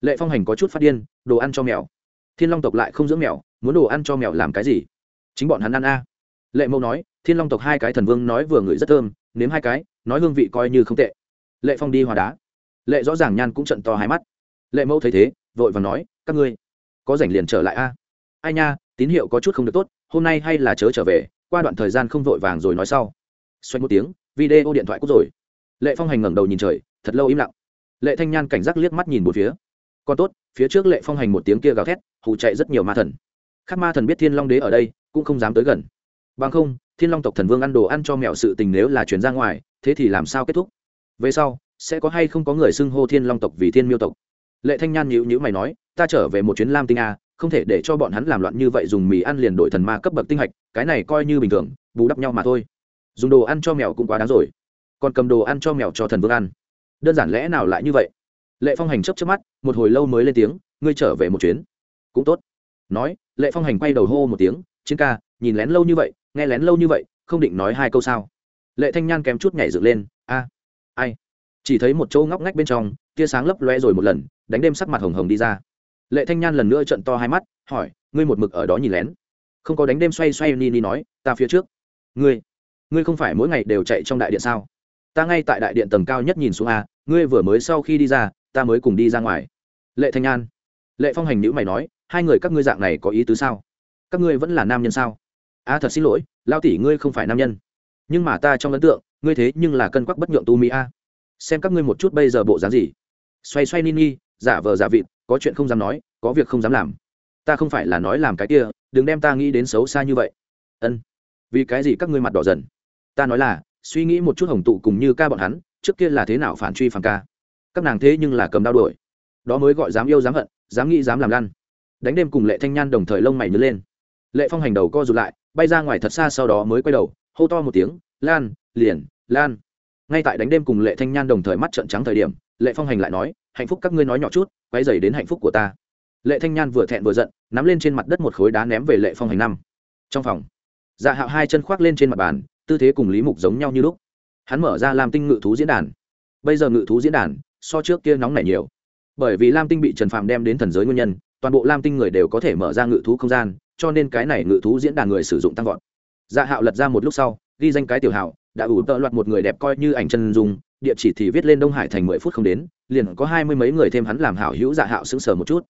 Speaker 1: lệ phong hành có chút phát điên, đồ ăn cho mèo. Thiên long tộc lại không dưỡng mèo, muốn đồ ăn cho mèo làm cái gì? Chính bọn hắn ăn a. Lệ mẫu nói, thiên long tộc hai cái thần vương nói vừa ngửi rất thơm, nếm hai cái, nói hương vị coi như không tệ. Lệ phong đi hòa đá. Lệ rõ ràng nhan cũng trận to hai mắt. Lệ mẫu thấy thế, vội và nói, các ngươi, có rảnh liền trở lại a. Ai nha, tín hiệu có chút không được tốt, hôm nay hay là chớ trở về, qua đoạn thời gian không vội vàng rồi nói sau. Xoay một tiếng, video điện thoại cút rồi. Lệ phong hành ngẩng đầu nhìn trời, thật lâu im lặng. Lệ thanh nhan cảnh giác liếc mắt nhìn một phía. Còn tốt, phía trước lệ phong hành một tiếng kia gào thét hụ chạy rất nhiều ma thần. Khác ma thần biết thiên long đế ở đây cũng không dám tới gần. Bằng không, thiên long tộc thần vương ăn đồ ăn cho mẹo sự tình nếu là chuyển ra ngoài, thế thì làm sao kết thúc? Về sau, sẽ có hay không có người xưng hô thiên long tộc vì thiên miêu tộc? Lệ thanh nhan nhữ nhữ mày nói, ta trở về một chuyến lam tinh a, không thể để cho bọn hắn làm loạn như vậy dùng mì ăn liền đổi thần ma cấp bậc tinh hạch, cái này coi như bình thường, bù đắp nhau mà thôi. Dùng đồ ăn cho mèo cũng quá đáng rồi. Còn cầm đồ ăn cho mèo cho thần vương ăn. Đơn giản lẽ nào lại như vậy? Lệ phong hành chấp chấp mắt, một hồi lâu mới lên tiếng, ngươi trở về một chuyến. Cũng tốt. Nói, lệ phong hành quay đầu hô một tiếng chiến ca, nhìn lén lâu như vậy, nghe lén lâu như vậy, không định nói hai câu sao? Lệ thanh nhan kém chút nhảy dựng lên, a, ai? Chỉ thấy một chỗ ngóc ngách bên trong, tia sáng lấp loe rồi một lần, đánh đêm sắc mặt hồng hồng đi ra. Lệ thanh nhan lần nữa trận to hai mắt, hỏi, ngươi một mực ở đó nhìn lén? Không có đánh đêm xoay xoay ni ni nói, ta phía trước. Ngươi ngươi không phải mỗi ngày đều chạy trong đại điện sao? Ta ngay tại đại điện tầng cao nhất nhìn xuống a, ngươi vừa mới sau khi đi ra, ta mới cùng đi ra ngoài. Lệ thanh nhan, lệ phong hành nữ mày nói, hai người các ngươi dạng này có ý tứ sao? Các ngươi vẫn là nam nhân sao? A thật xin lỗi, lao tỷ ngươi không phải nam nhân. Nhưng mà ta trong ấn tượng, ngươi thế nhưng là cân quắc bất nhượng tu mỹ a. Xem các ngươi một chút bây giờ bộ dáng gì. Xoay xoay ni ni, giả vờ giả vịt, có chuyện không dám nói, có việc không dám làm. Ta không phải là nói làm cái kia, đừng đem ta nghĩ đến xấu xa như vậy. Ân. Vì cái gì các ngươi mặt đỏ dần? Ta nói là, suy nghĩ một chút hồng tụ cùng như ca bọn hắn, trước kia là thế nào phản truy phản ca? Các nàng thế nhưng là cầm đau đuổi. Đó mới gọi dám yêu dám hận, dám nghĩ dám làm lăn. Đánh đêm cùng lệ thanh nhan đồng thời lông mày nhớ lên lệ phong hành đầu co rụt lại, bay ra ngoài thật xa sau đó mới quay đầu, hô to một tiếng, lan, liền, lan. Ngay tại đánh đêm cùng lệ thanh nhan đồng thời mắt trợn trắng thời điểm, lệ phong hành lại nói, hạnh phúc các ngươi nói nhỏ chút, quay dày đến hạnh phúc của ta. Lệ thanh nhan vừa thẹn vừa giận, nắm lên trên mặt đất một khối đá ném về lệ phong hành năm. Trong phòng dạ hạo hai chân khoác lên trên mặt bàn, tư thế cùng lý mục giống nhau như lúc. Hắn mở ra làm tinh ngự thú diễn đàn. Bây giờ ngự thú diễn đàn, so trước kia nóng nảy nhiều. Bởi vì lam tinh bị trần phạm đem đến thần giới nguyên nhân, toàn bộ lam tinh người đều có thể mở ra ngự thú không gian cho nên cái này ngự thú diễn đàn người sử dụng tăng vọt. Dạ hạo lật ra một lúc sau, ghi danh cái tiểu hạo, đã ủ tợ loạt một người đẹp coi như ảnh chân dung, địa chỉ thì viết lên đông hải thành mười phút không đến, liền có hai mươi mấy người thêm hắn làm hảo hữu dạ hạo sững sờ một chút.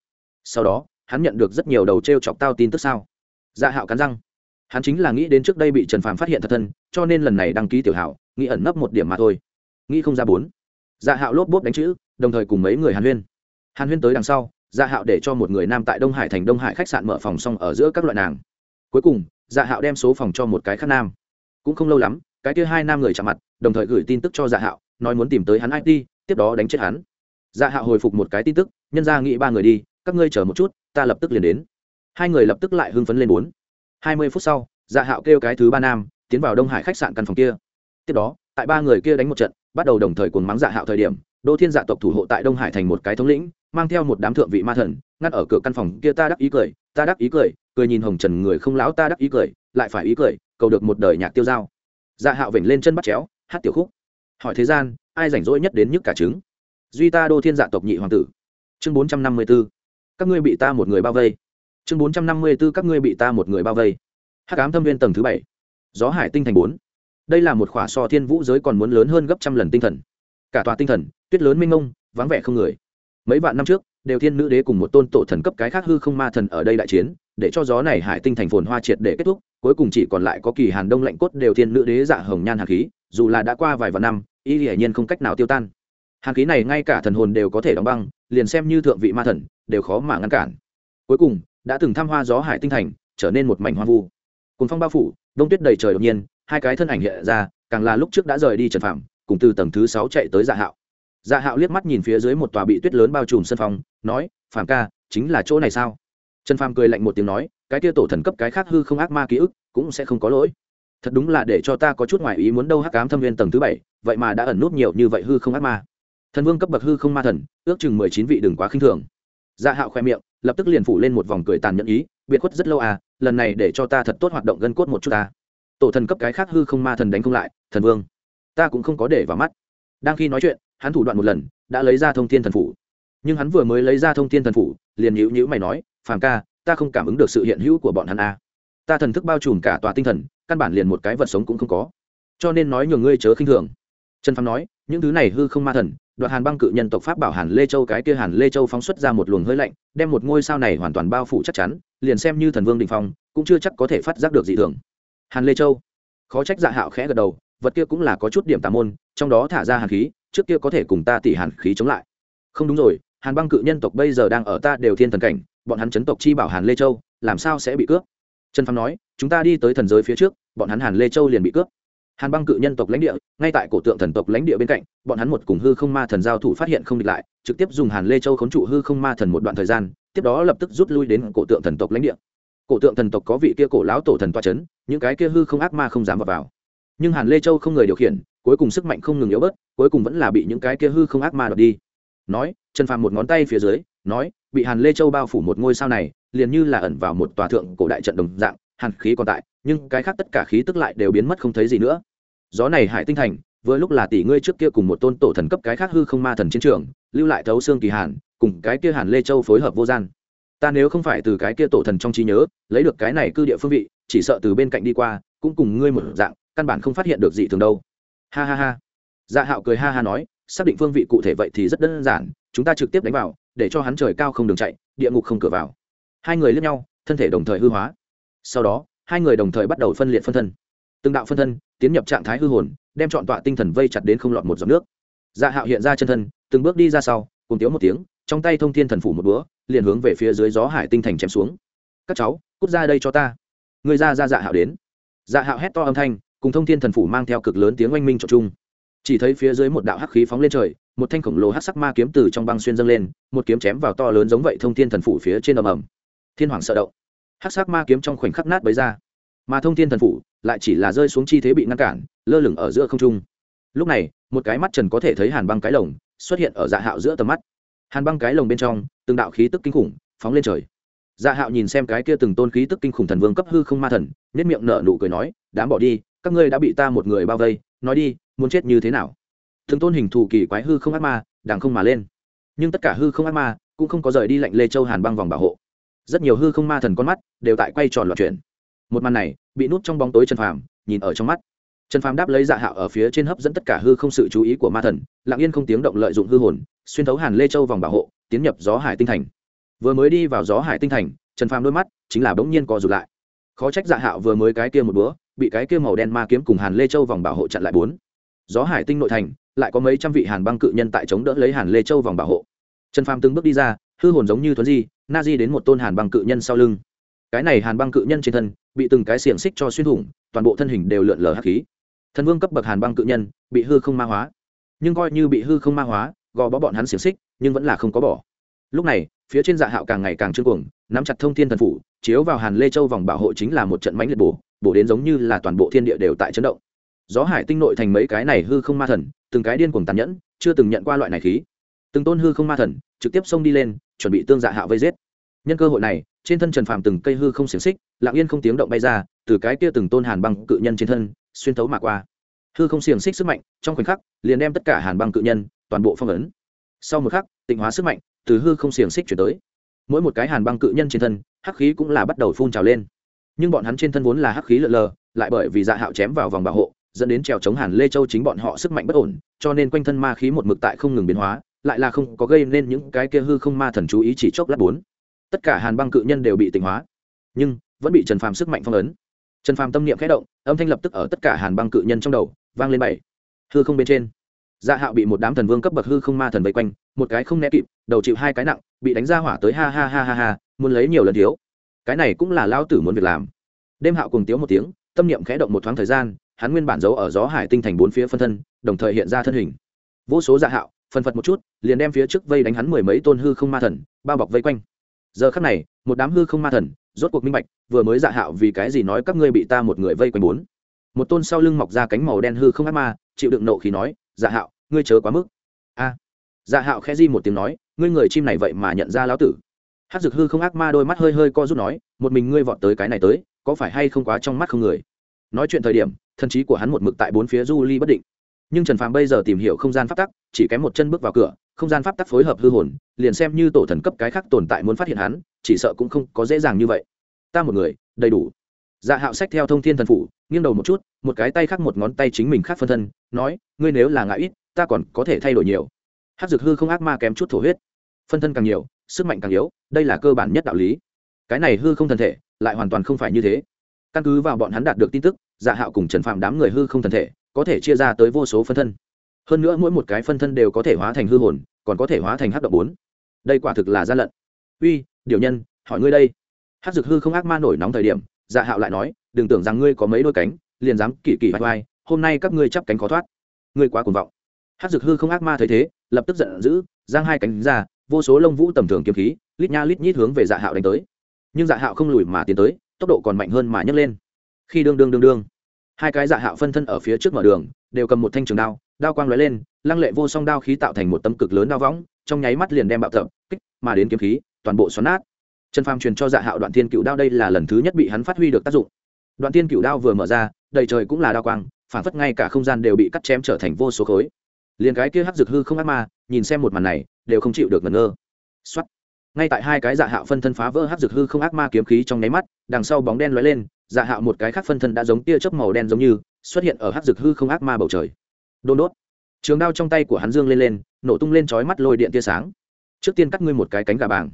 Speaker 1: Sau đó, hắn nhận được rất nhiều đầu t r e o chọc tao tin tức sao. Dạ hạo cắn răng. Hắn chính là nghĩ đến trước đây bị trần phàm phát hiện thật thân, cho nên lần này đăng ký tiểu hạo, nghĩ ẩn nấp một điểm mà thôi. Nghĩ không ra bốn. Dạ hạo lốp bốp đánh chữ, đồng thời cùng mấy người hàn huyên. Hàn huyên tới đằng sau dạ hạo để cho một người nam tại đông hải thành đông hải khách sạn mở phòng xong ở giữa các loại nàng. Cuối cùng dạ hạo đem số phòng cho một cái khác nam. Cũng không lâu lắm, cái kia hai nam người chạm mặt, đồng thời gửi tin tức cho dạ hạo, nói muốn tìm tới hắn it tiếp đó đánh chết hắn. Dạ hạo hồi phục một cái tin tức, nhân ra nghĩ ba người đi, các ngươi chờ một chút, ta lập tức liền đến. Hai người lập tức lại hưng phấn lên bốn. Hai mươi phút sau dạ hạo kêu cái thứ ba nam, tiến vào đông hải khách sạn căn phòng kia. Tiếp đó, tại ba người kia đánh một trận, bắt đầu đồng thời cuồng mắng dạ hạo thời điểm đô thiên dạ tộc thủ hộ tại đông hải thành một cái thống lĩnh mang theo một đám thượng vị ma thần, ngắt ở cửa căn phòng kia ta đắc ý cười, ta đắc ý cười cười nhìn hồng trần người không lão ta đắc ý cười, lại phải ý cười, cầu được một đời nhạc tiêu dao dạ hạo vểnh lên chân bắt chéo, hát tiểu khúc. Hỏi thế gian, ai rảnh rỗi nhất đến nhức cả trứng? Duy ta đô thiên dạ tộc nhị hoàng tử. Chương bốn trăm năm mươi b ố các ngươi bị ta một người bao vây. Chương bốn trăm năm mươi b ố các ngươi bị ta một người bao vây. Hắc ám thâm viên tầng thứ bảy. Gió hải tinh thành bốn. Đây là một khỏa so thiên vũ giới còn muốn lớn hơn gấp trăm lần tinh thần. Cả tòa tinh thần, tuyết lớn minh mông, vắng vẻ không người mấy vạn năm trước, đều thiên nữ đế cùng một tôn tổ thần cấp cái khác hư không ma thần ở đây đại chiến, để cho gió này hải tinh thành phồn hoa triệt để kết thúc, cuối cùng chỉ còn lại có kỳ hàn đông lạnh cốt đều thiên nữ đế dạ hồng nhan hàn khí, dù là đã qua vài vạn năm, y hiển nhiên không cách nào tiêu tan. Hàn khí này ngay cả thần hồn đều có thể đóng băng, liền xem như thượng vị ma thần, đều khó mà ngăn cản. Cuối cùng, đã từng tham hoa gió hải tinh thành, trở nên một mảnh hoang vu. Cùng phong bao phủ, đông tuyết đầy trời đột nhiên, hai cái thân ảnh hiện ra, càng là lúc trước đã rời đi trần phạm cùng từ tầng thứ sáu chạy tới dạ hạo dạ hạo liếc mắt nhìn phía dưới một tòa bị tuyết lớn bao trùm sân phòng, nói phàm ca chính là chỗ này sao? Trần phàm cười lạnh một tiếng nói cái tia tổ thần cấp cái khác hư không ác ma ký ức cũng sẽ không có lỗi. Thật đúng là để cho ta có chút ngoài ý muốn đâu hắc cám thâm viên tầng thứ bảy vậy mà đã ẩn nút nhiều như vậy hư không ác ma. Thần vương cấp bậc hư không ma thần ước chừng mười chín vị đừng quá khinh thường. Dạ hạo khoe miệng lập tức liền phủ lên một vòng cười tàn nhẫn ý biệt khuất rất lâu à lần này để cho ta thật tốt hoạt động gân cốt một chút ta. Tổ thần cấp cái khác hư không ma thần đánh không lại thần vương ta cũng không có để vào mắt. Đang khi nói chuyện hắn thủ đoạn một lần, đã lấy ra thông thiên thần phủ. Nhưng hắn vừa mới lấy ra thông thiên thần phủ, liền nhữ nhữ mày nói, phàm ca, ta không cảm ứng được sự hiện hữu của bọn hắn a. À. ta thần thức bao trùm cả tòa tinh thần, căn bản liền một cái vật sống cũng không có. Cho nên nói nhường ngươi chớ khinh thường. Trần phàm nói, những thứ này hư không ma thần, Đoạn hàn băng cự nhân tộc pháp bảo hàn lê châu cái kia hàn lê châu phóng xuất ra một luồng hơi lạnh, đem một ngôi sao này hoàn toàn bao phủ chắc chắn, liền xem như thần vương đình phong, cũng chưa chắc có thể phát giác được gì thường. Hàn lê châu, khó trách dạ hạo khẽ gật đầu vật kia cũng là có chút điểm tà môn trong đó thả ra hàn khí trước kia có thể cùng ta tỉ hàn khí chống lại. Không đúng rồi hàn băng cự nhân tộc bây giờ đang ở ta đều thiên thần cảnh bọn hắn chấn tộc chi bảo hàn lê châu làm sao sẽ bị cướp? Trần phàm nói chúng ta đi tới thần giới phía trước bọn hắn hàn lê châu liền bị cướp. Hàn băng cự nhân tộc lãnh địa ngay tại cổ tượng thần tộc lãnh địa bên cạnh bọn hắn một cùng hư không ma thần giao thủ phát hiện không địch lại trực tiếp dùng hàn lê châu khốn trụ hư không ma thần một đoạn thời gian tiếp đó lập tức rút lui đến cổ tượng thần tộc lãnh địa. Cổ tượng thần tộc có vị kia cổ lão tổ thần toa c h ấ n những cái kia hư không ác ma không dám vào, vào nhưng hàn lê châu không người điều khiển, cuối cùng sức mạnh không ngừng yếu bớt, cuối cùng vẫn là bị những cái kia hư không ác ma đập đi. Nói, trần phàm một ngón tay phía dưới, nói, bị hàn lê châu bao phủ một ngôi sao này, liền như là ẩn vào một tòa thượng cổ đại trận đồng dạng, hàn khí còn tại, nhưng cái khác tất cả khí tức lại đều biến mất không thấy gì nữa. Gió này hải tinh thành, vừa lúc là tỷ ngươi trước kia cùng một tôn tổ thần cấp cái khác hư không ma thần chiến trường, lưu lại thấu xương kỳ hàn, cùng cái kia hàn lê châu phối hợp vô gian. Ta nếu không phải từ cái kia tổ thần trong trí nhớ, lấy được cái này cư địa phương vị, chỉ sợ từ bên cạnh đi qua, cũng cùng ngươi một dạng căn bản không phát hiện được gì thường đâu. Ha ha ha. Dạ hạo cười ha ha nói, xác định phương vị cụ thể vậy thì rất đơn giản, chúng ta trực tiếp đánh vào, để cho hắn trời cao không đường chạy, địa ngục không cửa vào. Hai người lướt nhau, thân thể đồng thời hư hóa. Sau đó, hai người đồng thời bắt đầu phân liệt phân thân. Từng đạo phân thân tiến nhập trạng thái hư hồn, đem chọn tọa tinh thần vây chặt đến không lọt một giọt nước. Dạ hạo hiện ra chân thân, từng bước đi ra sau, cùng tiếu một tiếng, trong tay thông thiên thần phủ một búa, liền hướng về phía dưới gió hải tinh thành chém xuống. Các cháu, cút ra đây cho ta. Người ra ra dạ hạo đến. Dạ hạo hét to âm thanh cùng thông thiên thần phủ mang theo cực lớn tiếng oanh minh trộn chung. Chỉ thấy phía dưới một đạo hắc khí phóng lên trời, một thanh khổng lồ hắc sắc ma kiếm từ trong băng xuyên dâng lên, một kiếm chém vào to lớn giống vậy thông thiên thần phủ phía trên ầm ầm. Thiên hoàng sợ động. Hắc sắc ma kiếm trong khoảnh khắc nát bấy ra. Mà thông thiên thần phủ lại chỉ là rơi xuống chi thế bị ngăn cản, lơ lửng ở giữa không trung. Lúc này, một cái mắt trần có thể thấy hàn băng cái lồng xuất hiện ở dạ hạo giữa tầm mắt. Hàn băng cái lồng bên trong, từng đạo khí tức kinh khủng phóng lên trời. Dạ hạo nhìn xem cái kia từng tôn khí tức kinh khủng thần vương cấp hư không ma thần nết miệng nở nụ cười nói, đám bỏ đi các ngươi đã bị ta một người bao vây, nói đi, muốn chết như thế nào? Thường tôn hình thù kỳ quái hư không ác ma đàng không mà lên. Nhưng tất cả hư không ác ma cũng không có rời đi lệnh lê châu hàn băng vòng bảo hộ. Rất nhiều hư không ma thần con mắt đều tại quay tròn loạt chuyển. Một màn này bị nút trong bóng tối trần phàm nhìn ở trong mắt. Trần phàm đáp lấy dạ hạo ở phía trên hấp dẫn tất cả hư không sự chú ý của ma thần, lặng yên không tiếng động lợi dụng hư hồn, xuyên thấu hàn lê châu vòng bảo hộ, tiến nhập gió hải tinh thành. Vừa mới đi vào gió hải tinh thành, trần phàm đôi mắt chính là bỗng nhiên co rụt lại. Khó trách dạ hạo vừa mới cái kia một bữa bị cái kia màu đen ma kiếm cùng hàn lê châu vòng bảo hộ chặn lại bốn. Gió hải tinh nội thành, lại có mấy trăm vị hàn băng cự nhân tại chống đỡ lấy hàn lê châu vòng bảo hộ. Trần phàm từng bước đi ra, hư hồn giống như thuấn di, na di đến một tôn hàn băng cự nhân sau lưng. Cái này hàn băng cự nhân trên thân, bị từng cái xiềng xích cho xuyên thủng, toàn bộ thân hình đều lượn lờ hắc khí. Thần vương cấp bậc hàn băng cự nhân, bị hư không ma hóa. Nhưng coi như bị hư không ma hóa, gò bó bọn hắn xiềng xích, nhưng vẫn là không có bỏ. Lúc này, phía trên dạ hạo càng ngày càng trương cuồng, nắm chặt thông thiên thần phủ, chiếu vào hàn lê châu vòng bảo hộ chính là một trận mãnh liệt bổ bổ đến giống như là toàn bộ thiên địa đều tại chấn động. Gió hải tinh nội thành mấy cái này hư không ma thần, từng cái điên cuồng tàn nhẫn, chưa từng nhận qua loại này khí. Từng tôn hư không ma thần, trực tiếp xông đi lên, chuẩn bị tương dạ hạ vây giết. Nhân cơ hội này, trên thân trần phàm từng cây hư không xiềng xích, lặng yên không tiếng động bay ra, từ cái kia từng tôn hàn băng cự nhân trên thân, xuyên thấu mà qua. Hư không xiềng xích sức mạnh, trong khoảnh khắc, liền đem tất cả hàn băng cự nhân, toàn bộ phong ấn. Sau một khắc, tịnh hóa sức mạnh, từ hư không xiềng xích chuyển tới. Mỗi một cái hàn băng cự nhân trên thân, hắc khí cũng là bắt đầu phun trào lên nhưng bọn hắn trên thân vốn là hắc khí lợn lờ, lại bởi vì dạ hạo chém vào vòng bảo hộ, dẫn đến trèo chống hàn lê châu chính bọn họ sức mạnh bất ổn, cho nên quanh thân ma khí một mực tại không ngừng biến hóa, lại là không có gây nên những cái kia hư không ma thần chú ý chỉ chốc lát bốn. Tất cả hàn băng cự nhân đều bị tỉnh hóa, nhưng vẫn bị trần phàm sức mạnh phong ấn. Trần phàm tâm niệm khẽ động, âm thanh lập tức ở tất cả hàn băng cự nhân trong đầu vang lên bảy. Hư không bên trên dạ hạo bị một đám thần vương cấp bậc hư không ma thần vây quanh, một cái không né kịp, đầu chịu hai cái nặng, bị đánh ra hỏa tới ha ha ha ha ha, muốn lấy nhiều lần thiếu cái này cũng là lao tử muốn việc làm. Đêm hạo cùng tiếu một tiếng, tâm niệm khẽ động một thoáng thời gian, hắn nguyên bản giấu ở gió hải tinh thành bốn phía phân thân, đồng thời hiện ra thân hình. Vô số dạ hạo, phân phật một chút, liền đem phía trước vây đánh hắn mười mấy tôn hư không ma thần, bao bọc vây quanh. Giờ khắc này, một đám hư không ma thần, rốt cuộc minh bạch, vừa mới dạ hạo vì cái gì nói các ngươi bị ta một người vây quanh bốn. Một tôn sau lưng mọc ra cánh màu đen hư không ác ma, chịu đựng nộ khí nói dạ hạo, ngươi chớ quá mức. A. Dạ hạo khẽ di một tiếng nói, ngươi người chim này vậy mà nhận ra lão tử hát dực hư không ác ma đôi mắt hơi hơi co rút nói, một mình ngươi vọt tới cái này tới, có phải hay không quá trong mắt không người? Nói chuyện thời điểm thân trí của hắn một mực tại bốn phía du ly bất định. Nhưng trần phàm bây giờ tìm hiểu không gian pháp tắc, chỉ kém một chân bước vào cửa, không gian pháp tắc phối hợp hư hồn, liền xem như tổ thần cấp cái khác tồn tại muốn phát hiện hắn, chỉ sợ cũng không có dễ dàng như vậy. Ta một người, đầy đủ. Dạ hạo sách theo thông thiên thần phủ, nghiêng đầu một chút, một cái tay khác một ngón tay chính mình khác phân thân, nói, ngươi nếu là ngại ít, ta còn có thể thay đổi nhiều. Hát dược hư không ác ma kém chút thổ huyết. Phân thân càng nhiều sức mạnh càng yếu, đây là cơ bản nhất đạo lý. Cái này hư không thần thể lại hoàn toàn không phải như thế. Căn cứ vào bọn hắn đạt được tin tức dạ hạo cùng trần phạm đám người hư không thần thể có thể chia ra tới vô số phân thân. Hơn nữa mỗi một cái phân thân đều có thể hóa thành hư hồn, còn có thể hóa thành hắc độ bốn. Đây quả thực là gian lận. Uy, điều nhân, hỏi ngươi đây. Hát dược hư không ác ma nổi nóng thời điểm dạ hạo lại nói, đừng tưởng rằng ngươi có mấy đôi cánh, liền dám kỳ kỳ vai vai, hôm nay các ngươi chắp cánh khó thoát. Ngươi quá cuồng vọng. Hát dược hư không ác ma thấy thế, lập tức giận dữ, giang hai cánh ra vô số lông vũ tầm thường kiếm khí, lít nha lít nhít hướng về dạ hạo đánh tới. Nhưng dạ hạo không lùi mà tiến tới, tốc độ còn mạnh hơn mà nhấc lên. Khi đương đương đương đương, hai cái dạ hạo phân thân ở phía trước mở đường, đều cầm một thanh trường đao đao quang lóe lên, lăng lệ vô song đao khí tạo thành một tấm cực lớn đao võng, trong nháy mắt liền đem bạo tập, kích, mà đến kiếm khí, toàn bộ xoắn nát. Trần phàm truyền cho dạ hạo đoạn thiên cựu đao đây là lần thứ nhất bị hắn phát huy được tác dụng. Đoạn thiên cựu đao vừa mở ra, đầy trời cũng là đao quang, phản phất ngay cả không gian đều bị cắt chém trở thành vô số khối. Liền cái kia hắc dược hư không ác ma, nhìn xem một màn này đều không chịu được ngẩn ngơ. Xuất ngay tại hai cái dạ hạo phân thân phá vỡ hắc dược hư không ác ma kiếm khí trong nháy mắt, đằng sau bóng đen lóe lên dạ hạo một cái khác phân thân đã giống tia chớp màu đen giống như, xuất hiện ở hắc dược hư không ác ma bầu trời. Đôn đốt. Trường đao trong tay của hắn dương lên lên, nổ tung lên chói mắt lôi điện tia sáng. Trước tiên cắt ngươi một cái cánh gà bàng.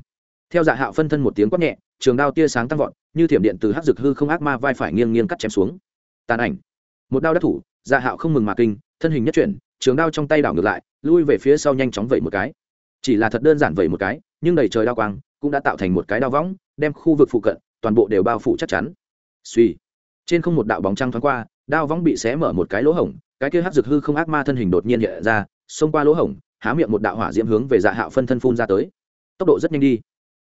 Speaker 1: Theo dạ hạo phân thân một tiếng quát nhẹ, trường đao tia sáng tăng vọt, như thiểm điện từ hắc dược hư không ác ma vai phải nghiêng nghiêng cắt chém xuống. Tàn ảnh. Một đao đắc thủ dạ hạo không mừng mà kinh, thân hình nhất chuyển, trường đao trong tay đảo ngược lại, lui về phía sau nhanh chóng vẩy một cái chỉ là thật đơn giản vậy một cái, nhưng đầy trời đao quang cũng đã tạo thành một cái đao võng, đem khu vực phụ cận toàn bộ đều bao phủ chắc chắn. Suy trên không một đạo bóng trăng thoáng qua, đao võng bị xé mở một cái lỗ hổng, cái kia hát dược hư không ác ma thân hình đột nhiên hiện ra, xông qua lỗ hổng, há miệng một đạo hỏa diễm hướng về dạ hạo phân thân phun ra tới. Tốc độ rất nhanh đi.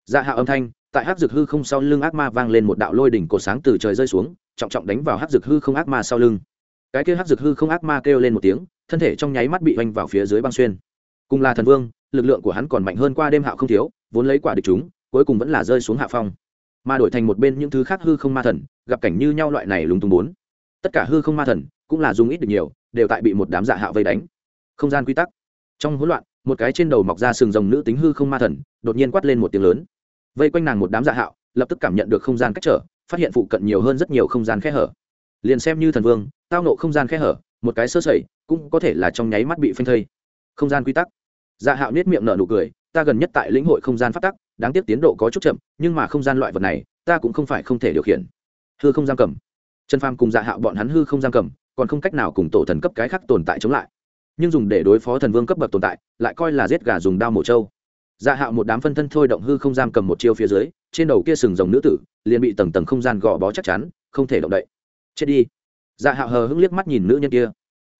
Speaker 1: Dạ hạo âm thanh, tại hát dược hư không sau lưng ác ma vang lên một đạo lôi đỉnh cổ sáng từ trời rơi xuống, trọng trọng đánh vào hát dược hư không ác ma sau lưng. Cái kia hát dược hư không ác ma kêu lên một tiếng, thân thể trong nháy mắt bị oanh vào phía dưới băng xuyên. Cùng là thần vương lực lượng của hắn còn mạnh hơn qua đêm hạo không thiếu, vốn lấy quả địch chúng, cuối cùng vẫn là rơi xuống hạ phong. Mà đổi thành một bên những thứ khác hư không ma thần, gặp cảnh như nhau loại này lúng túng bốn. Tất cả hư không ma thần cũng là dùng ít được nhiều, đều tại bị một đám dạ hạo vây đánh. Không gian quy tắc. Trong hỗn loạn, một cái trên đầu mọc ra sừng rồng nữ tính hư không ma thần, đột nhiên quát lên một tiếng lớn. Vây quanh nàng một đám dạ hạo, lập tức cảm nhận được không gian cách trở, phát hiện phụ cận nhiều hơn rất nhiều không gian khe hở. Liền xem như thần vương, tao nộ không gian khe hở, một cái sơ sẩy, cũng có thể là trong nháy mắt bị phanh thây. Không gian quy tắc dạ hạo nết miệng nở nụ cười, ta gần nhất tại lĩnh hội không gian phát tắc, đáng tiếc tiến độ có chút chậm, nhưng mà không gian loại vật này, ta cũng không phải không thể điều khiển. Hư không giam cầm. Trần phàm cùng dạ hạo bọn hắn hư không giam cầm, còn không cách nào cùng tổ thần cấp cái khác tồn tại chống lại. Nhưng dùng để đối phó thần vương cấp bậc tồn tại, lại coi là giết gà dùng đao mổ trâu. Dạ hạo một đám phân thân thôi động hư không giam cầm một chiêu phía dưới, trên đầu kia sừng rồng nữ tử, liền bị tầng tầng không gian gò bó chắc chắn, không thể động đậy. Chết đi. Dạ hạo hờ hững liếc mắt nhìn nữ nhân kia.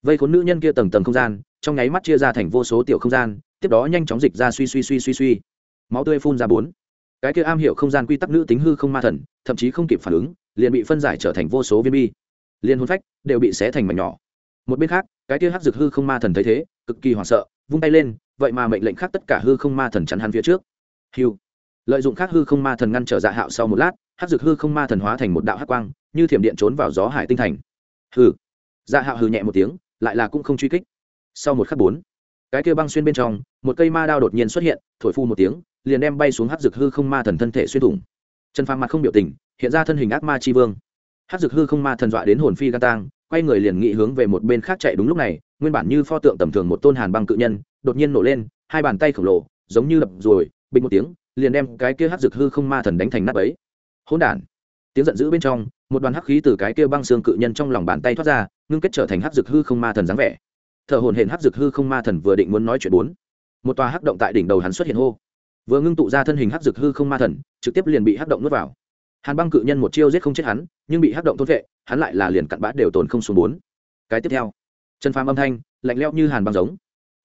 Speaker 1: Vây khốn nữ nhân kia tầng tầng không gian, trong nháy mắt chia ra thành vô số tiểu không gian tiếp đó nhanh chóng dịch ra suy suy suy suy suy. Máu tươi phun ra bốn. Cái kia am hiểu không gian quy tắc nữ tính hư không ma thần, thậm chí không kịp phản ứng, liền bị phân giải trở thành vô số viên bi. Liền hôn phách đều bị xé thành mảnh nhỏ. Một bên khác, cái kia hắc dược hư không ma thần thấy thế, cực kỳ hoảng sợ, vung tay lên, vậy mà mệnh lệnh khác tất cả hư không ma thần chắn hắn phía trước. Hiu lợi dụng khác hư không ma thần ngăn trở dạ hạo sau một lát, hắc dược hư không ma thần hóa thành một đạo hắc quang, như thiểm điện trốn vào gió hải tinh thành. Hừ. Dạ hạo hừ nhẹ một tiếng, lại là cũng không truy kích. Sau một khắc bốn cái kia băng xuyên bên trong, một cây ma đao đột nhiên xuất hiện, thổi phu một tiếng, liền đem bay xuống hát dược hư không ma thần thân thể xuyên thủng. Trần phàm mặt không biểu tình, hiện ra thân hình ác ma tri vương. Hát dược hư không ma thần dọa đến hồn phi gan tang, quay người liền nghị hướng về một bên khác chạy đúng lúc này, nguyên bản như pho tượng tầm thường một tôn hàn băng cự nhân, đột nhiên nổ lên, hai bàn tay khổng lồ, giống như đập rồi, bình một tiếng, liền đem cái kia hát dược hư không ma thần đánh thành nắp ấy hỗn đản. Tiếng giận dữ bên trong, một đoàn hắc khí từ cái kia băng xương cự nhân trong lòng bàn tay thoát ra, ngưng kết trở thành hắc dược hư không ma thần dáng vẻ thợ hồn hển hắc dược hư không ma thần vừa định muốn nói chuyện bốn. Một tòa hắc động tại đỉnh đầu hắn xuất hiện hô. Vừa ngưng tụ ra thân hình hắc dược hư không ma thần, trực tiếp liền bị hắc động nuốt vào. Hàn băng cự nhân một chiêu giết không chết hắn, nhưng bị hắc động thôn vệ, hắn lại là liền cặn bã đều tồn không xuống bốn. Cái tiếp theo, chân phàm âm thanh, lạnh lẽo như hàn băng giống.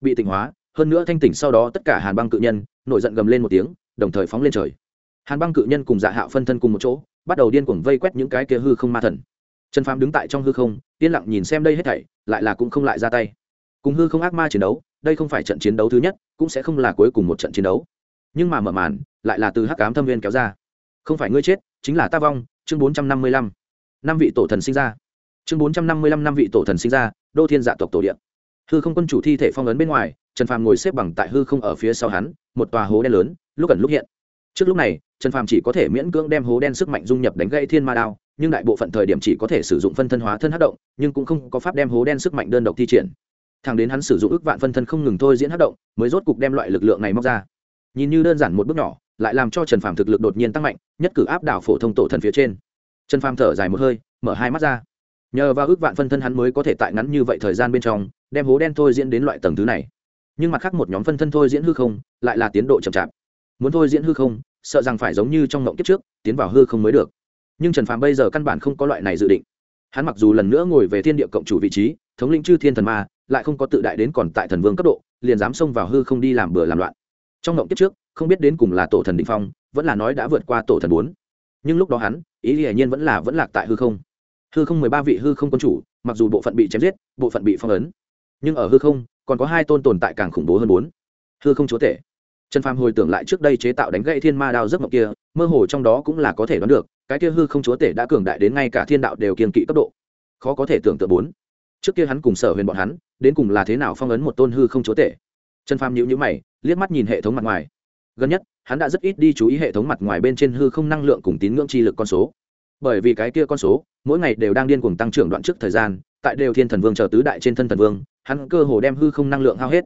Speaker 1: Bị tỉnh hóa, hơn nữa thanh tỉnh sau đó tất cả hàn băng cự nhân, nổi giận gầm lên một tiếng, đồng thời phóng lên trời. Hàn băng cự nhân cùng dạ hạo phân thân cùng một chỗ, bắt đầu điên cuồng vây quét những cái kia hư không ma thần. Trần phàm đứng tại trong hư không, yên lặng nhìn xem đây hết thảy, lại là cũng không lại ra tay cùng hư không ác ma chiến đấu, đây không phải trận chiến đấu thứ nhất, cũng sẽ không là cuối cùng một trận chiến đấu. Nhưng mà mở màn, lại là từ hắc cám thâm viên kéo ra. Không phải ngươi chết, chính là ta vong, chương bốn trăm năm mươi lăm. Năm vị tổ thần sinh ra. Chương bốn trăm năm mươi lăm năm vị tổ thần sinh ra, đô thiên dạ tộc tổ điện hư không quân chủ thi thể phong ấn bên ngoài, trần phàm ngồi xếp bằng tại hư không ở phía sau hắn, một tòa hố đen lớn, lúc ẩn lúc hiện. Trước lúc này, trần phàm chỉ có thể miễn cưỡng đem hố đen sức mạnh dung nhập đánh gãy thiên ma đao, nhưng đại bộ phận thời điểm chỉ có thể sử dụng phân thân hóa thân hát động, nhưng cũng không có pháp đem hố đen sức mạnh đơn độc thi triển thằng đến hắn sử dụng ước vạn phân thân không ngừng thôi diễn hát động, mới rốt cục đem loại lực lượng này móc ra. Nhìn như đơn giản một bước nhỏ, lại làm cho trần phàm thực lực đột nhiên tăng mạnh, nhất cử áp đảo phổ thông tổ thần phía trên. Trần phàm thở dài một hơi, mở hai mắt ra. Nhờ vào ước vạn phân thân hắn mới có thể tại ngắn như vậy thời gian bên trong, đem hố đen thôi diễn đến loại tầng thứ này. Nhưng mặt khác một nhóm phân thân thôi diễn hư không, lại là tiến độ chậm chạp. Muốn thôi diễn hư không, sợ rằng phải giống như trong ngộng kiếp trước, tiến vào hư không mới được. Nhưng trần phàm bây giờ căn bản không có loại này dự định. Hắn mặc dù lần nữa ngồi về thiên địa cộng chủ vị trí thống lĩnh chư thiên thần ma, lại không có tự đại đến còn tại thần vương cấp độ, liền dám xông vào hư không đi làm bừa làm loạn. Trong ngộng kiếp trước, không biết đến cùng là tổ thần định phong, vẫn là nói đã vượt qua tổ thần bốn. Nhưng lúc đó hắn, ý hiển nhiên vẫn là vẫn lạc tại hư không. Hư không mười ba vị hư không quân chủ, mặc dù bộ phận bị chém giết, bộ phận bị phong ấn, nhưng ở hư không, còn có hai tôn tồn tại càng khủng bố hơn bốn. Hư không chúa tể. Trần phàm hồi tưởng lại trước đây chế tạo đánh gậy thiên ma đao giấc mộng kia, mơ hồ trong đó cũng là có thể đoán được, cái kia hư không chúa tể đã cường đại đến ngay cả thiên đạo đều kiên kỵ cấp độ. Khó có thể tưởng tượng bốn trước kia hắn cùng sở huyền bọn hắn, đến cùng là thế nào phong ấn một tôn hư không chúa tể? Trần phàm nhữ nhữ mày, liếc mắt nhìn hệ thống mặt ngoài. Gần nhất, hắn đã rất ít đi chú ý hệ thống mặt ngoài bên trên hư không năng lượng cùng tín ngưỡng chi lực con số. Bởi vì cái kia con số, mỗi ngày đều đang điên cuồng tăng trưởng đoạn trước thời gian, tại đều thiên thần vương chờ tứ đại trên thân thần vương, hắn cơ hồ đem hư không năng lượng hao hết.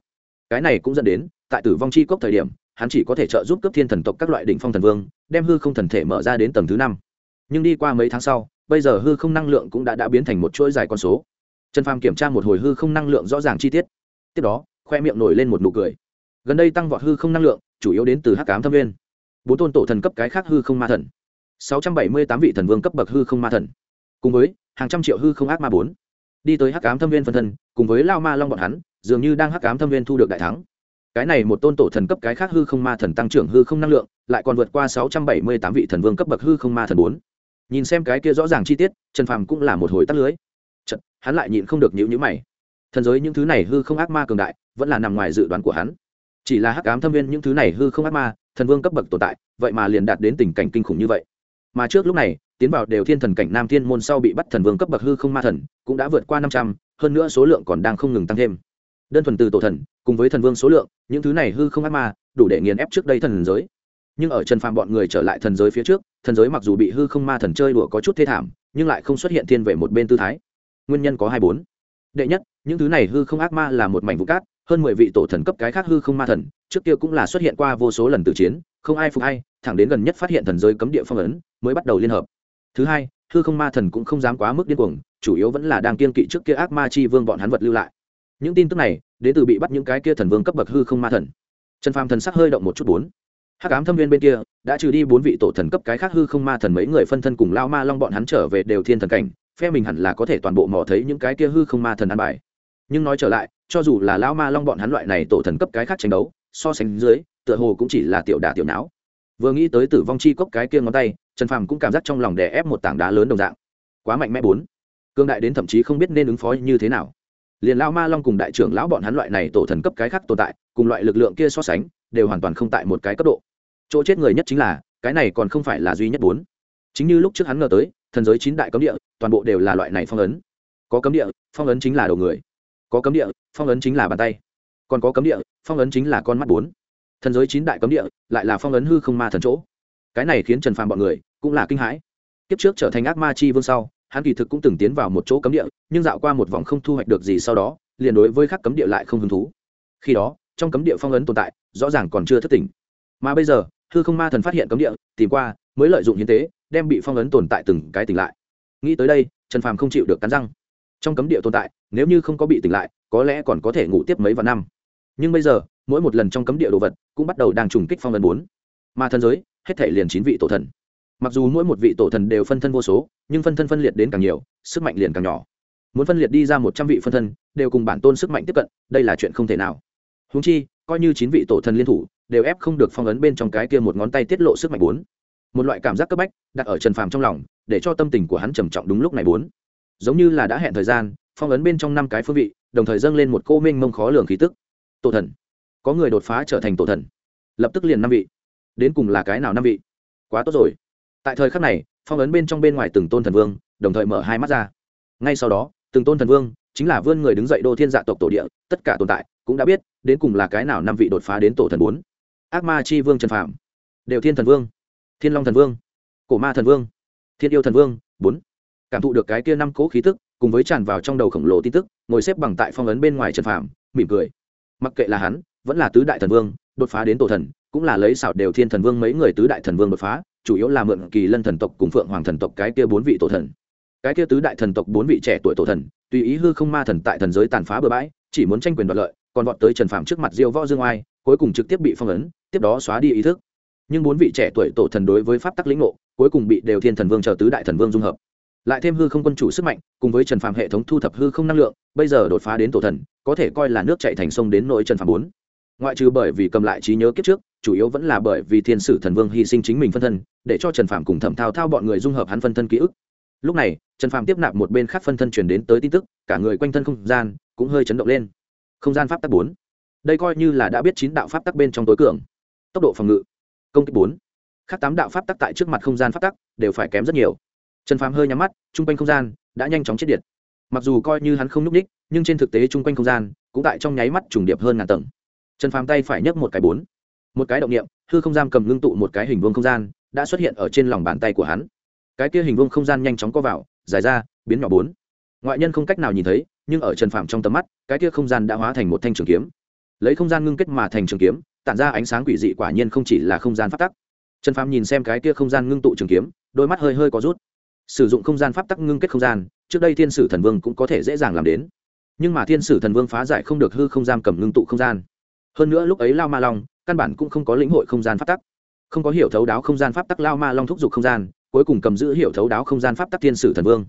Speaker 1: Cái này cũng dẫn đến, tại tử vong chi cốc thời điểm, hắn chỉ có thể trợ giúp cấp thiên thần tộc các loại đỉnh phong thần vương, đem hư không thần thể mở ra đến tầng thứ năm. Nhưng đi qua mấy tháng sau, bây giờ hư không năng lượng cũng đã đã biến thành một chuỗi dài con số trần phàm kiểm tra một hồi hư không năng lượng rõ ràng chi tiết. Tiếp đó, khoe miệng nổi lên một nụ cười. Gần đây tăng vọt hư không năng lượng, chủ yếu đến từ hắc cám thâm viên bốn tôn tổ thần cấp cái khác hư không ma thần. Sáu trăm bảy mươi tám vị thần vương cấp bậc hư không ma thần. Cùng với hàng trăm triệu hư không ác ma bốn. Đi tới hắc cám thâm viên phân thân, cùng với lao ma long bọn hắn, dường như đang hắc cám thâm viên thu được đại thắng. Cái này một tôn tổ thần cấp cái khác hư không ma thần tăng trưởng hư không năng lượng, lại còn vượt qua sáu trăm bảy mươi tám vị thần vương cấp bậc hư không ma thần bốn. Nhìn xem cái kia rõ ràng chi tiết, trần phàm cũng là một hồi tắt lưới hắn lại nhịn không được nhữ nhữ mày. Thần giới những thứ này hư không ác ma cường đại, vẫn là nằm ngoài dự đoán của hắn. Chỉ là hắc ám thâm viên những thứ này hư không ác ma, thần vương cấp bậc tồn tại, vậy mà liền đạt đến tình cảnh kinh khủng như vậy. Mà trước lúc này, tiến vào đều thiên thần cảnh nam thiên môn sau bị bắt thần vương cấp bậc hư không ma thần, cũng đã vượt qua năm trăm, hơn nữa số lượng còn đang không ngừng tăng thêm. Đơn thuần từ tổ thần, cùng với thần vương số lượng, những thứ này hư không ác ma, đủ để nghiền ép trước đây thần giới. Nhưng ở trần phàm bọn người trở lại thần giới phía trước, thần giới mặc dù bị hư không ma thần chơi đùa có chút thê thảm, nhưng lại không xuất hiện thiên về một bên tư thái nguyên nhân có hai bốn. Đệ nhất, những thứ này hư không ác ma là một mảnh vụ cát, hơn mười vị tổ thần cấp cái khác hư không ma thần, trước kia cũng là xuất hiện qua vô số lần tử chiến, không ai phục ai, thẳng đến gần nhất phát hiện thần giới cấm địa phong ấn, mới bắt đầu liên hợp. Thứ hai, hư không ma thần cũng không dám quá mức điên cuồng, chủ yếu vẫn là đang kiên kỵ trước kia ác ma chi vương bọn hắn vật lưu lại. Những tin tức này, đến từ bị bắt những cái kia thần vương cấp bậc hư không ma thần. Trần phàm thần sắc hơi động một chút bốn. Hắc ám thâm viên bên kia, đã trừ đi bốn vị tổ thần cấp cái khác hư không ma thần mấy người phân thân cùng lao ma long bọn hắn trở về đều thiên thần cảnh phe mình hẳn là có thể toàn bộ mò thấy những cái kia hư không ma thần ăn bài. Nhưng nói trở lại, cho dù là lao ma long bọn hắn loại này tổ thần cấp cái khác tranh đấu, so sánh dưới, tựa hồ cũng chỉ là tiểu đả tiểu não. Vừa nghĩ tới tử vong chi cốc cái kia ngón tay, trần phàm cũng cảm giác trong lòng đè ép một tảng đá lớn đồng dạng. Quá mạnh mẽ bốn. Cương đại đến thậm chí không biết nên ứng phó như thế nào. Liền lao ma long cùng đại trưởng lão bọn hắn loại này tổ thần cấp cái khác tồn tại, cùng loại lực lượng kia so sánh, đều hoàn toàn không tại một cái cấp độ. Chỗ chết người nhất chính là, cái này còn không phải là duy nhất bốn. Chính như lúc trước hắn ngờ tới thần giới chín đại cấm địa, toàn bộ đều là loại này phong ấn. Có cấm địa, phong ấn chính là đầu người. Có cấm địa, phong ấn chính là bàn tay. Còn có cấm địa, phong ấn chính là con mắt bốn. Thần giới chín đại cấm địa, lại là phong ấn hư không ma thần chỗ. Cái này khiến trần phàm bọn người cũng là kinh hãi. Kiếp trước trở thành ác ma chi vương sau, hắn kỳ thực cũng từng tiến vào một chỗ cấm địa, nhưng dạo qua một vòng không thu hoạch được gì sau đó, liền đối với các cấm địa lại không hứng thú. Khi đó, trong cấm địa phong ấn tồn tại, rõ ràng còn chưa thất tỉnh. Mà bây giờ, hư không ma thần phát hiện cấm địa, tìm qua, mới lợi dụng hiến tế đem bị phong ấn tồn tại từng cái tỉnh lại. Nghĩ tới đây, trần phàm không chịu được cắn răng. Trong cấm địa tồn tại, nếu như không có bị tỉnh lại, có lẽ còn có thể ngủ tiếp mấy vạn năm. Nhưng bây giờ, mỗi một lần trong cấm địa đồ vật cũng bắt đầu đang trùng kích phong ấn bốn. Mà thần giới, hết thể liền chín vị tổ thần. Mặc dù mỗi một vị tổ thần đều phân thân vô số, nhưng phân thân phân liệt đến càng nhiều, sức mạnh liền càng nhỏ. Muốn phân liệt đi ra một trăm vị phân thân, đều cùng bản tôn sức mạnh tiếp cận, đây là chuyện không thể nào. Húng chi, coi như chín vị tổ thần liên thủ, đều ép không được phong ấn bên trong cái kia một ngón tay tiết lộ sức mạnh bốn một loại cảm giác cấp bách đặt ở trần phàm trong lòng, để cho tâm tình của hắn trầm trọng đúng lúc này bốn. Giống như là đã hẹn thời gian, phong ấn bên trong năm cái phương vị, đồng thời dâng lên một cô minh mông khó lường khí tức. Tổ thần. Có người đột phá trở thành tổ thần. Lập tức liền năm vị. Đến cùng là cái nào năm vị? Quá tốt rồi. Tại thời khắc này, phong ấn bên trong bên ngoài từng tôn thần vương, đồng thời mở hai mắt ra. Ngay sau đó, từng tôn thần vương, chính là vươn người đứng dậy đô thiên dạ tộc tổ địa, tất cả tồn tại cũng đã biết đến cùng là cái nào năm vị đột phá đến tổ thần bốn. Ác ma chi vương trần phạm đều thiên thần vương thiên long thần vương cổ ma thần vương thiên yêu thần vương bốn. Cảm thụ được cái kia năm cố khí tức cùng với tràn vào trong đầu khổng lồ tin tức ngồi xếp bằng tại phong ấn bên ngoài trần phàm, mỉm cười. Mặc kệ là hắn vẫn là tứ đại thần vương đột phá đến tổ thần cũng là lấy xảo đều thiên thần vương mấy người tứ đại thần vương đột phá chủ yếu là mượn kỳ lân thần tộc cùng phượng hoàng thần tộc cái kia bốn vị tổ thần. Cái kia tứ đại thần tộc bốn vị trẻ tuổi tổ thần tùy ý hư không ma thần tại thần giới tàn phá bừa bãi chỉ muốn tranh quyền đoạt lợi còn vọt tới trần phàm trước mặt diêu võ dương oai cuối cùng trực tiếp bị phong ấn tiếp đó xóa đi ý thức nhưng bốn vị trẻ tuổi tổ thần đối với pháp tắc lĩnh ngộ, cuối cùng bị đều thiên thần vương chờ tứ đại thần vương dung hợp. Lại thêm hư không quân chủ sức mạnh, cùng với trần phàm hệ thống thu thập hư không năng lượng, bây giờ đột phá đến tổ thần, có thể coi là nước chạy thành sông đến nỗi trần phàm bốn. Ngoại trừ bởi vì cầm lại trí nhớ kiếp trước, chủ yếu vẫn là bởi vì thiên sử thần vương hy sinh chính mình phân thân, để cho trần phàm cùng thẩm thao thao bọn người dung hợp hắn phân thân ký ức. Lúc này, trần phàm tiếp nạp một bên khác phân thân truyền đến tới tin tức, cả người quanh thân không gian cũng hơi chấn động lên. Không gian pháp tắc bốn. Đây coi như là đã biết chín đạo pháp tắc bên trong tối cường. Tốc độ phòng ngự công kích bốn. Khác tám đạo pháp tắc tại trước mặt không gian pháp tắc đều phải kém rất nhiều. Trần phàm hơi nhắm mắt, chung quanh không gian đã nhanh chóng chết điện mặc dù coi như hắn không n ú c ních nhưng trên thực tế chung quanh không gian cũng tại trong nháy mắt trùng điệp hơn ngàn tầng. Trần phàm tay phải nhấc một cái bốn. Một cái động niệm, hư không gian cầm ngưng tụ một cái hình vuông không gian đã xuất hiện ở trên lòng bàn tay của hắn. Cái kia hình vuông không gian nhanh chóng co vào, dài ra, biến nhỏ bốn. Ngoại nhân không cách nào nhìn thấy, nhưng ở trần phàm trong tầm mắt, cái kia không gian đã hóa thành một thanh trường kiếm. Lấy không gian ngưng kết mà thành trường kiếm tản ra ánh sáng quỷ dị quả nhiên không chỉ là không gian pháp tắc. Trần phàm nhìn xem cái kia không gian ngưng tụ trường kiếm, đôi mắt hơi hơi có rút. Sử dụng không gian pháp tắc ngưng kết không gian, trước đây thiên sử thần vương cũng có thể dễ dàng làm đến. Nhưng mà thiên sử thần vương phá giải không được hư không gian cầm ngưng tụ không gian. Hơn nữa lúc ấy lao ma long, căn bản cũng không có lĩnh hội không gian pháp tắc. Không có hiểu thấu đáo không gian pháp tắc lao ma long thúc giục không gian, cuối cùng cầm giữ hiểu thấu đáo không gian pháp tắc thiên sử thần vương.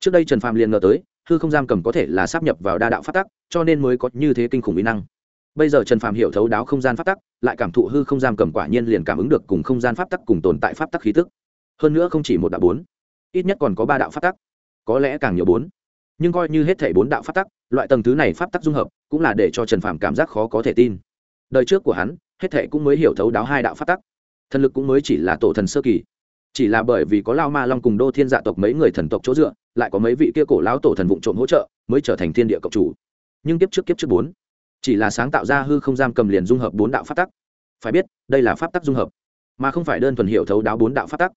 Speaker 1: Trước đây trần phàm liền ngờ tới, hư không gian cầm có thể là sắp nhập vào đa đạo pháp tắc, cho nên mới có như thế kinh khủng mỹ năng bây giờ trần phàm hiểu thấu đáo không gian pháp tắc, lại cảm thụ hư không gian cầm quả nhiên liền cảm ứng được cùng không gian pháp tắc cùng tồn tại pháp tắc khí tức. Hơn nữa không chỉ một đạo bốn, ít nhất còn có ba đạo pháp tắc, có lẽ càng nhiều bốn. Nhưng coi như hết thể bốn đạo pháp tắc, loại tầng thứ này pháp tắc dung hợp, cũng là để cho trần phàm cảm giác khó có thể tin. Đời trước của hắn, hết thể cũng mới hiểu thấu đáo hai đạo pháp tắc. Thần lực cũng mới chỉ là tổ thần sơ kỳ. Chỉ là bởi vì có lao ma long cùng đô thiên dạ tộc mấy người thần tộc chỗ dựa, lại có mấy vị kia cổ lão tổ thần vụ trộm hỗ trợ, mới trở thành thiên địa cộng chủ. Nhưng kiếp trước kiếp trước bốn chỉ là sáng tạo ra hư không giam cầm liền dung hợp bốn đạo pháp tắc. Phải biết, đây là pháp tắc dung hợp, mà không phải đơn thuần hiểu thấu đáo bốn đạo pháp tắc.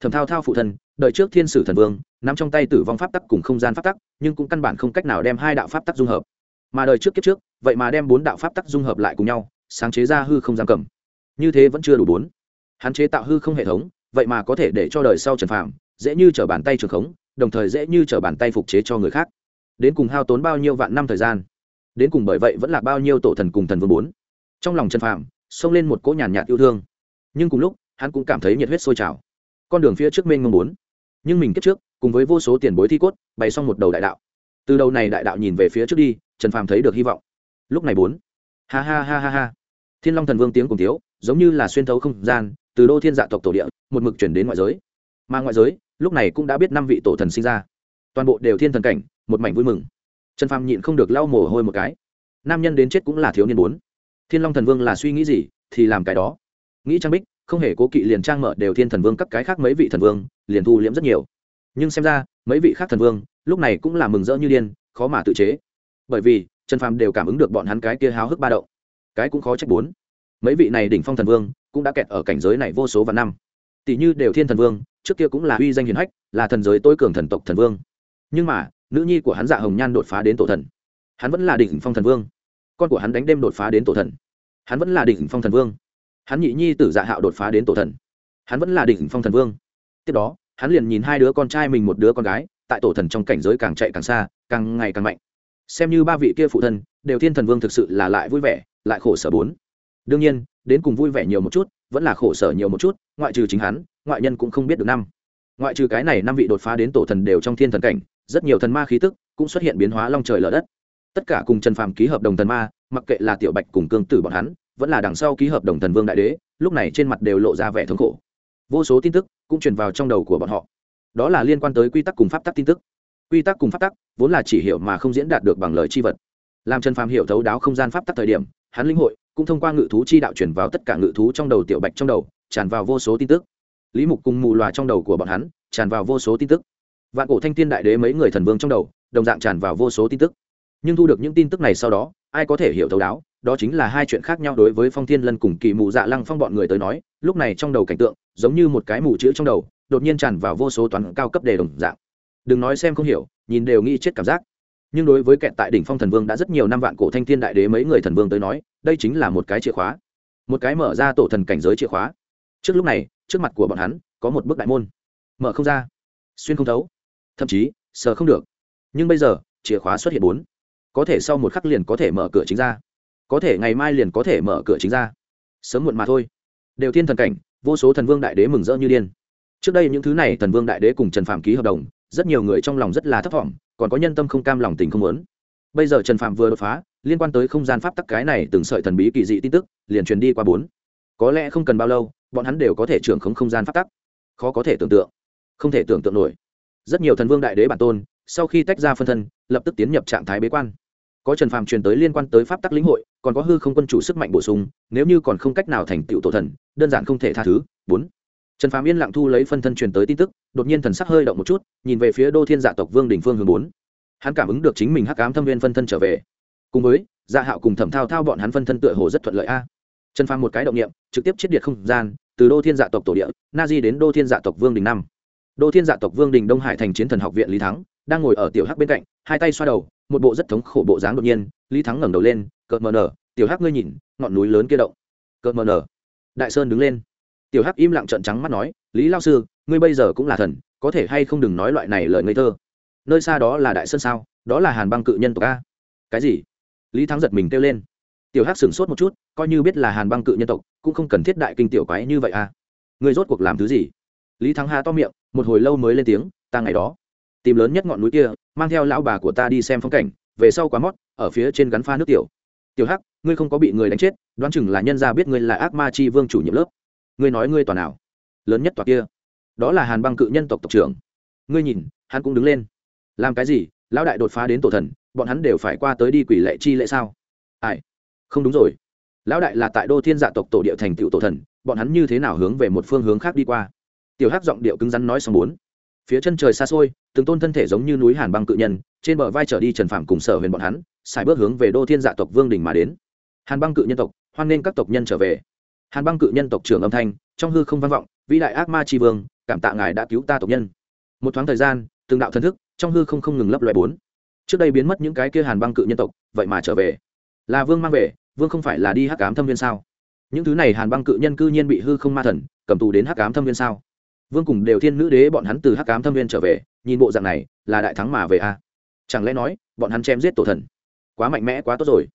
Speaker 1: Thẩm thao thao phụ thân đợi trước thiên sử thần vương, nắm trong tay tử vong pháp tắc cùng không gian pháp tắc, nhưng cũng căn bản không cách nào đem hai đạo pháp tắc dung hợp. Mà đời trước kiếp trước, vậy mà đem bốn đạo pháp tắc dung hợp lại cùng nhau, sáng chế ra hư không giam cầm. Như thế vẫn chưa đủ bốn. Hắn chế tạo hư không hệ thống, vậy mà có thể để cho đời sau trần phạm dễ như t bàn tay trường khống, đồng thời dễ như t bàn tay phục chế cho người khác. Đến cùng hao tốn bao nhiêu vạn năm thời gian? Đến cùng bởi vậy vẫn là bao nhiêu tổ thần cùng thần vương bốn. Trong lòng trần phạm xông lên một cỗ nhàn nhạt yêu thương. Nhưng cùng lúc, hắn cũng cảm thấy nhiệt huyết sôi trào. Con đường phía trước mênh mông muốn nhưng mình kết trước, cùng với vô số tiền bối thi cốt, bày xong một đầu đại đạo. Từ đầu này đại đạo nhìn về phía trước đi, trần phàm thấy được hy vọng. Lúc này bốn. Ha ha ha ha ha. Thiên long thần vương tiếng cùng thiếu, giống như là xuyên thấu không gian, từ đô thiên dạ tộc tổ địa, một mực chuyển đến ngoại giới. Mà ngoại giới, lúc này cũng đã biết năm vị tổ thần sinh ra. Toàn bộ đều thiên thần cảnh, một mảnh vui mừng trần phàm nhịn không được lau mồ hôi một cái. Nam nhân đến chết cũng là thiếu niên bốn. Thiên long thần vương là suy nghĩ gì, thì làm cái đó. Nghĩ trang bích, không hề cố kỵ liền trang mở đều thiên thần vương các cái khác mấy vị thần vương, liền thu liễm rất nhiều. Nhưng xem ra, mấy vị khác thần vương, lúc này cũng là mừng rỡ như điên, khó mà tự chế. Bởi vì, trần phàm đều cảm ứng được bọn hắn cái kia háo hức ba đậu cái cũng khó trách bốn. Mấy vị này đỉnh phong thần vương, cũng đã kẹt ở cảnh giới này vô số và năm. Tỷ như đều thiên thần vương, trước kia cũng là uy danh hiền hách, là thần giới tối cường thần tộc thần vương. Nhưng mà nữ nhi của hắn dạ hồng nhan đột phá đến tổ thần. Hắn vẫn là đỉnh phong thần vương. Con của hắn đánh đêm đột phá đến tổ thần. Hắn vẫn là đỉnh phong thần vương. Hắn nhị nhi tử dạ hạo đột phá đến tổ thần. Hắn vẫn là đỉnh phong thần vương. Tiếp đó, hắn liền nhìn hai đứa con trai mình một đứa con gái, tại tổ thần trong cảnh giới càng chạy càng xa, càng ngày càng mạnh. Xem như ba vị kia phụ thân, đều thiên thần vương thực sự là lại vui vẻ, lại khổ sở bốn. Đương nhiên, đến cùng vui vẻ nhiều một chút, vẫn là khổ sở nhiều một chút, ngoại trừ chính hắn, ngoại nhân cũng không biết được năm. Ngoại trừ cái này năm vị đột phá đến tổ thần đều trong thiên thần cảnh rất nhiều thần ma khí tức cũng xuất hiện biến hóa long trời lở đất. Tất cả cùng trần phàm ký hợp đồng thần ma, mặc kệ là tiểu bạch cùng cương tử bọn hắn, vẫn là đằng sau ký hợp đồng thần vương đại đế, lúc này trên mặt đều lộ ra vẻ thống khổ. Vô số tin tức cũng truyền vào trong đầu của bọn họ. Đó là liên quan tới quy tắc cùng pháp tắc tin tức. Quy tắc cùng pháp tắc vốn là chỉ hiểu mà không diễn đạt được bằng lời chi vật. Làm trần phàm hiểu thấu đáo không gian pháp tắc thời điểm, hắn linh hội cũng thông qua ngự thú chi đạo truyền vào tất cả ngự thú trong đầu tiểu bạch trong đầu, tràn vào vô số tin tức. Lý mục cùng mù loà trong đầu của bọn hắn, tràn vào vô số tin tức vạn cổ thanh thiên đại đế mấy người thần vương trong đầu, đồng dạng tràn vào vô số tin tức. Nhưng thu được những tin tức này sau đó, ai có thể hiểu thấu đáo, đó chính là hai chuyện khác nhau đối với phong thiên lân cùng kỳ mù dạ lăng phong bọn người tới nói, lúc này trong đầu cảnh tượng, giống như một cái mù chữ trong đầu, đột nhiên tràn vào vô số toán cao cấp đề đồng dạng. Đừng nói xem không hiểu, nhìn đều nghĩ chết cảm giác. Nhưng đối với kẹt tại đỉnh phong thần vương đã rất nhiều năm vạn cổ thanh thiên đại đế mấy người thần vương tới nói, đây chính là một cái chìa khóa. Một cái mở ra tổ thần cảnh giới chìa khóa. Trước lúc này, trước mặt của bọn hắn, có một bức đại môn. Mở không ra. Xuyên không thấu thậm chí, sờ không được. Nhưng bây giờ, chìa khóa xuất hiện bốn. Có thể sau một khắc liền có thể mở cửa chính ra. Có thể ngày mai liền có thể mở cửa chính ra. Sớm muộn mà thôi. Đều thiên thần cảnh, vô số thần vương đại đế mừng rỡ như điên. Trước đây những thứ này thần vương đại đế cùng trần phạm ký hợp đồng, rất nhiều người trong lòng rất là thất vọng còn có nhân tâm không cam lòng tình không muốn. Bây giờ trần phạm vừa đột phá, liên quan tới không gian pháp tắc cái này từng sợi thần bí kỳ dị tin tức, liền truyền đi qua bốn. Có lẽ không cần bao lâu, bọn hắn đều có thể trưởng khống không gian pháp tắc. Khó có thể tưởng tượng. Không thể tưởng tượng nổi rất nhiều thần vương đại đế bản tôn, sau khi tách ra phân thân, lập tức tiến nhập trạng thái bế quan. Có trần phàm truyền tới liên quan tới pháp tắc lĩnh hội, còn có hư không quân chủ sức mạnh bổ sung, nếu như còn không cách nào thành tựu tổ thần, đơn giản không thể tha thứ. Bốn. Trần phàm yên lặng thu lấy phân thân truyền tới tin tức, đột nhiên thần sắc hơi động một chút, nhìn về phía đô thiên dạ tộc vương đình phương hướng bốn. Hắn cảm ứng được chính mình hắc ám thâm viên phân thân trở về. Cùng với dạ hạo cùng thẩm thao thao bọn hắn phân thân tựa hồ rất thuận lợi a. Trần phàm một cái động niệm, trực tiếp chiết điện không gian, từ đô thiên dạ tộc tổ địa, na di đến đô thiên dạ tộc vương đình năm đô thiên dạ tộc vương đình đông hải thành chiến thần học viện lý thắng, đang ngồi ở tiểu hắc bên cạnh, hai tay xoa đầu, một bộ rất thống khổ bộ dáng đột nhiên, lý thắng ngẩng đầu lên, cợt mờ nở, tiểu hắc ngươi nhìn, ngọn núi lớn kia động. Cợt mờ nở. Đại sơn đứng lên. Tiểu hắc im lặng trợn trắng mắt nói, lý lao sư, ngươi bây giờ cũng là thần, có thể hay không đừng nói loại này lời ngây thơ? Nơi xa đó là đại sơn sao? Đó là hàn băng cự nhân tộc a. Cái gì? Lý thắng giật mình kêu lên. Tiểu hắc sửng sốt một chút, coi như biết là hàn băng cự nhân tộc, cũng không cần thiết đại kinh tiểu quái như vậy a. Ngươi rốt cuộc làm thứ gì? Lý thắng ha to miệng một hồi lâu mới lên tiếng, ta ngày đó tìm lớn nhất ngọn núi kia, mang theo lão bà của ta đi xem phong cảnh, về sau quá mót, ở phía trên gắn pha nước tiểu. Tiểu hắc, ngươi không có bị người đánh chết, đoán chừng là nhân gia biết ngươi là ác ma chi vương chủ nhiệm lớp. Ngươi nói ngươi tòa nào? Lớn nhất tòa kia, đó là hàn băng cự nhân tộc tộc trưởng. Ngươi nhìn, hắn cũng đứng lên. Làm cái gì? Lão đại đột phá đến tổ thần, bọn hắn đều phải qua tới đi quỷ lệ chi lệ sao? Ai? Không đúng rồi. Lão đại là tại đô thiên dạ tộc tổ địa thành tựu tổ thần, bọn hắn như thế nào hướng về một phương hướng khác đi qua? Tiểu hắc giọng điệu cứng rắn nói xong bốn. Phía chân trời xa xôi, từng tôn thân thể giống như núi hàn băng cự nhân, trên bờ vai trở đi trần phạm cùng sở huyền bọn hắn, xài bước hướng về đô thiên dạ tộc vương đình mà đến. Hàn băng cự nhân tộc, hoan nghênh các tộc nhân trở về. Hàn băng cự nhân tộc trưởng âm thanh, trong hư không vang vọng, vĩ đại ác ma tri vương, cảm tạ ngài đã cứu ta tộc nhân. Một thoáng thời gian, từng đạo thân thức, trong hư không không ngừng lấp loại bốn. Trước đây biến mất những cái kia hàn băng cự nhân tộc, vậy mà trở về. Là vương mang về, vương không phải là đi hắc ám thâm viên sao? Những thứ này hàn băng cự nhân cư nhiên bị hư không ma thần, cầm tù đến hắc ám thâm viên sao? Vương cùng đều thiên nữ đế bọn hắn từ hắc ám thâm viên trở về, nhìn bộ dạng này, là đại thắng mà về a. À? chẳng lẽ nói, bọn hắn chém giết tổ thần? Quá mạnh mẽ, quá tốt rồi.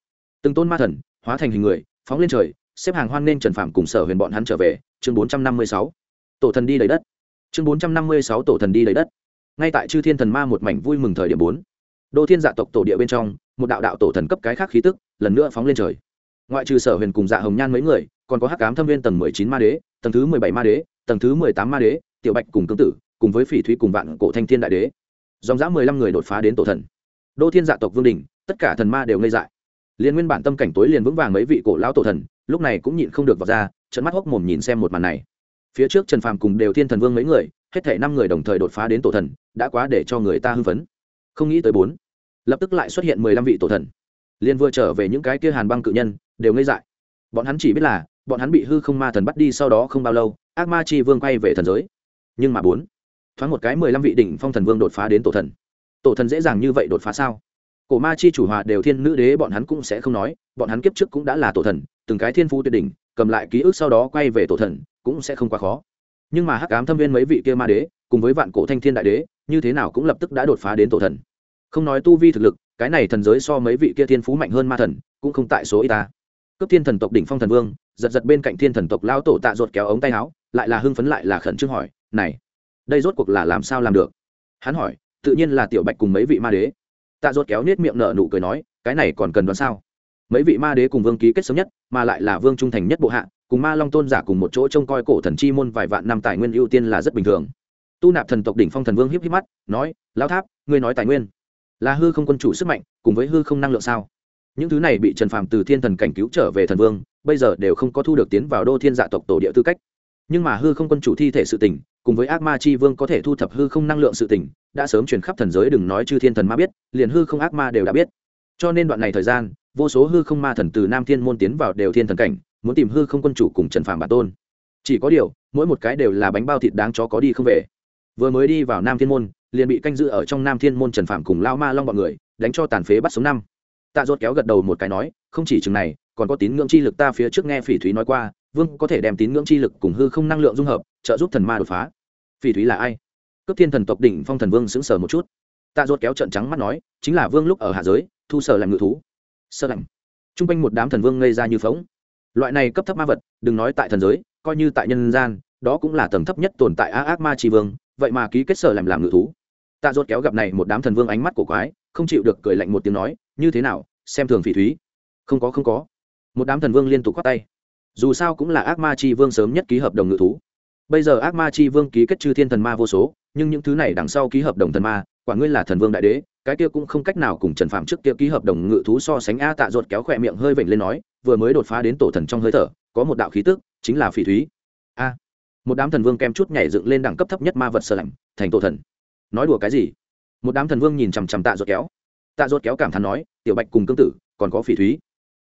Speaker 1: Từng tôn ma thần, hóa thành hình người, phóng lên trời, xếp hàng hoan nên trần phạm cùng sở huyền bọn hắn trở về, chương bốn trăm năm mươi sáu. Tổ thần đi lấy đất. Chương bốn trăm năm mươi sáu, tổ thần đi lấy đất. Ngay tại chư thiên thần ma một mảnh vui mừng thời điểm bốn, đô thiên dạ tộc tổ địa bên trong, một đạo đạo tổ thần cấp cái khác khí tức, lần nữa phóng lên trời. Ngoại trừ sở huyền cùng dạ hồng nhan mấy người, còn có hắc cám thâm viên tầng mười chín ma đế, tầng thứ mười bảy ma đế tầng thứ mười tám ma đế, tiểu bạch cùng cương tử, cùng với phỉ thúy cùng vạn cổ thanh thiên đại đế. Dòng dã mười lăm người đột phá đến tổ thần. Đô thiên dạ tộc vương đình, tất cả thần ma đều ngây dại. Liên nguyên bản tâm cảnh tối liền vững vàng mấy vị cổ lão tổ thần, lúc này cũng nhịn không được vào ra trận mắt hốc mồm nhìn xem một màn này. Phía trước trần phàm cùng đều thiên thần vương mấy người, hết thể năm người đồng thời đột phá đến tổ thần, đã quá để cho người ta hưng phấn. Không nghĩ tới bốn, lập tức lại xuất hiện mười lăm vị tổ thần. Liên vừa trở về những cái kia hàn băng cự nhân, đều ngây dại. Bọn hắn chỉ biết là, bọn hắn bị hư không ma thần bắt đi sau đó không bao lâu ác ma chi vương quay về thần giới. Nhưng mà bốn, thoáng một cái mười lăm vị đỉnh phong thần vương đột phá đến tổ thần. Tổ thần dễ dàng như vậy đột phá sao? Cổ ma chi chủ hòa đều thiên nữ đế bọn hắn cũng sẽ không nói, bọn hắn kiếp trước cũng đã là tổ thần, từng cái thiên phu tuyệt đỉnh, cầm lại ký ức sau đó quay về tổ thần, cũng sẽ không quá khó. Nhưng mà hắc ám thâm viên mấy vị kia ma đế, cùng với vạn cổ thanh thiên đại đế, như thế nào cũng lập tức đã đột phá đến tổ thần. Không nói tu vi thực lực, cái này thần giới so mấy vị kia thiên phú mạnh hơn ma thần, cũng không tại số y ta cấp thiên thần tộc đỉnh phong thần vương, giật giật bên cạnh thiên thần tộc lao tổ tạ ruột kéo ống tay áo, lại là hưng phấn lại là khẩn trương hỏi, này, đây rốt cuộc là làm sao làm được? Hắn hỏi, tự nhiên là tiểu bạch cùng mấy vị ma đế. Tạ ruột kéo nết miệng nở nụ cười nói, cái này còn cần đoán sao? Mấy vị ma đế cùng vương ký kết sớm nhất, mà lại là vương trung thành nhất bộ hạ, cùng ma long tôn giả cùng một chỗ trông coi cổ thần chi môn vài vạn năm tài nguyên ưu tiên là rất bình thường. Tu nạp thần tộc đỉnh phong thần vương hiếp hiếp mắt, nói lao tháp, ngươi nói tài nguyên, là hư không quân chủ sức mạnh, cùng với hư không năng lượng sao? Những thứ này bị trần phàm từ thiên thần cảnh cứu trở về thần vương, bây giờ đều không có thu được tiến vào đô thiên dạ tộc tổ địa tư cách. Nhưng mà hư không quân chủ thi thể sự tỉnh cùng với ác ma chi vương có thể thu thập hư không năng lượng sự tỉnh đã sớm truyền khắp thần giới đừng nói chư thiên thần ma biết, liền hư không ác ma đều đã biết. Cho nên đoạn này thời gian, vô số hư không ma thần từ nam thiên môn tiến vào đều thiên thần cảnh, muốn tìm hư không quân chủ cùng trần phàm bản tôn. Chỉ có điều, mỗi một cái đều là bánh bao thịt đáng chó có đi không về. Vừa mới đi vào nam thiên môn, liền bị canh giữ ở trong nam thiên môn trần phạm cùng lao ma long bọn người, đánh cho tàn phế bắt sống năm tạ dốt kéo gật đầu một cái nói, không chỉ chừng này, còn có tín ngưỡng chi lực ta phía trước nghe phỉ thúy nói qua, vương có thể đem tín ngưỡng chi lực cùng hư không năng lượng dung hợp, trợ giúp thần ma đột phá. Phỉ thúy là ai? Cấp thiên thần tộc đỉnh phong thần vương sững sờ một chút. Tạ dốt kéo trận trắng mắt nói, chính là vương lúc ở hạ giới, thu sở làm ngự thú. Sơ lạnh. T r u n g quanh một đám thần vương ngây ra như phóng loại này cấp thấp ma vật, đừng nói tại thần giới, coi như tại nhân gian, đó cũng là tầng thấp nhất tồn tại a ác ma tri vương, vậy mà ký kết sở làm làm ngự thú tạ dốt kéo gặp này một đám thần vương ánh mắt của quái, không chịu được cười lạnh một tiếng nói, như thế nào, xem thường phỉ thúy. Không có không có. Một đám thần vương liên tục khoát tay. Dù sao cũng là ác ma Chi vương sớm nhất ký hợp đồng ngự thú. Bây giờ ác ma Chi vương ký kết chư thiên thần ma vô số, nhưng những thứ này đằng sau ký hợp đồng thần ma, quả ngươi là thần vương đại đế, cái kia cũng không cách nào cùng trần phạm trước kia ký hợp đồng ngự thú so sánh a, tạ ruột kéo khỏe miệng hơi vểnh lên nói, vừa mới đột phá đến tổ thần trong hơi thở, có một đạo khí tức, chính là phỉ thúy. A. Một đám thần vương kem chút nhảy dựng lên đẳng cấp thấp nhất ma vật sơ lạnh thành tổ thần nói đùa cái gì? Một đám thần vương nhìn chằm chằm tạ ruột kéo. Tạ ruột kéo cảm thán nói, tiểu bạch cùng cương tử, còn có phỉ thúy.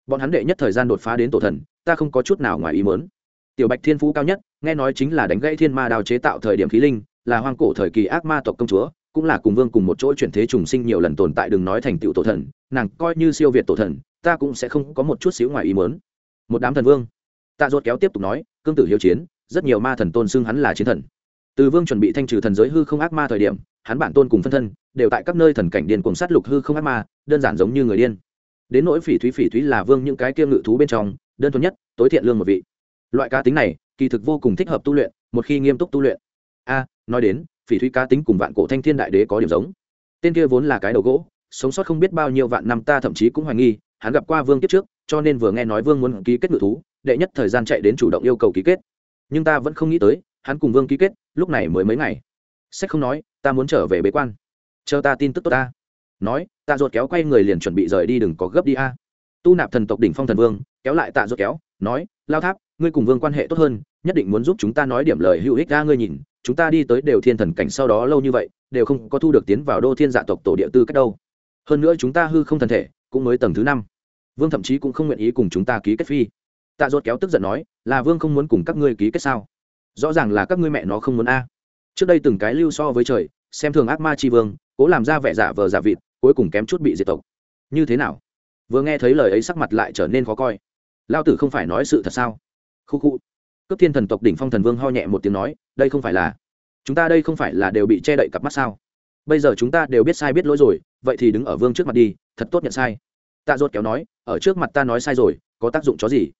Speaker 1: Bọn hắn đệ nhất thời gian đột phá đến tổ thần, ta không có chút nào ngoài ý mớn tiểu bạch thiên phú cao nhất, nghe nói chính là đánh gãy thiên ma đào chế tạo thời điểm khí linh, là hoang cổ thời kỳ ác ma tộc công chúa, cũng là cùng vương cùng một chỗ chuyển thế trùng sinh nhiều lần tồn tại đừng nói thành tựu tổ thần, nàng coi như siêu việt tổ thần, ta cũng sẽ không có một chút xíu ngoài ý mớn một đám thần vương. Tạ ruột kéo tiếp tục nói, cương tử hiếu chiến, rất nhiều ma thần tôn xưng hắn là chiến thần. Từ vương chuẩn bị thanh trừ thần giới hư không ác ma thời điểm hắn bản tôn cùng phân thân đều tại các nơi thần cảnh điên cuồng sát lục hư không ác ma, đơn giản giống như người điên. Đến nỗi phỉ thúy phỉ thúy là vương những cái kia ngự thú bên trong, đơn thuần nhất, tối thiện lương một vị. Loại cá tính này, kỳ thực vô cùng thích hợp tu luyện, một khi nghiêm túc tu luyện. A, nói đến, phỉ thúy cá tính cùng vạn cổ thanh thiên đại đế có điểm giống. Tên kia vốn là cái đầu gỗ, sống sót không biết bao nhiêu vạn năm ta thậm chí cũng hoài nghi, hắn gặp qua vương kiếp trước, cho nên vừa nghe nói vương muốn ký kết ngự thú, đệ nhất thời gian chạy đến chủ động yêu cầu ký kết. Nhưng ta vẫn không nghĩ tới, hắn cùng vương ký kết, lúc này mới mấy ngày sách không nói, ta muốn trở về bế quan. Chờ ta tin tức tốt ta. Nói ta ruột kéo quay người liền chuẩn bị rời đi đừng có gấp đi a. Tu nạp thần tộc đỉnh phong thần vương, kéo lại tạ ruột kéo, nói, lao tháp, ngươi cùng vương quan hệ tốt hơn, nhất định muốn giúp chúng ta nói điểm lời hữu ích ra ngươi nhìn, chúng ta đi tới đều thiên thần cảnh sau đó lâu như vậy, đều không có thu được tiến vào đô thiên dạ tộc tổ địa tư cách đâu. Hơn nữa chúng ta hư không thần thể, cũng mới tầng thứ năm. Vương thậm chí cũng không nguyện ý cùng chúng ta ký kết phi. Tạ dốt kéo tức giận nói, là vương không muốn cùng các ngươi ký kết sao? Rõ ràng là các ngươi mẹ nó không muốn a trước đây từng cái lưu so với trời, xem thường ác ma tri vương, cố làm ra vẻ giả vờ giả vịt, cuối cùng kém chút bị diệt tộc. Như thế nào? Vừa nghe thấy lời ấy sắc mặt lại trở nên khó coi. Lao tử không phải nói sự thật sao? Khu khu. Cướp thiên thần tộc đỉnh phong thần vương ho nhẹ một tiếng nói, đây không phải là, chúng ta đây không phải là đều bị che đậy cặp mắt sao? Bây giờ chúng ta đều biết sai biết lỗi rồi, vậy thì đứng ở vương trước mặt đi, thật tốt nhận sai. Tạ ruột kéo nói, ở trước mặt ta nói sai rồi, có tác dụng chó gì?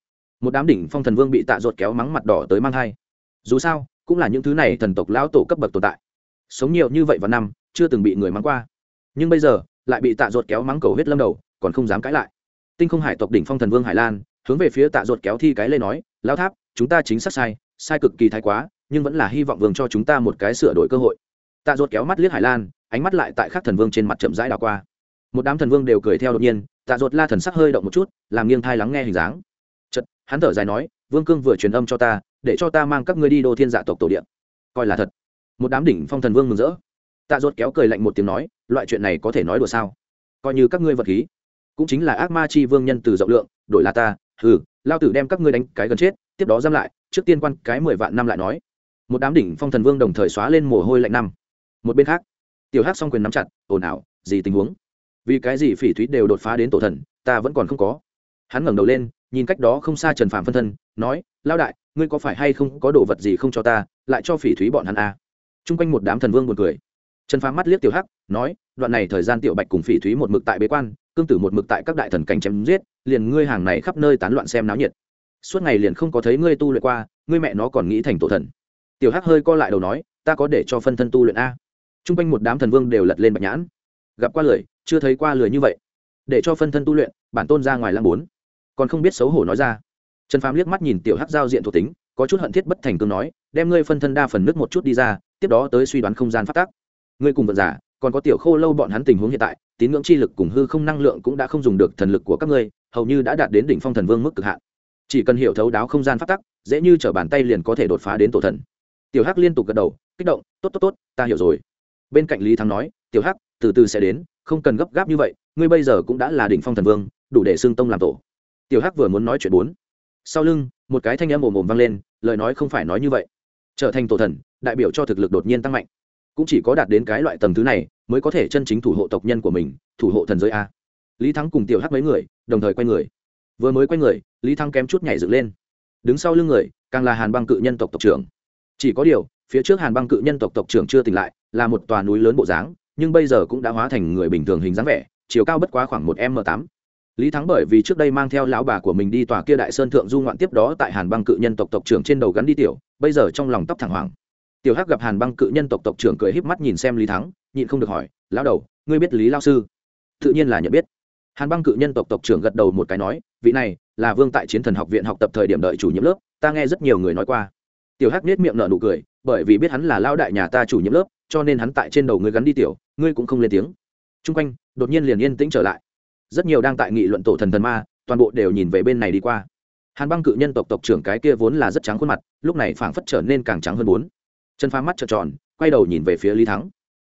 Speaker 1: Một đám đỉnh phong thần vương bị tạ ruột kéo mắng mặt đỏ tới mang hai dù sao cũng là những thứ này thần tộc lão tổ cấp bậc tồn tại. Sống nhiều như vậy vào năm, chưa từng bị người mắng qua. Nhưng bây giờ, lại bị tạ ruột kéo mắng cầu huyết lâm đầu, còn không dám cãi lại. Tinh không hải tộc đỉnh phong thần vương hải lan, hướng về phía tạ ruột kéo thi cái lên nói lao tháp, chúng ta chính xác sai sai cực kỳ thái quá, nhưng vẫn là hy vọng vương cho chúng ta một cái sửa đổi cơ hội. Tạ ruột kéo mắt liếc hải lan, ánh mắt lại tại khắc thần vương trên mặt chậm rãi đảo qua. Một đám thần vương đều cười theo đột nhiên, tạ ruột la thần sắc hơi động một chút, làm nghiêng thai lắng nghe hình dáng. Chật hắn thở dài nói, vương cương vừa truyền âm cho ta để cho ta mang các ngươi đi đô thiên dạ tộc tổ điện. Coi là thật. Một đám đỉnh phong thần vương mừng rỡ. Tạ ruột kéo cười lạnh một tiếng nói, loại chuyện này có thể nói đùa sao? Coi như các ngươi vật khí, cũng chính là ác ma chi vương nhân từ rộng lượng, đổi là ta, hừ, lao tử đem các ngươi đánh cái gần chết, tiếp đó giam lại, trước tiên quan cái mười vạn năm lại nói. Một đám đỉnh phong thần vương đồng thời xóa lên mồ hôi lạnh năm. Một bên khác, tiểu hắc song quyền nắm chặt, ồn ào, gì tình huống? Vì cái gì phỉ thúy đều đột phá đến tổ thần, ta vẫn còn không có. Hắn ngẩng đầu lên nhìn cách đó không xa trần phạm phân thân, nói lao đại, ngươi có phải hay không có đồ vật gì không cho ta, lại cho phỉ thúy bọn hắn a à? t r u n g quanh một đám thần vương buồn cười. Trần phàm mắt liếc tiểu hắc, nói, đoạn này thời gian tiểu bạch cùng phỉ thúy một mực tại bế quan, cương tử một mực tại các đại thần cánh chém giết, liền ngươi hàng này khắp nơi tán loạn xem náo nhiệt. Suốt ngày liền không có thấy ngươi tu luyện qua, ngươi mẹ nó còn nghĩ thành tổ thần. Tiểu hắc hơi co lại đầu nói, ta có để cho phân thân tu luyện a. T r u n g quanh một đám thần vương đều lật lên bạch nhãn. Gặp qua lười chưa thấy qua lười như vậy. Để cho phân thân tu luyện, bản tôn ra ngoài lăng bốn còn không biết xấu hổ nói ra. Trần phàm liếc mắt nhìn tiểu hắc giao diện thuộc tính, có chút hận thiết bất thành cương nói, đem ngươi phân thân đa phần nước một chút đi ra, tiếp đó tới suy đoán không gian phát tác. Ngươi cùng vận giả còn có tiểu khô lâu bọn hắn tình huống hiện tại, tín ngưỡng chi lực cùng hư không năng lượng cũng đã không dùng được thần lực của các ngươi, hầu như đã đạt đến đỉnh phong thần vương mức cực hạn. Chỉ cần hiểu thấu đáo không gian phát tắc dễ như t bàn tay liền có thể đột phá đến tổ thần. Tiểu hắc liên tục gật đầu, kích động, tốt tốt tốt, ta hiểu rồi. Bên cạnh lý thắng nói, tiểu hắc, từ từ sẽ đến, không cần gấp gáp như vậy, ngươi bây giờ cũng đã là đỉnh phong thần vương, đủ để xương tông làm tổ tiểu hắc vừa muốn nói chuyện bốn. Sau lưng, một cái thanh âm ồm ồm vang lên, lời nói không phải nói như vậy. Trở thành tổ thần, đại biểu cho thực lực đột nhiên tăng mạnh. Cũng chỉ có đạt đến cái loại tầng thứ này, mới có thể chân chính thủ hộ tộc nhân của mình, thủ hộ thần giới a. Lý thắng cùng tiểu hắc mấy người, đồng thời quay người. Vừa mới quay người, lý thắng kém chút nhảy dựng lên. Đứng sau lưng người, càng là hàn băng cự nhân tộc tộc trưởng. Chỉ có điều, phía trước hàn băng cự nhân tộc tộc trưởng chưa tỉnh lại, là một tòa núi lớn bộ dáng, nhưng bây giờ cũng đã hóa thành người bình thường hình dáng vẻ, chiều cao bất quá khoảng một m tám lý thắng bởi vì trước đây mang theo lão bà của mình đi tòa kia đại sơn thượng du ngoạn tiếp đó tại hàn băng cự nhân tộc tộc trưởng trên đầu gắn đi tiểu, bây giờ trong lòng tóc thẳng hoàng tiểu hắc gặp hàn băng cự nhân tộc tộc trưởng cười híp mắt nhìn xem lý thắng, nhịn không được hỏi, lão đầu, ngươi biết lý lao sư? Tự nhiên là nhận biết. Hàn băng cự nhân tộc tộc trưởng gật đầu một cái nói, vị này là vương tại chiến thần học viện học tập thời điểm đợi chủ nhiệm lớp, ta nghe rất nhiều người nói qua. Tiểu hắc nết miệng nở nụ cười, bởi vì biết hắn là lao đại nhà ta chủ nhiệm lớp, cho nên hắn tại trên đầu ngươi gắn đi tiểu, ngươi cũng không lên tiếng. T r u n g quanh, đột nhiên liền yên tĩnh trở lại rất nhiều đang tại nghị luận tổ thần thần ma, toàn bộ đều nhìn về bên này đi qua. Hàn băng cự nhân tộc tộc trưởng cái kia vốn là rất trắng khuôn mặt, lúc này phảng phất trở nên càng trắng hơn bốn. Chân phá mắt trợn tròn, quay đầu nhìn về phía lý thắng.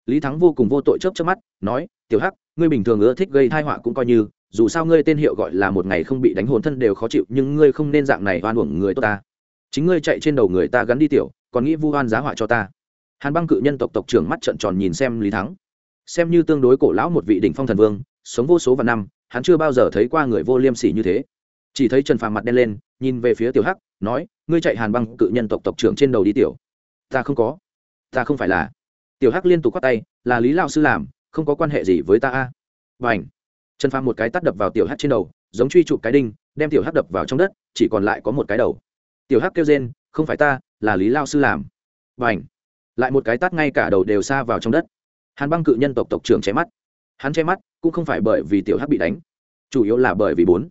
Speaker 1: Lý thắng vô cùng vô tội chớp chớp mắt, nói, tiểu hắc, ngươi bình thường ưa thích gây thai họa cũng coi như, dù sao ngươi tên hiệu gọi là một ngày không bị đánh hồn thân đều khó chịu, nhưng ngươi không nên dạng này oan uổng người tốt ta. Chính ngươi chạy trên đầu người ta gắn đi tiểu, còn nghĩ vu oan giá họa cho ta. Hàn băng cự nhân tộc tộc trưởng mắt trợn tròn nhìn xem lý thắng. Xem như tương đối cổ lão một vị đỉnh phong thần vương sống vô số và năm, hắn chưa bao giờ thấy qua người vô liêm sỉ như thế. Chỉ thấy trần phàm mặt đen lên, nhìn về phía tiểu hắc, nói, ngươi chạy hàn băng cự nhân tộc tộc trưởng trên đầu đi tiểu. Ta không có. Ta không phải là. Tiểu hắc liên tục quát tay, là lý lao sư làm, không có quan hệ gì với ta a. Và trần phàm một cái tắt đập vào tiểu hắc trên đầu, giống truy chụp cái đinh, đem tiểu hắc đập vào trong đất, chỉ còn lại có một cái đầu. Tiểu hắc kêu rên, không phải ta, là lý lao sư làm. Và lại một cái tắt ngay cả đầu đều xa vào trong đất. Hàn băng cự nhân tộc tộc trưởng che mắt hắn che mắt, cũng không phải bởi vì tiểu hắc bị đánh, chủ yếu là bởi vì bốn.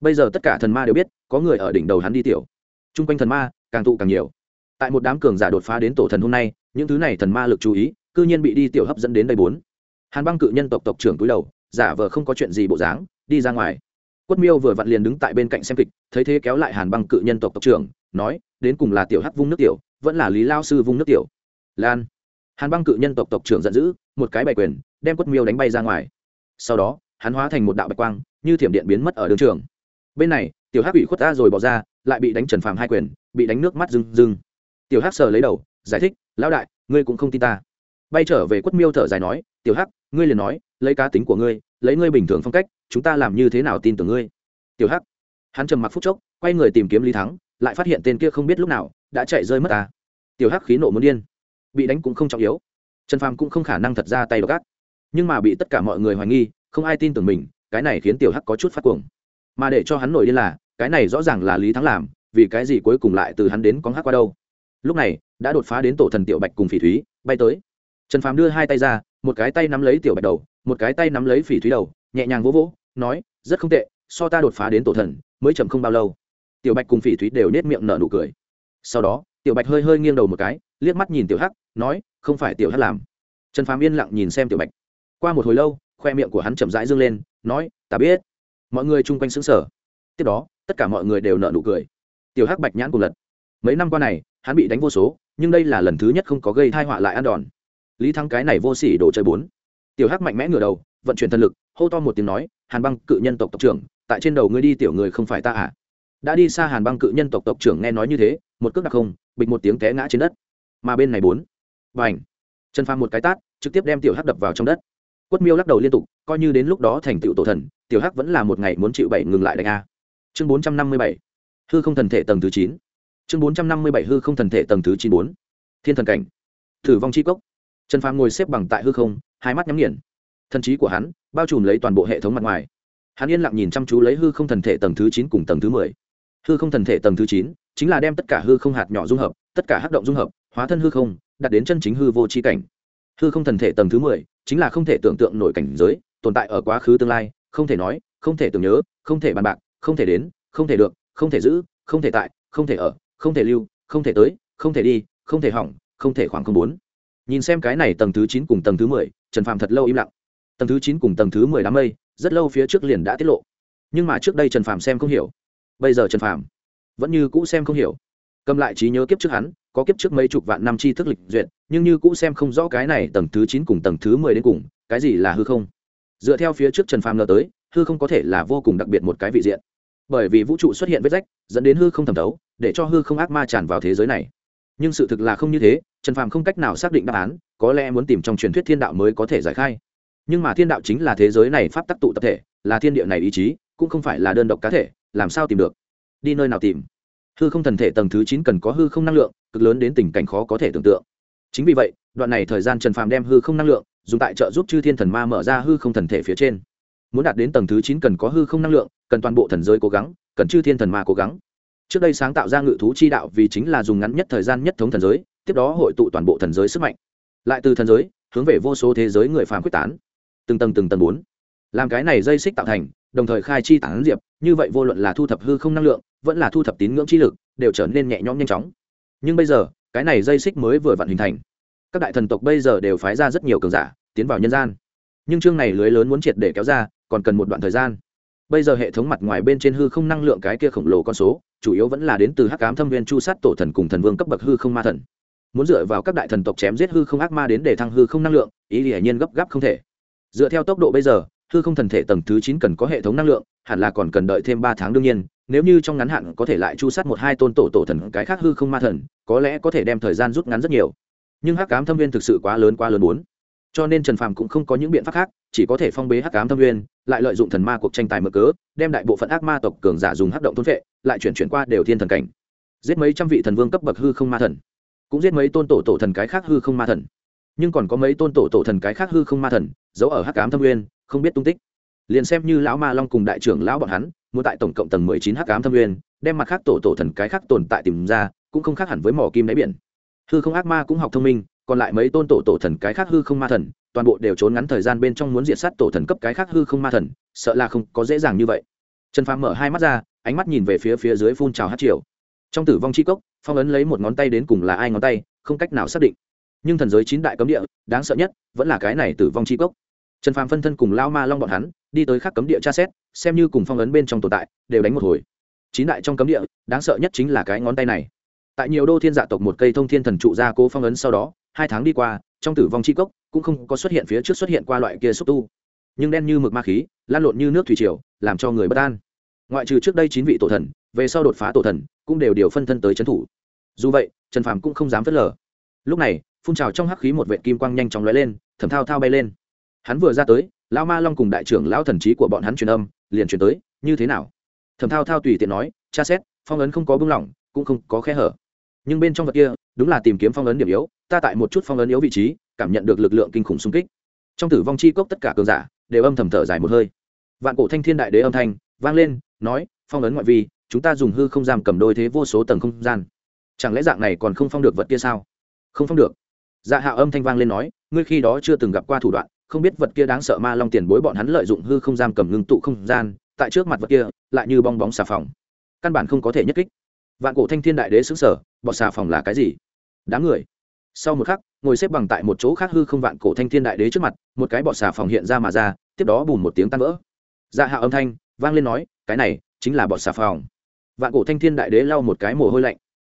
Speaker 1: Bây giờ tất cả thần ma đều biết, có người ở đỉnh đầu hắn đi tiểu. T r u n g quanh thần ma, càng tụ càng nhiều. Tại một đám cường giả đột phá đến tổ thần hôm nay, những thứ này thần ma lực chú ý c ư nhiên bị đi tiểu hấp dẫn đến đây bốn. Hàn băng cự nhân tộc tộc trưởng cúi đầu, giả vờ không có chuyện gì bộ dáng, đi ra ngoài. Quất miêu vừa vặn liền đứng tại bên cạnh xem kịch, thấy thế kéo lại hàn băng cự nhân tộc tộc trưởng, nói, đến cùng là tiểu hắc vung nước tiểu, vẫn là lý lao sư vung nước tiểu. Lan. Hàn băng cự nhân tộc tộc trưởng giận dữ, một cái bày quyền đem quất miêu đánh bay ra ngoài. Sau đó, hắn hóa thành một đạo bạch quang, như thiểm điện biến mất ở đường trường. Bên này, tiểu hắc bị khuất ta rồi bỏ ra, lại bị đánh trần phàm hai quyền, bị đánh nước mắt rừng rừng tiểu hắc sờ lấy đầu, giải thích, lão đại, ngươi cũng không tin ta. Bay trở về quất miêu thở dài nói, tiểu hắc, ngươi liền nói, lấy cá tính của ngươi, lấy ngươi bình thường phong cách, chúng ta làm như thế nào tin tưởng ngươi? Tiểu hắc, hắn trầm mặc phút chốc, quay người tìm kiếm lý thắng, lại phát hiện tên kia không biết lúc nào đã chạy rơi mất ta. Tiểu hắc khí nộ muốn điên, bị đánh cũng không trọng yếu. Trần phàm cũng không khả năng thật ra tay gác nhưng mà bị tất cả mọi người hoài nghi, không ai tin tưởng mình, cái này khiến tiểu hắc có chút phát cuồng. Mà để cho hắn nổi điên là, cái này rõ ràng là lý thắng làm, vì cái gì cuối cùng lại từ hắn đến con hắc qua đâu? Lúc này, đã đột phá đến tổ thần tiểu bạch cùng phỉ thúy, bay tới. Trần phàm đưa hai tay ra, một cái tay nắm lấy tiểu bạch đầu, một cái tay nắm lấy phỉ thúy đầu, nhẹ nhàng vỗ vỗ, nói, rất không tệ, so ta đột phá đến tổ thần, mới chậm không bao lâu. Tiểu bạch cùng phỉ thúy đều nết miệng nở nụ cười. Sau đó, tiểu bạch hơi hơi nghiêng đầu một cái, liếc mắt nhìn tiểu hắc, nói, không phải tiểu hắc làm. Trần phàm yên lặng nhìn xem tiểu bạch qua một hồi lâu, khoe miệng của hắn chậm rãi dương lên, nói, ta biết. Mọi người chung quanh xứng sở tiếp đó, tất cả mọi người đều nợ nụ cười. Tiểu hắc bạch nhãn cùng lật. Mấy năm qua này, hắn bị đánh vô số, nhưng đây là lần thứ nhất không có gây thai họa lại ăn đòn. Lý thắng cái này vô s ỉ đồ chơi bốn. Tiểu hắc mạnh mẽ ngửa đầu, vận chuyển thân lực, hô to một tiếng nói, hàn băng cự nhân tộc tộc trưởng, tại trên đầu ngươi đi tiểu người không phải ta à? Đã đi xa hàn băng cự nhân tộc tộc trưởng nghe nói như thế, một cước đặc không, bịch một tiếng té ngã trên đất. Mà bên này bốn. Và ảnh trần phàm một cái tát, trực tiếp đem tiểu hắc đập vào trong đất quất miêu lắc đầu liên tục, coi như đến lúc đó thành tựu tổ thần, tiểu hắc vẫn là một ngày muốn chịu bảy ngừng lại đánh a. Chương bốn trăm năm mươi bảy, hư không thần thể tầng thứ chín. Chương bốn trăm năm mươi bảy, hư không thần thể tầng thứ chín bốn. Thiên thần cảnh. Thử vong chi cốc. Trần phàm ngồi xếp bằng tại hư không, hai mắt nhắm nghiền. Thần trí của hắn bao trùm lấy toàn bộ hệ thống mặt ngoài. Hắn yên lặng nhìn chăm chú lấy hư không thần thể tầng thứ chín cùng tầng thứ mười. Hư không thần thể tầng thứ chín chính là đem tất cả hư không hạt nhỏ dung hợp, tất cả hắc động dung hợp, hóa thân hư không, đặt đến chân chính hư vô c h i cảnh hư không thần thể tầng thứ mười chính là không thể tưởng tượng nổi cảnh giới tồn tại ở quá khứ tương lai không thể nói không thể tưởng nhớ không thể bàn bạc không thể đến không thể được không thể giữ không thể tại không thể ở không thể lưu không thể tới không thể đi không thể hỏng không thể khoảng không bốn nhìn xem cái này tầng thứ chín cùng tầng thứ mười trần phàm thật lâu im lặng tầng thứ chín cùng tầng thứ mười đám mây rất lâu phía trước liền đã tiết lộ nhưng mà trước đây trần phàm xem không hiểu bây giờ trần phàm vẫn như cũ xem không hiểu cầm lại trí nhớ kiếp trước hắn, có kiếp trước mấy chục vạn năm tri thức lịch duyệt, nhưng như cũ xem không rõ cái này tầng thứ chín cùng tầng thứ mười đến cùng, cái gì là hư không. Dựa theo phía trước trần phàm lờ tới, hư không có thể là vô cùng đặc biệt một cái vị diện. Bởi vì vũ trụ xuất hiện vết rách, dẫn đến hư không thẩm thấu, để cho hư không ác ma tràn vào thế giới này. Nhưng sự thực là không như thế, trần phàm không cách nào xác định đáp án, có lẽ muốn tìm trong truyền thuyết thiên đạo mới có thể giải khai. Nhưng mà thiên đạo chính là thế giới này pháp tắc tụ tập thể, là thiên địa này ý chí, cũng không phải là đơn độc cá thể, làm sao tìm được? Đi nơi nào tìm? Hư không thần thể tầng thứ chín cần có hư không năng lượng, cực lớn đến tình cảnh khó có thể tưởng tượng. Chính vì vậy, đoạn này thời gian trần phàm đem hư không năng lượng, dùng tại trợ giúp chư thiên thần ma mở ra hư không thần thể phía trên. Muốn đạt đến tầng thứ chín cần có hư không năng lượng, cần toàn bộ thần giới cố gắng, cần chư thiên thần ma cố gắng. Trước đây sáng tạo ra ngự thú chi đạo vì chính là dùng ngắn nhất thời gian nhất thống thần giới, tiếp đó hội tụ toàn bộ thần giới sức mạnh. Lại từ thần giới, hướng về vô số thế giới người phàm quyết tán. Từng tầng từng tầng bốn. Làm cái này dây xích tạo thành đồng thời khai chi tán diệp, như vậy vô luận là thu thập hư không năng lượng, vẫn là thu thập tín ngưỡng chi lực, đều trở nên nhẹ nhõm nhanh chóng. Nhưng bây giờ, cái này dây xích mới vừa vặn hình thành. Các đại thần tộc bây giờ đều phái ra rất nhiều cường giả, tiến vào nhân gian. Nhưng chương này lưới lớn muốn triệt để kéo ra, còn cần một đoạn thời gian. Bây giờ hệ thống mặt ngoài bên trên hư không năng lượng cái kia khổng lồ con số, chủ yếu vẫn là đến từ hắc cám thâm viên chu sát tổ thần cùng thần vương cấp bậc hư không ma thần. Muốn dựa vào các đại thần tộc chém giết hư không ác ma đến để thăng hư không năng lượng, ý hiển nhiên gấp gáp không thể. Dựa theo tốc độ bây giờ hư không thần thể tầng thứ chín cần có hệ thống năng lượng, hẳn là còn cần đợi thêm ba tháng đương nhiên, nếu như trong ngắn hạn có thể lại chu sát một hai tôn tổ tổ thần cái khác hư không ma thần, có lẽ có thể đem thời gian rút ngắn rất nhiều. Nhưng hắc cám thâm viên thực sự quá lớn quá lớn muốn. Cho nên trần phàm cũng không có những biện pháp khác, chỉ có thể phong bế hắc cám thâm viên lại lợi dụng thần ma cuộc tranh tài mở cớ, đem đại bộ phận ác ma tộc cường giả dùng hắc động thôn vệ, lại chuyển chuyển qua đều thiên thần cảnh. Giết mấy trăm vị thần vương cấp bậc hư không ma thần, cũng giết mấy tôn tổ tổ thần cái khác hư không ma thần. Nhưng còn có mấy tôn tổ tổ thần cái khác hư không ma thần, giấu ở hắc cám thâm nguyên không biết tung tích. Liền xem như lão ma long cùng đại trưởng lão bọn hắn, muốn tại tổng cộng tầng mười chín h cám thâm nguyên, đem mặt khác tổ tổ thần cái khác tồn tại tìm ra, cũng không khác hẳn với mỏ kim đáy biển. Hư không ác ma cũng học thông minh, còn lại mấy tôn tổ tổ thần cái khác hư không ma thần, toàn bộ đều trốn ngắn thời gian bên trong muốn diệt sát tổ thần cấp cái khác hư không ma thần, sợ là không có dễ dàng như vậy. Trần phàm mở hai mắt ra, ánh mắt nhìn về phía phía dưới phun trào hát triều. Trong tử vong chi cốc, phong ấn lấy một ngón tay đến cùng là ai ngón tay, không cách nào xác định. Nhưng thần giới chín đại cấm địa, đáng sợ nhất vẫn là cái này tử vong chi cốc trần phàm phân thân cùng lao ma long bọn hắn, đi tới khắc cấm địa tra xét, xem như cùng phong ấn bên trong tồn tại, đều đánh một hồi. Chín đại trong cấm địa, đáng sợ nhất chính là cái ngón tay này. Tại nhiều đô thiên dạ tộc một cây thông thiên thần trụ ra cố phong ấn sau đó, hai tháng đi qua, trong tử vong chi cốc cũng không có xuất hiện phía trước xuất hiện qua loại kia xúc tu. Nhưng đen như mực ma khí, lan lộn như nước thủy triều, làm cho người bất an. Ngoại trừ trước đây chín vị tổ thần, về sau đột phá tổ thần, cũng đều điều phân thân tới trấn thủ. Dù vậy, trần phàm cũng không dám phớt lờ. Lúc này, phun trào trong hắc khí một vệ kim quang nhanh chóng lóe lên thẩm thao thao bay lên hắn vừa ra tới, lão ma long cùng đại trưởng lão thần trí của bọn hắn truyền âm, liền truyền tới, như thế nào? Thẩm thao thao tùy tiện nói tra xét, phong ấn không có bưng lỏng, cũng không có khe hở. Nhưng bên trong vật kia, đúng là tìm kiếm phong ấn điểm yếu, ta tại một chút phong ấn yếu vị trí, cảm nhận được lực lượng kinh khủng xung kích. Trong tử vong chi cốc tất cả cường giả đều âm thầm thở dài một hơi. Vạn cổ thanh thiên đại đế âm thanh vang lên, nói, phong ấn ngoại vi, chúng ta dùng hư không giam cầm đôi thế vô số tầng không gian. Chẳng lẽ dạng này còn không phong được vật kia sao? Không phong được. Dạ hạ âm thanh vang lên nói, ngươi khi đó chưa từng gặp qua thủ đoạn không biết vật kia đáng sợ ma long tiền bối bọn hắn lợi dụng hư không giam cầm ngưng tụ không gian, tại trước mặt vật kia, lại như bong bóng xà phòng. Căn bản không có thể nhất kích. Vạn cổ thanh thiên đại đế xứng sở bọ xà phòng là cái gì? Đám người. Sau một khắc, ngồi xếp bằng tại một chỗ khác hư không vạn cổ thanh thiên đại đế trước mặt, một cái bọ xà phòng hiện ra mà ra, tiếp đó bùn một tiếng tan vỡ. Dạ hạ âm thanh, vang lên nói, cái này chính là bọ xà phòng. Vạn cổ thanh thiên đại đế lau một cái mồ hôi lạnh.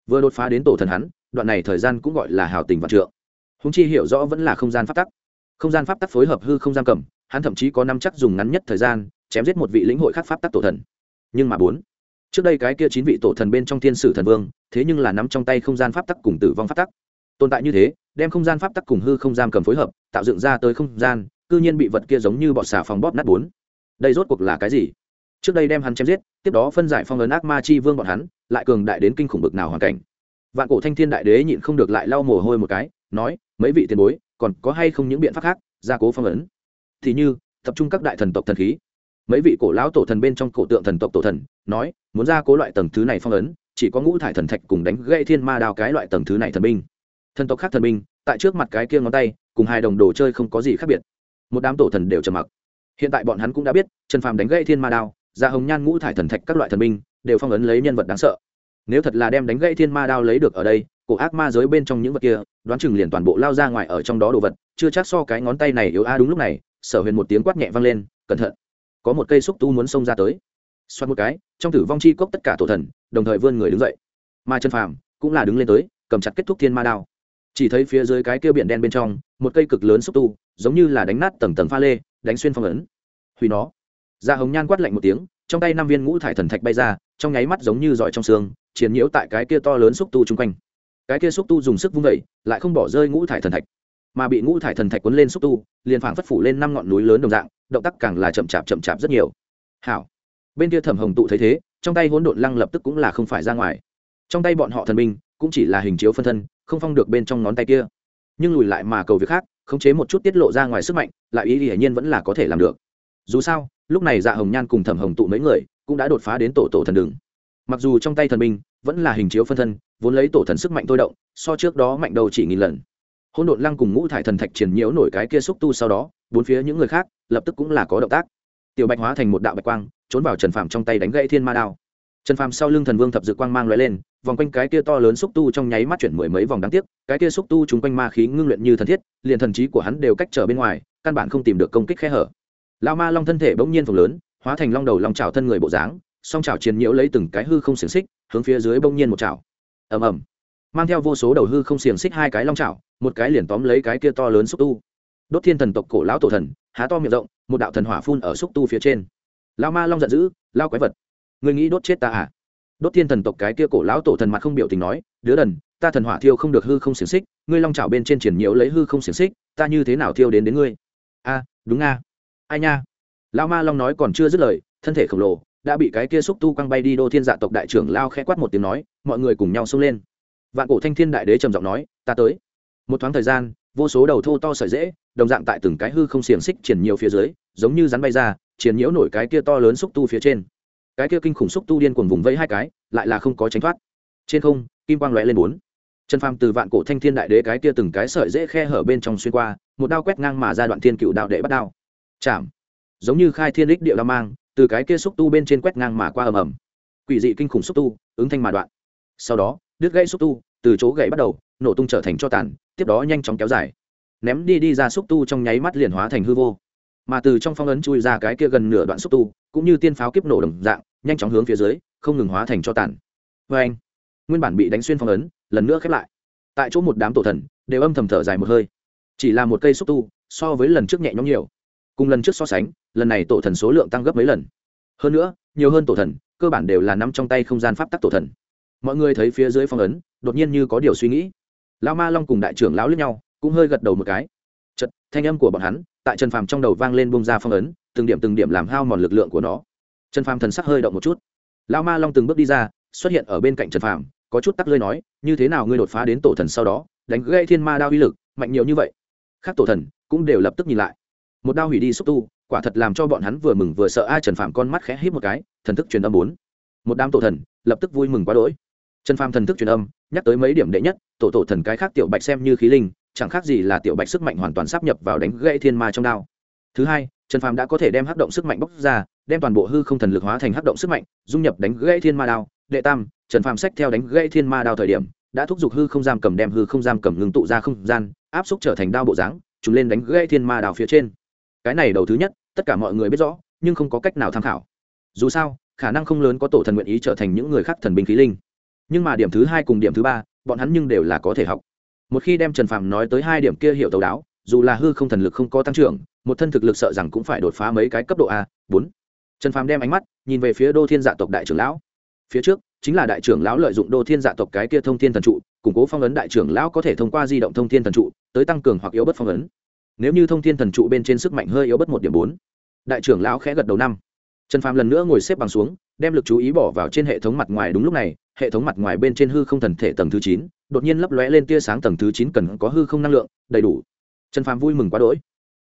Speaker 1: Vừa đột phá đến tổ thần hắn, đoạn này thời gian cũng gọi là hào tình vạn trượng. Húng chi hiểu rõ vẫn là không gian pháp tắc không gian pháp tắc phối hợp hư không gian cầm, hắn thậm chí có năm chắc dùng ngắn nhất thời gian, chém giết một vị lĩnh hội khác pháp tắc tổ thần. Nhưng mà bốn, trước đây cái kia chín vị tổ thần bên trong thiên sử thần vương, thế nhưng là nắm trong tay không gian pháp tắc cùng tử vong pháp tắc. Tồn tại như thế, đem không gian pháp tắc cùng hư không gian cầm phối hợp, tạo dựng ra tới không gian, cư nhiên bị vật kia giống như bọt xà phòng bóp nát bốn. Đây rốt cuộc là cái gì? Trước đây đem hắn chém giết, tiếp đó phân giải phong ấn ác ma chi vương bọn hắn, lại cường đại đến kinh khủng bực nào hoàn cảnh. Vạn cổ thanh thiên đại đế nhịn không được lại lau mồ hôi một cái, nói, mấy vị tiền bối còn có hay không những biện pháp khác, gia cố phong ấn. Thì như, tập trung các đại thần tộc thần khí. Mấy vị cổ lão tổ thần bên trong cổ tượng thần tộc tổ thần, nói, muốn gia cố loại tầng thứ này phong ấn, chỉ có ngũ thải thần thạch cùng đánh gây thiên ma đao cái loại tầng thứ này thần binh. Thần tộc khác thần binh, tại trước mặt cái kia ngón tay, cùng hai đồng đồ chơi không có gì khác biệt. Một đám tổ thần đều trầm mặc. Hiện tại bọn hắn cũng đã biết, trần phàm đánh gây thiên ma đao ra hồng nhan ngũ thải thần thạch các loại thần binh, đều phong ấn lấy nhân vật đáng sợ. Nếu thật là đem đánh gây thiên ma đao lấy được ở đây cổ ác ma giới bên trong những vật kia, đoán chừng liền toàn bộ lao ra ngoài ở trong đó đồ vật, chưa chắc so cái ngón tay này yếu a. Đúng lúc này, sở huyền một tiếng quát nhẹ vang lên, cẩn thận, có một cây xúc tu muốn xông ra tới. Xoát một cái, trong tử vong chi cốc tất cả tổ thần, đồng thời vươn người đứng dậy. Ma chân phàm cũng là đứng lên tới, cầm chặt kết thúc thiên ma đao. Chỉ thấy phía dưới cái kia biển đen bên trong, một cây cực lớn xúc tu, giống như là đánh nát tầng tầng pha lê, đánh xuyên phong ấn. Hủy nó. Da hồng nhan quát lạnh một tiếng, trong tay năm viên ngũ thải thần thạch bay ra, trong nháy mắt giống như giỏi trong xương, chiến nhiễu tại cái kia to lớn xúc tu chung quanh cái kia xúc tu dùng sức vung vẩy, lại không bỏ rơi ngũ thải thần thạch. Mà bị ngũ thải thần thạch quấn lên xúc tu, liền phảng phất phủ lên năm ngọn núi lớn đồng dạng, động tác càng là chậm chạp chậm chạp rất nhiều. Hảo. Bên kia thẩm hồng tụ thấy thế, trong tay hỗn độn lăng lập tức cũng là không phải ra ngoài. Trong tay bọn họ thần minh cũng chỉ là hình chiếu phân thân, không phong được bên trong ngón tay kia. Nhưng lùi lại mà cầu việc khác, khống chế một chút tiết lộ ra ngoài sức mạnh, lại ý hiển nhiên vẫn là có thể làm được. Dù sao, lúc này dạ hồng nhan cùng thẩm hồng tụ mấy người, cũng đã đột phá đến tổ tổ thần đường. Mặc dù trong tay thần minh vẫn là hình chiếu phân thân, vốn lấy tổ thần sức mạnh tôi động, so trước đó mạnh đầu chỉ nghìn lần. Hôn đột lăng cùng ngũ thải thần thạch triển nhiễu nổi cái kia xúc tu sau đó, bốn phía những người khác lập tức cũng là có động tác. Tiểu bạch hóa thành một đạo bạch quang, trốn vào trần phạm trong tay đánh gãy thiên ma đao. Trần phạm sau lưng thần vương thập dự quang mang l lên, vòng quanh cái kia to lớn xúc tu trong nháy mắt chuyển mười mấy vòng đáng tiếc, cái kia xúc tu chúng quanh ma khí ngưng luyện như thần thiết, liền thần trí của hắn đều cách trở bên ngoài, căn bản không tìm được công kích khe hở. Lao ma long thân thể bỗng nhiên phồng lớn, hóa thành long đầu long trào thân người bộ dáng, song trào chiến nhiễu lấy từng cái hư không xiềng xích hướng phía dưới bỗng nhiên một chảo. Ầm ầm. Mang theo vô số đầu hư không xiềng xích hai cái long chảo, một cái liền tóm lấy cái kia to lớn xúc tu. Đốt thiên thần tộc cổ lão tổ thần, há to miệng rộng, một đạo thần hỏa phun ở xúc tu phía trên. Lao ma long giận dữ, lao quái vật. Người nghĩ đốt chết ta à? Đốt thiên thần tộc cái kia cổ lão tổ thần mặt không biểu tình nói, đứa đần, ta thần hỏa thiêu không được hư không xiềng xích, ngươi long chảo bên trên triển nhiễu lấy hư không xiềng xích, ta như thế nào thiêu đến đến ngươi? A, đúng a. Ai nha. Lao ma long nói còn chưa dứt lời, thân thể khổng lồ đã bị cái kia xúc tu quăng bay đi đô thiên dạ tộc đại trưởng lao khẽ quát một tiếng nói, mọi người cùng nhau xông lên. Vạn cổ thanh thiên đại đế trầm giọng nói, ta tới. Một thoáng thời gian, vô số đầu thô to sợi dễ đồng dạng tại từng cái hư không xiềng xích triển nhiều phía dưới, giống như rắn bay ra, triển nhiễu nổi cái kia to lớn xúc tu phía trên. Cái kia kinh khủng xúc tu điên cuồng vùng vẫy hai cái, lại là không có tránh thoát. Trên không, kim quang lóe lên bốn. Chân phàm từ vạn cổ thanh thiên đại đế cái kia từng cái sợi dễ khe hở bên trong xuyên qua, một đao quét ngang mà ra đoạn thiên cựu đạo đệ bắt đao. Chạm. Giống như khai thiên đích địa đao mang từ cái kia xúc tu bên trên quét ngang mà qua ầm ầm. Quỷ dị kinh khủng xúc tu, ứng thanh mà đoạn. Sau đó, đứt gãy xúc tu, từ chỗ gãy bắt đầu, nổ tung trở thành cho tàn, tiếp đó nhanh chóng kéo dài. Ném đi đi ra xúc tu trong nháy mắt liền hóa thành hư vô. Mà từ trong phong ấn chui ra cái kia gần nửa đoạn xúc tu, cũng như tiên pháo kiếp nổ đồng dạng, nhanh chóng hướng phía dưới, không ngừng hóa thành cho tàn. Vê anh nguyên bản bị đánh xuyên phong ấn, lần nữa khép lại. Tại chỗ một đám tổ thần, đều âm thầm thở dài một hơi. Chỉ là một cây xúc tu, so với lần trước nhẹ nhõm nhiều. Cùng lần trước so sánh lần này tổ thần số lượng tăng gấp mấy lần. Hơn nữa, nhiều hơn tổ thần, cơ bản đều là nắm trong tay không gian pháp tắc tổ thần. Mọi người thấy phía dưới phong ấn, đột nhiên như có điều suy nghĩ. Lao ma long cùng đại trưởng lão lướt nhau, cũng hơi gật đầu một cái. Chật thanh âm của bọn hắn, tại trần phàm trong đầu vang lên bông ra phong ấn, từng điểm từng điểm làm hao mòn lực lượng của nó. Trần phàm thần sắc hơi động một chút. Lao ma long từng bước đi ra, xuất hiện ở bên cạnh trần phàm, có chút tắc lơi nói, như thế nào ngươi đột phá đến tổ thần sau đó, đánh gây thiên ma đao uy lực, mạnh nhiều như vậy? Khác tổ thần cũng đều lập tức nhìn lại. Một đao hủy đi xúc tu quả thật làm cho bọn hắn vừa mừng vừa sợ. Ai trần Phạm con mắt khẽ hít một cái, thần thức truyền âm bốn. Một đám tổ thần, lập tức vui mừng quá đỗi. Trần Phạm thần thức truyền âm, nhắc tới mấy điểm đệ nhất, tổ tổ thần cái khác tiểu bạch xem như khí linh, chẳng khác gì là tiểu bạch sức mạnh hoàn toàn sắp nhập vào đánh gãy thiên ma trong đao. Thứ hai, trần Phạm đã có thể đem hắc động sức mạnh bóc ra, đem toàn bộ hư không thần lực hóa thành hắc động sức mạnh, dung nhập đánh gãy thiên ma đao. Đệ tam, trần Phạm sách theo đánh gãy thiên ma đao thời điểm, đã thúc giục hư không giam cầm đem hư không giam cầm ngừng tụ ra không gian, áp xúc trở thành đao bộ dáng chúng lên đánh gãy thiên ma đao phía trên. Cái này đầu thứ nhất tất cả mọi người biết rõ, nhưng không có cách nào tham khảo. Dù sao, khả năng không lớn có tổ thần nguyện ý trở thành những người khác thần binh khí linh. Nhưng mà điểm thứ hai cùng điểm thứ ba, bọn hắn nhưng đều là có thể học. Một khi đem trần phàm nói tới hai điểm kia hiểu tấu đáo, dù là hư không thần lực không có tăng trưởng, một thân thực lực sợ rằng cũng phải đột phá mấy cái cấp độ a, bốn. Trần phàm đem ánh mắt nhìn về phía đô thiên dạ tộc đại trưởng lão. Phía trước, chính là đại trưởng lão lợi dụng đô thiên dạ tộc cái kia thông thiên thần trụ, củng cố phong ấn đại trưởng lão có thể thông qua di động thông thiên thần trụ, tới tăng cường hoặc yếu bất phong ấn nếu như thông thiên thần trụ bên trên sức mạnh hơi yếu bất một điểm bốn, đại trưởng lão khẽ gật đầu năm. Trần phàm lần nữa ngồi xếp bằng xuống, đem lực chú ý bỏ vào trên hệ thống mặt ngoài đúng lúc này, hệ thống mặt ngoài bên trên hư không thần thể tầng thứ chín, đột nhiên lấp lóe lên tia sáng tầng thứ chín cần có hư không năng lượng, đầy đủ. Trần phàm vui mừng quá đỗi.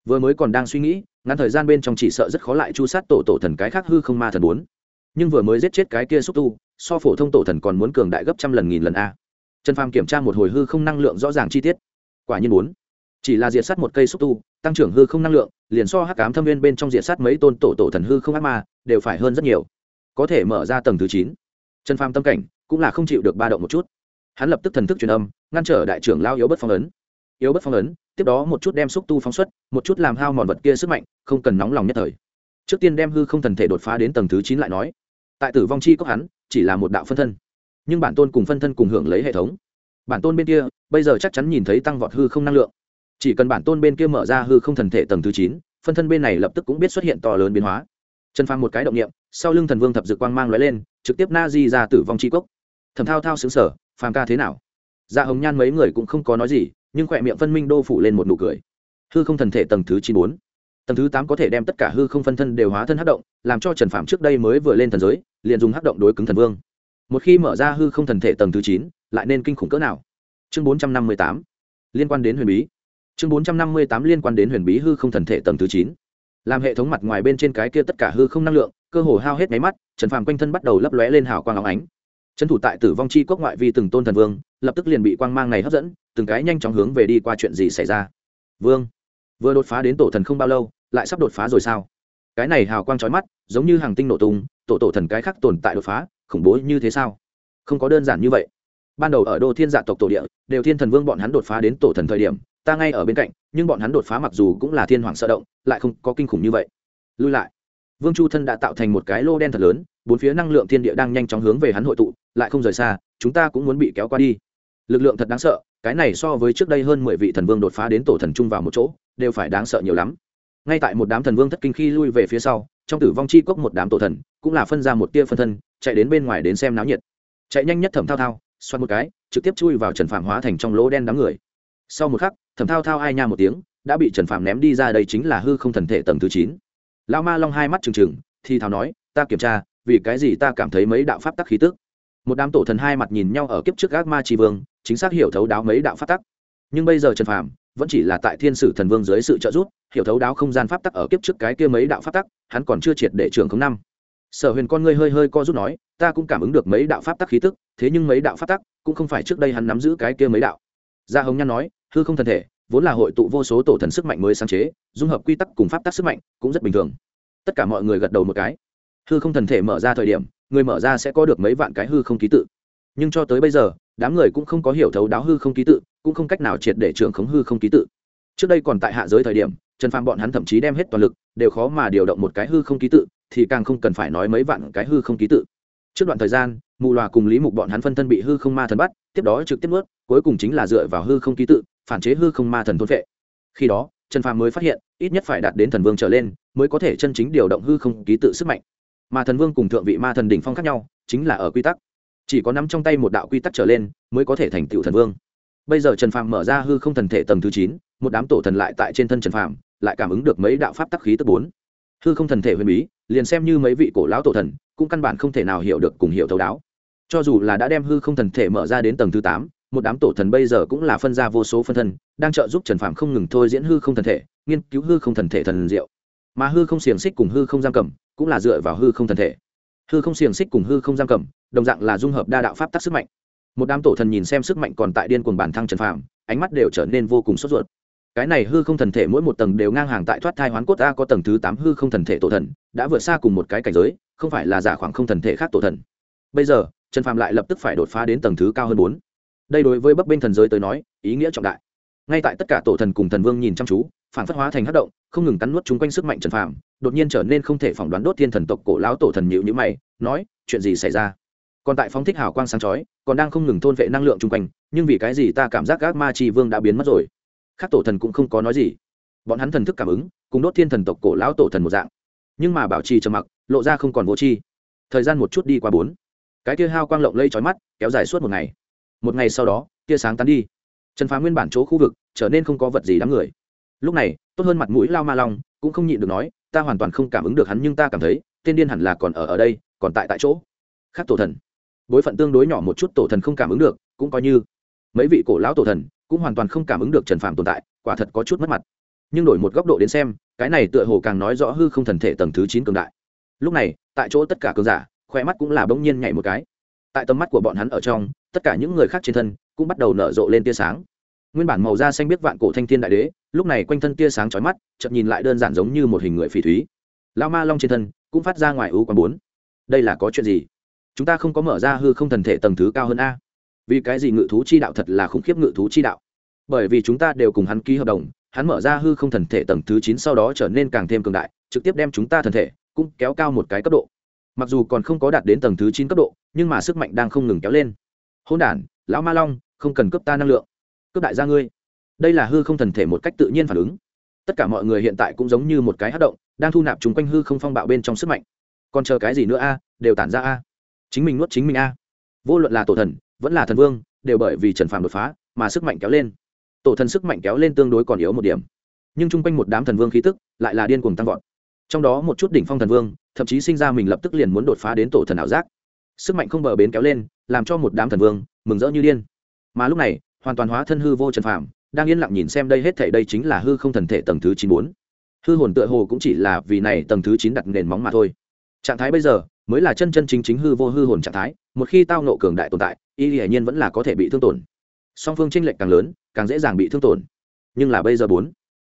Speaker 1: Vừa mới còn đang suy nghĩ, ngắn thời gian bên trong chỉ sợ rất khó lại chu sát tổ tổ thần cái khác hư không ma thần bốn. Nhưng vừa mới giết chết cái kia xúc tu, so phổ thông tổ thần còn muốn cường đại gấp trăm lần nghìn lần a. Trần phàm kiểm tra một hồi hư không năng lượng rõ ràng chi tiết. Quả nhiên bốn chỉ là diệt sát một cây xúc tu, tăng trưởng hư không năng lượng, liền so hắc cám thâm viên bên trong diệt sát mấy tôn tổ tổ thần hư không ác ma, đều phải hơn rất nhiều. Có thể mở ra tầng thứ chín. Trần phàm tâm cảnh cũng là không chịu được ba động một chút. Hắn lập tức thần thức truyền âm, ngăn trở đại trưởng lao yếu bất phong ấn. Yếu bất phong ấn, tiếp đó một chút đem xúc tu phóng xuất, một chút làm hao mòn vật kia sức mạnh, không cần nóng lòng nhất thời. Trước tiên đem hư không thần thể đột phá đến tầng thứ chín lại nói. Tại tử vong chi cốc hắn, chỉ là một đạo phân thân. Nhưng bản tôn cùng phân thân cùng hưởng lấy hệ thống. Bản tôn bên kia, bây giờ chắc chắn nhìn thấy tăng vọt hư không năng lượng chỉ cần bản tôn bên kia mở ra hư không thần thể tầng thứ chín, phân thân bên này lập tức cũng biết xuất hiện to lớn biến hóa. Trần phang một cái động niệm, sau lưng thần vương thập dự quang mang lóe lên, trực tiếp na di ra tử vong chi cốc. Thầm thao thao xứng sở phàm ca thế nào? Dạ hồng nhan mấy người cũng không có nói gì, nhưng khỏe miệng phân minh đô phủ lên một nụ cười. Hư không thần thể tầng thứ chín bốn. Tầng thứ tám có thể đem tất cả hư không phân thân đều hóa thân hắc động, làm cho trần phạm trước đây mới vừa lên thần giới, liền dùng hắc động đối cứng thần vương. Một khi mở ra hư không thần thể tầng thứ chín, lại nên kinh khủng cỡ nào? Chương bốn trăm năm mươi tám. Liên quan đến huyền bí chương bốn trăm năm mươi tám liên quan đến huyền bí hư không thần thể tầng thứ chín. Làm hệ thống mặt ngoài bên trên cái kia tất cả hư không năng lượng, cơ hồ hao hết máy mắt, trần phàm quanh thân bắt đầu lấp lóe lên hào quang óng ánh. Trấn thủ tại tử vong chi quốc ngoại vi từng tôn thần vương, lập tức liền bị quang mang này hấp dẫn, từng cái nhanh chóng hướng về đi qua chuyện gì xảy ra. Vương, vừa đột phá đến tổ thần không bao lâu, lại sắp đột phá rồi sao? Cái này hào quang trói mắt, giống như hàng tinh nổ tung, tổ tổ thần cái khác tồn tại đột phá, khủng bố như thế sao? Không có đơn giản như vậy. Ban đầu ở đô thiên dạ tộc tổ địa, đều thiên thần vương bọn hắn đột phá đến tổ thần thời điểm ta ngay ở bên cạnh, nhưng bọn hắn đột phá mặc dù cũng là thiên hoàng sợ động, lại không có kinh khủng như vậy. Lui lại. Vương chu thân đã tạo thành một cái lô đen thật lớn, bốn phía năng lượng thiên địa đang nhanh chóng hướng về hắn hội tụ, lại không rời xa, chúng ta cũng muốn bị kéo qua đi. Lực lượng thật đáng sợ, cái này so với trước đây hơn mười vị thần vương đột phá đến tổ thần chung vào một chỗ, đều phải đáng sợ nhiều lắm. Ngay tại một đám thần vương thất kinh khi lui về phía sau, trong tử vong chi cốc một đám tổ thần cũng là phân ra một tia phân thân, chạy đến bên ngoài đến xem náo nhiệt. Chạy nhanh nhất thẩm thao thao, xoắn một cái, trực tiếp chui vào trần phàm hóa thành trong lỗ đen đám người. Sau một khắc thẩm thao thao ai nha một tiếng, đã bị trần phạm ném đi ra đây chính là hư không thần thể tầng thứ chín. Lao ma long hai mắt trừng trừng, thì thào nói, ta kiểm tra, vì cái gì ta cảm thấy mấy đạo pháp tắc khí tức? Một đám tổ thần hai mặt nhìn nhau ở kiếp trước gác ma tri vương, chính xác hiểu thấu đáo mấy đạo pháp tắc. Nhưng bây giờ trần phàm vẫn chỉ là tại thiên sử thần vương dưới sự trợ giúp, hiểu thấu đáo không gian pháp tắc ở kiếp trước cái kia mấy đạo pháp tắc, hắn còn chưa triệt để trường không năm. Sở huyền con ngươi hơi hơi co rút nói, ta cũng cảm ứng được mấy đạo pháp tắc khí tức, thế nhưng mấy đạo pháp tắc cũng không phải trước đây hắn nắm giữ cái kia mấy đạo gia hồng nhan nói, hư không thần thể, vốn là hội tụ vô số tổ thần sức mạnh mới sáng chế, dung hợp quy tắc cùng pháp tắc sức mạnh, cũng rất bình thường. Tất cả mọi người gật đầu một cái. Hư không thần thể mở ra thời điểm, người mở ra sẽ có được mấy vạn cái hư không ký tự. Nhưng cho tới bây giờ, đám người cũng không có hiểu thấu đáo hư không ký tự, cũng không cách nào triệt để trưởng khống hư không ký tự. Trước đây còn tại hạ giới thời điểm, trần phàm bọn hắn thậm chí đem hết toàn lực, đều khó mà điều động một cái hư không ký tự, thì càng không cần phải nói mấy vạn cái hư không ký tự. Trước đoạn thời gian mù loà cùng lý mục bọn hắn phân thân bị hư không ma thần bắt, tiếp đó trực tiếp ướt cuối cùng chính là dựa vào hư không ký tự, phản chế hư không ma thần thôn vệ khi đó, trần phàm mới phát hiện, ít nhất phải đạt đến thần vương trở lên, mới có thể chân chính điều động hư không ký tự sức mạnh. Mà thần vương cùng thượng vị ma thần đỉnh phong khác nhau, chính là ở quy tắc. Chỉ có nắm trong tay một đạo quy tắc trở lên, mới có thể thành tựu thần vương. Bây giờ trần phàm mở ra hư không thần thể tầng thứ chín, một đám tổ thần lại tại trên thân trần phàm, lại cảm ứng được mấy đạo pháp tắc khí tức bốn hư không thần thể huyền bí, liền xem như mấy vị cổ lão tổ thần, cũng căn bản không thể nào hiểu được cùng hiểu thấu đáo. Cho dù là đã đem hư không thần thể mở ra đến tầng thứ tám, một đám tổ thần bây giờ cũng là phân ra vô số phân thân, đang trợ giúp trần phạm không ngừng thôi diễn hư không thần thể, nghiên cứu hư không thần thể thần diệu. Mà hư không xiềng xích cùng hư không giam cầm, cũng là dựa vào hư không thần thể. Hư không xiềng xích cùng hư không giam cầm, đồng dạng là dung hợp đa đạo pháp tắc sức mạnh. Một đám tổ thần nhìn xem sức mạnh còn tại điên cuồng bản thăng trần phạm ánh mắt đều trở nên vô cùng sốt ruột cái này hư không thần thể mỗi một tầng đều ngang hàng tại thoát thai hoán cốt a có tầng thứ tám hư không thần thể tổ thần, đã vượt xa cùng một cái cảnh giới, không phải là giả khoảng không thần thể khác tổ thần. Bây giờ, trần phạm lại lập tức phải đột phá đến tầng thứ cao hơn bốn. Đây đối với bấp bênh thần giới tới nói, ý nghĩa trọng đại. Ngay tại tất cả tổ thần cùng thần vương nhìn chăm chú, phản phất hóa thành hát động, không ngừng cắn nuốt chung quanh sức mạnh trần phàm, đột nhiên trở nên không thể phỏng đoán đốt thiên thần tộc cổ lão tổ thần nhịu như mày, nói, chuyện gì xảy ra? Còn tại phóng thích hào quang sáng chói, còn đang không ngừng thôn vệ năng lượng chung quanh, nhưng vì cái gì ta cảm giác gác ma chi vương đã biến mất rồi? Các tổ thần cũng không có nói gì. Bọn hắn thần thức cảm ứng, cùng đốt thiên thần tộc cổ lão tổ thần một dạng. Nhưng mà bảo trì trầm mặc, lộ ra không còn vô chi thời gian một chút đi qua bốn. Cái tia hao quang lộng lây trói mắt, kéo dài suốt một ngày. Một ngày sau đó, tia sáng tán đi. Trần phá nguyên bản chỗ khu vực, trở nên không có vật gì đám người lúc này, tốt hơn mặt mũi lao ma long, cũng không nhịn được nói, ta hoàn toàn không cảm ứng được hắn, nhưng ta cảm thấy, tên điên hẳn là còn ở ở đây, còn tại tại chỗ. Khác tổ thần. Bối phận tương đối nhỏ một chút tổ thần không cảm ứng được, cũng coi như. Mấy vị cổ lão tổ thần cũng hoàn toàn không cảm ứng được trần phàm tồn tại, quả thật có chút mất mặt. Nhưng đổi một góc độ đến xem, cái này tựa hồ càng nói rõ hư không thần thể tầng thứ chín cường đại. Lúc này, tại chỗ tất cả cường giả khoe mắt cũng là bỗng nhiên nhảy một cái. Tại tầm mắt của bọn hắn ở trong, tất cả những người khác trên thân cũng bắt đầu nở rộ lên tia sáng. Nguyên bản màu da xanh biết vạn cổ thanh thiên đại đế, lúc này quanh thân tia sáng chói mắt chậm nhìn lại đơn giản giống như một hình người phỉ thúy. Lao ma long trên thân cũng phát ra ngoài ưu quán bốn. Đây là có chuyện gì? Chúng ta không có mở ra hư không thần thể tầng thứ cao hơn a. Vì cái gì ngự thú chi đạo thật là khủng khiếp ngự thú chi đạo? Bởi vì chúng ta đều cùng hắn ký hợp đồng, hắn mở ra hư không thần thể tầng thứ chín sau đó trở nên càng thêm cường đại, trực tiếp đem chúng ta thần thể cũng kéo cao một cái cấp độ. Mặc dù còn không có đạt đến tầng thứ chín cấp độ, nhưng mà sức mạnh đang không ngừng kéo lên. Hôn đản, lão ma long, không cần cấp ta năng lượng. Cấp đại gia ngươi. Đây là hư không thần thể một cách tự nhiên phản ứng. Tất cả mọi người hiện tại cũng giống như một cái hát động, đang thu nạp chúng quanh hư không phong bạo bên trong sức mạnh. Còn chờ cái gì nữa a? Đều tản ra a. Chính mình nuốt chính mình a. Vô luận là tổ thần, vẫn là thần vương, đều bởi vì trần phàm đột phá, mà sức mạnh kéo lên tổ thần sức mạnh kéo lên tương đối còn yếu một điểm. Nhưng chung quanh một đám thần vương khí tức lại là điên cuồng tăng vọt. Trong đó một chút đỉnh phong thần vương, thậm chí sinh ra mình lập tức liền muốn đột phá đến tổ thần ảo giác. Sức mạnh không bờ bến kéo lên, làm cho một đám thần vương mừng rỡ như điên. Mà lúc này, hoàn toàn hóa thân hư vô trần phàm, đang yên lặng nhìn xem đây hết thể đây chính là hư không thần thể tầng thứ chín bốn. Hư hồn tựa hồ cũng chỉ là vì này tầng thứ chín đặt nền móng mà thôi. Trạng thái bây giờ mới là chân chân chính chính hư vô hư hồn trạng thái, một khi tao nộ cường đại tồn tại, y hiển nhiên vẫn là có thể bị thương tổn song phương tranh lệch càng lớn, càng dễ dàng bị thương tổn. Nhưng là bây giờ bốn,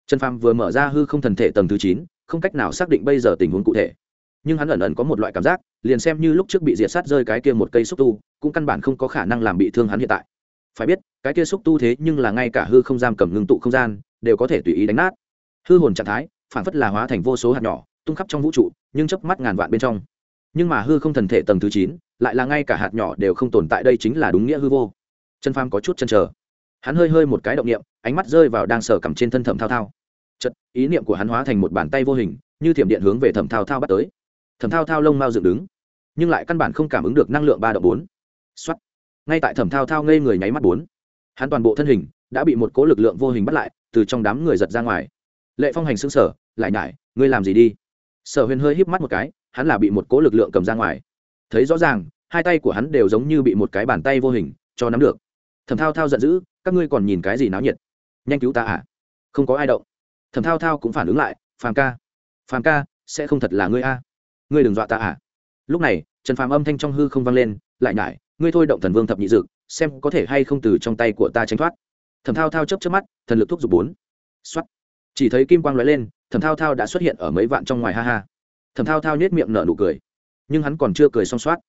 Speaker 1: trần phàm vừa mở ra hư không thần thể tầng thứ chín, không cách nào xác định bây giờ tình huống cụ thể. Nhưng hắn ẩn ẩn có một loại cảm giác, liền xem như lúc trước bị diệt sát rơi cái kia một cây xúc tu, cũng căn bản không có khả năng làm bị thương hắn hiện tại. Phải biết, cái kia xúc tu thế nhưng là ngay cả hư không giam cầm ngưng tụ không gian, đều có thể tùy ý đánh nát. Hư hồn trạng thái, phản phất là hóa thành vô số hạt nhỏ, tung khắp trong vũ trụ, nhưng chớp mắt ngàn vạn bên trong. Nhưng mà hư không thần thể tầng thứ chín, lại là ngay cả hạt nhỏ đều không tồn tại, đây chính là đúng nghĩa hư vô trần phàm có chút chân chờ. Hắn hơi hơi một cái động niệm, ánh mắt rơi vào đang sờ cầm trên thân thẩm thao thao. Chật ý niệm của hắn hóa thành một bàn tay vô hình, như thiểm điện hướng về thẩm thao thao bắt tới. Thẩm thao thao lông mau dựng đứng, nhưng lại căn bản không cảm ứng được năng lượng ba động bốn. Xuất ngay tại thẩm thao thao ngây người nháy mắt bốn, hắn toàn bộ thân hình đã bị một cố lực lượng vô hình bắt lại, từ trong đám người giật ra ngoài. Lệ phong hành xứng sở lại nhải, ngươi làm gì đi? Sở huyền hơi híp mắt một cái, hắn là bị một cố lực lượng cầm ra ngoài. Thấy rõ ràng, hai tay của hắn đều giống như bị một cái bàn tay vô hình cho nắm được thẩm thao thao giận dữ, các ngươi còn nhìn cái gì náo nhiệt? Nhanh cứu ta à? Không có ai động. Thẩm thao thao cũng phản ứng lại, phàm ca phàm ca, sẽ không thật là ngươi a. Ngươi đừng dọa ta à? Lúc này, trần phàm âm thanh trong hư không vang lên, lại nhải, ngươi thôi động thần vương thập nhị dực xem có thể hay không từ trong tay của ta tránh thoát. Thẩm thao thao chấp chấp mắt, thần lực thuốc dục bốn. Xuất chỉ thấy kim quang lóe lên, thẩm thao thao đã xuất hiện ở mấy vạn trong ngoài ha ha. Thẩm thao thao nhét miệng nở nụ cười, nhưng hắn còn chưa cười xong soát.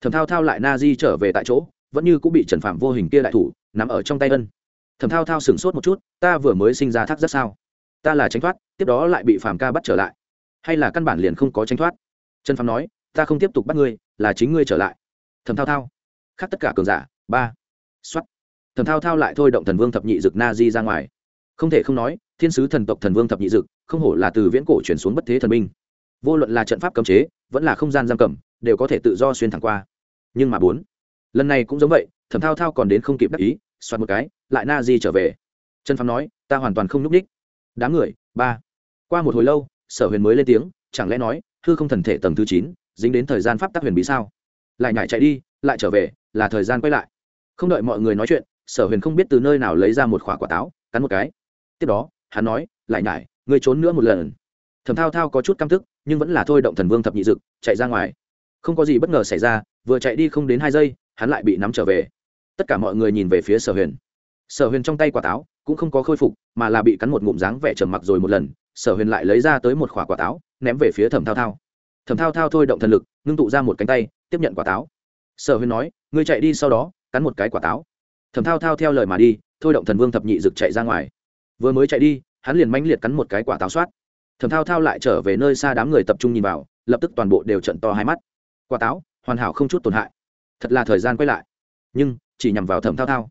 Speaker 1: Thẩm thao thao lại na di trở về tại chỗ vẫn như cũng bị trần phạm vô hình kia đại thủ nằm ở trong tay ân. Thẩm thao thao sửng sốt một chút, ta vừa mới sinh ra thác rất sao? Ta là tránh thoát, tiếp đó lại bị phạm ca bắt trở lại. Hay là căn bản liền không có tránh thoát? Trần phạm nói, ta không tiếp tục bắt ngươi, là chính ngươi trở lại. Thẩm thao thao, khác tất cả cường giả, ba. Xuất thẩm thao thao lại thôi động thần vương thập nhị dực na di ra ngoài. Không thể không nói, thiên sứ thần tộc thần vương thập nhị dực, không hổ là từ viễn cổ chuyển xuống bất thế thần minh. Vô luận là trận pháp cấm chế, vẫn là không gian giam cầm, đều có thể tự do xuyên thẳng qua. Nhưng mà bốn lần này cũng giống vậy, thẩm thao thao còn đến không kịp đắc ý soạt một cái, lại na di trở về. Trần phàm nói, ta hoàn toàn không n ú c ních. Đám người, ba. Qua một hồi lâu, sở huyền mới lên tiếng, chẳng lẽ nói, hư không thần thể tầng thứ chín, dính đến thời gian pháp tác huyền bí sao? Lại nhảy chạy đi, lại trở về, là thời gian quay lại. Không đợi mọi người nói chuyện, sở huyền không biết từ nơi nào lấy ra một khoả quả táo, cắn một cái. Tiếp đó, hắn nói, lại nhảy, ngươi trốn nữa một lần. Thẩm thao thao có chút căm tức, nhưng vẫn là thôi động thần vương thập nhị dực, chạy ra ngoài. Không có gì bất ngờ xảy ra, vừa chạy đi không đến hai giây hắn lại bị nắm trở về. Tất cả mọi người nhìn về phía sở huyền. Sở huyền trong tay quả táo cũng không có khôi phục, mà là bị cắn một ngụm dáng vẻ trầm mặc rồi một lần. Sở huyền lại lấy ra tới một khoả quả táo, ném về phía thẩm thao thao. Thẩm thao thao thôi động thần lực, ngưng tụ ra một cánh tay, tiếp nhận quả táo. Sở huyền nói, ngươi chạy đi sau đó, cắn một cái quả táo. Thẩm thao thao theo lời mà đi, thôi động thần vương thập nhị rực chạy ra ngoài. Vừa mới chạy đi, hắn liền mãnh liệt cắn một cái quả táo soát thẩm thao thao lại trở về nơi xa đám người tập trung nhìn vào, lập tức toàn bộ đều trận to hai mắt. Quả táo, hoàn hảo không chút tổn hại thật là thời gian quay lại. Nhưng, chỉ nhằm vào thẩm thao thao.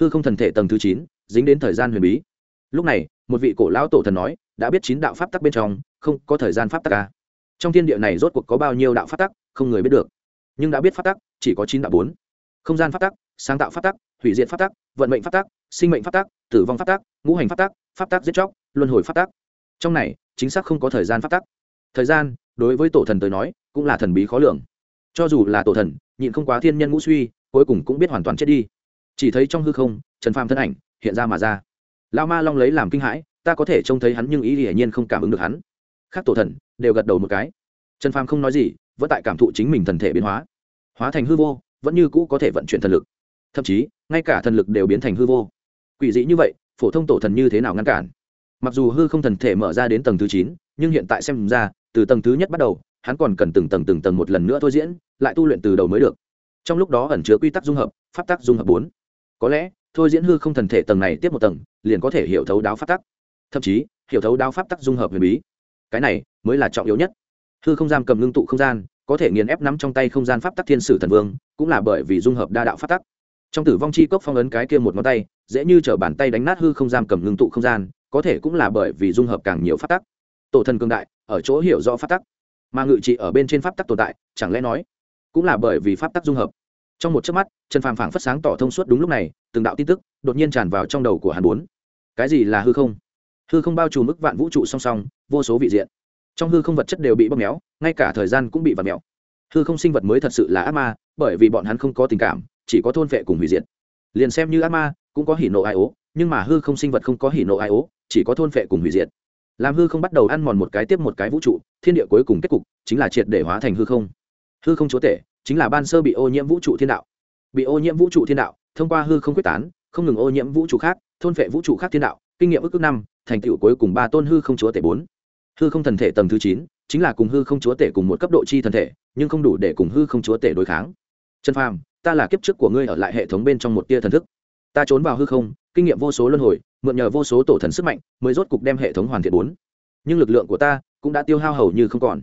Speaker 1: Hư không thần thể tầng thứ chín, dính đến thời gian huyền bí. Lúc này, một vị cổ lão tổ thần nói, đã biết chín đạo pháp tắc bên trong, không có thời gian pháp tắc ca trong thiên địa này rốt cuộc có bao nhiêu đạo pháp tắc, không người biết được. Nhưng đã biết pháp tắc, chỉ có chín đạo bốn. Không gian pháp tắc, sáng tạo pháp tắc, hủy diệt pháp tắc, vận mệnh pháp tắc, sinh mệnh pháp tắc, tử vong pháp tắc, ngũ hành pháp tắc pháp tắc giết chóc, luân hồi pháp tắc. Trong này, chính xác không có thời gian pháp tắc. Thời gian, đối với tổ thần tới nói, cũng là thần bí khó lường. Cho dù là tổ thần nhịn không quá thiên nhân ngũ suy, cuối cùng cũng biết hoàn toàn chết đi. Chỉ thấy trong hư không, trần phàm thân ảnh hiện ra mà ra. Lao ma long lấy làm kinh hãi, ta có thể trông thấy hắn nhưng ý hiển nhiên không cảm ứng được hắn. Khác tổ thần, đều gật đầu một cái. Trần phàm không nói gì, vẫn tại cảm thụ chính mình thần thể biến hóa. Hóa thành hư vô, vẫn như cũ có thể vận chuyển thần lực. Thậm chí, ngay cả thần lực đều biến thành hư vô. Quỷ dị như vậy, phổ thông tổ thần như thế nào ngăn cản? Mặc dù hư không thần thể mở ra đến tầng thứ chín, nhưng hiện tại xem ra, từ tầng thứ nhất bắt đầu hắn còn cần từng tầng từng tầng một lần nữa thôi diễn, lại tu luyện từ đầu mới được. Trong lúc đó ẩn chứa quy tắc dung hợp, pháp tắc dung hợp bốn. Có lẽ, thôi diễn hư không thần thể tầng này tiếp một tầng, liền có thể hiểu thấu đáo pháp tắc. Thậm chí, hiểu thấu đáo pháp tắc dung hợp huyền bí. Cái này mới là trọng yếu nhất. Hư không giam cầm ngưng tụ không gian, có thể nghiền ép nắm trong tay không gian pháp tắc thiên sử thần vương, cũng là bởi vì dung hợp đa đạo pháp tắc. Trong tử vong chi cốc phong ấn cái kia một ngón tay, dễ như t bàn tay đánh nát hư không giam cầm ngưng tụ không gian, có thể cũng là bởi vì dung hợp càng nhiều pháp tắc. Tổ thần cường đại, ở chỗ hiểu rõ pháp tắc mà ngự trị ở bên trên pháp tắc tồn tại, chẳng lẽ nói cũng là bởi vì pháp tắc dung hợp. Trong một chớp mắt, trần phàm phảng phất sáng tỏ thông suốt đúng lúc này, từng đạo tin tức đột nhiên tràn vào trong đầu của Hàn bốn. Cái gì là hư không? Hư không bao trùm mức vạn vũ trụ song song, vô số vị diện. Trong hư không vật chất đều bị bóp méo, ngay cả thời gian cũng bị vật méo hư không sinh vật mới thật sự là ác ma, bởi vì bọn hắn không có tình cảm, chỉ có thôn vệ cùng hủy diệt. Liền xem như ác ma, cũng có hỉ nộ ai ố, nhưng mà hư không sinh vật không có hỉ nộ ai ố, chỉ có thôn vệ cùng hủy diệt làm hư không bắt đầu ăn mòn một cái tiếp một cái vũ trụ, thiên địa cuối cùng kết cục chính là triệt để hóa thành hư không. Hư không chúa tể chính là ban sơ bị ô nhiễm vũ trụ thiên đạo. Bị ô nhiễm vũ trụ thiên đạo, thông qua hư không quyết tán, không ngừng ô nhiễm vũ trụ khác, thôn vệ vũ trụ khác thiên đạo, kinh nghiệm ước ước năm, thành tựu cuối cùng ba tôn hư không chúa tể bốn. Hư không thần thể tầng thứ chín chính là cùng hư không chúa tể cùng một cấp độ chi thần thể, nhưng không đủ để cùng hư không chúa tể đối kháng. Trần phàm, ta là kiếp trước của ngươi ở lại hệ thống bên trong một tia thần thức. Ta trốn vào hư không kinh nghiệm vô số luân hồi, mượn nhờ vô số tổ thần sức mạnh mới rốt cục đem hệ thống hoàn thiện bốn. Nhưng lực lượng của ta cũng đã tiêu hao hầu như không còn.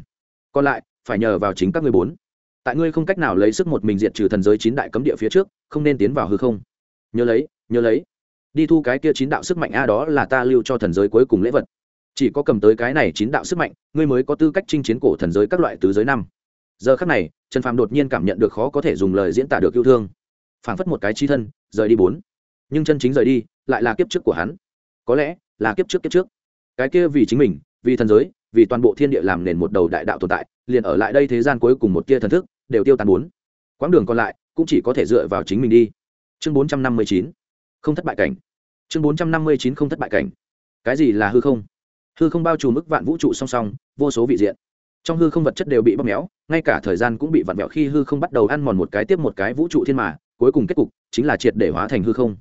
Speaker 1: Còn lại, phải nhờ vào chính các ngươi bốn. Tại ngươi không cách nào lấy sức một mình diệt trừ thần giới chín đại cấm địa phía trước, không nên tiến vào hư không. Nhớ lấy nhớ lấy. Đi thu cái kia chín đạo sức mạnh, a, đó là ta lưu cho thần giới cuối cùng lễ vật. Chỉ có cầm tới cái này chín đạo sức mạnh, ngươi mới có tư cách chinh chiến cổ thần giới các loại tứ giới năm. Giờ khắc này, trần phàm đột nhiên cảm nhận được khó có thể dùng lời diễn tả được yêu thương. Phảng phất một cái chi thân, rời đi bốn nhưng chân chính rời đi lại là kiếp trước của hắn. Có lẽ là kiếp trước kiếp trước. Cái kia vì chính mình, vì thần giới, vì toàn bộ thiên địa làm nền một đầu đại đạo tồn tại, liền ở lại đây thế gian cuối cùng một kia thần thức, đều tiêu tan bốn. Quãng đường còn lại cũng chỉ có thể dựa vào chính mình đi. Chương bốn trăm năm mươi chín, không thất bại cảnh. Chương bốn trăm năm mươi chín, không thất bại cảnh. Cái gì là hư không? Hư không bao trùm mức vạn vũ trụ song song, vô số vị diện. Trong hư không vật chất đều bị bóp méo, ngay cả thời gian cũng bị vặn vẹo khi hư không bắt đầu ăn mòn một cái tiếp một cái vũ trụ thiên mà, cuối cùng kết cục chính là triệt để hóa thành hư không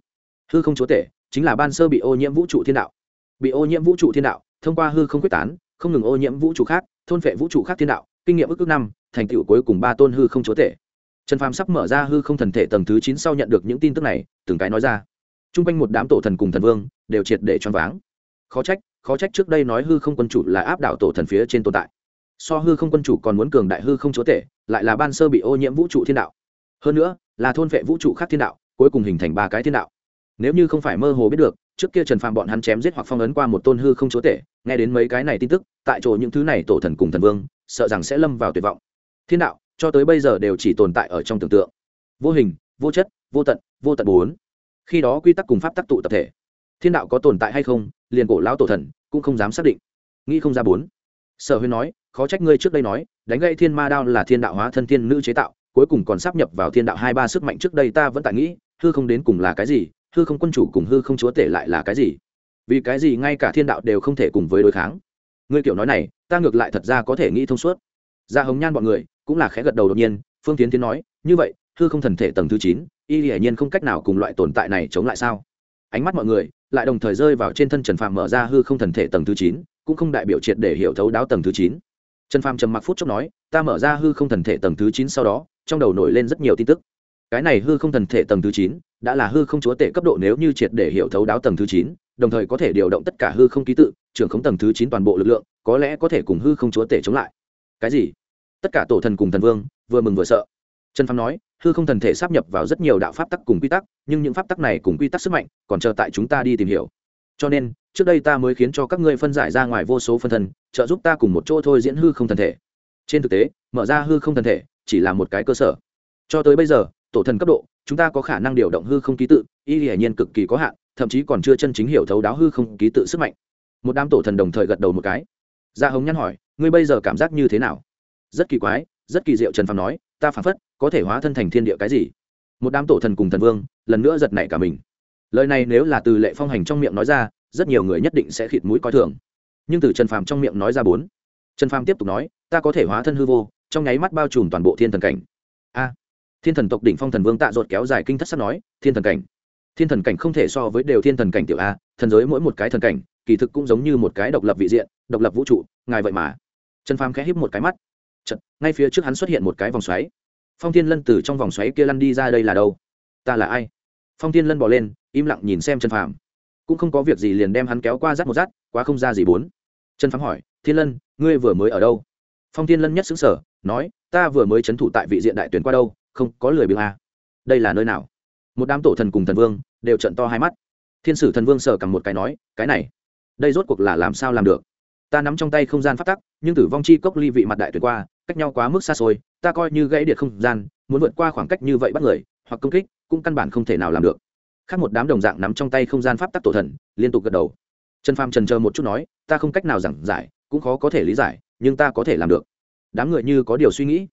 Speaker 1: hư không chúa tể chính là ban sơ bị ô nhiễm vũ trụ thiên đạo. Bị ô nhiễm vũ trụ thiên đạo thông qua hư không quyết tán, không ngừng ô nhiễm vũ trụ khác, thôn phệ vũ trụ khác thiên đạo, kinh nghiệm ước ước năm, thành tựu cuối cùng ba tôn hư không chúa tể. Trần phàm sắp mở ra hư không thần thể tầng thứ chín sau nhận được những tin tức này, từng cái nói ra. T r u n g quanh một đám tổ thần cùng thần vương đều triệt để choáng váng. Khó trách khó trách trước đây nói hư không quân chủ là áp đảo tổ thần phía trên tồn tại. So hư không quân chủ còn muốn cường đại hư không chúa tể, lại là ban sơ bị ô nhiễm vũ trụ thiên đạo. Hơn nữa, là thôn vệ vũ trụ khác thiên đạo, cuối cùng hình thành ba cái thiên đạo nếu như không phải mơ hồ biết được, trước kia trần phàm bọn hắn chém giết hoặc phong ấn qua một tôn hư không chúa tể, nghe đến mấy cái này tin tức, tại chỗ những thứ này tổ thần cùng thần vương, sợ rằng sẽ lâm vào tuyệt vọng. Thiên đạo, cho tới bây giờ đều chỉ tồn tại ở trong tưởng tượng. Vô hình, vô chất, vô tận vô tận bốn. Khi đó quy tắc cùng pháp tắc tụ tập thể. Thiên đạo có tồn tại hay không, liền cổ lão tổ thần cũng không dám xác định. Nghĩ không ra bốn. Sở huyên nói, khó trách ngươi trước đây nói, đánh gây thiên ma đao là thiên đạo hóa thân thiên nữ chế tạo, cuối cùng còn sắp nhập vào thiên đạo hai ba sức mạnh trước đây ta vẫn tại nghĩ, hư không đến cùng là cái gì hư không quân chủ cùng hư không chúa tể lại là cái gì? Vì cái gì ngay cả thiên đạo đều không thể cùng với đối kháng? Ngươi kiểu nói này, ta ngược lại thật ra có thể nghĩ thông suốt. Ra hồng nhan bọn người cũng là khẽ gật đầu đột nhiên, phương tiến tiến nói, như vậy, hư không thần thể tầng thứ chín, y hiển nhiên không cách nào cùng loại tồn tại này chống lại sao? Ánh mắt mọi người lại đồng thời rơi vào trên thân trần phàm mở ra hư không thần thể tầng thứ chín, cũng không đại biểu triệt để hiểu thấu đáo tầng thứ chín. Trần phàm trầm mặc phút chốc nói, ta mở ra hư không thần thể tầng thứ chín sau đó, trong đầu nổi lên rất nhiều tin tức. Cái này hư không thần thể tầng thứ chín đã là hư không chúa tể cấp độ nếu như triệt để hiểu thấu đáo tầng thứ chín, đồng thời có thể điều động tất cả hư không ký tự, trưởng khống tầng thứ chín toàn bộ lực lượng, có lẽ có thể cùng hư không chúa tể chống lại. Cái gì? Tất cả tổ thần cùng thần vương, vừa mừng vừa sợ. Trần phàm nói, hư không thần thể sắp nhập vào rất nhiều đạo pháp tắc cùng quy tắc, nhưng những pháp tắc này cùng quy tắc sức mạnh còn chờ tại chúng ta đi tìm hiểu. Cho nên, trước đây ta mới khiến cho các ngươi phân giải ra ngoài vô số phân thần trợ giúp ta cùng một chỗ thôi diễn hư không thần thể. Trên thực tế, mở ra hư không thần thể chỉ là một cái cơ sở. Cho tới bây giờ, tổ thần cấp độ chúng ta có khả năng điều động hư không ký tự, y hiển nhiên cực kỳ có hạn, thậm chí còn chưa chân chính hiểu thấu đáo hư không ký tự sức mạnh. Một đám tổ thần đồng thời gật đầu một cái. Gia hồng nhăn hỏi, ngươi bây giờ cảm giác như thế nào? Rất kỳ quái, rất kỳ diệu, trần phàm nói, ta phản phất có thể hóa thân thành thiên địa cái gì. Một đám tổ thần cùng thần vương lần nữa giật nảy cả mình. Lời này nếu là từ lệ phong hành trong miệng nói ra, rất nhiều người nhất định sẽ khịt mũi coi thường. Nhưng từ trần phàm trong miệng nói ra bốn, trần phàm tiếp tục nói, ta có thể hóa thân hư vô, trong nháy mắt bao trùm toàn bộ thiên thần cảnh. A thiên thần tộc đỉnh phong thần vương tạ ruột kéo dài kinh thất sắp nói thiên thần cảnh. Thiên thần cảnh không thể so với đều thiên thần cảnh tiểu a thần giới mỗi một cái thần cảnh kỳ thực cũng giống như một cái độc lập vị diện độc lập vũ trụ ngài vậy mà. Trần phàm khẽ híp một cái mắt. Chật, ngay phía trước hắn xuất hiện một cái vòng xoáy. Phong thiên lân từ trong vòng xoáy kia lăn đi ra đây là đâu? Ta là ai? Phong thiên lân bỏ lên im lặng nhìn xem trần phàm. Cũng không có việc gì liền đem hắn kéo qua rắt một rắt quá không ra gì bốn. Trần phàm hỏi thiên lân ngươi vừa mới ở đâu? Phong thiên lân nhất xứng sở nói ta vừa mới c h ấ n thủ tại vị diện đại tuyển qua đâu? Không có lười biếng a. Đây là nơi nào? Một đám tổ thần cùng thần vương đều trận to hai mắt. Thiên sử thần vương sờ cầm một cái nói, cái này, đây rốt cuộc là làm sao làm được? Ta nắm trong tay không gian phát tắc, nhưng tử vong chi cốc ly vị mặt đại tuyệt qua, cách nhau quá mức xa xôi, ta coi như gãy điện không gian, muốn vượt qua khoảng cách như vậy bắt người, hoặc công kích, cũng căn bản không thể nào làm được. Khác một đám đồng dạng nắm trong tay không gian pháp tắc tổ thần, liên tục gật đầu. Trần phàm trần chờ một chút nói, ta không cách nào giảng giải, cũng khó có thể lý giải, nhưng ta có thể làm được. Đám người như có điều suy nghĩ.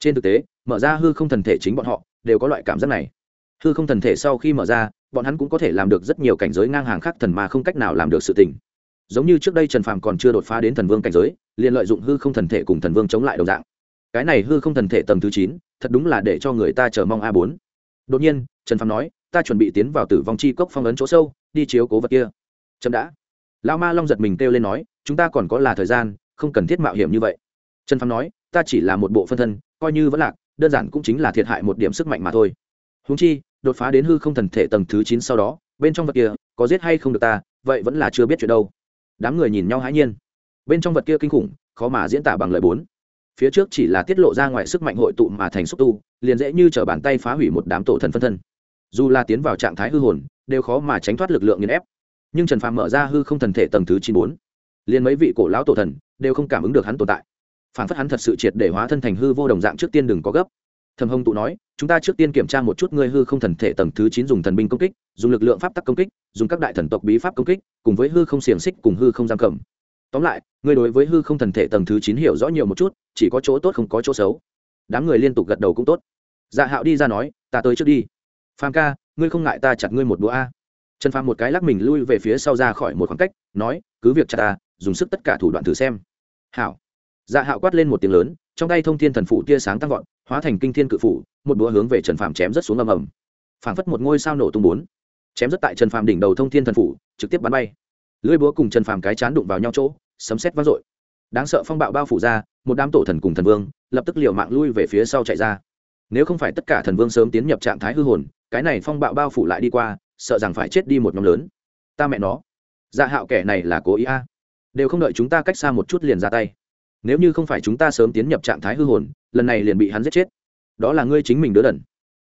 Speaker 1: Trên thực tế mở ra hư không thần thể chính bọn họ, đều có loại cảm giác này. Hư không thần thể sau khi mở ra, bọn hắn cũng có thể làm được rất nhiều cảnh giới ngang hàng khác thần mà không cách nào làm được sự tình. Giống như trước đây trần phàm còn chưa đột phá đến thần vương cảnh giới, liền lợi dụng hư không thần thể cùng thần vương chống lại đồng dạng. Cái này hư không thần thể tầng thứ chín, thật đúng là để cho người ta chờ mong a bốn. Đột nhiên, trần phàm nói, ta chuẩn bị tiến vào tử vong chi cốc phong ấn chỗ sâu, đi chiếu cố vật kia. Chậm đã. Lao ma long giật mình kêu lên nói, chúng ta còn có là thời gian, không cần thiết mạo hiểm như vậy. Trần phàm nói, ta chỉ là một bộ phân thân, coi như vẫn lạc đơn giản cũng chính là thiệt hại một điểm sức mạnh mà thôi. Húng chi, đột phá đến hư không thần thể tầng thứ chín sau đó, bên trong vật kia, có giết hay không được ta, vậy vẫn là chưa biết chuyện đâu. Đám người nhìn nhau hãi nhiên. Bên trong vật kia kinh khủng, khó mà diễn tả bằng lời bốn. Phía trước chỉ là tiết lộ ra ngoài sức mạnh hội tụ mà thành xúc tu, liền dễ như t r ở bàn tay phá hủy một đám tổ thần phân thân. Dù là tiến vào trạng thái hư hồn, đều khó mà tránh thoát lực lượng nghiền ép. Nhưng trần phàm mở ra hư không thần thể tầng thứ chín bốn, liền mấy vị cổ lão tổ thần đều không cảm ứng được hắn tồn tại phản phất hắn thật sự triệt để hóa thân thành hư vô đồng dạng trước tiên đừng có gấp. Thầm hồng tụ nói, chúng ta trước tiên kiểm tra một chút ngươi hư không thần thể tầng thứ chín dùng thần binh công kích, dùng lực lượng pháp tắc công kích, dùng các đại thần tộc bí pháp công kích, cùng với hư không xiềng xích cùng hư không giam cầm. Tóm lại, ngươi đối với hư không thần thể tầng thứ chín hiểu rõ nhiều một chút, chỉ có chỗ tốt không có chỗ xấu. Đám người liên tục gật đầu cũng tốt. Dạ hạo đi ra nói, ta tới trước đi. Phàm ca, ngươi không ngại ta chặt ngươi một búa a? Trần phàm một cái lắc mình lui về phía sau ra khỏi một khoảng cách, nói, cứ việc chặt ta, dùng sức tất cả thủ đoạn thử xem. Hảo dạ hạo quát lên một tiếng lớn, trong tay thông thiên thần phủ tia sáng tăng vọt, hóa thành kinh thiên cự phủ, một búa hướng về trần phàm chém rất xuống ầm ầm. Phảng phất một ngôi sao nổ tung bốn, chém rất tại trần phàm đỉnh đầu thông thiên thần phủ, trực tiếp bắn bay. Lưỡi búa cùng trần phàm cái chán đụng vào nhau chỗ, sấm sét vang dội. Đáng sợ phong bạo bao phủ ra, một đám tổ thần cùng thần vương, lập tức liều mạng lui về phía sau chạy ra. Nếu không phải tất cả thần vương sớm tiến nhập trạng thái hư hồn, cái này phong bạo bao phủ lại đi qua, sợ rằng phải chết đi một nhóm lớn. Ta mẹ nó. Dạ hạo kẻ này là cố ý a. Đều không đợi chúng ta cách xa một chút liền ra tay nếu như không phải chúng ta sớm tiến nhập trạng thái hư hồn, lần này liền bị hắn giết chết. Đó là ngươi chính mình đứa đần.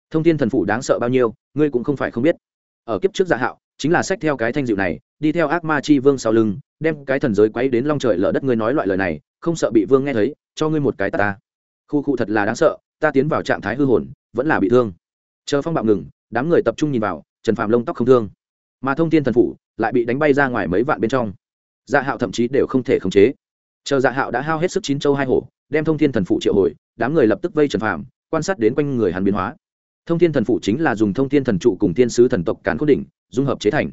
Speaker 1: Thông tin thần phủ đáng sợ bao nhiêu, ngươi cũng không phải không biết. Ở kiếp trước dạ hạo, chính là sách theo cái thanh dịu này, đi theo ác ma chi vương sau lưng, đem cái thần giới quấy đến long trời lở đất ngươi nói loại lời này, không sợ bị vương nghe thấy, cho ngươi một cái ta ta. Khu khu thật là đáng sợ, ta tiến vào trạng thái hư hồn, vẫn là bị thương. Chờ phong bạo ngừng, đám người tập trung nhìn vào, trần phạm lông tóc không thương. Mà thông tin thần phủ lại bị đánh bay ra ngoài mấy vạn bên trong. Dạ hạo thậm chí đều không thể khống chế chờ dạ hạo đã hao hết sức chín châu hai hổ, đem thông thiên thần phụ triệu hồi, đám người lập tức vây trần phạm quan sát đến quanh người hắn biến hóa. Thông thiên thần phụ chính là dùng thông thiên thần trụ cùng thiên sứ thần tộc cán cốt đỉnh, dung hợp chế thành.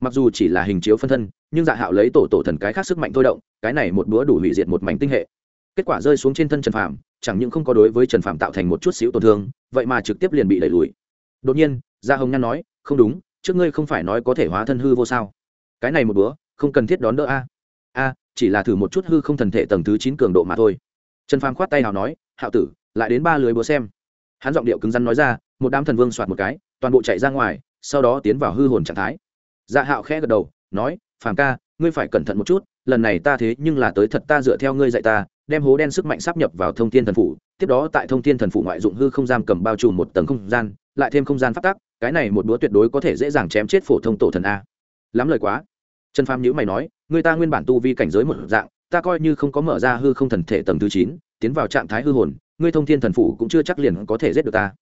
Speaker 1: Mặc dù chỉ là hình chiếu phân thân, nhưng dạ hạo lấy tổ tổ thần cái khác sức mạnh thôi động, cái này một bữa đủ hủy diệt một mảnh tinh hệ. Kết quả rơi xuống trên thân trần phạm chẳng những không có đối với trần phạm tạo thành một chút xíu tổn thương, vậy mà trực tiếp liền bị đẩy lùi. Đột nhiên gia hồng nhan nói, không đúng, trước ngươi không phải nói có thể hóa thân hư vô sao? Cái này một bữa, không cần thiết đón đỡ a. A chỉ là thử một chút hư không thần thể tầng thứ chín cường độ mà thôi. Trần phàm khoát tay nào nói, hạo tử, lại đến ba lưới búa xem. Hắn giọng điệu cứng rắn nói ra, một đám thần vương soạt một cái, toàn bộ chạy ra ngoài, sau đó tiến vào hư hồn trạng thái. Dạ hạo khẽ gật đầu, nói, phàm ca, ngươi phải cẩn thận một chút, lần này ta thế nhưng là tới thật ta dựa theo ngươi dạy ta, đem hố đen sức mạnh sắp nhập vào thông thiên thần phủ, tiếp đó tại thông thiên thần phủ ngoại dụng hư không giam cầm bao trùm một tầng không gian, lại thêm không gian phát tắc, cái này một búa tuyệt đối có thể dễ dàng chém chết phổ thông tổ thần a. Lắm lời quá trần phàm nhữ mày nói, người ta nguyên bản tu vi cảnh giới một dạng, ta coi như không có mở ra hư không thần thể tầng thứ chín, tiến vào trạng thái hư hồn, ngươi thông thiên thần phủ cũng chưa chắc liền có thể giết được ta.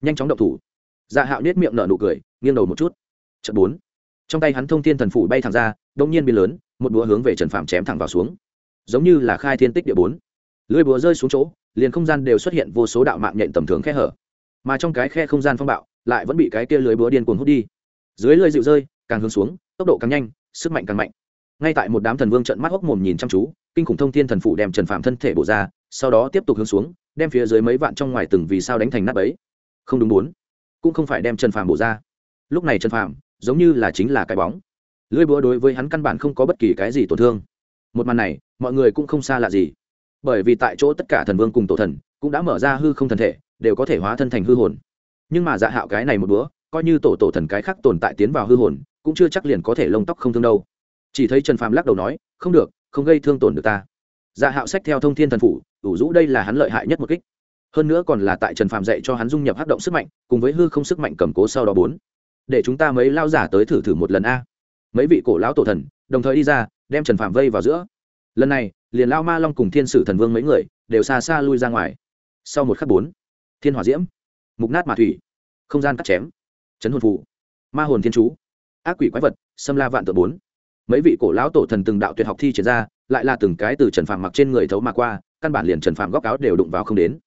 Speaker 1: Nhanh chóng động thủ. Dạ hạo nết miệng nở nụ cười, nghiêng đầu một chút. Trận bốn. Trong tay hắn thông thiên thần phủ bay thẳng ra đông nhiên biến lớn, một búa hướng về trần Phàm chém thẳng vào xuống. Giống như là khai thiên tích địa bốn. Lưỡi búa rơi xuống chỗ, liền không gian đều xuất hiện vô số đạo mạng nhện tầm thường khe hở. Mà trong cái khe không gian phong bạo, lại vẫn bị cái kia lưới búa điên cuồng hút đi. Dưới lưỡi dịu rơi, càng hướng xuống, tốc độ càng nhanh sức mạnh càng mạnh. Ngay tại một đám thần vương trận mắt hốc mồm nhìn chăm chú, kinh khủng thông thiên thần phủ đem trần phạm thân thể bổ ra, sau đó tiếp tục hướng xuống, đem phía dưới mấy vạn trong ngoài từng vì sao đánh thành nắp ấy không đúng bốn, cũng không phải đem trần phạm bổ ra. Lúc này trần phạm giống như là chính là cái bóng. Lưỡi búa đối với hắn căn bản không có bất kỳ cái gì tổn thương. Một màn này, mọi người cũng không xa lạ gì. Bởi vì tại chỗ tất cả thần vương cùng tổ thần cũng đã mở ra hư không thần thể, đều có thể hóa thân thành hư hồn. Nhưng mà dạ hạo cái này một búa, coi như tổ tổ thần cái khác tồn tại tiến vào hư hồn cũng chưa chắc liền có thể lông tóc không thương đâu. Chỉ thấy trần phàm lắc đầu nói, không được, không gây thương tổn được ta. Dạ hạo sách theo thông thiên thần phủ, ủ rũ đây là hắn lợi hại nhất một kích. Hơn nữa còn là tại trần phàm dạy cho hắn dung nhập hát động sức mạnh, cùng với hư không sức mạnh cầm cố sau đó bốn. Để chúng ta mấy lao giả tới thử thử một lần a. Mấy vị cổ lão tổ thần đồng thời đi ra, đem trần phàm vây vào giữa. Lần này, liền lao ma long cùng thiên sử thần vương mấy người đều xa xa lui ra ngoài. Sau một khắc bốn, thiên hỏa diễm, mục nát mà thủy, không gian cắt chém. Chấn hồn phụ ma hồn thiên chú ác quỷ quái vật, xâm la vạn tự bốn. Mấy vị cổ lão tổ thần từng đạo tuyệt học thi triển ra, lại là từng cái từ trần phàm mặc trên người thấu mà qua, căn bản liền trần phàm góc áo đều đụng vào không đến.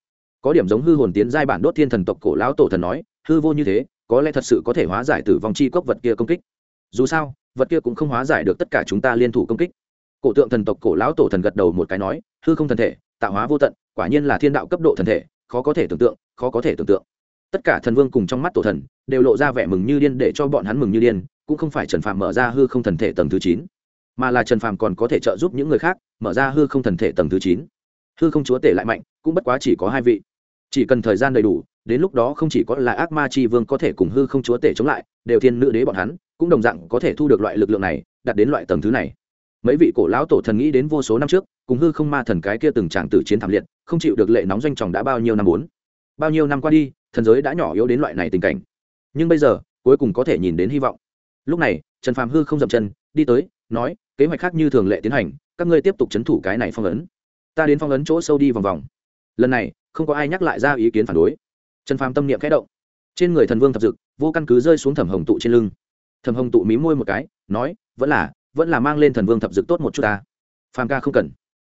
Speaker 1: Có điểm giống hư hồn tiến giai bản đốt thiên thần tộc cổ lão tổ thần nói, hư vô như thế, có lẽ thật sự có thể hóa giải từ vòng chi cốc vật kia công kích. Dù sao, vật kia cũng không hóa giải được tất cả chúng ta liên thủ công kích. Cổ tượng thần tộc cổ lão tổ thần gật đầu một cái nói, hư không thần thể, tạo hóa vô tận, quả nhiên là thiên đạo cấp độ thần thể, khó có thể tưởng tượng, khó có thể tưởng tượng. Tất cả thần vương cùng trong mắt tổ thần, đều lộ ra vẻ mừng như điên để cho bọn hắn mừng như điên cũng không phải trần phàm mở ra hư không thần thể tầng thứ chín, mà là trần phàm còn có thể trợ giúp những người khác mở ra hư không thần thể tầng thứ chín. Hư không chúa tể lại mạnh, cũng bất quá chỉ có hai vị. Chỉ cần thời gian đầy đủ, đến lúc đó không chỉ có là ác ma c h i vương có thể cùng hư không chúa tể chống lại, đều thiên nữ đế bọn hắn, cũng đồng dạng có thể thu được loại lực lượng này đặt đến loại tầng thứ này. Mấy vị cổ lão tổ thần nghĩ đến vô số năm trước, cùng hư không ma thần cái kia từng tràng tử chiến thảm liệt, không chịu được lệ nóng doanh tròng đã bao nhiêu năm bốn bao nhiêu năm qua đi, thần giới đã nhỏ yếu đến loại này tình cảnh. Nhưng bây giờ, cuối cùng có thể nhìn đến hy vọng lúc này, trần phàm hư không dậm chân, đi tới, nói, kế hoạch khác như thường lệ tiến hành, các ngươi tiếp tục c h ấ n thủ cái này phong ấn. Ta đến phong ấn chỗ sâu đi vòng vòng. Lần này, không có ai nhắc lại ra ý kiến phản đối. Trần phàm tâm niệm khẽ động. Trên người thần vương thập dực, vô căn cứ rơi xuống thẩm hồng tụ trên lưng. Thẩm hồng tụ mí môi một cái, nói, vẫn là vẫn là mang lên thần vương thập dực tốt một chút ta. Phàm ca không cần.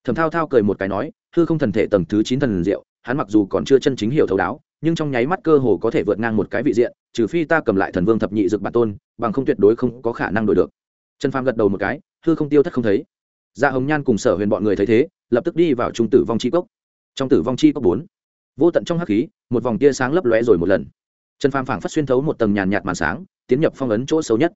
Speaker 1: Thẩm thao thao cười một cái nói, hư không thần thể tầng thứ chín thần diệu, hắn mặc dù còn chưa chân chính hiểu thấu đáo nhưng trong nháy mắt cơ hồ có thể vượt ngang một cái vị diện, trừ phi ta cầm lại thần vương thập nhị dược bản tôn, bằng không tuyệt đối không có khả năng đổi được. Trần phàm gật đầu một cái, hư không tiêu thất không thấy. Dạ hồng nhan cùng sở huyền bọn người thấy thế, lập tức đi vào trung tử vong chi cốc. Trong tử vong chi cốc bốn, vô tận trong hắc khí, một vòng tia sáng lấp lóe rồi một lần. Trần phàm phảng phất xuyên thấu một tầng nhàn nhạt màn sáng, tiến nhập phong ấn chỗ sâu nhất.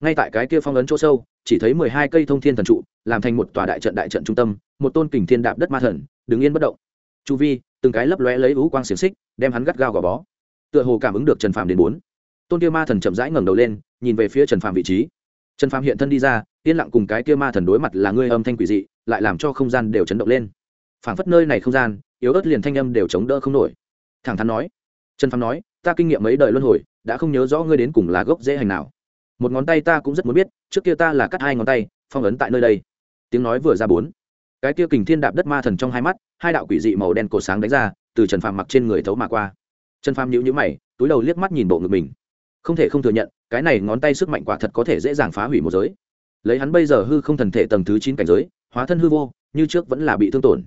Speaker 1: Ngay tại cái kia phong ấn chỗ sâu, chỉ thấy mười hai cây thông thiên thần trụ, làm thành một tòa đại trận đại trận trung tâm, một tôn kình thiên đạp đất ma thần, đứng yên bất động. Chu vi từng cái lấp lóe lấy ú quang xiềng xích, đem hắn gắt gao gò bó. Tựa hồ cảm ứng được trần phàm đến bốn tôn kia ma thần chậm rãi ngẩng đầu lên, nhìn về phía trần phàm vị trí. Trần phàm hiện thân đi ra, yên lặng cùng cái kia ma thần đối mặt là ngươi âm thanh quỷ dị, lại làm cho không gian đều chấn động lên. Phảng phất nơi này không gian, yếu ớt liền thanh âm đều chống đỡ không nổi. Thẳng thắn nói, trần phàm nói, ta kinh nghiệm mấy đời luân hồi, đã không nhớ rõ ngươi đến cùng là gốc dễ hành nào. Một ngón tay ta cũng rất muốn biết, trước kia ta là cắt hai ngón tay, phong ấn tại nơi đây. Tiếng nói vừa ra bốn cái kia kình thiên đạp đất ma thần trong hai mắt, hai đạo quỷ dị màu đen cổ sáng đánh ra, từ trần phàm mặc trên người thấu mà qua. Trần phàm nhíu nhíu mày, túi đầu liếc mắt nhìn bộ ngực mình. Không thể không thừa nhận, cái này ngón tay sức mạnh quả thật có thể dễ dàng phá hủy một giới. Lấy hắn bây giờ hư không thần thể tầng thứ chín cảnh giới, hóa thân hư vô, như trước vẫn là bị thương tổn.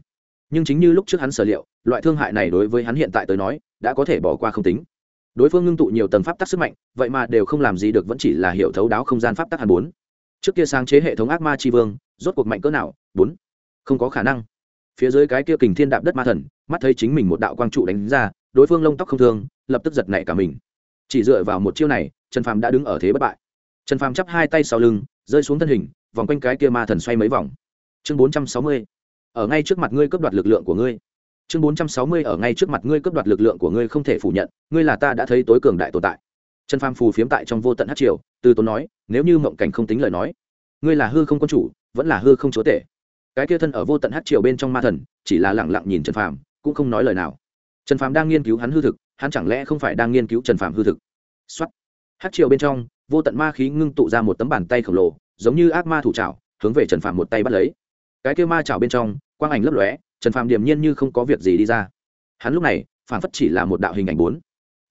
Speaker 1: Nhưng chính như lúc trước hắn sở liệu, loại thương hại này đối với hắn hiện tại tới nói, đã có thể bỏ qua không tính. Đối phương ngưng tụ nhiều tầng pháp tắc sức mạnh, vậy mà đều không làm gì được vẫn chỉ là hiểu thấu đáo không gian pháp tắc hàn bốn. Trước kia sáng chế hệ thống ác ma tri vương, rốt cuộc mạnh cỡ nào? Bốn không có khả năng. Phía dưới cái kia kình thiên đạp đất ma thần, mắt thấy chính mình một đạo quang trụ đánh ra, đối phương lông tóc không thương, lập tức giật nảy cả mình. Chỉ dựa vào một chiêu này, trần phàm đã đứng ở thế bất bại. Trần phàm chắp hai tay sau lưng, rơi xuống thân hình, vòng quanh cái kia ma thần xoay mấy vòng. Chương bốn trăm sáu mươi. Ở ngay trước mặt ngươi cướp đoạt lực lượng của ngươi. Chương bốn trăm sáu mươi ở ngay trước mặt ngươi cướp đoạt lực lượng của ngươi không thể phủ nhận, ngươi là ta đã thấy tối cường đại tồn tại. Trần phàm phù phiếm tại trong vô tận hát triều, từ tốn nói, nếu như mộng cảnh không tính lời nói, ngươi là hư không quân chủ, vẫn là hư không chúa tể cái kia thân ở vô tận hát triều bên trong ma thần, chỉ là lẳng lặng nhìn trần phàm, cũng không nói lời nào. Trần phàm đang nghiên cứu hắn hư thực, hắn chẳng lẽ không phải đang nghiên cứu trần phàm hư thực? Xuất hát triều bên trong, vô tận ma khí ngưng tụ ra một tấm bàn tay khổng lồ, giống như ác ma thủ trảo hướng về trần phàm một tay bắt lấy. Cái kia ma trảo bên trong, quang ảnh lấp lóe, trần phàm điềm nhiên như không có việc gì đi ra. Hắn lúc này phản phất chỉ là một đạo hình ảnh bốn.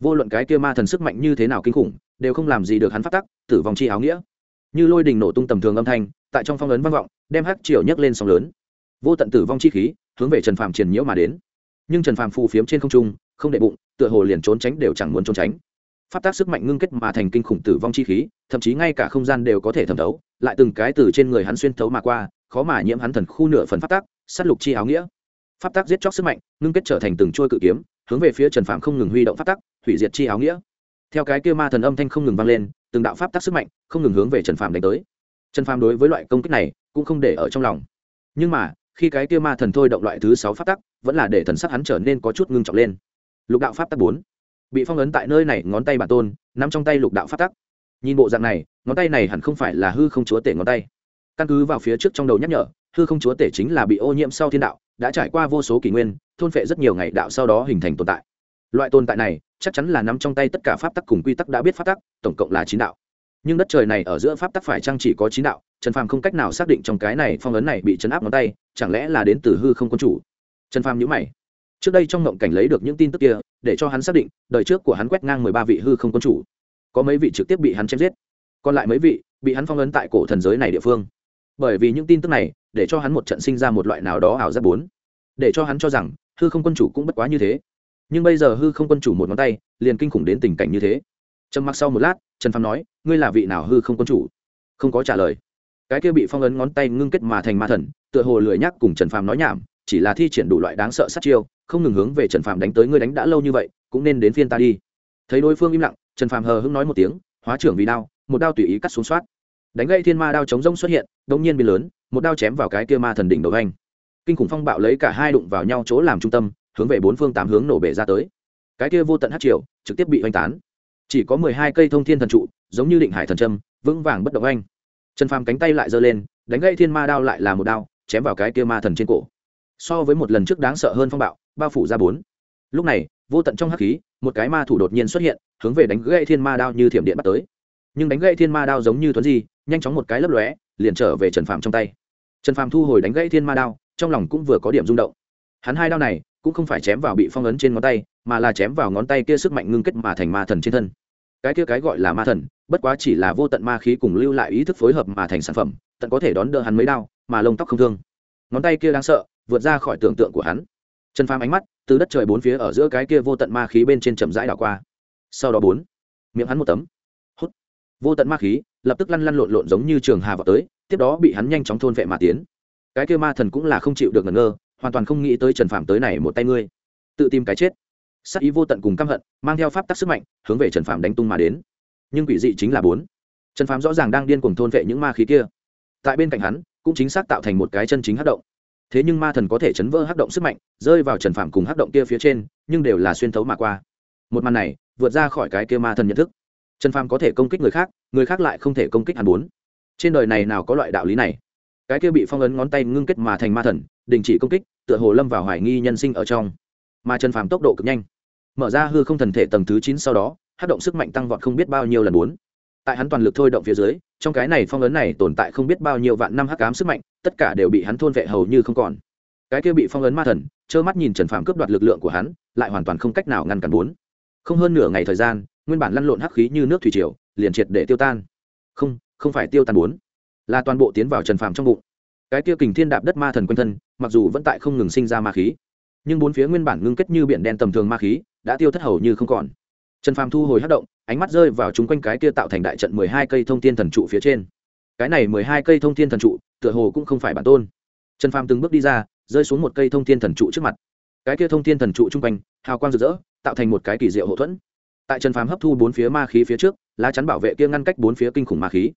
Speaker 1: Vô luận cái kia ma thần sức mạnh như thế nào kinh khủng, đều không làm gì được hắn phát tắc, tử vong chi áo nghĩa như lôi đình nổ tung tầm thường âm thanh, tại trong phong ấn vang vọng, đem hắc triều nhấc lên sóng lớn. Vô tận tử vong chi khí, hướng về trần phàm triền nhiễu mà đến. Nhưng trần phàm phù phiếm trên không trung, không đệ bụng, tựa hồ liền trốn tránh đều chẳng muốn trốn tránh. Phát tác sức mạnh ngưng kết mà thành kinh khủng tử vong chi khí, thậm chí ngay cả không gian đều có thể thẩm thấu, lại từng cái từ trên người hắn xuyên thấu mà qua, khó mà nhiễm hắn thần khu nửa phần phát tác, sát lục chi áo nghĩa. Phát tác giết chóc sức mạnh, ngưng kết trở thành từng trôi cự kiếm, hướng về phía trần phạm không ngừng huy động phát tác, hủy diệt chi áo nghĩa. Theo cái kia ma thần âm thanh không ngừng vang lên từng đạo pháp tác sức mạnh không ngừng hướng về trần phạm đánh tới. Trần phạm đối với loại công kích này cũng không để ở trong lòng. Nhưng mà, khi cái kia ma thần thôi động loại thứ sáu pháp tắc, vẫn là để thần sắc hắn trở nên có chút ngưng trọng lên. Lục đạo pháp tắc bốn. Bị phong ấn tại nơi này, ngón tay bản tôn nằm trong tay lục đạo pháp tắc. Nhìn bộ dạng này, ngón tay này hẳn không phải là hư không chúa tể ngón tay. Căn cứ vào phía trước trong đầu nhắc nhở, hư không chúa tể chính là bị ô nhiễm sau thiên đạo, đã trải qua vô số kỷ nguyên, thôn phệ rất nhiều ngày đạo sau đó hình thành tồn tại loại tồn tại này, chắc chắn là nắm trong tay tất cả pháp tắc cùng quy tắc đã biết pháp tắc, tổng cộng là chín đạo. Nhưng đất trời này ở giữa pháp tắc phải chăng chỉ có chín đạo? Trần phàm không cách nào xác định trong cái này phong ấn này bị chấn áp ngón tay, chẳng lẽ là đến từ hư không quân chủ? Trần phàm nhữ mày. Trước đây trong ngộng cảnh lấy được những tin tức kia, để cho hắn xác định, đời trước của hắn quét ngang mười ba vị hư không quân chủ. Có mấy vị trực tiếp bị hắn chém giết, còn lại mấy vị bị hắn phong ấn tại cổ thần giới này địa phương. Bởi vì những tin tức này, để cho hắn một trận sinh ra một loại nào đó ảo giác bốn. Để cho hắn cho rằng, hư không quân chủ cũng bất quá như thế nhưng bây giờ hư không quân chủ một ngón tay, liền kinh khủng đến tình cảnh như thế. Trầm mặc sau một lát, trần phàm nói, ngươi là vị nào hư không quân chủ? Không có trả lời. Cái kia bị phong ấn ngón tay ngưng kết mà thành ma thần, tựa hồ lười nhắc cùng trần phàm nói nhảm, chỉ là thi triển đủ loại đáng sợ sát chiêu, không ngừng hướng về trần phàm đánh tới ngươi đánh đã lâu như vậy, cũng nên đến phiên ta đi. Thấy đối phương im lặng, trần phàm hờ hững nói một tiếng, hóa trưởng vì đao, một đao tùy ý cắt xuống soát. Đánh gây thiên ma đao chống rông xuất hiện đông nhiên biến lớn, một đao chém vào cái kia ma thần đỉnh đầu anh. Kinh khủng phong bạo lấy cả hai đụng vào nhau chỗ làm trung tâm hướng về bốn phương tám hướng nổ bể ra tới. Cái kia vô tận hát triều trực tiếp bị oanh tán. Chỉ có mười hai cây thông thiên thần trụ, giống như định hải thần trâm vững vàng bất động anh trần phàm cánh tay lại giơ lên, đánh gãy thiên ma đao lại là một đao, chém vào cái kia ma thần trên cổ. So với một lần trước đáng sợ hơn phong bạo, bao phủ ra bốn. Lúc này, vô tận trong hắc khí, một cái ma thủ đột nhiên xuất hiện, hướng về đánh gãy thiên ma đao như thiểm điện bắt tới. Nhưng đánh gãy thiên ma đao giống như thuấn di, nhanh chóng một cái lấp lóe, liền trở về trần phàm trong tay. Trần phàm thu hồi đánh gãy thiên ma đao, trong lòng cũng vừa có điểm rung động. Hắn hai đao này cũng không phải chém vào bị phong ấn trên ngón tay, mà là chém vào ngón tay kia sức mạnh ngưng kết mà thành ma thần trên thân. Cái kia cái gọi là ma thần, bất quá chỉ là vô tận ma khí cùng lưu lại ý thức phối hợp mà thành sản phẩm, tận có thể đón đỡ hắn mấy đao, mà lông tóc không thương. Ngón tay kia đáng sợ, vượt ra khỏi tưởng tượng của hắn. Trần phàm ánh mắt, từ đất trời bốn phía ở giữa cái kia vô tận ma khí bên trên chậm rãi đảo qua. Sau đó bốn, miệng hắn một tấm. Hút. Vô tận ma khí, lập tức lăn lăn lộn lộn giống như trường hà vào tới, tiếp đó bị hắn nhanh chóng thôn vệ mà tiến. Cái kia ma thần cũng là không chịu được ngẩn ngơ hoàn toàn không nghĩ tới trần phạm tới này một tay ngươi. Tự tìm cái chết. Sắc ý vô tận cùng căm hận, mang theo pháp tắc sức mạnh, hướng về trần phạm đánh tung mà đến. Nhưng quỷ dị chính là bốn. Trần phạm rõ ràng đang điên cuồng thôn vệ những ma khí kia. Tại bên cạnh hắn, cũng chính xác tạo thành một cái chân chính hắc động. Thế nhưng ma thần có thể chấn vỡ hắc động sức mạnh, rơi vào trần phạm cùng hắc động kia phía trên, nhưng đều là xuyên thấu mà qua. Một màn này, vượt ra khỏi cái kia ma thần nhận thức. Trần phạm có thể công kích người khác người khác lại không thể công kích hắn bốn. Trên đời này nào có loại đạo lý này? Cái kia bị phong ấn ngón tay ngưng kết mà thành ma thần, đình chỉ công kích tựa hồ lâm vào hoài nghi nhân sinh ở trong. Mà trần phàm tốc độ cực nhanh. Mở ra hư không thần thể tầng thứ chín sau đó, hát động sức mạnh tăng vọt không biết bao nhiêu lần bốn. Tại hắn toàn lực thôi động phía dưới, trong cái này phong ấn này tồn tại không biết bao nhiêu vạn năm hắc ám sức mạnh, tất cả đều bị hắn thôn vệ hầu như không còn. Cái kia bị phong ấn ma thần, trơ mắt nhìn trần phàm cướp đoạt lực lượng của hắn, lại hoàn toàn không cách nào ngăn cản bốn. Không hơn nửa ngày thời gian, nguyên bản lăn lộn hắc khí như nước thủy triều, liền triệt để tiêu tan. Không không phải tiêu tan bốn, là toàn bộ tiến vào trần phàm trong bụng. Cái kia kình thiên đạp đất ma thần quanh thân mặc dù vẫn tại không ngừng sinh ra ma khí, nhưng bốn phía nguyên bản ngưng kết như biển đen tầm thường ma khí đã tiêu thất hầu như không còn. Trần phàm thu hồi hát động, ánh mắt rơi vào chung quanh cái kia tạo thành đại trận mười hai cây thông thiên thần trụ phía trên. Cái này mười hai cây thông thiên thần trụ, tựa hồ cũng không phải bản tôn. Trần phàm từng bước đi ra, rơi xuống một cây thông thiên thần trụ trước mặt. Cái kia thông thiên thần trụ chung quanh, hào quang rực rỡ, tạo thành một cái kỳ diệu hậu thuẫn. Tại trần phàm hấp thu bốn phía ma khí phía trước, lá chắn bảo vệ kia ngăn cách bốn phía kinh khủng ma khí.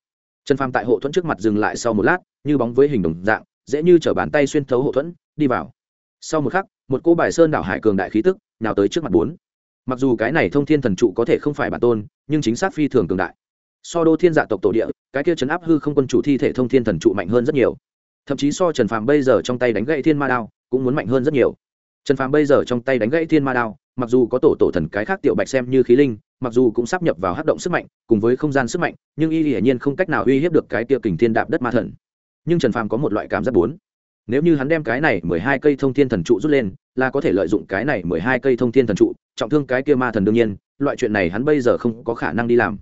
Speaker 1: Trần phàm tại hộ thuẫn trước mặt dừng lại sau một lát, như bóng với hình đồng dạng dễ như t bàn tay xuyên thấu hậu thuẫn, đi vào. Sau một khắc, một cô bài sơn đảo hải cường đại khí tức nào tới trước mặt bốn. Mặc dù cái này thông thiên thần trụ có thể không phải bản tôn, nhưng chính xác phi thường cường đại. So đô thiên dạ tộc tổ địa, cái kia chấn áp hư không quân chủ thi thể thông thiên thần trụ mạnh hơn rất nhiều. Thậm chí so trần phàm bây giờ trong tay đánh gãy thiên ma đao, cũng muốn mạnh hơn rất nhiều. Trần phàm bây giờ trong tay đánh gãy thiên ma đao, mặc dù có tổ tổ thần cái khác tiểu bạch xem như khí linh, mặc dù cũng sắp nhập vào hát động sức mạnh, cùng với không gian sức mạnh, nhưng y hiển nhiên không cách nào uy hiếp được cái tiêu kình thiên đạp đất ma thần nhưng trần phàm có một loại cảm giác bốn. Nếu như hắn đem cái này mười hai cây thông thiên thần trụ rút lên, là có thể lợi dụng cái này mười hai cây thông thiên thần trụ, trọng thương cái kia ma thần đương nhiên, loại chuyện này hắn bây giờ không có khả năng đi làm.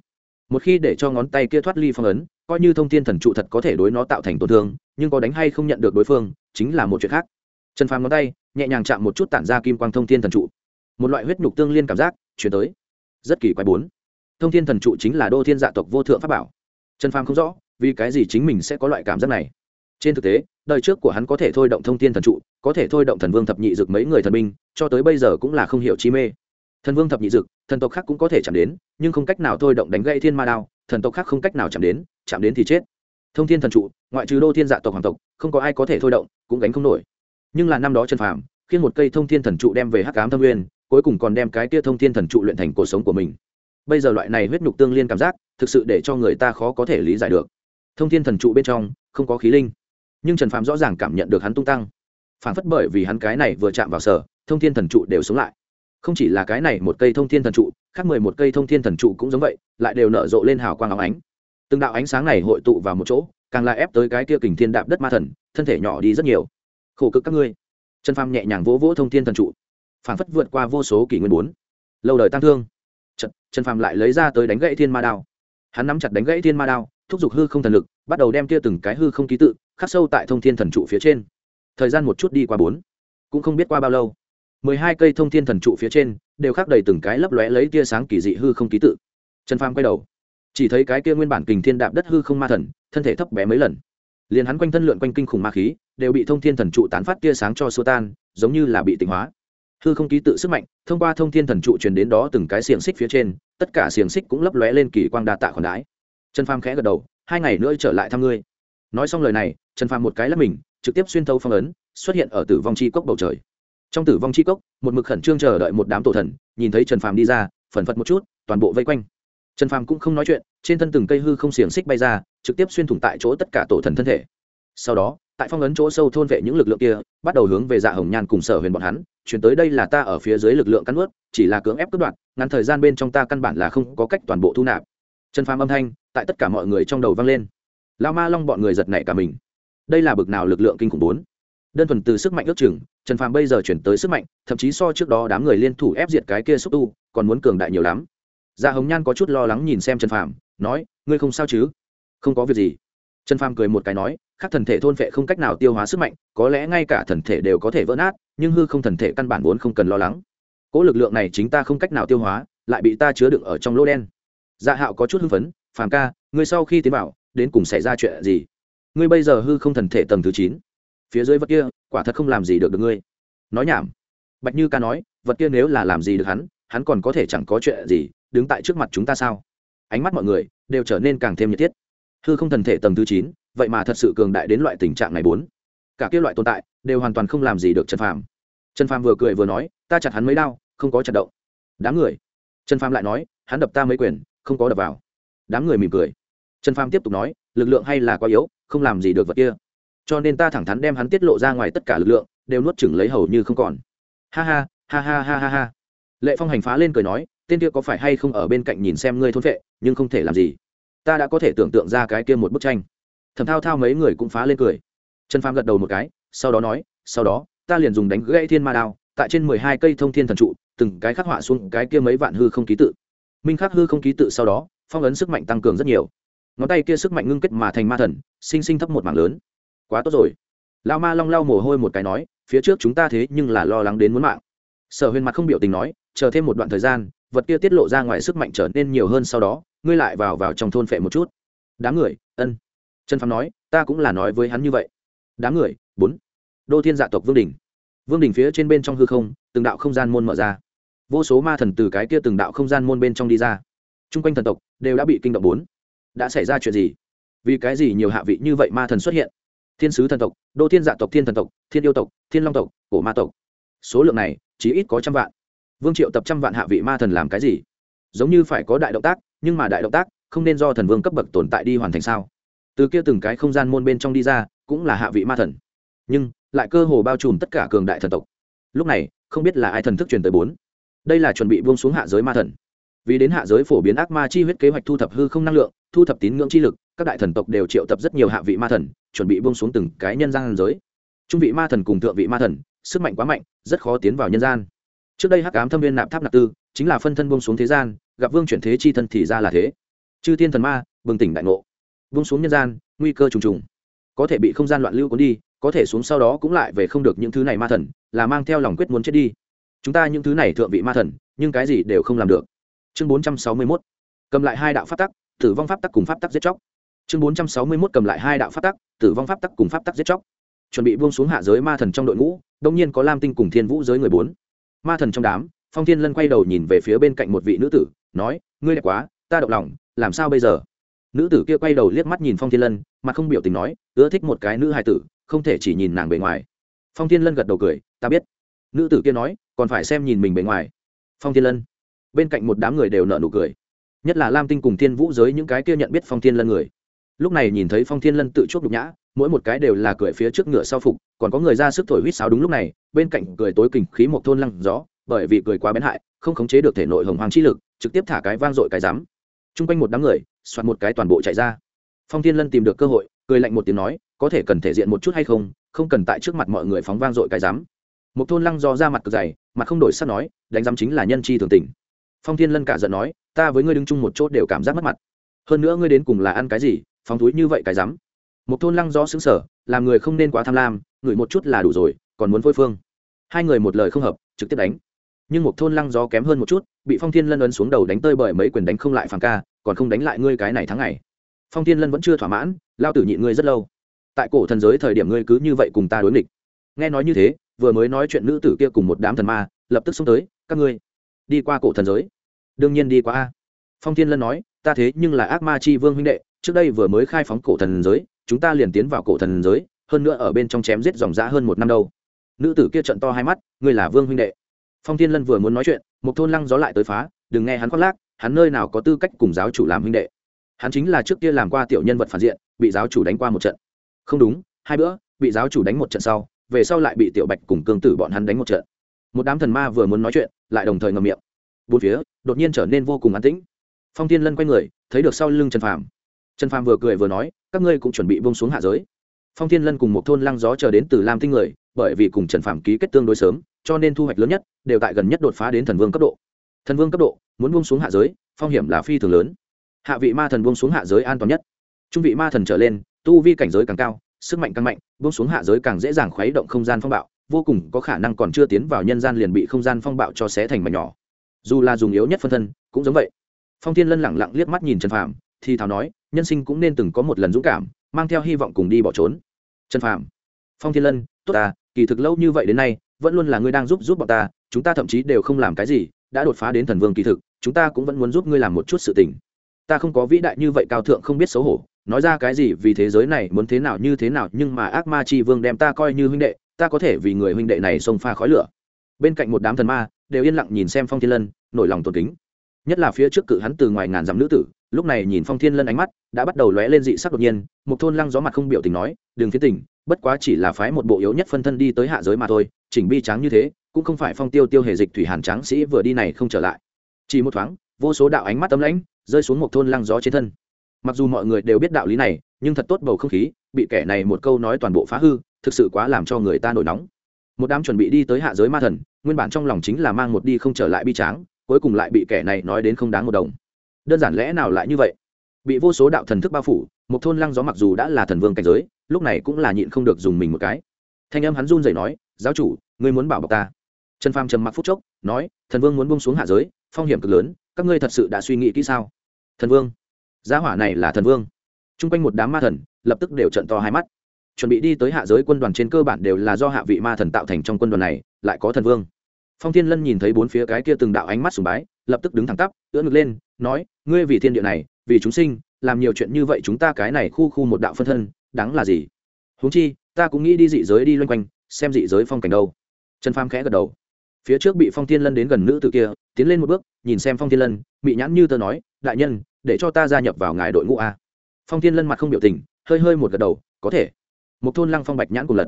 Speaker 1: Một khi để cho ngón tay kia thoát ly phong ấn, coi như thông thiên thần trụ thật có thể đối nó tạo thành tổn thương, nhưng có đánh hay không nhận được đối phương, chính là một chuyện khác. Trần phàm ngón tay, nhẹ nhàng chạm một chút tản ra kim quang thông thiên thần trụ. Một loại huyết nhục tương liên cảm giác chuyển tới. Rất kỳ quái bốn. Thông thiên thần trụ chính là đô thiên dạ tộc vô thượng pháp bảo. Trần phàm không rõ vì cái gì chính mình sẽ có loại cảm giác này? Trên thực tế, đời trước của hắn có thể thôi động thông thiên thần trụ, có thể thôi động thần vương thập nhị dực mấy người thần binh, cho tới bây giờ cũng là không hiểu chi mê. Thần vương thập nhị dực, thần tộc khác cũng có thể chạm đến, nhưng không cách nào thôi động đánh gãy thiên ma đao, thần tộc khác không cách nào chạm đến chạm đến thì chết. Thông thiên thần trụ, ngoại trừ đô thiên dạ tộc hoàng tộc, không có ai có thể thôi động, cũng gánh không nổi. Nhưng là năm đó trần phàm, khiến một cây thông thiên thần trụ đem về hắc cám thâm nguyên, cuối cùng còn đem cái kia thông thiên thần trụ luyện thành cuộc sống của mình. Bây giờ loại này huyết nhục tương liên cảm giác, thực sự để cho người ta khó có thể lý giải được thông thiên thần trụ bên trong không có khí linh. Nhưng trần phàm rõ ràng cảm nhận được hắn tung tăng. Phản phất bởi vì hắn cái này vừa chạm vào sở thông thiên thần trụ đều sống lại. Không chỉ là cái này một cây thông thiên thần trụ khác mười một cây thông thiên thần trụ cũng giống vậy lại đều nở rộ lên hào quang óng ánh. Từng đạo ánh sáng này hội tụ vào một chỗ càng là ép tới cái kia kình thiên đạp đất ma thần thân thể nhỏ đi rất nhiều. Khổ cực các ngươi. Trần phàm nhẹ nhàng vỗ vỗ thông thiên thần trụ. Phản phất vượt qua vô số kỷ nguyên bốn. Lâu đời tăng thương. Trần, trần phàm lại lấy ra tới đánh gãy thiên ma đao. Hắn nắm chặt đánh gãy thiên ma đao thúc giục hư không thần lực, bắt đầu đem kia từng cái hư không ký tự, khắc sâu tại thông thiên thần trụ phía trên. Thời gian một chút đi qua bốn, cũng không biết qua bao lâu. Mười hai cây thông thiên thần trụ phía trên, đều khắc đầy từng cái lấp lóe lấy tia sáng kỳ dị hư không ký tự. Trần phàm quay đầu, chỉ thấy cái kia nguyên bản kình thiên đạp đất hư không ma thần, thân thể thấp bé mấy lần. Liền hắn quanh thân lượn quanh kinh khủng ma khí, đều bị thông thiên thần trụ tán phát tia sáng cho xua tan, giống như là bị tịnh hóa. Hư không ký tự sức mạnh, thông qua thông thiên thần trụ truyền đến đó từng cái xiềng xích phía trên, tất cả xiềng xích cũng lấp lóe lên kỳ quang đa tạ khoản đái trần phàm khẽ gật đầu, hai ngày nữa trở lại thăm ngươi. Nói xong lời này, trần phàm một cái lắp mình, trực tiếp xuyên thấu phong ấn, xuất hiện ở tử vong chi cốc bầu trời. Trong tử vong chi cốc, một mực khẩn trương chờ đợi một đám tổ thần, nhìn thấy trần phàm đi ra, phần phật một chút, toàn bộ vây quanh. Trần phàm cũng không nói chuyện, trên thân từng cây hư không xiềng xích bay ra, trực tiếp xuyên thủng tại chỗ tất cả tổ thần thân thể. Sau đó, tại phong ấn chỗ sâu thôn vệ những lực lượng kia, bắt đầu hướng về dạ hồng nhan cùng sở huyền bọn hắn, chuyển tới đây là ta ở phía dưới lực lượng cắn ướt chỉ là cưỡng ép cướp đoạt, ngắn thời gian bên trong ta căn bản là không có cách toàn bộ thu nạp. Trần phàm âm thanh tại tất cả mọi người trong đầu vang lên. Lao ma long bọn người giật nảy cả mình. Đây là bực nào lực lượng kinh khủng bốn? Đơn thuần từ sức mạnh ước chừng, trần phàm bây giờ chuyển tới sức mạnh, thậm chí so trước đó đám người liên thủ ép diệt cái kia xúc tu, còn muốn cường đại nhiều lắm. Dạ hồng nhan có chút lo lắng nhìn xem trần phàm, nói, ngươi không sao chứ? Không có việc gì. Trần phàm cười một cái nói, khác thần thể thôn phệ không cách nào tiêu hóa sức mạnh, có lẽ ngay cả thần thể đều có thể vỡ nát, nhưng hư không thần thể căn bản vốn không cần lo lắng. Cỗ lực lượng này chính ta không cách nào tiêu hóa, lại bị ta chứa đựng ở trong lỗ đen. Dạ hạo có chút hưng phấn phàm ca ngươi sau khi tiến vào đến cùng xảy ra chuyện gì? Ngươi bây giờ hư không thần thể tầng thứ chín. Phía dưới vật kia quả thật không làm gì được được ngươi. Nói nhảm. Bạch như ca nói vật kia nếu là làm gì được hắn hắn còn có thể chẳng có chuyện gì đứng tại trước mặt chúng ta sao? Ánh mắt mọi người đều trở nên càng thêm nhiệt thiết. Hư không thần thể tầng thứ chín vậy mà thật sự cường đại đến loại tình trạng này bốn. Cả kia loại tồn tại đều hoàn toàn không làm gì được trần phàm. Trần phàm vừa cười vừa nói ta chặt hắn mấy đau, không có chặt động. Đám người. Trần phàm lại nói hắn đập ta mấy quyền không có đập vào đám người mỉm cười. Trần phàm tiếp tục nói, lực lượng hay là quá yếu, không làm gì được vật kia. Cho nên ta thẳng thắn đem hắn tiết lộ ra ngoài tất cả lực lượng, đều nuốt chửng lấy hầu như không còn. Ha ha ha ha ha ha ha. Lệ phong hành phá lên cười nói, tên kia có phải hay không ở bên cạnh nhìn xem ngươi thôn vệ, nhưng không thể làm gì. Ta đã có thể tưởng tượng ra cái kia một bức tranh. Thầm thao thao mấy người cũng phá lên cười. Trần phàm gật đầu một cái, sau đó nói, sau đó, ta liền dùng đánh gãy thiên ma đao, tại trên mười hai cây thông thiên thần trụ, từng cái khắc họa xuống cái kia mấy vạn hư không ký tự. Minh khắc hư không ký tự sau đó phong ấn sức mạnh tăng cường rất nhiều. Ngón tay kia sức mạnh ngưng kết mà thành ma thần, sinh sinh thấp một mảng lớn. Quá tốt rồi. Lao ma long lau mồ hôi một cái nói, phía trước chúng ta thế nhưng là lo lắng đến muốn mạng. Sở huyền mặt không biểu tình nói, chờ thêm một đoạn thời gian, vật kia tiết lộ ra ngoài sức mạnh trở nên nhiều hơn sau đó, ngươi lại vào vào trong thôn phệ một chút. Đám người, ân. Trần phàm nói, ta cũng là nói với hắn như vậy. Đám người, bốn. Đô thiên dạ tộc vương đình. Vương đình phía trên bên trong hư không, từng đạo không gian môn mở ra. Vô số ma thần từ cái kia từng đạo không gian môn bên trong đi ra chung quanh thần tộc đều đã bị kinh động bốn. Đã xảy ra chuyện gì? Vì cái gì nhiều hạ vị như vậy ma thần xuất hiện? Thiên sứ thần tộc, đô thiên dạ tộc, thiên thần tộc, thiên yêu tộc, thiên long tộc, cổ ma tộc. Số lượng này chỉ ít có trăm vạn. Vương triệu tập trăm vạn hạ vị ma thần làm cái gì? Giống như phải có đại động tác, nhưng mà đại động tác không nên do thần vương cấp bậc tồn tại đi hoàn thành sao? Từ kia từng cái không gian môn bên trong đi ra, cũng là hạ vị ma thần. Nhưng, lại cơ hồ bao trùm tất cả cường đại thần tộc. Lúc này, không biết là ai thần thức truyền tới bốn. Đây là chuẩn bị buông xuống hạ giới ma thần vì đến hạ giới phổ biến ác ma chi huyết kế hoạch thu thập hư không năng lượng, thu thập tín ngưỡng chi lực, các đại thần tộc đều triệu tập rất nhiều hạ vị ma thần, chuẩn bị buông xuống từng cái nhân gian giới. Trung vị ma thần cùng thượng vị ma thần, sức mạnh quá mạnh, rất khó tiến vào nhân gian. Trước đây hắc ám thâm viên nạp tháp nạp tư, chính là phân thân buông xuống thế gian, gặp vương chuyển thế chi thân thì ra là thế. Chư thiên thần ma, bừng tỉnh đại ngộ. Buông xuống nhân gian, nguy cơ trùng trùng. Có thể bị không gian loạn lưu cuốn đi, có thể xuống sau đó cũng lại về không được những thứ này ma thần, là mang theo lòng quyết muốn chết đi. Chúng ta những thứ này thượng vị ma thần, nhưng cái gì đều không làm được chương bốn trăm sáu mươi mốt. Cầm lại hai đạo pháp tắc, tử vong pháp tắc cùng pháp tắc giết chóc. Chương bốn trăm sáu mươi mốt cầm lại hai đạo pháp tắc, tử vong pháp tắc cùng pháp tắc giết chóc. Chuẩn bị buông xuống hạ giới ma thần trong đội ngũ, đông nhiên có lam tinh cùng thiên vũ giới người bốn. Ma thần trong đám, phong thiên lân quay đầu nhìn về phía bên cạnh một vị nữ tử, nói, ngươi đẹp quá, ta động lòng, làm sao bây giờ? Nữ tử kia quay đầu liếc mắt nhìn phong thiên lân, mà không biểu tình nói, ưa thích một cái nữ hài tử, không thể chỉ nhìn nàng bề ngoài. Phong thiên lân gật đầu cười, ta biết. Nữ tử kia nói, còn phải xem nhìn mình bề ngoài. Phong thiên lân bên cạnh một đám người đều nợ nụ cười. Nhất là lam tinh cùng thiên vũ giới những cái kia nhận biết phong thiên lân người. Lúc này nhìn thấy phong thiên lân tự chuốc nhục nhã, mỗi một cái đều là cười phía trước ngựa sau phục, còn có người ra sức thổi huýt sáo đúng lúc này, bên cạnh cười tối kình khí một thôn lăng gió, bởi vì cười quá bén hại, không khống chế được thể nội hồng hoàng chi lực, trực tiếp thả cái vang dội cái rắm chung quanh một đám người, soạt một cái toàn bộ chạy ra. Phong thiên lân tìm được cơ hội, cười lạnh một tiếng nói, có thể cần thể diện một chút hay không? Không cần tại trước mặt mọi người phóng vang dội cái rắm một thôn lăng do ra mặt cực dày, mặt không đổi sắc nói, đánh giám chính là nhân chi thường tình phong thiên lân cả giận nói, ta với ngươi đứng chung một chỗ đều cảm giác mất mặt. Hơn nữa ngươi đến cùng là ăn cái gì, phóng túi như vậy cái rắm. Một thôn lăng do xứng sở làm người không nên quá tham lam ngửi một chút là đủ rồi, còn muốn phôi phương. Hai người một lời không hợp, trực tiếp đánh. Nhưng một thôn lăng gió kém hơn một chút, bị phong thiên lân ấn xuống đầu đánh tơi bởi mấy quyền đánh không lại phàng ca, còn không đánh lại ngươi cái này tháng ngày. Phong thiên lân vẫn chưa thỏa mãn, lao tử nhịn ngươi rất lâu. Tại cổ thần giới thời điểm ngươi cứ như vậy cùng ta đối nghịch. Nghe nói như thế, vừa mới nói chuyện nữ tử kia cùng một đám thần ma, lập tức xông tới, các ngươi, đi qua cổ thần giới đương nhiên đi qua a. Phong thiên lân nói, ta thế nhưng là ác ma chi vương huynh đệ, trước đây vừa mới khai phóng cổ thần giới, chúng ta liền tiến vào cổ thần giới, hơn nữa ở bên trong chém giết dòng dã hơn một năm đâu. Nữ tử kia trận to hai mắt, ngươi là vương huynh đệ. Phong thiên lân vừa muốn nói chuyện, một thôn lăng gió lại tới phá, đừng nghe hắn khoác lác, hắn nơi nào có tư cách cùng giáo chủ làm huynh đệ. Hắn chính là trước kia làm qua tiểu nhân vật phản diện, bị giáo chủ đánh qua một trận. Không đúng, hai bữa, bị giáo chủ đánh một trận sau, về sau lại bị tiểu bạch cùng cương tử bọn hắn đánh một trận. Một đám thần ma vừa muốn nói chuyện, lại đồng thời ngầm miệng bốn phía, đột nhiên trở nên vô cùng an tĩnh. Phong thiên lân quay người, thấy được sau lưng trần phàm. Trần phàm vừa cười vừa nói, các ngươi cũng chuẩn bị bông xuống hạ giới. Phong thiên lân cùng một thôn lăng gió chờ đến từ lam tinh người, bởi vì cùng trần phàm ký kết tương đối sớm, cho nên thu hoạch lớn nhất đều tại gần nhất đột phá đến thần vương cấp độ. Thần vương cấp độ, muốn buông xuống hạ giới, phong hiểm là phi thường lớn. Hạ vị ma thần buông xuống hạ giới an toàn nhất. Trung vị ma thần trở lên, tu vi cảnh giới càng cao, sức mạnh càng mạnh, buông xuống hạ giới càng dễ dàng khuấy động không gian phong bạo, vô cùng có khả năng còn chưa tiến vào nhân gian liền bị không gian phong bạo cho xé thành mảnh nhỏ dù là dùng yếu nhất phân thân, cũng giống vậy. Phong thiên lân lẳng lặng liếc mắt nhìn trần phàm, thì thào nói, nhân sinh cũng nên từng có một lần dũng cảm, mang theo hy vọng cùng đi bỏ trốn. Trần phàm, phong thiên lân, tốt ta kỳ thực lâu như vậy đến nay, vẫn luôn là ngươi đang giúp giúp bọn ta, chúng ta thậm chí đều không làm cái gì, đã đột phá đến thần vương kỳ thực, chúng ta cũng vẫn muốn giúp ngươi làm một chút sự tình. Ta không có vĩ đại như vậy cao thượng không biết xấu hổ, nói ra cái gì vì thế giới này muốn thế nào như thế nào, nhưng mà ác ma chi vương đem ta coi như huynh đệ, ta có thể vì người huynh đệ này xông pha khói lửa. Bên cạnh một đám thần ma đều yên lặng nhìn xem phong thiên lân, nổi lòng tột kính. Nhất là phía trước cự hắn từ ngoài ngàn dặm nữ tử, lúc này nhìn phong thiên lân ánh mắt, đã bắt đầu lóe lên dị sắc đột nhiên một thôn lăng gió mặt không biểu tình nói, đừng phía tình, bất quá chỉ là phái một bộ yếu nhất phân thân đi tới hạ giới mà thôi, chỉnh bi trắng như thế, cũng không phải phong tiêu tiêu hề dịch thủy hàn tráng sĩ vừa đi này không trở lại. Chỉ một thoáng, vô số đạo ánh mắt tấm lãnh rơi xuống một thôn lăng gió trên thân. Mặc dù mọi người đều biết đạo lý này, nhưng thật tốt bầu không khí, bị kẻ này một câu nói toàn bộ phá hư, thực sự quá làm cho người ta nổi nóng một đám chuẩn bị đi tới hạ giới ma thần, nguyên bản trong lòng chính là mang một đi không trở lại bi tráng, cuối cùng lại bị kẻ này nói đến không đáng một đồng. Đơn giản lẽ nào lại như vậy? Bị vô số đạo thần thức bao phủ, một thôn lăng gió mặc dù đã là thần vương cảnh giới, lúc này cũng là nhịn không được dùng mình một cái. Thanh âm hắn run rẩy nói, giáo chủ, ngươi muốn bảo bọc ta? Trần phàm trầm mặc phút chốc, nói, thần vương muốn bông xuống hạ giới, phong hiểm cực lớn, các ngươi thật sự đã suy nghĩ kỹ sao? Thần vương? Giá hỏa này là thần vương? T r u n g quanh một đám ma thần lập tức đều trận to hai mắt chuẩn bị đi tới hạ giới quân đoàn trên cơ bản đều là do hạ vị ma thần tạo thành trong quân đoàn này, lại có thần vương. Phong thiên lân nhìn thấy bốn phía cái kia từng đạo ánh mắt sùng bái, lập tức đứng thẳng tắp, ưỡn ngực lên, nói, ngươi vì thiên địa này, vì chúng sinh, làm nhiều chuyện như vậy chúng ta cái này khu khu một đạo phân thân, đáng là gì? Huống chi, ta cũng nghĩ đi dị giới đi loanh quanh, xem dị giới phong cảnh đâu. Trần pham khẽ gật đầu. Phía trước bị phong thiên lân đến gần nữ tử kia, tiến lên một bước, nhìn xem phong thiên lân bị nhãn như tơ nói, đại nhân, để cho ta gia nhập vào ngài đội ngũ a. Phong thiên lân mặt không biểu tình, hơi hơi một gật đầu, có thể một thôn lăng phong bạch nhãn cùng lật.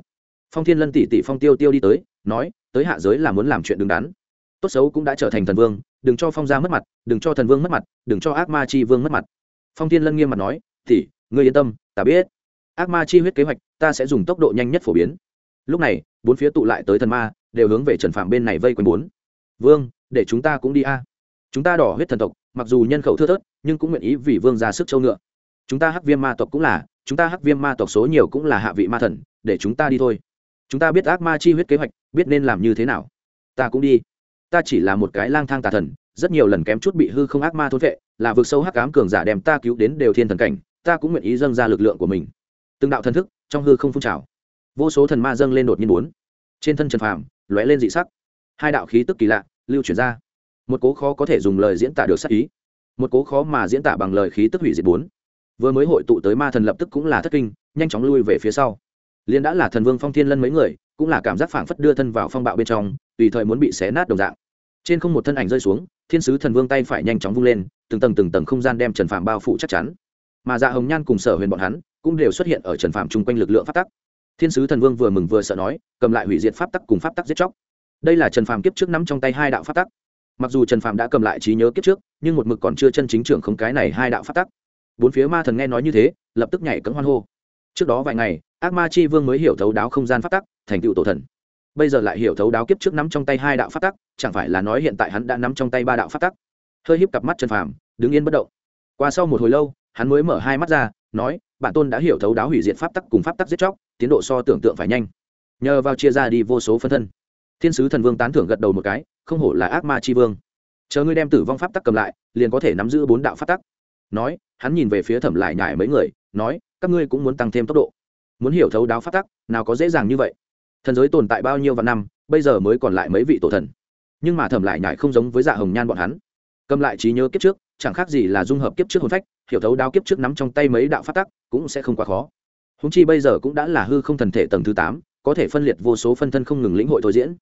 Speaker 1: Phong thiên lân tỷ tỷ phong tiêu tiêu đi tới, nói, tới hạ giới là muốn làm chuyện đứng đắn. Tốt xấu cũng đã trở thành thần vương, đừng cho phong gia mất mặt, đừng cho thần vương mất mặt, đừng cho ác ma chi vương mất mặt. Phong thiên lân nghiêm mặt nói, tỷ, ngươi yên tâm, ta biết. Ác ma chi huyết kế hoạch, ta sẽ dùng tốc độ nhanh nhất phổ biến. Lúc này, bốn phía tụ lại tới thần ma, đều hướng về trần phạm bên này vây quanh bốn. Vương, để chúng ta cũng đi a. Chúng ta đỏ huyết thần tộc, mặc dù nhân khẩu thưa thớt, nhưng cũng nguyện ý vì vương ra sức châu ngựa. Chúng ta hắc viêm ma tộc cũng là chúng ta hắc viêm ma tộc số nhiều cũng là hạ vị ma thần, để chúng ta đi thôi. Chúng ta biết ác ma chi huyết kế hoạch, biết nên làm như thế nào. Ta cũng đi. Ta chỉ là một cái lang thang tà thần, rất nhiều lần kém chút bị hư không ác ma thôn vệ là vực sâu hắc ám cường giả đem ta cứu đến đều thiên thần cảnh, ta cũng nguyện ý dâng ra lực lượng của mình. Từng đạo thần thức trong hư không phun trào. Vô số thần ma dâng lên đột nhiên bốn. Trên thân trần phàm lóe lên dị sắc. Hai đạo khí tức kỳ lạ, lưu chuyển ra. Một cố khó có thể dùng lời diễn tả được sắc ý. Một cố khó mà diễn tả bằng lời khí tức hủy diệt bốn vừa mới hội tụ tới ma thần lập tức cũng là thất kinh, nhanh chóng lui về phía sau. Liên đã là thần vương phong thiên lân mấy người, cũng là cảm giác phảng phất đưa thân vào phong bạo bên trong, tùy thời muốn bị xé nát đồng dạng. Trên không một thân ảnh rơi xuống, thiên sứ thần vương tay phải nhanh chóng vung lên, từng tầng từng tầng không gian đem trần phạm bao phủ chắc chắn. Mà dạ hồng nhan cùng sở huyền bọn hắn, cũng đều xuất hiện ở trần phạm chung quanh lực lượng pháp tắc. Thiên sứ thần vương vừa mừng vừa sợ nói, cầm lại hủy diệt pháp tắc cùng pháp tắc giết chóc. Đây là trần phạm kiếp trước nắm trong tay hai đạo pháp tắc. Mặc dù trần phạm đã cầm lại trí nhớ kiếp trước, nhưng một mực còn chưa chân chính trưởng không cái này hai đạo pháp tắc bốn phía ma thần nghe nói như thế, lập tức nhảy cấm hoan hô. Trước đó vài ngày, ác ma chi vương mới hiểu thấu đáo không gian pháp tắc, thành tựu tổ thần. Bây giờ lại hiểu thấu đáo kiếp trước nắm trong tay hai đạo pháp tắc, chẳng phải là nói hiện tại hắn đã nắm trong tay ba đạo pháp tắc? Hơi híp cặp mắt trần phàm, đứng yên bất động. Qua sau một hồi lâu, hắn mới mở hai mắt ra, nói, bản tôn đã hiểu thấu đáo hủy diệt pháp tắc cùng pháp tắc giết chóc, tiến độ so tưởng tượng phải nhanh. Nhờ vào chia ra đi vô số phân thân. Thiên sứ thần vương tán thưởng gật đầu một cái, không hổ là ác ma chi vương. Chờ ngươi đem tử vong pháp tắc cầm lại, liền có thể nắm giữ bốn đạo pháp tắc nói, hắn nhìn về phía thẩm lại nhải mấy người, nói, các ngươi cũng muốn tăng thêm tốc độ. Muốn hiểu thấu đáo phát tắc, nào có dễ dàng như vậy. Thần giới tồn tại bao nhiêu vạn năm, bây giờ mới còn lại mấy vị tổ thần. Nhưng mà thẩm lại nhải không giống với dạ hồng nhan bọn hắn. Cầm lại trí nhớ kiếp trước, chẳng khác gì là dung hợp kiếp trước hồn phách, hiểu thấu đao kiếp trước nắm trong tay mấy đạo phát tắc, cũng sẽ không quá khó. Húng chi bây giờ cũng đã là hư không thần thể tầng thứ tám, có thể phân liệt vô số phân thân không ngừng lĩnh hội thôi diễn.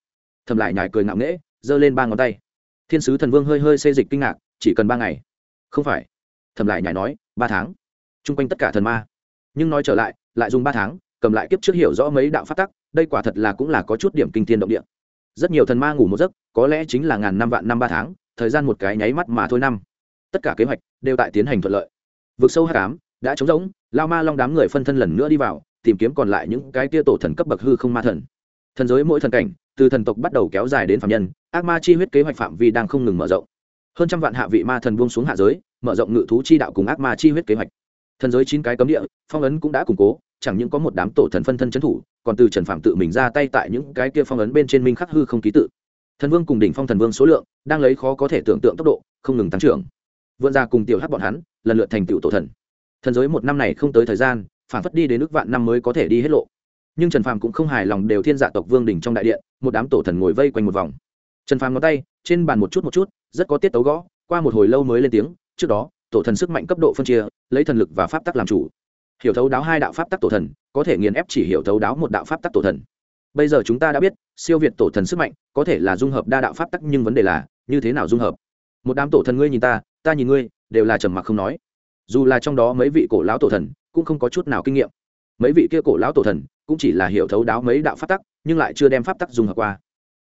Speaker 1: Thầm lại nhải cười ngạo nghễ, giơ lên ba ngón tay. Thiên sứ thần vương hơi hơi xê dịch kinh ngạc, chỉ cần ba ngày. Không phải thầm lại nhảy nói, ba tháng t r u n g quanh tất cả thần ma. Nhưng nói trở lại lại dùng ba tháng, cầm lại kiếp trước hiểu rõ mấy đạo phát tắc, đây quả thật là cũng là có chút điểm kinh thiên động địa. Rất nhiều thần ma ngủ một giấc, có lẽ chính là ngàn năm vạn năm ba tháng, thời gian một cái nháy mắt mà thôi năm. Tất cả kế hoạch đều tại tiến hành thuận lợi. Vực sâu h tám đã trống rỗng, lao ma long đám người phân thân lần nữa đi vào, tìm kiếm còn lại những cái tia tổ thần cấp bậc hư không ma thần. Thần giới mỗi thần cảnh, từ thần tộc bắt đầu kéo dài đến phạm nhân, ác ma chi huyết kế hoạch phạm vi đang không ngừng mở rộng. Hơn trăm vạn hạ vị ma thần buông xuống hạ giới mở rộng ngự thú chi đạo cùng ác ma chi huyết kế hoạch. Thần giới chín cái cấm địa, phong ấn cũng đã củng cố, chẳng những có một đám tổ thần phân thân c thủ, còn từ trần phạm tự mình ra tay tại những cái kia phong ấn bên trên minh khắc hư không ký tự. Thần vương cùng đỉnh phong thần vương số lượng, đang lấy khó có thể tưởng tượng tốc độ, không ngừng tăng trưởng. Vượn ra cùng tiểu hát bọn hắn, lần lượt thành tựu tổ thần. Thần giới một năm này không tới thời gian, phản phất đi đến nước vạn năm mới có thể đi hết lộ. Nhưng trần phàm cũng không hài lòng đều thiên dạ tộc vương đỉnh trong đại điện, một đám tổ thần ngồi vây quanh một vòng. Trần phàm ngón tay, trên bàn một chút một chút, rất có tiết tấu gõ, qua một hồi lâu mới lên tiếng trước đó, tổ thần sức mạnh cấp độ phân chia, lấy thần lực và pháp tắc làm chủ. Hiểu thấu đáo hai đạo pháp tắc tổ thần, có thể nghiền ép chỉ hiểu thấu đáo một đạo pháp tắc tổ thần. Bây giờ chúng ta đã biết, siêu việt tổ thần sức mạnh, có thể là dung hợp đa đạo pháp tắc, nhưng vấn đề là, như thế nào dung hợp? Một đám tổ thần ngươi nhìn ta ta nhìn ngươi, đều là trầm mặc không nói. Dù là trong đó mấy vị cổ lão tổ thần, cũng không có chút nào kinh nghiệm. Mấy vị kia cổ lão tổ thần, cũng chỉ là hiểu thấu đáo mấy đạo pháp tắc, nhưng lại chưa đem pháp tắc dung hợp qua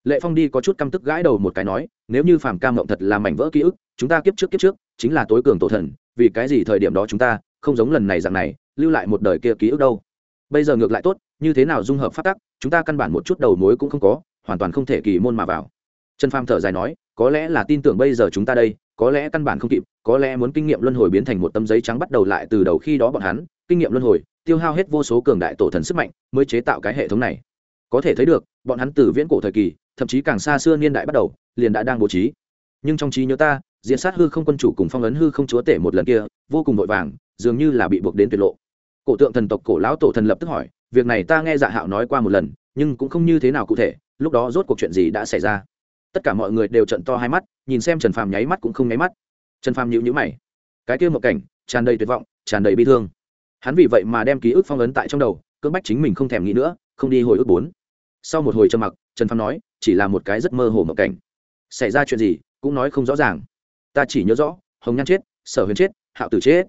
Speaker 1: lệ phong đi có chút căm tức gãi đầu một cái nói, nếu như phàm cam mộng thật là mảnh vỡ ký ức, chúng ta kiếp trước kiếp trước, chính là tối cường tổ thần, vì cái gì thời điểm đó chúng ta không giống lần này dạng này, lưu lại một đời kia ký ức đâu? Bây giờ ngược lại tốt, như thế nào dung hợp phát tắc, chúng ta căn bản một chút đầu mối cũng không có, hoàn toàn không thể kỳ môn mà vào. Trần phàm thở dài nói, có lẽ là tin tưởng bây giờ chúng ta đây, có lẽ căn bản không kịp, có lẽ muốn kinh nghiệm luân hồi biến thành một tấm giấy trắng bắt đầu lại từ đầu khi đó bọn hắn, kinh nghiệm luân hồi, tiêu hao hết vô số cường đại tổ thần sức mạnh, mới chế tạo cái hệ thống này. Có thể thấy được, bọn hắn từ viễn cổ thời kỳ thậm chí càng xa xưa niên đại bắt đầu, liền đã đang bố trí. Nhưng trong trí nhớ ta, diện sát hư không quân chủ cùng phong ấn hư không chúa tể một lần kia, vô cùng vội vàng, dường như là bị buộc đến tuyệt lộ. Cổ tượng thần tộc cổ lão tổ thần lập tức hỏi, việc này ta nghe dạ hạo nói qua một lần, nhưng cũng không như thế nào cụ thể, lúc đó rốt cuộc chuyện gì đã xảy ra? Tất cả mọi người đều trận to hai mắt, nhìn xem trần phàm nháy mắt cũng không nháy mắt. Trần phàm nhịu nhữ mày. Cái kia một cảnh, tràn đầy tuyệt vọng, tràn đầy bi thương. Hắn vì vậy mà đem ký ức phong ấn tại trong đầu, cưỡng bách chính mình không thèm nghĩ nữa, không đi hồi ức bốn. Sau một hồi trầm mặc trần phàm nói, chỉ là một cái rất mơ hồ một cảnh. Xảy ra chuyện gì, cũng nói không rõ ràng. Ta chỉ nhớ rõ, hồng nhan chết, sở huyền chết, hạo tử chết.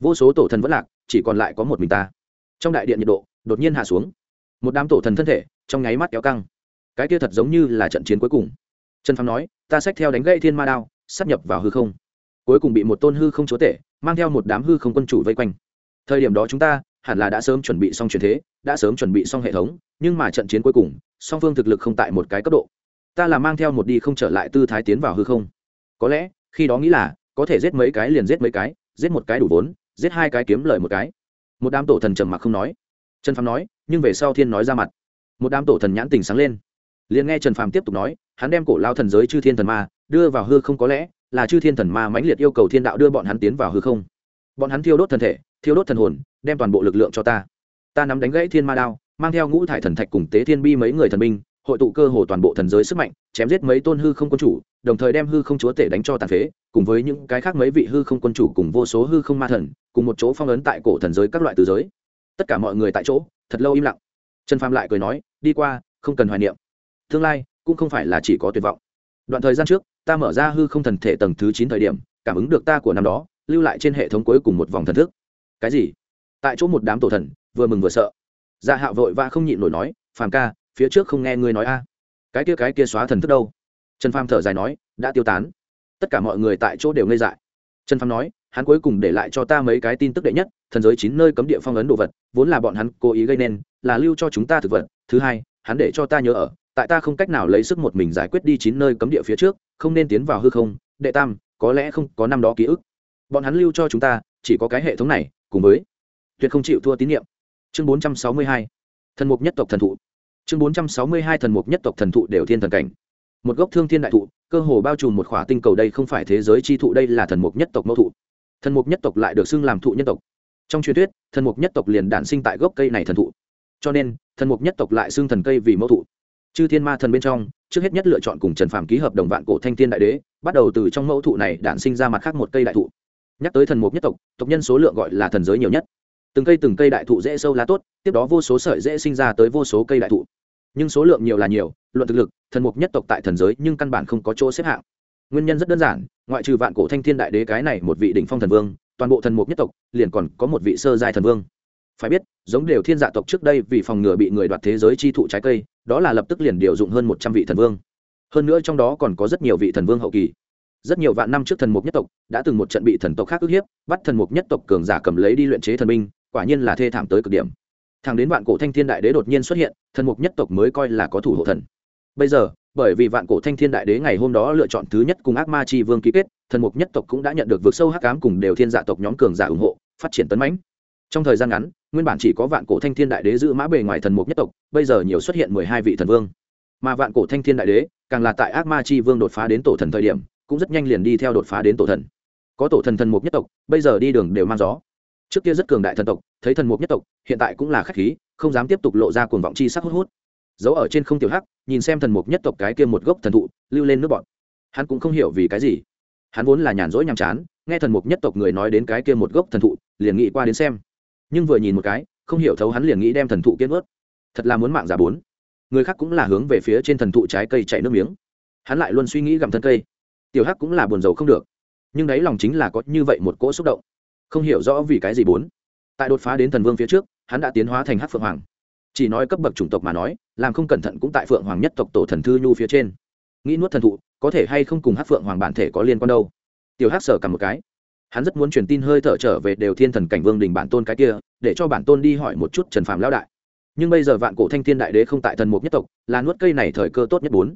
Speaker 1: Vô số tổ thần vẫn lạc, chỉ còn lại có một mình ta. Trong đại điện nhiệt độ, đột nhiên hạ xuống. Một đám tổ thần thân thể, trong nháy mắt kéo căng. Cái kia thật giống như là trận chiến cuối cùng. Trần phàm nói, ta xách theo đánh gãy thiên ma đao, sắp nhập vào hư không. Cuối cùng bị một tôn hư không chúa tể, mang theo một đám hư không quân chủ vây quanh. Thời điểm đó chúng ta hẳn là đã sớm chuẩn bị xong chuyển thế, đã sớm chuẩn bị xong hệ thống, nhưng mà trận chiến cuối cùng, song phương thực lực không tại một cái cấp độ. Ta là mang theo một đi không trở lại tư thái tiến vào hư không. Có lẽ, khi đó nghĩ là, có thể giết mấy cái liền giết mấy cái, giết một cái đủ vốn, giết hai cái kiếm lời một cái. Một đám tổ thần trầm mặc không nói. Trần phàm nói, nhưng về sau thiên nói ra mặt. Một đám tổ thần nhãn tình sáng lên. Liền nghe trần phàm tiếp tục nói, hắn đem cổ lao thần giới chư thiên thần ma đưa vào hư không có lẽ là chư thiên thần ma mãnh liệt yêu cầu thiên đạo đưa bọn hắn tiến vào hư không. Bọn hắn thiêu đốt thân thể, thiêu đốt thần hồn đem toàn bộ lực lượng cho ta. Ta nắm đánh gãy thiên ma đao, mang theo ngũ thải thần thạch cùng tế thiên bi mấy người thần binh, hội tụ cơ hồ toàn bộ thần giới sức mạnh, chém giết mấy tôn hư không quân chủ, đồng thời đem hư không chúa tể đánh cho tàn phế, cùng với những cái khác mấy vị hư không quân chủ cùng vô số hư không ma thần, cùng một chỗ phong ấn tại cổ thần giới các loại từ giới. Tất cả mọi người tại chỗ, thật lâu im lặng. Trần phàm lại cười nói, đi qua, không cần hoài niệm. Tương lai, cũng không phải là chỉ có tuyệt vọng. Đoạn thời gian trước, ta mở ra hư không thần thể tầng thứ chín thời điểm, cảm ứng được ta của năm đó, lưu lại trên hệ thống cuối cùng một vòng thần thức. Cái gì? Tại chỗ một đám tổ thần, vừa mừng vừa sợ. Dạ hạo vội vã không nhịn nổi nói, phàm ca, phía trước không nghe ngươi nói a. Cái kia cái kia xóa thần thức đâu? Trần phàm thở dài nói, đã tiêu tán. Tất cả mọi người tại chỗ đều ngây dại. Trần phàm nói, hắn cuối cùng để lại cho ta mấy cái tin tức đệ nhất, thần giới chín nơi cấm địa phong ấn đồ vật, vốn là bọn hắn cố ý gây nên, là lưu cho chúng ta thực vật. Thứ hai, hắn để cho ta nhớ ở, tại ta không cách nào lấy sức một mình giải quyết đi chín nơi cấm địa phía trước, không nên tiến vào hư không. Đệ tam, có lẽ không có năm đó ký ức. Bọn hắn lưu cho chúng ta, chỉ có cái hệ thống này, cùng với tuyệt không chịu thua tín nhiệm. Chương bốn trăm sáu mươi hai, thần mục nhất tộc thần thụ. Chương bốn trăm sáu mươi hai, thần mục nhất tộc thần thụ đều thiên thần cảnh. Một gốc thương thiên đại thụ, cơ hồ bao trùm một khỏa tinh cầu đây không phải thế giới chi thụ, đây là thần mục nhất tộc mẫu thụ. Thần mục nhất tộc lại được xưng làm thụ nhân tộc. Trong truyền thuyết, thần mục nhất tộc liền đản sinh tại gốc cây này thần thụ. Cho nên, thần mục nhất tộc lại xưng thần cây vì mẫu thụ. Chư thiên ma thần bên trong, trước hết nhất lựa chọn cùng trần phàm ký hợp đồng vạn cổ thanh thiên đại đế, bắt đầu từ trong mẫu thụ này đản sinh ra mặt khác một cây đại thụ. Nhắc tới thần mục nhất tộc tộc nhân số lượng gọi là thần giới nhiều nhất từng cây từng cây đại thụ dễ sâu lá tốt, tiếp đó vô số sợi dễ sinh ra tới vô số cây đại thụ. Nhưng số lượng nhiều là nhiều, luận thực lực, thần mục nhất tộc tại thần giới nhưng căn bản không có chỗ xếp hạng. Nguyên nhân rất đơn giản, ngoại trừ vạn cổ thanh thiên đại đế cái này một vị đỉnh phong thần vương, toàn bộ thần mục nhất tộc, liền còn có một vị sơ giai thần vương. Phải biết, giống đều thiên dạ tộc trước đây vì phòng ngừa bị người đoạt thế giới chi thụ trái cây, đó là lập tức liền điều dụng hơn một trăm vị thần vương. Hơn nữa trong đó còn có rất nhiều vị thần vương hậu kỳ. Rất nhiều vạn năm trước thần mục nhất tộc đã từng một trận bị thần tộc khác ức hiếp, bắt thần mục nhất tộc cường giả cầm lấy đi luyện chế thần minh quả nhiên là thê thảm tới cực điểm. Thằng đến vạn cổ thanh thiên đại đế đột nhiên xuất hiện, thần mục nhất tộc mới coi là có thủ hộ thần. Bây giờ, bởi vì vạn cổ thanh thiên đại đế ngày hôm đó lựa chọn thứ nhất cùng ác ma chi vương ký kết, thần mục nhất tộc cũng đã nhận được vượt sâu hắc ám cùng đều thiên dạ tộc nhóm cường giả ủng hộ, phát triển tấn mãnh. Trong thời gian ngắn, nguyên bản chỉ có vạn cổ thanh thiên đại đế giữ mã bề ngoài thần mục nhất tộc, bây giờ nhiều xuất hiện mười hai vị thần vương. Mà vạn cổ thanh thiên đại đế, càng là tại ác ma chi vương đột phá đến tổ thần thời điểm, cũng rất nhanh liền đi theo đột phá đến tổ thần. Có tổ thần thần mục nhất tộc, bây giờ đi đường đều mang gió trước kia rất cường đại thần tộc, thấy thần mục nhất tộc, hiện tại cũng là khách khí, không dám tiếp tục lộ ra cuồng vọng chi sắc hút hút. Giấu ở trên không tiểu hắc, nhìn xem thần mục nhất tộc cái kia một gốc thần thụ, lưu lên nước bọn hắn cũng không hiểu vì cái gì. Hắn vốn là nhàn rỗi nhàm chán, nghe thần mục nhất tộc người nói đến cái kia một gốc thần thụ, liền nghĩ qua đến xem. Nhưng vừa nhìn một cái, không hiểu thấu hắn liền nghĩ đem thần thụ kiến ướt thật là muốn mạng giả bốn. Người khác cũng là hướng về phía trên thần thụ trái cây chạy nước miếng. Hắn lại luôn suy nghĩ gặm thân cây. Tiểu hắc cũng là buồn rầu không được. Nhưng đấy lòng chính là có như vậy một cỗ xúc động không hiểu rõ vì cái gì bốn. Tại đột phá đến thần vương phía trước, hắn đã tiến hóa thành hắc phượng hoàng. Chỉ nói cấp bậc chủng tộc mà nói, làm không cẩn thận cũng tại phượng hoàng nhất tộc tổ thần thư nhu phía trên. Nghĩ nuốt thần thụ, có thể hay không cùng hắc phượng hoàng bản thể có liên quan đâu? Tiểu hắc sở cầm một cái. Hắn rất muốn truyền tin hơi thở trở về đều thiên thần cảnh vương đình bản tôn cái kia, để cho bản tôn đi hỏi một chút trần phạm lão đại. Nhưng bây giờ vạn cổ thanh thiên đại đế không tại thần mục nhất tộc, là nuốt cây này thời cơ tốt nhất bốn.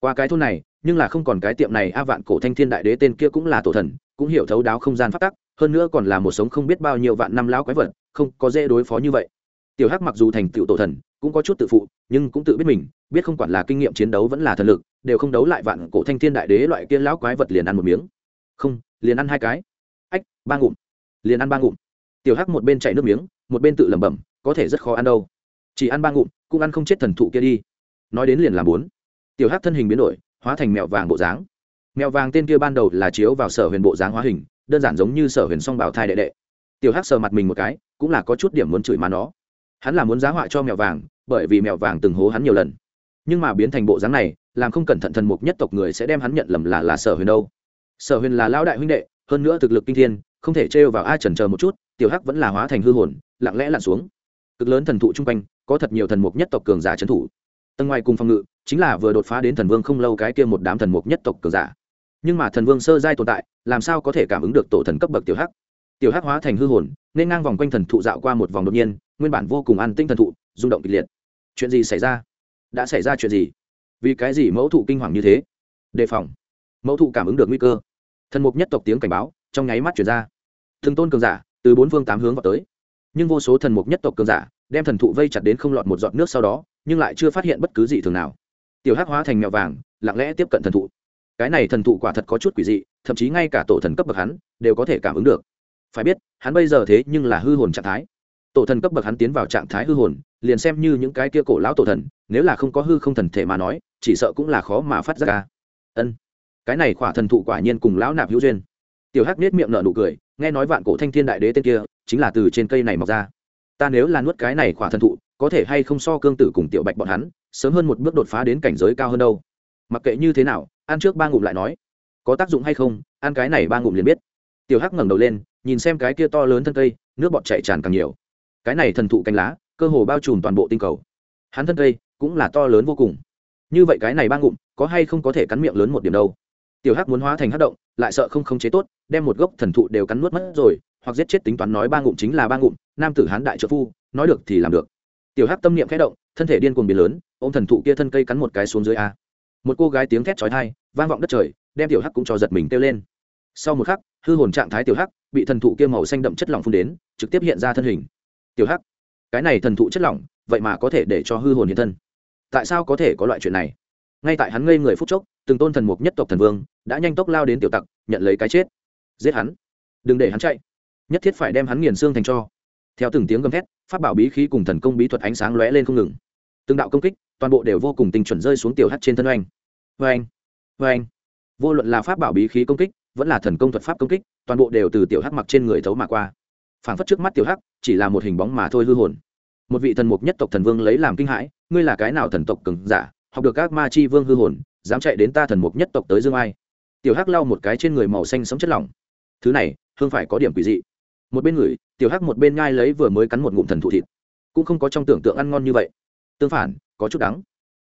Speaker 1: Qua cái thôn này, nhưng là không còn cái tiệm này, a vạn cổ thanh thiên đại đế tên kia cũng là tổ thần, cũng hiểu thấu đáo không gian phát tắc hơn nữa còn là một sống không biết bao nhiêu vạn năm lão quái vật, không có dễ đối phó như vậy. Tiểu hắc mặc dù thành tựu tổ thần, cũng có chút tự phụ, nhưng cũng tự biết mình, biết không quản là kinh nghiệm chiến đấu vẫn là thần lực, đều không đấu lại vạn cổ thanh thiên đại đế loại kia lão quái vật liền ăn một miếng. Không, liền ăn hai cái. Ách, ba ngụm. Liền ăn ba ngụm. Tiểu hắc một bên chạy nước miếng, một bên tự lẩm bẩm, có thể rất khó ăn đâu. Chỉ ăn ba ngụm, cũng ăn không chết thần thụ kia đi. Nói đến liền làm bốn. Tiểu hắc thân hình biến đổi, hóa thành mèo vàng bộ dáng. Mèo vàng tên kia ban đầu là chiếu vào sở huyền bộ dáng hóa hình đơn giản giống như sở huyền song bảo thai đệ đệ. Tiểu hắc sờ mặt mình một cái, cũng là có chút điểm muốn chửi mà nó. Hắn là muốn giá họa cho mèo vàng, bởi vì mèo vàng từng hố hắn nhiều lần. Nhưng mà biến thành bộ dáng này, làm không cẩn thận thần mục nhất tộc người sẽ đem hắn nhận lầm là là sở huyền đâu. Sở huyền là lão đại huynh đệ, hơn nữa thực lực kinh thiên, không thể trêu vào ai trần chờ một chút, tiểu hắc vẫn là hóa thành hư hồn, lặng lẽ lặn xuống. Cực lớn thần thụ chung quanh, có thật nhiều thần mục nhất tộc cường giả trấn thủ. Tầng ngoài cùng phòng ngự, chính là vừa đột phá đến thần vương không lâu cái kia một đám thần mục nhất tộc cường giả. Nhưng mà thần vương sơ giai tồn tại làm sao có thể cảm ứng được tổ thần cấp bậc tiểu hắc? Tiểu hắc hóa thành hư hồn, nên ngang vòng quanh thần thụ dạo qua một vòng đột nhiên, nguyên bản vô cùng an tinh thần thụ, rung động kịch liệt. Chuyện gì xảy ra? Đã xảy ra chuyện gì? Vì cái gì mẫu thụ kinh hoàng như thế? Đề phòng. Mẫu thụ cảm ứng được nguy cơ. Thần mục nhất tộc tiếng cảnh báo, trong nháy mắt chuyển ra. Thường tôn cường giả, từ bốn phương tám hướng vào tới. Nhưng vô số thần mục nhất tộc cường giả, đem thần thụ vây chặt đến không lọt một giọt nước sau đó, nhưng lại chưa phát hiện bất cứ gì thường nào. Tiểu hắc hóa thành mèo vàng, lặng lẽ tiếp cận thần thụ cái này thần thụ quả thật có chút quỷ dị, thậm chí ngay cả tổ thần cấp bậc hắn đều có thể cảm ứng được. Phải biết, hắn bây giờ thế nhưng là hư hồn trạng thái. Tổ thần cấp bậc hắn tiến vào trạng thái hư hồn, liền xem như những cái kia cổ lão tổ thần, nếu là không có hư không thần thể mà nói, chỉ sợ cũng là khó mà phát ra. Ca ân, cái này khỏa thần thụ quả nhiên cùng lão nạp hữu duyên. Tiểu hắc nết miệng nở nụ cười, nghe nói vạn cổ thanh thiên đại đế tên kia, chính là từ trên cây này mọc ra. Ta nếu là nuốt cái này khỏa thần thụ, có thể hay không so cương tử cùng tiểu bạch bọn hắn, sớm hơn một bước đột phá đến cảnh giới cao hơn đâu? Mặc kệ như thế nào, ăn trước ba ngụm lại nói, có tác dụng hay không, ăn cái này ba ngụm liền biết. Tiểu hắc ngẩng đầu lên, nhìn xem cái kia to lớn thân cây, nước bọt chảy tràn càng nhiều. Cái này thần thụ cánh lá, cơ hồ bao trùm toàn bộ tinh cầu. Hắn thân cây cũng là to lớn vô cùng. Như vậy cái này ba ngụm, có hay không có thể cắn miệng lớn một điểm đâu? Tiểu hắc muốn hóa thành hắc động, lại sợ không khống chế tốt, đem một gốc thần thụ đều cắn nuốt mất rồi, hoặc giết chết tính toán nói ba ngụm chính là ba ngụm, nam tử hán đại trợ phu, nói được thì làm được. Tiểu hắc tâm niệm khẽ động, thân thể điên cuồng biến lớn ô m thần thụ kia thân cây cắn một cái xuống dưới a một cô gái tiếng thét chói tai vang vọng đất trời, đem tiểu hắc cũng cho giật mình kêu lên. Sau một khắc, hư hồn trạng thái tiểu hắc bị thần thụ kia màu xanh đậm chất lỏng phun đến, trực tiếp hiện ra thân hình. Tiểu hắc, cái này thần thụ chất lỏng, vậy mà có thể để cho hư hồn hiện thân? Tại sao có thể có loại chuyện này? Ngay tại hắn ngây người phút chốc, từng tôn thần mục nhất tộc thần vương đã nhanh tốc lao đến tiểu tặc, nhận lấy cái chết. Giết hắn. Đừng để hắn chạy. Nhất thiết phải đem hắn nghiền xương thành cho. Theo từng tiếng gầm thét phát bảo bí khí cùng thần công bí thuật ánh sáng lóe lên không ngừng từng đạo công kích, toàn bộ đều vô cùng tinh chuẩn rơi xuống tiểu hắt trên thân oanh. Oanh oanh. Vô luận là pháp bảo bí khí công kích, vẫn là thần công thuật pháp công kích, toàn bộ đều từ tiểu hắc mặc trên người thấu mà qua. Phảng phất trước mắt tiểu hắc, chỉ là một hình bóng mà thôi hư hồn. Một vị thần mục nhất tộc thần vương lấy làm kinh hãi, ngươi là cái nào thần tộc cường giả, học được các ma chi vương hư hồn, dám chạy đến ta thần mục nhất tộc tới dương ai? Tiểu hắc lau một cái trên người màu xanh sống chất lỏng. Thứ này, hương phải có điểm quỷ dị. Một bên người, tiểu hắc một bên ngai lấy vừa mới cắn một ngụm thần thụ thịt. Cũng không có trong tưởng tượng ăn ngon như vậy tương phản, có chút đắng.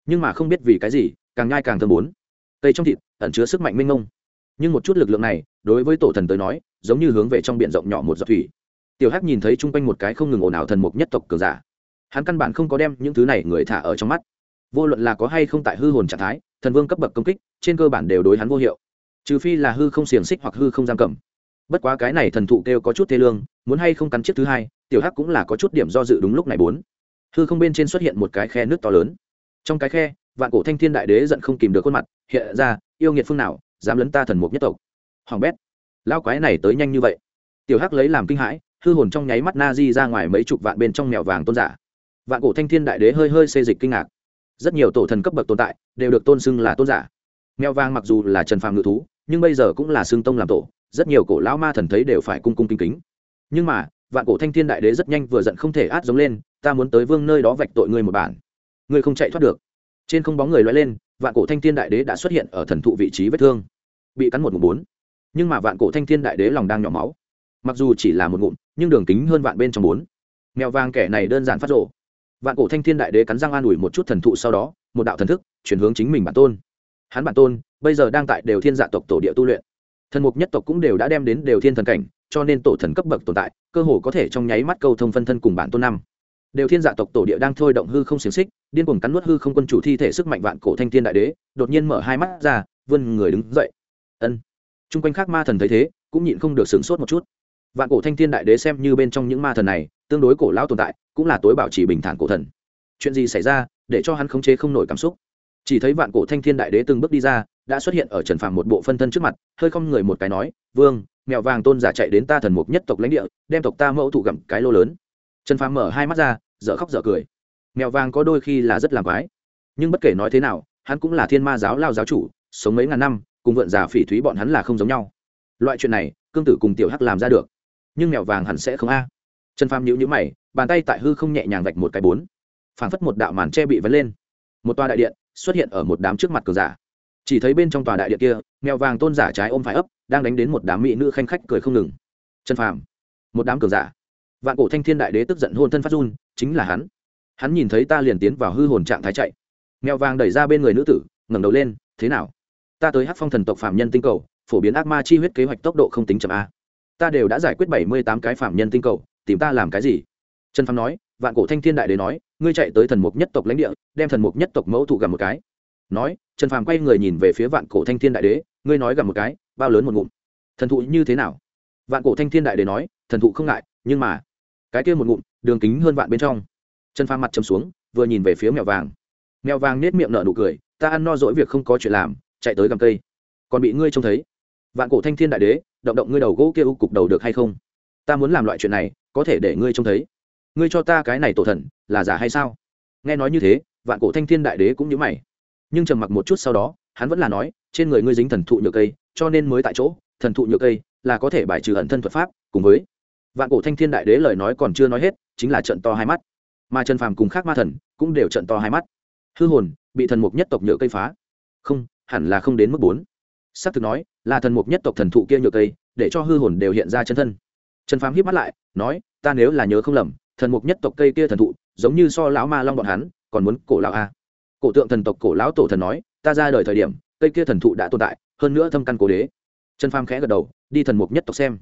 Speaker 1: Nhưng mà không biết vì cái gì, càng nhai càng thơm bốn. Cây trong thịt, ẩn chứa sức mạnh mênh mông. Nhưng một chút lực lượng này, đối với tổ thần tới nói, giống như hướng về trong b i ể n rộng nhỏ một giọt thủy. Tiểu hắc nhìn thấy chung quanh một cái không ngừng ồn ào thần mục nhất tộc cường giả. Hắn căn bản không có đem những thứ này người thả ở trong mắt. Vô luận là có hay không tại hư hồn trạng thái, thần vương cấp bậc công kích, trên cơ bản đều đối hắn vô hiệu. Trừ phi là hư không xiềng xích hoặc hư không giam cầm. Bất quá cái này thần thụ kêu có chút thê lương, muốn hay không cắn chiếc thứ hai, tiểu hắc cũng là có chút điểm do dự đúng lúc này bốn hư không bên trên xuất hiện một cái khe nước to lớn. Trong cái khe, vạn cổ thanh thiên đại đế giận không kìm được khuôn mặt, hiện ra, yêu nghiệt phương nào, dám lấn ta thần mục nhất tộc. Hoàng bét lao quái này tới nhanh như vậy. Tiểu hắc lấy làm kinh hãi, hư hồn trong nháy mắt na di ra ngoài mấy chục vạn bên trong mèo vàng tôn giả. Vạn cổ thanh thiên đại đế hơi hơi xê dịch kinh ngạc. Rất nhiều tổ thần cấp bậc tồn tại, đều được tôn xưng là tôn giả. Mèo vàng mặc dù là trần phàm ngự thú, nhưng bây giờ cũng là xương tông làm tổ, rất nhiều cổ lão ma thần thấy đều phải cung cung kính kính. Nhưng mà, vạn cổ thanh thiên đại đế rất nhanh vừa giận không thể át giống lên ta muốn tới vương nơi đó vạch tội ngươi một bản. Ngươi không chạy thoát được. Trên không bóng người loay lên, vạn cổ thanh thiên đại đế đã xuất hiện ở thần thụ vị trí vết thương. Bị cắn một ngụm bốn. Nhưng mà vạn cổ thanh thiên đại đế lòng đang nhỏ máu. Mặc dù chỉ là một ngụm, nhưng đường kính hơn vạn bên trong bốn. Mèo vàng kẻ này đơn giản phát rộ vạn cổ thanh thiên đại đế cắn răng an ủi một chút thần thụ sau đó, một đạo thần thức, chuyển hướng chính mình bản tôn. Hắn bản tôn, bây giờ đang tại đều thiên dạ tộc tổ địa tu luyện. Thần mục nhất tộc cũng đều đã đem đến đều thiên thần cảnh, cho nên tổ thần cấp bậc tồn tại, cơ hồ có thể trong nháy mắt câu thông phân thân cùng bản tôn năm đều thiên dạ tộc tổ địa đang thôi động hư không xiềng xích, điên cuồng cắn nuốt hư không quân chủ thi thể sức mạnh vạn cổ thanh thiên đại đế, đột nhiên mở hai mắt ra, vươn người đứng dậy. Ân. T r u n g quanh khác ma thần thấy thế, cũng nhịn không được sửng sốt một chút. Vạn cổ thanh thiên đại đế xem như bên trong những ma thần này, tương đối cổ lão tồn tại, cũng là tối bảo trì bình thản cổ thần. Chuyện gì xảy ra, để cho hắn khống chế không nổi cảm xúc. Chỉ thấy vạn cổ thanh thiên đại đế từng bước đi ra, đã xuất hiện ở trần phàm một bộ phân thân trước mặt, hơi không người một cái nói, vương, mèo vàng tôn giả chạy đến ta thần mục nhất tộc lãnh địa, đem tộc ta mẫu thụ gặm cái lô lớn trần phàm mở hai mắt ra, dở khóc dở cười. Mèo vàng có đôi khi là rất làm quái. Nhưng bất kể nói thế nào, hắn cũng là thiên ma giáo lao giáo chủ, sống mấy ngàn năm, cùng vượn già phỉ thúy bọn hắn là không giống nhau. Loại chuyện này, cương tử cùng tiểu hắc làm ra được. Nhưng mèo vàng hẳn sẽ không a. Trần phàm nhíu nhíu mày, bàn tay tại hư không nhẹ nhàng vạch một cái bốn. Phảng phất một đạo màn che bị vấn lên. Một tòa đại điện xuất hiện ở một đám trước mặt cường giả. Chỉ thấy bên trong tòa đại điện kia, mèo vàng tôn giả trái ôm phải ấp, đang đánh đến một đám mỹ nữ khanh khách cười không ngừng. Trần phàm, một đám cường giả vạn cổ thanh thiên đại đế tức giận hôn thân phát run, chính là hắn. Hắn nhìn thấy ta liền tiến vào hư hồn trạng thái chạy. Mèo vàng đẩy ra bên người nữ tử, ngẩng đầu lên, thế nào? Ta tới hát phong thần tộc phạm nhân tinh cầu, phổ biến ác ma chi huyết kế hoạch tốc độ không tính chậm a. Ta đều đã giải quyết bảy mươi tám cái phạm nhân tinh cầu, tìm ta làm cái gì? Trần Phong nói, vạn cổ thanh thiên đại đế nói, ngươi chạy tới thần mục nhất tộc lãnh địa, đem thần mục nhất tộc mẫu thụ gặp một cái. Nói, trần phàm quay người nhìn về phía vạn cổ thanh thiên đại đế, ngươi nói gặp một cái, bao lớn một ngụm? Thần thụ như thế nào? Vạn cổ thanh thiên đại đế nói, thần thụ không ngại, nhưng mà cái kia một ngụm, đường kính hơn vạn bên trong. Chân pha mặt chầm xuống, vừa nhìn về phía mèo vàng. Mèo vàng nết miệng nở nụ cười, ta ăn no dỗi việc không có chuyện làm, chạy tới gầm cây. Còn bị ngươi trông thấy. Vạn cổ thanh thiên đại đế, động động ngươi đầu gỗ kia u cục đầu được hay không? Ta muốn làm loại chuyện này, có thể để ngươi trông thấy. Ngươi cho ta cái này tổ thần, là giả hay sao? Nghe nói như thế, vạn cổ thanh thiên đại đế cũng nhớ mày. Nhưng trầm mặc một chút sau đó, hắn vẫn là nói, trên người ngươi dính thần thụ nhựa cây, cho nên mới tại chỗ, thần thụ nhựa cây là có thể bài trừ ẩn thân thuật pháp, cùng với vạn cổ thanh thiên đại đế lời nói còn chưa nói hết, chính là trận to hai mắt. Mà trần phàm cùng khác ma thần cũng đều trận to hai mắt. Hư hồn, bị thần mục nhất tộc nhựa cây phá. Không, hẳn là không đến mức bốn. S ắ c thực nói, là thần mục nhất tộc thần thụ kia nhựa cây, để cho hư hồn đều hiện ra chân thân. Trần phàm hiếp mắt lại, nói, ta nếu là nhớ không lầm, thần mục nhất tộc cây kia thần thụ, giống như so lão ma long bọn hắn, còn muốn cổ lão a. Cổ tượng thần tộc cổ lão tổ thần nói, ta ra đời thời điểm, cây kia thần thụ đã tồn tại, hơn nữa thâm căn cố đế. Trần phàm khẽ gật đầu, đi thần mục nhất tộc xem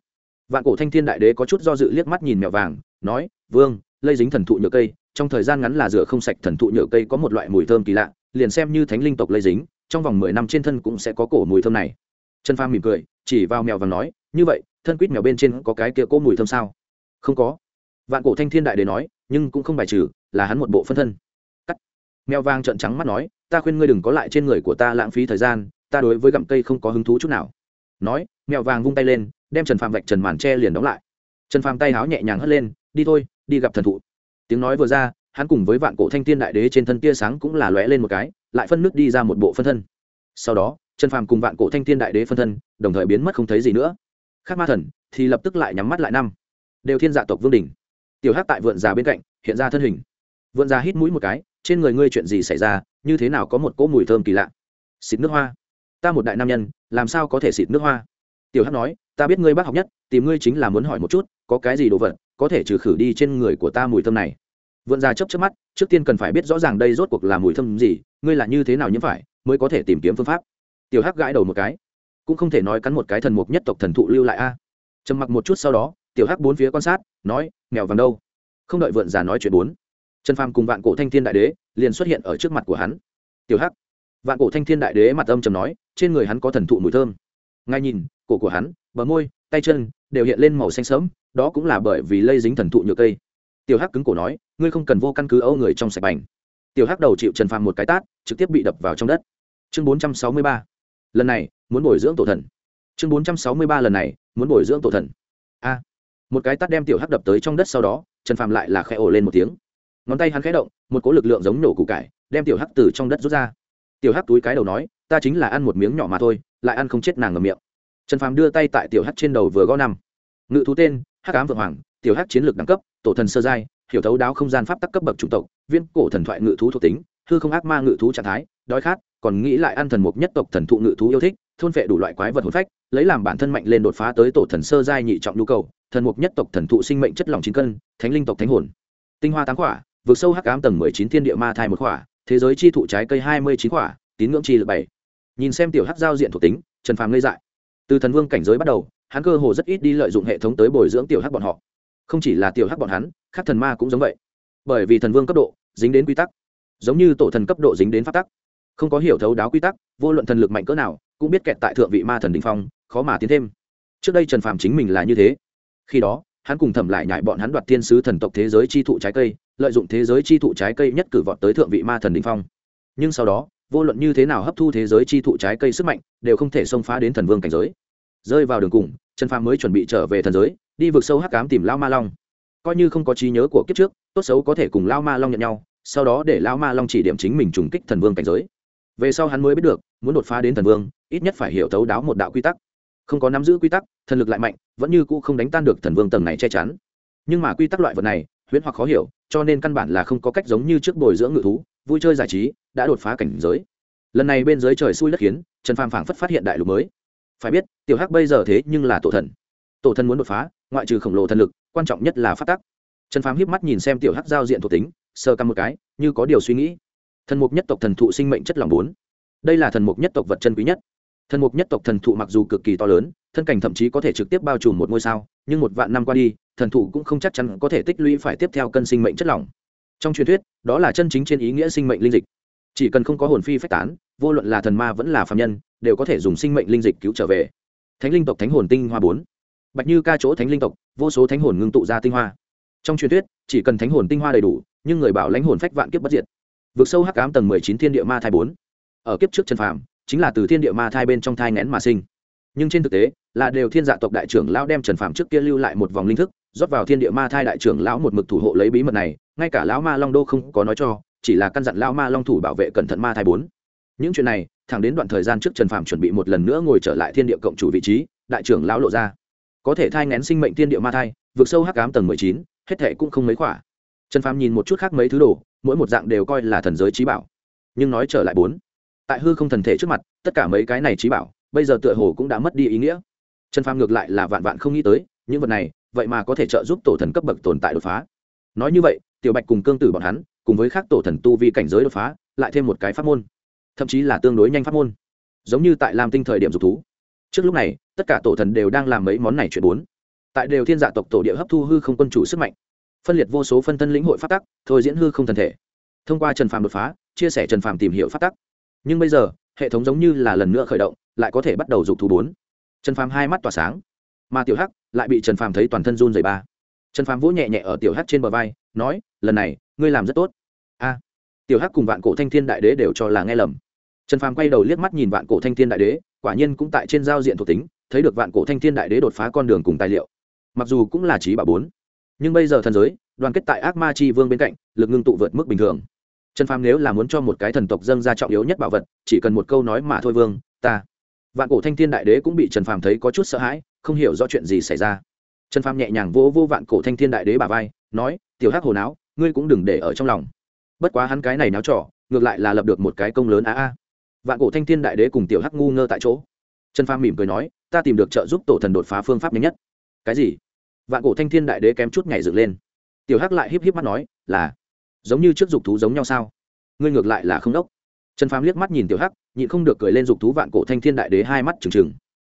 Speaker 1: vạn cổ thanh thiên đại đế có chút do dự liếc mắt nhìn mèo vàng, nói, vương, lây dính thần thụ nhựa cây, trong thời gian ngắn là rửa không sạch thần thụ nhựa cây có một loại mùi thơm kỳ lạ, liền xem như thánh linh tộc lây dính, trong vòng mười năm trên thân cũng sẽ có cổ mùi thơm này. Trần phàm mỉm cười, chỉ vào mèo vàng nói, như vậy, thân quýt mèo bên trên có cái kia cỗ mùi thơm sao? Không có. Vạn cổ thanh thiên đại đế nói, nhưng cũng không bài trừ, là hắn một bộ phân thân. Cắt. Mèo vàng trợn trắng mắt nói, ta khuyên ngươi đừng có lại trên người của ta lãng phí thời gian, ta đối với gặm cây không có hứng thú chút nào. Nói, mèo vàng vung tay lên đem trần phàm vạch trần màn tre liền đóng lại trần phàm tay háo nhẹ nhàng hất lên đi thôi đi gặp thần thụ tiếng nói vừa ra hắn cùng với vạn cổ thanh thiên đại đế trên thân tia sáng cũng là lóe lên một cái lại phân nước đi ra một bộ phân thân sau đó trần phàm cùng vạn cổ thanh thiên đại đế phân thân đồng thời biến mất không thấy gì nữa khác ma thần thì lập tức lại nhắm mắt lại năm đều thiên dạ tộc vương đình tiểu hắc tại vượn già bên cạnh hiện ra thân hình vượn già hít mũi một cái trên người ngươi chuyện gì xảy ra như thế nào có một cỗ mùi thơm kỳ lạ xịt nước hoa ta một đại nam nhân làm sao có thể xịt nước hoa tiểu hắc nói ta biết ngươi bác học nhất, tìm ngươi chính là muốn hỏi một chút, có cái gì đồ vật có thể trừ khử đi trên người của ta mùi thơm này? Vượn già chấp trước mắt, trước tiên cần phải biết rõ ràng đây rốt cuộc là mùi thơm gì, ngươi là như thế nào nhiễm phải, mới có thể tìm kiếm phương pháp. Tiểu hắc gãi đầu một cái. Cũng không thể nói cắn một cái thần mục nhất tộc thần thụ lưu lại a. Trầm mặc một chút sau đó, tiểu hắc bốn phía quan sát, nói, mèo vàng đâu? Không đợi vượn già nói chuyện bốn. Trần phàm cùng vạn cổ thanh thiên đại đế liền xuất hiện ở trước mặt của hắn. Tiểu hắc. Vạn cổ thanh thiên đại đế mặt âm trầm nói, trên người hắn có thần thụ mùi thơm. Ngay nhìn cổ của hắn, bờ môi, tay chân đều hiện lên màu xanh sớm đó cũng là bởi vì lây dính thần thụ nhựa cây. Tiểu hắc cứng cổ nói, ngươi không cần vô căn cứ âu người trong sạch bành. Tiểu hắc đầu chịu trần phàm một cái tát, trực tiếp bị đập vào trong đất. Chương bốn trăm sáu mươi ba. Lần này, muốn bồi dưỡng tổ thần. Chương bốn trăm sáu mươi ba lần này, muốn bồi dưỡng tổ thần. A. Một cái tát đem tiểu hắc đập tới trong đất sau đó, trần phàm lại là khẽ ổ lên một tiếng. Ngón tay hắn khẽ động, một cỗ lực lượng giống nổ củ cải, đem tiểu hắc từ trong đất rút ra. Tiểu hắc túi cái đầu nói, ta chính là ăn một miếng nhỏ mà thôi, lại ăn không chết nàng ngầm miệng trần phàm đưa tay tại tiểu hắc trên đầu vừa gõ năm ngự thú tên, hắc ám vượng hoàng, tiểu hắc chiến lược đẳng cấp, tổ thần sơ giai, hiểu thấu đáo không gian pháp tắc cấp bậc chủng tộc viên cổ thần thoại ngự thú thuộc tính, hư không ác ma ngự thú trạng thái, đói khát, còn nghĩ lại ăn thần mục nhất tộc thần thụ ngự thú yêu thích, thôn vệ đủ loại quái vật hồn phách, lấy làm bản thân mạnh lên đột phá tới tổ thần sơ giai nhị trọng nhu cầu, thần mục nhất tộc thần thụ sinh mệnh chất lỏng chín cân, thánh linh tộc thánh hồn. Tinh hoa tám quả, vượt sâu hắc ám tầng mười chín thiên địa ma thai một quả, thế giới chi thụ trái cây hai mươi chín quả, tín ngưỡng chi lực bảy. Nhìn xem tiểu hắc giao diện thuộc tính, trần phàm lây dại từ thần vương cảnh giới bắt đầu, hắn cơ hồ rất ít đi lợi dụng hệ thống tới bồi dưỡng tiểu hắc bọn họ. Không chỉ là tiểu hắc bọn hắn, khác thần ma cũng giống vậy. Bởi vì thần vương cấp độ, dính đến quy tắc. Giống như tổ thần cấp độ dính đến pháp tắc. Không có hiểu thấu đáo quy tắc, vô luận thần lực mạnh cỡ nào, cũng biết kẹt tại thượng vị ma thần đình phong, khó mà tiến thêm. Trước đây trần phàm chính mình là như thế. Khi đó, hắn cùng thẩm lại nhại bọn hắn đoạt thiên sứ thần tộc thế giới chi thụ trái cây, lợi dụng thế giới chi thụ trái cây nhất cử vọt tới thượng vị ma thần đình phong. Nhưng sau đó, vô luận như thế nào hấp thu thế giới chi thụ trái cây sức mạnh, đều không thể xông phá đến thần vương cảnh giới rơi vào đường cùng, trần phàm mới chuẩn bị trở về thần giới, đi vực sâu hắc cám tìm lao ma long. Coi như không có trí nhớ của kiếp trước, tốt xấu có thể cùng lao ma long nhận nhau, sau đó để lao ma long chỉ điểm chính mình trùng kích thần vương cảnh giới. Về sau hắn mới biết được, muốn đột phá đến thần vương, ít nhất phải hiểu thấu đáo một đạo quy tắc. Không có nắm giữ quy tắc, thần lực lại mạnh, vẫn như cũ không đánh tan được thần vương tầng này che chắn. Nhưng mà quy tắc loại vật này, huyễn hoặc khó hiểu, cho nên căn bản là không có cách giống như trước bồi dưỡng ngự thú, vui chơi giải trí, đã đột phá cảnh giới. Lần này bên dưới trời xui lất khiến, trần phàm phảng phất phát hiện đại lục mới phải biết, tiểu hắc bây giờ thế nhưng là tổ thần. Tổ thần muốn đột phá, ngoại trừ khổng lồ thần lực, quan trọng nhất là phát tắc. Trần phàm hiếp mắt nhìn xem tiểu hắc giao diện thuộc tính sơ căm một cái, như có điều suy nghĩ. Thần mục nhất tộc thần thụ sinh mệnh chất lòng bốn. Đây là thần mục nhất tộc vật chân quý nhất. Thần mục nhất tộc thần thụ mặc dù cực kỳ to lớn, thân cảnh thậm chí có thể trực tiếp bao trùm một ngôi sao, nhưng một vạn năm qua đi, thần thụ cũng không chắc chắn có thể tích lũy phải tiếp theo cân sinh mệnh chất lỏng trong truyền thuyết, đó là chân chính trên ý nghĩa sinh mệnh linh dịch. Chỉ cần không có hồn phi phách tán, vô luận là thần ma vẫn là phạm nhân đều có thể dùng sinh mệnh linh dịch cứu trở về. Thánh linh tộc thánh hồn tinh hoa bốn. Bạch như ca chỗ thánh linh tộc, vô số thánh hồn ngưng tụ ra tinh hoa. Trong truyền thuyết, chỉ cần thánh hồn tinh hoa đầy đủ, nhưng người bảo lãnh hồn phách vạn kiếp bất diệt. Vượt sâu hắc ám tầng mười chín thiên địa ma thai bốn. Ở kiếp trước trần phàm, chính là từ thiên địa ma thai bên trong thai ngén mà sinh. Nhưng trên thực tế, là đều thiên dạ tộc đại trưởng lão đem trần phàm trước kia lưu lại một vòng linh thức, rót vào thiên địa ma thai đại trưởng lão một mực thủ hộ lấy bí mật này, ngay cả lão ma long đô không có nói cho, chỉ là căn dặn lão ma long thủ bảo vệ cẩn thận ma thai bốn. Những chuyện này thẳng đến đoạn thời gian trước trần phàm chuẩn bị một lần nữa ngồi trở lại thiên địa cộng chủ vị trí, đại trưởng lão lộ ra. Có thể thai ngén sinh mệnh thiên địa ma thai, vượt sâu hắc ám tầng mười chín, hết thệ cũng không mấy khỏa. Trần phàm nhìn một chút khác mấy thứ đồ, mỗi một dạng đều coi là thần giới trí bảo. Nhưng nói trở lại bốn, tại hư không thần thể trước mặt, tất cả mấy cái này trí bảo, bây giờ tựa hồ cũng đã mất đi ý nghĩa. Trần phàm ngược lại là vạn vạn không nghĩ tới, những vật này, vậy mà có thể trợ giúp tổ thần cấp bậc tồn tại đột phá. Nói như vậy, tiểu bạch cùng cương tử bọn hắn, cùng với các tổ thần tu vi cảnh giới đột phá, lại thêm một cái pháp môn thậm chí là tương đối nhanh pháp môn. Giống như tại lam tinh thời điểm dục thú. Trước lúc này, tất cả tổ thần đều đang làm mấy món này chuyện bốn. Tại đều thiên dạ tộc tổ địa hấp thu hư không quân chủ sức mạnh, phân liệt vô số phân thân lĩnh hội phát tắc, thôi diễn hư không thần thể. Thông qua trần phàm đột phá, chia sẻ trần phàm tìm hiểu phát tắc. Nhưng bây giờ, hệ thống giống như là lần nữa khởi động, lại có thể bắt đầu dục thú bốn. Trần phàm hai mắt tỏa sáng, mà tiểu hắc lại bị trần phàm thấy toàn thân run dày ba. Trần phàm vỗ nhẹ nhẹ ở tiểu hắc trên bờ vai, nói, lần này, ngươi làm rất tốt. A. Tiểu hắc cùng vạn cổ thanh thiên đại đế đều cho là nghe lầm trần phàm quay đầu liếc mắt nhìn vạn cổ thanh thiên đại đế, quả nhiên cũng tại trên giao diện thuộc tính, thấy được vạn cổ thanh thiên đại đế đột phá con đường cùng tài liệu. Mặc dù cũng là trí bảo bốn, nhưng bây giờ thần giới, đoàn kết tại ác ma chi vương bên cạnh, lực ngưng tụ vượt mức bình thường. Trần phàm nếu là muốn cho một cái thần tộc dâng ra trọng yếu nhất bảo vật, chỉ cần một câu nói mà thôi vương, ta. Vạn cổ thanh thiên đại đế cũng bị trần phàm thấy có chút sợ hãi, không hiểu rõ chuyện gì xảy ra. Trần phàm nhẹ nhàng vỗ vô vạn cổ thanh thiên đại đế bà vai, nói, tiểu hắc hồ não ngươi cũng đừng để ở trong lòng. Bất quá hắn cái này náo trỏ ngược lại là lập được một cái công lớn á a vạn cổ thanh thiên đại đế cùng tiểu hắc ngu ngơ tại chỗ. Trần phàm mỉm cười nói, ta tìm được trợ giúp tổ thần đột phá phương pháp nhanh nhất. Cái gì? Vạn cổ thanh thiên đại đế kém chút ngày dựng lên. Tiểu hắc lại híp híp mắt nói, là, giống như trước dục thú giống nhau sao? Ngươi ngược lại là không đốc. Trần phàm liếc mắt nhìn tiểu hắc, nhịn không được cười lên dục thú vạn cổ thanh thiên đại đế hai mắt trừng trừng.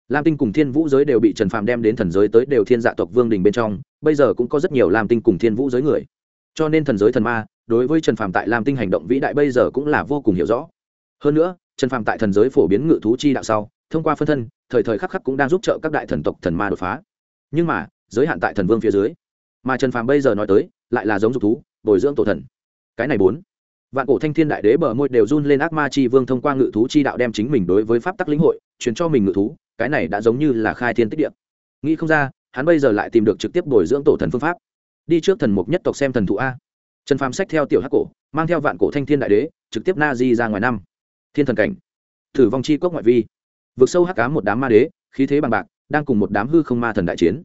Speaker 1: Lam tinh cùng thiên vũ giới đều bị trần phàm đem đến thần giới tới đều thiên dạ tộc vương đình bên trong, bây giờ cũng có rất nhiều lam tinh cùng thiên vũ giới người. Cho nên thần giới thần ma, đối với trần phàm tại lam tinh hành động vĩ đại bây giờ cũng là vô cùng hiểu rõ. Hơn nữa trần phàm tại thần giới phổ biến ngự thú chi đạo sau, thông qua phân thân, thời thời khắc khắc cũng đang giúp trợ các đại thần tộc thần ma đột phá. Nhưng mà, giới hạn tại thần vương phía dưới. Mà trần phàm bây giờ nói tới, lại là giống dục thú, bồi dưỡng tổ thần. Cái này bốn. Vạn cổ thanh thiên đại đế bờ môi đều run lên ác ma chi vương thông qua ngự thú chi đạo đem chính mình đối với pháp tắc lĩnh hội, truyền cho mình ngự thú, cái này đã giống như là khai thiên tích địa. Nghĩ không ra, hắn bây giờ lại tìm được trực tiếp bồi dưỡng tổ thần phương pháp. Đi trước thần mục nhất tộc xem thần thụ a. Trần phàm sách theo tiểu hắc cổ, mang theo vạn cổ thanh thiên đại đế, trực tiếp na di ra ngoài năm thiên thần cảnh, thử vong chi cốc ngoại vi vượt sâu hắc cá một đám ma đế, khí thế bằng bạc, đang cùng một đám hư không ma thần đại chiến.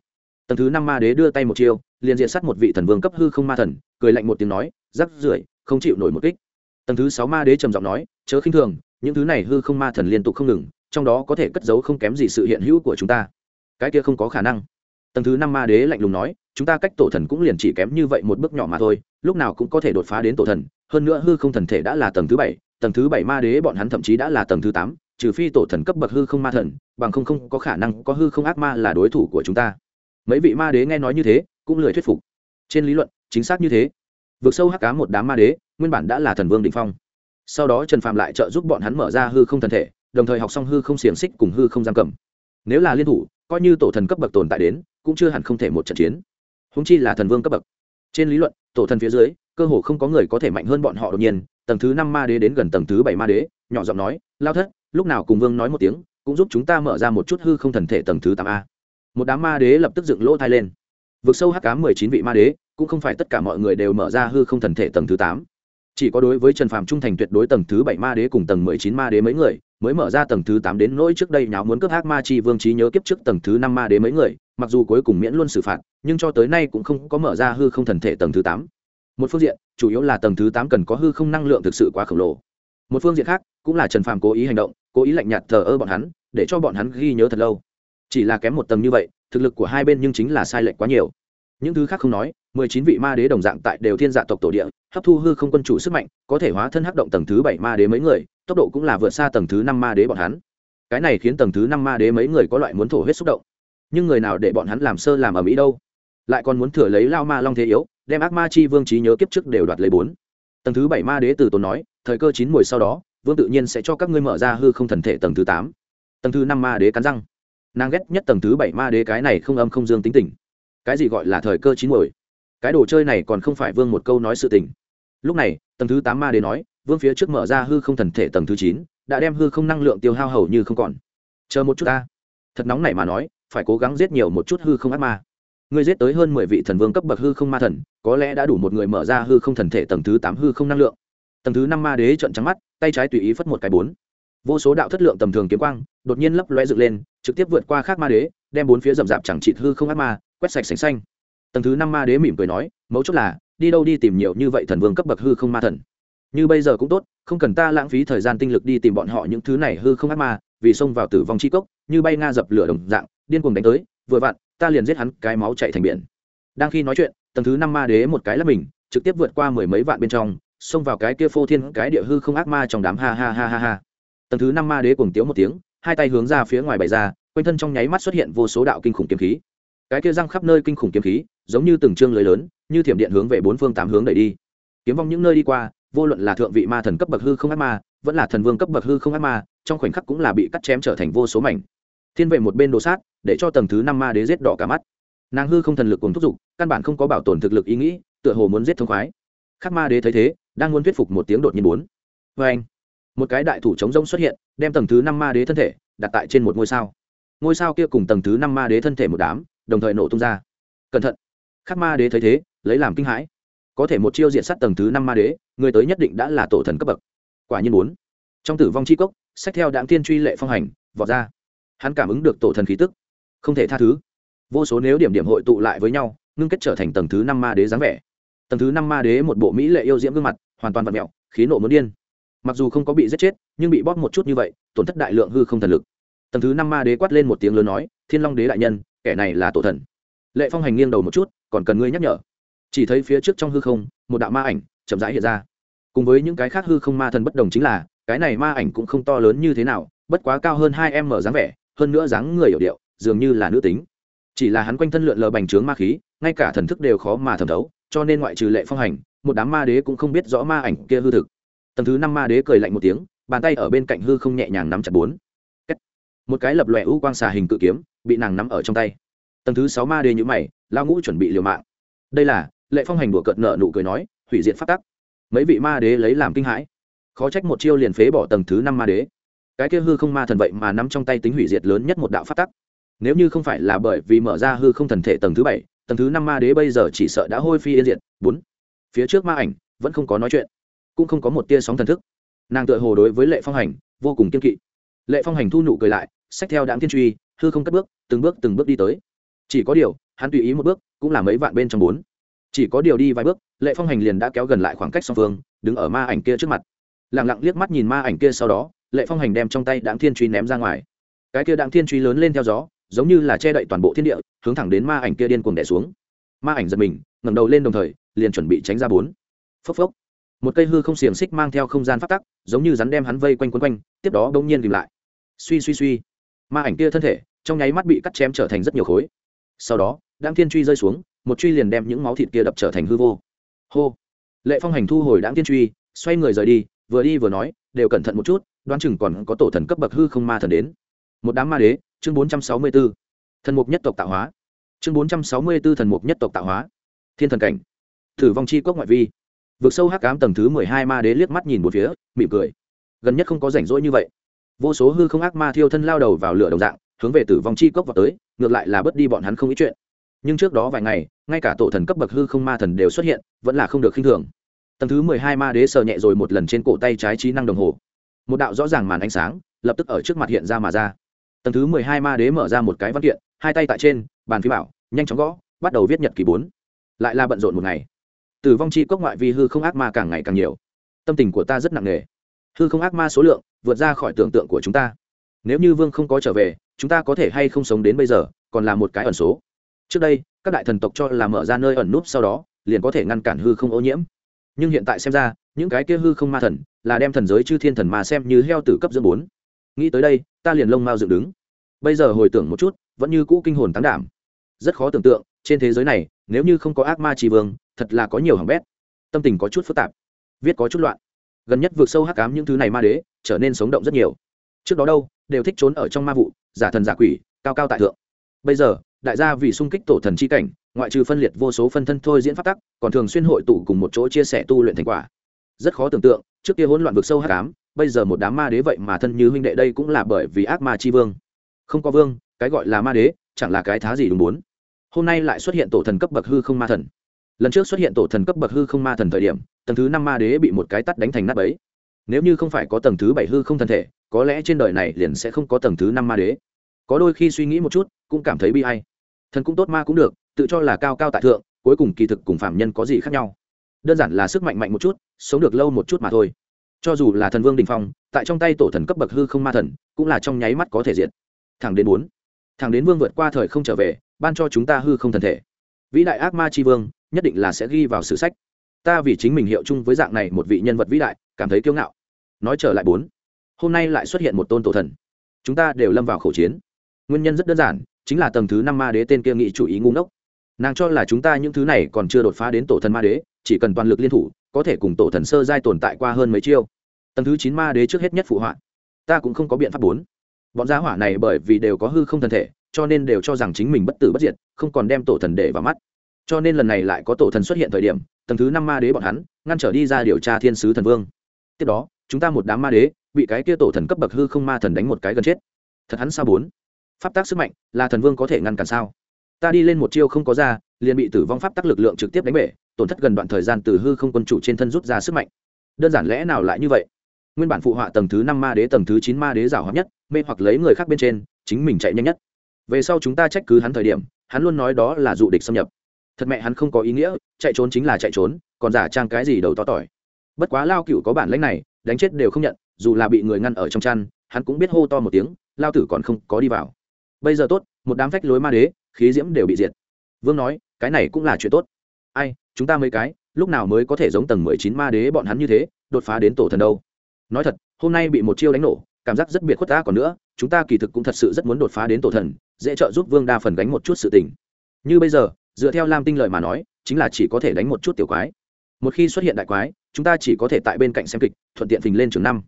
Speaker 1: Tầng thứ năm ma đế đưa tay một chiêu, liền diện sát một vị thần vương cấp hư không ma thần, cười lạnh một tiếng nói, rắc rưởi, không chịu nổi một kích. Tầng thứ sáu ma đế trầm giọng nói, chớ khinh thường, những thứ này hư không ma thần liên tục không ngừng, trong đó có thể cất giấu không kém gì sự hiện hữu của chúng ta. Cái kia không có khả năng. Tầng thứ năm ma đế lạnh lùng nói, chúng ta cách tổ thần cũng liền chỉ kém như vậy một bước nhỏ mà thôi, lúc nào cũng có thể đột phá đến tổ thần, hơn nữa hư không thần thể đã là tầng thứ bảy tầng thứ bảy ma đế bọn hắn thậm chí đã là tầng thứ tám, trừ phi tổ thần cấp bậc hư không ma thần, bằng không không có khả năng có hư không ác ma là đối thủ của chúng ta. Mấy vị ma đế nghe nói như thế, cũng lười thuyết phục. Trên lý luận, chính xác như thế. Vượt sâu hắc cá một đám ma đế, nguyên bản đã là thần vương đỉnh phong. Sau đó trần phạm lại trợ giúp bọn hắn mở ra hư không thần thể, đồng thời học xong hư không xiềng xích cùng hư không giam cầm. Nếu là liên thủ, coi như tổ thần cấp bậc tồn tại đến, cũng chưa hẳn không thể một trận chiến. Húng chi là thần vương cấp bậc. Trên lý luận, tổ thần phía dưới, cơ hồ không có người có thể mạnh hơn bọn họ đột nhiên tầng thứ năm ma đế đến gần tầng thứ bảy ma đế, nhỏ giọng nói, lao thất, lúc nào cùng vương nói một tiếng, cũng giúp chúng ta mở ra một chút hư không thần thể tầng thứ tám a. Một đám ma đế lập tức dựng lỗ thai lên. Vượt sâu hắc cá mười chín vị ma đế, cũng không phải tất cả mọi người đều mở ra hư không thần thể tầng thứ tám. Chỉ có đối với trần phàm trung thành tuyệt đối tầng thứ bảy ma đế cùng tầng mười chín ma đế mấy người, mới mở ra tầng thứ tám đến nỗi trước đây nháo muốn cướp hắc ma chi vương trí nhớ kiếp trước tầng thứ năm ma đế mấy người, mặc dù cuối cùng miễn luôn xử phạt, nhưng cho tới nay cũng không có mở ra hư không thần thể tầng thứ tám một phương diện, chủ yếu là tầng thứ tám cần có hư không năng lượng thực sự quá khổng lồ. Một phương diện khác, cũng là trần phàm cố ý hành động, cố ý lạnh nhạt thờ ơ bọn hắn, để cho bọn hắn ghi nhớ thật lâu. Chỉ là kém một tầng như vậy, thực lực của hai bên nhưng chính là sai lệch quá nhiều. Những thứ khác không nói, mười chín vị ma đế đồng dạng tại đều thiên dạ tộc tổ địa, hấp thu hư không quân chủ sức mạnh, có thể hóa thân hắc động tầng thứ bảy ma đế mấy người, tốc độ cũng là vượt xa tầng thứ năm ma đế bọn hắn. Cái này khiến tầng thứ năm ma đế mấy người có loại muốn thổ huyết xúc động. Nhưng người nào để bọn hắn làm sơ làm ở mỹ đâu? Lại còn muốn thừa lấy lao ma long thế yếu đem ác ma chi vương trí nhớ kiếp trước đều đoạt lấy bốn. Tầng thứ bảy ma đế từ tốn nói, thời cơ chín mùi sau đó, vương tự nhiên sẽ cho các ngươi mở ra hư không thần thể tầng thứ tám. Tầng thứ năm ma đế cắn răng. Nàng ghét nhất tầng thứ bảy ma đế cái này không âm không dương tính tình. Cái gì gọi là thời cơ chín muồi? Cái đồ chơi này còn không phải vương một câu nói sự tình. Lúc này, tầng thứ tám ma đế nói, vương phía trước mở ra hư không thần thể tầng thứ chín, đã đem hư không năng lượng tiêu hao hầu như không còn. Chờ một chút ta. Thật nóng này mà nói, phải cố gắng giết nhiều một chút hư không ác ma. Ngươi giết tới hơn mười vị thần vương cấp bậc hư không ma thần, có lẽ đã đủ một người mở ra hư không thần thể tầng thứ tám hư không năng lượng. Tầng thứ năm ma đế trợn trắng mắt, tay trái tùy ý phất một cái bốn. Vô số đạo thất lượng tầm thường kiếm quang, đột nhiên lấp loe dựng lên, trực tiếp vượt qua khác ma đế, đem bốn phía rậm rạp chẳng chịt hư không ác ma, quét sạch sành xanh. Tầng thứ năm ma đế mỉm cười nói, mấu chốt là, đi đâu đi tìm nhiều như vậy thần vương cấp bậc hư không ma thần. Như bây giờ cũng tốt, không cần ta lãng phí thời gian tinh lực đi tìm bọn họ những thứ này hư không ác ma, vì xông vào tử vong chi cốc, như bay nga dập lửa đồng dạng, điên cuồng đánh tới, vừa vặn ta liền giết hắn, cái máu chạy thành biển. Đang khi nói chuyện, tầng thứ năm ma đế một cái là mình, trực tiếp vượt qua mười mấy vạn bên trong, xông vào cái kia phô thiên cái địa hư không ác ma trong đám, ha ha ha ha ha. Tầng thứ năm ma đế cùng tiếu một tiếng, hai tay hướng ra phía ngoài bày ra, quanh thân trong nháy mắt xuất hiện vô số đạo kinh khủng kiếm khí. Cái kia răng khắp nơi kinh khủng kiếm khí, giống như từng trương lưới lớn, như thiểm điện hướng về bốn phương tám hướng đẩy đi. Kiếm vong những nơi đi qua, vô luận là thượng vị ma thần cấp bậc hư không ác ma, vẫn là thần vương cấp bậc hư không ác ma, trong khoảnh khắc cũng là bị cắt chém trở thành vô số mảnh thiên vệ một bên đồ sát, để cho tầng thứ năm ma đế giết đỏ cả mắt. Nàng hư không thần lực cùng thúc giục, căn bản không có bảo tồn thực lực ý nghĩ, tựa hồ muốn giết thông khoái. Khắc ma đế thấy thế, đang muốn thuyết phục một tiếng đột nhiên bốn. Vê anh, một cái đại thủ chống rông xuất hiện, đem tầng thứ năm ma đế thân thể đặt tại trên một ngôi sao. Ngôi sao kia cùng tầng thứ năm ma đế thân thể một đám, đồng thời nổ tung ra. Cẩn thận. Khắc ma đế thấy thế, lấy làm kinh hãi. Có thể một chiêu diện sát tầng thứ năm ma đế, người tới nhất định đã là tổ thần cấp bậc. Quả nhiên bốn. Trong tử vong c h i cốc, sách theo đạm tiên truy lệ phong hành, vọt ra hắn cảm ứng được tổ thần khí tức, không thể tha thứ. Vô số nếu điểm điểm hội tụ lại với nhau, ngưng kết trở thành tầng thứ năm ma đế dáng vẻ. Tầng thứ năm ma đế một bộ mỹ lệ yêu diễm gương mặt, hoàn toàn vật mẹo, khí nộ muốn điên. Mặc dù không có bị giết chết, nhưng bị bóp một chút như vậy, tổn thất đại lượng hư không thần lực. Tầng thứ năm ma đế quát lên một tiếng lớn nói, thiên long đế đại nhân, kẻ này là tổ thần. Lệ phong hành nghiêng đầu một chút, còn cần ngươi nhắc nhở. Chỉ thấy phía trước trong hư không, một đạo ma ảnh chậm rãi hiện ra. Cùng với những cái khác hư không ma thần bất đồng chính là, cái này ma ảnh cũng không to lớn như thế nào, bất quá cao hơn hai em mở dáng vẻ hơn nữa dáng người hiểu điệu, dường như là nữ tính. Chỉ là hắn quanh thân lượn lờ bành trướng ma khí, ngay cả thần thức đều khó mà thẩm thấu, cho nên ngoại trừ lệ phong hành, một đám ma đế cũng không biết rõ ma ảnh kia hư thực. Tầng thứ năm ma đế cười lạnh một tiếng, bàn tay ở bên cạnh hư không nhẹ nhàng nắm chặt bốn. Một cái lập lòe u quang xà hình cự kiếm, bị nàng nắm ở trong tay. Tầng thứ sáu ma đế nhữ mày lao ngũ chuẩn bị liều mạng. Đây là, lệ phong hành đùa cợt nợ nụ cười nói, hủy diện phát tắc. Mấy vị ma đế lấy làm kinh hãi. Khó trách một chiêu liền phế bỏ tầng thứ năm ma đế cái kia hư không ma thần vậy mà nắm trong tay tính hủy diệt lớn nhất một đạo phát tắc. Nếu như không phải là bởi vì mở ra hư không thần thể tầng thứ bảy, tầng thứ năm ma đế bây giờ chỉ sợ đã hôi phi yên diệt. Bốn, phía trước ma ảnh, vẫn không có nói chuyện, cũng không có một tia sóng thần thức. Nàng tựa hồ đối với lệ phong hành, vô cùng kiên kỵ. Lệ phong hành thu nụ cười lại, xách theo đạm thiên truy, hư không cất bước, từng bước từng bước đi tới. Chỉ có điều, hắn tùy ý một bước, cũng là mấy vạn bên trong bốn. Chỉ có điều đi vài bước, lệ phong hành liền đã kéo gần lại khoảng cách song phương, đứng ở ma ảnh kia trước mặt. Lẳng lặng liếc mắt nhìn ma ảnh kia sau đó lệ phong hành đem trong tay đáng thiên truy ném ra ngoài. Cái kia đáng thiên truy lớn lên theo gió, giống như là che đậy toàn bộ thiên địa, hướng thẳng đến ma ảnh kia điên cuồng đẻ xuống. Ma ảnh giật mình, ngẩng đầu lên đồng thời, liền chuẩn bị tránh ra bốn. Phốc phốc. Một cây hư không xiềng xích mang theo không gian phát tắc, giống như rắn đem hắn vây quanh quấn quanh, tiếp đó bỗng nhiên tìm lại. Suy suy suy. Ma ảnh kia thân thể, trong nháy mắt bị cắt chém trở thành rất nhiều khối. Sau đó đáng thiên truy rơi xuống, một truy liền đem những máu thịt kia đập trở thành hư vô. Hô. Lệ phong hành thu hồi đáng thiên truy, xoay người rời đi, vừa đi vừa nói, đều cẩn thận một chút đoán chừng còn có tổ thần cấp bậc hư không ma thần đến. Một đám ma đế, chương bốn trăm sáu mươi b ố thần mục nhất tộc tạo hóa. Chương bốn trăm sáu mươi b ố thần mục nhất tộc tạo hóa. Thiên thần cảnh. Thử vong chi cốc ngoại vi. Vượt sâu hắc cám tầng thứ mười hai ma đế liếc mắt nhìn một phía, mỉm cười. Gần nhất không có rảnh rỗi như vậy. Vô số hư không ác ma thiêu thân lao đầu vào lửa đồng dạng, hướng về tử vong chi cốc vào tới, ngược lại là bớt đi bọn hắn không ít chuyện. Nhưng trước đó vài ngày, ngay cả tổ thần cấp bậc hư không ma thần đều xuất hiện, vẫn là không được khinh thường. Tầng thứ mười hai ma đế sờ nhẹ rồi một lần trên cổ tay trái trí năng đồng hồ một đạo rõ ràng màn ánh sáng lập tức ở trước mặt hiện ra mà ra. Tầng thứ mười hai ma đế mở ra một cái văn kiện, hai tay tại trên, bàn phí bảo, nhanh chóng gõ, bắt đầu viết nhật ký bốn. Lại là bận rộn một ngày. Tử vong chi cốc ngoại vi hư không ác ma càng ngày càng nhiều. Tâm tình của ta rất nặng nề. Hư không ác ma số lượng vượt ra khỏi tưởng tượng của chúng ta. Nếu như vương không có trở về, chúng ta có thể hay không sống đến bây giờ, còn là một cái ẩn số. Trước đây, các đại thần tộc cho là mở ra nơi ẩn núp sau đó, liền có thể ngăn cản hư không ô nhiễm nhưng hiện tại xem ra, những cái kia hư không ma thần là đem thần giới chư thiên thần mà xem như heo tử cấp dưỡng bốn. Nghĩ tới đây, ta liền lông mao dựng đứng. Bây giờ hồi tưởng một chút, vẫn như cũ kinh hồn tán đảm. Rất khó tưởng tượng, trên thế giới này, nếu như không có ác ma trì vương, thật là có nhiều hỏng bét. Tâm tình có chút phức tạp, viết có chút loạn. Gần nhất vượt sâu hắc ám những thứ này ma đế, trở nên sống động rất nhiều. Trước đó đâu, đều thích trốn ở trong ma vụ, giả thần giả quỷ, cao cao tại thượng. Bây giờ, đại gia vì sung kích tổ thần chi cảnh ngoại trừ phân liệt vô số phân thân thôi diễn pháp tắc, còn thường xuyên hội tụ cùng một chỗ chia sẻ tu luyện thành quả. Rất khó tưởng tượng, trước kia hỗn loạn vực sâu hắc ám, bây giờ một đám ma đế vậy mà thân như huynh đệ đây cũng là bởi vì ác ma chi vương. Không có vương, cái gọi là ma đế, chẳng là cái thá gì đúng muốn. Hôm nay lại xuất hiện tổ thần cấp bậc hư không ma thần. Lần trước xuất hiện tổ thần cấp bậc hư không ma thần thời điểm, tầng thứ năm ma đế bị một cái tắt đánh thành nát ấy nếu như không phải có tầng thứ bảy hư không thần thể, có lẽ trên đời này liền sẽ không có tầng thứ năm ma đế. Có đôi khi suy nghĩ một chút, cũng cảm thấy bi hay thần cũng tốt, ma cũng được tự cho là cao cao tại thượng, cuối cùng kỳ thực cùng phạm nhân có gì khác nhau. Đơn giản là sức mạnh mạnh một chút, sống được lâu một chút mà thôi. Cho dù là thần vương đình phong, tại trong tay tổ thần cấp bậc hư không ma thần, cũng là trong nháy mắt có thể diệt. Thẳng đến bốn. Thẳng đến vương vượt qua thời không trở về, ban cho chúng ta hư không thần thể. Vĩ đại ác ma tri vương, nhất định là sẽ ghi vào sử sách. Ta vì chính mình hiệu chung với dạng này một vị nhân vật vĩ đại, cảm thấy kiêu ngạo. Nói trở lại bốn. Hôm nay lại xuất hiện một tôn tổ thần. Chúng ta đều lâm vào khẩu chiến. Nguyên nhân rất đơn giản, chính là tầng thứ năm ma đế tên kia nghị chủ ý ngu ngốc nàng cho là chúng ta những thứ này còn chưa đột phá đến tổ thần ma đế, chỉ cần toàn lực liên thủ, có thể cùng tổ thần sơ giai tồn tại qua hơn mấy chiêu. Tầng thứ chín ma đế trước hết nhất phụ họa. Ta cũng không có biện pháp bốn. Bọn gia hỏa này bởi vì đều có hư không thần thể, cho nên đều cho rằng chính mình bất tử bất diệt, không còn đem tổ thần để vào mắt. Cho nên lần này lại có tổ thần xuất hiện thời điểm, tầng thứ năm ma đế bọn hắn, ngăn trở đi ra điều tra thiên sứ thần vương. Tiếp đó, chúng ta một đám ma đế, bị cái kia tổ thần cấp bậc hư không ma thần đánh một cái gần chết. Thật hắn sao bốn? Pháp tác sức mạnh, là thần vương có thể ngăn cản sao? Ta đi lên một chiêu không có ra, liền bị tử vong pháp tắc lực lượng trực tiếp đánh bể, tổn thất gần đoạn thời gian từ hư không quân chủ trên thân rút ra sức mạnh. Đơn giản lẽ nào lại như vậy? Nguyên bản phụ họa tầng thứ năm ma đế, tầng thứ chín ma đế giảo hợp nhất, mê hoặc lấy người khác bên trên, chính mình chạy nhanh nhất. Về sau chúng ta trách cứ hắn thời điểm, hắn luôn nói đó là dụ địch xâm nhập. Thật mẹ hắn không có ý nghĩa, chạy trốn chính là chạy trốn, còn giả trang cái gì đầu to tỏi. Bất quá lao cựu có bản lãnh này, đánh chết đều không nhận, dù là bị người ngăn ở trong chăn, hắn cũng biết hô to một tiếng, lao tử còn không có đi vào. Bây giờ tốt, một đám phách lối ma đế khí diễm đều bị diệt. Vương nói, cái này cũng là chuyện tốt. Ai, chúng ta mấy cái, lúc nào mới có thể giống tầng mười chín ma đế bọn hắn như thế, đột phá đến tổ thần đâu? Nói thật, hôm nay bị một chiêu đánh nổ, cảm giác rất biệt khuất ta còn nữa, chúng ta kỳ thực cũng thật sự rất muốn đột phá đến tổ thần, dễ trợ giúp vương đa phần gánh một chút sự tình. Như bây giờ, dựa theo lam tinh lợi mà nói, chính là chỉ có thể đánh một chút tiểu quái. Một khi xuất hiện đại quái, chúng ta chỉ có thể tại bên cạnh xem kịch, thuận tiện phình lên trường năm.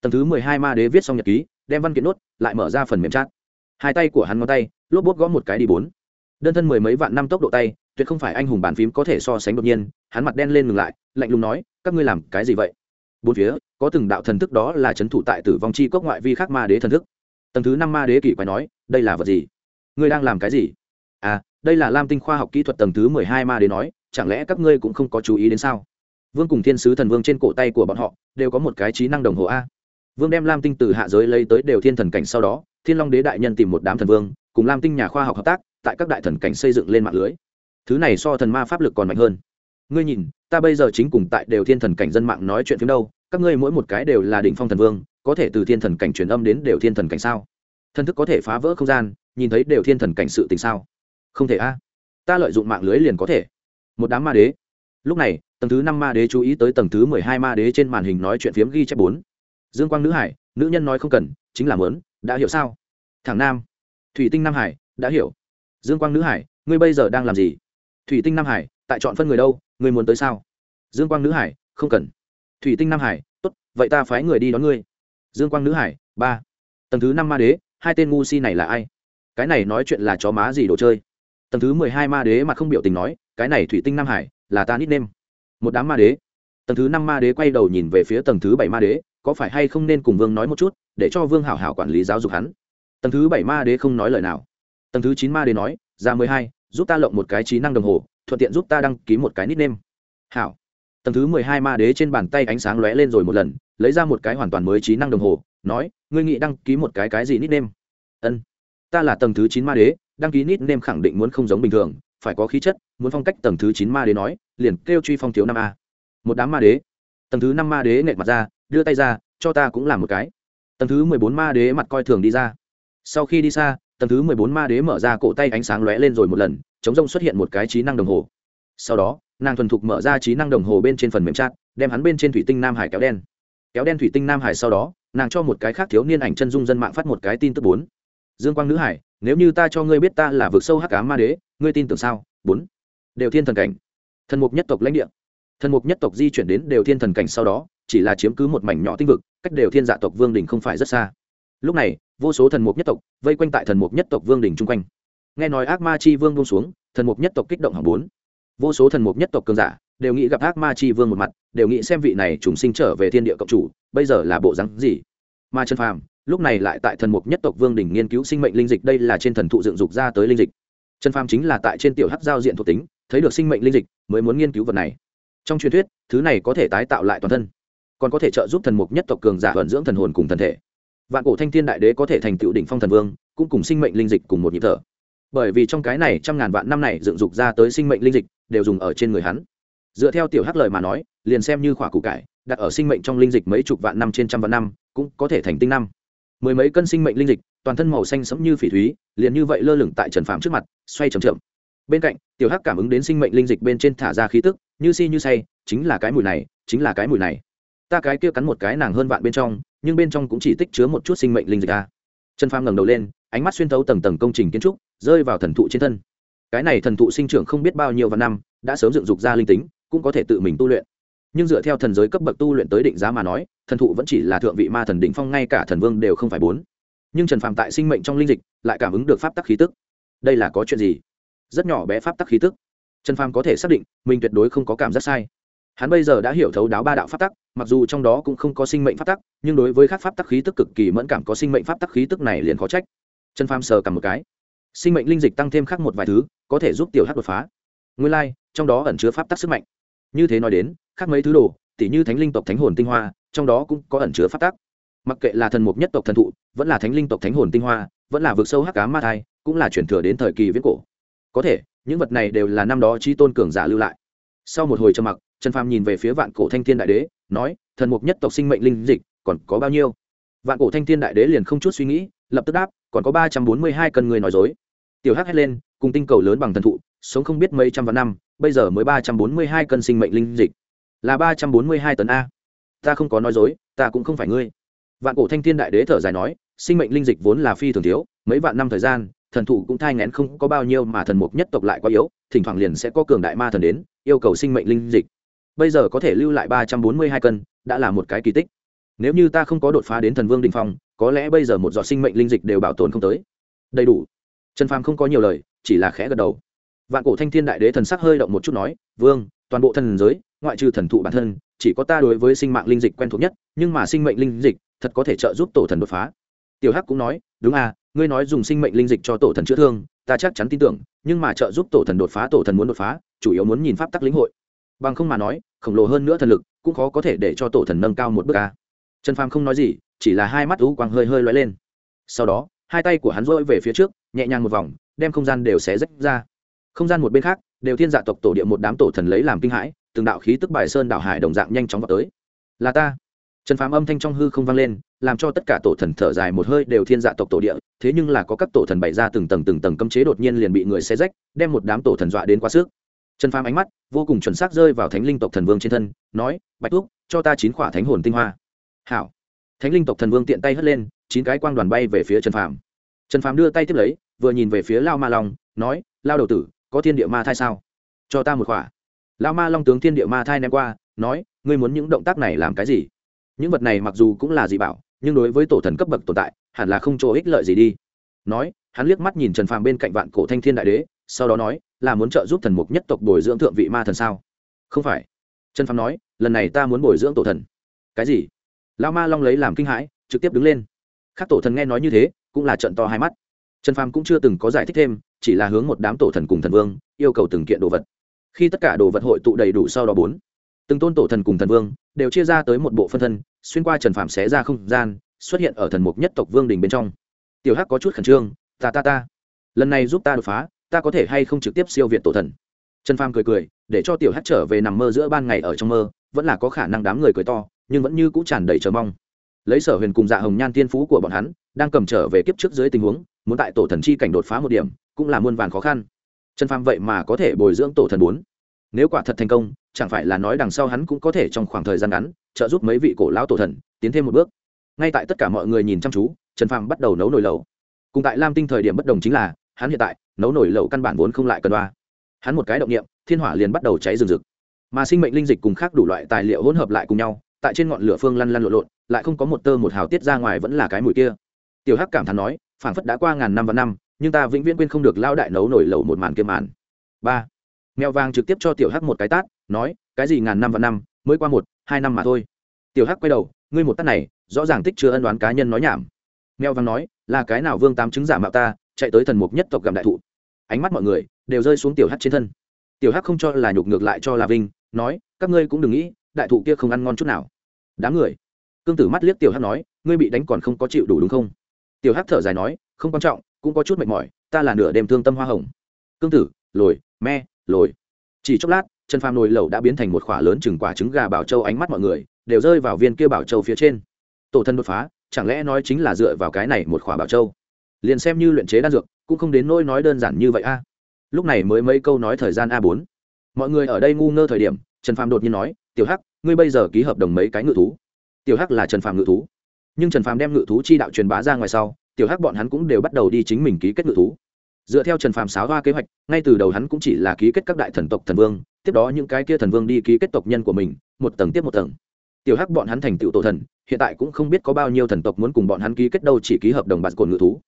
Speaker 1: Tầng thứ mười hai ma đế viết xong nhật ký, đem văn kiện nốt, lại mở ra phần mềm chat hai tay của hắn ngón tay, lốp bốt gõ một cái đi bốn. Đơn thân mười mấy vạn năm tốc độ tay, tuyệt không phải anh hùng bàn phím có thể so sánh đột nhiên, hắn mặt đen lên ngừng lại, lạnh lùng nói, các ngươi làm cái gì vậy? Bốn phía, có từng đạo thần thức đó là c h ấ n thủ tại tử vong chi cốc ngoại vi khác ma đế thần thức. Tầng thứ năm ma đế kỷ quái nói, đây là vật gì? Ngươi đang làm cái gì? À đây là lam tinh khoa học kỹ thuật tầng thứ mười hai ma đế nói, chẳng lẽ các ngươi cũng không có chú ý đến sao? Vương cùng thiên sứ thần vương trên cổ tay của bọn họ, đều có một cái trí năng đồng hồ a. Vương đem lam tinh từ hạ giới lấy tới đều thiên thần cảnh sau đó thiên long đế đại nhân tìm một đám thần vương, cùng lam tinh nhà khoa học hợp tác, tại các đại thần cảnh xây dựng lên mạng lưới. Thứ này so thần ma pháp lực còn mạnh hơn. Ngươi nhìn, ta bây giờ chính cùng tại đều thiên thần cảnh dân mạng nói chuyện phiếm đâu, các ngươi mỗi một cái đều là đỉnh phong thần vương, có thể từ thiên thần cảnh truyền âm đến đều thiên thần cảnh sao? Thần thức có thể phá vỡ không gian, nhìn thấy đều thiên thần cảnh sự tình sao? Không thể a. Ta lợi dụng mạng lưới liền có thể. Một đám ma đế. Lúc này, tầng thứ năm ma đế chú ý tới tầng thứ mười hai ma đế trên màn hình nói chuyện phiếm ghi chép bốn. Dương quang nữ hải, nữ nhân nói không cần, chính là mớn đã hiểu sao? Thằng nam. Thủy tinh nam hải, đã hiểu. Dương quang nữ hải, ngươi bây giờ đang làm gì? Thủy tinh nam hải, tại chọn phân người đâu? Ngươi muốn tới sao? Dương quang nữ hải, không cần. Thủy tinh nam hải, tốt, vậy ta phái người đi đón ngươi. Dương quang nữ hải, ba. Tầng thứ năm ma đế, hai tên ngu si này là ai? Cái này nói chuyện là chó má gì đồ chơi? Tầng thứ mười hai ma đế mà không biểu tình nói, cái này thủy tinh nam hải, là ta nít nêm một đám ma đế. Tầng thứ năm ma đế quay đầu nhìn về phía tầng thứ bảy ma đế có phải hay không nên cùng vương nói một chút, để cho vương hảo hảo quản lý giáo dục hắn? Tầng thứ bảy ma đế không nói lời nào. Tầng thứ chín ma đế nói, ra mười hai, giúp ta lộng một cái trí năng đồng hồ, thuận tiện giúp ta đăng ký một cái nickname. Hảo. Tầng thứ mười hai ma đế trên bàn tay ánh sáng lóe lên rồi một lần, lấy ra một cái hoàn toàn mới trí năng đồng hồ, nói, ngươi nghĩ đăng ký một cái cái gì nickname? Ân, ta là tầng thứ chín ma đế, đăng ký nickname khẳng định muốn không giống bình thường, phải có khí chất, muốn phong cách tầng thứ chín ma đế nói, liền kêu truy phong thiếu năm a. Một đám ma đế. Tầng thứ năm ma đế nghẹt mặt ra đưa tay ra, cho ta cũng làm một cái. Tầng thứ mười bốn ma đế mặt coi thường đi ra. Sau khi đi xa, tầng thứ mười bốn ma đế mở ra cổ tay ánh sáng lóe lên rồi một lần, chống rông xuất hiện một cái trí năng đồng hồ. Sau đó, nàng thuần thục mở ra trí năng đồng hồ bên trên phần mềm chat, đem hắn bên trên thủy tinh nam hải kéo đen. Kéo đen thủy tinh nam hải sau đó, nàng cho một cái khác thiếu niên ảnh chân dung dân mạng phát một cái tin tức bốn. Dương quang nữ hải, nếu như ta cho ngươi biết ta là vực sâu hắc cá ma đế, ngươi tin tưởng sao? Bốn. Đều thiên thần cảnh. Thần mục nhất tộc lãnh địa. Thần mục nhất tộc di chuyển đến đều thiên thần cảnh sau đó chỉ là chiếm cứ một mảnh nhỏ tinh vực, cách đều thiên dạ tộc vương đình không phải rất xa. Lúc này, vô số thần mục nhất tộc vây quanh tại thần mục nhất tộc vương đình chung quanh. Nghe nói ác ma chi vương buông xuống, thần mục nhất tộc kích động hỏng bốn. Vô số thần mục nhất tộc cường giả đều nghĩ gặp ác ma chi vương một mặt, đều nghĩ xem vị này trùng sinh trở về thiên địa cộng chủ, bây giờ là bộ rắn gì? Ma chân phàm, lúc này lại tại thần mục nhất tộc vương đỉnh nghiên cứu sinh mệnh linh dịch, đây là trên thần thụ dựng dục ra tới linh dịch. Chân phàm chính là tại trên tiểu hắc giao diện thuộc tính, thấy được sinh mệnh linh dịch, mới muốn nghiên cứu vật này. Trong truyền thuyết, thứ này có thể tái tạo lại toàn thân còn có thể trợ giúp thần mục nhất tộc cường giả vận dưỡng thần hồn cùng thần thể. Vạn cổ thanh thiên đại đế có thể thành tựu đỉnh phong thần vương, cũng cùng sinh mệnh linh dịch cùng một nhịp thở. Bởi vì trong cái này trăm ngàn vạn năm này dựng dục ra tới sinh mệnh linh dịch đều dùng ở trên người hắn. Dựa theo tiểu hắc lời mà nói, liền xem như khỏa củ cải, đặt ở sinh mệnh trong linh dịch mấy chục vạn năm trên trăm vạn năm, cũng có thể thành tinh năm. Mười mấy cân sinh mệnh linh dịch, toàn thân màu xanh sẫm như phỉ thúy, liền như vậy lơ lửng tại trần phạm trước mặt, xoay trầm chậm bên cạnh, tiểu hắc cảm ứng đến sinh mệnh linh dịch bên trên thả ra khí tức, như si như say, chính là cái mùi này, chính là cái mùi này ta cái kia cắn một cái nàng hơn vạn bên trong, nhưng bên trong cũng chỉ tích chứa một chút sinh mệnh linh dịch a trần phàm ngẩng đầu lên, ánh mắt xuyên thấu tầng tầng công trình kiến trúc, rơi vào thần thụ trên thân. Cái này thần thụ sinh trưởng không biết bao nhiêu vạn năm, đã sớm dựng dục ra linh tính, cũng có thể tự mình tu luyện. Nhưng dựa theo thần giới cấp bậc tu luyện tới định giá mà nói, thần thụ vẫn chỉ là thượng vị ma thần đỉnh phong, ngay cả thần vương đều không phải bốn. Nhưng trần phàm tại sinh mệnh trong linh dịch, lại cảm ứng được pháp tắc khí tức. Đây là có chuyện gì? Rất nhỏ bé pháp tắc khí tức. Trần phàm có thể xác định, mình tuyệt đối không có cảm giác sai hắn bây giờ đã hiểu thấu đáo ba đạo pháp tắc mặc dù trong đó cũng không có sinh mệnh pháp tắc nhưng đối với các pháp tắc khí tức cực kỳ mẫn cảm có sinh mệnh pháp tắc khí tức này liền khó trách. Chân phàm sờ cầm một cái. Sinh mệnh linh dịch tăng thêm khác một vài thứ có thể giúp tiểu hát đột phá. Nguyên lai、like, trong đó ẩn chứa pháp tắc sức mạnh. Như thế nói đến khác mấy thứ đồ tỉ như thánh linh tộc thánh hồn tinh hoa trong đó cũng có ẩn chứa pháp tắc. Mặc kệ là thần mục nhất tộc thần thụ vẫn là thánh linh tộc thánh hồn tinh hoa vẫn là vực sâu hắc cá ma thai cũng là chuyển thừa đến thời kỳ viễn cổ. Có thể những vật này đều là năm đó trí tôn cường giả lưu lại. Sau một hồi trầm mặc trần phàm nhìn về phía vạn cổ thanh thiên đại đế, nói, thần mục nhất tộc sinh mệnh linh dịch, còn có bao nhiêu? Vạn cổ thanh thiên đại đế liền không chút suy nghĩ, lập tức đáp, còn có ba trăm bốn mươi hai cân người nói dối. Tiểu hắc hét lên, cùng tinh cầu lớn bằng thần thụ, sống không biết mấy trăm vạn năm, bây giờ mới ba trăm bốn mươi hai cân sinh mệnh linh dịch. Là ba trăm bốn mươi hai tấn a. Ta không có nói dối, ta cũng không phải ngươi. Vạn cổ thanh thiên đại đế thở dài nói, sinh mệnh linh dịch vốn là phi thường thiếu, mấy vạn năm thời gian, thần thụ cũng thai ngén không có bao nhiêu mà thần mục nhất tộc lại quá yếu, thỉnh thoảng liền sẽ có cường đại ma thần đến, yêu cầu sinh mệnh linh dịch bây giờ có thể lưu lại ba trăm bốn mươi hai cân, đã là một cái kỳ tích. Nếu như ta không có đột phá đến thần vương đình phong, có lẽ bây giờ một giọt sinh mệnh linh dịch đều bảo tồn không tới. Đầy đủ. Trần phàm không có nhiều lời, chỉ là khẽ gật đầu. Vạn cổ thanh thiên đại đế thần sắc hơi động một chút nói, vương, toàn bộ thần giới, ngoại trừ thần thụ bản thân, chỉ có ta đối với sinh mạng linh dịch quen thuộc nhất, nhưng mà sinh mệnh linh dịch thật có thể trợ giúp tổ thần đột phá. Tiểu hắc cũng nói, đúng à ngươi nói dùng sinh mệnh linh dịch cho tổ thần chữa thương, ta chắc chắn tin tưởng, nhưng mà trợ giúp tổ thần đột phá, tổ thần muốn đột phá, chủ yếu muốn nhìn pháp tắc lĩnh hội bằng không mà nói, khổng lồ hơn nữa thần lực cũng khó có thể để cho tổ thần nâng cao một bước ca trần phàm không nói gì, chỉ là hai mắt u quang hơi hơi loay lên. Sau đó, hai tay của hắn rỗi về phía trước, nhẹ nhàng một vòng, đem không gian đều xé rách ra. Không gian một bên khác, đều thiên dạ tộc tổ địa một đám tổ thần lấy làm kinh hãi, từng đạo khí tức bài sơn đảo hải đồng dạng nhanh chóng vào tới. Là ta. Trần phàm âm thanh trong hư không vang lên, làm cho tất cả tổ thần thở dài một hơi đều thiên dạ tộc tổ địa, thế nhưng là có các tổ thần bày ra từng tầng từng tầng cấm chế đột nhiên liền bị người xe rách, đem một đám tổ thần dọa đến quá sức trần phàm ánh mắt vô cùng chuẩn xác rơi vào thánh linh tộc thần vương trên thân, nói, bạch thuốc cho ta chín khỏa thánh hồn tinh hoa. Hảo. Thánh linh tộc thần vương tiện tay hất lên, chín cái quang đoàn bay về phía trần phàm. Trần phàm đưa tay tiếp lấy, vừa nhìn về phía lao ma long, nói, lao đầu tử, có thiên địa ma thai sao? Cho ta một khỏa. Lao ma long tướng thiên địa ma thai ném qua, nói, ngươi muốn những động tác này làm cái gì? Những vật này mặc dù cũng là dị bảo, nhưng đối với tổ thần cấp bậc tồn tại, hẳn là không chỗ ích lợi gì đi. Nói, hắn liếc mắt nhìn trần phàm bên cạnh vạn cổ thanh thiên đại đế sau đó nói, là muốn trợ giúp thần mục nhất tộc bồi dưỡng thượng vị ma thần sao? Không phải. Trần phàm nói, lần này ta muốn bồi dưỡng tổ thần. Cái gì? Lao ma long lấy làm kinh hãi, trực tiếp đứng lên. Các tổ thần nghe nói như thế, cũng là trận to hai mắt. Trần phàm cũng chưa từng có giải thích thêm, chỉ là hướng một đám tổ thần cùng thần vương, yêu cầu từng kiện đồ vật. Khi tất cả đồ vật hội tụ đầy đủ sau đó bốn, từng tôn tổ thần cùng thần vương đều chia ra tới một bộ phân thân, xuyên qua trần phàm xé ra không gian, xuất hiện ở thần mục nhất tộc vương đình bên trong. Tiểu hắc có chút khẩn trương, ta ta ta. Lần này giúp ta đột phá ta có thể hay không trực tiếp siêu việt tổ thần? Trần phàm cười cười, để cho tiểu hắc trở về nằm mơ giữa ban ngày ở trong mơ, vẫn là có khả năng đám người cười to, nhưng vẫn như cũ tràn đầy chờ mong. Lấy sở huyền cùng dạ hồng nhan tiên phú của bọn hắn, đang cầm trở về kiếp trước dưới tình huống, muốn tại tổ thần chi cảnh đột phá một điểm, cũng là muôn vàn khó khăn. Trần phàm vậy mà có thể bồi dưỡng tổ thần bốn. Nếu quả thật thành công, chẳng phải là nói đằng sau hắn cũng có thể trong khoảng thời gian ngắn, trợ giúp mấy vị cổ lão tổ thần, tiến thêm một bước. Ngay tại tất cả mọi người nhìn chăm chú, trần phàm bắt đầu nấu nồi lẩu. Cùng tại lam tinh thời điểm bất đồng chính là hắn hiện tại, nấu nổi lẩu căn bản vốn không lại cần đoa. Hắn một cái động nghiệm thiên hỏa liền bắt đầu cháy rừng rực. Mà sinh mệnh linh dịch cùng khác đủ loại tài liệu hỗn hợp lại cùng nhau, tại trên ngọn lửa phương lăn lăn lộn lộn, lại không có một tơ một hào tiết ra ngoài vẫn là cái mùi kia. Tiểu hắc cảm thán nói, phảng phất đã qua ngàn năm và năm, nhưng ta vĩnh viễn quên không được lao đại nấu nổi lẩu một màn kia màn. Ba. Mèo vàng trực tiếp cho tiểu hắc một cái tát, nói, cái gì ngàn năm và năm, mới qua một, hai năm mà thôi. Tiểu hắc quay đầu, ngươi một tát này, rõ ràng tích chưa ân đoán cá nhân nói nhảm. Mèo vàng nói, là cái nào vương tám chứng giả mạo ta chạy tới thần mục nhất tộc gặm đại thụ. Ánh mắt mọi người đều rơi xuống tiểu hắc trên thân. Tiểu hắc không cho là nhục ngược lại cho là vinh, nói, các ngươi cũng đừng nghĩ, đại thụ kia không ăn ngon chút nào. Đám người, cương tử mắt liếc tiểu hắc nói, ngươi bị đánh còn không có chịu đủ đúng không? Tiểu hắc thở dài nói, không quan trọng, cũng có chút mệt mỏi, ta là nửa đêm thương tâm hoa hồng. Cương tử, lồi, me, lồi. Chỉ chốc lát, chân phàm nồi lẩu đã biến thành một khỏa lớn chừng quả trứng gà bảo châu ánh mắt mọi người đều rơi vào viên kia bảo châu phía trên. Tổ thân đột phá, chẳng lẽ nói chính là dựa vào cái này một khỏa bảo châu? Liền xem như luyện chế đan dược, cũng không đến nỗi nói đơn giản như vậy a. Lúc này mới mấy câu nói thời gian a bốn. Mọi người ở đây ngu ngơ thời điểm, trần phàm đột nhiên nói, tiểu hắc, ngươi bây giờ ký hợp đồng mấy cái ngự thú? Tiểu hắc là trần phàm ngự thú. Nhưng trần phàm đem ngự thú chi đạo truyền bá ra ngoài sau, tiểu hắc bọn hắn cũng đều bắt đầu đi chính mình ký kết ngự thú. Dựa theo trần phàm sáo hoa kế hoạch, ngay từ đầu hắn cũng chỉ là ký kết các đại thần tộc thần vương, tiếp đó những cái kia thần vương đi ký kết tộc nhân của mình, một tầng tiếp một tầng. Tiểu hắc bọn hắn thành tựu tổ thần, hiện tại cũng không biết có bao nhiêu thần tộc muốn cùng bọn hắn ký kết đâu chỉ ký hợp đồng bạt cồn ngự thú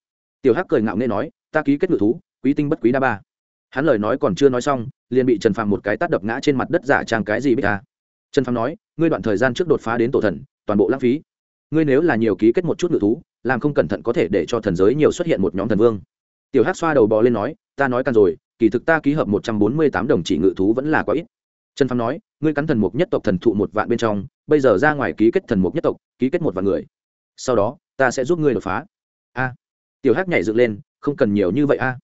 Speaker 1: tiểu hắc cười ngạo nghễ nói, ta ký kết ngự thú, quý tinh bất quý đa ba. Hắn lời nói còn chưa nói xong, liền bị trần phàm một cái tát đập ngã trên mặt đất giả trang cái gì bích ta à? trần phàm nói, ngươi đoạn thời gian trước đột phá đến tổ thần, toàn bộ lãng phí. Ngươi nếu là nhiều ký kết một chút ngự thú, làm không cẩn thận có thể để cho thần giới nhiều xuất hiện một nhóm thần vương. Tiểu Hắc xoa đầu bò lên nói, ta nói căn rồi, kỳ thực ta ký hợp một trăm bốn mươi tám đồng chỉ ngự thú vẫn là quá ít. Trần phàm nói, ngươi cắn thần mục nhất tộc thần thụ một vạn bên trong, bây giờ ra ngoài ký kết thần mục nhất tộc, ký kết một vạn người. Sau đó, ta sẽ giúp ngươi đột phá. A tiểu hát nhảy dựng lên, không cần nhiều như vậy a.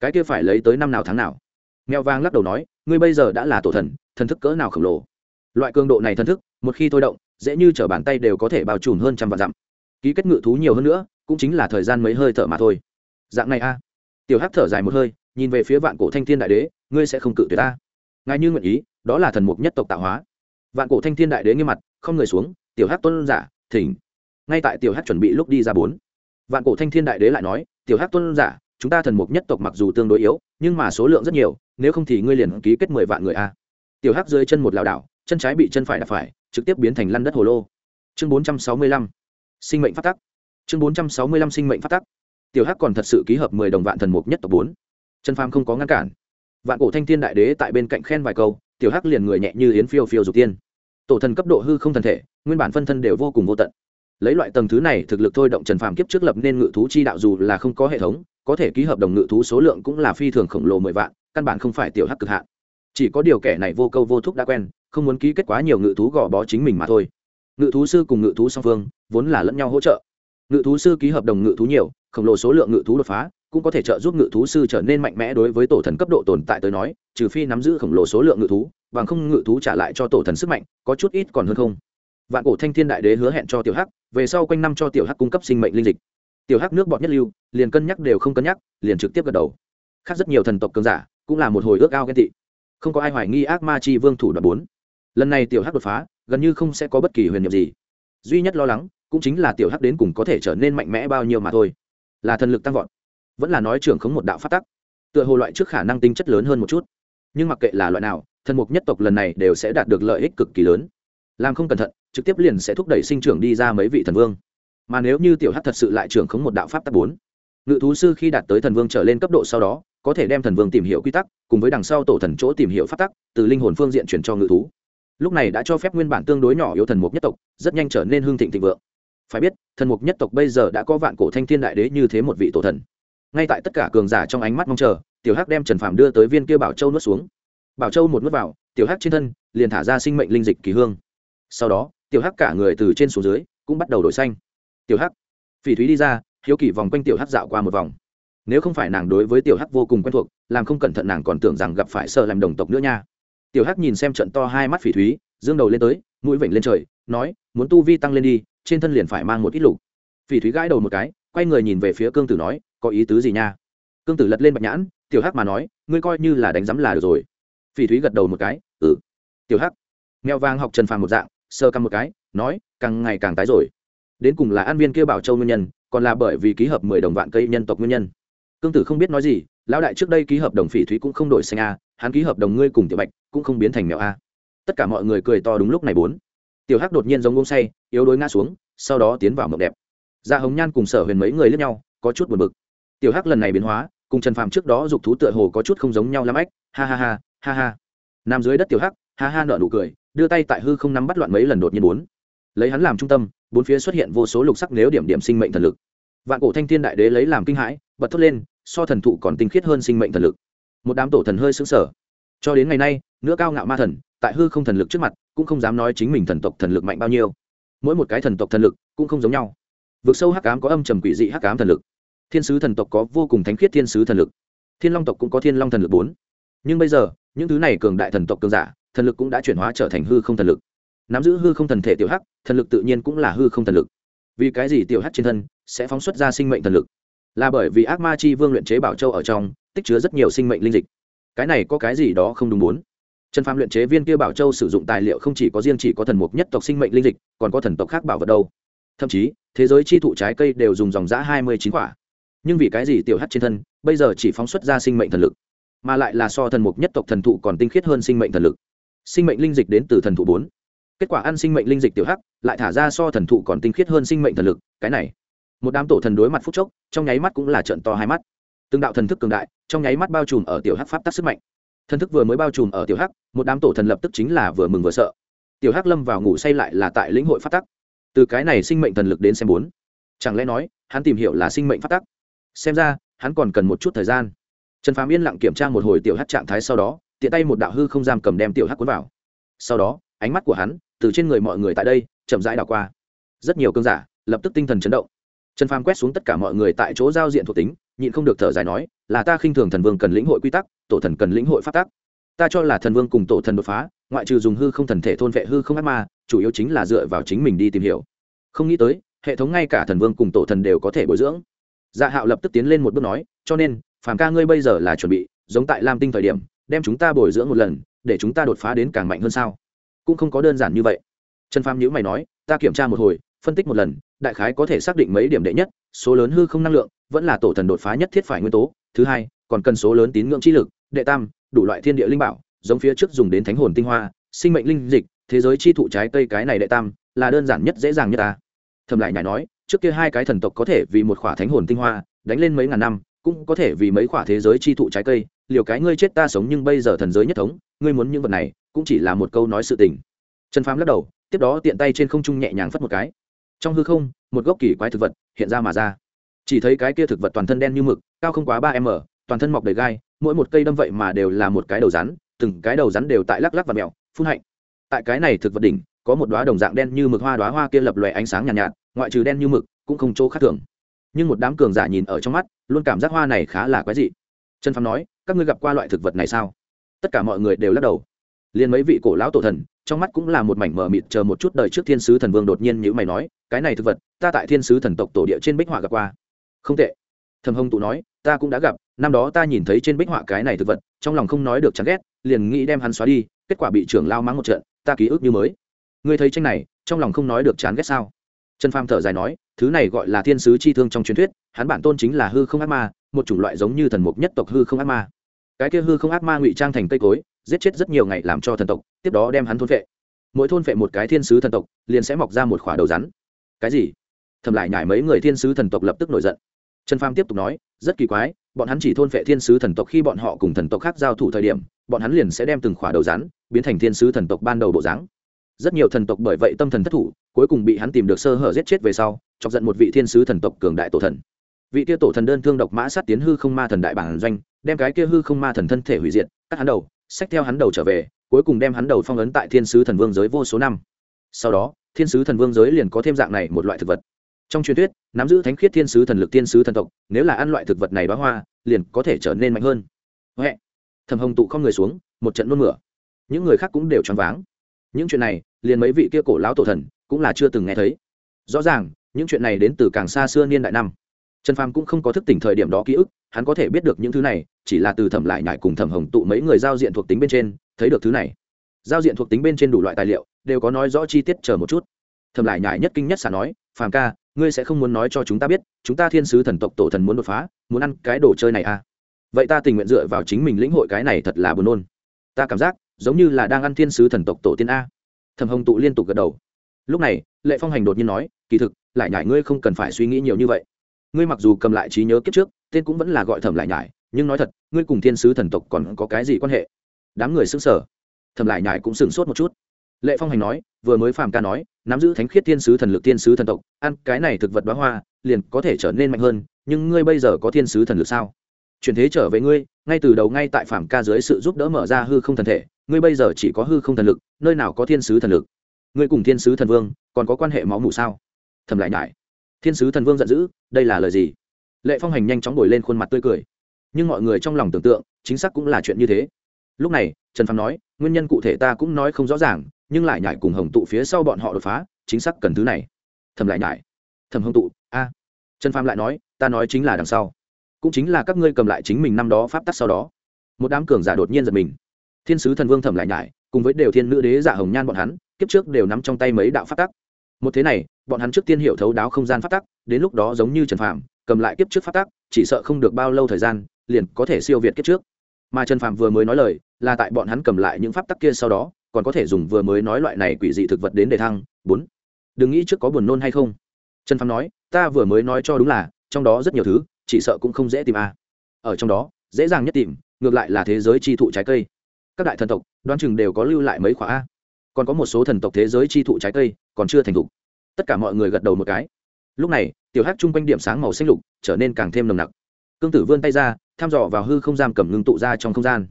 Speaker 1: Cái kia phải lấy tới năm nào tháng nào? Mèo vang lắc đầu nói, ngươi bây giờ đã là tổ thần thần thức cỡ nào khổng lồ? Loại cường độ này thần thức, một khi thôi động, dễ như t bàn tay đều có thể bao trùm hơn trăm vạn dặm. Ký kết ngự thú nhiều hơn nữa, cũng chính là thời gian mấy hơi thở mà thôi. Dạng này a. Tiểu hắc thở dài một hơi, nhìn về phía vạn cổ thanh thiên đại đế, ngươi sẽ không cự tuyệt ta. Ngài như nguyện ý, đó là thần mục nhất tộc tạo hóa. Vạn cổ thanh thiên đại đế nghiêm mặt, không người xuống, tiểu hắc tuân giả, thỉnh. Ngay tại tiểu hắc chuẩn bị lúc đi ra bốn vạn cổ thanh thiên đại đế lại nói, tiểu hắc tuân giả, chúng ta thần mục nhất tộc mặc dù tương đối yếu, nhưng mà số lượng rất nhiều, nếu không thì ngươi liền ký kết mười vạn người a. Tiểu hắc dưới chân một lảo đảo, chân trái bị chân phải đạp phải, trực tiếp biến thành lăn đất hồ lô. Chương bốn trăm sáu mươi lăm, sinh mệnh phát tắc. Chương bốn trăm sáu mươi lăm, sinh mệnh phát tắc. Tiểu hắc còn thật sự ký hợp mười đồng vạn thần mục nhất tộc bốn. Chân phàm không có ngăn cản. Vạn cổ thanh thiên đại đế tại bên cạnh khen vài câu, tiểu hắc liền người nhẹ như yến phiêu phiêu dục tiên. Tổ thần cấp độ hư không thần thể, nguyên bản phân thân đều vô cùng vô tận lấy loại tầng thứ này thực lực thôi động trần phàm kiếp trước lập nên ngự thú chi đạo dù là không có hệ thống, có thể ký hợp đồng ngự thú số lượng cũng là phi thường khổng lồ mười vạn, căn bản không phải tiểu hắc cực hạn. Chỉ có điều kẻ này vô câu vô thúc đã quen, không muốn ký kết quá nhiều ngự thú gò bó chính mình mà thôi. Ngự thú sư cùng ngự thú song phương vốn là lẫn nhau hỗ trợ. Ngự thú sư ký hợp đồng ngự thú nhiều, khổng lồ số lượng ngự thú đột phá, cũng có thể trợ giúp ngự thú sư trở nên mạnh mẽ đối với tổ thần cấp độ tồn tại tới nói, trừ phi nắm giữ khổng lồ số lượng ngự thú, bằng không ngự thú trả lại cho tổ thần sức mạnh, có chút ít còn hơn không vạn cổ thanh thiên đại đế hứa hẹn cho tiểu hắc, về sau quanh năm cho tiểu hắc cung cấp sinh mệnh linh dịch. Tiểu hắc nước bọt nhất lưu, liền cân nhắc đều không cân nhắc, liền trực tiếp gật đầu. Khác rất nhiều thần tộc cường giả, cũng là một hồi ước ao ghen tị. Không có ai hoài nghi ác ma chi vương thủ đoạn bốn. Lần này tiểu hắc đột phá, gần như không sẽ có bất kỳ huyền nhiệm gì. Duy nhất lo lắng, cũng chính là tiểu hắc đến cùng có thể trở nên mạnh mẽ bao nhiêu mà thôi. Là thần lực tăng vọt. Vẫn là nói trưởng khống một đạo phát tắc. Tựa hồ loại trước khả năng tinh chất lớn hơn một chút. Nhưng mặc kệ là loại nào, thần mục nhất tộc lần này đều sẽ đạt được lợi ích cực kỳ lớn. Làm không cẩn thận trực tiếp liền sẽ thúc đẩy sinh trưởng đi ra mấy vị thần vương. Mà nếu như tiểu hắc thật sự lại trưởng khống một đạo pháp tắc bốn, ngự thú sư khi đạt tới thần vương trở lên cấp độ sau đó, có thể đem thần vương tìm hiểu quy tắc, cùng với đằng sau tổ thần chỗ tìm hiểu pháp tắc, từ linh hồn phương diện chuyển cho ngự thú. Lúc này đã cho phép nguyên bản tương đối nhỏ yếu thần mục nhất tộc, rất nhanh trở nên hương thịnh thịnh vượng. Phải biết, thần mục nhất tộc bây giờ đã có vạn cổ thanh thiên đại đế như thế một vị tổ thần. Ngay tại tất cả cường giả trong ánh mắt mong chờ, tiểu hắc đem trần phạm đưa tới viên kia bảo châu nuốt xuống. Bảo châu một nuốt vào, tiểu hắc trên thân liền thả ra sinh mệnh linh dịch kỳ hương. Sau đó tiểu hắc cả người từ trên xuống dưới cũng bắt đầu đổi xanh. Tiểu hắc, phỉ thúy đi ra, hiếu kỳ vòng quanh tiểu hắc dạo qua một vòng. Nếu không phải nàng đối với tiểu hắc vô cùng quen thuộc, làm không cẩn thận nàng còn tưởng rằng gặp phải sợ làm đồng tộc nữa nha. Tiểu hắc nhìn xem trận to hai mắt phỉ thúy, dương đầu lên tới, mũi vểnh lên trời, nói, muốn tu vi tăng lên đi, trên thân liền phải mang một ít lục. Phỉ thúy gãi đầu một cái, quay người nhìn về phía cương tử nói, có ý tứ gì nha? Cương tử lật lên bạch nhãn, tiểu hắc mà nói, ngươi coi như là đánh giám là được rồi. Phỉ thúy gật đầu một cái ừ. Tiểu hắc, mèo vàng học trần phàm một dạng sơ căm một cái, nói, càng ngày càng tái rồi. Đến cùng là an viên kia bảo châu nguyên nhân, còn là bởi vì ký hợp mười đồng vạn cây nhân tộc nguyên nhân. Cương tử không biết nói gì, lão đại trước đây ký hợp đồng phỉ thúy cũng không đổi xanh a, hắn ký hợp đồng ngươi cùng tiểu bạch cũng không biến thành mèo a. Tất cả mọi người cười to đúng lúc này bốn. Tiểu hắc đột nhiên giống ngông say, yếu đuối ngã xuống, sau đó tiến vào mộng đẹp. Dạ hồng nhan cùng sở huyền mấy người lướt nhau, có chút buồn bực. Tiểu hắc lần này biến hóa, cùng trần phàm trước đó dục thú tựa hồ có chút không giống nhau lắm ách. Ha ha ha ha ha. Nằm dưới đất tiểu hắc, ha ha nợ nụ cười đưa tay tại hư không nắm bắt loạn mấy lần đột nhiên bốn. Lấy hắn làm trung tâm, bốn phía xuất hiện vô số lục sắc nếu điểm điểm sinh mệnh thần lực. Vạn cổ thanh thiên đại đế lấy làm kinh hãi, bật thốt lên, so thần thụ còn tinh khiết hơn sinh mệnh thần lực. Một đám tổ thần hơi xứng sở cho đến ngày nay nữa cao ngạo ma thần, tại hư không thần lực trước mặt, cũng không dám nói chính mình thần tộc thần lực mạnh bao nhiêu. Mỗi một cái thần tộc thần lực cũng không giống nhau. Vực sâu hắc ám có âm trầm quỷ dị hắc ám thần lực. Thiên sứ thần tộc có vô cùng thánh khiết thiên sứ thần lực. Thiên long tộc cũng có thiên long thần lực bốn. Nhưng bây giờ, những thứ này cường đại thần tộc cường giả thần lực cũng đã chuyển hóa trở thành hư không thần lực. Nắm giữ hư không thần thể tiểu hắc, thần lực tự nhiên cũng là hư không thần lực. Vì cái gì tiểu hắc trên thân sẽ phóng xuất ra sinh mệnh thần lực? Là bởi vì ác ma chi vương luyện chế bảo châu ở trong, tích chứa rất nhiều sinh mệnh linh dịch. Cái này có cái gì đó không đúng muốn trần phàm luyện chế viên kia bảo châu sử dụng tài liệu không chỉ có riêng chỉ có thần mục nhất tộc sinh mệnh linh dịch, còn có thần tộc khác bảo vật đâu? Thậm chí, thế giới chi thụ trái cây đều dùng dòng giã hai mươi chín quả. Nhưng vì cái gì tiểu hắt trên thân bây giờ chỉ phóng xuất ra sinh mệnh thần lực, mà lại là so thần mục nhất tộc thần thụ còn tinh khiết hơn sinh mệnh thần lực? Sinh mệnh linh dịch đến từ thần thụ bốn. Kết quả ăn sinh mệnh linh dịch tiểu hắc, lại thả ra so thần thụ còn tinh khiết hơn sinh mệnh thần lực, cái này. Một đám tổ thần đối mặt phúc chốc, trong nháy mắt cũng là trận to hai mắt. Từng đạo thần thức cường đại, trong nháy mắt bao trùm ở tiểu hắc pháp tắc sức mạnh. Thần thức vừa mới bao trùm ở tiểu hắc, một đám tổ thần lập tức chính là vừa mừng vừa sợ. Tiểu hắc lâm vào ngủ say lại là tại lĩnh hội pháp tắc. Từ cái này sinh mệnh thần lực đến xem bốn. Chẳng lẽ nói, hắn tìm hiểu là sinh mệnh pháp tắc? Xem ra, hắn còn cần một chút thời gian. Trần phàm yên lặng kiểm tra một hồi tiểu hắc trạng thái sau đó tiện tay một đạo hư không giam cầm đem tiểu hắc cuốn vào. Sau đó, ánh mắt của hắn, từ trên người mọi người tại đây, chậm rãi đảo qua. Rất nhiều cơn giả, lập tức tinh thần chấn động. Trần phàm quét xuống tất cả mọi người tại chỗ giao diện thuộc tính, nhịn không được thở dài nói, là ta khinh thường thần vương cần lĩnh hội quy tắc, tổ thần cần lĩnh hội pháp tắc. Ta cho là thần vương cùng tổ thần đột phá, ngoại trừ dùng hư không thần thể thôn vệ hư không ác ma, chủ yếu chính là dựa vào chính mình đi tìm hiểu. Không nghĩ tới, hệ thống ngay cả thần vương cùng tổ thần đều có thể bồi dưỡng. Dạ hạo lập tức tiến lên một bước nói, cho nên, phàm ca ngươi bây giờ là chuẩn bị, giống tại lam tinh thời điểm đem chúng ta bồi dưỡng một lần, để chúng ta đột phá đến càng mạnh hơn sao? Cũng không có đơn giản như vậy. Trần phàm nhữ mày nói, ta kiểm tra một hồi, phân tích một lần, đại khái có thể xác định mấy điểm đệ nhất, số lớn hư không năng lượng, vẫn là tổ thần đột phá nhất thiết phải nguyên tố. Thứ hai, còn cần số lớn tín ngưỡng chi lực, đệ tam, đủ loại thiên địa linh bảo, giống phía trước dùng đến thánh hồn tinh hoa, sinh mệnh linh dịch, thế giới chi thụ trái cây cái này đệ tam, là đơn giản nhất, dễ dàng nhất ta. Thầm lại nhảy nói, trước kia hai cái thần tộc có thể vì một khỏa thánh hồn tinh hoa, đánh lên mấy ngàn năm cũng có thể vì mấy quả thế giới chi thụ trái cây liều cái ngươi chết ta sống nhưng bây giờ thần giới nhất thống ngươi muốn những vật này cũng chỉ là một câu nói sự tình. Trần phàm lắc đầu tiếp đó tiện tay trên không trung nhẹ nhàng phất một cái. Trong hư không một gốc kỳ quái thực vật hiện ra mà ra. Chỉ thấy cái kia thực vật toàn thân đen như mực cao không quá ba m toàn thân mọc đầy gai mỗi một cây đâm vậy mà đều là một cái đầu rắn từng cái đầu rắn đều tại lắc lắc và mèo phun hạnh. Tại cái này thực vật đỉnh có một đoá đồng dạng đen như mực hoa đoá hoa kia lập lòe ánh sáng nhàn nhạt, nhạt ngoại trừ đen như mực cũng không chỗ khác thường nhưng một đám cường giả nhìn ở trong mắt, luôn cảm giác hoa này khá là quái dị. Trần phàm nói, các ngươi gặp qua loại thực vật này sao? Tất cả mọi người đều lắc đầu. Liền mấy vị cổ lão tổ thần, trong mắt cũng là một mảnh mờ mịt chờ một chút đời trước thiên sứ thần vương đột nhiên như mày nói, cái này thực vật, ta tại thiên sứ thần tộc tổ địa trên bích họa gặp qua. Không tệ. Thầm hồng tụ nói, ta cũng đã gặp, năm đó ta nhìn thấy trên bích họa cái này thực vật, trong lòng không nói được chán ghét, liền nghĩ đem hắn xóa đi, kết quả bị trưởng lao mắng một trận, ta ký ức như mới. Ngươi thấy tranh này, trong lòng không nói được chán ghét sao? Trần pham thở dài nói thứ này gọi là thiên sứ chi thương trong truyền thuyết, hắn bản tôn chính là hư không ác ma, một chủng loại giống như thần mục nhất tộc hư không ác ma. Cái kia hư không ác ma ngụy trang thành cây cối, giết chết rất nhiều ngày làm cho thần tộc, tiếp đó đem hắn thôn vệ mỗi thôn vệ một cái thiên sứ thần tộc, liền sẽ mọc ra một khỏa đầu rắn. Cái gì? Thầm lại nhải mấy người thiên sứ thần tộc lập tức nổi giận. Trần pham tiếp tục nói, rất kỳ quái, bọn hắn chỉ thôn vệ thiên sứ thần tộc khi bọn họ cùng thần tộc khác giao thủ thời điểm, bọn hắn liền sẽ đem từng khỏa đầu rắn biến thành thiên sứ thần tộc ban đầu bộ dáng. Rất nhiều thần tộc bởi vậy tâm thần thất thủ, cuối cùng bị hắn tìm được sơ hở giết chết về sau chọc giận một vị thiên sứ thần tộc cường đại tổ thần. Vị kia tổ thần đơn thương độc mã sát tiến hư không ma thần đại bản doanh, đem cái kia hư không ma thần thân thể hủy diệt, cắt hắn đầu, xách theo hắn đầu trở về, cuối cùng đem hắn đầu phong ấn tại thiên sứ thần vương giới vô số năm. Sau đó, thiên sứ thần vương giới liền có thêm dạng này một loại thực vật. Trong truyền thuyết, nắm giữ thánh khiết thiên sứ thần lực thiên sứ thần tộc, nếu là ăn loại thực vật này bá hoa, liền có thể trở nên mạnh hơn. Huệ. Thầm hồng tụ không người xuống, một trận nôn mửa. Những người khác cũng đều choáng váng. Những chuyện này, liền mấy vị kia cổ lão tổ thần cũng là chưa từng nghe thấy. Rõ ràng những chuyện này đến từ càng xa xưa niên đại năm. Trần phàm cũng không có thức tỉnh thời điểm đó ký ức, hắn có thể biết được những thứ này, chỉ là từ thẩm lại nhải cùng thẩm hồng tụ mấy người giao diện thuộc tính bên trên, thấy được thứ này. Giao diện thuộc tính bên trên đủ loại tài liệu, đều có nói rõ chi tiết chờ một chút. Thẩm lại nhải nhất kinh nhất xả nói, phàm ca, ngươi sẽ không muốn nói cho chúng ta biết, chúng ta thiên sứ thần tộc tổ thần muốn đột phá, muốn ăn cái đồ chơi này à? Vậy ta tình nguyện dựa vào chính mình lĩnh hội cái này thật là buồn nôn. Ta cảm giác, giống như là đang ăn thiên sứ thần tộc tổ tiên a. Thẩm hồng tụ liên tục gật đầu. Lúc này, lệ phong hành đột nhiên nói kỳ thực, lại nhải ngươi không cần phải suy nghĩ nhiều như vậy. Ngươi mặc dù cầm lại trí nhớ kiếp trước, tên cũng vẫn là gọi thẩm lại nhải, nhưng nói thật, ngươi cùng thiên sứ thần tộc còn có cái gì quan hệ? Đám người xứng sở thẩm lại nhải cũng sửng sốt một chút. Lệ phong hành nói, vừa mới phàm ca nói, nắm giữ thánh khiết thiên sứ thần lực thiên sứ thần tộc, ăn cái này thực vật đoá hoa, liền có thể trở nên mạnh hơn, nhưng ngươi bây giờ có thiên sứ thần lực sao? Chuyển thế trở về ngươi, ngay từ đầu ngay tại phàm ca dưới sự giúp đỡ mở ra hư không thần thể, ngươi bây giờ chỉ có hư không thần lực, nơi nào có thiên sứ thần lực? Ngươi cùng thiên sứ thần vương, còn có quan hệ máu mủ sao? Thầm lại nhải. Thiên sứ thần vương giận dữ, đây là lời gì? Lệ phong hành nhanh chóng đổi lên khuôn mặt tươi cười. Nhưng mọi người trong lòng tưởng tượng, chính xác cũng là chuyện như thế. Lúc này, trần phàm nói, nguyên nhân cụ thể ta cũng nói không rõ ràng, nhưng lại nhải cùng hồng tụ phía sau bọn họ đột phá, chính xác cần thứ này. Thầm lại nhải. Thầm hồng tụ, a. Trần phàm lại nói, ta nói chính là đằng sau. Cũng chính là các ngươi cầm lại chính mình năm đó pháp tắc sau đó. Một đám cường giả đột nhiên giật mình. Thiên sứ thần vương thẩm lại nhải, cùng với đều thiên nữ đế giả hồng nhan bọn hắn, kiếp trước đều nắm trong tay mấy đạo pháp tắc một thế này, bọn hắn trước tiên hiểu thấu đáo không gian phát tắc, đến lúc đó giống như trần phàm, cầm lại kiếp trước phát tắc, chỉ sợ không được bao lâu thời gian, liền có thể siêu việt kiếp trước. Mà trần phàm vừa mới nói lời, là tại bọn hắn cầm lại những pháp tắc kia sau đó, còn có thể dùng vừa mới nói loại này quỷ dị thực vật đến để thăng. Bốn, đừng nghĩ trước có buồn nôn hay không. Trần phàm nói, ta vừa mới nói cho đúng là, trong đó rất nhiều thứ, chỉ sợ cũng không dễ tìm a à. ở trong đó, dễ dàng nhất tìm, ngược lại là thế giới chi thụ trái cây. Các đại thần tộc, đoán chừng đều có lưu lại mấy khóa a còn có một số thần tộc thế giới chi thụ trái cây, còn chưa thành thục. Tất cả mọi người gật đầu một cái. Lúc này, tiểu hát chung quanh điểm sáng màu xanh lục trở nên càng thêm nồng nặc. Cương tử vươn tay ra, thăm dò vào hư không giam cầm ngưng tụ ra trong không gian.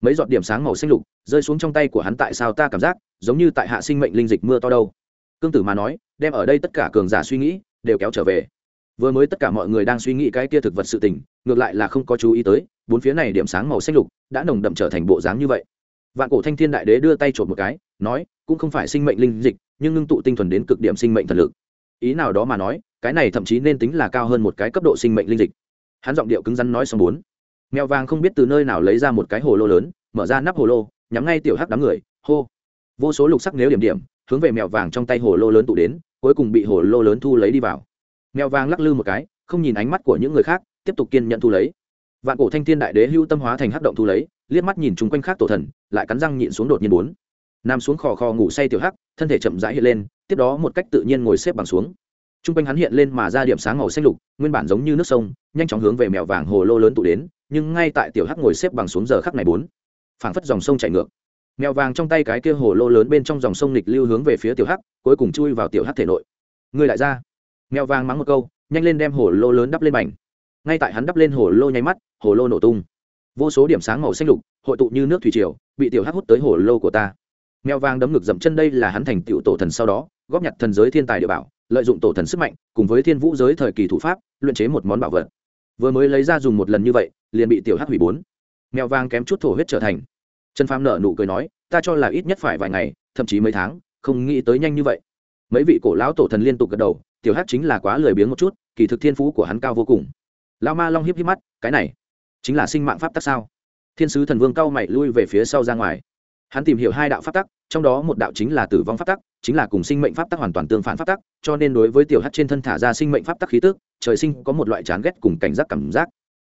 Speaker 1: Mấy giọt điểm sáng màu xanh lục rơi xuống trong tay của hắn tại sao ta cảm giác giống như tại hạ sinh mệnh linh dịch mưa to đâu. Cương tử mà nói, đem ở đây tất cả cường giả suy nghĩ đều kéo trở về. Vừa mới tất cả mọi người đang suy nghĩ cái kia thực vật sự tình, ngược lại là không có chú ý tới, bốn phía này điểm sáng màu xanh lục đã nồng đậm trở thành bộ dáng như vậy. Vạn cổ thanh thiên đại đế đưa tay trộm một cái nói, cũng không phải sinh mệnh linh dịch, nhưng ngưng tụ tinh thuần đến cực điểm sinh mệnh thần lực. Ý nào đó mà nói, cái này thậm chí nên tính là cao hơn một cái cấp độ sinh mệnh linh dịch. Hắn giọng điệu cứng rắn nói xong bốn. Mèo vàng không biết từ nơi nào lấy ra một cái hồ lô lớn, mở ra nắp hồ lô, nhắm ngay tiểu hắc đám người, hô. Vô số lục sắc nếu điểm điểm, hướng về mèo vàng trong tay hồ lô lớn tụ đến, cuối cùng bị hồ lô lớn thu lấy đi vào. Mèo vàng lắc lư một cái, không nhìn ánh mắt của những người khác, tiếp tục kiên nhận thu lấy. Vạn cổ thanh thiên đại đế hưu tâm hóa thành hắc động thu lấy, liếc mắt nhìn chung quanh khác tổ thần, lại cắn răng nhịn xuống đột nhiên bốn nằm xuống khò khò ngủ say tiểu hắc, thân thể chậm rãi hiện lên, tiếp đó một cách tự nhiên ngồi xếp bằng xuống. Chung quanh hắn hiện lên mà ra điểm sáng màu xanh lục, nguyên bản giống như nước sông, nhanh chóng hướng về mèo vàng hồ lô lớn tụ đến, nhưng ngay tại tiểu hắc ngồi xếp bằng xuống giờ khắc này bốn, phảng phất dòng sông chảy ngược. Mèo vàng trong tay cái kia hồ lô lớn bên trong dòng sông nghịch lưu hướng về phía tiểu hắc, cuối cùng chui vào tiểu hắc thể nội. Người lại ra. Mèo vàng mắng một câu, nhanh lên đem hồ lô lớn đắp lên mảnh. Ngay tại hắn đắp lên hồ lô nháy mắt, hồ lô nổ tung. Vô số điểm sáng màu xanh lục, hội tụ như nước thủy triều, bị tiểu hắc hút tới hồ lô của ta mèo vàng đấm ngực dậm chân đây là hắn thành tựu tổ thần sau đó, góp nhặt thần giới thiên tài địa bảo, lợi dụng tổ thần sức mạnh, cùng với thiên vũ giới thời kỳ thủ pháp, luyện chế một món bảo vật. Vừa mới lấy ra dùng một lần như vậy, liền bị tiểu hắc hủy bốn. Mèo vàng kém chút thổ huyết trở thành. Trần phàm nở nụ cười nói, ta cho là ít nhất phải vài ngày, thậm chí mấy tháng, không nghĩ tới nhanh như vậy. Mấy vị cổ lão tổ thần liên tục gật đầu, tiểu hắc chính là quá lười biếng một chút, kỳ thực thiên phú của hắn cao vô cùng. Lao ma long hiếp hiếp mắt, cái này chính là sinh mạng pháp tắc sao? Thiên sứ thần vương cao mày lui về phía sau ra ngoài hắn tìm hiểu hai đạo pháp tắc, trong đó một đạo chính là tử vong pháp tắc, chính là cùng sinh mệnh pháp tắc hoàn toàn tương phản pháp tắc, cho nên đối với tiểu hắc trên thân thả ra sinh mệnh pháp tắc khí tức, trời sinh có một loại chán ghét cùng cảnh giác cảm giác.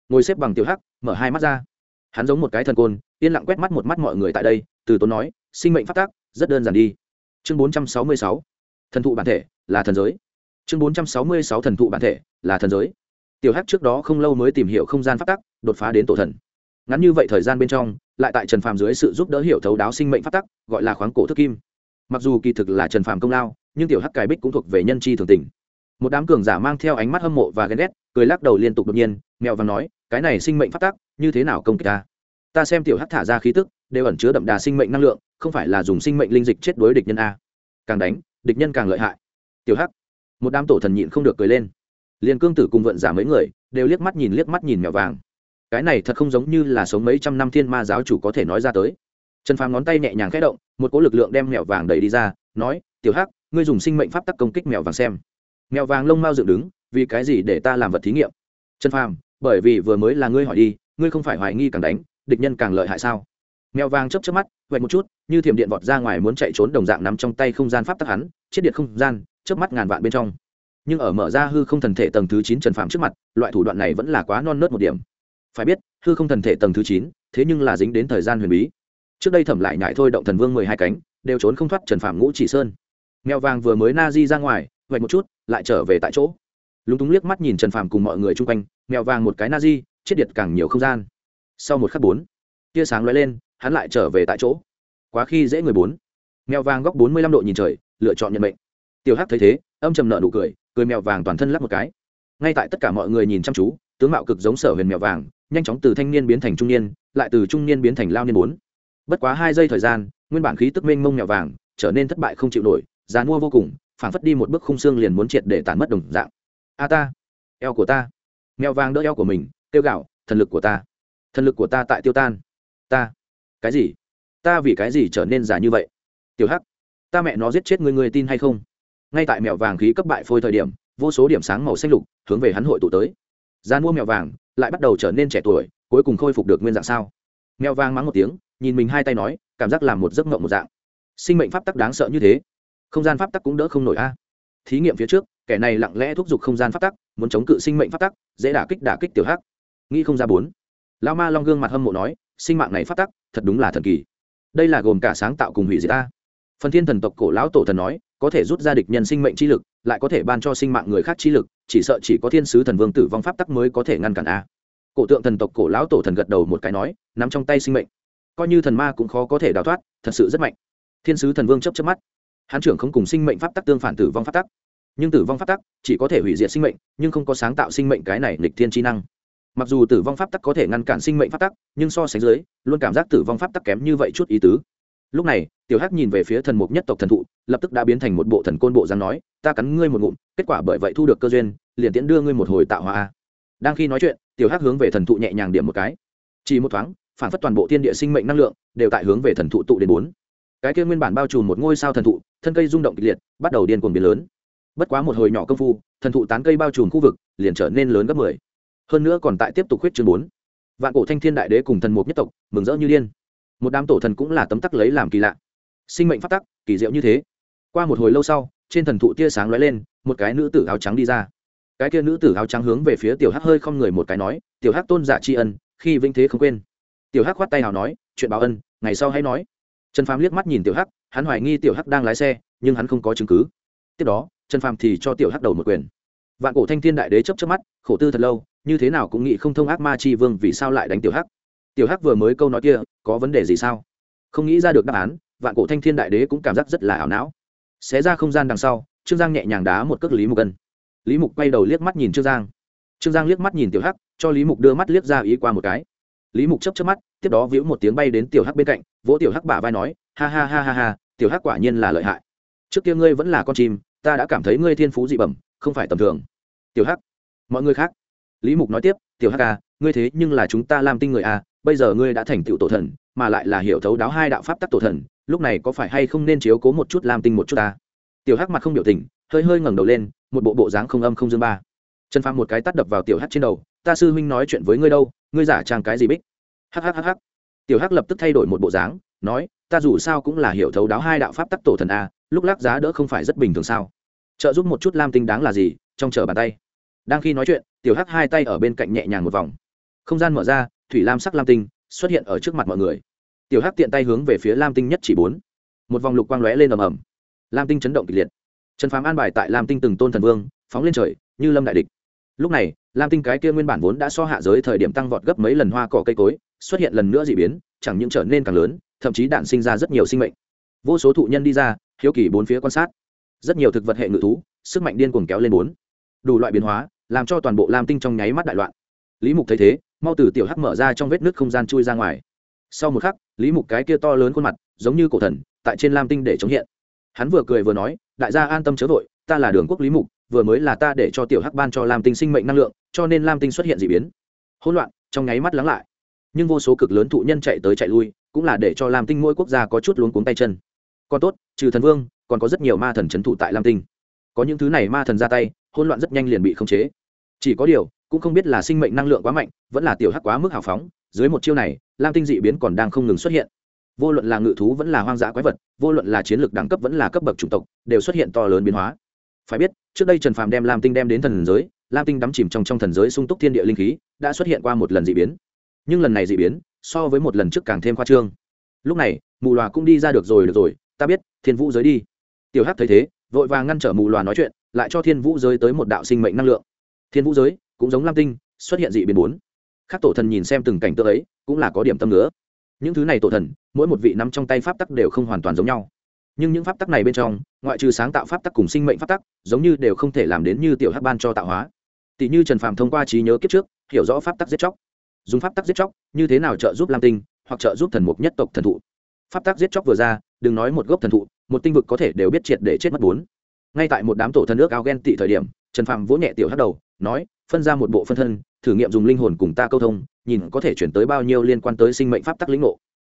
Speaker 1: Ngồi xếp bằng tiểu hắc, mở hai mắt ra. Hắn giống một cái thần côn, yên lặng quét mắt một mắt mọi người tại đây, từ tốn nói, sinh mệnh pháp tắc, rất đơn giản đi. Chương bốn trăm sáu mươi sáu, thần thụ bản thể, là thần giới. Chương bốn trăm sáu mươi sáu, thần thụ bản thể, là thần giới. Tiểu hắc trước đó không lâu mới tìm hiểu không gian pháp tắc, đột phá đến tổ thần ngắn như vậy thời gian bên trong, lại tại trần phàm dưới sự giúp đỡ hiểu thấu đáo sinh mệnh pháp tắc, gọi là khoáng cổ thức kim. Mặc dù kỳ thực là trần phàm công lao, nhưng tiểu hắc cải bích cũng thuộc về nhân chi thường tình. Một đám cường giả mang theo ánh mắt hâm mộ và ghen ghét, cười lắc đầu liên tục đột nhiên mèo vàng nói, cái này sinh mệnh pháp tắc, như thế nào công kích ta? Ta xem tiểu hắc thả ra khí tức, đều ẩn chứa đậm đà sinh mệnh năng lượng, không phải là dùng sinh mệnh linh dịch chết đối địch nhân a. Càng đánh, địch nhân càng lợi hại. Tiểu hắc. Một đám tổ thần nhịn không được cười lên. Liền cương tử cùng vận giả mấy người, đều liếc mắt nhìn liếc mắt nhìn mèo vàng cái này thật không giống như là sống mấy trăm năm thiên ma giáo chủ có thể nói ra tới. Trần phàm ngón tay nhẹ nhàng khẽ động, một cỗ lực lượng đem mèo vàng đẩy đi ra, nói, tiểu hắc, ngươi dùng sinh mệnh pháp tắc công kích mèo vàng xem. Mèo vàng lông mau dựng đứng, vì cái gì để ta làm vật thí nghiệm? Trần phàm, bởi vì vừa mới là ngươi hỏi đi, ngươi không phải hoài nghi càng đánh, địch nhân càng lợi hại sao? Mèo vàng chấp chấp mắt vậy một chút, như thiểm điện vọt ra ngoài muốn chạy trốn đồng dạng nắm trong tay không gian pháp tắc hắn, chết điện không gian, chớp mắt ngàn vạn bên trong. Nhưng ở mở ra hư không thần thể tầng thứ chín trần Phàm trước mặt, loại thủ đoạn này vẫn là quá non nớt một điểm phải biết, hư không thần thể tầng thứ chín, thế nhưng là dính đến thời gian huyền bí. Trước đây thẩm lại nhại thôi động thần vương mười hai cánh, đều trốn không thoát trần phạm ngũ chỉ sơn. Mèo vàng vừa mới na di ra ngoài, vậy một chút, lại trở về tại chỗ. Lúng túng liếc mắt nhìn trần phạm cùng mọi người chung quanh, mèo vàng một cái na di, chết điệt càng nhiều không gian. Sau một khắc bốn, tia sáng lóe lên, hắn lại trở về tại chỗ. Quá khi dễ người bốn. Mèo vàng góc bốn mươi lăm độ nhìn trời, lựa chọn nhận mệnh. Tiểu hắc thấy thế, âm trầm nợ nụ cười cười mèo vàng toàn thân lắp một cái. Ngay tại tất cả mọi người nhìn chăm chú, tướng mạo cực giống sở huyền mèo vàng nhanh chóng từ thanh niên biến thành trung niên, lại từ trung niên biến thành lao niên bốn. Bất quá hai giây thời gian, nguyên bản khí tức mênh mông mèo vàng trở nên thất bại không chịu nổi dàn mua vô cùng phảng phất đi một bước khung xương liền muốn triệt để tàn mất đồng dạng. A ta, eo của ta. Mèo vàng đỡ eo của mình tiêu gạo thần lực của ta, thần lực của ta tại tiêu tan. Ta, cái gì? Ta vì cái gì trở nên giả như vậy? Tiểu hắc, ta mẹ nó giết chết người người tin hay không? Ngay tại mèo vàng khí cấp bại phôi thời điểm, vô số điểm sáng màu xanh lục hướng về hắn hội tụ tới. Gian mua mèo vàng lại bắt đầu trở nên trẻ tuổi, cuối cùng khôi phục được nguyên dạng sao? Mèo vang mắng một tiếng, nhìn mình hai tay nói, cảm giác làm một giấc mộng một dạng. Sinh mệnh pháp tắc đáng sợ như thế. Không gian pháp tắc cũng đỡ không nổi a. Thí nghiệm phía trước, kẻ này lặng lẽ thúc giục không gian pháp tắc, muốn chống cự sinh mệnh pháp tắc, dễ đả kích đả kích tiểu hắc. Nghĩ không ra bốn. Lao ma long gương mặt hâm mộ nói, sinh mạng này pháp tắc, thật đúng là thần kỳ. Đây là gồm cả sáng tạo cùng hủy diệt ta phần thiên thần tộc cổ lão tổ thần nói có thể rút ra địch nhân sinh mệnh chi lực, lại có thể ban cho sinh mạng người khác chi lực, chỉ sợ chỉ có thiên sứ thần vương tử vong pháp tắc mới có thể ngăn cản a. Cổ tượng thần tộc cổ lão tổ thần gật đầu một cái nói, nắm trong tay sinh mệnh. Coi như thần ma cũng khó có thể đào thoát, thật sự rất mạnh. Thiên sứ thần vương chấp chấp mắt. Hán trưởng không cùng sinh mệnh pháp tắc tương phản tử vong pháp tắc. Nhưng tử vong pháp tắc chỉ có thể hủy diệt sinh mệnh, nhưng không có sáng tạo sinh mệnh cái này lịch thiên trí năng. Mặc dù tử vong pháp tắc có thể ngăn cản sinh mệnh pháp tắc, nhưng so sánh dưới, luôn cảm giác tử vong pháp tắc kém như vậy chút ý tứ lúc này, tiểu hắc nhìn về phía thần mục nhất tộc thần thụ, lập tức đã biến thành một bộ thần côn bộ dáng nói, ta cắn ngươi một ngụm, kết quả bởi vậy thu được cơ duyên, liền tiễn đưa ngươi một hồi tạo hóa đang khi nói chuyện, tiểu hắc hướng về thần thụ nhẹ nhàng điểm một cái. Chỉ một thoáng, phản phất toàn bộ thiên địa sinh mệnh năng lượng đều tại hướng về thần thụ tụ đến bốn. Cái kia nguyên bản bao trùm một ngôi sao thần thụ, thân cây rung động kịch liệt, bắt đầu điên cuồng biến lớn. Bất quá một hồi nhỏ công phu, thần thụ tán cây bao trùm khu vực liền trở nên lớn gấp mười. Hơn nữa còn tại tiếp tục huyết chương bốn. Vạn cổ thanh thiên đại đế cùng thần mục nhất tộc mừng rỡ như điên một đám tổ thần cũng là tấm tắc lấy làm kỳ lạ. Sinh mệnh phát tắc, kỳ diệu như thế. Qua một hồi lâu sau, trên thần thụ tia sáng lóe lên, một cái nữ tử áo trắng đi ra. Cái kia nữ tử áo trắng hướng về phía tiểu hắc hơi không người một cái nói, tiểu hắc tôn giả tri ân, khi vinh thế không quên. Tiểu hắc khoát tay nào nói, chuyện báo ân, ngày sau hãy nói. Trần phàm liếc mắt nhìn tiểu hắc, hắn hoài nghi tiểu hắc đang lái xe, nhưng hắn không có chứng cứ. Tiếp đó, trần phàm thì cho tiểu hắc đầu một quyền. Vạn cổ thanh thiên đại đế chấp chấp mắt, khổ tư thật lâu, như thế nào cũng nghĩ không thông ác ma chi vương vì sao lại đánh tiểu hắc tiểu hắc vừa mới câu nói kia, có vấn đề gì sao? Không nghĩ ra được đáp án, vạn cổ thanh thiên đại đế cũng cảm giác rất là ảo não. Xé ra không gian đằng sau, trương giang nhẹ nhàng đá một cước lý mục gần. lý mục quay đầu liếc mắt nhìn trương giang. Trương giang liếc mắt nhìn tiểu hắc, cho lý mục đưa mắt liếc ra ý qua một cái. Lý mục chấp chấp mắt, tiếp đó víu một tiếng bay đến tiểu hắc bên cạnh, vỗ tiểu hắc bả vai nói, ha ha ha ha ha, tiểu hắc quả nhiên là lợi hại. Trước kia ngươi vẫn là con chim, ta đã cảm thấy ngươi thiên phú dị bẩm, không phải tầm thường. Tiểu hắc. Mọi người khác. Lý mục nói tiếp, tiểu hắc à ngươi thế nhưng là chúng ta làm tinh người à bây giờ ngươi đã thành tựu tổ thần, mà lại là hiểu thấu đáo hai đạo pháp tắc tổ thần, lúc này có phải hay không nên chiếu cố một chút lam tinh một chút ta? Tiểu hắc mặt không biểu tình, hơi hơi ngẩng đầu lên, một bộ bộ dáng không âm không dương ba. Trần phàm một cái tắt đập vào tiểu hắc trên đầu, ta sư huynh nói chuyện với ngươi đâu, ngươi giả trang cái gì bích? Hhhh tiểu hắc lập tức thay đổi một bộ dáng, nói, ta dù sao cũng là hiểu thấu đáo hai đạo pháp tắc tổ thần a, lúc lắc giá đỡ không phải rất bình thường sao? Trợ giúp một chút lam tinh đáng là gì? Trong chờ bàn tay. Đang khi nói chuyện, tiểu hắc hai tay ở bên cạnh nhẹ nhàng một vòng. Không gian mở ra thủy lam sắc lam tinh xuất hiện ở trước mặt mọi người. Tiểu hắc tiện tay hướng về phía lam tinh nhất chỉ bốn. Một vòng lục quang lóe lên ầm ầm. Lam tinh chấn động kịch liệt. Trần phám an bài tại lam tinh từng tôn thần vương, phóng lên trời, như lâm đại địch. Lúc này, lam tinh cái kia nguyên bản vốn đã so hạ giới thời điểm tăng vọt gấp mấy lần hoa cỏ cây cối, xuất hiện lần nữa d ị biến, chẳng những trở nên càng lớn, thậm chí đạn sinh ra rất nhiều sinh mệnh. Vô số thụ nhân đi ra, hiếu kỳ bốn phía quan sát. Rất nhiều thực vật hệ ngự thú, sức mạnh điên cuồng kéo lên bốn. Đủ loại biến hóa, làm cho toàn bộ lam tinh trong nháy mắt đại loạn. Lý mục thấy thế mau từ tiểu hắc mở ra trong vết nước không gian chui ra ngoài. Sau một khắc, lý mục cái kia to lớn khuôn mặt, giống như cổ thần, tại trên lam tinh để chống hiện. Hắn vừa cười vừa nói, đại gia an tâm chớ vội, ta là đường quốc lý mục, vừa mới là ta để cho tiểu hắc ban cho lam tinh sinh mệnh năng lượng, cho nên lam tinh xuất hiện d ị biến. Hỗn loạn, trong nháy mắt lắng lại. Nhưng vô số cực lớn thụ nhân chạy tới chạy lui, cũng là để cho lam tinh mỗi quốc gia có chút luống cuống tay chân. Còn tốt, trừ thần vương, còn có rất nhiều ma thần c h ấ n thủ tại lam tinh. Có những thứ này ma thần ra tay, hỗn loạn rất nhanh liền bị khống chế. Chỉ có điều cũng không biết là sinh mệnh năng lượng quá mạnh, vẫn là tiểu hắc quá mức hào phóng, dưới một chiêu này, lam tinh dị biến còn đang không ngừng xuất hiện. Vô luận là ngự thú vẫn là hoang dã quái vật, vô luận là chiến lược đẳng cấp vẫn là cấp bậc chủng tộc, đều xuất hiện to lớn biến hóa. Phải biết, trước đây trần phàm đem lam tinh đem đến thần giới, lam tinh đắm chìm trong trong thần giới sung túc thiên địa linh khí, đã xuất hiện qua một lần d biến. Nhưng lần này d biến, so với một lần trước càng thêm khoa trương. Lúc này, mù loà cũng đi ra được rồi được rồi, ta biết, thiên vũ giới đi. Tiểu hắc thấy thế, vội vàng ngăn trở mù loà nói chuyện, lại cho thiên vũ giới tới một đạo sinh mệnh năng lượng. Thiên vũ giới cũng giống lam tinh, xuất hiện dị biến bốn. Các tổ thần nhìn xem từng cảnh tượng ấy, cũng là có điểm tâm nữa những thứ này tổ thần, mỗi một vị nắm trong tay pháp tắc đều không hoàn toàn giống nhau. Nhưng những pháp tắc này bên trong, ngoại trừ sáng tạo pháp tắc cùng sinh mệnh pháp tắc, giống như đều không thể làm đến như tiểu hắc ban cho tạo hóa. Tỷ như trần phàm thông qua trí nhớ kiếp trước, hiểu rõ pháp tắc giết chóc. Dùng pháp tắc giết chóc, như thế nào trợ giúp lam tinh, hoặc trợ giúp thần mục nhất tộc thần thụ. Pháp tắc giết chóc vừa ra, đừng nói một gốc thần thụ, một tinh vực có thể đều biết triệt để chết mất bốn. Ngay tại một đám tổ thần nước áo ghen tị thời điểm, trần phàm vỗ nhẹ tiểu hắc đầu, nói phân ra một bộ phân thân, thử nghiệm dùng linh hồn cùng ta câu thông, nhìn có thể chuyển tới bao nhiêu liên quan tới sinh mệnh pháp tắc lĩnh ngộ.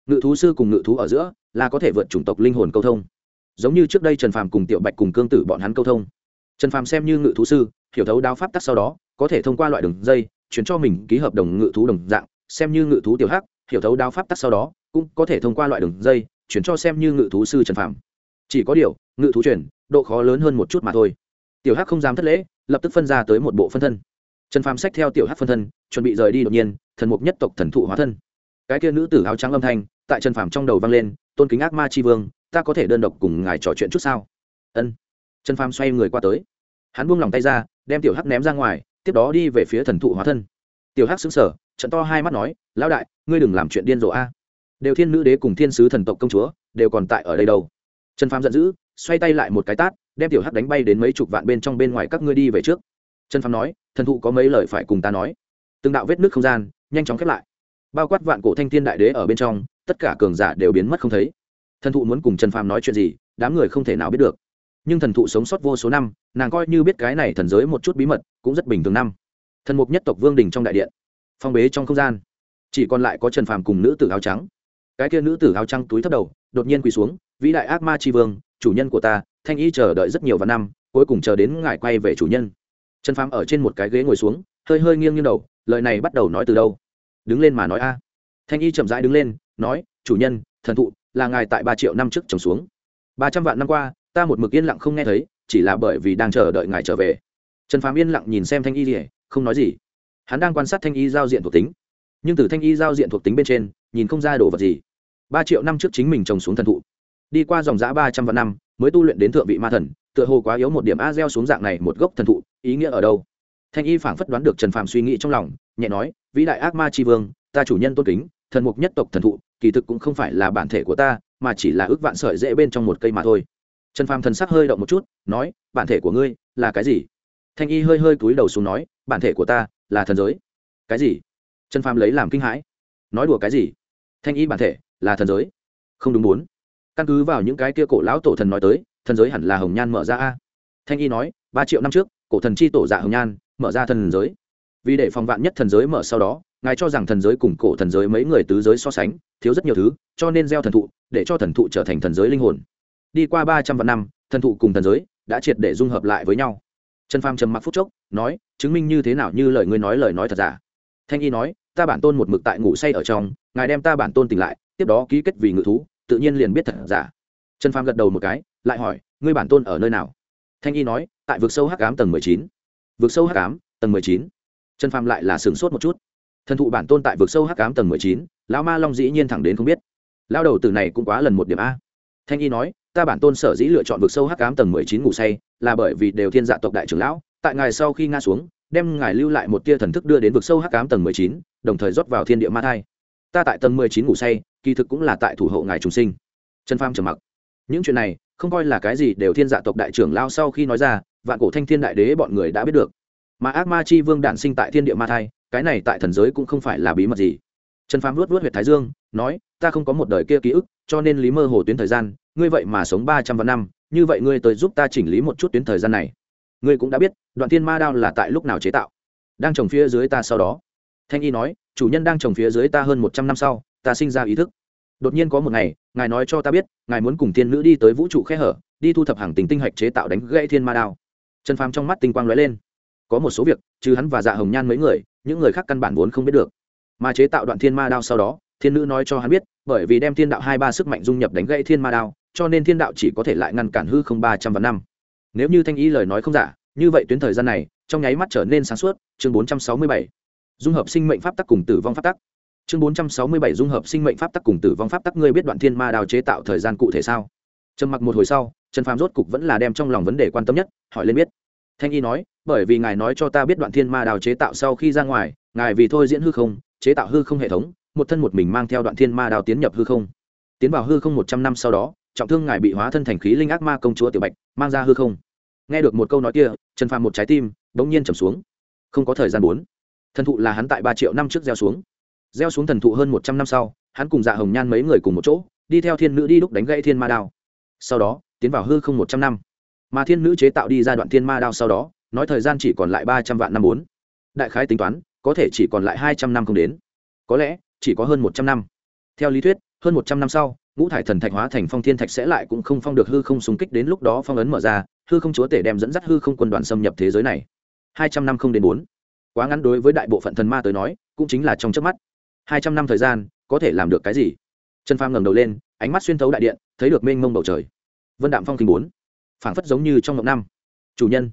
Speaker 1: Ngự thú sư cùng ngự thú ở giữa, là có thể vượt chủng tộc linh hồn câu thông. Giống như trước đây trần phàm cùng tiểu bạch cùng cương tử bọn hắn câu thông. Trần phàm xem như ngự thú sư, hiểu thấu đáo pháp tắc sau đó, có thể thông qua loại đường dây, chuyển cho mình ký hợp đồng ngự thú đồng dạng, xem như ngự thú tiểu hắc, hiểu thấu đáo pháp tắc sau đó, cũng có thể thông qua loại đường dây, chuyển cho xem như ngự thú sư trần phàm. Chỉ có điều, ngự thú chuyển, độ khó lớn hơn một chút mà thôi. Tiểu hắc không dám thất lễ, lập tức phân ra tới một bộ phân thân trần phàm sách theo tiểu hắc phân thân, chuẩn bị rời đi đột nhiên, thần mục nhất tộc thần thụ hóa thân. Cái kia nữ tử áo trắng âm thanh, tại trần phàm trong đầu vang lên, tôn kính ác ma Chi vương, ta có thể đơn độc cùng ngài trò chuyện chút sao? Ân. Trần phàm xoay người qua tới. Hắn buông lòng tay ra, đem tiểu hắc ném ra ngoài, tiếp đó đi về phía thần thụ hóa thân. Tiểu hắc xứng sở trận to hai mắt nói, lão đại, ngươi đừng làm chuyện điên rồ a. Đều thiên nữ đế cùng thiên sứ thần tộc công chúa, đều còn tại ở đây đâu. Trần phàm giận dữ, xoay tay lại một cái tát, đem tiểu hắc đánh bay đến mấy chục vạn bên trong bên ngoài các ngươi đi về trước. Trần phàm nói thần thụ có mấy lời phải cùng ta nói. Từng đạo vết nước không gian, nhanh chóng khép lại. Bao quát vạn cổ thanh thiên đại đế ở bên trong, tất cả cường giả đều biến mất không thấy. Thần thụ muốn cùng trần phàm nói chuyện gì, đám người không thể nào biết được. Nhưng thần thụ sống sót vô số năm, nàng coi như biết cái này thần giới một chút bí mật, cũng rất bình thường năm. Thần mục nhất tộc vương đình trong đại điện, phong bế trong không gian. Chỉ còn lại có trần phàm cùng nữ tử áo trắng. Cái kia nữ tử áo trắng túi thấp đầu, đột nhiên quỳ xuống, vĩ đại ác ma tri vương, chủ nhân của ta, thanh y chờ đợi rất nhiều và năm, cuối cùng chờ đến ngài quay về chủ nhân trần phàm ở trên một cái ghế ngồi xuống, hơi hơi nghiêng nghiêng đầu, lời này bắt đầu nói từ đâu? Đứng lên mà nói a. Thanh y chậm rãi đứng lên, nói, chủ nhân, thần thụ, là ngài tại ba triệu năm trước trồng xuống. Ba trăm vạn năm qua, ta một mực yên lặng không nghe thấy, chỉ là bởi vì đang chờ đợi ngài trở về. Trần phàm yên lặng nhìn xem thanh y rỉa không nói gì. Hắn đang quan sát thanh y giao diện thuộc tính. Nhưng từ thanh y giao diện thuộc tính bên trên, nhìn không ra đồ vật gì. Ba triệu năm trước chính mình trồng xuống thần thụ. Đi qua dòng giã ba trăm vạn năm, mới tu luyện đến thượng vị ma thần tựa hồ quá yếu một điểm a gieo xuống dạng này một gốc thần thụ, ý nghĩa ở đâu? Thanh y phảng phất đoán được trần phàm suy nghĩ trong lòng, nhẹ nói, vĩ đại ác ma tri vương, ta chủ nhân tôn kính, thần mục nhất tộc thần thụ, kỳ thực cũng không phải là bản thể của ta, mà chỉ là ước vạn sợi dễ bên trong một cây mà thôi. Trần phàm thần sắc hơi động một chút, nói, bản thể của ngươi là cái gì? Thanh y hơi hơi cúi đầu xuống nói, bản thể của ta là thần giới. Cái gì? Trần phàm lấy làm kinh hãi. Nói đùa cái gì? Thanh y bản thể là thần giới. Không đúng bốn căn cứ vào những cái kia cổ lão tổ thần nói tới thần giới hẳn là hồng nhan mở ra a. Thanh y nói, ba triệu năm trước, cổ thần chi tổ dạ hồng nhan, mở ra thần giới. Vì để phòng vạn nhất thần giới mở sau đó, ngài cho rằng thần giới cùng cổ thần giới mấy người tứ giới so sánh, thiếu rất nhiều thứ, cho nên gieo thần thụ, để cho thần thụ trở thành thần giới linh hồn. Đi qua ba trăm vạn năm, thần thụ cùng thần giới đã triệt để dung hợp lại với nhau. Trần pham trầm mặc phút chốc, nói, chứng minh như thế nào như lời ngươi nói lời nói thật giả. Thanh y nói, ta bản tôn một mực tại ngủ say ở trong, ngài đem ta bản tôn tỉnh lại, tiếp đó ký kết vì ngự thú, tự nhiên liền biết thật giả. Trần pham gật đầu một cái lại hỏi, ngươi bản tôn ở nơi nào? Thanh y nói, tại vực sâu hắc ám tầng mười chín. Vực sâu hắc ám tầng mười chín. Trần phàm lại là sửng sốt một chút. Thần thụ bản tôn tại vực sâu hắc ám tầng mười chín, lão ma long dĩ nhiên thẳng đến không biết. Lao đầu từ này cũng quá lần một điểm a. Thanh y nói, ta bản tôn sở dĩ lựa chọn vực sâu hắc ám tầng mười chín ngủ say, là bởi vì đều thiên dạ tộc đại trưởng lão, tại ngài sau khi nga xuống, đem ngài lưu lại một tia thần thức đưa đến vực sâu hắc ám tầng mười chín, đồng thời rót vào thiên địa ma thai. Ta tại tầng mười chín ngủ say, kỳ thực cũng là tại thủ hộ ngài trùng sinh. Trần pham trầm mặc. Những chuyện này không coi là cái gì đều thiên dạ tộc đại trưởng lao sau khi nói ra, vạn cổ thanh thiên đại đế bọn người đã biết được. Mà ác ma chi vương đản sinh tại thiên địa ma thai, cái này tại thần giới cũng không phải là bí mật gì. Trần phàm luốt luốt huyệt thái dương, nói, ta không có một đời kia ký ức, cho nên lý mơ hồ tuyến thời gian, ngươi vậy mà sống ba trăm vạn năm, như vậy ngươi tới giúp ta chỉnh lý một chút tuyến thời gian này. Ngươi cũng đã biết, đoạn thiên ma đao là tại lúc nào chế tạo. Đang trồng phía dưới ta sau đó. Thanh y nói, chủ nhân đang trồng phía dưới ta hơn một trăm năm sau, ta sinh ra ý thức đột nhiên có một ngày, ngài nói cho ta biết, ngài muốn cùng thiên nữ đi tới vũ trụ khe hở, đi thu thập hàng tình tinh hạch chế tạo đánh gãy thiên ma đao. Trần phàm trong mắt tinh quang lóe lên. Có một số việc, trừ hắn và dạ hồng nhan mấy người, những người khác căn bản vốn không biết được. Mà chế tạo đoạn thiên ma đao sau đó, thiên nữ nói cho hắn biết, bởi vì đem thiên đạo hai ba sức mạnh dung nhập đánh gãy thiên ma đao, cho nên thiên đạo chỉ có thể lại ngăn cản hư không ba trăm vạn năm. Nếu như thanh ý lời nói không giả, như vậy tuyến thời gian này, trong nháy mắt trở nên sáng suốt, chương bốn trăm sáu mươi bảy. Dung hợp sinh mệnh pháp tắc cùng tử vong pháp tắc chương bốn trăm sáu mươi bảy dung hợp sinh mệnh pháp tắc cùng tử vong pháp tắc, ngươi biết đoạn thiên ma đao chế tạo thời gian cụ thể sao? Trầm mặc một hồi sau, trần phàm rốt cục vẫn là đem trong lòng vấn đề quan tâm nhất, hỏi lên biết. Thanh y nói, bởi vì ngài nói cho ta biết đoạn thiên ma đào chế tạo sau khi ra ngoài, ngài vì thôi diễn hư không, chế tạo hư không hệ thống, một thân một mình mang theo đoạn thiên ma đào tiến nhập hư không. Tiến vào hư không một trăm năm sau đó, trọng thương ngài bị hóa thân thành khí linh ác ma công chúa tiểu bạch, mang ra hư không. Nghe được một câu nói kia, trần phàm một trái tim bỗng nhiên trầm xuống. Không có thời gian bốn. Thần thụ là hắn tại ba triệu năm trước gieo xuống gieo xuống thần thụ hơn một trăm năm sau, hắn cùng dạ hồng nhan mấy người cùng một chỗ, đi theo thiên nữ đi đúc đánh gãy thiên ma đao. Sau đó, tiến vào hư không một trăm năm. Mà thiên nữ chế tạo đi ra đoạn thiên ma đao sau đó, nói thời gian chỉ còn lại ba trăm vạn năm bốn. Đại khái tính toán, có thể chỉ còn lại hai trăm năm không đến. Có lẽ, chỉ có hơn một trăm năm. Theo lý thuyết, hơn một trăm năm sau, ngũ thải thần thạch hóa thành phong thiên thạch sẽ lại cũng không phong được hư không xung kích đến lúc đó phong ấn mở ra, hư không chúa tể đem dẫn dắt hư không quân đoàn xâm nhập thế giới này. Hai trăm năm không đến bốn. Quá ngắn đối với đại bộ phận thần ma tới nói, cũng chính là trong trước mắt hai trăm năm thời gian, có thể làm được cái gì? Trần phàm ngẩng đầu lên, ánh mắt xuyên thấu đại điện, thấy được mênh mông bầu trời. Vân đạm phong kinh bốn. Phảng phất giống như trong ngọc năm. Chủ nhân.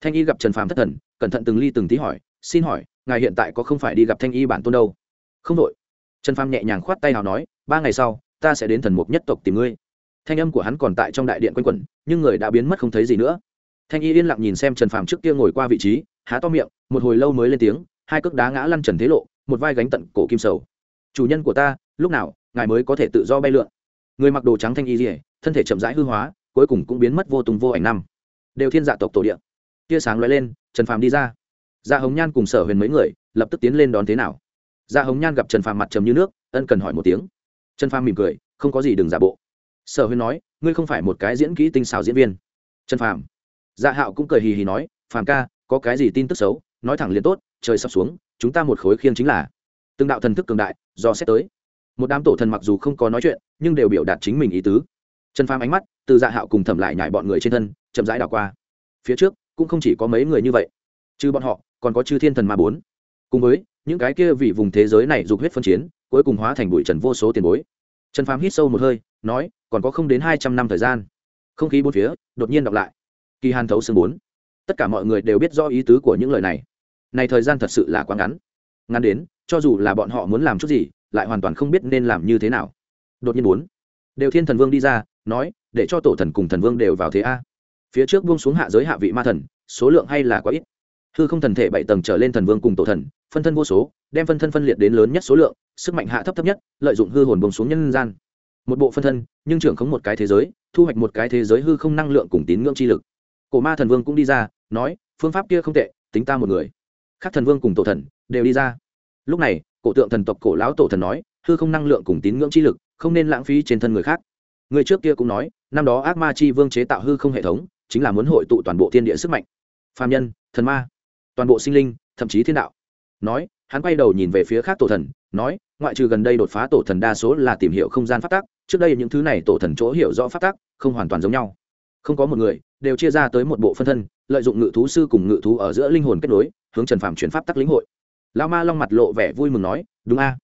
Speaker 1: Thanh y gặp trần phàm thất thần, cẩn thận từng ly từng tí hỏi, xin hỏi, ngài hiện tại có không phải đi gặp thanh y bản tôn đâu? Không đội. Trần phàm nhẹ nhàng khoát tay nào nói, ba ngày sau, ta sẽ đến thần mục nhất tộc tìm ngươi. Thanh âm của hắn còn tại trong đại điện quanh quẩn, nhưng người đã biến mất không thấy gì nữa. Thanh y yên lặng nhìn xem trần phàm trước kia ngồi qua vị trí, há to miệng, một hồi lâu mới lên tiếng, hai cước đá ngã lăn trần thế lộ một vai gánh tận cổ kim sầu. Chủ nhân của ta, lúc nào, ngài mới có thể tự do bay lượn? Người mặc đồ trắng thanh y dỉa thân thể chậm rãi hư hóa, cuối cùng cũng biến mất vô tùng vô ảnh năm. Đều thiên dạ tộc tổ địa. Tia sáng lóe lên, trần phàm đi ra. Dạ hồng nhan cùng sở huyền mấy người, lập tức tiến lên đón thế nào? Dạ hồng nhan gặp trần phàm mặt trầm như nước, ân cần hỏi một tiếng. Trần phàm mỉm cười, không có gì đừng giả bộ. Sở huyền nói, ngươi không phải một cái diễn kỹ tinh xào diễn viên. Trần phàm. Dạ hạo cũng cười hì hì nói, phàm ca, có cái gì tin tức xấu, nói thẳng liền tốt, trời sắp xuống chúng ta một khối khiêng chính là. Từng đạo thần thức cường đại, do xét tới. Một đám tổ thần mặc dù không có nói chuyện, nhưng đều biểu đạt chính mình ý tứ. Trần phàm ánh mắt, từ dạ hạo cùng thẩm lại nhải bọn người trên thân, chậm rãi đảo qua. Phía trước, cũng không chỉ có mấy người như vậy chứ bọn họ, còn có chư thiên thần ma bốn. Cùng với, những cái kia vì vùng thế giới này dục huyết phân chiến, cuối cùng hóa thành bụi trần vô số tiền bối. Trần phàm hít sâu một hơi, nói, còn có không đến hai trăm năm thời gian. Không khí bốn phía, đột nhiên đọc lại. Kỳ hàn thấu xương bốn. Tất cả mọi người đều biết rõ ý tứ của những lời này này thời gian thật sự là quá ngắn. Ngắn đến, cho dù là bọn họ muốn làm chút gì, lại hoàn toàn không biết nên làm như thế nào. Đột nhiên bốn, đều thiên thần vương đi ra, nói, để cho tổ thần cùng thần vương đều vào thế a. Phía trước buông xuống hạ giới hạ vị ma thần, số lượng hay là quá ít. Hư không thần thể bảy tầng trở lên thần vương cùng tổ thần, phân thân vô số, đem phân thân phân liệt đến lớn nhất số lượng, sức mạnh hạ thấp thấp nhất, lợi dụng hư hồn buông xuống nhân gian. Một bộ phân thân, nhưng trưởng không một cái thế giới, thu hoạch một cái thế giới hư không năng lượng cùng tín ngưỡng chi lực. Cổ ma thần vương cũng đi ra, nói, phương pháp kia không tệ, tính ta một người khác thần vương cùng tổ thần đều đi ra. Lúc này, cổ tượng thần tộc cổ lão tổ thần nói, hư không năng lượng cùng tín ngưỡng chi lực, không nên lãng phí trên thân người khác. Người trước kia cũng nói, năm đó ác ma chi vương chế tạo hư không hệ thống, chính là muốn hội tụ toàn bộ thiên địa sức mạnh. Phàm nhân, thần ma, toàn bộ sinh linh, thậm chí thiên đạo. Nói, hắn quay đầu nhìn về phía khác tổ thần, nói, ngoại trừ gần đây đột phá tổ thần đa số là tìm hiểu không gian phát tác trước đây những thứ này tổ thần chỗ hiểu rõ phát tác không hoàn toàn giống nhau. Không có một người đều chia ra tới một bộ phân thân lợi dụng ngự thú sư cùng ngự thú ở giữa linh hồn kết nối, hướng trần phạm chuyển pháp tắc lĩnh hội. Lao ma long mặt lộ vẻ vui mừng nói, đúng a.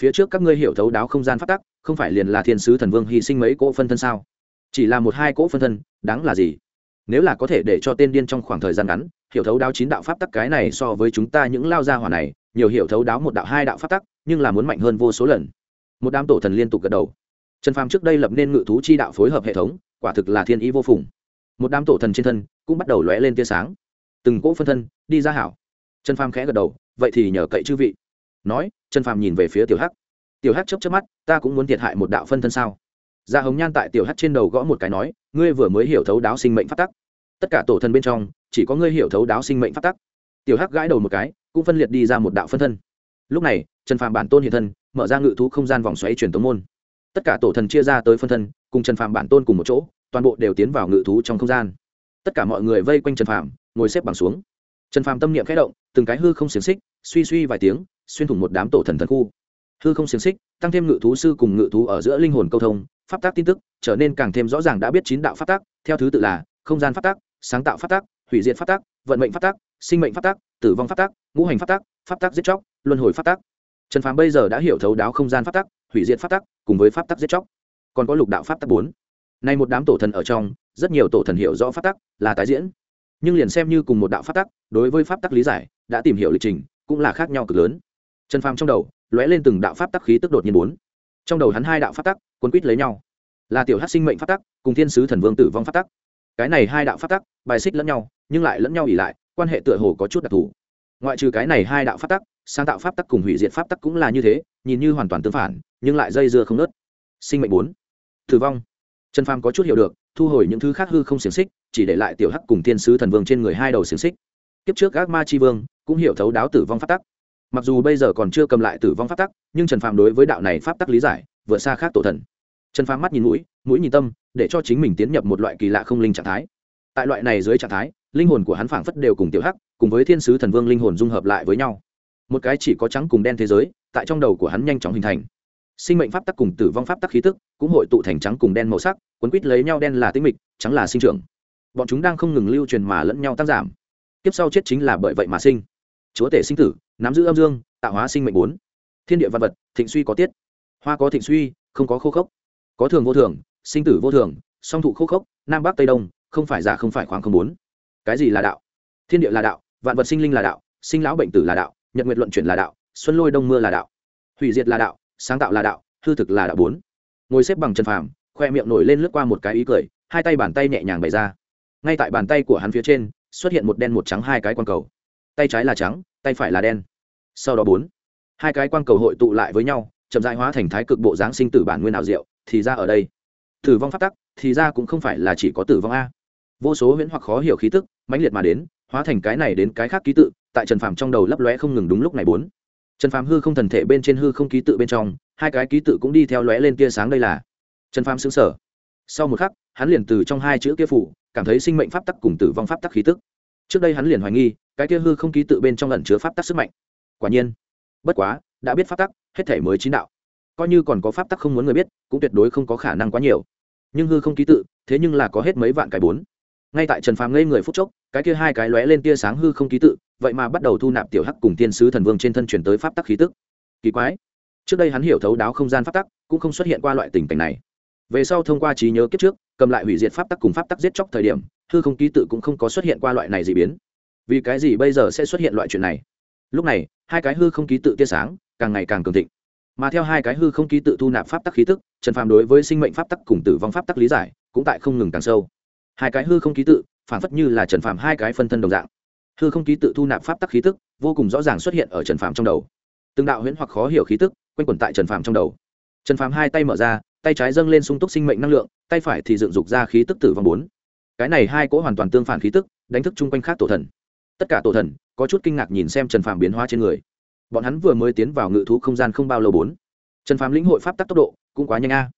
Speaker 1: Phía trước các ngươi hiểu thấu đáo không gian pháp tắc, không phải liền là thiên sứ thần vương hy sinh mấy cỗ phân thân sao? Chỉ là một hai cỗ phân thân, đáng là gì? Nếu là có thể để cho tên điên trong khoảng thời gian ngắn, hiểu thấu đáo chín đạo pháp tắc cái này so với chúng ta những lao gia hỏa này, nhiều hiểu thấu đáo một đạo hai đạo pháp tắc, nhưng là muốn mạnh hơn vô số lần. Một đám tổ thần liên tục gật đầu. Trần phàm trước đây lập nên ngự thú chi đạo phối hợp hệ thống, quả thực là thiên ý vô phùng một đám tổ thần trên thân cũng bắt đầu lóe lên tia sáng. Từng cỗ phân thân đi ra hảo. Trần phàm khẽ gật đầu, vậy thì nhờ cậy chư vị. Nói, trần phàm nhìn về phía tiểu hắc. Tiểu hắc chấp chấp mắt, ta cũng muốn thiệt hại một đạo phân thân sao? Gia dạ hồng nhan tại tiểu hắc trên đầu gõ một cái nói, ngươi vừa mới hiểu thấu đáo sinh mệnh phát tắc. Tất cả tổ thần bên trong, chỉ có ngươi hiểu thấu đáo sinh mệnh phát tắc. Tiểu hắc gãi đầu một cái, cũng phân liệt đi ra một đạo phân thân. Lúc này, trần phàm bản tôn hiện thân, mở ra ngự thú không gian vòng xoáy truyền tống môn. Tất cả tổ thần chia ra tới phân thân, cùng trần phàm bản tôn cùng một chỗ toàn bộ đều tiến vào ngự thú trong không gian tất cả mọi người vây quanh trần phàm ngồi xếp bằng xuống trần phàm tâm niệm khẽ động từng cái hư không xiềng xích suy suy vài tiếng xuyên thủng một đám tổ thần thần khu hư không xiềng xích tăng thêm ngự thú sư cùng ngự thú ở giữa linh hồn câu thông pháp tác tin tức trở nên càng thêm rõ ràng đã biết chín đạo pháp tác theo thứ tự là không gian pháp tác sáng tạo pháp tác hủy diệt pháp tác vận mệnh pháp tác sinh mệnh pháp tác tử vong pháp tác ngũ hành pháp tác pháp tác giết chóc luân hồi pháp tác trần phàm bây giờ đã hiểu thấu đáo không gian pháp tác hủy diệt pháp tác cùng với pháp tác giết chóc còn có lục đạo pháp tác bốn nay một đám tổ thần ở trong, rất nhiều tổ thần hiểu rõ pháp tắc, là tái diễn. Nhưng liền xem như cùng một đạo pháp tắc, đối với pháp tắc lý giải, đã tìm hiểu lịch trình, cũng là khác nhau cực lớn. Trần phàm trong đầu, lóe lên từng đạo pháp tắc khí tức đột nhiên bốn. Trong đầu hắn hai đạo pháp tắc cuốn quýt lấy nhau. Là tiểu hát sinh mệnh pháp tắc, cùng thiên sứ thần vương tử vong pháp tắc. Cái này hai đạo pháp tắc, bài xích lẫn nhau, nhưng lại lẫn nhau ỉ lại, quan hệ tựa hồ có chút đặc thù. Ngoại trừ cái này hai đạo pháp tắc, sáng tạo pháp tắc cùng hủy diệt pháp tắc cũng là như thế, nhìn như hoàn toàn tương phản, nhưng lại dây dưa không nớt sinh mệnh bốn. Tử vong trần phàm có chút hiểu được, thu hồi những thứ khác hư không xiềng xích, chỉ để lại tiểu hắc cùng thiên sứ thần vương trên người hai đầu xiềng xích. Kiếp trước các ma chi vương cũng hiểu thấu đáo tử vong pháp tắc. Mặc dù bây giờ còn chưa cầm lại tử vong pháp tắc, nhưng trần phàm đối với đạo này pháp tắc lý giải vượt xa khác tổ thần. Trần phàm mắt nhìn mũi mũi nhìn tâm, để cho chính mình tiến nhập một loại kỳ lạ không linh trạng thái. Tại loại này dưới trạng thái, linh hồn của hắn phảng phất đều cùng tiểu hắc, cùng với thiên sứ thần vương linh hồn dung hợp lại với nhau. Một cái chỉ có trắng cùng đen thế giới, tại trong đầu của hắn nhanh chóng hình thành sinh mệnh pháp tắc cùng tử vong pháp tắc khí tức cũng hội tụ thành trắng cùng đen màu sắc, quấn quýt lấy nhau đen là tinh mịch, trắng là sinh trưởng. Bọn chúng đang không ngừng lưu truyền mà lẫn nhau tăng giảm. Tiếp sau chết chính là bởi vậy mà sinh. Chúa tể sinh tử, nắm giữ âm dương, tạo hóa sinh mệnh bốn. Thiên địa văn vật, thịnh suy có tiết. Hoa có thịnh suy, không có khô khốc. Có thường vô thường, sinh tử vô thường, song thụ khô khốc, nam bắc tây đông, không phải giả không phải khoảng không bốn. Cái gì là đạo? Thiên địa là đạo, vạn vật sinh linh là đạo, sinh lão bệnh tử là đạo, nhật nguyệt luận chuyển là đạo, xuân lôi đông mưa là đạo, hủy diệt là đạo sáng tạo là đạo, hư thực là đạo bốn. Ngồi xếp bằng chân phàm, khoe miệng nổi lên lướt qua một cái ý cười, hai tay bàn tay nhẹ nhàng bày ra. Ngay tại bàn tay của hắn phía trên, xuất hiện một đen một trắng hai cái quang cầu. Tay trái là trắng, tay phải là đen. Sau đó bốn. Hai cái quang cầu hội tụ lại với nhau, chậm dại hóa thành thái cực bộ dáng sinh tử bản nguyên ảo diệu, thì ra ở đây. Tử vong phát tắc, thì ra cũng không phải là chỉ có tử vong a. Vô số huyễn hoặc khó hiểu khí tức, mãnh liệt mà đến, hóa thành cái này đến cái khác ký tự, tại trần phàm trong đầu lấp lóe không ngừng đúng lúc này bốn trần phàm hư không thần thể bên trên hư không ký tự bên trong, hai cái ký tự cũng đi theo lóe lên tia sáng đây là. Trần phàm xứng sở sau một khắc, hắn liền từ trong hai chữ kia phủ, cảm thấy sinh mệnh pháp tắc cùng tử vong pháp tắc khí tức. Trước đây hắn liền hoài nghi, cái kia hư không ký tự bên trong lần chứa pháp tắc sức mạnh. Quả nhiên, bất quá, đã biết pháp tắc, hết thể mới chín đạo. Coi như còn có pháp tắc không muốn người biết, cũng tuyệt đối không có khả năng quá nhiều. Nhưng hư không ký tự, thế nhưng là có hết mấy vạn cái bốn ngay tại trần phàm ngây người phút chốc, cái kia hai cái lóe lên tia sáng hư không ký tự, vậy mà bắt đầu thu nạp tiểu hắc cùng tiên sứ thần vương trên thân chuyển tới pháp tắc khí tức. Kỳ quái. Trước đây hắn hiểu thấu đáo không gian pháp tắc, cũng không xuất hiện qua loại tình cảnh này. Về sau thông qua trí nhớ kiếp trước, cầm lại hủy diệt pháp tắc cùng pháp tắc giết chóc thời điểm, hư không ký tự cũng không có xuất hiện qua loại này gì biến. Vì cái gì bây giờ sẽ xuất hiện loại chuyện này? Lúc này, hai cái hư không ký tự tia sáng càng ngày càng cường thịnh. Mà theo hai cái hư không ký tự thu nạp pháp tắc khí tức, trần phàm đối với sinh mệnh pháp tắc cùng tử vong pháp tắc lý giải cũng tại không ngừng càng sâu hai cái hư không ký tự, phản phất như là trần phàm hai cái phân thân đồng dạng. Hư không ký tự thu nạp pháp tắc khí tức, vô cùng rõ ràng xuất hiện ở trần phàm trong đầu. Từng đạo huyễn hoặc khó hiểu khí tức, quanh quẩn tại trần phàm trong đầu. Trần phàm hai tay mở ra, tay trái dâng lên sung túc sinh mệnh năng lượng, tay phải thì dựng dục ra khí tức tử vong bốn. Cái này hai cỗ hoàn toàn tương phản khí tức, đánh thức chung quanh khác tổ thần. Tất cả tổ thần, có chút kinh ngạc nhìn xem trần phàm biến hóa trên người. Bọn hắn vừa mới tiến vào ngự thú không gian không bao lâu bốn. Trần phàm lĩnh hội pháp tắc tốc độ, cũng quá nhanh a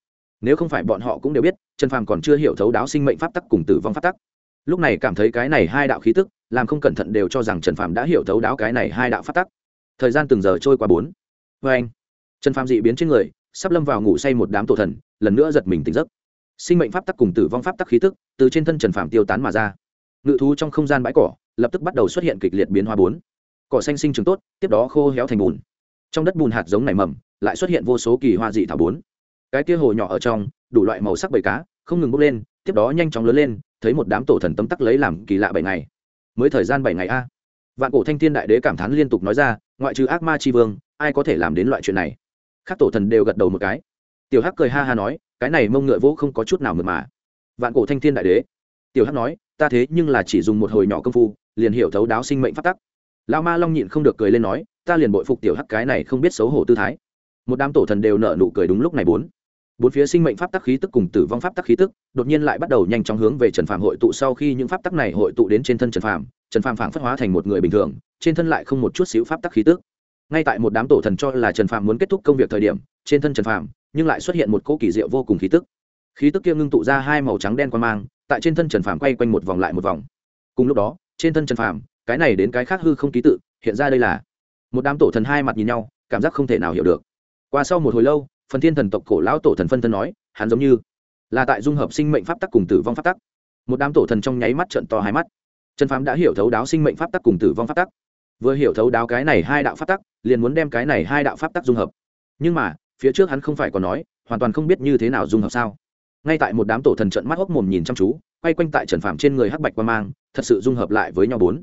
Speaker 1: nếu không phải bọn họ cũng đều biết, trần phàm còn chưa hiểu thấu đáo sinh mệnh pháp tắc cùng tử vong pháp tắc. Lúc này cảm thấy cái này hai đạo khí tức, làm không cẩn thận đều cho rằng trần phàm đã hiểu thấu đáo cái này hai đạo pháp tắc. Thời gian từng giờ trôi qua bốn. Vê anh, trần phàm dị biến trên người, sắp lâm vào ngủ say một đám tổ thần, lần nữa giật mình tỉnh giấc. Sinh mệnh pháp tắc cùng tử vong pháp tắc khí tức, từ trên thân trần phàm tiêu tán mà ra. Ngự thú trong không gian bãi cỏ, lập tức bắt đầu xuất hiện kịch liệt biến hóa bốn. Cỏ xanh sinh trưởng tốt, tiếp đó khô héo thành bùn. Trong đất bùn hạt giống nảy mầm, lại xuất hiện vô số kỳ hoa dị thảo bốn cái kia hồ nhỏ ở trong, đủ loại màu sắc bầy cá, không ngừng bốc lên, tiếp đó nhanh chóng lớn lên, thấy một đám tổ thần tấm tắc lấy làm kỳ lạ bảy ngày. Mới thời gian bảy ngày a. Vạn cổ thanh thiên đại đế cảm thán liên tục nói ra, ngoại trừ ác ma tri vương, ai có thể làm đến loại chuyện này? Các tổ thần đều gật đầu một cái. Tiểu hắc cười ha ha nói, cái này mông ngựa vỗ không có chút nào mượt mà. Vạn cổ thanh thiên đại đế. Tiểu hắc nói, ta thế nhưng là chỉ dùng một hồi nhỏ công phu, liền hiểu thấu đáo sinh mệnh phát tắc. Lao ma long nhịn không được cười lên nói, ta liền bội phục tiểu hắc cái này không biết xấu hổ tư thái. Một đám tổ thần đều nợ nụ cười đúng lúc này bốn bốn phía sinh mệnh pháp tắc khí tức cùng tử vong pháp tắc khí tức, đột nhiên lại bắt đầu nhanh chóng hướng về trần phàm hội tụ sau khi những pháp tắc này hội tụ đến trên thân trần phàm trần phàm phảng phất hóa thành một người bình thường, trên thân lại không một chút xíu pháp tắc khí tức. Ngay tại một đám tổ thần cho là trần phàm muốn kết thúc công việc thời điểm, trên thân trần phàm, nhưng lại xuất hiện một cỗ kỳ diệu vô cùng khí tức. Khí tức kia ngưng tụ ra hai màu trắng đen quan mang, tại trên thân trần phàm quay quanh một vòng lại một vòng. Cùng lúc đó, trên thân trần phàm, cái này đến cái khác hư không ký tự, hiện ra đây là. Một đám tổ thần hai mặt nhìn nhau, cảm giác không thể nào hiểu được. Qua sau một hồi lâu phần thiên thần tộc cổ lão tổ thần phân thân nói, hắn giống như là tại dung hợp sinh mệnh pháp tắc cùng tử vong pháp tắc. Một đám tổ thần trong nháy mắt trận to hai mắt. Trần phàm đã hiểu thấu đáo sinh mệnh pháp tắc cùng tử vong pháp tắc. Vừa hiểu thấu đáo cái này hai đạo pháp tắc, liền muốn đem cái này hai đạo pháp tắc dung hợp. Nhưng mà, phía trước hắn không phải còn nói, hoàn toàn không biết như thế nào dung hợp sao. Ngay tại một đám tổ thần trận mắt hốc mồm nhìn chăm chú, quay quanh tại trần phàm trên người hắc bạch quang mang, thật sự dung hợp lại với nhau bốn.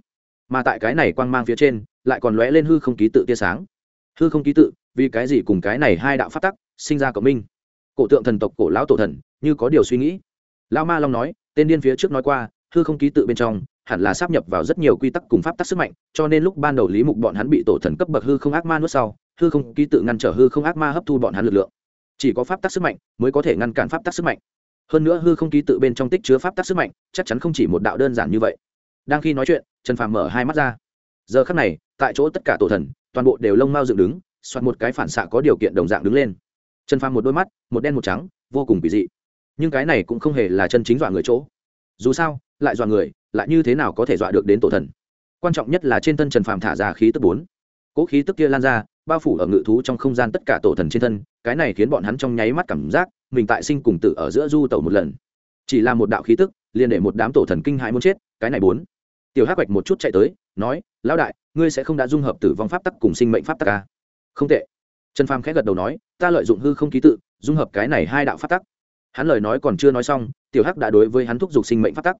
Speaker 1: Mà tại cái này quang mang phía trên, lại còn lóe lên hư không ký tự tia sáng. Hư không ký tự, vì cái gì cùng cái này hai đạo pháp tắc sinh ra cộng minh. Cổ tượng thần tộc, cổ lão tổ thần, như có điều suy nghĩ. Lão ma long nói, tên điên phía trước nói qua, hư không ký tự bên trong, hẳn là sắp nhập vào rất nhiều quy tắc cùng pháp tắc sức mạnh, cho nên lúc ban đầu lý mục bọn hắn bị tổ thần cấp bậc hư không ác ma nuốt sau, hư không ký tự ngăn trở hư không ác ma hấp thu bọn hắn lực lượng. Chỉ có pháp tắc sức mạnh mới có thể ngăn cản pháp tắc sức mạnh. Hơn nữa hư không ký tự bên trong tích chứa pháp tắc sức mạnh, chắc chắn không chỉ một đạo đơn giản như vậy. Đang khi nói chuyện, trần phàm mở hai mắt ra. Giờ khắc này, tại chỗ tất cả tổ thần, toàn bộ đều lông mau dựng đứng, soạt một cái phản xạ có điều kiện đồng dạng đứng lên trần phàm một đôi mắt, một đen một trắng, vô cùng kỳ dị. Nhưng cái này cũng không hề là chân chính dọa người chỗ. Dù sao, lại dọa người, lại như thế nào có thể dọa được đến tổ thần? Quan trọng nhất là trên thân trần phàm thả ra khí tức bốn. Cỗ khí tức kia lan ra, bao phủ ở ngự thú trong không gian tất cả tổ thần trên thân, cái này khiến bọn hắn trong nháy mắt cảm giác, mình tại sinh cùng tử ở giữa du tẩu một lần. Chỉ là một đạo khí tức, liền để một đám tổ thần kinh hãi muốn chết, cái này bốn. Tiểu hắc Bạch một chút chạy tới, nói, lão đại, ngươi sẽ không đã dung hợp tử vong pháp tắc cùng sinh mệnh pháp tắc à? không tệ trần phàm khẽ gật đầu nói, ta lợi dụng hư không ký tự, dung hợp cái này hai đạo pháp tắc. Hắn lời nói còn chưa nói xong, tiểu hắc đã đối với hắn thúc giục sinh mệnh pháp tắc.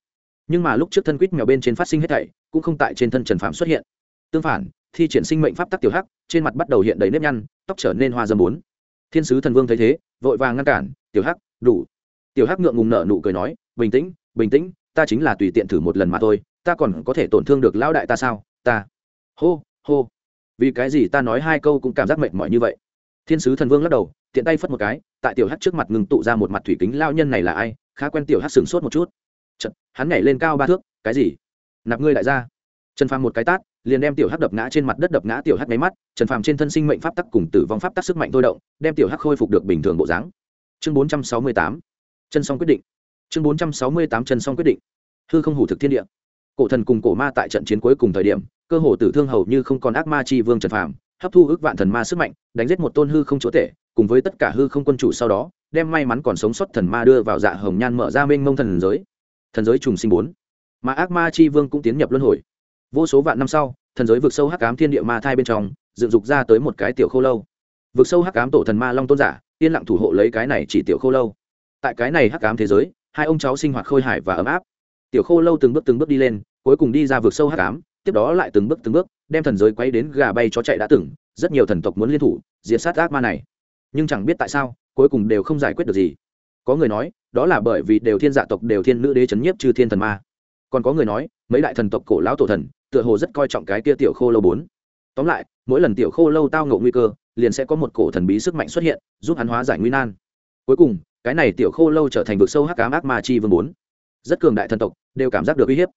Speaker 1: Nhưng mà lúc trước thân quýt mèo bên trên phát sinh hết thảy, cũng không tại trên thân trần phàm xuất hiện. Tương phản, thi triển sinh mệnh pháp tắc tiểu hắc, trên mặt bắt đầu hiện đầy nếp nhăn, tóc trở nên hoa dâm bốn. Thiên sứ thần vương thấy thế, vội vàng ngăn cản, tiểu hắc, đủ. Tiểu hắc ngượng ngùng nở nụ cười nói, bình tĩnh bình tĩnh, ta chính là tùy tiện thử một lần mà thôi, ta còn có thể tổn thương được lão đại ta sao? Ta. Hô hô vì cái gì ta nói hai câu cũng cảm giác mệt mỏi như vậy? Thiên sứ thần vương lắc đầu tiện tay phất một cái tại tiểu hắc trước mặt ngừng tụ ra một mặt thủy kính lao nhân này là ai? Khá quen tiểu hắc sừng sốt một chút. Chật, hắn nhảy lên cao ba thước cái gì? Nạp ngươi đại gia trần phàm một cái tát liền đem tiểu hắc đập ngã trên mặt đất đập ngã tiểu hắc nháy mắt. Trần phàm trên thân sinh mệnh pháp tắc cùng tử vong pháp tắc sức mạnh thôi động đem tiểu hắc khôi phục được bình thường bộ dáng. Chương bốn trăm sáu mươi tám chân song quyết định. Chương bốn trăm sáu mươi tám chân song quyết định. Hư không hủ thực thiên địa cổ thần cùng cổ ma tại trận chiến cuối cùng thời điểm, cơ hồ tử thương hầu như không còn ác ma chi vương trần phàm, hấp thu ước vạn thần ma sức mạnh, đánh giết một tôn hư không chúa tể, cùng với tất cả hư không quân chủ sau đó, đem may mắn còn sống sót thần ma đưa vào dạ hồng nhan mở ra mênh mông thần giới. Thần giới trùng sinh bốn. Mà ác ma chi vương cũng tiến nhập luân hồi. Vô số vạn năm sau, thần giới vực sâu hắc ám thiên địa ma thai bên trong, dựng dục ra tới một cái tiểu khô lâu. Vực sâu hắc ám tổ thần ma long tôn giả, yên lặng thủ hộ lấy cái này chỉ tiểu khô lâu. Tại cái này hắc ám thế giới, hai ông cháu sinh hoạt khôi hài và ấm áp tiểu khô lâu từng bước từng bước đi lên, cuối cùng đi ra vực sâu hắc ám, tiếp đó lại từng bước từng bước, đem thần giới quay đến gà bay chó chạy đã từng, rất nhiều thần tộc muốn liên thủ, diệt sát ác ma này. Nhưng chẳng biết tại sao, cuối cùng đều không giải quyết được gì. Có người nói, đó là bởi vì đều thiên dạ tộc, đều thiên nữ đế chấn nhiếp chư thiên thần ma. Còn có người nói, mấy đại thần tộc cổ lão tổ thần, tựa hồ rất coi trọng cái kia tiểu khô lâu bốn. Tóm lại, mỗi lần tiểu khô lâu tao ngộ nguy cơ, liền sẽ có một cổ thần bí sức mạnh xuất hiện, giúp hắn hóa giải nguy nan. Cuối cùng, cái này tiểu khô lâu trở thành vực sâu hắc ám ác ma chi vương bốn rất cường đại thần tộc, đều cảm giác được uy hiếp.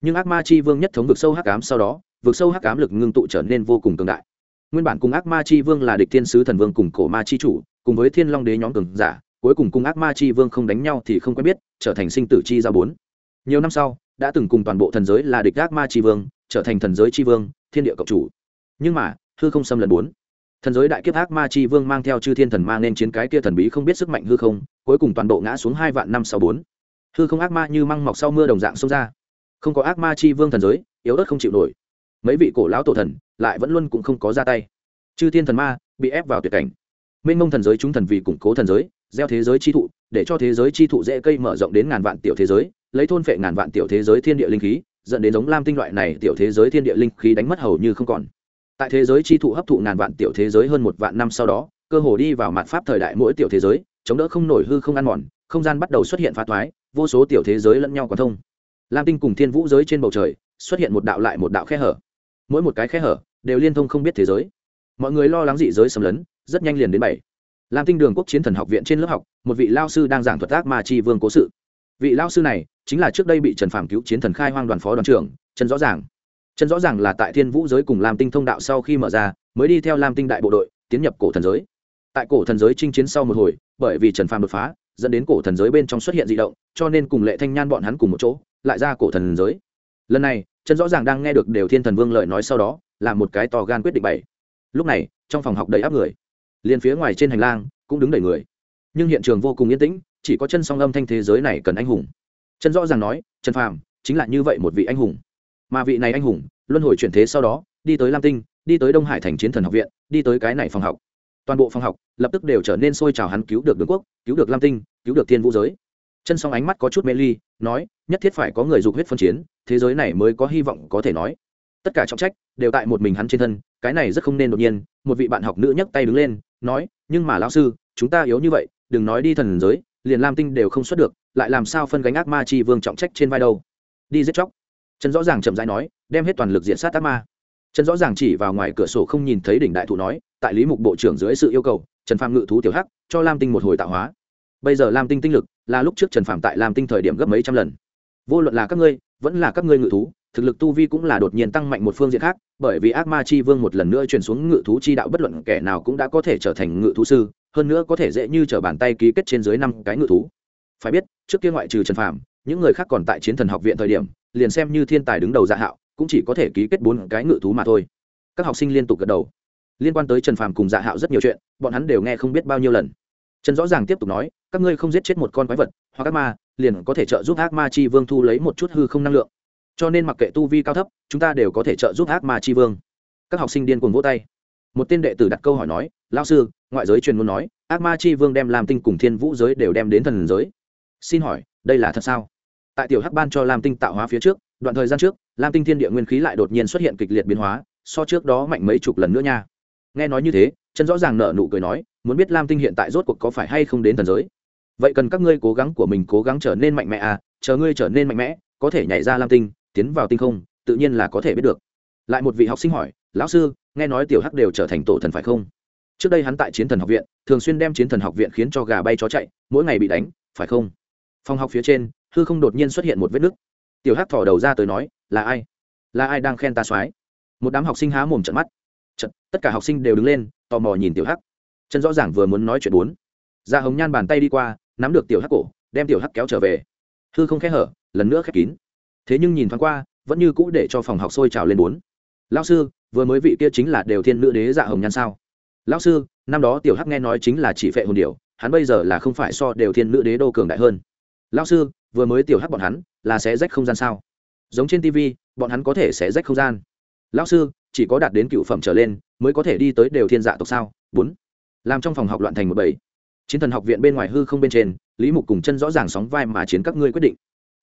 Speaker 1: Nhưng ác ma chi vương nhất thống vực sâu hắc ám sau đó, vực sâu hắc ám lực ngưng tụ trở nên vô cùng cường đại. Nguyên bản cùng ác ma chi vương là địch thiên sứ thần vương cùng cổ ma chi chủ, cùng với thiên long đế nhóm cường giả, cuối cùng cùng ác ma chi vương không đánh nhau thì không quen biết, trở thành sinh tử chi ra bốn. Nhiều năm sau, đã từng cùng toàn bộ thần giới là địch ác ma chi vương, trở thành thần giới chi vương, thiên địa cộng chủ. Nhưng mà, hư không xâm lần bốn. Thần giới đại kiếp ác ma chi vương mang theo chư thiên thần mang nên chiến cái kia thần bí không biết sức mạnh hư không, cuối cùng toàn bộ ngã xuống hai vạn năm sau bốn hư không ác ma như măng mọc sau mưa đồng dạng xông ra. Không có ác ma chi vương thần giới, yếu ớt không chịu nổi. Mấy vị cổ lão tổ thần lại vẫn luôn cũng không có ra tay. Chư thiên thần ma bị ép vào tuyệt cảnh. Mênh mông thần giới chúng thần vì củng cố thần giới, gieo thế giới chi thụ, để cho thế giới chi thụ dễ cây mở rộng đến ngàn vạn tiểu thế giới, lấy thôn phệ ngàn vạn tiểu thế giới thiên địa linh khí, dẫn đến giống lam tinh loại này tiểu thế giới thiên địa linh khí đánh mất hầu như không còn. Tại thế giới chi thụ hấp thụ ngàn vạn tiểu thế giới hơn một vạn năm sau đó, cơ hồ đi vào mặt pháp thời đại mỗi tiểu thế giới, chống đỡ không nổi hư không ăn mòn, không gian bắt đầu xuất hiện phá thoái vô số tiểu thế giới lẫn nhau quan thông. Lam tinh cùng thiên vũ giới trên bầu trời xuất hiện một đạo lại một đạo khe hở. Mỗi một cái khe hở đều liên thông không biết thế giới. Mọi người lo lắng dị giới xâm lấn, rất nhanh liền đến bảy. Lam tinh đường quốc chiến thần học viện trên lớp học, một vị lao sư đang giảng thuật ác ma chi vương cố sự. Vị lao sư này chính là trước đây bị trần phàm cứu chiến thần khai hoang đoàn phó đoàn trưởng, trần rõ ràng. Trần rõ ràng là tại thiên vũ giới cùng lam tinh thông đạo sau khi mở ra, mới đi theo lam tinh đại bộ đội tiến nhập cổ thần giới. Tại cổ thần giới chinh chiến sau một hồi, bởi vì trần phàm đột phá dẫn đến cổ thần giới bên trong xuất hiện dị động, cho nên cùng lệ thanh nhan bọn hắn cùng một chỗ, lại ra cổ thần giới. Lần này, trần rõ ràng đang nghe được đều thiên thần vương lời nói sau đó, là một cái to gan quyết định bảy lúc này, trong phòng học đầy áp người. Liền phía ngoài trên hành lang, cũng đứng đầy người. Nhưng hiện trường vô cùng yên tĩnh, chỉ có chân song âm thanh thế giới này cần anh hùng. Chân rõ ràng nói, trần phàm, chính là như vậy một vị anh hùng. Mà vị này anh hùng, luân hồi chuyển thế sau đó, đi tới lam tinh, đi tới đông hải thành chiến thần học viện, đi tới cái này phòng học toàn bộ phòng học lập tức đều trở nên sôi trào hắn cứu được đường quốc, cứu được lam tinh, cứu được thiên vũ giới. Chân song ánh mắt có chút mê ly, nói, nhất thiết phải có người dục huyết phân chiến, thế giới này mới có hy vọng có thể nói. Tất cả trọng trách đều tại một mình hắn trên thân, cái này rất không nên đột nhiên, một vị bạn học nữ nhấc tay đứng lên, nói, nhưng mà lão sư, chúng ta yếu như vậy, đừng nói đi thần giới, liền lam tinh đều không xuất được, lại làm sao phân gánh ác ma chi vương trọng trách trên vai đâu? Đi giết chóc. Chân rõ ràng chậm rãi nói, đem hết toàn lực diện sát ác ma trần rõ ràng chỉ vào ngoài cửa sổ không nhìn thấy đỉnh đại thụ nói, tại lý mục bộ trưởng dưới sự yêu cầu, trần phạm ngự thú tiểu hắc, cho lam tinh một hồi tạo hóa. Bây giờ lam tinh tinh lực, là lúc trước trần phạm tại lam tinh thời điểm gấp mấy trăm lần. Vô luận là các ngươi, vẫn là các ngươi ngự thú, thực lực tu vi cũng là đột nhiên tăng mạnh một phương diện khác, bởi vì ác ma chi vương một lần nữa truyền xuống ngự thú chi đạo bất luận kẻ nào cũng đã có thể trở thành ngự thú sư, hơn nữa có thể dễ như trở bàn tay ký kết trên dưới năm cái ngự thú. Phải biết, trước kia ngoại trừ trần phạm những người khác còn tại chiến thần học viện thời điểm, liền xem như thiên tài đứng đầu dạ hạo cũng chỉ có thể ký kết bốn cái ngự thú mà thôi. Các học sinh liên tục gật đầu. Liên quan tới trần phàm cùng dạ hạo rất nhiều chuyện, bọn hắn đều nghe không biết bao nhiêu lần. Trần rõ ràng tiếp tục nói, các ngươi không giết chết một con quái vật, hoặc ác ma, liền có thể trợ giúp ác ma chi vương thu lấy một chút hư không năng lượng. Cho nên mặc kệ tu vi cao thấp, chúng ta đều có thể trợ giúp ác ma chi vương. Các học sinh điên cuồng vỗ tay. Một tên đệ tử đặt câu hỏi nói lao sư, ngoại giới truyền muốn nói, ác ma chi vương đem làm tinh cùng thiên vũ giới đều đem đến thần giới. Xin hỏi, đây là thật sao? Tại tiểu hắc ban cho làm tinh tạo hóa phía trước đoạn thời gian trước, lam tinh thiên địa nguyên khí lại đột nhiên xuất hiện kịch liệt biến hóa, so trước đó mạnh mấy chục lần nữa nha. Nghe nói như thế chân rõ ràng nợ nụ cười nói, muốn biết lam tinh hiện tại rốt cuộc có phải hay không đến thần giới. Vậy cần các ngươi cố gắng của mình cố gắng trở nên mạnh mẽ à chờ ngươi trở nên mạnh mẽ, có thể nhảy ra lam tinh, tiến vào tinh không, tự nhiên là có thể biết được. Lại một vị học sinh hỏi, lão sư, nghe nói tiểu hắc đều trở thành tổ thần phải không? Trước đây hắn tại chiến thần học viện, thường xuyên đem chiến thần học viện khiến cho gà bay chó chạy, mỗi ngày bị đánh, phải không? Phòng học phía trên, hư không đột nhiên xuất hiện một vết nứt tiểu hắc thỏ đầu ra tới nói, là ai? Là ai đang khen ta soái? Một đám học sinh há mồm trận mắt. Trận tất cả học sinh đều đứng lên, tò mò nhìn tiểu hắc. Chân rõ ràng vừa muốn nói chuyện bốn. Ra hồng nhan bàn tay đi qua, nắm được tiểu hắc cổ, đem tiểu hắc kéo trở về. Hư không khẽ hở, lần nữa khép kín. Thế nhưng nhìn thoáng qua, vẫn như cũ để cho phòng học sôi trào lên bốn. Lão sư, vừa mới vị kia chính là đều thiên nữ đế dạ hồng nhan sao? Lão sư, năm đó tiểu hắc nghe nói chính là chỉ phệ hồn điều hắn bây giờ là không phải so đều thiên nữ đế đô cường đại hơn. Lão sư vừa mới tiểu hắc bọn hắn, là sẽ rách không gian sao? Giống trên tv bọn hắn có thể sẽ rách không gian. Lão sư, chỉ có đạt đến cựu phẩm trở lên, mới có thể đi tới đều thiên dạ tộc sao? Bốn. Làm trong phòng học loạn thành một bảy chiến thần học viện bên ngoài hư không bên trên, lý mục cùng chân rõ ràng sóng vai mà chiến các ngươi quyết định.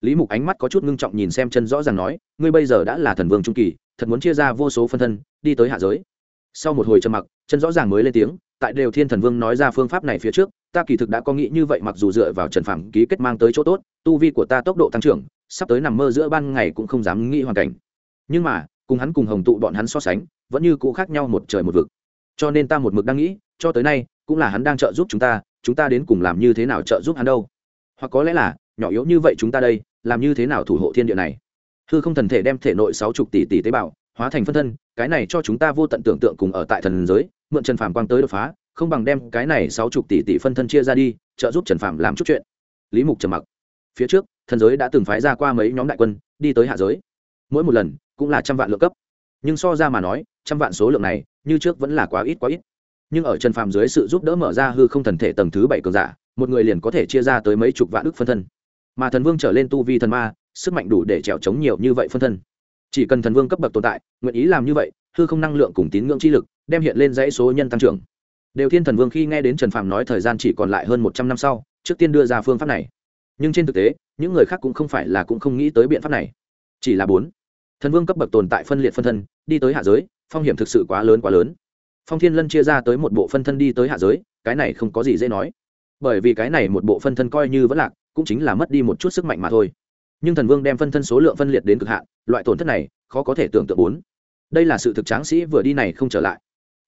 Speaker 1: Lý mục ánh mắt có chút ngưng trọng nhìn xem chân rõ ràng nói, ngươi bây giờ đã là thần vương trung kỳ, thật muốn chia ra vô số phân thân, đi tới hạ giới. Sau một hồi trầm mặc, chân rõ ràng mới lên tiếng tại đều thiên thần vương nói ra phương pháp này phía trước, ta kỳ thực đã có nghĩ như vậy mặc dù dựa vào trần phàm ký kết mang tới chỗ tốt, tu vi của ta tốc độ tăng trưởng, sắp tới nằm mơ giữa ban ngày cũng không dám nghĩ hoàn cảnh. Nhưng mà, cùng hắn cùng hồng tụ bọn hắn so sánh, vẫn như cũ khác nhau một trời một vực. Cho nên ta một mực đang nghĩ, cho tới nay, cũng là hắn đang trợ giúp chúng ta chúng ta đến cùng làm như thế nào trợ giúp hắn đâu? Hoặc có lẽ là, nhỏ yếu như vậy chúng ta đây, làm như thế nào thủ hộ thiên địa này? Hư không thần thể đem thể nội sáu chục tỷ tỷ tế bào, hóa thành phân thân, cái này cho chúng ta vô tận tưởng tượng cùng ở tại thần giới mượn trần phàm quang tới đột phá, không bằng đem cái này sáu chục tỷ tỷ phân thân chia ra đi, trợ giúp trần phàm làm chút chuyện. Lý mục trầm mặc. Phía trước, thần giới đã từng phái ra qua mấy nhóm đại quân, đi tới hạ giới. Mỗi một lần, cũng là trăm vạn lượng cấp. Nhưng so ra mà nói, trăm vạn số lượng này, như trước vẫn là quá ít quá ít. Nhưng ở trần phàm dưới sự giúp đỡ mở ra hư không thần thể tầng thứ bảy cường giả, một người liền có thể chia ra tới mấy chục vạn ức phân thân. Mà thần vương trở lên tu vi thần ma, sức mạnh đủ để trèo chống nhiều như vậy phân thân. Chỉ cần thần vương cấp bậc tồn tại, nguyện ý làm như vậy, hư không năng lượng cùng tín ngưỡng chi lực đem hiện lên dãy số nhân tăng trưởng. Đều thiên thần vương khi nghe đến trần phàm nói thời gian chỉ còn lại hơn một trăm năm sau, trước tiên đưa ra phương pháp này. Nhưng trên thực tế, những người khác cũng không phải là cũng không nghĩ tới biện pháp này. Chỉ là bốn. Thần vương cấp bậc tồn tại phân liệt phân thân, đi tới hạ giới, phong hiểm thực sự quá lớn quá lớn. Phong thiên lân chia ra tới một bộ phân thân đi tới hạ giới, cái này không có gì dễ nói. Bởi vì cái này một bộ phân thân coi như vẫn lạc, cũng chính là mất đi một chút sức mạnh mà thôi. Nhưng thần vương đem phân thân số lượng phân liệt đến cực hạn, loại tổn thất này khó có thể tưởng tượng bốn. Đây là sự thực tráng sĩ vừa đi này không trở lại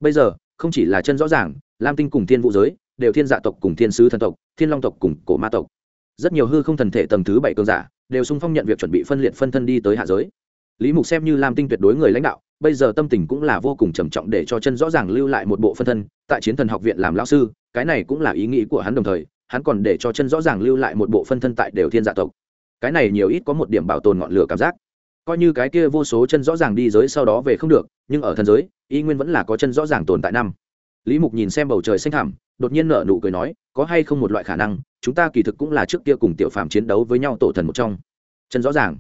Speaker 1: bây giờ, không chỉ là chân rõ ràng, lam tinh cùng thiên vũ giới, đều thiên dạ tộc cùng thiên sứ thần tộc, thiên long tộc cùng cổ ma tộc. Rất nhiều hư không thần thể tầng thứ bảy cường giả, đều sung phong nhận việc chuẩn bị phân liệt phân thân đi tới hạ giới. Lý mục xem như lam tinh tuyệt đối người lãnh đạo, bây giờ tâm tình cũng là vô cùng trầm trọng để cho chân rõ ràng lưu lại một bộ phân thân, tại chiến thần học viện làm lao sư, cái này cũng là ý nghĩ của hắn đồng thời, hắn còn để cho chân rõ ràng lưu lại một bộ phân thân tại đều thiên dạ tộc. Cái này nhiều ít có một điểm bảo tồn ngọn lửa cảm giác. Coi như cái kia vô số chân rõ ràng đi giới sau đó về không được, nhưng ở thần giới y nguyên vẫn là có chân rõ ràng tồn tại năm. Lý mục nhìn xem bầu trời xanh thẳm, đột nhiên nở nụ cười nói, có hay không một loại khả năng, chúng ta kỳ thực cũng là trước kia cùng tiểu phàm chiến đấu với nhau tổ thần một trong. Chân rõ ràng.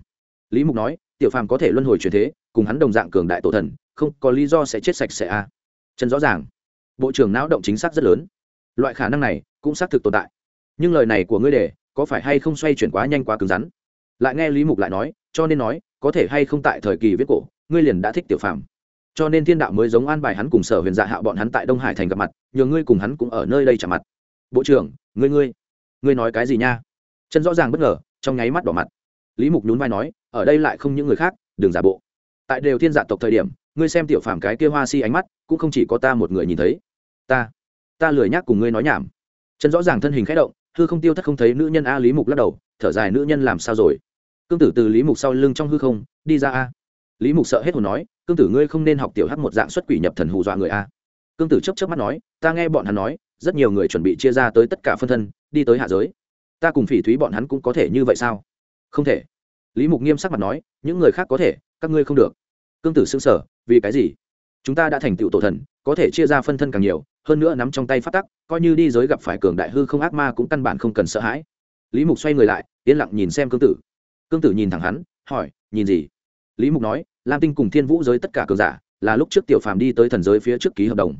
Speaker 1: Lý mục nói, tiểu phàm có thể luân hồi truyền thế, cùng hắn đồng dạng cường đại tổ thần, không, có lý do sẽ chết sạch sẽ a à. chân rõ ràng. Bộ trưởng não động chính xác rất lớn. Loại khả năng này cũng xác thực tồn tại. Nhưng lời này của ngươi để, có phải hay không xoay chuyển quá nhanh quá cứng rắn? Lại nghe lý mục lại nói, cho nên nói, có thể hay không tại thời kỳ viết cổ, ngươi liền đã thích tiểu phàm cho nên thiên đạo mới giống an bài hắn cùng sở huyền dạ hạo bọn hắn tại đông hải thành gặp mặt, nhờ ngươi cùng hắn cũng ở nơi đây chạm mặt. Bộ trưởng, ngươi ngươi ngươi nói cái gì nha? Chân rõ ràng bất ngờ, trong nháy mắt đỏ mặt. Lý mục nhún vai nói, ở đây lại không những người khác, đừng giả bộ. Tại đều thiên dạ tộc thời điểm, ngươi xem tiểu phàm cái kia hoa si ánh mắt, cũng không chỉ có ta một người nhìn thấy. Ta ta lười nhác cùng ngươi nói nhảm. Chân rõ ràng thân hình khẽ động, hư không tiêu thất không thấy nữ nhân a lý mục lắc đầu, thở dài nữ nhân làm sao rồi? Cương tử từ lý mục sau lưng trong hư không, đi ra a lý mục sợ hết hồn nói, cương tử ngươi không nên học tiểu hắc một dạng xuất quỷ nhập thần hù dọa người a. Cương tử chấp chấp mắt nói, ta nghe bọn hắn nói, rất nhiều người chuẩn bị chia ra tới tất cả phân thân, đi tới hạ giới. Ta cùng phỉ thúy bọn hắn cũng có thể như vậy sao? Không thể. Lý mục nghiêm sắc mặt nói, những người khác có thể, các ngươi không được. Cương tử xưng sở vì cái gì? Chúng ta đã thành tựu tổ thần, có thể chia ra phân thân càng nhiều, hơn nữa nắm trong tay phát tắc, coi như đi giới gặp phải cường đại hư không ác ma cũng căn bản không cần sợ hãi. Lý mục xoay người lại, yên lặng nhìn xem cương tử. Cương tử nhìn thẳng hắn, hỏi, nhìn gì? Lý mục nói, lam tinh cùng thiên vũ giới tất cả cường giả, là lúc trước tiểu phàm đi tới thần giới phía trước ký hợp đồng.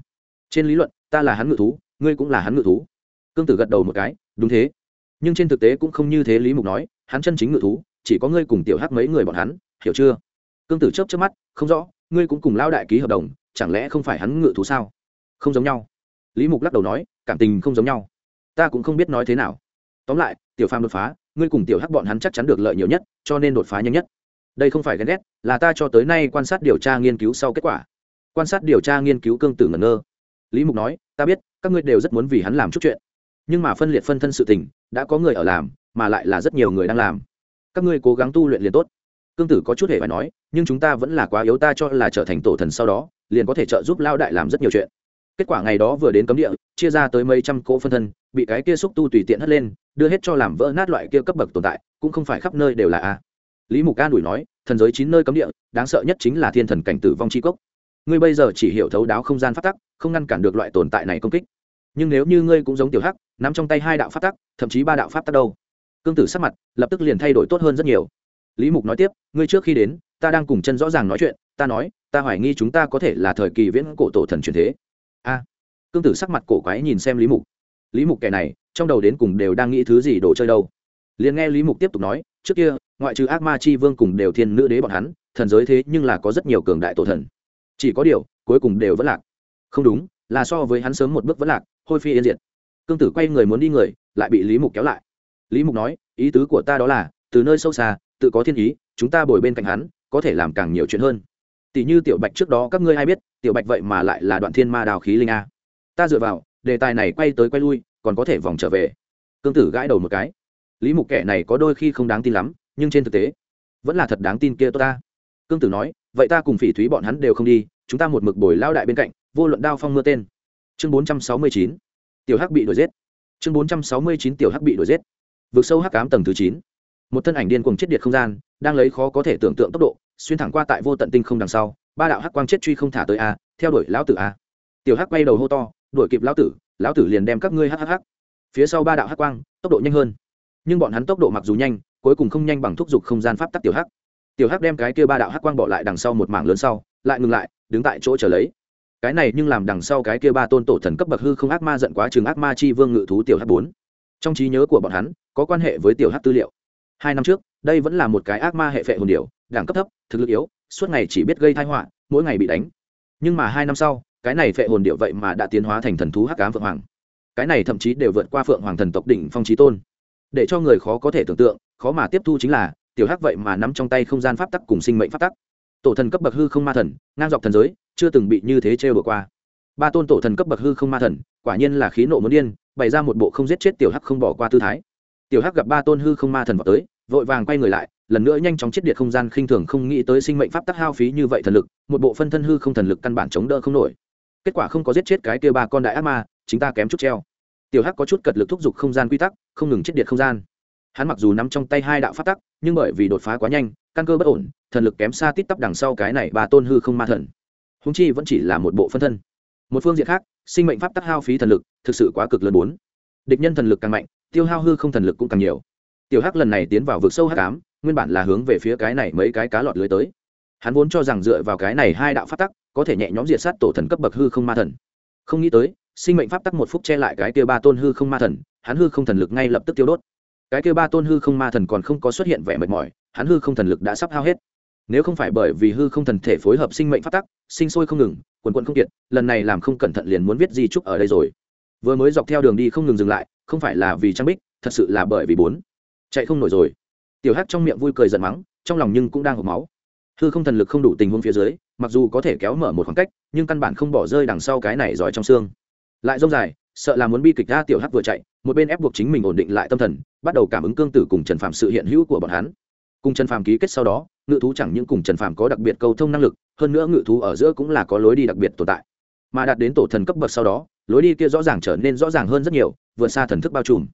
Speaker 1: Trên lý luận, ta là hắn ngự thú, ngươi cũng là hắn ngự thú. Cương tử gật đầu một cái, đúng thế. Nhưng trên thực tế cũng không như thế, lý mục nói, hắn chân chính ngự thú, chỉ có ngươi cùng tiểu hắc mấy người bọn hắn, hiểu chưa? Cương tử chớp chớp mắt, không rõ, ngươi cũng cùng lao đại ký hợp đồng, chẳng lẽ không phải hắn ngự thú sao? Không giống nhau. Lý mục lắc đầu nói, cảm tình không giống nhau. Ta cũng không biết nói thế nào. Tóm lại, tiểu phàm đột phá, ngươi cùng tiểu hắc bọn hắn chắc chắn được lợi nhiều nhất, cho nên đột phá nhanh nhất đây không phải ghen ghét, là ta cho tới nay quan sát điều tra nghiên cứu sau kết quả. Quan sát điều tra nghiên cứu cương tử ngẩn ngơ. Lý mục nói, ta biết, các ngươi đều rất muốn vì hắn làm chút chuyện. Nhưng mà phân liệt phân thân sự tình, đã có người ở làm, mà lại là rất nhiều người đang làm. Các ngươi cố gắng tu luyện liền tốt. Cương tử có chút hề phải nói, nhưng chúng ta vẫn là quá yếu, ta cho là trở thành tổ thần sau đó, liền có thể trợ giúp lao đại làm rất nhiều chuyện. Kết quả ngày đó vừa đến cấm địa, chia ra tới mấy trăm cỗ phân thân, bị cái kia xúc tu tùy tiện hất lên, đưa hết cho làm vỡ nát loại kia cấp bậc tồn tại, cũng không phải khắp nơi đều là a lý mục ca đuổi nói, thần giới chín nơi cấm địa, đáng sợ nhất chính là thiên thần cảnh tử vong c cốc. Ngươi bây giờ chỉ hiểu thấu đáo không gian phát tắc, không ngăn cản được loại tồn tại này công kích. Nhưng nếu như ngươi cũng giống tiểu hắc, nắm trong tay hai đạo phát tắc, thậm chí ba đạo pháp tắc đâu? Cương tử sắc mặt, lập tức liền thay đổi tốt hơn rất nhiều. Lý mục nói tiếp, ngươi trước khi đến, ta đang cùng chân rõ ràng nói chuyện, ta nói, ta hoài nghi chúng ta có thể là thời kỳ viễn cổ tổ thần truyền thế. A. À, cương tử sắc mặt cổ quái nhìn xem lý mục. Lý mục kẻ này, trong đầu đến cùng đều đang nghĩ thứ gì đồ chơi đâu? Liền nghe lý mục tiếp tục nói, trước kia, ngoại trừ ác ma chi vương cùng đều thiên nữ đế bọn hắn, thần giới thế nhưng là có rất nhiều cường đại tổ thần. Chỉ có điều, cuối cùng đều vẫn lạc. Không đúng, là so với hắn sớm một bước vẫn lạc, hôi phi yên diệt. Cương tử quay người muốn đi người, lại bị lý mục kéo lại. Lý mục nói, ý tứ của ta đó là, từ nơi sâu xa, tự có thiên ý, chúng ta bồi bên cạnh hắn, có thể làm càng nhiều chuyện hơn. Tỷ như tiểu bạch trước đó các ngươi ai biết, tiểu bạch vậy mà lại là đoạn thiên ma đào khí linh a. Ta dựa vào, đề tài này quay tới quay lui, còn có thể vòng trở về. Cương tử gãi đầu một cái lý mục kẻ này có đôi khi không đáng tin lắm, nhưng trên thực tế, vẫn là thật đáng tin kia tốt ta. Cương tử nói, vậy ta cùng phỉ thúy bọn hắn đều không đi, chúng ta một mực bồi lao đại bên cạnh, vô luận đao phong mưa tên. Chương bốn trăm sáu mươi chín, tiểu hắc bị đuổi giết. Chương bốn trăm sáu mươi chín, tiểu hắc bị đuổi giết. Vượt sâu hắc cám tầng thứ chín. Một thân ảnh điên cuồng chết điện không gian, đang lấy khó có thể tưởng tượng tốc độ, xuyên thẳng qua tại vô tận tinh không đằng sau, ba đạo hắc quang chết truy không thả tới a, theo đuổi lão tử a. Tiểu hắc quay đầu hô to, đuổi kịp lão tử lão tử liền đem các ngươi hắc hắc hắc. Phía sau ba đạo hắc quang, tốc độ nhanh hơn nhưng bọn hắn tốc độ mặc dù nhanh, cuối cùng không nhanh bằng thúc giục không gian pháp tắc tiểu hắc. Tiểu hắc đem cái kia ba đạo hắc quang bỏ lại đằng sau một mảng lớn sau, lại ngừng lại, đứng tại chỗ chờ lấy. Cái này nhưng làm đằng sau cái kia ba tôn tổ thần cấp bậc hư không ác ma giận quá chừng ác ma chi vương ngự thú tiểu hắc bốn. Trong trí nhớ của bọn hắn, có quan hệ với tiểu hắc tư liệu. Hai năm trước, đây vẫn là một cái ác ma hệ phệ hồn điều đẳng cấp thấp, thực lực yếu, suốt ngày chỉ biết gây thai họa, mỗi ngày bị đánh. Nhưng mà hai năm sau, cái này phệ hồn điệu vậy mà đã tiến hóa thành thần thú hắc cám phượng hoàng. Cái này thậm chí đều vượt qua phượng hoàng thần tộc đỉnh phong trí tôn để cho người khó có thể tưởng tượng, khó mà tiếp thu chính là, tiểu hắc vậy mà nắm trong tay không gian pháp tắc cùng sinh mệnh pháp tắc. Tổ thần cấp bậc hư không ma thần, ngang dọc thần giới, chưa từng bị như thế trêu bừa qua. Ba tôn tổ thần cấp bậc hư không ma thần, quả nhiên là khí nộ muốn điên, bày ra một bộ không giết chết tiểu hắc không bỏ qua tư thái. Tiểu hắc gặp ba tôn hư không ma thần vào tới, vội vàng quay người lại, lần nữa nhanh chóng chết điệt không gian khinh thường không nghĩ tới sinh mệnh pháp tắc hao phí như vậy thần lực, một bộ phân thân hư không thần lực căn bản chống đỡ không nổi. Kết quả không có giết chết cái kia ba con đại ác ma, chính ta kém chút treo tiểu hắc có chút cật lực thúc giục không gian quy tắc, không ngừng chết điện không gian. Hắn mặc dù nắm trong tay hai đạo pháp tắc, nhưng bởi vì đột phá quá nhanh, căn cơ bất ổn, thần lực kém xa tít tắp đằng sau cái này ba tôn hư không ma thần. Húng chi vẫn chỉ là một bộ phân thân. Một phương diện khác, sinh mệnh pháp tắc hao phí thần lực thực sự quá cực lớn bốn. Địch nhân thần lực càng mạnh, tiêu hao hư không thần lực cũng càng nhiều. Tiểu hắc lần này tiến vào vực sâu hắc ám, nguyên bản là hướng về phía cái này mấy cái cá lọt lưới tới. Hắn vốn cho rằng dựa vào cái này hai đạo pháp tắc, có thể nhẹ nhõm diệt sát tổ thần cấp bậc hư không ma thần. Không nghĩ tới sinh mệnh pháp tắc một phút che lại cái kia ba tôn hư không ma thần, hắn hư không thần lực ngay lập tức tiêu đốt. Cái kia ba tôn hư không ma thần còn không có xuất hiện vẻ mệt mỏi, hắn hư không thần lực đã sắp hao hết. Nếu không phải bởi vì hư không thần thể phối hợp sinh mệnh pháp tắc, sinh sôi không ngừng, quần quận không kiệt, lần này làm không cẩn thận liền muốn viết di trúc ở đây rồi. Vừa mới dọc theo đường đi không ngừng dừng lại, không phải là vì trang bích, thật sự là bởi vì bốn. Chạy không nổi rồi. Tiểu hắc trong miệng vui cười giận mắng, trong lòng nhưng cũng đang hộp máu. Hư không thần lực không đủ tình huống phía dưới, mặc dù có thể kéo mở một khoảng cách, nhưng căn bản không bỏ rơi đằng sau cái này giỏi trong xương lại rông dài, sợ là muốn bi kịch ra tiểu hắc vừa chạy, một bên ép buộc chính mình ổn định lại tâm thần, bắt đầu cảm ứng cương tử cùng trần phạm sự hiện hữu của bọn hắn. Cùng trần phạm ký kết sau đó, ngự thú chẳng những cùng trần phạm có đặc biệt cầu thông năng lực, hơn nữa ngự thú ở giữa cũng là có lối đi đặc biệt tồn tại. Mà đạt đến tổ thần cấp bậc sau đó, lối đi kia rõ ràng trở nên rõ ràng hơn rất nhiều, vượt xa thần thức bao trùm.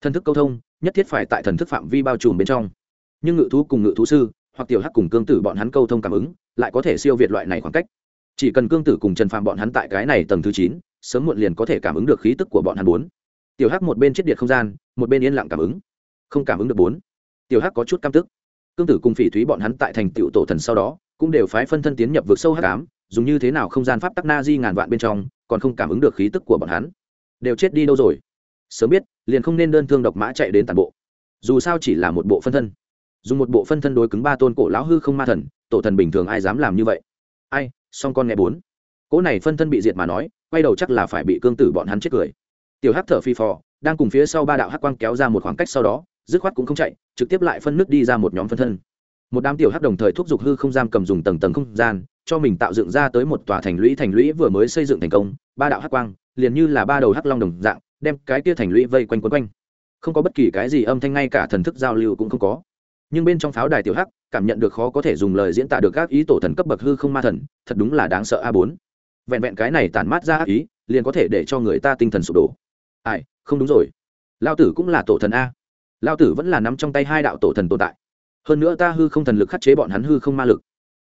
Speaker 1: Thần thức câu thông, nhất thiết phải tại thần thức phạm vi bao trùm bên trong. Nhưng ngự thú cùng ngự thú sư, hoặc tiểu hắc cùng cương tử bọn hắn câu thông cảm ứng, lại có thể siêu việt loại này khoảng cách. Chỉ cần cương tử cùng trần phạm bọn hắn tại cái này tầng thứ chín sớm muộn liền có thể cảm ứng được khí tức của bọn hắn bốn. Tiểu hắc một bên chết điện không gian, một bên yên lặng cảm ứng. Không cảm ứng được bốn. Tiểu hắc có chút cam tức. Cương tử cùng phỉ thúy bọn hắn tại thành tựu tổ thần sau đó, cũng đều phái phân thân tiến nhập vực sâu hắc ám, dùng như thế nào không gian pháp tắc na di ngàn vạn bên trong, còn không cảm ứng được khí tức của bọn hắn. Đều chết đi đâu rồi? Sớm biết, liền không nên đơn thương độc mã chạy đến toàn bộ. Dù sao chỉ là một bộ phân thân. Dùng một bộ phân thân đối cứng ba tôn cổ lão hư không ma thần, tổ thần bình thường ai dám làm như vậy? Ai, song con nghe bốn. Cỗ này phân thân bị diệt mà nói quay đầu chắc là phải bị cương tử bọn hắn chết cười. Tiểu hắc thở phi phò, đang cùng phía sau ba đạo hắc quang kéo ra một khoảng cách sau đó, dứt khoát cũng không chạy, trực tiếp lại phân nước đi ra một nhóm phân thân. Một đám tiểu hắc đồng thời thúc giục hư không giam cầm dùng tầng tầng không gian, cho mình tạo dựng ra tới một tòa thành lũy thành lũy vừa mới xây dựng thành công, ba đạo hắc quang, liền như là ba đầu hắc long đồng dạng, đem cái kia thành lũy vây quanh quấn quanh. Không có bất kỳ cái gì âm thanh ngay cả thần thức giao lưu cũng không có. Nhưng bên trong pháo đài tiểu hắc, cảm nhận được khó có thể dùng lời diễn tả được các ý tổ thần cấp bậc hư không ma thần, thật đúng là đáng sợ a bốn vẹn vẹn cái này tản mát ra ác ý, liền có thể để cho người ta tinh thần sụp đổ. Ai, không đúng rồi. Lao tử cũng là tổ thần a. Lao tử vẫn là nắm trong tay hai đạo tổ thần tồn tại. Hơn nữa ta hư không thần lực khắc chế bọn hắn hư không ma lực.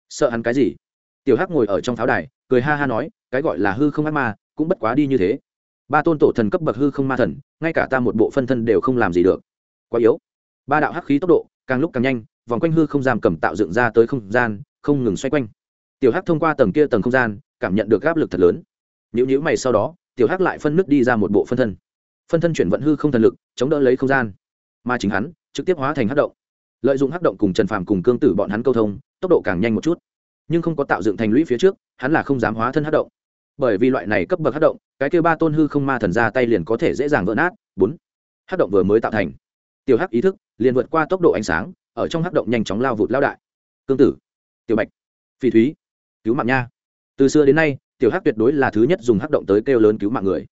Speaker 1: Sợ hắn cái gì? Tiểu hắc ngồi ở trong pháo đài, cười ha ha nói, cái gọi là hư không ác ma, cũng bất quá đi như thế. Ba tôn tổ thần cấp bậc hư không ma thần, ngay cả ta một bộ phân thân đều không làm gì được. Quá yếu. Ba đạo hắc khí tốc độ, càng lúc càng nhanh, vòng quanh hư không giam cầm tạo dựng ra tới không gian, không ngừng xoay quanh. Tiểu hắc thông qua tầng kia tầng không gian cảm nhận được áp lực thật lớn. Nếu nhữ mày sau đó, tiểu hắc lại phân nước đi ra một bộ phân thân. Phân thân chuyển vận hư không thần lực, chống đỡ lấy không gian. Mà chính hắn, trực tiếp hóa thành hắc động. Lợi dụng hắc động cùng trần phàm cùng cương tử bọn hắn câu thông, tốc độ càng nhanh một chút. Nhưng không có tạo dựng thành lũy phía trước, hắn là không dám hóa thân hắc động. Bởi vì loại này cấp bậc hắc động, cái kêu ba tôn hư không ma thần ra tay liền có thể dễ dàng vỡ nát. Bốn. Hắc động vừa mới tạo thành. Tiểu hắc ý thức, liền vượt qua tốc độ ánh sáng, ở trong hắc động nhanh chóng lao vụt lao đại. Cương tử. Tiểu bạch. Phi thúy. Cứu mạng nha từ xưa đến nay, tiểu hắc tuyệt đối là thứ nhất dùng hắc động tới kêu lớn cứu mạng người.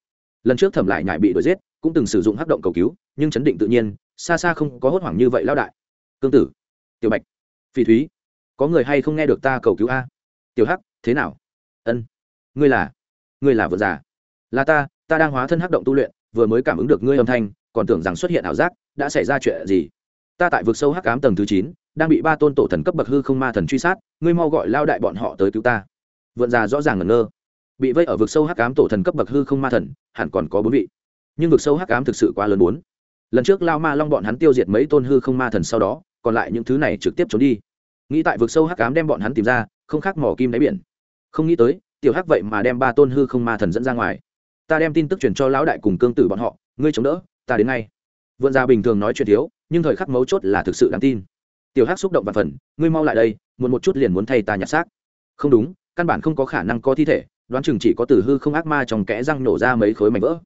Speaker 1: Lần trước thẩm lại nhại bị đuổi giết, cũng từng sử dụng hắc động cầu cứu, nhưng chấn định tự nhiên, xa xa không có hốt hoảng như vậy lao đại. Cương tử, tiểu bạch phi thúy, có người hay không nghe được ta cầu cứu a? Tiểu hắc, thế nào? Ân, ngươi là ngươi là vợ già. Là ta ta đang hóa thân hắc động tu luyện, vừa mới cảm ứng được ngươi âm thanh, còn tưởng rằng xuất hiện ảo giác, đã xảy ra chuyện gì? Ta tại vực sâu hắc cám tầng thứ chín, đang bị ba tôn tổ thần cấp bậc hư không ma thần truy sát, ngươi mau gọi lao đại bọn họ tới cứu ta vượn già rõ ràng ngẩn ngơ. Bị vây ở vực sâu hắc cám tổ thần cấp bậc hư không ma thần, hẳn còn có bốn vị. Nhưng vực sâu hắc cám thực sự quá lớn bốn. Lần trước lao ma long bọn hắn tiêu diệt mấy tôn hư không ma thần sau đó, còn lại những thứ này trực tiếp trốn đi. Nghĩ tại vực sâu hắc cám đem bọn hắn tìm ra, không khác mỏ kim đáy biển. Không nghĩ tới, tiểu hắc vậy mà đem ba tôn hư không ma thần dẫn ra ngoài. Ta đem tin tức truyền cho lão đại cùng cương tử bọn họ, ngươi chống đỡ, ta đến ngay. Vượn già bình thường nói chuyện thiếu, nhưng thời khắc mấu chốt là thực sự đáng tin. Tiểu hắc xúc động và phần, ngươi mau lại đây muốn một chút liền muốn thay ta nhặt xác. Không đúng căn bản không có khả năng có thi thể, đoán chừng chỉ có từ hư không ác ma trong kẽ răng nổ ra mấy khối mảnh vỡ.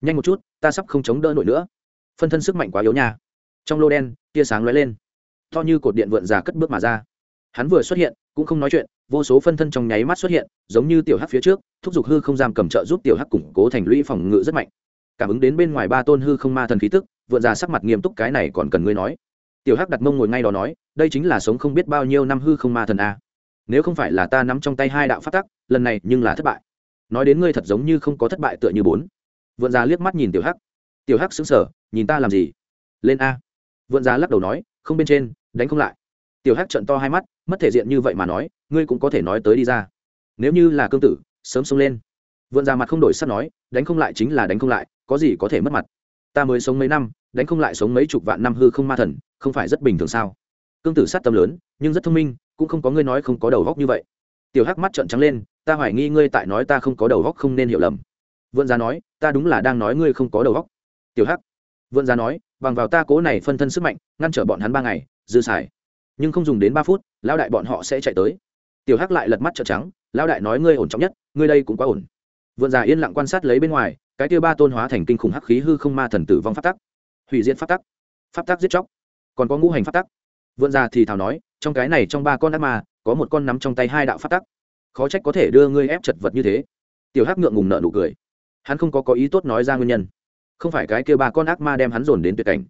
Speaker 1: Nhanh một chút, ta sắp không chống đỡ nổi nữa. Phân thân sức mạnh quá yếu nha. Trong lô đen, tia sáng lóe lên. To như cột điện vượn già cất bước mà ra. Hắn vừa xuất hiện, cũng không nói chuyện, vô số phân thân trong nháy mắt xuất hiện, giống như tiểu hắc phía trước, thúc giục hư không giam cầm trợ giúp tiểu hắc củng cố thành lũy phòng ngự rất mạnh. Cảm ứng đến bên ngoài ba tôn hư không ma thần khí tức, vượn già sắc mặt nghiêm túc cái này còn cần ngươi nói. Tiểu hắc đặt mông ngồi ngay đó nói, đây chính là sống không biết bao nhiêu năm hư không ma thần a nếu không phải là ta nắm trong tay hai đạo phát tắc, lần này nhưng là thất bại. Nói đến ngươi thật giống như không có thất bại tựa như bốn. Vượn già liếc mắt nhìn tiểu hắc. Tiểu hắc xứng sở nhìn ta làm gì? Lên a. Vượn già lắc đầu nói, không bên trên, đánh không lại. Tiểu hắc trận to hai mắt, mất thể diện như vậy mà nói, ngươi cũng có thể nói tới đi ra. Nếu như là cương tử, sớm xông lên. Vượn già mặt không đổi sắt nói, đánh không lại chính là đánh không lại, có gì có thể mất mặt. Ta mới sống mấy năm, đánh không lại sống mấy chục vạn năm hư không ma thần, không phải rất bình thường sao? Cương tử sát tâm lớn, nhưng rất thông minh cũng không có ngươi nói không có đầu góc như vậy. Tiểu hắc mắt trợn trắng lên, ta hoài nghi ngươi tại nói ta không có đầu góc không nên hiểu lầm. Vượn ra nói, ta đúng là đang nói ngươi không có đầu góc. Tiểu hắc vượn ra nói, bằng vào ta cố này phân thân sức mạnh, ngăn trở bọn hắn ba ngày, dư xài. Nhưng không dùng đến ba phút, lão đại bọn họ sẽ chạy tới. Tiểu hắc lại lật mắt trợn trắng, lão đại nói ngươi ổn trọng nhất, ngươi đây cũng quá ổn. Vượn già yên lặng quan sát lấy bên ngoài, cái tiêu ba tôn hóa thành kinh khủng hắc khí hư không ma thần tử vong phát tắc. Hủy diệt pháp tắc. Pháp tắc giết chóc. Còn có ngũ hành pháp tắc. Vượn ra thì thào nói trong cái này trong ba con ác ma, có một con nắm trong tay hai đạo pháp tắc. Khó trách có thể đưa ngươi ép chật vật như thế. Tiểu hắc ngượng ngùng nợ nụ cười. Hắn không có có ý tốt nói ra nguyên nhân. Không phải cái kia ba con ác ma đem hắn dồn đến tuyệt cảnh.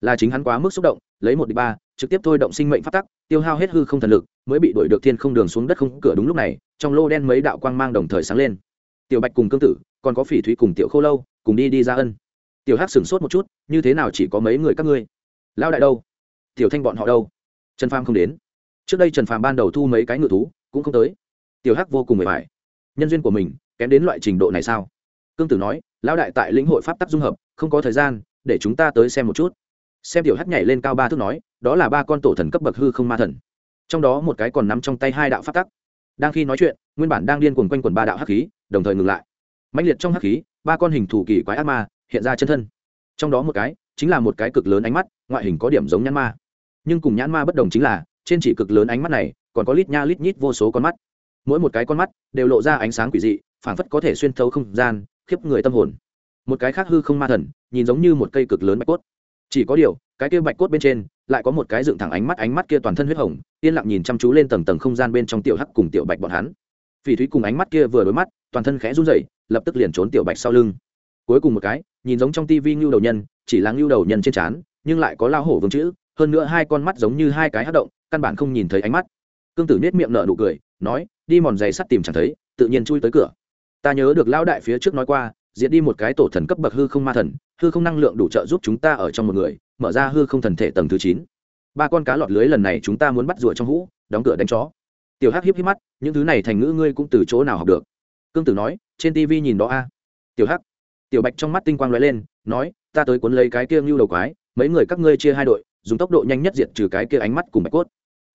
Speaker 1: Là chính hắn quá mức xúc động, lấy một đi ba, trực tiếp thôi động sinh mệnh phát tắc, tiêu hao hết hư không thần lực, mới bị đuổi được thiên không đường xuống đất không cửa đúng lúc này, trong lô đen mấy đạo quang mang đồng thời sáng lên. Tiểu bạch cùng cương tử, còn có phỉ thúy cùng tiểu khô lâu, cùng đi đi ra ân. Tiểu hắc sửng sốt một chút, như thế nào chỉ có mấy người các ngươi? Lao đại đâu? Tiểu thanh bọn họ đâu? Trần phàm không đến. Trước đây trần phàm ban đầu thu mấy cái ngự thú, cũng không tới. Tiểu hắc vô cùng mệt mỏi. Nhân duyên của mình, kém đến loại trình độ này sao? Cương tử nói, lão đại tại lĩnh hội pháp tắc dung hợp, không có thời gian, để chúng ta tới xem một chút. Xem tiểu hắc nhảy lên cao ba thước nói, đó là ba con tổ thần cấp bậc hư không ma thần. Trong đó một cái còn nắm trong tay hai đạo pháp tắc. Đang khi nói chuyện, nguyên bản đang điên cuồng quanh quần ba đạo hắc khí, đồng thời ngừng lại. Mãnh liệt trong hắc khí, ba con hình thủ kỳ quái ác ma hiện ra chân thân. Trong đó một cái, chính là một cái cực lớn ánh mắt, ngoại hình có điểm giống nhãn ma nhưng cùng nhãn ma bất đồng chính là, trên chỉ cực lớn ánh mắt này, còn có lít nha lít nhít vô số con mắt. Mỗi một cái con mắt đều lộ ra ánh sáng quỷ dị, phảng phất có thể xuyên thấu không gian, khiếp người tâm hồn. Một cái khác hư không ma thần, nhìn giống như một cây cực lớn bạch cốt. Chỉ có điều, cái kia bạch cốt bên trên, lại có một cái dựng thẳng ánh mắt ánh mắt kia toàn thân huyết hồng, yên lặng nhìn chăm chú lên tầng tầng không gian bên trong tiểu hắc cùng tiểu bạch bọn hắn. Phỉ thúy cùng ánh mắt kia vừa đối mắt, toàn thân khẽ run rẩy, lập tức liền trốn tiểu bạch sau lưng. Cuối cùng một cái, nhìn giống trong tivi ngưu đầu nhân, chỉ là ngưu đầu nhân trên trán, nhưng lại có lao hổ vương chữ hơn nữa hai con mắt giống như hai cái hát động, căn bản không nhìn thấy ánh mắt. Cương tử nết miệng nở nụ cười, nói, đi mòn giày sắt tìm chẳng thấy, tự nhiên chui tới cửa. Ta nhớ được lão đại phía trước nói qua diễn đi một cái tổ thần cấp bậc hư không ma thần, hư không năng lượng đủ trợ giúp chúng ta ở trong một người, mở ra hư không thần thể tầng thứ chín. Ba con cá lọt lưới lần này chúng ta muốn bắt rùa trong hũ, đóng cửa đánh chó. Tiểu hắc hiếp hiếp mắt, những thứ này thành ngữ ngươi cũng từ chỗ nào học được? Cương tử nói, trên tv nhìn đó a. Tiểu hắc, tiểu bạch trong mắt tinh quang lóe lên, nói, ta tới cuốn lấy cái kia ngưu đầu quái, mấy người các ngươi chia hai đội dùng tốc độ nhanh nhất diệt trừ cái kia ánh mắt cùng bạch cốt.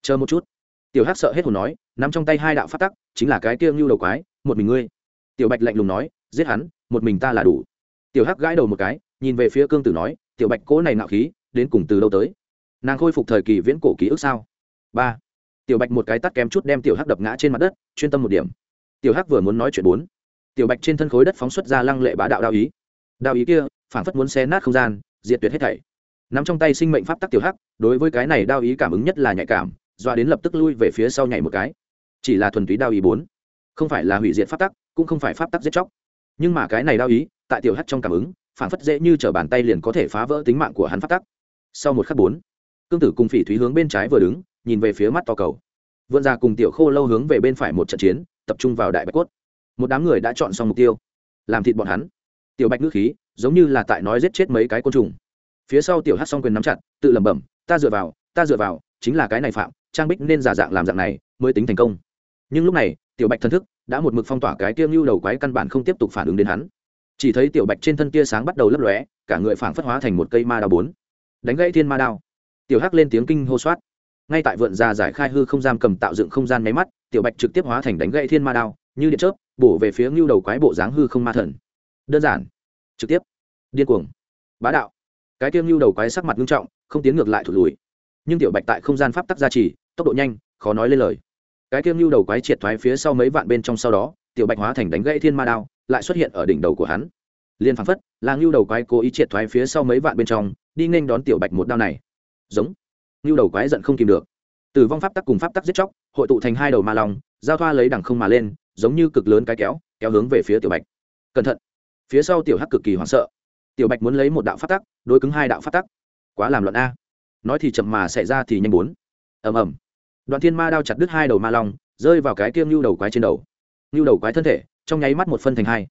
Speaker 1: Chờ một chút. Tiểu hắc sợ hết hồn nói, nắm trong tay hai đạo phát tắc, chính là cái kia ngưu đầu quái, một mình ngươi. Tiểu bạch lạnh lùng nói, giết hắn, một mình ta là đủ. Tiểu hắc gãi đầu một cái, nhìn về phía cương tử nói, tiểu bạch, cố này nạo khí, đến cùng từ đâu tới? Nàng khôi phục thời kỳ viễn cổ ký ức sao? Ba. Tiểu bạch một cái tắt kém chút đem tiểu hắc đập ngã trên mặt đất, chuyên tâm một điểm. Tiểu hắc vừa muốn nói chuyện bốn. Tiểu bạch trên thân khối đất phóng xuất ra lăng lệ bá đạo đạo ý. Đạo ý kia phản phất muốn xé nát không gian, diệt tuyệt hết thảy nắm trong tay sinh mệnh pháp tắc tiểu hắc, đối với cái này đao ý cảm ứng nhất là nhạy cảm, doa đến lập tức lui về phía sau nhảy một cái. Chỉ là thuần túy đao ý bốn. Không phải là hủy diệt pháp tắc, cũng không phải pháp tắc giết chóc. Nhưng mà cái này đao ý, tại tiểu hắc trong cảm ứng, phản phất dễ như t bàn tay liền có thể phá vỡ tính mạng của hắn pháp tắc. Sau một khắc bốn, cương tử cùng phỉ thúy hướng bên trái vừa đứng, nhìn về phía mắt to cầu. Vượn ra cùng tiểu khô lâu hướng về bên phải một trận chiến, tập trung vào đại bạch cốt. Một đám người đã chọn xong mục tiêu. Làm thịt bọn hắn. Tiểu bạch ngữ khí, giống như là tại nói giết chết mấy cái côn trùng phía sau tiểu hát s quyền nắm chặt, tự lẩm bẩm, ta dựa vào, ta dựa vào, chính là cái này phạm, trang bích nên giả dạng làm dạng này mới tính thành công. Nhưng lúc này, tiểu bạch thân thức đã một mực phong tỏa cái tiêu ngưu đầu quái căn bản không tiếp tục phản ứng đến hắn. Chỉ thấy tiểu bạch trên thân tia sáng bắt đầu lấp lóe, cả người phảng phất hóa thành một cây ma đao bốn. Đánh gãy thiên ma đao. Tiểu hắc lên tiếng kinh hô soát. Ngay tại vượn ra giải khai hư không gian cầm tạo dựng không gian máy mắt, tiểu bạch trực tiếp hóa thành đánh gãy thiên ma đao, như điện chớp, bổ về phía ngưu đầu quái bộ dáng hư không ma thần. Đơn giản. Trực tiếp. Điên cuồng. Bá đạo cái tiêm lưu đầu quái sắc mặt nghiêm trọng, không tiến ngược lại thụt lùi. Nhưng tiểu bạch tại không gian pháp tắc gia trì, tốc độ nhanh, khó nói lên lời. Cái tiêm lưu đầu quái triệt thoái phía sau mấy vạn bên trong sau đó, tiểu bạch hóa thành đánh gãy thiên ma đao, lại xuất hiện ở đỉnh đầu của hắn. Liên phán phất, là ngưu đầu quái cố ý triệt thoái phía sau mấy vạn bên trong, đi nên đón tiểu bạch một đao này. Giống. Ngưu đầu quái giận không kìm được. Tử vong pháp tắc cùng pháp tắc giết chóc, hội tụ thành hai đầu ma long, giao thoa lấy đằng không mà lên, giống như cực lớn cái kéo kéo hướng về phía tiểu bạch. Cẩn thận. Phía sau tiểu hắc cực kỳ hoảng sợ tiểu bạch muốn lấy một đạo phát tắc, đối cứng hai đạo phát tắc. Quá làm luận a. Nói thì chậm mà xảy ra thì nhanh bốn. Ầm ầm. Đoạn thiên ma đao chặt đứt hai đầu ma long, rơi vào cái kiêng lưu đầu quái trên đầu. Lưu đầu quái thân thể, trong nháy mắt một phân thành hai.